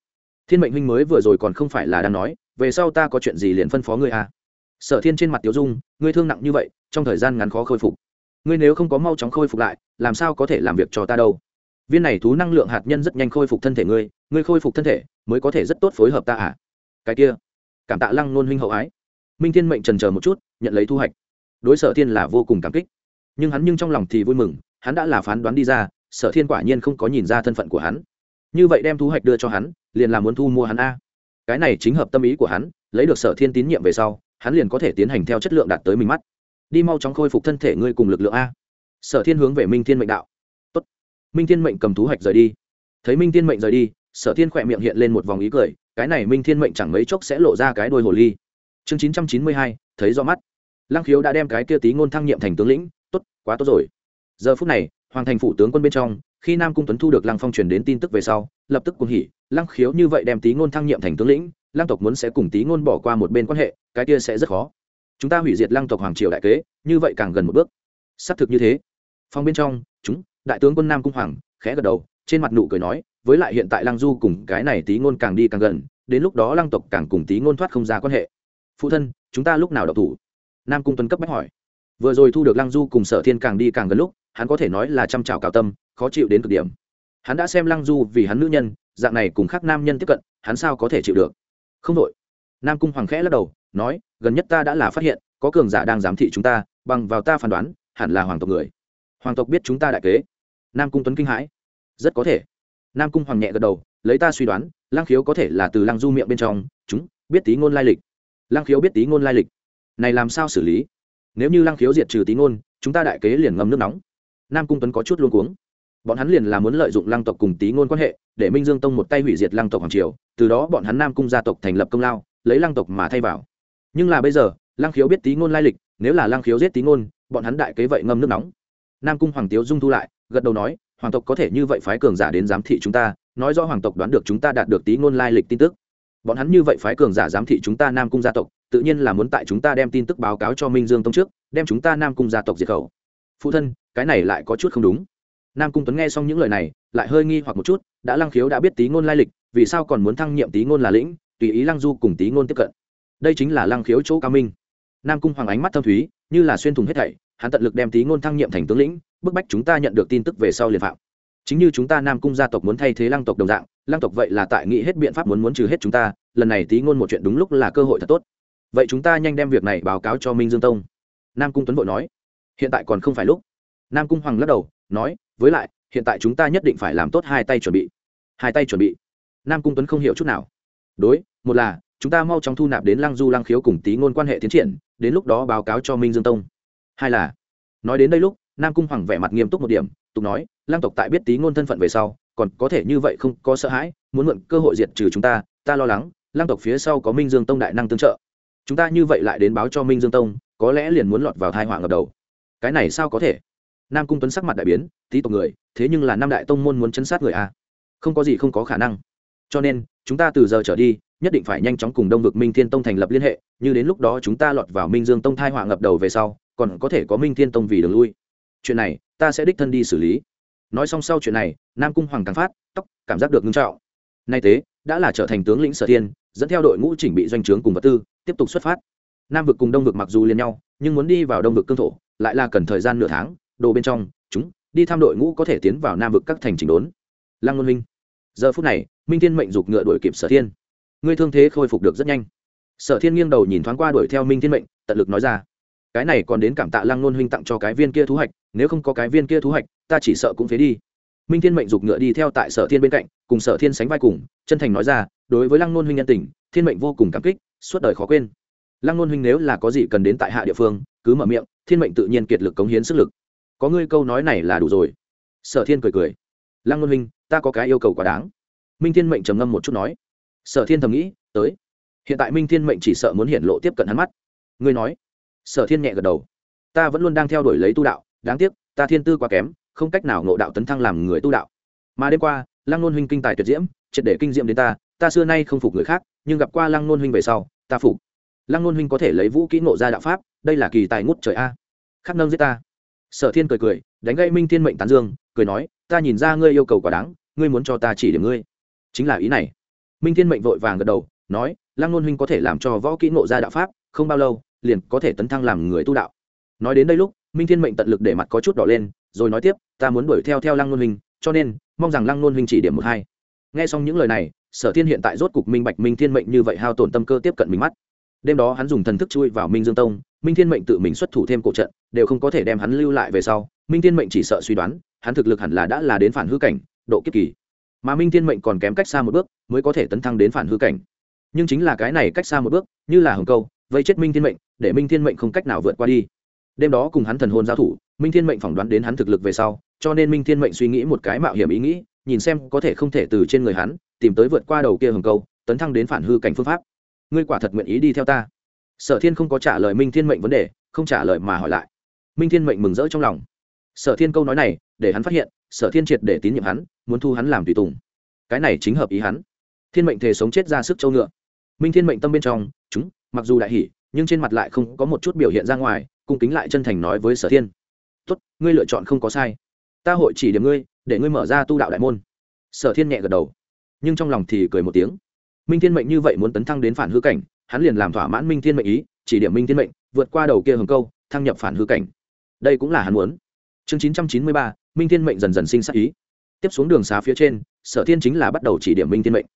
Thiên mệnh huynh mới vừa rồi còn không phải là đang nói về sau ta có chuyện gì liền phân phó ngươi à. Sở thiên trên mặt tiểu dung, ngươi thương nặng như vậy, trong thời gian ngắn khó khôi phục. Ngươi nếu không có mau chóng khôi phục lại, làm sao có thể làm việc cho ta đâu? Viên này thú năng lượng hạt nhân rất nhanh khôi phục thân thể ngươi ngươi khôi phục thân thể, mới có thể rất tốt phối hợp ta à? Cái kia, cảm tạ lăng nôn huynh hậu ái. Minh thiên mệnh trần chờ một chút, nhận lấy thu hoạch. Đối sở thiên là vô cùng cảm kích. Nhưng hắn nhưng trong lòng thì vui mừng, hắn đã là phán đoán đi ra, sở thiên quả nhiên không có nhìn ra thân phận của hắn. Như vậy đem thu hoạch đưa cho hắn, liền là muốn thu mua hắn a cái này chính hợp tâm ý của hắn, lấy được sở thiên tín nhiệm về sau, hắn liền có thể tiến hành theo chất lượng đạt tới mình mắt. Đi mau chóng khôi phục thân thể ngươi cùng lực lượng a. Sở thiên hướng về minh thiên mệnh đạo. Tốt. minh thiên mệnh cầm thú hoạch rời đi. Thấy minh thiên mệnh rời đi, sở thiên khỏe miệng hiện lên một vòng ý cười, cái này minh thiên mệnh chẳng mấy chốc sẽ lộ ra cái đôi hồ ly. Chương chín trăm chín mươi hai, thấy rõ mắt. Lăng khiếu đã đem cái kia tí ngôn thăng nhiệm thành tướng lĩnh. Tốt, quá tốt rồi. Giờ phút này, hoàng thành phủ tướng quân bên trong, khi nam cung tuấn thu được lăng phong truyền đến tin tức về sau lập tức cuồng hỉ, lăng khiếu như vậy đem tí ngôn thăng nhiệm thành tướng lĩnh, lăng tộc muốn sẽ cùng tí ngôn bỏ qua một bên quan hệ, cái kia sẽ rất khó. Chúng ta hủy diệt lăng tộc hoàng triều đại kế, như vậy càng gần một bước. Xác thực như thế. Phong bên trong, chúng, đại tướng quân nam cung hoàng, khẽ gật đầu, trên mặt nụ cười nói, với lại hiện tại lăng du cùng cái này tí ngôn càng đi càng gần, đến lúc đó lăng tộc càng cùng tí ngôn thoát không ra quan hệ. Phụ thân, chúng ta lúc nào đọc thủ? Nam cung tuấn cấp bách hỏi. Vừa rồi thu được lăng du cùng sở thiên càng đi càng gần lúc, hắn có thể nói là chăm trào cào tâm, khó chịu đến cực điểm hắn đã xem lăng du vì hắn nữ nhân, dạng này cùng khác nam nhân tiếp cận, hắn sao có thể chịu được? Không đội nam cung hoàng khẽ lắc đầu, nói, gần nhất ta đã là phát hiện, có cường giả đang giám thị chúng ta, bằng vào ta phán đoán, hẳn là hoàng tộc người. Hoàng tộc biết chúng ta đại kế. Nam cung tuấn kinh hãi. Rất có thể. Nam cung hoàng nhẹ gật đầu, lấy ta suy đoán, lăng khiếu có thể là từ lăng du miệng bên trong, chúng, biết tí ngôn lai lịch. Lăng khiếu biết tí ngôn lai lịch. Này làm sao xử lý? Nếu như lăng khiếu diệt trừ tí ngôn, chúng ta đại kế liền ngâm nước nóng. Nam cung tuấn có chút luôn cuống bọn hắn liền là muốn lợi dụng lăng tộc cùng Tý ngôn quan hệ, để minh dương tông một tay hủy diệt lăng tộc hoàng triều, từ đó bọn hắn nam cung gia tộc thành lập công lao, lấy lăng tộc mà thay vào. Nhưng là bây giờ, lăng khiếu biết Tý ngôn lai lịch, nếu là lăng khiếu giết Tý ngôn, bọn hắn đại kế vậy ngâm nước nóng. Nam cung hoàng tiếu dung thu lại, gật đầu nói, hoàng tộc có thể như vậy phái cường giả đến giám thị chúng ta, nói rõ hoàng tộc đoán được chúng ta đạt được Tý ngôn lai lịch tin tức. Bọn hắn như vậy phái cường giả giám thị chúng ta nam cung gia tộc, tự nhiên là muốn tại chúng ta đem tin tức báo cáo cho minh dương tông trước, đem chúng ta nam cung gia tộc diệt khẩu. Phụ thân, cái này lại có chút không đúng nam cung tuấn nghe xong những lời này, lại hơi nghi hoặc một chút, đã lăng khiếu đã biết tí ngôn lai lịch, vì sao còn muốn thăng nhiệm tí ngôn là lĩnh, tùy ý lăng du cùng tí ngôn tiếp cận. Đây chính là lăng khiếu chỗ cao minh. Nam cung hoàng ánh mắt thâm thúy, như là xuyên thủng hết thảy, hắn tận lực đem tí ngôn thăng nhiệm thành tướng lĩnh, bức bách chúng ta nhận được tin tức về sau liền phạm. Chính như chúng ta nam cung gia tộc muốn thay thế lăng tộc đồng dạng, lăng tộc vậy là tại nghĩ hết biện pháp muốn muốn trừ hết chúng ta, lần này tí ngôn một chuyện đúng lúc là cơ hội thật tốt. Vậy chúng ta nhanh đem việc này báo cáo cho minh dương tông. Nam cung tuấn vội nói, hiện tại còn không phải lúc. Nam cung hoàng lắc đầu nói, với lại, hiện tại chúng ta nhất định phải làm tốt hai tay chuẩn bị. Hai tay chuẩn bị. Nam cung tuấn không hiểu chút nào. Đối, một là, chúng ta mau chóng thu nạp đến lăng du lăng khiếu cùng tí ngôn quan hệ tiến triển, đến lúc đó báo cáo cho minh dương tông. Hai là, nói đến đây lúc, nam cung hoàng vẻ mặt nghiêm túc một điểm, tục nói, lăng tộc tại biết tí ngôn thân phận về sau, còn có thể như vậy không có sợ hãi, muốn mượn cơ hội diệt trừ chúng ta ta lo lắng, lăng tộc phía sau có minh dương tông đại năng tương trợ. Chúng ta như vậy lại đến báo cho minh dương tông, có lẽ liền muốn lọt vào thai họa ngập đầu. Cái này sao có thể? Nam cung tuấn sắc mặt đại biến, tí tộc người, thế nhưng là năm đại tông môn muốn chấn sát người a à? không có gì không có khả năng. Cho nên, chúng ta từ giờ trở đi, nhất định phải nhanh chóng cùng đông vực minh thiên tông thành lập liên hệ, như đến lúc đó chúng ta lọt vào minh dương tông thai họa ngập đầu về sau, còn có thể có minh thiên tông vì đường lui. Chuyện này, ta sẽ đích thân đi xử lý. Nói xong sau chuyện này, nam cung hoàng càng phát, tóc, cảm giác được ngưng trọng. Nay tế đã là trở thành tướng lĩnh sở thiên, dẫn theo đội ngũ chỉnh bị doanh trướng cùng vật tư, tiếp tục xuất phát. Nam vực cùng đông vực mặc dù liền nhau, nhưng muốn đi vào đông vực cương thổ, lại là cần thời gian nửa tháng đồ bên trong, chúng, đi tham đội ngũ có thể tiến vào nam vực các thành chỉnh đốn. Lăng ngôn minh, giờ phút này, minh thiên mệnh giục ngựa đuổi kịp sở thiên. Ngươi thương thế khôi phục được rất nhanh. Sở thiên nghiêng đầu nhìn thoáng qua đuổi theo minh thiên mệnh, tận lực nói ra, cái này còn đến cảm tạ lăng ngôn huynh tặng cho cái viên kia thú hạch, nếu không có cái viên kia thú hạch, ta chỉ sợ cũng phế đi. Minh thiên mệnh giục ngựa đi theo tại sở thiên bên cạnh, cùng sở thiên sánh vai cùng, chân thành nói ra, đối với lăng ngôn huynh nhân tình, thiên mệnh vô cùng cảm kích, suốt đời khó quên. Lăng ngôn huynh nếu là có gì cần đến tại hạ địa phương, cứ mở miệng, thiên mệnh tự nhiên kiệt lực cống hiến sức lực có ngươi câu nói này là đủ rồi. Sở thiên cười cười. Lăng nôn huynh, ta có cái yêu cầu quá đáng. Minh thiên mệnh trầm ngâm một chút nói. Sở thiên thầm nghĩ, tới. Hiện tại minh thiên mệnh chỉ sợ muốn hiện lộ tiếp cận hắn mắt. Ngươi nói. Sở thiên nhẹ gật đầu. Ta vẫn luôn đang theo đuổi lấy tu đạo, đáng tiếc, ta thiên tư quá kém, không cách nào ngộ đạo tấn thăng làm người tu đạo. Mà đêm qua, lăng nôn huynh kinh tài tuyệt diễm, triệt để kinh diệm đến ta ta xưa nay không phục người khác, nhưng gặp qua lăng nôn huynh về sau, ta phục. Lăng nôn huynh có thể lấy vũ kỹ ngộ ra đạo pháp, đây là kỳ tài ngút trời a. Khắc nâng giết ta sở thiên cười cười, đánh gây minh thiên mệnh tán dương, cười nói, ta nhìn ra ngươi yêu cầu quá đáng, ngươi muốn cho ta chỉ điểm ngươi. Chính là ý này. Minh thiên mệnh vội vàng gật đầu, nói, lăng nôn huynh có thể làm cho võ kỹ ngộ ra đạo pháp, không bao lâu, liền có thể tấn thăng làm người tu đạo. Nói đến đây lúc, minh thiên mệnh tận lực để mặt có chút đỏ lên, rồi nói tiếp, ta muốn đuổi theo theo lăng nôn huynh, cho nên, mong rằng lăng nôn huynh chỉ điểm một hai. Nghe xong những lời này, sở thiên hiện tại rốt cục minh bạch minh thiên mệnh như vậy hao tổn tâm cơ tiếp cận mình mắt. Đêm đó hắn dùng thần thức chui vào minh dương tông minh thiên mệnh tự mình xuất thủ thêm cổ trận, đều không có thể đem hắn lưu lại về sau. Minh thiên mệnh chỉ sợ suy đoán, hắn thực lực hẳn là đã là đến phản hư cảnh, độ kiếp kỳ. Mà minh thiên mệnh còn kém cách xa một bước, mới có thể tấn thăng đến phản hư cảnh. Nhưng chính là cái này cách xa một bước, như là hồng câu, vây chết minh thiên mệnh, để minh thiên mệnh không cách nào vượt qua đi. Đêm đó cùng hắn thần hồn giao thủ, minh thiên mệnh phỏng đoán đến hắn thực lực về sau, cho nên minh thiên mệnh suy nghĩ một cái mạo hiểm ý nghĩ, nhìn xem có thể không thể từ trên người hắn tìm tới vượt qua đầu kia hồng câu, tấn thăng đến phản hư cảnh phương pháp. Ngươi quả thật nguyện ý đi theo ta sở thiên không có trả lời minh thiên mệnh vấn đề không trả lời mà hỏi lại. Minh thiên mệnh mừng rỡ trong lòng. Sở thiên câu nói này để hắn phát hiện sở thiên triệt để tín nhiệm hắn muốn thu hắn làm tùy tùng. Cái này chính hợp ý hắn. Thiên mệnh thể sống chết ra sức châu ngựa. Minh thiên mệnh tâm bên trong chúng mặc dù đại hỉ, nhưng trên mặt lại không có một chút biểu hiện ra ngoài cung kính lại chân thành nói với sở thiên. Tốt ngươi lựa chọn không có sai. Ta hội chỉ điểm ngươi để ngươi mở ra tu đạo đại môn. Sở thiên nhẹ gật đầu. Nhưng trong lòng thì cười một tiếng. Minh thiên mệnh như vậy muốn tấn thăng đến phản hư cảnh hắn liền làm thỏa mãn minh thiên mệnh ý, chỉ điểm minh thiên mệnh, vượt qua đầu kia hồng câu, thăng nhập phản hư cảnh. Đây cũng là hắn muốn. Chương chín trăm chín mươi ba, minh thiên mệnh dần dần sinh sắc ý. Tiếp xuống đường xá phía trên, sở thiên chính là bắt đầu chỉ điểm minh thiên mệnh.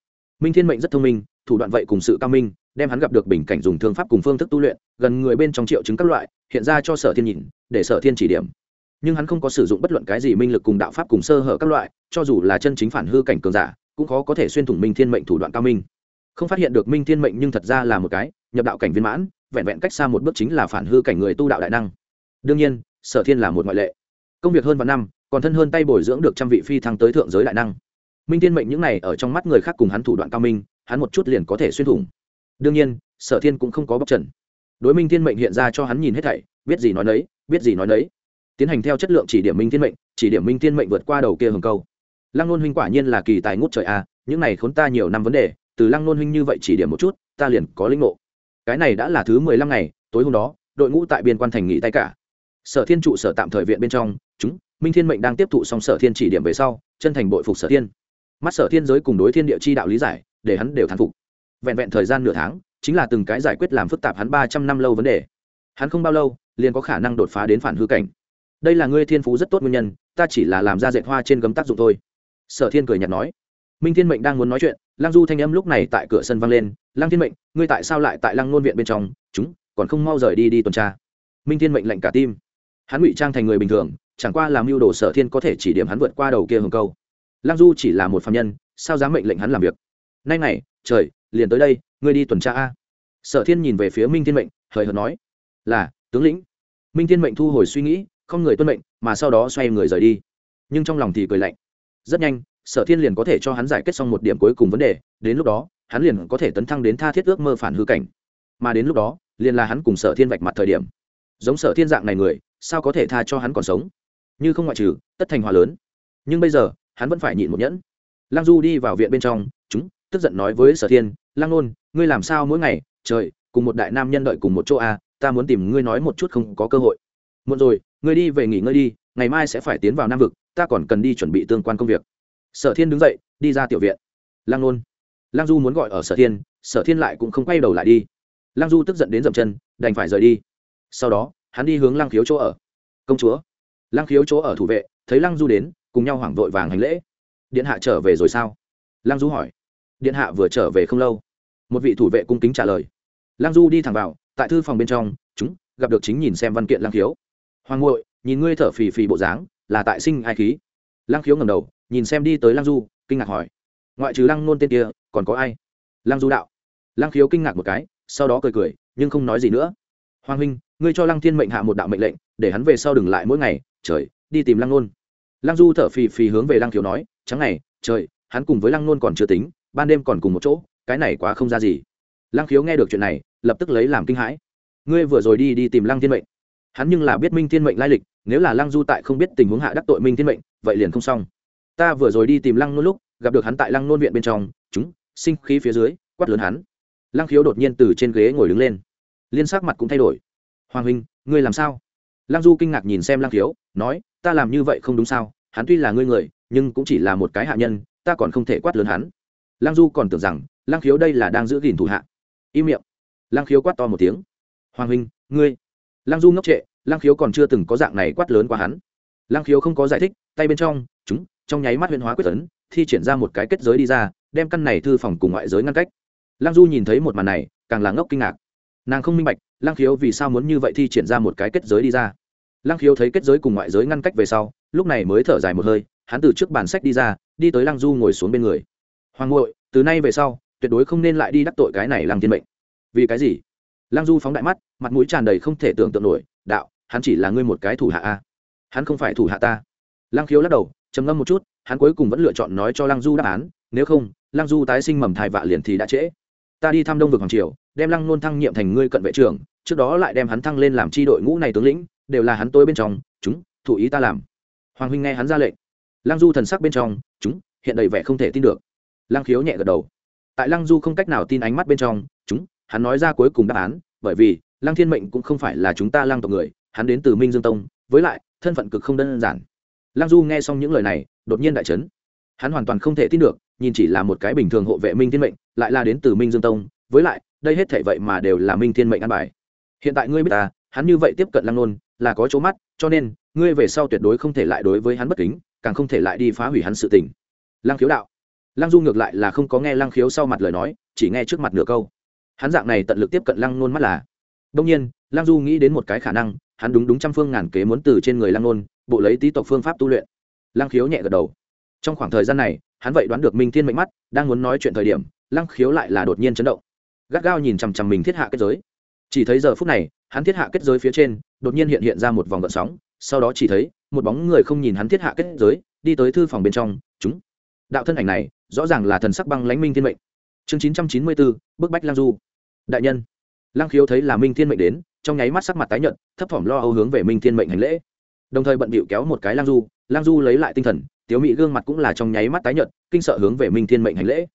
Minh thiên mệnh rất thông minh, thủ đoạn vậy cùng sự cao minh, đem hắn gặp được bình cảnh dùng thương pháp cùng phương thức tu luyện, gần người bên trong triệu chứng các loại, hiện ra cho sở thiên nhìn, để sở thiên chỉ điểm. Nhưng hắn không có sử dụng bất luận cái gì minh lực cùng đạo pháp cùng sơ hở các loại, cho dù là chân chính phản hư cảnh cường giả, cũng khó có thể xuyên thủng minh thiên mệnh thủ đoạn cao minh không phát hiện được minh thiên mệnh nhưng thật ra là một cái, nhập đạo cảnh viên mãn, vẹn vẹn cách xa một bước chính là phản hư cảnh người tu đạo đại năng. Đương nhiên, sở thiên là một ngoại lệ. Công việc hơn vạn năm, còn thân hơn tay bồi dưỡng được trăm vị phi thăng tới thượng giới đại năng. Minh thiên mệnh những này ở trong mắt người khác cùng hắn thủ đoạn cao minh, hắn một chút liền có thể xuyên thủng. Đương nhiên, sở thiên cũng không có bóc trần. Đối minh thiên mệnh hiện ra cho hắn nhìn hết thảy, biết gì nói nấy, biết gì nói nấy. Tiến hành theo chất lượng chỉ điểm minh thiên mệnh, chỉ điểm minh thiên mệnh vượt qua đầu kia hừng câu. Lăng nôn huynh quả nhiên là kỳ tài ngút trời a, những này khốn ta nhiều năm vấn đề từ lăng nôn huynh như vậy chỉ điểm một chút, ta liền có linh ngộ. Cái này đã là thứ mười lăm ngày, tối hôm đó, đội ngũ tại biên quan thành nghỉ tay cả. Sở thiên trụ sở tạm thời viện bên trong, chúng, minh thiên mệnh đang tiếp thụ xong sở thiên chỉ điểm về sau, chân thành bội phục sở thiên. Mắt sở thiên giới cùng đối thiên địa chi đạo lý giải, để hắn đều thán phục. Vẹn vẹn thời gian nửa tháng, chính là từng cái giải quyết làm phức tạp hắn ba trăm năm lâu vấn đề. Hắn không bao lâu, liền có khả năng đột phá đến phản hư cảnh. Đây là ngươi thiên phú rất tốt nguyên nhân, ta chỉ là làm ra dạy hoa trên gấm tác dụng thôi. Sở thiên cười nhạt nói minh thiên mệnh đang muốn nói chuyện, lăng du thanh âm lúc này tại cửa sân vang lên, lăng thiên mệnh, ngươi tại sao lại tại lăng nôn viện bên trong? Chúng, còn không mau rời đi đi tuần tra. Minh thiên mệnh lệnh cả tim. Hắn ngụy trang thành người bình thường, chẳng qua làm mưu đồ sở thiên có thể chỉ điểm hắn vượt qua đầu kia hồng câu. Lăng du chỉ là một phạm nhân, sao dám mệnh lệnh hắn làm việc? Nay này, trời, liền tới đây, ngươi đi tuần tra a. Sở thiên nhìn về phía minh thiên mệnh, hời hợt nói, là, tướng lĩnh. Minh thiên mệnh thu hồi suy nghĩ, không người tuân mệnh, mà sau đó xoay người rời đi. Nhưng trong lòng thì cười lạnh. Rất nhanh sở thiên liền có thể cho hắn giải quyết xong một điểm cuối cùng vấn đề đến lúc đó hắn liền có thể tấn thăng đến tha thiết ước mơ phản hư cảnh. Mà đến lúc đó liền là hắn cùng sở thiên vạch mặt thời điểm. Giống sở thiên dạng này người sao có thể tha cho hắn còn sống? Như không ngoại trừ tất thành hòa lớn. Nhưng bây giờ hắn vẫn phải nhịn một nhẫn. Lăng du đi vào viện bên trong chúng tức giận nói với sở thiên lăng nôn ngươi làm sao mỗi ngày trời cùng một đại nam nhân đợi cùng một chỗ a à, ta muốn tìm ngươi nói một chút không có cơ hội. Muộn rồi ngươi đi về nghỉ ngơi đi ngày mai sẽ phải tiến vào nam vực ta còn cần đi chuẩn bị tương quan công việc sở thiên đứng dậy, đi ra tiểu viện. Lăng nôn. Lăng du muốn gọi ở sở thiên sở thiên lại cũng không quay đầu lại đi. Lăng du tức giận đến dậm chân, đành phải rời đi. Sau đó, hắn đi hướng lăng khiếu chỗ ở. Công chúa. Lăng khiếu chỗ ở thủ vệ, thấy lăng du đến, cùng nhau hoảng vội vàng hành lễ. Điện hạ trở về rồi sao? Lăng du hỏi. Điện hạ vừa trở về không lâu. Một vị thủ vệ cung kính trả lời. Lăng du đi thẳng vào, tại thư phòng bên trong, chúng, gặp được chính nhìn xem văn kiện lăng khiếu. Hoàng ngội nhìn ngươi thở phì phì bộ dáng, là tại sinh ai khí? Lăng khiếu ngầm đầu nhìn xem đi tới lăng du, kinh ngạc hỏi. Ngoại trừ lăng nôn tên kia, còn có ai? Lăng du đạo. Lăng khiếu kinh ngạc một cái, sau đó cười cười, nhưng không nói gì nữa. Hoàng huynh, ngươi cho lăng thiên mệnh hạ một đạo mệnh lệnh, để hắn về sau đừng lại mỗi ngày, trời, đi tìm lăng nôn. Lăng du thở phì phì hướng về lăng khiếu nói, trắng này, trời, hắn cùng với lăng nôn còn chưa tính, ban đêm còn cùng một chỗ, cái này quá không ra gì. Lăng khiếu nghe được chuyện này, lập tức lấy làm kinh hãi. Ngươi vừa rồi đi đi tìm lăng thiên mệnh. Hắn nhưng là biết minh thiên mệnh lai lịch, nếu là lăng du tại không biết tình huống hạ đắc tội minh thiên mệnh, vậy liền không xong ta vừa rồi đi tìm lăng nôn lúc, gặp được hắn tại lăng nôn viện bên trong, chúng, sinh khí phía dưới, quát lớn hắn. Lăng khiếu đột nhiên từ trên ghế ngồi đứng lên. Liên sắc mặt cũng thay đổi. Hoàng huynh, ngươi làm sao? Lăng du kinh ngạc nhìn xem lăng khiếu, nói, ta làm như vậy không đúng sao? Hắn tuy là ngươi người, nhưng cũng chỉ là một cái hạ nhân, ta còn không thể quát lớn hắn. Lăng du còn tưởng rằng, lăng khiếu đây là đang giữ gìn thủ hạ. Im miệng. Lăng khiếu quát to một tiếng. Hoàng huynh, ngươi. Lăng du ngốc trệ, lăng khiếu còn chưa từng có dạng này quát lớn qua hắn. Lăng khiếu không có giải thích, tay bên trong, chúng trong nháy mắt huyễn hóa quyết tấn, thi triển ra một cái kết giới đi ra, đem căn này thư phòng cùng ngoại giới ngăn cách. Lăng du nhìn thấy một màn này, càng là ngốc kinh ngạc. Nàng không minh bạch, lăng khiếu vì sao muốn như vậy thi triển ra một cái kết giới đi ra. Lăng khiếu thấy kết giới cùng ngoại giới ngăn cách về sau, lúc này mới thở dài một hơi, hắn từ trước bàn sách đi ra, đi tới lăng du ngồi xuống bên người. Hoàng ngội từ nay về sau, tuyệt đối không nên lại đi đắc tội cái này lăng thiên mệnh. Vì cái gì? Lăng du phóng đại mắt, mặt mũi tràn đầy không thể tưởng tượng nổi, đạo, hắn chỉ là ngươi một cái thủ hạ a. Hắn không phải thủ hạ ta. Lăng khiếu lắc đầu trầm ngâm một chút, hắn cuối cùng vẫn lựa chọn nói cho lăng du đáp án, nếu không, lăng du tái sinh mầm thai vạ liền thì đã trễ. Ta đi thăm đông vực hoàng triều, đem lăng nôn thăng nhiệm thành ngươi cận vệ trưởng, trước đó lại đem hắn thăng lên làm tri đội ngũ này tướng lĩnh, đều là hắn tôi bên trong, chúng, thủ ý ta làm. Hoàng huynh nghe hắn ra lệnh. Lăng du thần sắc bên trong, chúng, hiện đầy vẻ không thể tin được. Lăng khiếu nhẹ gật đầu. Tại lăng du không cách nào tin ánh mắt bên trong, chúng, hắn nói ra cuối cùng đáp án, bởi vì, lăng thiên mệnh cũng không phải là chúng ta lăng tộc người, hắn đến từ minh dương tông, với lại, thân phận cực không đơn giản lăng du nghe xong những lời này, đột nhiên đại chấn. hắn hoàn toàn không thể tin được, nhìn chỉ là một cái bình thường hộ vệ minh thiên mệnh, lại là đến từ minh dương tông, với lại, đây hết thể vậy mà đều là minh thiên mệnh ăn bài. Hiện tại ngươi biết ta, hắn như vậy tiếp cận lăng nôn, là có chỗ mắt, cho nên, ngươi về sau tuyệt đối không thể lại đối với hắn bất kính, càng không thể lại đi phá hủy hắn sự tình. Lăng khiếu đạo. Lăng du ngược lại là không có nghe lăng khiếu sau mặt lời nói, chỉ nghe trước mặt nửa câu. Hắn dạng này tận lực tiếp cận lăng nôn mắt là. Đông nhiên lăng du nghĩ đến một cái khả năng hắn đúng đúng trăm phương ngàn kế muốn từ trên người lăng nôn, bộ lấy tý tộc phương pháp tu luyện. Lăng khiếu nhẹ gật đầu. Trong khoảng thời gian này, hắn vậy đoán được minh thiên mệnh mắt, đang muốn nói chuyện thời điểm, lăng khiếu lại là đột nhiên chấn động. Gắt gao nhìn chằm chằm mình thiết hạ kết giới. Chỉ thấy giờ phút này, hắn thiết hạ kết giới phía trên, đột nhiên hiện hiện ra một vòng gợn sóng, sau đó chỉ thấy, một bóng người không nhìn hắn thiết hạ kết giới, đi tới thư phòng bên trong, chúng, đạo thân ảnh này, rõ ràng là thần sắc băng lãnh minh thiên mệnh. Chương chín trăm chín mươi bốn, bức bách lang du. Đại nhân. Lang khiếu thấy là minh thiên mệnh đến trong nháy mắt sắc mặt tái nhợt, thấp thỏm lo âu hướng về minh thiên mệnh hành lễ. Đồng thời bận bịu kéo một cái lang du lang du lấy lại tinh thần, tiếu Mỹ gương mặt cũng là trong nháy mắt tái nhợt, kinh sợ hướng về minh thiên mệnh hành lễ.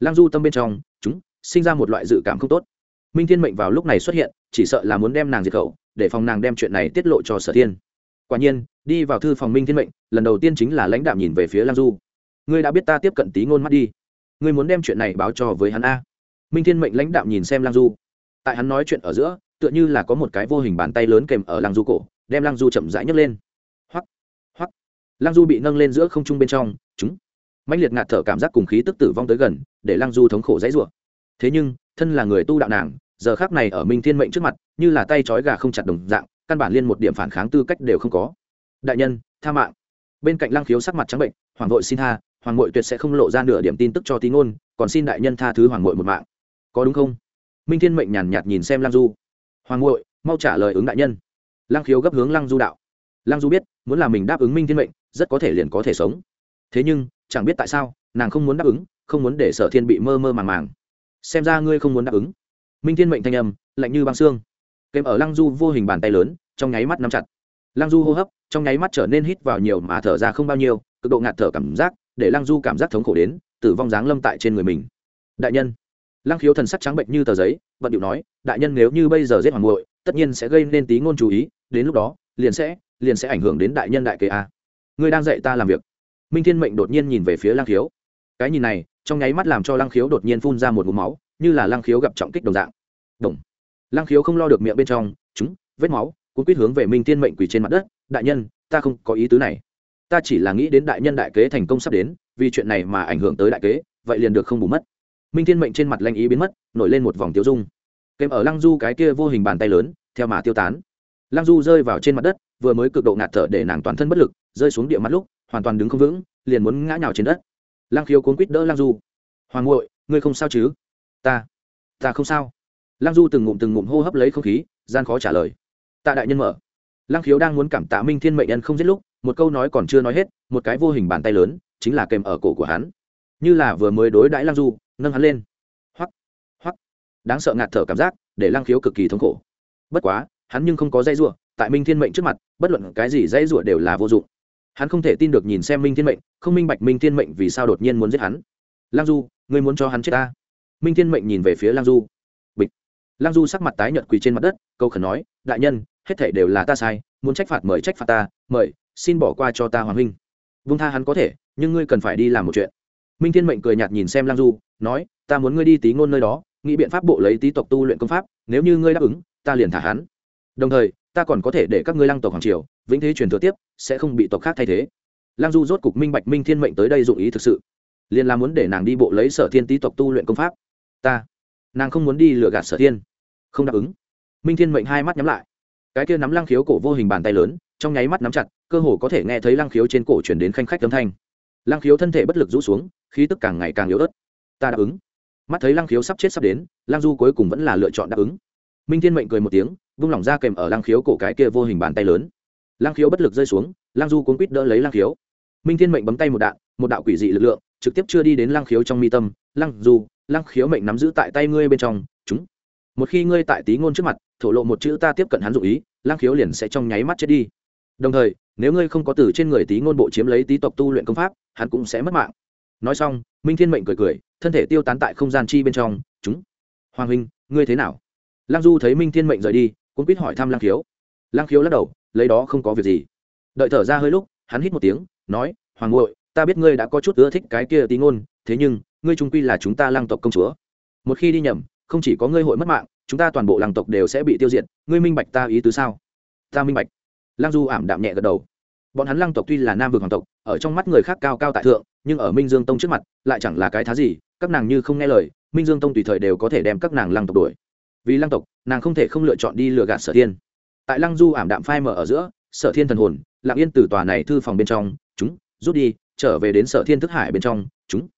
Lang du tâm bên trong, chúng, sinh ra một loại dự cảm không tốt. Minh thiên mệnh vào lúc này xuất hiện, chỉ sợ là muốn đem nàng diệt khẩu, để phòng nàng đem chuyện này tiết lộ cho sở thiên. Quả nhiên, đi vào thư phòng minh thiên mệnh, lần đầu tiên chính là lãnh đạo nhìn về phía lang du. Ngươi đã biết ta tiếp cận tí ngôn mắt đi. Ngươi muốn đem chuyện này báo cho với hắn a? Minh thiên mệnh lãnh đạo nhìn xem lang du. Tại hắn nói chuyện ở giữa tựa như là có một cái vô hình bàn tay lớn kèm ở lăng du cổ, đem lăng du chậm rãi nhấc lên. Hoắc hoắc. Lăng du bị nâng lên giữa không trung bên trong, chúng. Mạnh liệt ngạt thở cảm giác cùng khí tức tử vong tới gần, để lăng du thống khổ dãy rủa. Thế nhưng, thân là người tu đạo nàng, giờ khác này ở minh thiên mệnh trước mặt, như là tay trói gà không chặt đồng dạng, căn bản liên một điểm phản kháng tư cách đều không có. Đại nhân, tha mạng. Bên cạnh lăng khiếu sắc mặt trắng bệnh, hoàng vội xin tha, hoàng ngội tuyệt sẽ không lộ ra nửa điểm tin tức cho tí ngôn, còn xin đại nhân tha thứ hoàng ngội một mạng. Có đúng không? Minh thiên mệnh nhàn nhạt nhìn xem lăng du hoàng mội mau trả lời ứng đại nhân. Lăng khiếu gấp hướng lăng du đạo. Lăng du biết, muốn làm mình đáp ứng minh thiên mệnh, rất có thể liền có thể sống. Thế nhưng, chẳng biết tại sao, nàng không muốn đáp ứng, không muốn để sở thiên bị mơ mơ màng màng. Xem ra ngươi không muốn đáp ứng. Minh thiên mệnh thanh âm, lạnh như băng xương. Kèm ở lăng du vô hình bàn tay lớn, trong nháy mắt nắm chặt. Lăng du hô hấp, trong nháy mắt trở nên hít vào nhiều mà thở ra không bao nhiêu, cực độ ngạt thở cảm giác, để lăng du cảm giác thống khổ đến, tử vong dáng lâm tại trên người mình. Đại nhân lăng khiếu thần sắc trắng bệnh như tờ giấy vận điệu nói, đại nhân nếu như bây giờ giết hoàng muội, tất nhiên sẽ gây nên tí ngôn chú ý, đến lúc đó, liền sẽ liền sẽ ảnh hưởng đến đại nhân đại kế a. Ngươi đang dạy ta làm việc. Minh thiên mệnh đột nhiên nhìn về phía lăng khiếu. Cái nhìn này, trong nháy mắt làm cho lăng khiếu đột nhiên phun ra một mũ máu, như là lăng khiếu gặp trọng kích đồng dạng. Đồng. Lăng khiếu không lo được miệng bên trong, chúng, vết máu cũng quyết hướng về minh thiên mệnh quỳ trên mặt đất, đại nhân, ta không có ý tứ này. Ta chỉ là nghĩ đến đại nhân đại kế thành công sắp đến, vì chuyện này mà ảnh hưởng tới đại kế, vậy liền được không bù mất minh thiên mệnh trên mặt lanh ý biến mất nổi lên một vòng tiêu dung kèm ở lăng du cái kia vô hình bàn tay lớn theo mà tiêu tán lăng du rơi vào trên mặt đất vừa mới cực độ ngạt thở để nàng toàn thân bất lực rơi xuống địa mặt lúc hoàn toàn đứng không vững liền muốn ngã nhào trên đất lăng khiếu cuốn quýt đỡ lăng du hoàng ngội ngươi không sao chứ ta ta không sao lăng du từng ngụm từng ngụm hô hấp lấy không khí gian khó trả lời tạ đại nhân mở lăng khiếu đang muốn cảm tạ minh thiên mệnh nhân không giết lúc một câu nói còn chưa nói hết một cái vô hình bàn tay lớn chính là kèm ở cổ của hắn như là vừa mới đối đãi lăng du nâng hắn lên. Hoắc hoắc. Đáng sợ ngạt thở cảm giác, để lăng khiếu cực kỳ thống khổ. Bất quá, hắn nhưng không có dây rủa, tại minh thiên mệnh trước mặt, bất luận cái gì dây rủa đều là vô dụng. Hắn không thể tin được nhìn xem minh thiên mệnh, không minh bạch minh thiên mệnh vì sao đột nhiên muốn giết hắn. Lăng du, ngươi muốn cho hắn chết ta? Minh thiên mệnh nhìn về phía lăng du. Bịch. Lăng du sắc mặt tái nhợt quỳ trên mặt đất, câu khẩn nói, đại nhân, hết thể đều là ta sai, muốn trách phạt mời trách phạt ta, mời, xin bỏ qua cho ta hoàng huynh. Vung tha hắn có thể, nhưng ngươi cần phải đi làm một chuyện minh thiên mệnh cười nhạt nhìn xem lang du, nói, ta muốn ngươi đi tí ngôn nơi đó, nghĩ biện pháp bộ lấy tí tộc tu luyện công pháp, nếu như ngươi đáp ứng, ta liền thả hắn. Đồng thời, ta còn có thể để các ngươi lăng tộc hoàng triều, vĩnh thế truyền thừa tiếp, sẽ không bị tộc khác thay thế. Lang du rốt cục minh bạch minh thiên mệnh tới đây dụng ý thực sự. Liền là muốn để nàng đi bộ lấy sở thiên tí tộc tu luyện công pháp. Ta, nàng không muốn đi lừa gạt sở thiên. Không đáp ứng. Minh thiên mệnh hai mắt nhắm lại. Cái kia nắm lăng khiếu cổ vô hình bàn tay lớn, trong nháy mắt nắm chặt, cơ hồ có thể nghe thấy lăng khiếu trên cổ chuyển đến khanh khách âm thanh lăng khiếu thân thể bất lực rũ xuống, khí tức càng ngày càng yếu ớt. Ta đáp ứng. Mắt thấy lăng khiếu sắp chết sắp đến, lăng du cuối cùng vẫn là lựa chọn đáp ứng. Minh thiên mệnh cười một tiếng, vung lỏng ra kèm ở lăng khiếu cổ cái kia vô hình bàn tay lớn. Lăng khiếu bất lực rơi xuống, lăng du cuốn quýt đỡ lấy lăng khiếu. Minh thiên mệnh bấm tay một đạn, một đạo quỷ dị lực lượng, trực tiếp chưa đi đến lăng khiếu trong mi tâm. Lăng du, lăng khiếu mệnh nắm giữ tại tay ngươi bên trong, chúng. Một khi ngươi tại tí ngôn trước mặt, thổ lộ một chữ ta tiếp cận hắn dụ ý, lăng khiếu liền sẽ trong nháy mắt chết đi. Đồng thời nếu ngươi không có từ trên người tí ngôn bộ chiếm lấy tí tộc tu luyện công pháp, hắn cũng sẽ mất mạng. Nói xong, minh thiên mệnh cười cười, thân thể tiêu tán tại không gian chi bên trong, chúng, hoàng huynh, ngươi thế nào? Lăng du thấy minh thiên mệnh rời đi cũng biết hỏi thăm lăng khiếu. Lăng khiếu lắc đầu, lấy đó không có việc gì. Đợi thở ra hơi lúc, hắn hít một tiếng, nói, hoàng ngội ta biết ngươi đã có chút ưa thích cái kia tí ngôn, thế nhưng, ngươi trung quy là chúng ta lăng tộc công chúa. Một khi đi nhầm, không chỉ có ngươi hội mất mạng, chúng ta toàn bộ lăng tộc đều sẽ bị tiêu diệt. Ngươi minh bạch ta ý tứ sao? Ta minh bạch lăng du ảm đạm nhẹ gật đầu. Bọn hắn lăng tộc tuy là nam vực hoàng tộc, ở trong mắt người khác cao cao tại thượng, nhưng ở minh dương tông trước mặt, lại chẳng là cái thá gì, các nàng như không nghe lời, minh dương tông tùy thời đều có thể đem các nàng lăng tộc đuổi. Vì lăng tộc, nàng không thể không lựa chọn đi lừa gạt sở thiên. Tại lăng du ảm đạm phai mở ở giữa, sở thiên thần hồn, lặng yên từ tòa này thư phòng bên trong, chúng, rút đi, trở về đến sở thiên thức hải bên trong, chúng.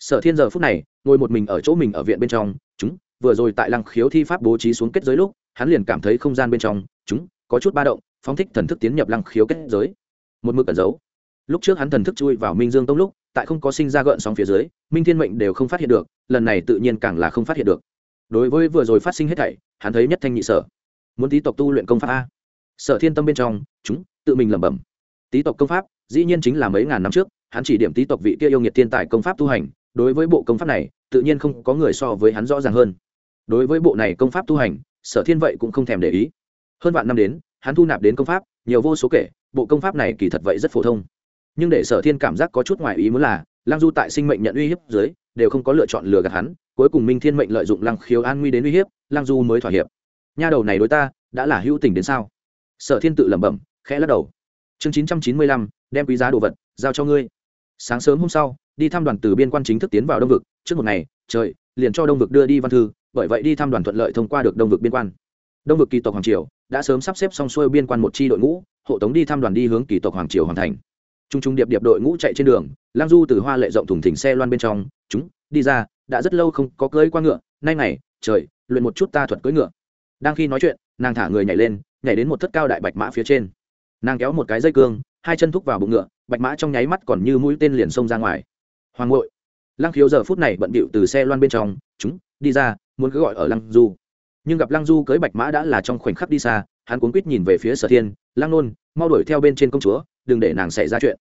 Sở thiên giờ phút này, ngồi một mình ở chỗ mình ở viện bên trong, chúng, vừa rồi tại lăng khiếu thi pháp bố trí xuống kết giới lúc, hắn liền cảm thấy không gian bên trong, chúng, có chút ba động phóng thích thần thức tiến nhập lăng khiếu kết giới. Một mực ẩn giấu. Lúc trước hắn thần thức chui vào minh dương tông lúc, tại không có sinh ra gợn sóng phía dưới, minh thiên mệnh đều không phát hiện được, lần này tự nhiên càng là không phát hiện được. Đối với vừa rồi phát sinh hết thảy, hắn thấy nhất thanh nhị sở. Muốn tý tộc tu luyện công pháp a. Sở thiên tâm bên trong, chúng, tự mình lẩm bẩm. Tý tộc công pháp, dĩ nhiên chính là mấy ngàn năm trước, hắn chỉ điểm tý tộc vị kia yêu nghiệt thiên tài công pháp tu hành, đối với bộ công pháp này, tự nhiên không có người so với hắn rõ ràng hơn. Đối với bộ này công pháp tu hành, sở thiên vậy cũng không thèm để ý. Hơn vạn năm đến hắn thu nạp đến công pháp, nhiều vô số kể, bộ công pháp này kỳ thật vậy rất phổ thông. Nhưng để sở thiên cảm giác có chút ngoài ý muốn là, lăng du tại sinh mệnh nhận uy hiếp dưới, đều không có lựa chọn lừa gạt hắn, cuối cùng minh thiên mệnh lợi dụng lăng khiếu an nguy đến uy hiếp, lăng du mới thỏa hiệp. Nha đầu này đối ta, đã là hữu tình đến sao? Sở thiên tự lẩm bẩm, khẽ lắc đầu. Chương chín trăm chín mươi lăm, đem quý giá đồ vật, giao cho ngươi. Sáng sớm hôm sau, đi thăm đoàn từ biên quan chính thức tiến vào đông vực. Trước một ngày, trời, liền cho đông vực đưa đi văn thư, bởi vậy đi thăm đoàn thuận lợi thông qua được đông vực biên quan đông vực kỳ tộc hoàng triều đã sớm sắp xếp xong xuôi biên quan một chi đội ngũ, hộ tống đi thăm đoàn đi hướng kỳ tộc hoàng triều hoàn thành. T r u n g t r u n g điệp điệp đội ngũ chạy trên đường, lang du từ hoa lệ rộng thùng thỉnh xe loan bên trong, chúng, đi ra, đã rất lâu không có cưỡi qua ngựa, nay ngày, trời, luyện một chút ta thuật cưỡi ngựa. Đang khi nói chuyện, nàng thả người nhảy lên, nhảy đến một thất cao đại bạch mã phía trên. Nàng kéo một cái dây cương, hai chân thúc vào bụng ngựa, bạch mã trong nháy mắt còn như mũi tên liền xông ra ngoài. Hoàng ngội lăng khiếu giờ phút này bận bịu từ xe loan bên trong, chúng, đi ra, muốn cứ gọi ở lăng du nhưng gặp lăng du cưới bạch mã đã là trong khoảnh khắc đi xa, hắn cuốn quýt nhìn về phía sở thiên, lăng nôn, mau đuổi theo bên trên công chúa, đừng để nàng xảy ra chuyện.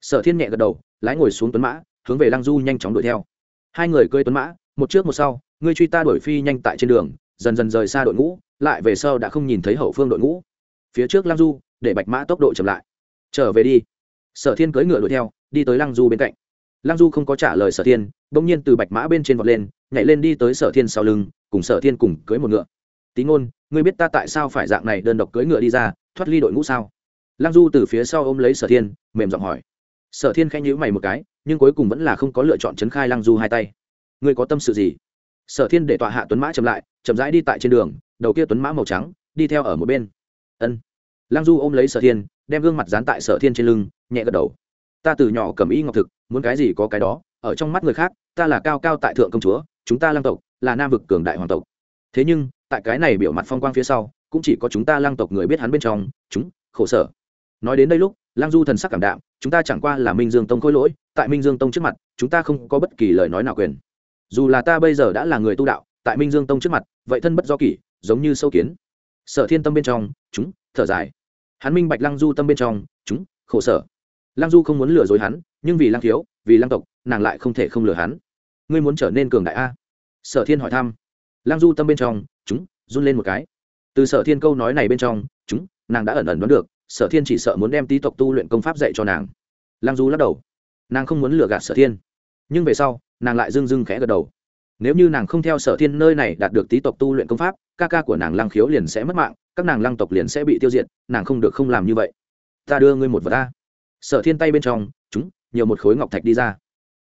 Sở thiên nhẹ gật đầu, lái ngồi xuống tuấn mã, hướng về lăng du nhanh chóng đuổi theo. Hai người cưới tuấn mã, một trước một sau, ngươi truy ta đuổi phi nhanh tại trên đường, dần dần rời xa đội ngũ, lại về sau đã không nhìn thấy hậu phương đội ngũ. Phía trước lăng du, để bạch mã tốc độ chậm lại. Trở về đi. Sở thiên cưỡi ngựa đuổi theo, đi tới lăng du bên cạnh. Lăng du không có trả lời sở thiên đ ỗ n g nhiên từ bạch mã bên trên vọt lên, nhảy lên đi tới sở thiên sau lưng cùng sở thiên cùng cưới một ngựa. Tí ngôn, ngươi biết ta tại sao phải dạng này đơn độc cưỡi ngựa đi ra, thoát ly đội ngũ sao? Lăng du từ phía sau ôm lấy sở thiên, mềm giọng hỏi. Sở thiên khẽ nhữ mày một cái, nhưng cuối cùng vẫn là không có lựa chọn trấn khai lăng du hai tay. Ngươi có tâm sự gì? Sở thiên để tọa hạ tuấn mã chậm lại, chậm rãi đi tại trên đường, đầu kia tuấn mã màu trắng, đi theo ở một bên. Ân. Lăng du ôm lấy sở thiên, đem gương mặt dán tại sở thiên trên lưng, nhẹ gật đầu. Ta từ nhỏ cầm y ngọc thực, muốn cái gì có cái đó, ở trong mắt người khác, ta là cao cao tại thượng công chúa, chúng ta lăng tộc là nam vực cường đại hoàng tộc. Thế nhưng, tại cái này biểu mặt phong quang phía sau, cũng chỉ có chúng ta lang tộc người biết hắn bên trong, chúng, khổ sở. Nói đến đây lúc, Lang du thần sắc cảm đạm, chúng ta chẳng qua là minh dương tông khôi lỗi, tại minh dương tông trước mặt, chúng ta không có bất kỳ lời nói nào quyền. Dù là ta bây giờ đã là người tu đạo, tại minh dương tông trước mặt, vậy thân bất do kỷ, giống như sâu kiến. Sở thiên tâm bên trong, chúng, thở dài. Hắn minh bạch lăng du tâm bên trong, chúng, khổ sở. Lăng du không muốn lừa dối hắn, nhưng vì lăng thiếu, vì lăng tộc, nàng lại không thể không lừa hắn. Ngươi muốn trở nên cường đại a? Sở thiên hỏi thăm. Lăng du tâm bên trong, chúng, run lên một cái. Từ sở thiên câu nói này bên trong, chúng, nàng đã ẩn ẩn đoán được, sở thiên chỉ sợ muốn đem tí tộc tu luyện công pháp dạy cho nàng. Lăng du lắc đầu. Nàng không muốn lừa gạt sở thiên. Nhưng về sau, nàng lại dưng dưng khẽ gật đầu. Nếu như nàng không theo sở thiên nơi này đạt được tí tộc tu luyện công pháp, ca ca của nàng lăng khiếu liền sẽ mất mạng, các nàng lăng tộc liền sẽ bị tiêu diệt, nàng không được không làm như vậy. Ta đưa ngươi một vật ta. Sở thiên tay bên trong, chúng, nhiều một khối ngọc thạch đi ra.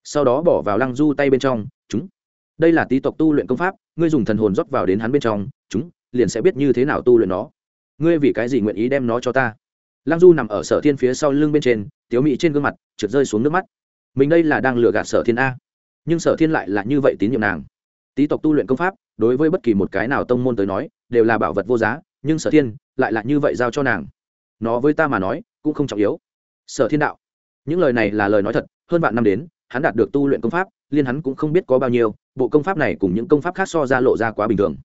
Sau đó bỏ vào lăng du tay bên trong, chúng đây là tí tộc tu luyện công pháp, ngươi dùng thần hồn rót vào đến hắn bên trong, chúng liền sẽ biết như thế nào tu luyện nó. Ngươi vì cái gì nguyện ý đem nó cho ta? Lăng du nằm ở sở thiên phía sau lưng bên trên, tiếu mỹ trên gương mặt trượt rơi xuống nước mắt. Mình đây là đang lừa gạt sở thiên a. Nhưng sở thiên lại là như vậy tín nhiệm nàng. Tý tộc tu luyện công pháp, đối với bất kỳ một cái nào tông môn tới nói, đều là bảo vật vô giá, nhưng sở thiên lại là như vậy giao cho nàng. Nó với ta mà nói, cũng không trọng yếu. Sở thiên đạo, những lời này là lời nói thật, hơn vạn năm đến, hắn đạt được tu luyện công pháp liên hắn cũng không biết có bao nhiêu, bộ công pháp này cùng những công pháp khác so ra lộ ra quá bình thường.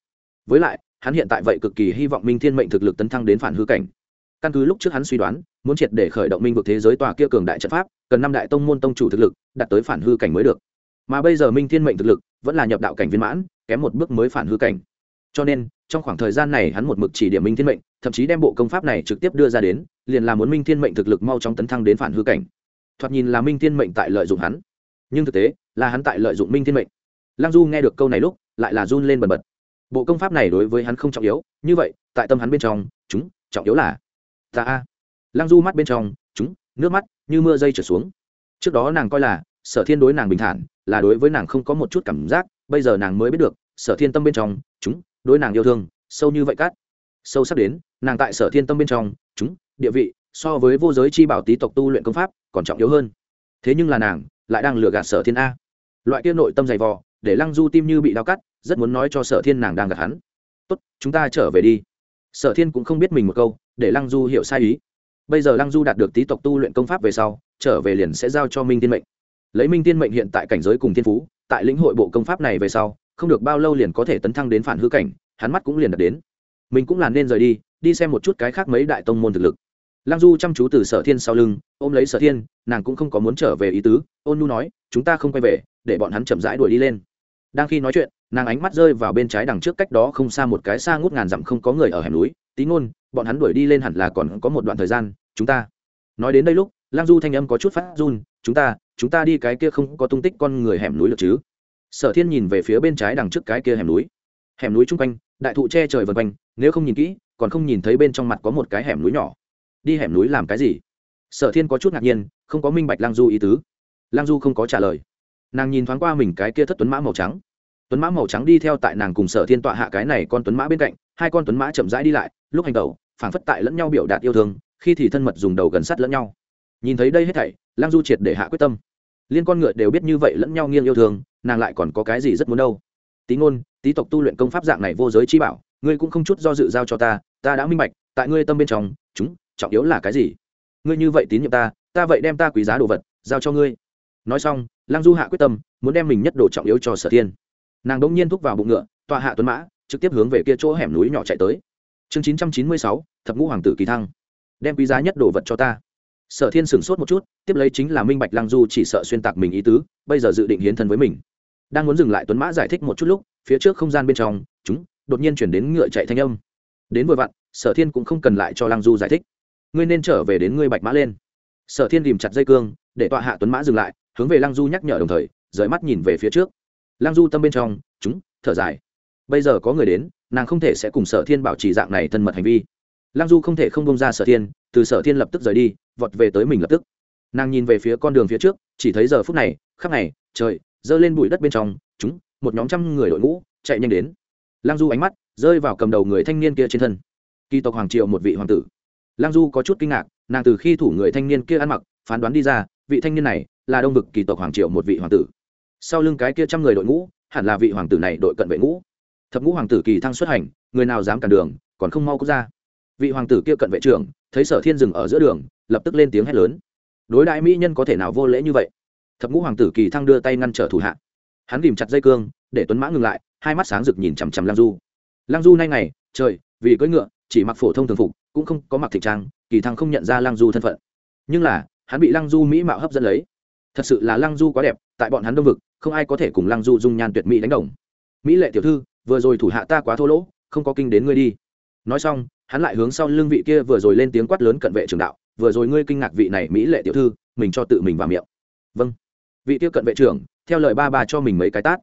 Với lại, hắn hiện tại vậy cực kỳ hy vọng minh thiên mệnh thực lực tấn thăng đến phản hư cảnh. Căn cứ lúc trước hắn suy đoán, muốn triệt để khởi động minh vực thế giới tòa kia cường đại trận pháp, cần năm đại tông môn tông chủ thực lực, đạt tới phản hư cảnh mới được. Mà bây giờ minh thiên mệnh thực lực vẫn là nhập đạo cảnh viên mãn, kém một bước mới phản hư cảnh. Cho nên, trong khoảng thời gian này hắn một mực chỉ điểm minh thiên mệnh, thậm chí đem bộ công pháp này trực tiếp đưa ra đến, liền là muốn minh thiên mệnh thực lực mau chóng tấn thăng đến phản hư cảnh. Thoạt nhìn là minh thiên mệnh tại lợi dụng hắn nhưng thực tế là hắn tại lợi dụng minh thiên mệnh. Lăng du nghe được câu này lúc, lại là run lên bần bật. Bộ công pháp này đối với hắn không trọng yếu, như vậy, tại tâm hắn bên trong, chúng, trọng yếu là, ta a. Lăng du mắt bên trong, chúng, nước mắt, như mưa dây trở xuống. Trước đó nàng coi là, sở thiên đối nàng bình thản, là đối với nàng không có một chút cảm giác, bây giờ nàng mới biết được, sở thiên tâm bên trong, chúng, đối nàng yêu thương, sâu như vậy cát. Sâu sắc đến, nàng tại sở thiên tâm bên trong, chúng, địa vị, so với vô giới chi bảo tý tộc tu luyện công pháp, còn trọng yếu hơn. Thế nhưng là nàng lại đang lừa gạt sở thiên a. Loại kia nội tâm dày vò, để lăng du tim như bị đau cắt, rất muốn nói cho sở thiên nàng đang gạt hắn. Tốt, chúng ta trở về đi. Sở thiên cũng không biết mình một câu, để lăng du hiểu sai ý. Bây giờ lăng du đạt được tý tộc tu luyện công pháp về sau, trở về liền sẽ giao cho minh tiên mệnh. Lấy minh tiên mệnh hiện tại cảnh giới cùng thiên phú, tại lĩnh hội bộ công pháp này về sau, không được bao lâu liền có thể tấn thăng đến phản hư cảnh, hắn mắt cũng liền đạt đến. Mình cũng là nên rời đi đi xem một chút cái khác mấy đại tông môn thực lực lăng du chăm chú từ sở thiên sau lưng, ôm lấy sở thiên, nàng cũng không có muốn trở về ý tứ, ôn nu nói, chúng ta không quay về, để bọn hắn chậm rãi đuổi đi lên. Đang khi nói chuyện, nàng ánh mắt rơi vào bên trái đằng trước cách đó không xa một cái xa ngút ngàn dặm không có người ở hẻm núi, tí ngôn, bọn hắn đuổi đi lên hẳn là còn có một đoạn thời gian, chúng ta nói đến đây lúc lang du thanh âm có chút phát run, chúng ta chúng ta đi cái kia không có tung tích con người hẻm núi được chứ? Sở thiên nhìn về phía bên trái đằng trước cái kia hẻm núi. Hẻm núi chung quanh, đại thụ che trời vân quanh, nếu không nhìn kỹ, còn không nhìn thấy bên trong mặt có một cái hẻm núi nhỏ đi hẻm núi làm cái gì? Sở thiên có chút ngạc nhiên, không có minh bạch lang du ý tứ. Lang du không có trả lời. Nàng nhìn thoáng qua mình cái kia thất tuấn mã màu trắng. Tuấn mã màu trắng đi theo tại nàng cùng sở thiên tọa hạ cái này con tuấn mã bên cạnh, hai con tuấn mã chậm rãi đi lại, lúc hành tẩu, phảng phất tại lẫn nhau biểu đạt yêu thương, khi thì thân mật dùng đầu gần sát lẫn nhau. Nhìn thấy đây hết thảy lang du triệt để hạ quyết tâm. Liên con ngựa đều biết như vậy lẫn nhau nghiêng yêu thương, nàng lại còn có cái gì rất muốn đâu. Tí ngôn, tí tộc tu luyện công pháp dạng này vô giới chi bảo, ngươi cũng không chút do dự giao cho ta ta đã minh bạch, tại ngươi tâm bên trong, chúng trọng yếu là cái gì? Ngươi như vậy tín nhiệm ta ta vậy đem ta quý giá đồ vật giao cho ngươi. Nói xong lang du hạ quyết tâm, muốn đem mình nhất đồ trọng yếu cho sở thiên. Nàng đ ỗ n g nhiên thúc vào bụng ngựa, tọa hạ tuấn mã, trực tiếp hướng về kia chỗ hẻm núi nhỏ chạy tới. Chương chín trăm chín mươi sáu, thập ngũ hoàng tử kỳ thăng. Đem quý giá nhất đồ vật cho ta. Sở thiên sửng sốt một chút, tiếp lấy chính là minh bạch lăng du chỉ sợ xuyên tạc mình ý tứ, bây giờ dự định hiến thân với mình. Đang muốn dừng lại tuấn mã giải thích một chút lúc, phía trước không gian bên trong, chúng, đột nhiên chuyển đến ngựa chạy thanh âm. Đến vội vặn, sở thiên cũng không cần lại cho lăng du giải thích ngươi nên trở về đến ngươi bạch mã lên. Sở thiên ghìm chặt dây cương, để tọa hạ tuấn mã dừng lại, hướng về lăng du nhắc nhở đồng thời, rời mắt nhìn về phía trước. Lăng du tâm bên trong, chúng, thở dài. Bây giờ có người đến, nàng không thể sẽ cùng sở thiên bảo trì dạng này thân mật hành vi. Lăng du không thể không bông ra sở thiên, từ sở thiên lập tức rời đi, vọt về tới mình lập tức. Nàng nhìn về phía con đường phía trước, chỉ thấy giờ phút này, khắc này, trời giơ lên bụi đất bên trong, chúng, một nhóm trăm người đội ngũ, chạy nhanh đến. Lăng du ánh mắt rơi vào cầm đầu người thanh niên kia trên thân. Kỳ tộc hoàng triều một vị hoàng tử lăng du có chút kinh ngạc, nàng từ khi thủ người thanh niên kia ăn mặc, phán đoán đi ra, vị thanh niên này là đông vực kỳ tộc hoàng triều một vị hoàng tử. Sau lưng cái kia trăm người đội ngũ, hẳn là vị hoàng tử này đội cận vệ ngũ. Thập ngũ hoàng tử kỳ thăng xuất hành, người nào dám cản đường, còn không mau quốc ra. Vị hoàng tử kia cận vệ trưởng, thấy sở thiên dừng ở giữa đường, lập tức lên tiếng hét lớn. Đối đại mỹ nhân có thể nào vô lễ như vậy? Thập ngũ hoàng tử kỳ thăng đưa tay ngăn trở thủ hạ. Hắn ghìm chặt dây cương, để tuấn mã ngừng lại, hai mắt sáng rực nhìn chằm chằm lang du lang du nay ngày, trời, vì cưỡi ngựa, chỉ mặc phổ thông thường phục cũng không có mặc thịnh trang, kỳ thăng không nhận ra lang du thân phận. Nhưng là, hắn bị lăng du mỹ mạo hấp dẫn lấy. Thật sự là lăng du quá đẹp, tại bọn hắn đông vực, không ai có thể cùng lăng du dung nhan tuyệt mỹ đánh đồng. Mỹ lệ tiểu thư, vừa rồi thủ hạ ta quá thô lỗ, không có kinh đến ngươi đi. Nói xong, hắn lại hướng sau lưng vị kia vừa rồi lên tiếng quát lớn cận vệ trường đạo, vừa rồi ngươi kinh ngạc vị này mỹ lệ tiểu thư, mình cho tự mình vào miệng. Vâng. Vị kia cận vệ trưởng, theo lời ba bà cho mình mấy cái tát.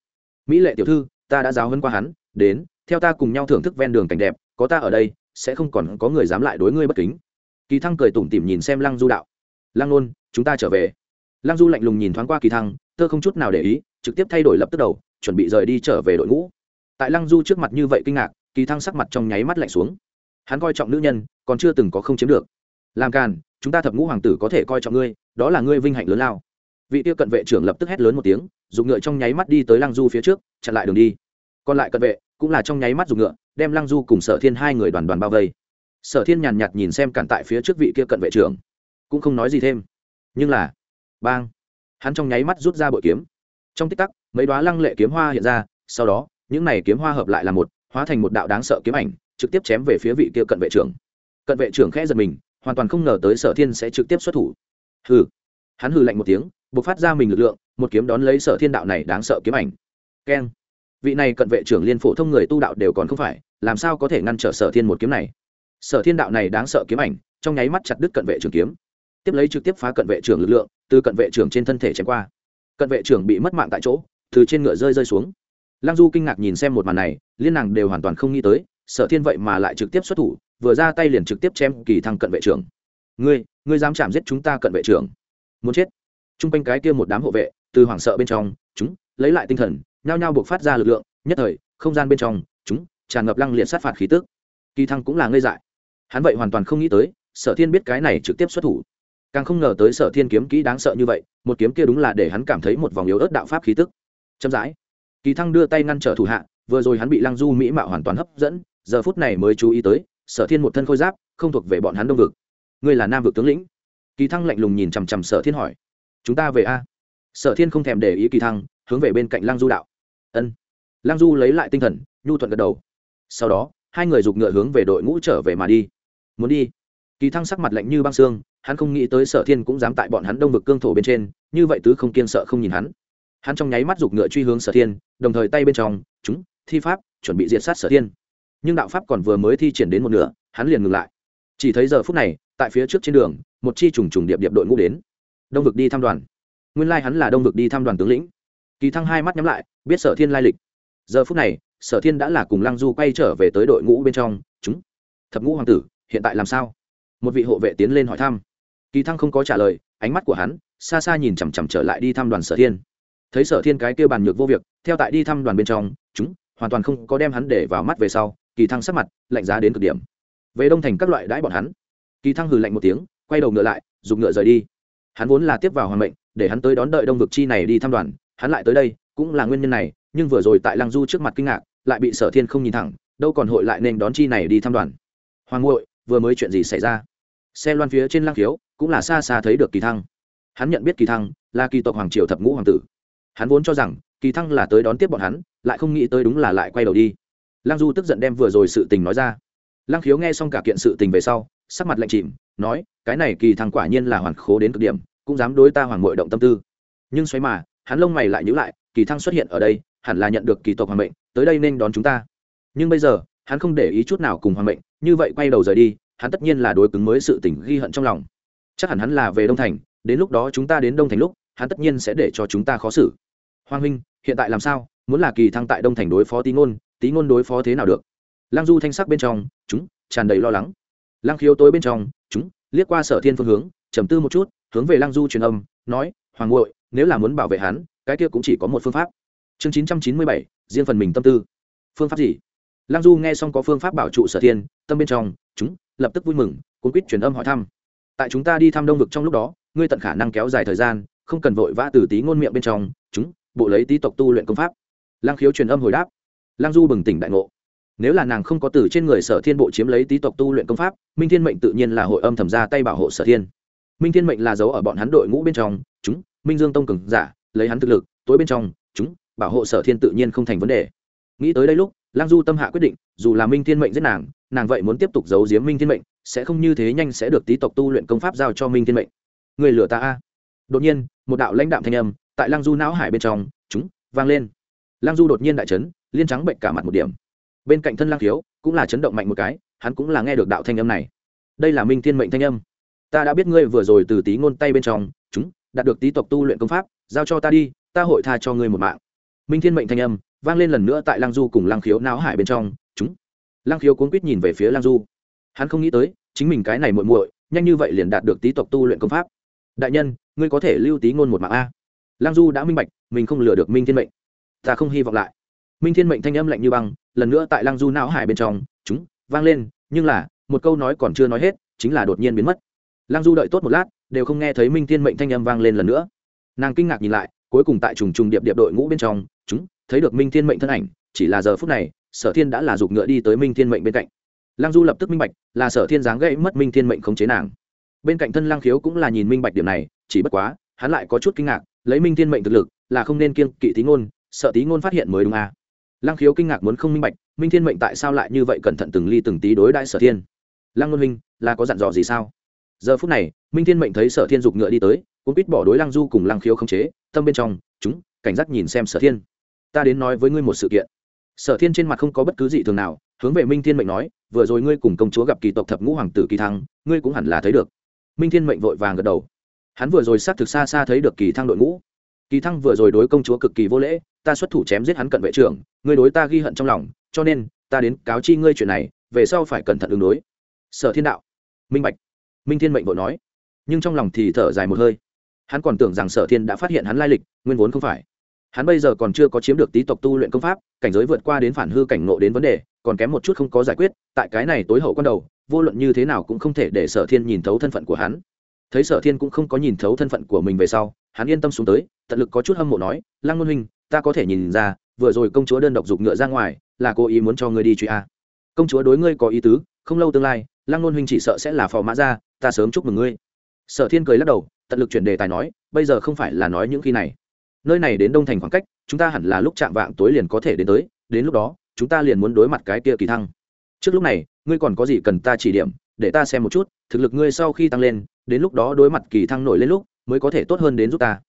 Mỹ lệ tiểu thư, ta đã giáo hơn qua hắn, đến, theo ta cùng nhau thưởng thức ven đường cảnh đẹp, có ta ở đây sẽ không còn có người dám lại đối ngươi bất kính. Kỳ thăng cười tủm tỉm nhìn xem lăng du đạo. Lăng nôn, chúng ta trở về. Lăng du lạnh lùng nhìn thoáng qua kỳ thăng, tơ không chút nào để ý, trực tiếp thay đổi lập tức đầu, chuẩn bị rời đi trở về đội ngũ. Tại lăng du trước mặt như vậy kinh ngạc, kỳ thăng sắc mặt trong nháy mắt lạnh xuống. Hắn coi trọng nữ nhân, còn chưa từng có không chiếm được. Làm càn, chúng ta thập ngũ hoàng tử có thể coi trọng ngươi, đó là ngươi vinh hạnh lớn lao. Vị tiêu cận vệ trưởng lập tức hét lớn một tiếng, dùng ngựa trong nháy mắt đi tới lăng du phía trước, chặn lại đường đi. Còn lại cận vệ cũng là trong nháy mắt dùng ngựa đem lăng du cùng sở thiên hai người đoàn đoàn bao vây. Sở thiên nhàn nhạt nhìn xem cản tại phía trước vị kia cận vệ trưởng, cũng không nói gì thêm. Nhưng là, bang, hắn trong nháy mắt rút ra bội kiếm. Trong tích tắc, mấy đoá lăng lệ kiếm hoa hiện ra, sau đó, những này kiếm hoa hợp lại là một, hóa thành một đạo đáng sợ kiếm ảnh, trực tiếp chém về phía vị kia cận vệ trưởng. Cận vệ trưởng khẽ giật mình, hoàn toàn không ngờ tới sở thiên sẽ trực tiếp xuất thủ. Hừ. Hắn hừ lạnh một tiếng buộc phát ra mình lực lượng, một kiếm đón lấy sở thiên đạo này đáng sợ kiếm ảnh. Keng. Vị này cận vệ trưởng liên phổ thông người tu đạo đều còn không phải làm sao có thể ngăn trở sở thiên một kiếm này? Sở thiên đạo này đáng sợ kiếm ảnh, trong nháy mắt chặt đứt cận vệ trưởng kiếm. Tiếp lấy trực tiếp phá cận vệ trưởng lực lượng, từ cận vệ trưởng trên thân thể chém qua. Cận vệ trưởng bị mất mạng tại chỗ, từ trên ngựa rơi rơi xuống. Lăng du kinh ngạc nhìn xem một màn này, liên nàng đều hoàn toàn không nghĩ tới, sở thiên vậy mà lại trực tiếp xuất thủ, vừa ra tay liền trực tiếp chém kỳ thăng cận vệ trưởng ngươi ngươi dám chạm giết chúng ta cận vệ trưởng muốn chết. T r u n g quanh cái kia một đám hộ vệ, từ hoảng sợ bên trong, chúng, lấy lại tinh thần, nhao nhao buộc phát ra lực lượng, nhất thời, không gian bên trong tràn ngập lăng liệt sát phạt khí tức, kỳ thăng cũng là ngây dại. Hắn vậy hoàn toàn không nghĩ tới sở thiên biết cái này trực tiếp xuất thủ. Càng không ngờ tới sở thiên kiếm kỹ đáng sợ như vậy một kiếm kia đúng là để hắn cảm thấy một vòng yếu ớt đạo pháp khí tức. Chậm rãi kỳ thăng đưa tay ngăn trở thủ hạ vừa rồi hắn bị lăng du mỹ mạo hoàn toàn hấp dẫn giờ phút này mới chú ý tới sở thiên một thân khôi giáp không thuộc về bọn hắn đông vực. Ngươi là nam vực tướng lĩnh. Kỳ thăng lạnh lùng nhìn chằm chằm sở thiên hỏi. Chúng ta về a. Sở thiên không thèm để ý kỳ thăng hướng về bên cạnh lăng du đạo. Ân. Lăng du lấy lại tinh thần nhu thuận gật đầu sau đó, hai người giục ngựa hướng về đội ngũ trở về mà đi. Muốn đi? Kỳ thăng sắc mặt lạnh như băng xương, hắn không nghĩ tới sở thiên cũng dám tại bọn hắn đông vực cương thổ bên trên, như vậy tứ không kiên sợ không nhìn hắn. Hắn trong nháy mắt giục ngựa truy hướng sở thiên, đồng thời tay bên trong, chúng, thi pháp, chuẩn bị diệt sát sở thiên. Nhưng đạo pháp còn vừa mới thi triển đến một nửa, hắn liền ngừng lại. Chỉ thấy giờ phút này, tại phía trước trên đường, một chi trùng trùng điệp điệp đội ngũ đến. Đông vực đi thăm đoàn. Nguyên lai hắn là đông vực đi thăm đoàn tướng lĩnh. Kỳ thăng hai mắt nhắm lại, biết sở thiên lai lịch. Giờ phút này sở thiên đã là cùng lăng du quay trở về tới đội ngũ bên trong. Chúng, thập ngũ hoàng tử, hiện tại làm sao? Một vị hộ vệ tiến lên hỏi thăm. Kỳ thăng không có trả lời, ánh mắt của hắn xa xa nhìn chằm chằm trở lại đi thăm đoàn sở thiên. Thấy sở thiên cái kêu bàn nhược vô việc, theo tại đi thăm đoàn bên trong, chúng hoàn toàn không có đem hắn để vào mắt về sau, kỳ thăng sắc mặt lạnh giá đến cực điểm. Về đông thành các loại đãi bọn hắn, kỳ thăng hừ lạnh một tiếng, quay đầu ngựa lại dùng ngựa rời đi. Hắn vốn là tiếp vào hoàng mệnh, để hắn tới đón đợi đông vực chi này đi thăm đoàn, hắn lại tới đây, cũng là nguyên nhân này, nhưng vừa rồi tại lăng du trước mặt kinh ngạc lại bị sở thiên không nhìn thẳng, đâu còn hội lại nên đón chi này đi thăm đoàn. Hoàng ngội vừa mới chuyện gì xảy ra? Xe loan phía trên lăng khiếu, cũng là xa xa thấy được kỳ thăng. Hắn nhận biết kỳ thăng là kỳ tộc hoàng triều thập ngũ hoàng tử. Hắn vốn cho rằng, kỳ thăng là tới đón tiếp bọn hắn, lại không nghĩ tới đúng là lại quay đầu đi. Lăng du tức giận đem vừa rồi sự tình nói ra. Lăng khiếu nghe xong cả kiện sự tình về sau, sắc mặt lạnh chìm, nói, cái này kỳ thăng quả nhiên là hoàn khố đến cực điểm, cũng dám đối ta hoàng mội động tâm tư. Nhưng xoáy mà, hắn lông mày lại nhữ lại, kỳ thăng xuất hiện ở đây hẳn là nhận được kỳ tộc hoàng mệnh, tới đây nên đón chúng ta. Nhưng bây giờ, hắn không để ý chút nào cùng hoàng mệnh, như vậy quay đầu rời đi, hắn tất nhiên là đối cứng mới sự tình ghi hận trong lòng. Chắc hẳn hắn là về đông thành, đến lúc đó chúng ta đến đông thành lúc, hắn tất nhiên sẽ để cho chúng ta khó xử. Hoàng huynh, hiện tại làm sao? Muốn là kỳ thăng tại đông thành đối phó tí ngôn tí ngôn đối phó thế nào được? Lăng du thanh sắc bên trong, chúng, tràn đầy lo lắng. Lăng khiếu tối bên trong, chúng, liếc qua sở thiên phương hướng, trầm tư một chút, hướng về lăng du truyền âm, nói, hoàng ngội nếu là muốn bảo vệ hắn, cái kia cũng chỉ có một phương pháp chương chín trăm chín mươi bảy, riêng phần mình tâm tư. Phương pháp gì? Lăng du nghe xong có phương pháp bảo trụ sở thiên, tâm bên trong, chúng, lập tức vui mừng, cuốn quýt truyền âm hỏi thăm. Tại chúng ta đi thăm đông vực trong lúc đó, ngươi tận khả năng kéo dài thời gian, không cần vội vã từ tí ngôn miệng bên trong, chúng, bộ lấy tí tộc tu luyện công pháp. Lăng khiếu truyền âm hồi đáp. Lăng du bừng tỉnh đại ngộ. Nếu là nàng không có từ trên người sở thiên bộ chiếm lấy tí tộc tu luyện công pháp, minh thiên mệnh tự nhiên là hội âm thầm ra tay bảo hộ sở thiên. Minh thiên mệnh là giấu ở bọn hắn đội ngũ bên trong, chúng, minh dương tông cường giả, lấy hắn thực lực, tối bên trong, chúng bảo hộ sở thiên tự nhiên không thành vấn đề. Nghĩ tới đây lúc lang du tâm hạ quyết định, dù là minh thiên mệnh giết nàng nàng vậy muốn tiếp tục giấu giếm minh thiên mệnh, sẽ không như thế nhanh sẽ được tý tộc tu luyện công pháp giao cho minh thiên mệnh. Người lừa ta a. Đột nhiên, một đạo lãnh đạm thanh âm, tại lang du não hải bên trong, chúng, vang lên. Lang du đột nhiên đại trấn liên trắng bệnh cả mặt một điểm. Bên cạnh thân lang thiếu, cũng là chấn động mạnh một cái, hắn cũng là nghe được đạo thanh âm này. Đây là minh thiên mệnh thanh âm. Ta đã biết ngươi vừa rồi từ tí ngôn tay bên trong, chúng, đạt được tí tộc tu luyện công pháp, giao cho ta đi, ta hội tha cho ngươi một mạng minh thiên mệnh thanh âm vang lên lần nữa tại lang du cùng lang khiếu não hải bên trong. Chúng lang khiếu cuốn quýt nhìn về phía lang du. Hắn không nghĩ tới, chính mình cái này muội muội, nhanh như vậy liền đạt được tí tộc tu luyện công pháp. Đại nhân, ngươi có thể lưu tí ngôn một mạng a. Lang du đã minh bạch, mình không lừa được minh thiên mệnh. Ta không hy vọng lại. Minh thiên mệnh thanh âm lạnh như băng, lần nữa tại Lang du não hải bên trong, chúng, vang lên, nhưng là, một câu nói còn chưa nói hết, chính là đột nhiên biến mất. Lang du đợi tốt một lát, đều không nghe thấy minh thiên mệnh thanh âm vang lên lần nữa. Nàng kinh ngạc nhìn lại, cuối cùng tại trùng trùng điệp điệp đội ngũ bên trong chúng, thấy được minh thiên mệnh thân ảnh, chỉ là giờ phút này, sở thiên đã là giục ngựa đi tới minh thiên mệnh bên cạnh. Lăng du lập tức minh bạch, là sở thiên dáng gãy mất minh thiên mệnh khống chế nàng. Bên cạnh thân lăng khiếu cũng là nhìn minh bạch điểm này, chỉ bất quá, hắn lại có chút kinh ngạc, lấy minh thiên mệnh thực lực, là không nên kiêng kỵ tí ngôn, sợ tí ngôn phát hiện mới đúng à. lăng khiếu kinh ngạc muốn không minh bạch, minh thiên mệnh tại sao lại như vậy cẩn thận từng ly từng tí đối đại sở thiên? Lăng ngôn minh là có dặn dò gì sao? Giờ phút này, minh thiên mệnh thấy sở thiên giục ngựa đi tới, cũng biết bỏ đối lăng du cùng lăng khiếu không chế, tâm bên trong, chúng, cảnh giác nhìn xem sở thiên ta đến nói với ngươi một sự kiện. Sở thiên trên mặt không có bất cứ gì thường nào, hướng về minh thiên mệnh nói, vừa rồi ngươi cùng công chúa gặp kỳ tộc thập ngũ hoàng tử kỳ thăng, ngươi cũng hẳn là thấy được. Minh thiên mệnh vội vàng gật đầu. Hắn vừa rồi xác thực xa xa thấy được kỳ thăng đội ngũ. Kỳ thăng vừa rồi đối công chúa cực kỳ vô lễ, ta xuất thủ chém giết hắn cận vệ trưởng, ngươi đối ta ghi hận trong lòng, cho nên, ta đến cáo chi ngươi chuyện này, về sau phải cẩn thận ứng đối. Sở thiên đạo. Minh bạch. Minh thiên mệnh vội nói. Nhưng trong lòng thì thở dài một hơi. Hắn còn tưởng rằng sở thiên đã phát hiện hắn lai lịch, nguyên vốn không phải hắn bây giờ còn chưa có chiếm được tí tộc tu luyện công pháp, cảnh giới vượt qua đến phản hư cảnh nộ đến vấn đề, còn kém một chút không có giải quyết, tại cái này tối hậu con đầu, vô luận như thế nào cũng không thể để sở thiên nhìn thấu thân phận của hắn. Thấy sở thiên cũng không có nhìn thấu thân phận của mình về sau, hắn yên tâm xuống tới, tận lực có chút hâm mộ nói, lăng ngôn huynh, ta có thể nhìn ra, vừa rồi công chúa đơn độc dục ngựa ra ngoài, là cô ý muốn cho ngươi đi truy a. Công chúa đối ngươi có ý tứ, không lâu tương lai, lăng ngôn huynh chỉ sợ sẽ là phò mã ra, ta sớm chúc mừng ngươi. Sở thiên cười lắc đầu, tận lực chuyển đề tài nói, bây giờ không phải là nói những khi này nơi này đến đông thành khoảng cách, chúng ta hẳn là lúc chạm vạng tối liền có thể đến tới, đến lúc đó, chúng ta liền muốn đối mặt cái kia kỳ thăng. Trước lúc này, ngươi còn có gì cần ta chỉ điểm, để ta xem một chút, thực lực ngươi sau khi tăng lên, đến lúc đó đối mặt kỳ thăng nổi lên lúc, mới có thể tốt hơn đến giúp ta.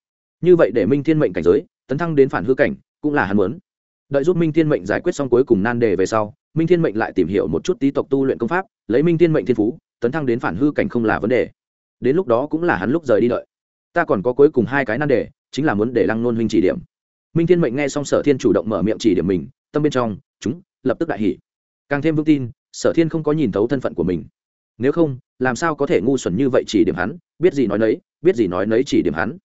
Như vậy để minh thiên mệnh cảnh giới, tấn thăng đến phản hư cảnh, cũng là hắn muốn. Đợi giúp minh thiên mệnh giải quyết xong cuối cùng nan đề về sau, minh thiên mệnh lại tìm hiểu một chút tí tộc tu luyện công pháp, lấy minh thiên mệnh thiên phú, tấn thăng đến phản hư cảnh không là vấn đề. Đến lúc đó cũng là hắn lúc rời đi đợi. Ta còn có cuối cùng hai cái nan đề chính là muốn để lăng nôn huynh chỉ điểm. Minh thiên mệnh nghe xong sở thiên chủ động mở miệng chỉ điểm mình, tâm bên trong, chúng, lập tức đại hỉ. Càng thêm vững tin, sở thiên không có nhìn thấu thân phận của mình. Nếu không, làm sao có thể ngu xuẩn như vậy chỉ điểm hắn, biết gì nói nấy, biết gì nói nấy chỉ điểm hắn.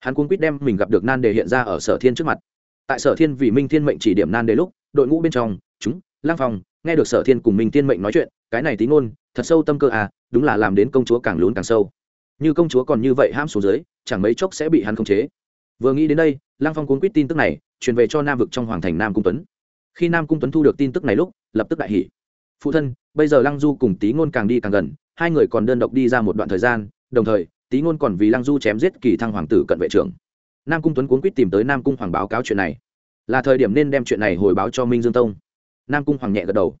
Hắn cuốn quýt đem mình gặp được nan đề hiện ra ở sở thiên trước mặt. Tại sở thiên vì minh thiên mệnh chỉ điểm nan đề lúc, đội ngũ bên trong, chúng lang phòng nghe được sở thiên cùng minh thiên mệnh nói chuyện, cái này tí ngôn, thật sâu tâm cơ à đúng là làm đến công chúa càng lún càng sâu. Như công chúa còn như vậy ham xuống dưới, chẳng mấy chốc sẽ bị hắn khống chế vừa nghĩ đến đây lang phong cuốn quýt tin tức này, truyền về cho nam vực trong hoàng thành nam cung tuấn. Khi nam cung tuấn thu được tin tức này lúc, lập tức đại hỉ. Phụ thân, bây giờ lăng du cùng tý ngôn càng đi càng gần, hai người còn đơn độc đi ra một đoạn thời gian, đồng thời, tý ngôn còn vì lăng du chém giết kỳ thăng hoàng tử cận vệ trưởng. Nam cung tuấn cuốn quýt tìm tới nam cung hoàng báo cáo chuyện này. Là thời điểm nên đem chuyện này hồi báo cho minh dương tông. Nam cung hoàng nhẹ gật đầu.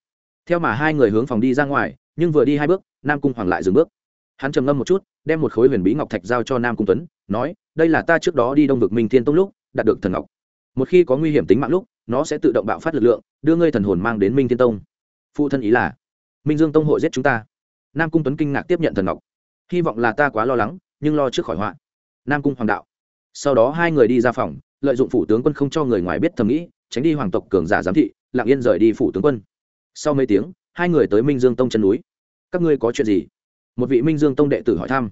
Theo mà hai người hướng phòng đi ra ngoài, nhưng vừa đi hai bước, nam cung hoàng lại dừng bước. Hắn trầm ngâm một chút, đem một khối huyền bí ngọc thạch giao cho nam cung tuấn nói, đây là ta trước đó đi đông vực minh thiên tông lúc, đạt được thần ngọc. Một khi có nguy hiểm tính mạng lúc, nó sẽ tự động bạo phát lực lượng, đưa ngươi thần hồn mang đến minh thiên tông. Phụ thân ý là, minh dương tông hội giết chúng ta. Nam cung tuấn kinh ngạc tiếp nhận thần ngọc. Hy vọng là ta quá lo lắng, nhưng lo trước khỏi họa. Nam cung hoàng đạo. Sau đó hai người đi ra phòng, lợi dụng phủ tướng quân không cho người ngoài biết thầm nghĩ, tránh đi hoàng tộc cường giả giám thị, lặng yên rời đi phủ tướng quân. Sau mấy tiếng, hai người tới minh dương tông chân núi. Các ngươi có chuyện gì? Một vị minh dương tông đệ tử hỏi thăm.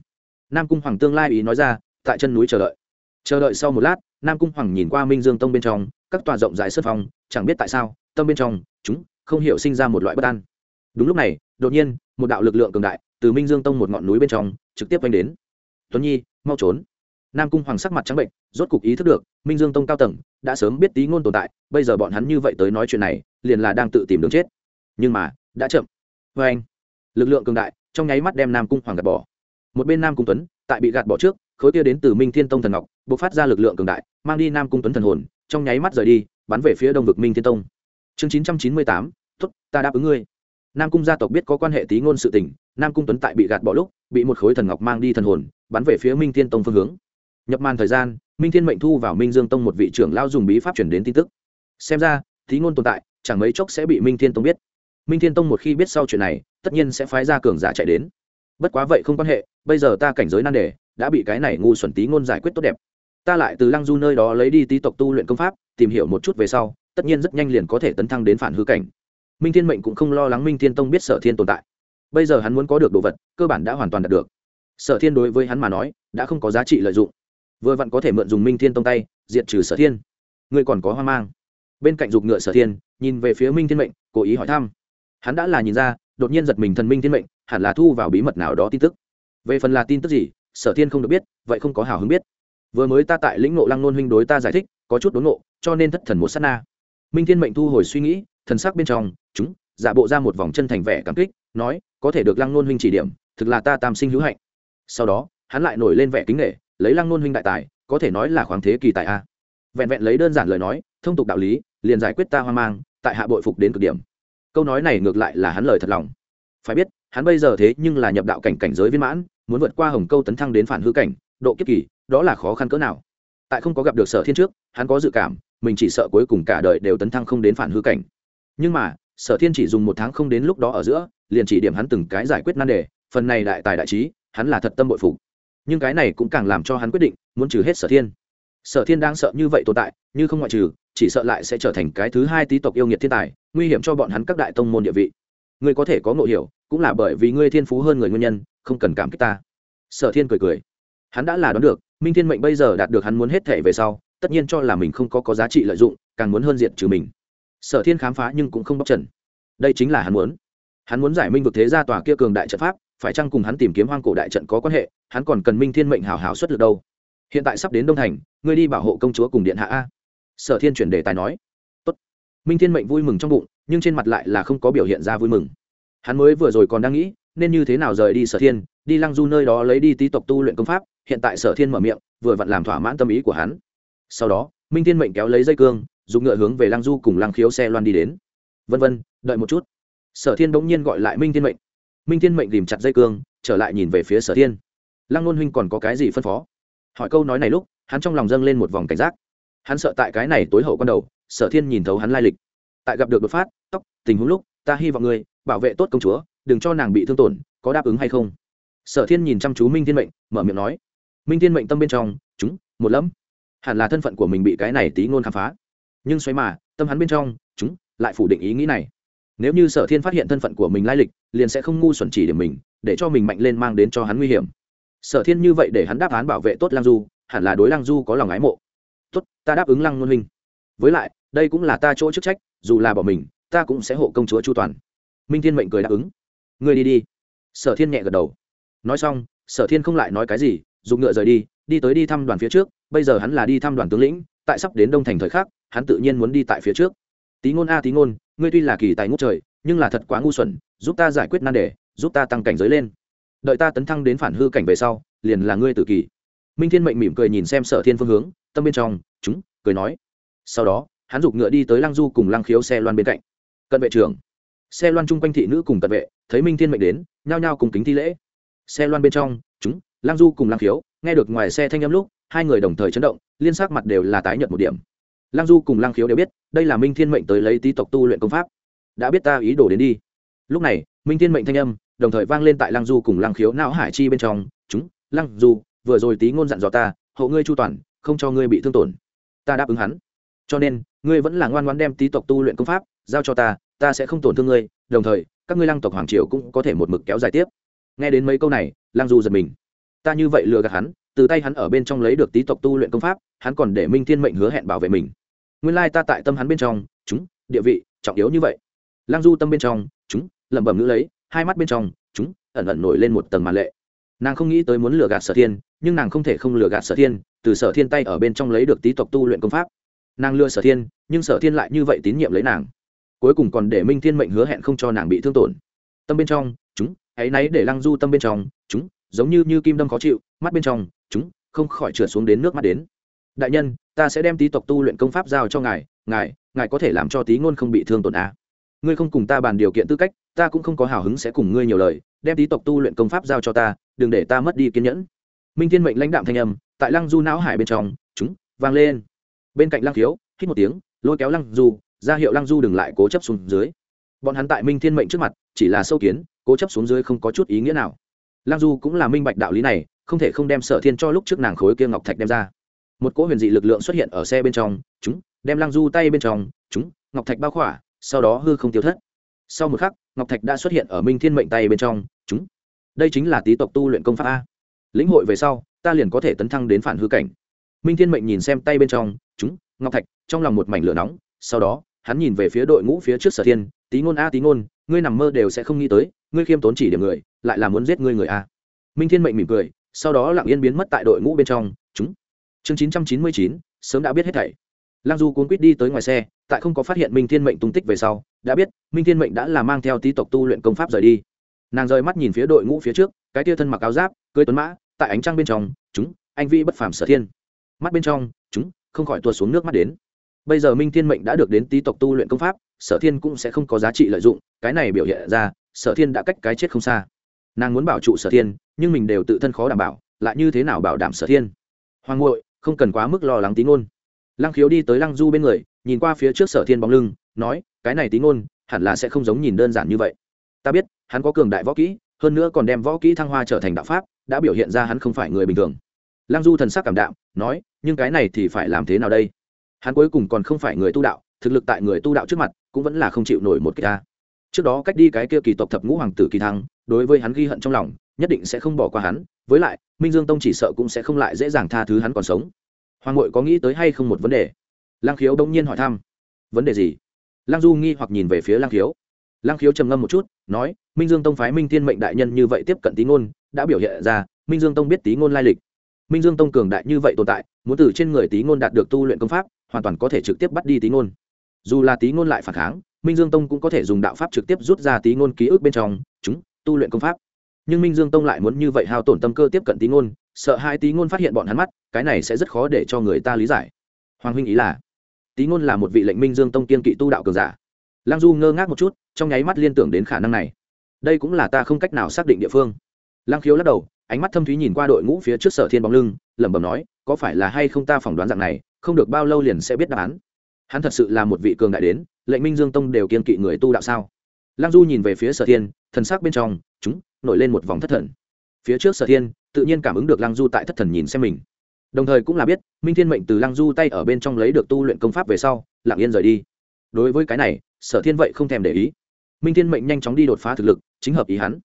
Nam cung hoàng tương lai ý nói ra tại chân núi chờ đợi. Chờ đợi sau một lát, nam cung hoàng nhìn qua minh dương tông bên trong, các tòa rộng rãi sân phong, chẳng biết tại sao, tâm bên trong, chúng, không hiểu sinh ra một loại bất an. Đúng lúc này, đột nhiên, một đạo lực lượng cường đại, từ minh dương tông một ngọn núi bên trong, trực tiếp oanh đến. Tuấn nhi, mau trốn. Nam cung hoàng sắc mặt trắng bệnh, rốt cục ý thức được, minh dương tông cao tầng, đã sớm biết tí ngôn tồn tại, bây giờ bọn hắn như vậy tới nói chuyện này, liền là đang tự tìm đường chết. Nhưng mà, đã chậm. Vê anh lực lượng cường đại, trong nháy mắt đem nam cung hoàng gạt bỏ. Một bên nam cung tuấn, tại bị gạt bỏ trước khối kia đến từ minh thiên tông thần ngọc b ộ c phát ra lực lượng cường đại, mang đi nam cung tuấn thần hồn, trong nháy mắt rời đi, bắn về phía đông vực minh thiên tông. Chương chín trăm chín mươi tám tuất ta đáp ứng ngươi. Nam cung gia tộc biết có quan hệ tí ngôn sự tình, nam cung tuấn tại bị gạt bỏ lúc, bị một khối thần ngọc mang đi thần hồn, bắn về phía minh thiên tông phương hướng. Nhập màn thời gian, minh thiên mệnh thu vào minh dương tông một vị trưởng lao dùng bí pháp chuyển đến tin tức. Xem ra tí ngôn tồn tại, chẳng mấy chốc sẽ bị minh thiên tông biết. Minh thiên tông một khi biết sau chuyện này, tất nhiên sẽ phái ra cường giả chạy đến. Bất quá vậy không quan hệ, bây giờ ta cảnh giới nan đề đã bị cái này ngu xuẩn tí ngôn giải quyết tốt đẹp. Ta lại từ lăng du nơi đó lấy đi tí tộc tu luyện công pháp, tìm hiểu một chút về sau, tất nhiên rất nhanh liền có thể tấn thăng đến phản hư cảnh. Minh thiên mệnh cũng không lo lắng minh thiên tông biết sở thiên tồn tại. Bây giờ hắn muốn có được đồ vật, cơ bản đã hoàn toàn đạt được. Sở thiên đối với hắn mà nói, đã không có giá trị lợi dụng. Vừa vặn có thể mượn dùng minh thiên tông tay, diệt trừ sở thiên. Ngươi còn có hoang mang. Bên cạnh giục ngựa sở thiên, nhìn về phía minh thiên mệnh, cố ý hỏi thăm. Hắn đã là nhìn ra, đột nhiên giật mình thần minh thiên mệnh, hẳn là thu vào bí mật nào đó tin tức. Về phần là tin tức gì sở thiên không được biết vậy không có hào hứng biết. Vừa mới ta tại lĩnh nộ lăng nôn huynh đối ta giải thích có chút đốn nộ, cho nên thất thần một s á t na. Minh thiên mệnh thu hồi suy nghĩ thần sắc bên trong chúng giả bộ ra một vòng chân thành vẻ cảm kích nói có thể được lăng nôn huynh chỉ điểm thực là ta tam sinh hữu hạnh. Sau đó hắn lại nổi lên vẻ kính nghệ lấy lăng nôn huynh đại tài có thể nói là khoáng thế kỳ tài a. Vẹn vẹn lấy đơn giản lời nói thông tục đạo lý liền giải quyết ta hoang mang tại hạ bội phục đến cực điểm. Câu nói này ngược lại là hắn lời thật lòng. Phải biết hắn bây giờ thế nhưng là nhập đạo cảnh cảnh giới viên mãn, muốn vượt qua hồng câu tấn thăng đến phản hư cảnh, độ kiếp kỳ, đó là khó khăn cỡ nào. Tại không có gặp được sở thiên trước, hắn có dự cảm, mình chỉ sợ cuối cùng cả đời đều tấn thăng không đến phản hư cảnh. Nhưng mà, sở thiên chỉ dùng một tháng không đến lúc đó ở giữa, liền chỉ điểm hắn từng cái giải quyết nan đề, phần này đại tài đại trí, hắn là thật tâm bội phục. Nhưng cái này cũng càng làm cho hắn quyết định, muốn trừ hết sở thiên. Sở thiên đang sợ như vậy tồn tại, như không ngoại trừ, chỉ sợ lại sẽ trở thành cái thứ hai tý tộc yêu nghiệt thiên tài, nguy hiểm cho bọn hắn các đại tông môn địa vị ngươi có thể có ngộ hiểu, cũng là bởi vì ngươi thiên phú hơn người nguyên nhân, không cần cảm kích ta. Sở thiên cười cười. Hắn đã là đoán được, minh thiên mệnh bây giờ đạt được hắn muốn hết thể về sau, tất nhiên cho là mình không có có giá trị lợi dụng, càng muốn hơn diện trừ mình. Sở thiên khám phá nhưng cũng không bóc trần. Đây chính là hắn muốn. Hắn muốn giải minh vực thế gia tòa kia cường đại trận pháp, phải chăng cùng hắn tìm kiếm hoang cổ đại trận có quan hệ, hắn còn cần minh thiên mệnh hào hào xuất lực đâu. Hiện tại sắp đến đông thành, ngươi đi bảo hộ công chúa cùng điện hạ a. Sở thiên chuyển đề tài nói. Tốt. minh thiên mệnh vui mừng trong bụng nhưng trên mặt lại là không có biểu hiện ra vui mừng. Hắn mới vừa rồi còn đang nghĩ, nên như thế nào rời đi sở thiên, đi lăng du nơi đó lấy đi tí tộc tu luyện công pháp, hiện tại sở thiên mở miệng, vừa vặn làm thỏa mãn tâm ý của hắn. Sau đó, minh thiên mệnh kéo lấy dây cương, dùng ngựa hướng về lăng du cùng lăng khiếu xe loan đi đến. Vân vân, đợi một chút. Sở thiên bỗng nhiên gọi lại minh thiên mệnh. Minh thiên mệnh tìm chặt dây cương, trở lại nhìn về phía sở thiên. Lăng nôn huynh còn có cái gì phân phó? Hỏi câu nói này lúc, hắn trong lòng dâng lên một vòng cảnh giác. Hắn sợ tại cái này tối hậu con đầu, sở thiên nhìn thấu hắn lai lịch tại gặp được đột phát, tóc, tình huống lúc, ta hy vọng ngươi bảo vệ tốt công chúa, đừng cho nàng bị thương tổn, có đáp ứng hay không? Sở thiên nhìn chăm chú minh thiên mệnh, mở miệng nói. Minh thiên mệnh tâm bên trong, chúng, một lẫm. Hẳn là thân phận của mình bị cái này tí ngôn khám phá. Nhưng xoay mà, tâm hắn bên trong, chúng, lại phủ định ý nghĩ này. Nếu như sở thiên phát hiện thân phận của mình lai lịch, liền sẽ không ngu xuẩn chỉ điểm mình, để cho mình mạnh lên mang đến cho hắn nguy hiểm. Sở thiên như vậy để hắn đáp án bảo vệ tốt lang du, hẳn là đối lang du có lòng ái mộ. Tốt, ta đáp ứng lăng ngôn huynh với lại đây cũng là ta chỗ chức trách, dù là bỏ mình, ta cũng sẽ hộ công chúa chu toàn. Minh thiên mệnh cười đáp ứng. Ngươi đi đi. Sở thiên nhẹ gật đầu. Nói xong, sở thiên không lại nói cái gì dùng ngựa rời đi đi tới đi thăm đoàn phía trước, bây giờ hắn là đi thăm đoàn tướng lĩnh, tại sắp đến đông thành thời khắc, hắn tự nhiên muốn đi tại phía trước. Tí ngôn a, tí ngôn, ngươi tuy là kỳ tài ngũ trời, nhưng là thật quá ngu xuẩn, giúp ta giải quyết nan đề, giúp ta tăng cảnh giới lên. Đợi ta tấn thăng đến phản hư cảnh về sau, liền là ngươi tự kỳ. Minh thiên mệnh mỉm cười nhìn xem sở thiên phương hướng, tâm bên trong, chúng, cười nói. Sau đó hắn giục ngựa đi tới lăng du cùng lăng khiếu xe loan bên cạnh. Cận vệ trưởng. Xe loan chung quanh thị nữ cùng cận vệ, thấy minh thiên mệnh đến, nhao nhao cùng kính thi lễ. Xe loan bên trong, chúng, lăng du cùng lăng khiếu, nghe được ngoài xe thanh âm lúc, hai người đồng thời chấn động, liên sắc mặt đều là tái nhợt một điểm. Lăng du cùng lăng khiếu đều biết, đây là minh thiên mệnh tới lấy tý tộc tu luyện công pháp. Đã biết ta ý đồ đến đi. Lúc này, minh thiên mệnh thanh âm, đồng thời vang lên tại lăng du cùng lăng khiếu não hải chi bên trong. Chúng, lăng du, vừa rồi tí ngôn dặn dò ta, hậu ngươi chu toàn, không cho ngươi bị thương tổn. Ta đáp ứng hắn cho nên, ngươi vẫn là ngoan ngoan đem tý tộc tu luyện công pháp giao cho ta ta sẽ không tổn thương ngươi, đồng thời, các ngươi lăng tộc hoàng triều cũng có thể một mực kéo dài tiếp. Nghe đến mấy câu này, lăng du giật mình. Ta như vậy lừa gạt hắn, từ tay hắn ở bên trong lấy được tý tộc tu luyện công pháp, hắn còn để minh thiên mệnh hứa hẹn bảo vệ mình. Nguyên lai ta tại tâm hắn bên trong, chúng, địa vị, trọng yếu như vậy. Lăng du tâm bên trong, chúng, lẩm bẩm ngữ lấy, hai mắt bên trong, chúng, ẩn ẩn nổi lên một tầng màn lệ. Nàng không nghĩ tới muốn lừa gạt sở thiên, nhưng nàng không thể không lừa gạt sở thiên, từ sở thiên tay ở bên trong lấy được tý tộc tu luyện công pháp nàng lừa sở thiên, nhưng sở thiên lại như vậy tín nhiệm lấy nàng. Cuối cùng còn để minh thiên mệnh hứa hẹn không cho nàng bị thương tổn. Tâm bên trong, chúng hãy náy để lăng du tâm bên trong, chúng, giống như như kim đâm khó chịu, mắt bên trong, chúng, không khỏi trượt xuống đến nước mắt đến. Đại nhân, ta sẽ đem tý tộc tu luyện công pháp giao cho ngài ngài ngài có thể làm cho tí ngôn không bị thương tổn à. ngươi không cùng ta bàn điều kiện tư cách, ta cũng không có hào hứng sẽ cùng ngươi nhiều lời, đem tý tộc tu luyện công pháp giao cho ta, đừng để ta mất đi kiên nhẫn. Minh thiên mệnh lãnh đạm thanh âm, tại lăng du não hải bên trong, chúng, vang lên bên cạnh lăng thiếu hít một tiếng, lôi kéo lăng du, ra hiệu lăng du đừng lại cố chấp xuống dưới. Bọn hắn tại minh thiên mệnh trước mặt, chỉ là sâu kiến, cố chấp xuống dưới không có chút ý nghĩa nào. Lăng du cũng là minh bạch đạo lý này, không thể không đem sở thiên cho lúc trước nàng khối kia ngọc thạch đem ra. Một cỗ huyền dị lực lượng xuất hiện ở xe bên trong, chúng, đem lăng du tay bên trong, chúng, ngọc thạch bao khỏa, sau đó hư không tiêu thất. Sau một khắc, ngọc thạch đã xuất hiện ở minh thiên mệnh tay bên trong, chúng. Đây chính là tý tộc tu luyện công pháp a. Lĩnh hội về sau, ta liền có thể tấn thăng đến phản hư cảnh minh thiên mệnh nhìn xem tay bên trong, chúng, ngọc thạch, trong lòng một mảnh lửa nóng. Sau đó, hắn nhìn về phía đội ngũ phía trước sở thiên, tí ngôn a, tí ngôn, ngươi nằm mơ đều sẽ không nghĩ tới, ngươi khiêm tốn chỉ điểm người, lại là muốn giết ngươi người a. Minh thiên mệnh mỉm cười, sau đó lặng yên biến mất tại đội ngũ bên trong, chúng. Chương chín trăm chín mươi chín, sớm đã biết hết thảy. Lăng du cuốn quýt đi tới ngoài xe, tại không có phát hiện minh thiên mệnh tung tích về sau, đã biết minh thiên mệnh đã là mang theo tý tộc tu luyện công pháp rời đi. Nàng rời mắt nhìn phía đội ngũ phía trước, cái tia thân mặc áo giáp, cưới tuấn mã, tại ánh trăng bên trong, chúng, anh vi bất phàm sở thiên mắt bên trong, chúng, không khỏi tuột xuống nước mắt đến. Bây giờ minh thiên mệnh đã được đến tý tộc tu luyện công pháp, sở thiên cũng sẽ không có giá trị lợi dụng, cái này biểu hiện ra, sở thiên đã cách cái chết không xa. Nàng muốn bảo trụ sở thiên, nhưng mình đều tự thân khó đảm bảo, lại như thế nào bảo đảm sở thiên? Hoàng ngội không cần quá mức lo lắng tí ngôn. Lăng khiếu đi tới lăng du bên người, nhìn qua phía trước sở thiên bóng lưng, nói, cái này tí ngôn, hẳn là sẽ không giống nhìn đơn giản như vậy. Ta biết, hắn có cường đại võ kỹ, hơn nữa còn đem võ kỹ thăng hoa trở thành đạo pháp, đã biểu hiện ra hắn không phải người bình thường lăng du thần sắc cảm đạm, nói, nhưng cái này thì phải làm thế nào đây? Hắn cuối cùng còn không phải người tu đạo, thực lực tại người tu đạo trước mặt cũng vẫn là không chịu nổi một cái ta. Trước đó cách đi cái kia kỳ tộc thập ngũ hoàng tử kỳ thăng, đối với hắn ghi hận trong lòng, nhất định sẽ không bỏ qua hắn, với lại, minh dương tông chỉ sợ cũng sẽ không lại dễ dàng tha thứ hắn còn sống. Hoàng ngội có nghĩ tới hay không một vấn đề? Lang khiếu đông nhiên hỏi thăm. Vấn đề gì? Lang du nghi hoặc nhìn về phía lang khiếu. Lang khiếu trầm ngâm một chút, nói, minh dương tông phái minh thiên mệnh đại nhân như vậy tiếp cận tí ngôn, đã biểu hiện ra, minh dương tông biết tí ngôn lai lịch minh dương tông cường đại như vậy tồn tại, muốn từ trên người Tý ngôn đạt được tu luyện công pháp, hoàn toàn có thể trực tiếp bắt đi Tý ngôn. Dù là Tý ngôn lại phản kháng, minh dương tông cũng có thể dùng đạo pháp trực tiếp rút ra Tý ngôn ký ức bên trong, chúng, tu luyện công pháp. Nhưng minh dương tông lại muốn như vậy hao tổn tâm cơ tiếp cận Tý ngôn, sợ hai Tý ngôn phát hiện bọn hắn mắt, cái này sẽ rất khó để cho người ta lý giải. Hoàng huynh ý là, Tý ngôn là một vị lệnh minh dương tông kiên kỵ tu đạo cường giả. Lăng du ngơ ngác một chút, trong nháy mắt liên tưởng đến khả năng này. Đây cũng là ta không cách nào xác định địa phương. Lăng khiếu lắc đầu ánh mắt thâm thúy nhìn qua đội ngũ phía trước sở thiên bóng lưng, lẩm bẩm nói, có phải là hay không ta phỏng đoán dạng này, không được bao lâu liền sẽ biết đáp án. Hắn thật sự là một vị cường đại đến, lệnh minh dương tông đều kiên kỵ người tu đạo sao? Lăng du nhìn về phía sở thiên, thần sắc bên trong, chúng, nổi lên một vòng thất thần. Phía trước sở thiên, tự nhiên cảm ứng được lăng du tại thất thần nhìn xem mình. Đồng thời cũng là biết, minh thiên mệnh từ lăng du tay ở bên trong lấy được tu luyện công pháp về sau, lặng yên rời đi. Đối với cái này, sở thiên vậy không thèm để ý. Minh thiên mệnh nhanh chóng đi đột phá thực lực, chính hợp ý hắn.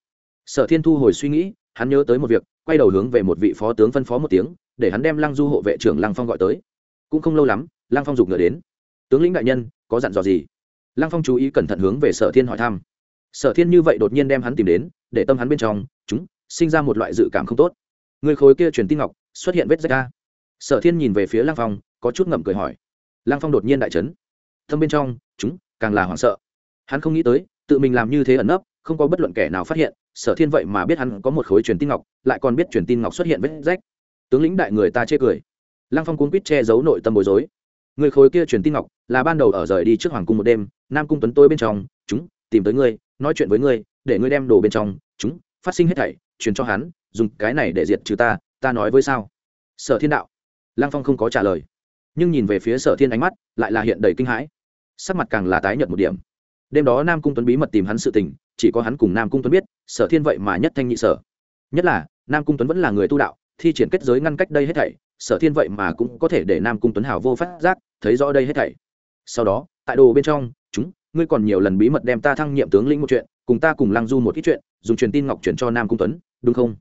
Sở thiên thu hồi suy nghĩ hắn nhớ tới một việc, quay đầu hướng về một vị phó tướng phân phó một tiếng, để hắn đem lăng du hộ vệ trưởng lăng phong gọi tới. Cũng không lâu lắm, lăng phong giục ngựa đến. Tướng lĩnh đại nhân, có dặn dò gì? Lăng phong chú ý cẩn thận hướng về sở thiên hỏi thăm. Sở thiên như vậy đột nhiên đem hắn tìm đến, để tâm hắn bên trong, chúng, sinh ra một loại dự cảm không tốt. Người khối kia truyền tin ngọc, xuất hiện vết rách ra sở thiên nhìn về phía lăng phong, có chút ngậm cười hỏi. Lăng phong đột nhiên đại trấn tâm bên trong, chúng, càng là hoảng sợ. Hắn không nghĩ tới, tự mình làm như thế ẩn nấp không có bất luận kẻ nào phát hiện, sở thiên vậy mà biết hắn có một khối truyền tin ngọc, lại còn biết truyền tin ngọc xuất hiện vết rách. Tướng lĩnh đại người ta chê cười. Lăng phong cuốn quýt che giấu nội tâm bối rối. Người khối kia truyền tin ngọc là ban đầu ở rời đi trước hoàng cung một đêm, nam cung tuấn tôi bên trong, chúng, tìm tới ngươi, nói chuyện với ngươi, để ngươi đem đồ bên trong, chúng, phát sinh hết thảy, truyền cho hắn, dùng cái này để diệt trừ ta ta nói với sao? Sở thiên đạo. Lăng phong không có trả lời. Nhưng nhìn về phía sở thiên ánh mắt, lại là hiện đầy kinh hãi. Sắc mặt càng là tái nhợt một điểm. Đêm đó nam cung tuấn bí mật tìm hắn sự tình chỉ có hắn cùng nam cung tuấn biết sở thiên vậy mà nhất thanh nhị sở. Nhất là nam cung tuấn vẫn là người tu đạo thi triển kết giới ngăn cách đây hết thảy sở thiên vậy mà cũng có thể để nam cung tuấn hào vô phát giác thấy rõ đây hết thảy. Sau đó tại đồ bên trong chúng ngươi còn nhiều lần bí mật đem ta thăng nhiệm tướng lĩnh một chuyện cùng ta cùng lăng du một ít chuyện dùng truyền tin ngọc chuyển cho nam cung tuấn đúng không?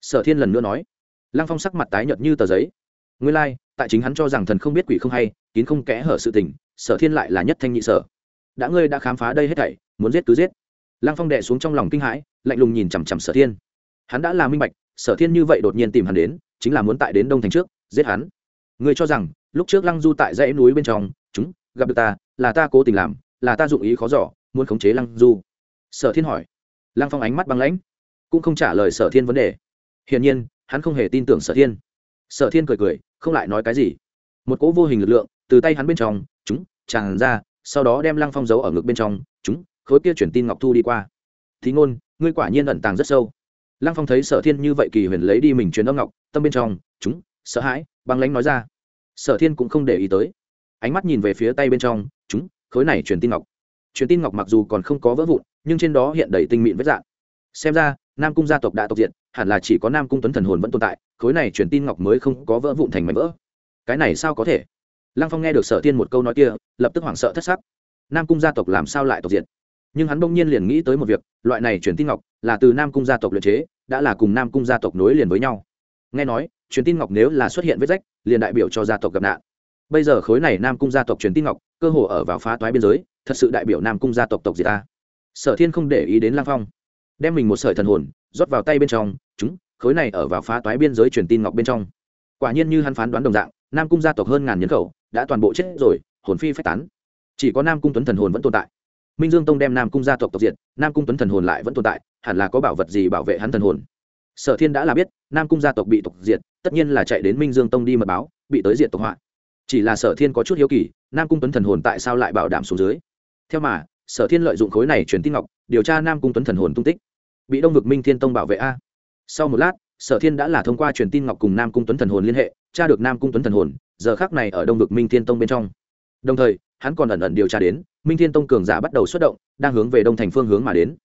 Sở thiên lần nữa nói. Lăng phong sắc mặt tái nhợt như tờ giấy. Ngươi lai、like, tại chính hắn cho rằng thần không biết quỷ không hay kín không kẽ hở sự tình sở thiên lại là nhất thanh nhị sở. Đã ngươi đã khám phá đây hết thảy muốn giết cứ giết lăng phong đệ xuống trong lòng kinh hãi, lạnh lùng nhìn chằm chằm sở thiên. Hắn đã là minh bạch, sở thiên như vậy đột nhiên tìm hắn đến, chính là muốn tại đến đông thành trước, giết hắn. Ngươi cho rằng, lúc trước lăng du tại dãy núi bên trong, chúng, gặp được ta, là ta cố tình làm, là ta dụng ý khó giỏ muốn khống chế lăng du. Sở thiên hỏi. Lăng phong ánh mắt băng lãnh, cũng không trả lời sở thiên vấn đề. Hiển nhiên, hắn không hề tin tưởng sở thiên. Sở thiên cười cười, không lại nói cái gì. Một cỗ vô hình lực lượng, từ tay hắn bên trong, chúng, tràn ra, sau đó đem lăng phong giấu ở ngực bên trong, chúng khối kia chuyển tin ngọc thu đi qua. Thì ngôn, ngươi quả nhiên ẩn tàng rất sâu. Lăng phong thấy sở thiên như vậy kỳ huyền lấy đi mình truyền âm ngọc, tâm bên trong, chúng, sợ hãi, băng lãnh nói ra. Sở thiên cũng không để ý tới. Ánh mắt nhìn về phía tay bên trong, chúng, khối này truyền tin ngọc. Truyền tin ngọc mặc dù còn không có vỡ vụn, nhưng trên đó hiện đầy tinh mịn vết dạng. Xem ra, nam cung gia tộc đã tộc diện hẳn là chỉ có nam cung tuấn thần hồn vẫn tồn tại, khối này truyền tin ngọc mới không có vỡ vụn thành mảnh vỡ. Cái này sao có thể? Lăng phong nghe được sở Thiên một câu nói kia, lập tức hoảng sợ thất sắc. Nam cung gia tộc làm sao lại tộc diện nhưng hắn bỗng nhiên liền nghĩ tới một việc, loại này truyền tin ngọc là từ nam cung gia tộc luyện chế, đã là cùng nam cung gia tộc nối liền với nhau. Nghe nói, truyền tin ngọc nếu là xuất hiện vết rách, liền đại biểu cho gia tộc gặp nạn. Bây giờ khối này nam cung gia tộc truyền tin ngọc, cơ hồ ở vào phá toái biên giới, thật sự đại biểu nam cung gia tộc tộc gì ta. Sở thiên không để ý đến lang phong. Đem mình một sợi thần hồn, rót vào tay bên trong, chúng, khối này ở vào phá toái biên giới truyền tin ngọc bên trong. Quả nhiên như hắn phán đoán đồng dạng, nam cung gia tộc hơn ngàn nhân khẩu, đã toàn bộ chết rồi, hồn phi phách tán. Chỉ có nam cung tuấn thần hồn vẫn tồn tại minh dương tông đem nam cung gia tộc tộc diệt, nam cung tuấn thần hồn lại vẫn tồn tại, hẳn là có bảo vật gì bảo vệ hắn thần hồn? Sở thiên đã là biết, nam cung gia tộc bị tộc diệt, tất nhiên là chạy đến minh dương tông đi mật báo, bị tới diệt tộc họa. Chỉ là sở thiên có chút hiếu kỳ, nam cung tuấn thần hồn tại sao lại bảo đảm xuống dưới? Theo mà, sở thiên lợi dụng khối này truyền tin ngọc, điều tra nam cung tuấn thần hồn tung tích. Bị đông vực minh thiên tông bảo vệ a. Sau một lát, sở thiên đã là thông qua truyền tin ngọc cùng nam cung tuấn thần hồn liên hệ, tra được nam cung tuấn thần hồn, giờ khác này ở đông vực minh thiên tông bên trong. Đồng thời hắn còn ẩn ẩn điều tra đến, minh thiên tông cường giả bắt đầu xuất động, đang hướng về đông thành phương hướng mà đến.